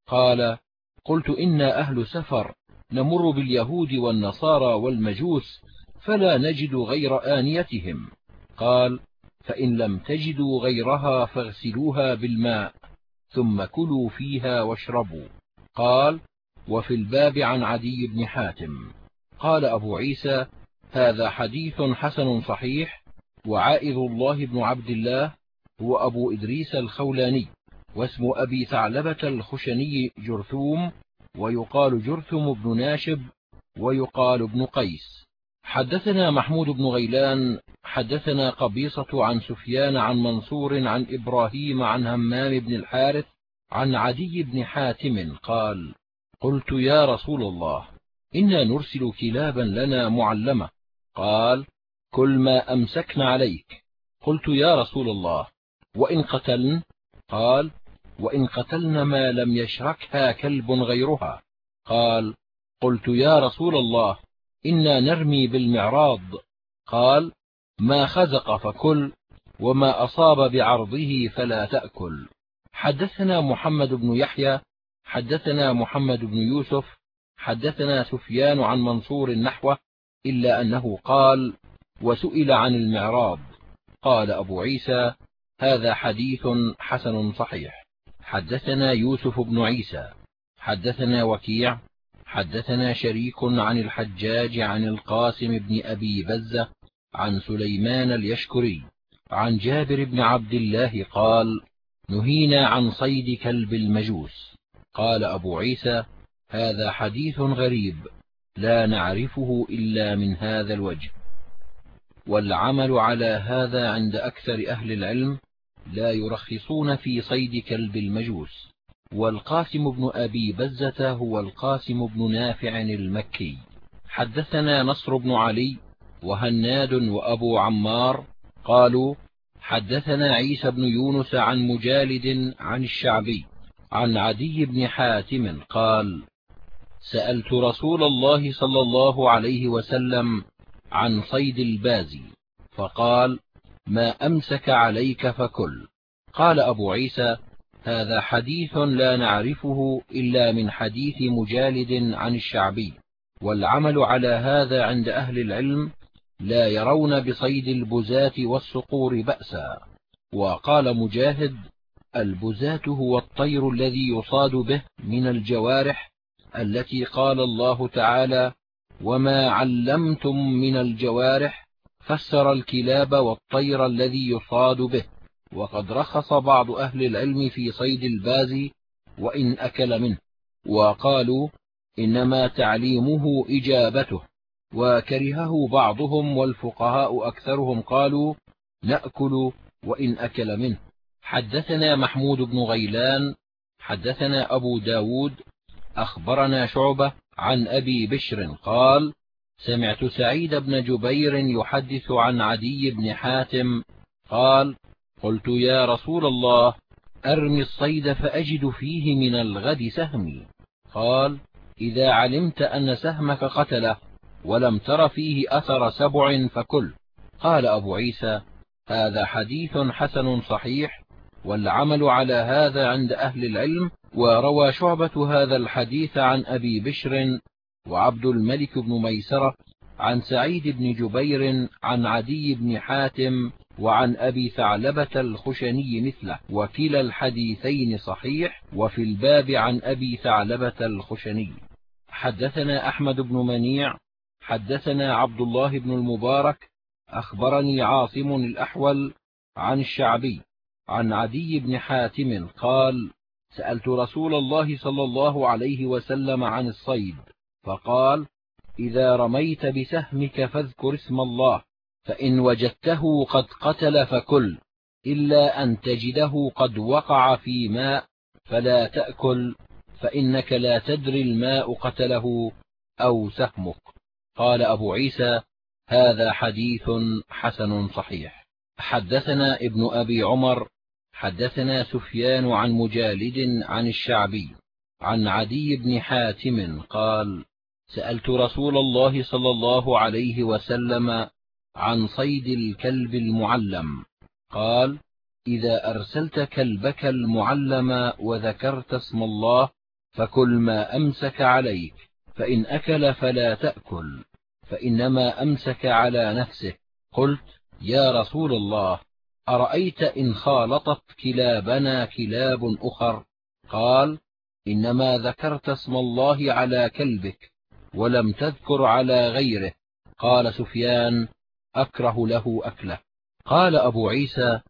قال قلت إنا أهل سفر نمر باليهود والنصارى والمجوس فلا نجد غير آنيتهم. قال فإن لم تجدوا غيرها فاغسلوها بالماء ثم كلوا فيها واشربوا. قال وفي الباب عن عدي بن حاتم. قال أبو عيسى هذا حديث حسن صحيح وعائذ الله بن عبد الله هو أبو إدريس الخولاني. واسم أبي ثعلبة الخشني جرثوم ويقال جرثم بن ناشب ويقال ابن قيس. حدثنا محمود بن غيلان حدثنا قبيصة عن سفيان عن منصور عن إبراهيم عن همام بن الحارث عن عدي بن حاتم قال قلت يا رسول الله إنا نرسل كلابا لنا معلمة. قال كل ما أمسكن عليك. قلت يا رسول الله وإن قتلن؟ قال وإن قتلن ما لم يشركها كلب غيرها. قال قلت يا رسول الله إنا نرمي بالمعراض. قال ما خزق فكل وما أصاب بعرضه فلا تأكل. حدثنا محمد بن يحيى حدثنا محمد بن يوسف حدثنا سفيان عن منصور نحوه إلا أنه قال وسئل عن المعراض. قال أبو عيسى هذا حديث حسن صحيح. حدثنا يوسف بن عيسى حدثنا وكيع حدثنا شريك عن الحجاج عن القاسم بن أبي بزة عن سليمان اليشكري عن جابر بن عبد الله قال نهينا عن صيد كلب المجوس. قال أبو عيسى هذا حديث غريب لا نعرفه إلا من هذا الوجه. والعمل على هذا عند أكثر أهل العلم لا يرخصون في صيد كلب المجوس. والقاسم بن أبي بزة هو القاسم بن نافع المكي. حدثنا نصر بن علي وهناد وأبو عمار قالوا حدثنا عيسى بن يونس عن مجالد عن الشعبي عن عدي بن حاتم قال سألت رسول الله صلى الله عليه وسلم عن صيد البازي فقال ما أمسك عليك فكل. قال أبو عيسى هذا حديث لا نعرفه إلا من حديث مجالد عن الشعبي والعمل على هذا عند أهل العلم لا يرون بصيد البزاة والصقور بأسا. وقال مجاهد البزاة هو الطير الذي يصاد به من الجوارح التي قال الله تعالى وما علمتم من الجوارح فسر الكلاب والطير الذي يصاد به. وقد رخص بعض أهل العلم في صيد الباز وإن أكل منه. وقالوا إنما تعليمه إجابته. وكرهه بعضهم والفقهاء أكثرهم قالوا نأكل وإن أكل منه. حدثنا محمود بن غيلان حدثنا أبو ب داود أخبرنا شعبة عن أبي بشر قال سمعت سعيد بن جبير يحدث عن عدي بن حاتم قال قلت يا رسول الله أرمي الصيد فأجد فيه من الغد سهمي. قال إذا علمت أن سهمك قتله ولم تر فيه أثر سبع فكل. قال أبو عيسى هذا حديث حسن صحيح والعمل على هذا عند أهل العلم وروى شعبة هذا الحديث عن أبي بشر وعبد الملك بن ميسرة عن سعيد بن جبير عن عدي بن حاتم وعن أبي ثعلبة الخشني مثله. وكلا الحديثين صحيح وفي الباب عن أبي ثعلبة الخشني. حدثنا أحمد بن منيع حدثنا عبد الله بن المبارك أخبرني عاصم الأحول عن الشعبي عن عدي بن حاتم قال سألت رسول الله صلى الله عليه وسلم عن الصيد. فقال إذا رميت بسهمك فاذكر اسم الله فإن وجدته قد قتل فكل إلا أن تجده قد وقع في ماء فلا تأكل فإنك لا تدري الماء قتله أو سهمك. قال أبو عيسى هذا حديث حسن صحيح. حدثنا ابن أبي عمر حدثنا سفيان عن مجالد عن الشعبي عن عدي بن حاتم قال سألت رسول الله صلى الله عليه وسلم عن صيد الكلب المعلم. قال إذا أرسلت كلبك المعلم وذكرت اسم الله فكل ما أمسك عليك فإن أكل فلا تأكل فإنما أمسك على نفسه. قلت يا رسول الله أرأيت إن خالطت كلابنا كلاب أخر؟ قال إنما ذكرت اسم الله على كلبك ولم تذكر على غيره. قال سفيان أكره له أكله. قال أبو عيسى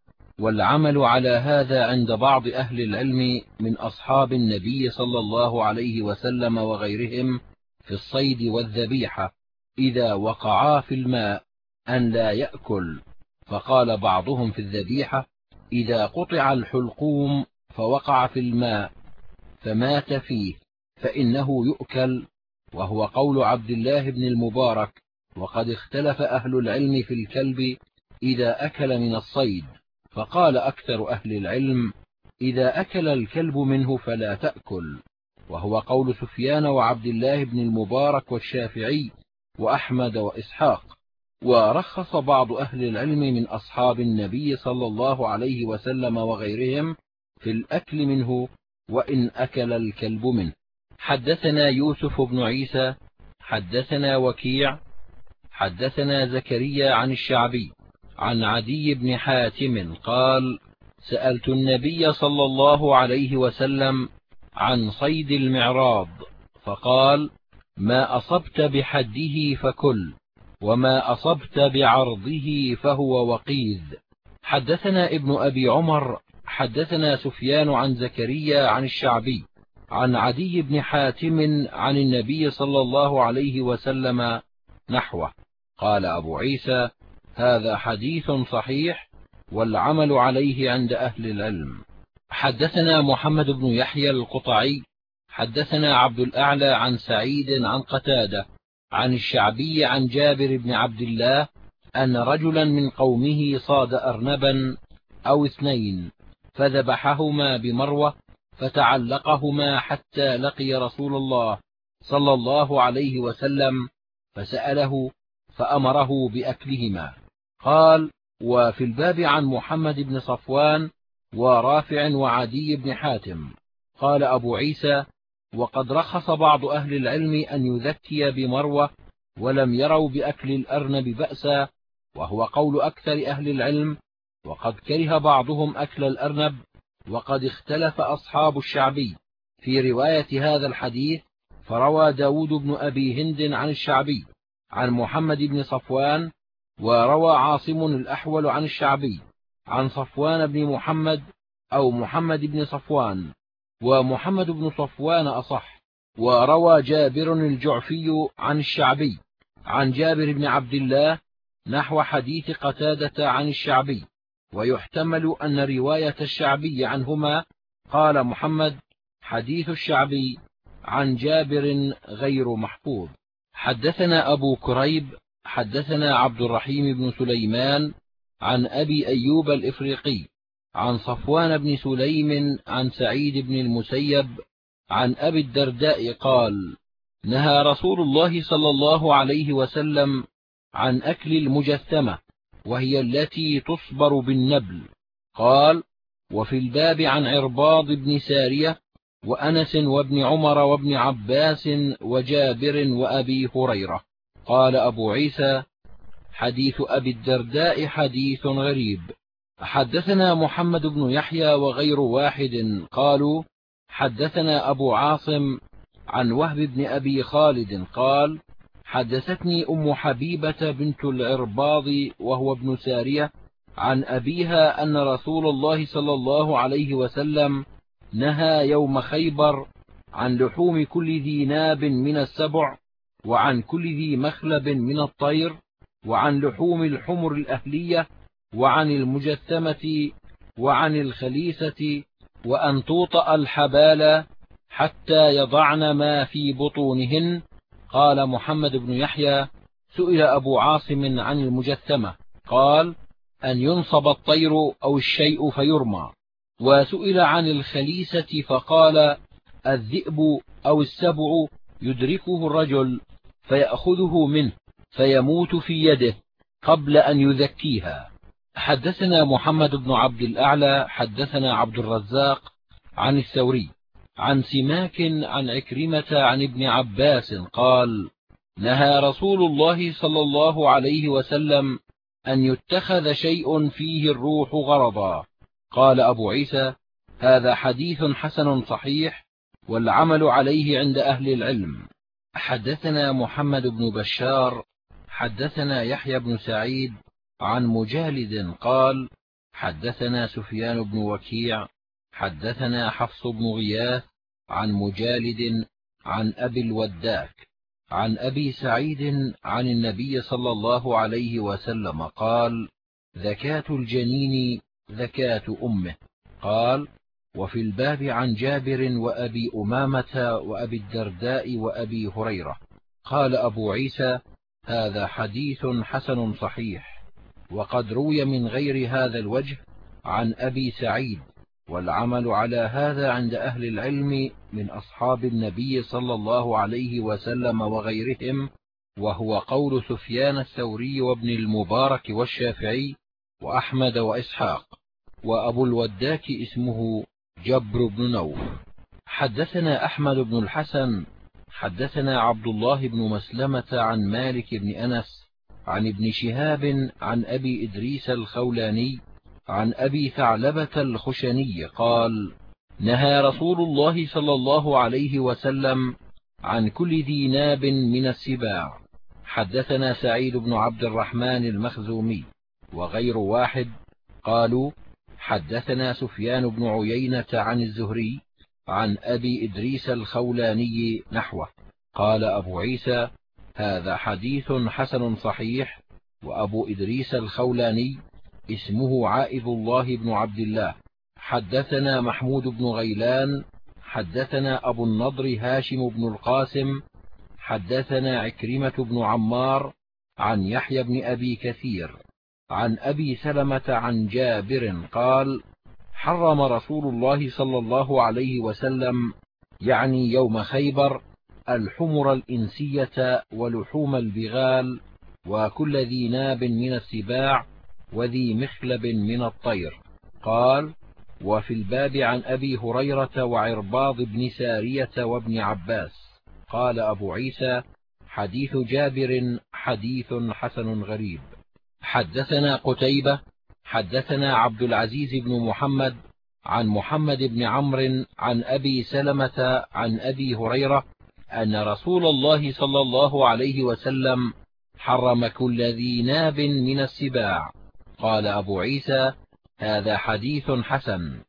والعمل على هذا عند بعض أهل العلم من أصحاب النبي صلى الله عليه وسلم وغيرهم في الصيد والذبيحة إذا وقعا في الماء أن لا يأكل. فقال بعضهم في الذبيحة إذا قطع الحلقوم فوقع في الماء فمات فيه فإنه يؤكل وهو قول عبد الله بن المبارك وقد اختلف أهل العلم في الكلب إذا أكل من الصيد فقال أكثر أهل العلم إذا أكل الكلب منه فلا تأكل. وهو قول سفيان وعبد الله بن المبارك والشافعي وأحمد وإسحاق. ورخص بعض أهل العلم من أصحاب النبي صلى الله عليه وسلم وغيرهم في الأكل منه وإن أكل الكلب منه. حدثنا يوسف بن عيسى حدثنا وكيع حدثنا زكريا عن الشعبي عن عدي بن حاتم قال سألت النبي صلى الله عليه وسلم عن صيد المعراض فقال ما أصبت بحده فكل وما أصبت بعرضه فهو وقيذ. حدثنا ابن أبي عمر حدثنا سفيان عن زكريا عن الشعبي عن عدي بن حاتم عن النبي صلى الله عليه وسلم نحوه. قال أبو عيسى هذا حديث صحيح والعمل عليه عند أهل العلم. حدثنا محمد بن يحيى القطعي حدثنا عبد الأعلى عن سعيد عن قتادة عن الشعبي عن جابر بن عبد الله أن رجلا من قومه صاد أرنبا أو اثنين فذبحهما بمروة فتعلقهما حتى لقي رسول الله صلى الله عليه وسلم فسأله فأمره بأكلهما. قال وفي الباب عن محمد بن صفوان ورافع وعدي بن حاتم. قال أبو عيسى وقد رخص بعض أهل العلم أن يذكي بمروة ولم يروا بأكل الأرنب بأسا وهو قول أكثر أهل العلم وقد كره بعضهم أكل الأرنب وقد اختلف أصحاب الشعبي. في رواية هذا الحديث فروى داود بن أبي هند عن الشعبي عن محمد بن صفوان وروى عاصم الأحول عن الشعبي عن صفوان بن محمد أو محمد بن صفوان ومحمد بن صفوان أصح وروى جابر الجعفي عن الشعبي عن جابر بن عبد الله نحو حديث قتادة عن الشعبي. ويحتمل أن رواية الشعبي عنهما قال محمد حديث الشعبي عن جابر غير محفوظ. حدثنا أبو كريب حدثنا عبد الرحيم بن سليمان عن أبي أيوب الإفريقي عن صفوان بن سليم عن سعيد بن المسيب عن أبي الدرداء قال نهى رسول الله صلى الله عليه وسلم عن أكل المجثمة. وهي التي تصبر بالنبل. قال وفي الباب عن عرباض بن سارية وأنس وابن عمر وابن عباس وجابر وأبي هريرة. قال أبو عيسى حديث أبي الدرداء حديث غريب. حدثنا محمد بن يحيى وغير واحد قالوا حدثنا أبو عاصم عن وهب بن أبي خالد قال حدثتني أم حبيبة بنت العرباض وهو ابن سارية عن أبيها أن رسول الله صلى الله عليه وسلم نهى يوم خيبر عن لحوم كل ذي ناب من السبع وعن كل ذي مخلب من الطير وعن لحوم الحمر الأهلية وعن المجثمة وعن الخليسة وأن توطأ الحبال حتى يضعن ما في بطونهن قال محمد بن يحيى سئل أبو عاصم عن المجثمة قال أن ينصب الطير أو الشيء فيرمى. وسئل عن الخليسة فقال الذئب أو السبع يدركه الرجل فيأخذه منه فيموت في يده قبل أن يذكيها. حدثنا محمد بن عبد الأعلى حدثنا عبد الرزاق عن الثوري. عن سماك عن عكرمة عن ابن عباس قال نهى رسول الله صلى الله عليه وسلم أن يتخذ شيء فيه الروح غرضا. قال أبو عيسى هذا حديث حسن صحيح والعمل عليه عند أهل العلم. حدثنا محمد بن بشار حدثنا يحيى بن سعيد عن مجالد قال حدثنا سفيان بن وكيع حدثنا حفص بن غياث عن مجالد عن أبي الوداك عن أبي سعيد عن النبي صلى الله عليه وسلم قال ذكاة الجنين ذكاة أمه. قال وفي الباب عن جابر وأبي أمامة وأبي الدرداء وأبي هريرة. قال أبو عيسى هذا حديث حسن صحيح وقد روي من غير هذا الوجه عن أبي سعيد. والعمل على هذا عند أهل العلم من أصحاب النبي صلى الله عليه وسلم وغيرهم وهو قول سفيان الثوري وابن المبارك والشافعي وأحمد وإسحاق. وأبو الوداك اسمه جبر بن نوف. حدثنا أحمد بن الحسن حدثنا عبد الله بن مسلمة عن مالك بن أنس عن ابن شهاب عن أبي إدريس الخولاني عن أبي ثعلبة الخشني قال نهى رسول الله صلى الله عليه وسلم عن كل ذي ناب من السباع. حدثنا سعيد بن عبد الرحمن المخزومي وغير واحد قالوا حدثنا سفيان بن عيينة عن الزهري عن أبي إدريس الخولاني نحوه. قال أبو عيسى هذا حديث حسن صحيح وأبو إدريس الخولاني اسمه عائذ الله بن عبد الله. حدثنا محمود بن غيلان حدثنا أبو النضر هاشم بن القاسم حدثنا عكرمة بن عمار عن يحيى بن أبي كثير عن أبي سلمة عن جابر قال حرم رسول الله صلى الله عليه وسلم يعني يوم خيبر الحمر الإنسية ولحوم البغال وكل ذي ناب من السباع وذي مخلب من الطير. قال وفي الباب عن أبي هريرة وعرباض بن سارية وابن عباس. قال أبو عيسى حديث جابر حديث حسن غريب. حدثنا قتيبة حدثنا عبد العزيز بن محمد عن محمد بن عمرو عن أبي سلمة عن أبي هريرة أن رسول الله صلى الله عليه وسلم حرم كل ذي ناب من السباع. قال أبو عيسى هذا حديث حسن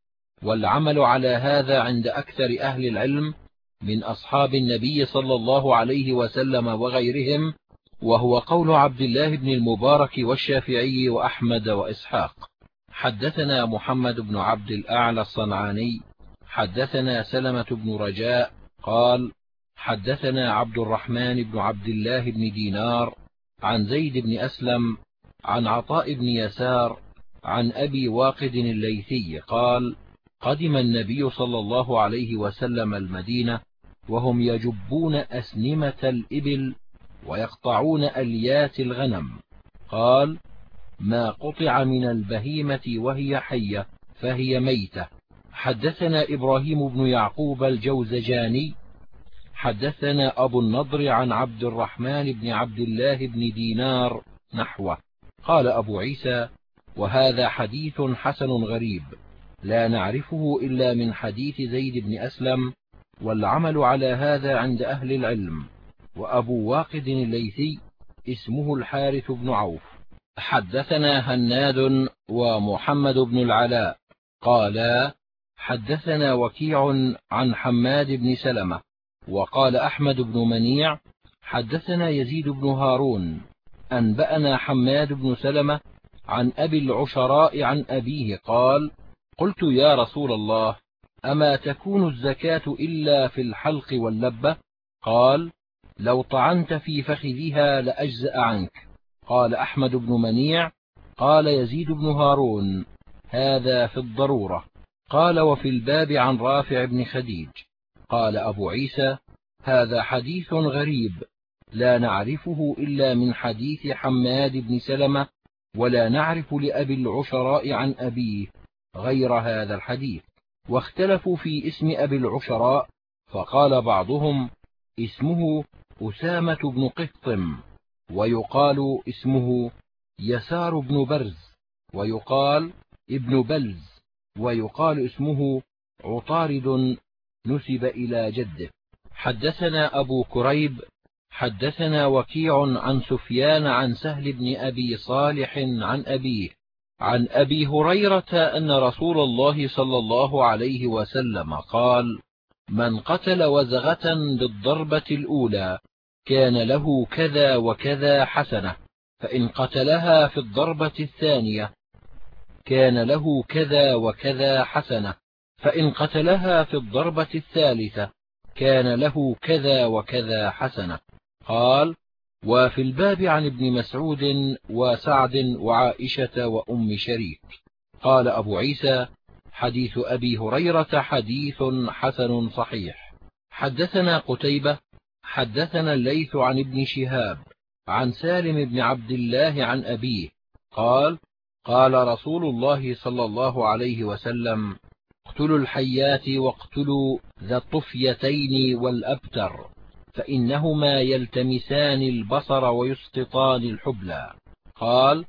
والعمل على هذا عند أكثر أهل العلم من أصحاب النبي صلى الله عليه وسلم وغيرهم وهو قول عبد الله بن المبارك والشافعي وأحمد وإسحاق. حدثنا محمد بن عبد الأعلى الصنعاني حدثنا سلمة بن رجاء قال حدثنا عبد الرحمن بن عبد الله بن دينار عن زيد بن أسلم عن عطاء بن يسار عن أبي واقد الليثي قال قدم النبي صلى الله عليه وسلم المدينة وهم يجبون أسنمة الإبل ويقطعون أليات الغنم. قال ما قطع من البهيمة وهي حية فهي ميتة. حدثنا إبراهيم بن يعقوب الجوزجاني حدثنا أبو النضر عن عبد الرحمن بن عبد الله بن دينار نحوه. قال أبو عيسى وهذا حديث حسن غريب لا نعرفه إلا من حديث زيد بن أسلم والعمل على هذا عند أهل العلم وأبو واقد الليثي اسمه الحارث بن عوف. حدثنا هناد ومحمد بن العلاء قالا حدثنا وكيع عن حماد بن سلمة وقال أحمد بن منيع حدثنا يزيد بن هارون أنبأنا حماد بن سلمة عن أبي العشراء عن أبيه قال قلت يا رسول الله أما تكون الزكاة إلا في الحلق واللبة؟ قال لو طعنت في فخذها لأجزأ عنك. قال أحمد بن منيع قال يزيد بن هارون هذا في الضرورة. قال وفي الباب عن رافع بن خديج. قال أبو عيسى هذا حديث غريب. لا نعرفه إلا من حديث حماد بن سلمة ولا نعرف لأبي العشراء عن أبيه غير هذا الحديث. واختلفوا في اسم أبي العشراء فقال بعضهم اسمه أسامة بن قطم ويقال اسمه يسار بن برز ويقال ابن بلز ويقال اسمه عطارد نسب إلى جده. حدثنا أبو كريب حدثنا وكيع عن سفيان عن سهل بن أبي صالح عن أبيه عن أبي هريرة أن رسول الله صلى الله عليه وسلم قال من قتل وزغة بالضربة الأولى كان له كذا وكذا حسنة فإن قتلها في الضربة الثانية كان له كذا وكذا حسنة فإن قتلها في الضربة الثالثة كان له كذا وكذا حسنة. قال وفي الباب عن ابن مسعود وسعد وعائشة وأم شريك. قال أبو عيسى حديث أبي هريرة حديث حسن صحيح. حدثنا قتيبة حدثنا الليث عن ابن شهاب عن سالم بن عبد الله عن أبيه. قال قال رسول الله صلى الله عليه وسلم اقتلوا الحيات واقتلوا ذا الطفيتين والأبتر. فإنهما يلتمسان البصر ويسقطان الحبلى. قال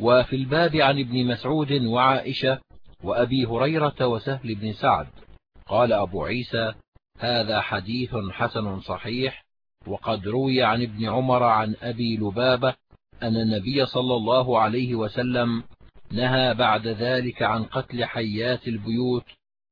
وفي الباب عن ابن مسعود وعائشة وأبي هريرة وسهل بن سعد. قال أبو عيسى هذا حديث حسن صحيح وقد روي عن ابن عمر عن أبي لبابة أن النبي صلى الله عليه وسلم نهى بعد ذلك عن قتل حيات البيوت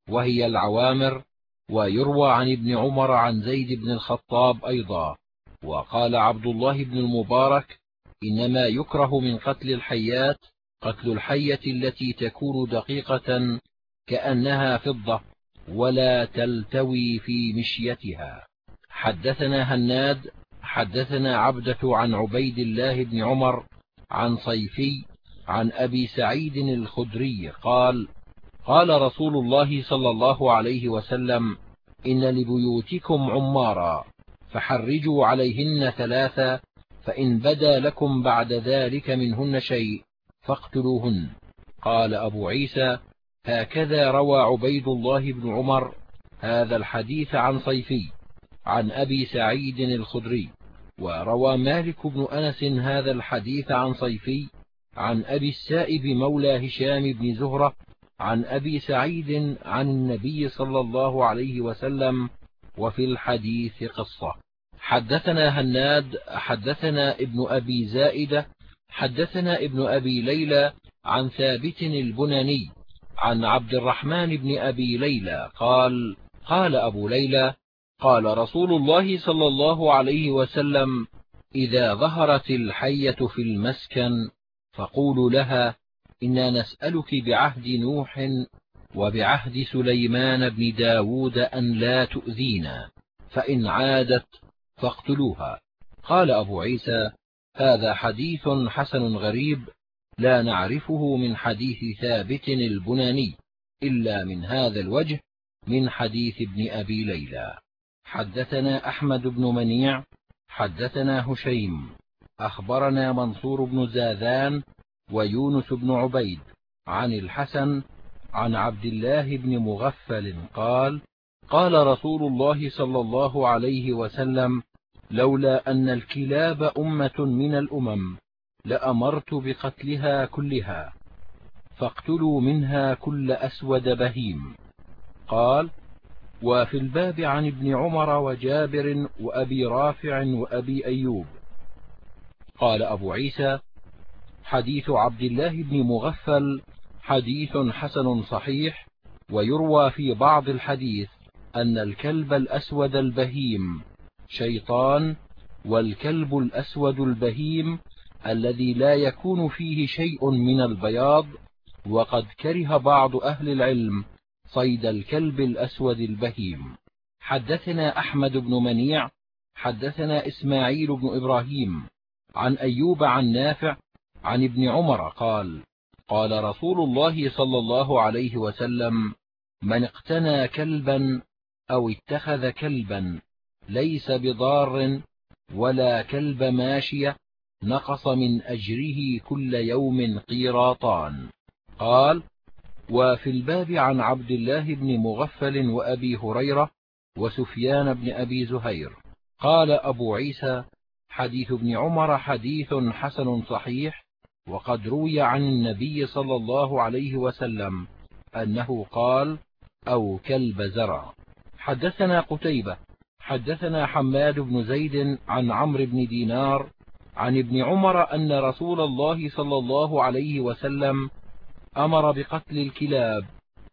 وهي العوامر ويروى عن ابن عمر عن زيد بن الخطاب أيضا وقال عبد الله بن المبارك إنما يكره من قتل الحيات قتل الحية التي تكون دقيقة كأنها فضة ولا تلتوي في مشيتها. حدثنا هناد حدثنا عبدة عن عبيد الله بن عمر عن صيفي عن أبي سعيد الخدري قال قال رسول الله صلى الله عليه وسلم إن لبيوتكم عمارا فحرجوا عليهن ثلاثة فإن بدا لكم بعد ذلك منهن شيء فاقتلوهن. قال أبو عيسى هكذا روى عبيد الله بن عمر هذا الحديث عن صيفي عن أبي سعيد الخدري. وروى مالك بن أنس هذا الحديث عن صيفي عن أبي السائب مولى هشام بن زهرة عن أبي سعيد عن النبي صلى الله عليه وسلم وفي الحديث قصة. حدثنا هناد حدثنا ابن أبي زائدة حدثنا ابن أبي ليلى عن ثابت البناني عن عبد الرحمن بن أبي ليلى قال قال أبو ليلى قال رسول الله صلى الله عليه وسلم إذا ظهرت الحية في المسكن فقولوا لها إنا نسألك بعهد نوح وبعهد سليمان بن داود أن لا تؤذينا فإن عادت فاقتلوها. قال أبو عيسى هذا حديث حسن غريب لا نعرفه من حديث ثابت البناني إلا من هذا الوجه من حديث ابن أبي ليلى. حدثنا أحمد بن منيع حدثنا هشيم أخبرنا منصور بن زاذان ويونس بن عبيد عن الحسن عن عبد الله بن مغفل قال قال رسول الله صلى الله عليه وسلم لولا أن الكلاب أمة من الأمم لأمرت بقتلها كلها فاقتلوا منها كل أسود بهيم. قال وفي الباب عن ابن عمر وجابر وأبي رافع وأبي أيوب. قال أبو عيسى حديث عبد الله بن مغفل حديث حسن صحيح ويروى في بعض الحديث أن الكلب الأسود البهيم شيطان والكلب الأسود البهيم الذي لا يكون فيه شيء من البياض وقد كره بعض أهل العلم صيد الكلب الأسود البهيم. حدثنا أحمد بن منيع حدثنا إسماعيل بن إبراهيم عن أيوب عن نافع عن ابن عمر قال قال رسول الله صلى الله عليه وسلم من اقتنى كلبا أو اتخذ كلبا ليس بضار ولا كلب ماشية نقص من أجره كل يوم قيراطان. قال وفي الباب عن عبد الله بن مغفل وأبي هريرة وسفيان بن أبي زهير. قال أبو عيسى حديث ابن عمر حديث حسن صحيح وقد روي عن النبي صلى الله عليه وسلم أنه قال أو كلب زرع. حدثنا قتيبة حدثنا حماد بن زيد عن عمرو بن دينار عن ابن عمر أن رسول الله صلى الله عليه وسلم أمر بقتل الكلاب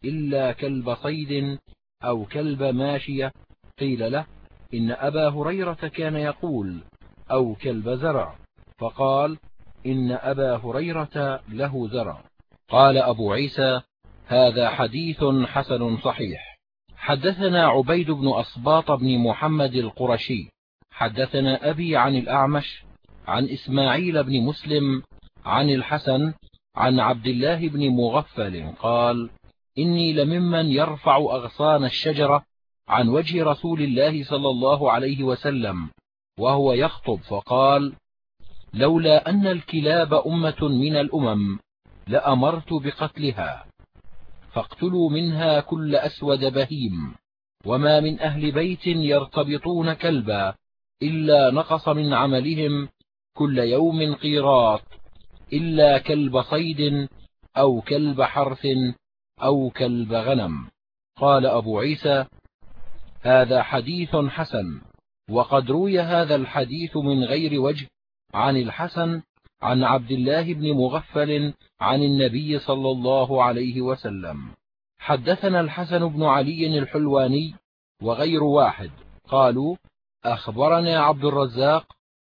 إلا كلب صيد أو كلب ماشية. قيل له إن أبا هريرة كان يقول أو كلب زرع. فقال إن أبا هريرة له زرع قال أبو عيسى هذا حديث حسن صحيح. حدثنا عبيد بن أصباط بن محمد القرشي. حدثنا أبي عن الأعمش عن إسماعيل بن مسلم عن الحسن عن عبد الله بن مغفل قال إني لممن يرفع أغصان الشجرة عن وجه رسول الله صلى الله عليه وسلم وهو يخطب فقال لولا أن الكلاب أمة من الأمم لأمرت بقتلها. فاقتلوا منها كل أسود بهيم وما من أهل بيت يرتبطون كلبا إلا نقص من عملهم كل يوم قيراط إلا كلب صيد أو كلب حرث أو كلب غنم. قال أبو عيسى هذا حديث حسن وقد روي هذا الحديث من غير وجه عن الحسن عن عبد الله بن مغفل عن النبي صلى الله عليه وسلم. حدثنا الحسن بن علي الحلواني وغير واحد. قالوا أخبرنا عبد الرزاق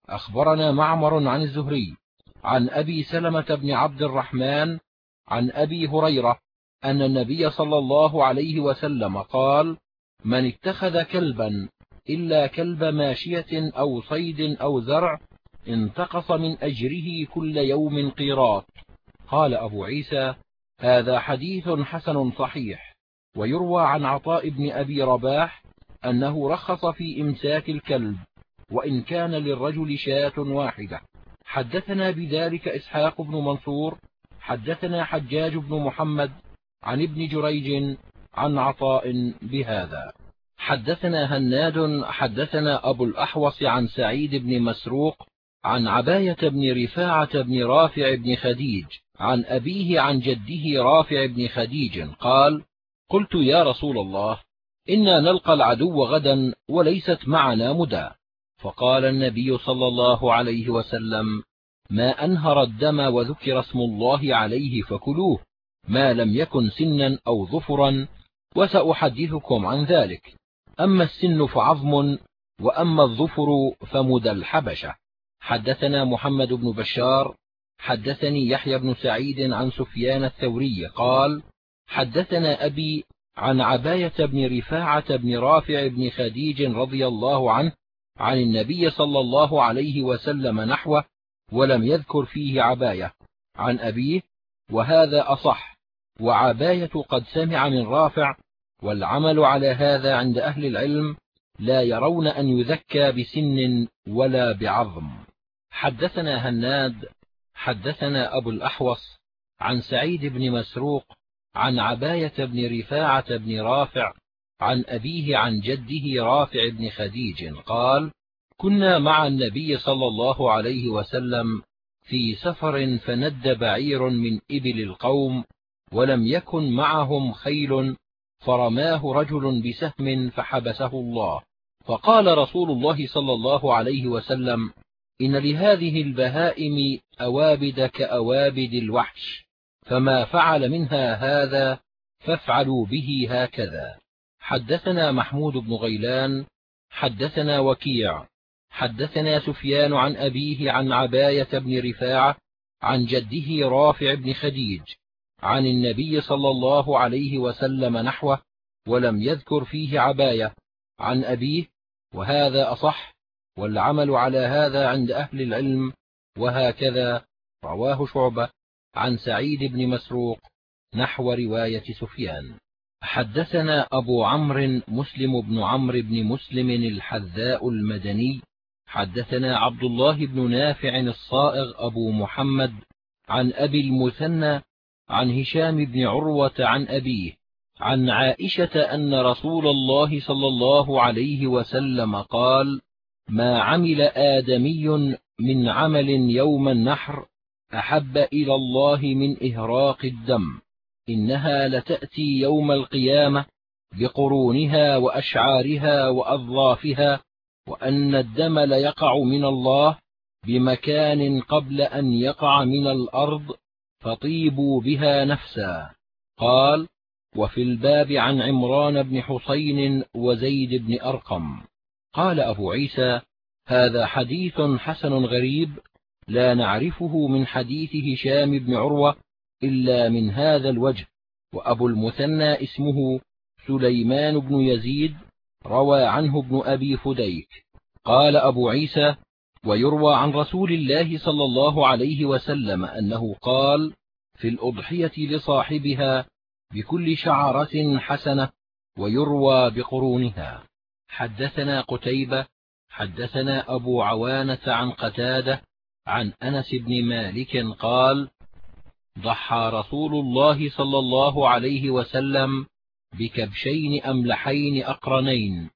أخبرنا معمر عن الزهري عن أبي سلمة بن عبد الرحمن عن أبي هريرة أن النبي صلى الله عليه وسلم قال من اتخذ كلبا إلا كلب ماشية أو صيد أو زرع انتقص من أجره كل يوم قيراط. قال أبو عيسى هذا حديث حسن صحيح ويروى عن عطاء بن أبي رباح أنه رخص في إمساك الكلب وإن كان للرجل شاة واحدة. حدثنا بذلك إسحاق بن منصور حدثنا حجاج بن محمد عن ابن جريج عن عطاء بهذا. حدثنا هناد حدثنا أبو الأحوص عن سعيد بن مسروق عن عباية بن رفاعة بن رافع بن خديج عن أبيه عن جده رافع بن خديج قال قلت يا رسول الله إنا نلقى العدو غدا وليست معنا مدى. فقال النبي صلى الله عليه وسلم ما أنهر الدم وذكر اسم الله عليه فكلوه ما لم يكن سنا أو ظفرا وسأحدثكم عن ذلك. أما السن فعظم وأما الظفر فمدى الحبشة. حدثنا محمد بن بشار حدثني يحيى بن سعيد عن سفيان الثوري قال حدثنا أبي عن عباية بن رفاعة بن رافع بن خديج رضي الله عنه عن النبي صلى الله عليه وسلم نحوه ولم يذكر فيه عباية. عن أبيه وهذا أصح وعباية قد سمع من رافع والعمل على هذا عند أهل العلم لا يرون أن يذكى بسن ولا بعظم. حدثنا هناد حدثنا أبو الأحوص عن سعيد بن مسروق عن عباية بن رفاعة بن رافع عن أبيه عن جده رافع بن خديج قال كنا مع النبي صلى الله عليه وسلم في سفر فند بعير من إبل القوم ولم يكن معهم خيل فرماه رجل بسهم فحبسه الله. فقال رسول الله صلى الله عليه وسلم إن لهذه البهائم أوابد كأوابد الوحش فما فعل منها هذا فافعلوا به هكذا. حدثنا محمود بن غيلان حدثنا وكيع حدثنا سفيان عن أبيه عن عباية بن رفاعة عن جده رافع بن خديج عن النبي صلى الله عليه وسلم نحوه ولم يذكر فيه عباية عن أبيه وهذا أصح والعمل على هذا عند أهل العلم وهكذا. رواه شعبة عن سعيد بن مسروق نحو رواية سفيان. حدثنا أبو عمرو مسلم بن عمرو بن مسلم الحذاء المدني. حدثنا عبد الله بن نافع الصائغ أبو محمد عن أبي المثنى عن هشام بن عروة عن أبيه عن عائشة أن رسول الله صلى الله عليه وسلم قال ما عمل آدمي من عمل يوم النحر أحب إلى الله من إهراق الدم إنها لتأتي يوم القيامة بقرونها وأشعارها وأظلافها وأن الدم ليقع من الله بمكان قبل أن يقع من الأرض فطيبوا بها نفسا. قال وفي الباب عن عمران بن حسين وزيد بن أرقم. قال أبو عيسى هذا حديث حسن غريب لا نعرفه من حديث هشام بن عروة إلا من هذا الوجه وأبو المثنى اسمه سليمان بن يزيد روى عنه ابن أبي فديك. قال أبو عيسى ويروى عن رسول الله صلى الله عليه وسلم أنه قال في الأضحية لصاحبها بكل شعرة حسنة ويروى بقرونها. حدثنا قتيبة حدثنا أبو عوانة عن قتادة عن أنس بن مالك قال ضحى رسول الله صلى الله عليه وسلم بكبشين أملحين أقرنين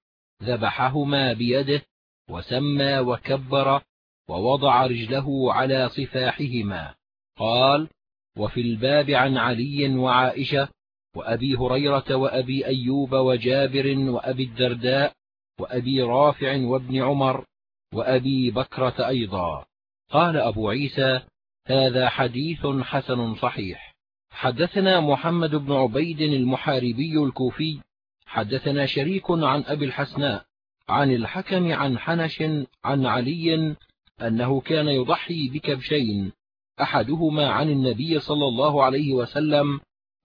ذبحهما بيده وسمى وكبر ووضع رجله على صفاحهما. قال وفي الباب عن علي وعائشة وأبي هريرة وأبي أيوب وجابر وأبي الدرداء وأبي رافع وابن عمر وأبي بكرة أيضا. قال أبو عيسى هذا حديث حسن صحيح. حدثنا محمد بن عبيد المحاربي الكوفي. حدثنا شريك عن أبي الحسناء عن الحكم عن حنش عن علي أنه كان يضحي بكبشين أحدهما عن النبي صلى الله عليه وسلم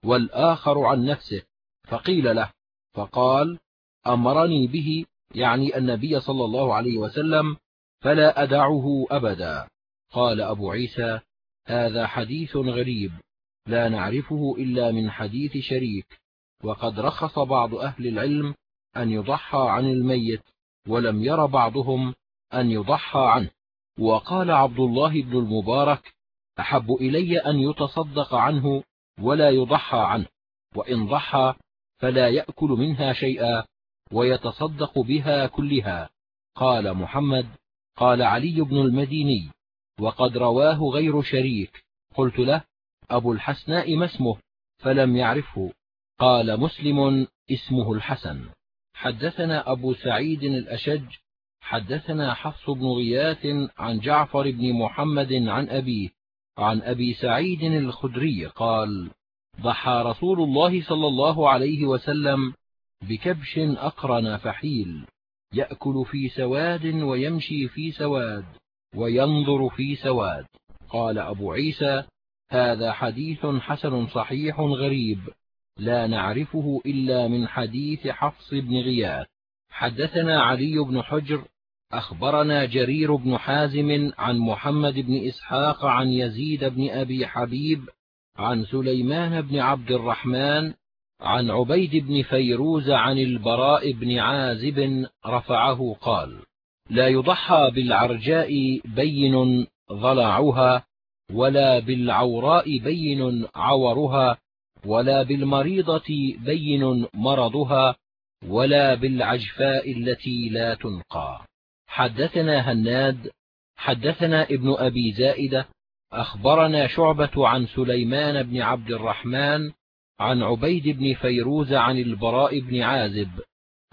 والآخر عن نفسه فقيل له فقال أمرني به يعني النبي صلى الله عليه وسلم فلا أدعه أبدا. قال أبو عيسى هذا حديث غريب لا نعرفه إلا من حديث شريك وقد رخص بعض أهل العلم أن يضحى عن الميت ولم ير بعضهم أن يضحى عنه. وقال عبد الله بن المبارك أحب إلي أن يتصدق عنه ولا يضحى عنه وإن ضحى فلا يأكل منها شيئا. ويتصدق بها كلها. قال محمد قال علي بن المديني وقد رواه غير شريك. قلت له أبو الحسناء ما اسمه؟ فلم يعرفه. قال مسلم اسمه الحسن. حدثنا أبو سعيد الأشج حدثنا حفص بن غياث عن جعفر بن محمد عن أبيه عن أبي سعيد الخدري قال ضحى رسول الله صلى الله عليه وسلم بكبش أقرن فحيل يأكل في سواد ويمشي في سواد وينظر في سواد. قال أبو عيسى هذا حديث حسن صحيح غريب لا نعرفه إلا من حديث حفص بن غياث. حدثنا علي بن حجر أخبرنا جرير بن حازم عن محمد بن إسحاق عن يزيد بن أبي حبيب عن سليمان بن عبد الرحمن عن عبيد بن فيروز عن البراء بن عازب رفعه قال لا يضحى بالعرجاء بين ضلعها ولا بالعوراء بين عورها ولا بالمريضة بين مرضها ولا بالعجفاء التي لا تنقى. حدثنا هناد حدثنا ابن أبي زائدة أخبرنا شعبة عن سليمان بن عبد الرحمن عن عبيد بن فيروز عن البراء بن عازب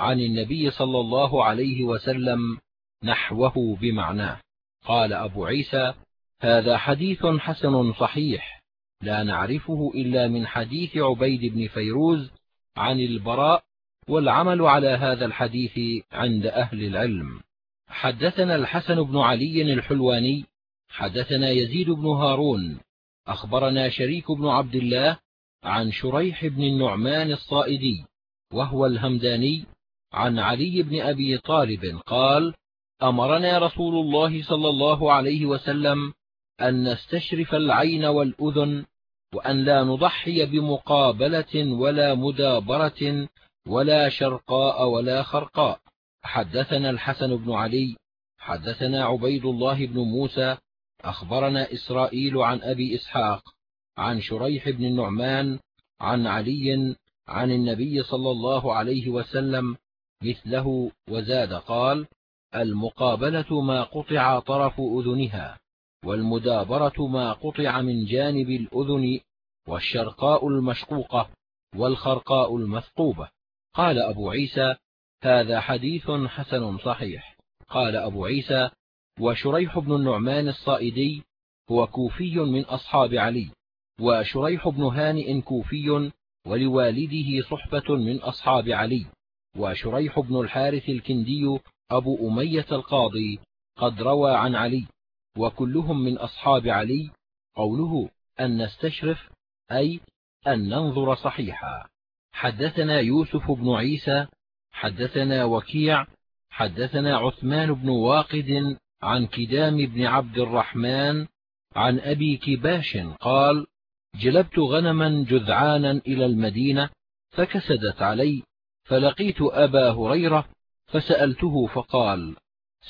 عن النبي صلى الله عليه وسلم نحوه بمعناه قال أبو عيسى هذا حديث حسن صحيح لا نعرفه إلا من حديث عبيد بن فيروز عن البراء والعمل على هذا الحديث عند أهل العلم. حدثنا الحسن بن علي الحلواني حدثنا يزيد بن هارون أخبرنا شريك بن عبد الله عن شريح بن النعمان الصائدي وهو الهمداني عن علي بن أبي طالب قال أمرنا رسول الله صلى الله عليه وسلم أن نستشرف العين والأذن وأن لا نضحي بمقابلة ولا مدابرة ولا شرقاء ولا خرقاء. حدثنا الحسن بن علي حدثنا عبيد الله بن موسى أخبرنا إسرائيل عن أبي إسحاق عن شريح بن النعمان عن علي عن النبي صلى الله عليه وسلم مثله وزاد قال المقابلة ما قطع طرف أذنها والمدابرة ما قطع من جانب الأذن والشرقاء المشقوقة والخرقاء المثقوبة. قال أبو عيسى هذا حديث حسن صحيح. قال أبو عيسى وشريح بن النعمان الصائدي هو كوفي من أصحاب علي وشريح بن هانئ كوفي ولوالده صحبة من أصحاب علي وشريح بن الحارث الكندي أبو أمية القاضي قد روى عن علي وكلهم من أصحاب علي قوله أن نستشرف أي أن ننظر صحيحا. حدثنا يوسف بن عيسى حدثنا وكيع حدثنا عثمان بن واقد عن كدام بن عبد الرحمن عن أبي كباش قال جلبت غنما جذعانا إلى المدينة فكسدت علي فلقيت أبا هريرة فسألته فقال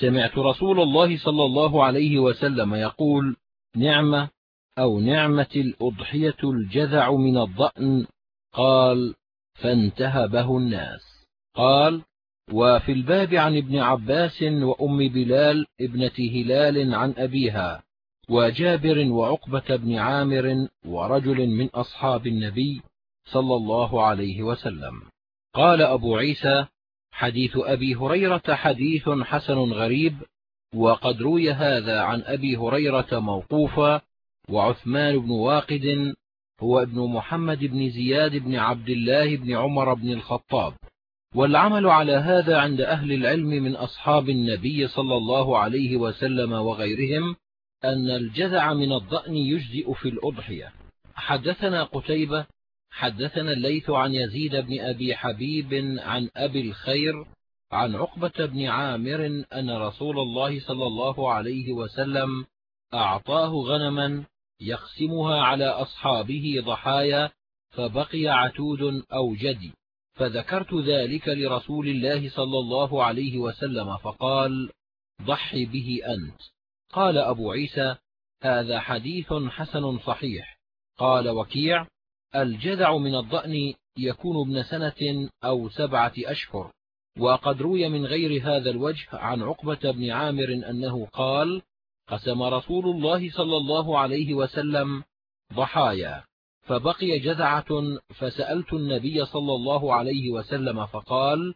سمعت رسول الله صلى الله عليه وسلم يقول نعمة أو نعمة الأضحية الجذع من الضأن؟ قال فانتهبه الناس. قال وفي الباب عن ابن عباس وأم بلال ابنة هلال عن أبيها. وجابر وعقبة بن عامر ورجل من أصحاب النبي صلى الله عليه وسلم. قال أبو عيسى حديث أبي هريرة حديث حسن غريب وقد روي هذا عن أبي هريرة موقوفا وعثمان بن واقد هو ابن محمد بن زياد بن عبد الله بن عمر بن الخطاب. والعمل على هذا عند أهل العلم من أصحاب النبي صلى الله عليه وسلم وغيرهم أن الجذع من الضأن يجزئ في الأضحية. حدثنا قتيبة حدثنا الليث عن يزيد بن أبي حبيب عن أبي الخير عن عقبة بن عامر أن رسول الله صلى الله عليه وسلم أعطاه غنما يقسمها على أصحابه ضحايا فبقي عتود أو جدي. فذكرت ذلك لرسول الله صلى الله عليه وسلم فقال ضح به أنت. قال أبو عيسى هذا حديث حسن صحيح. قال وكيع الجذع من الضأن يكون ابن سنة أو سبعة أشهر. وقد روي من غير هذا الوجه عن عقبة بن عامر أنه قال قسم رسول الله صلى الله عليه وسلم ضحايا فبقي جذعة فسألت النبي صلى الله عليه وسلم فقال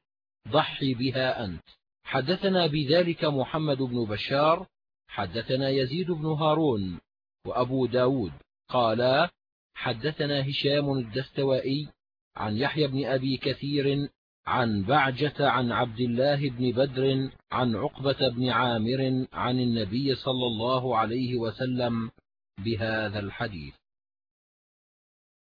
ضحي بها أنت. حدثنا بذلك محمد بن بشار حدثنا يزيد بن هارون وأبو داود قالا حدثنا هشام الدستوائي عن يحيى بن أبي كثير عن بعجة عن عبد الله بن بدر عن عقبة بن عامر عن النبي صلى الله عليه وسلم بهذا الحديث.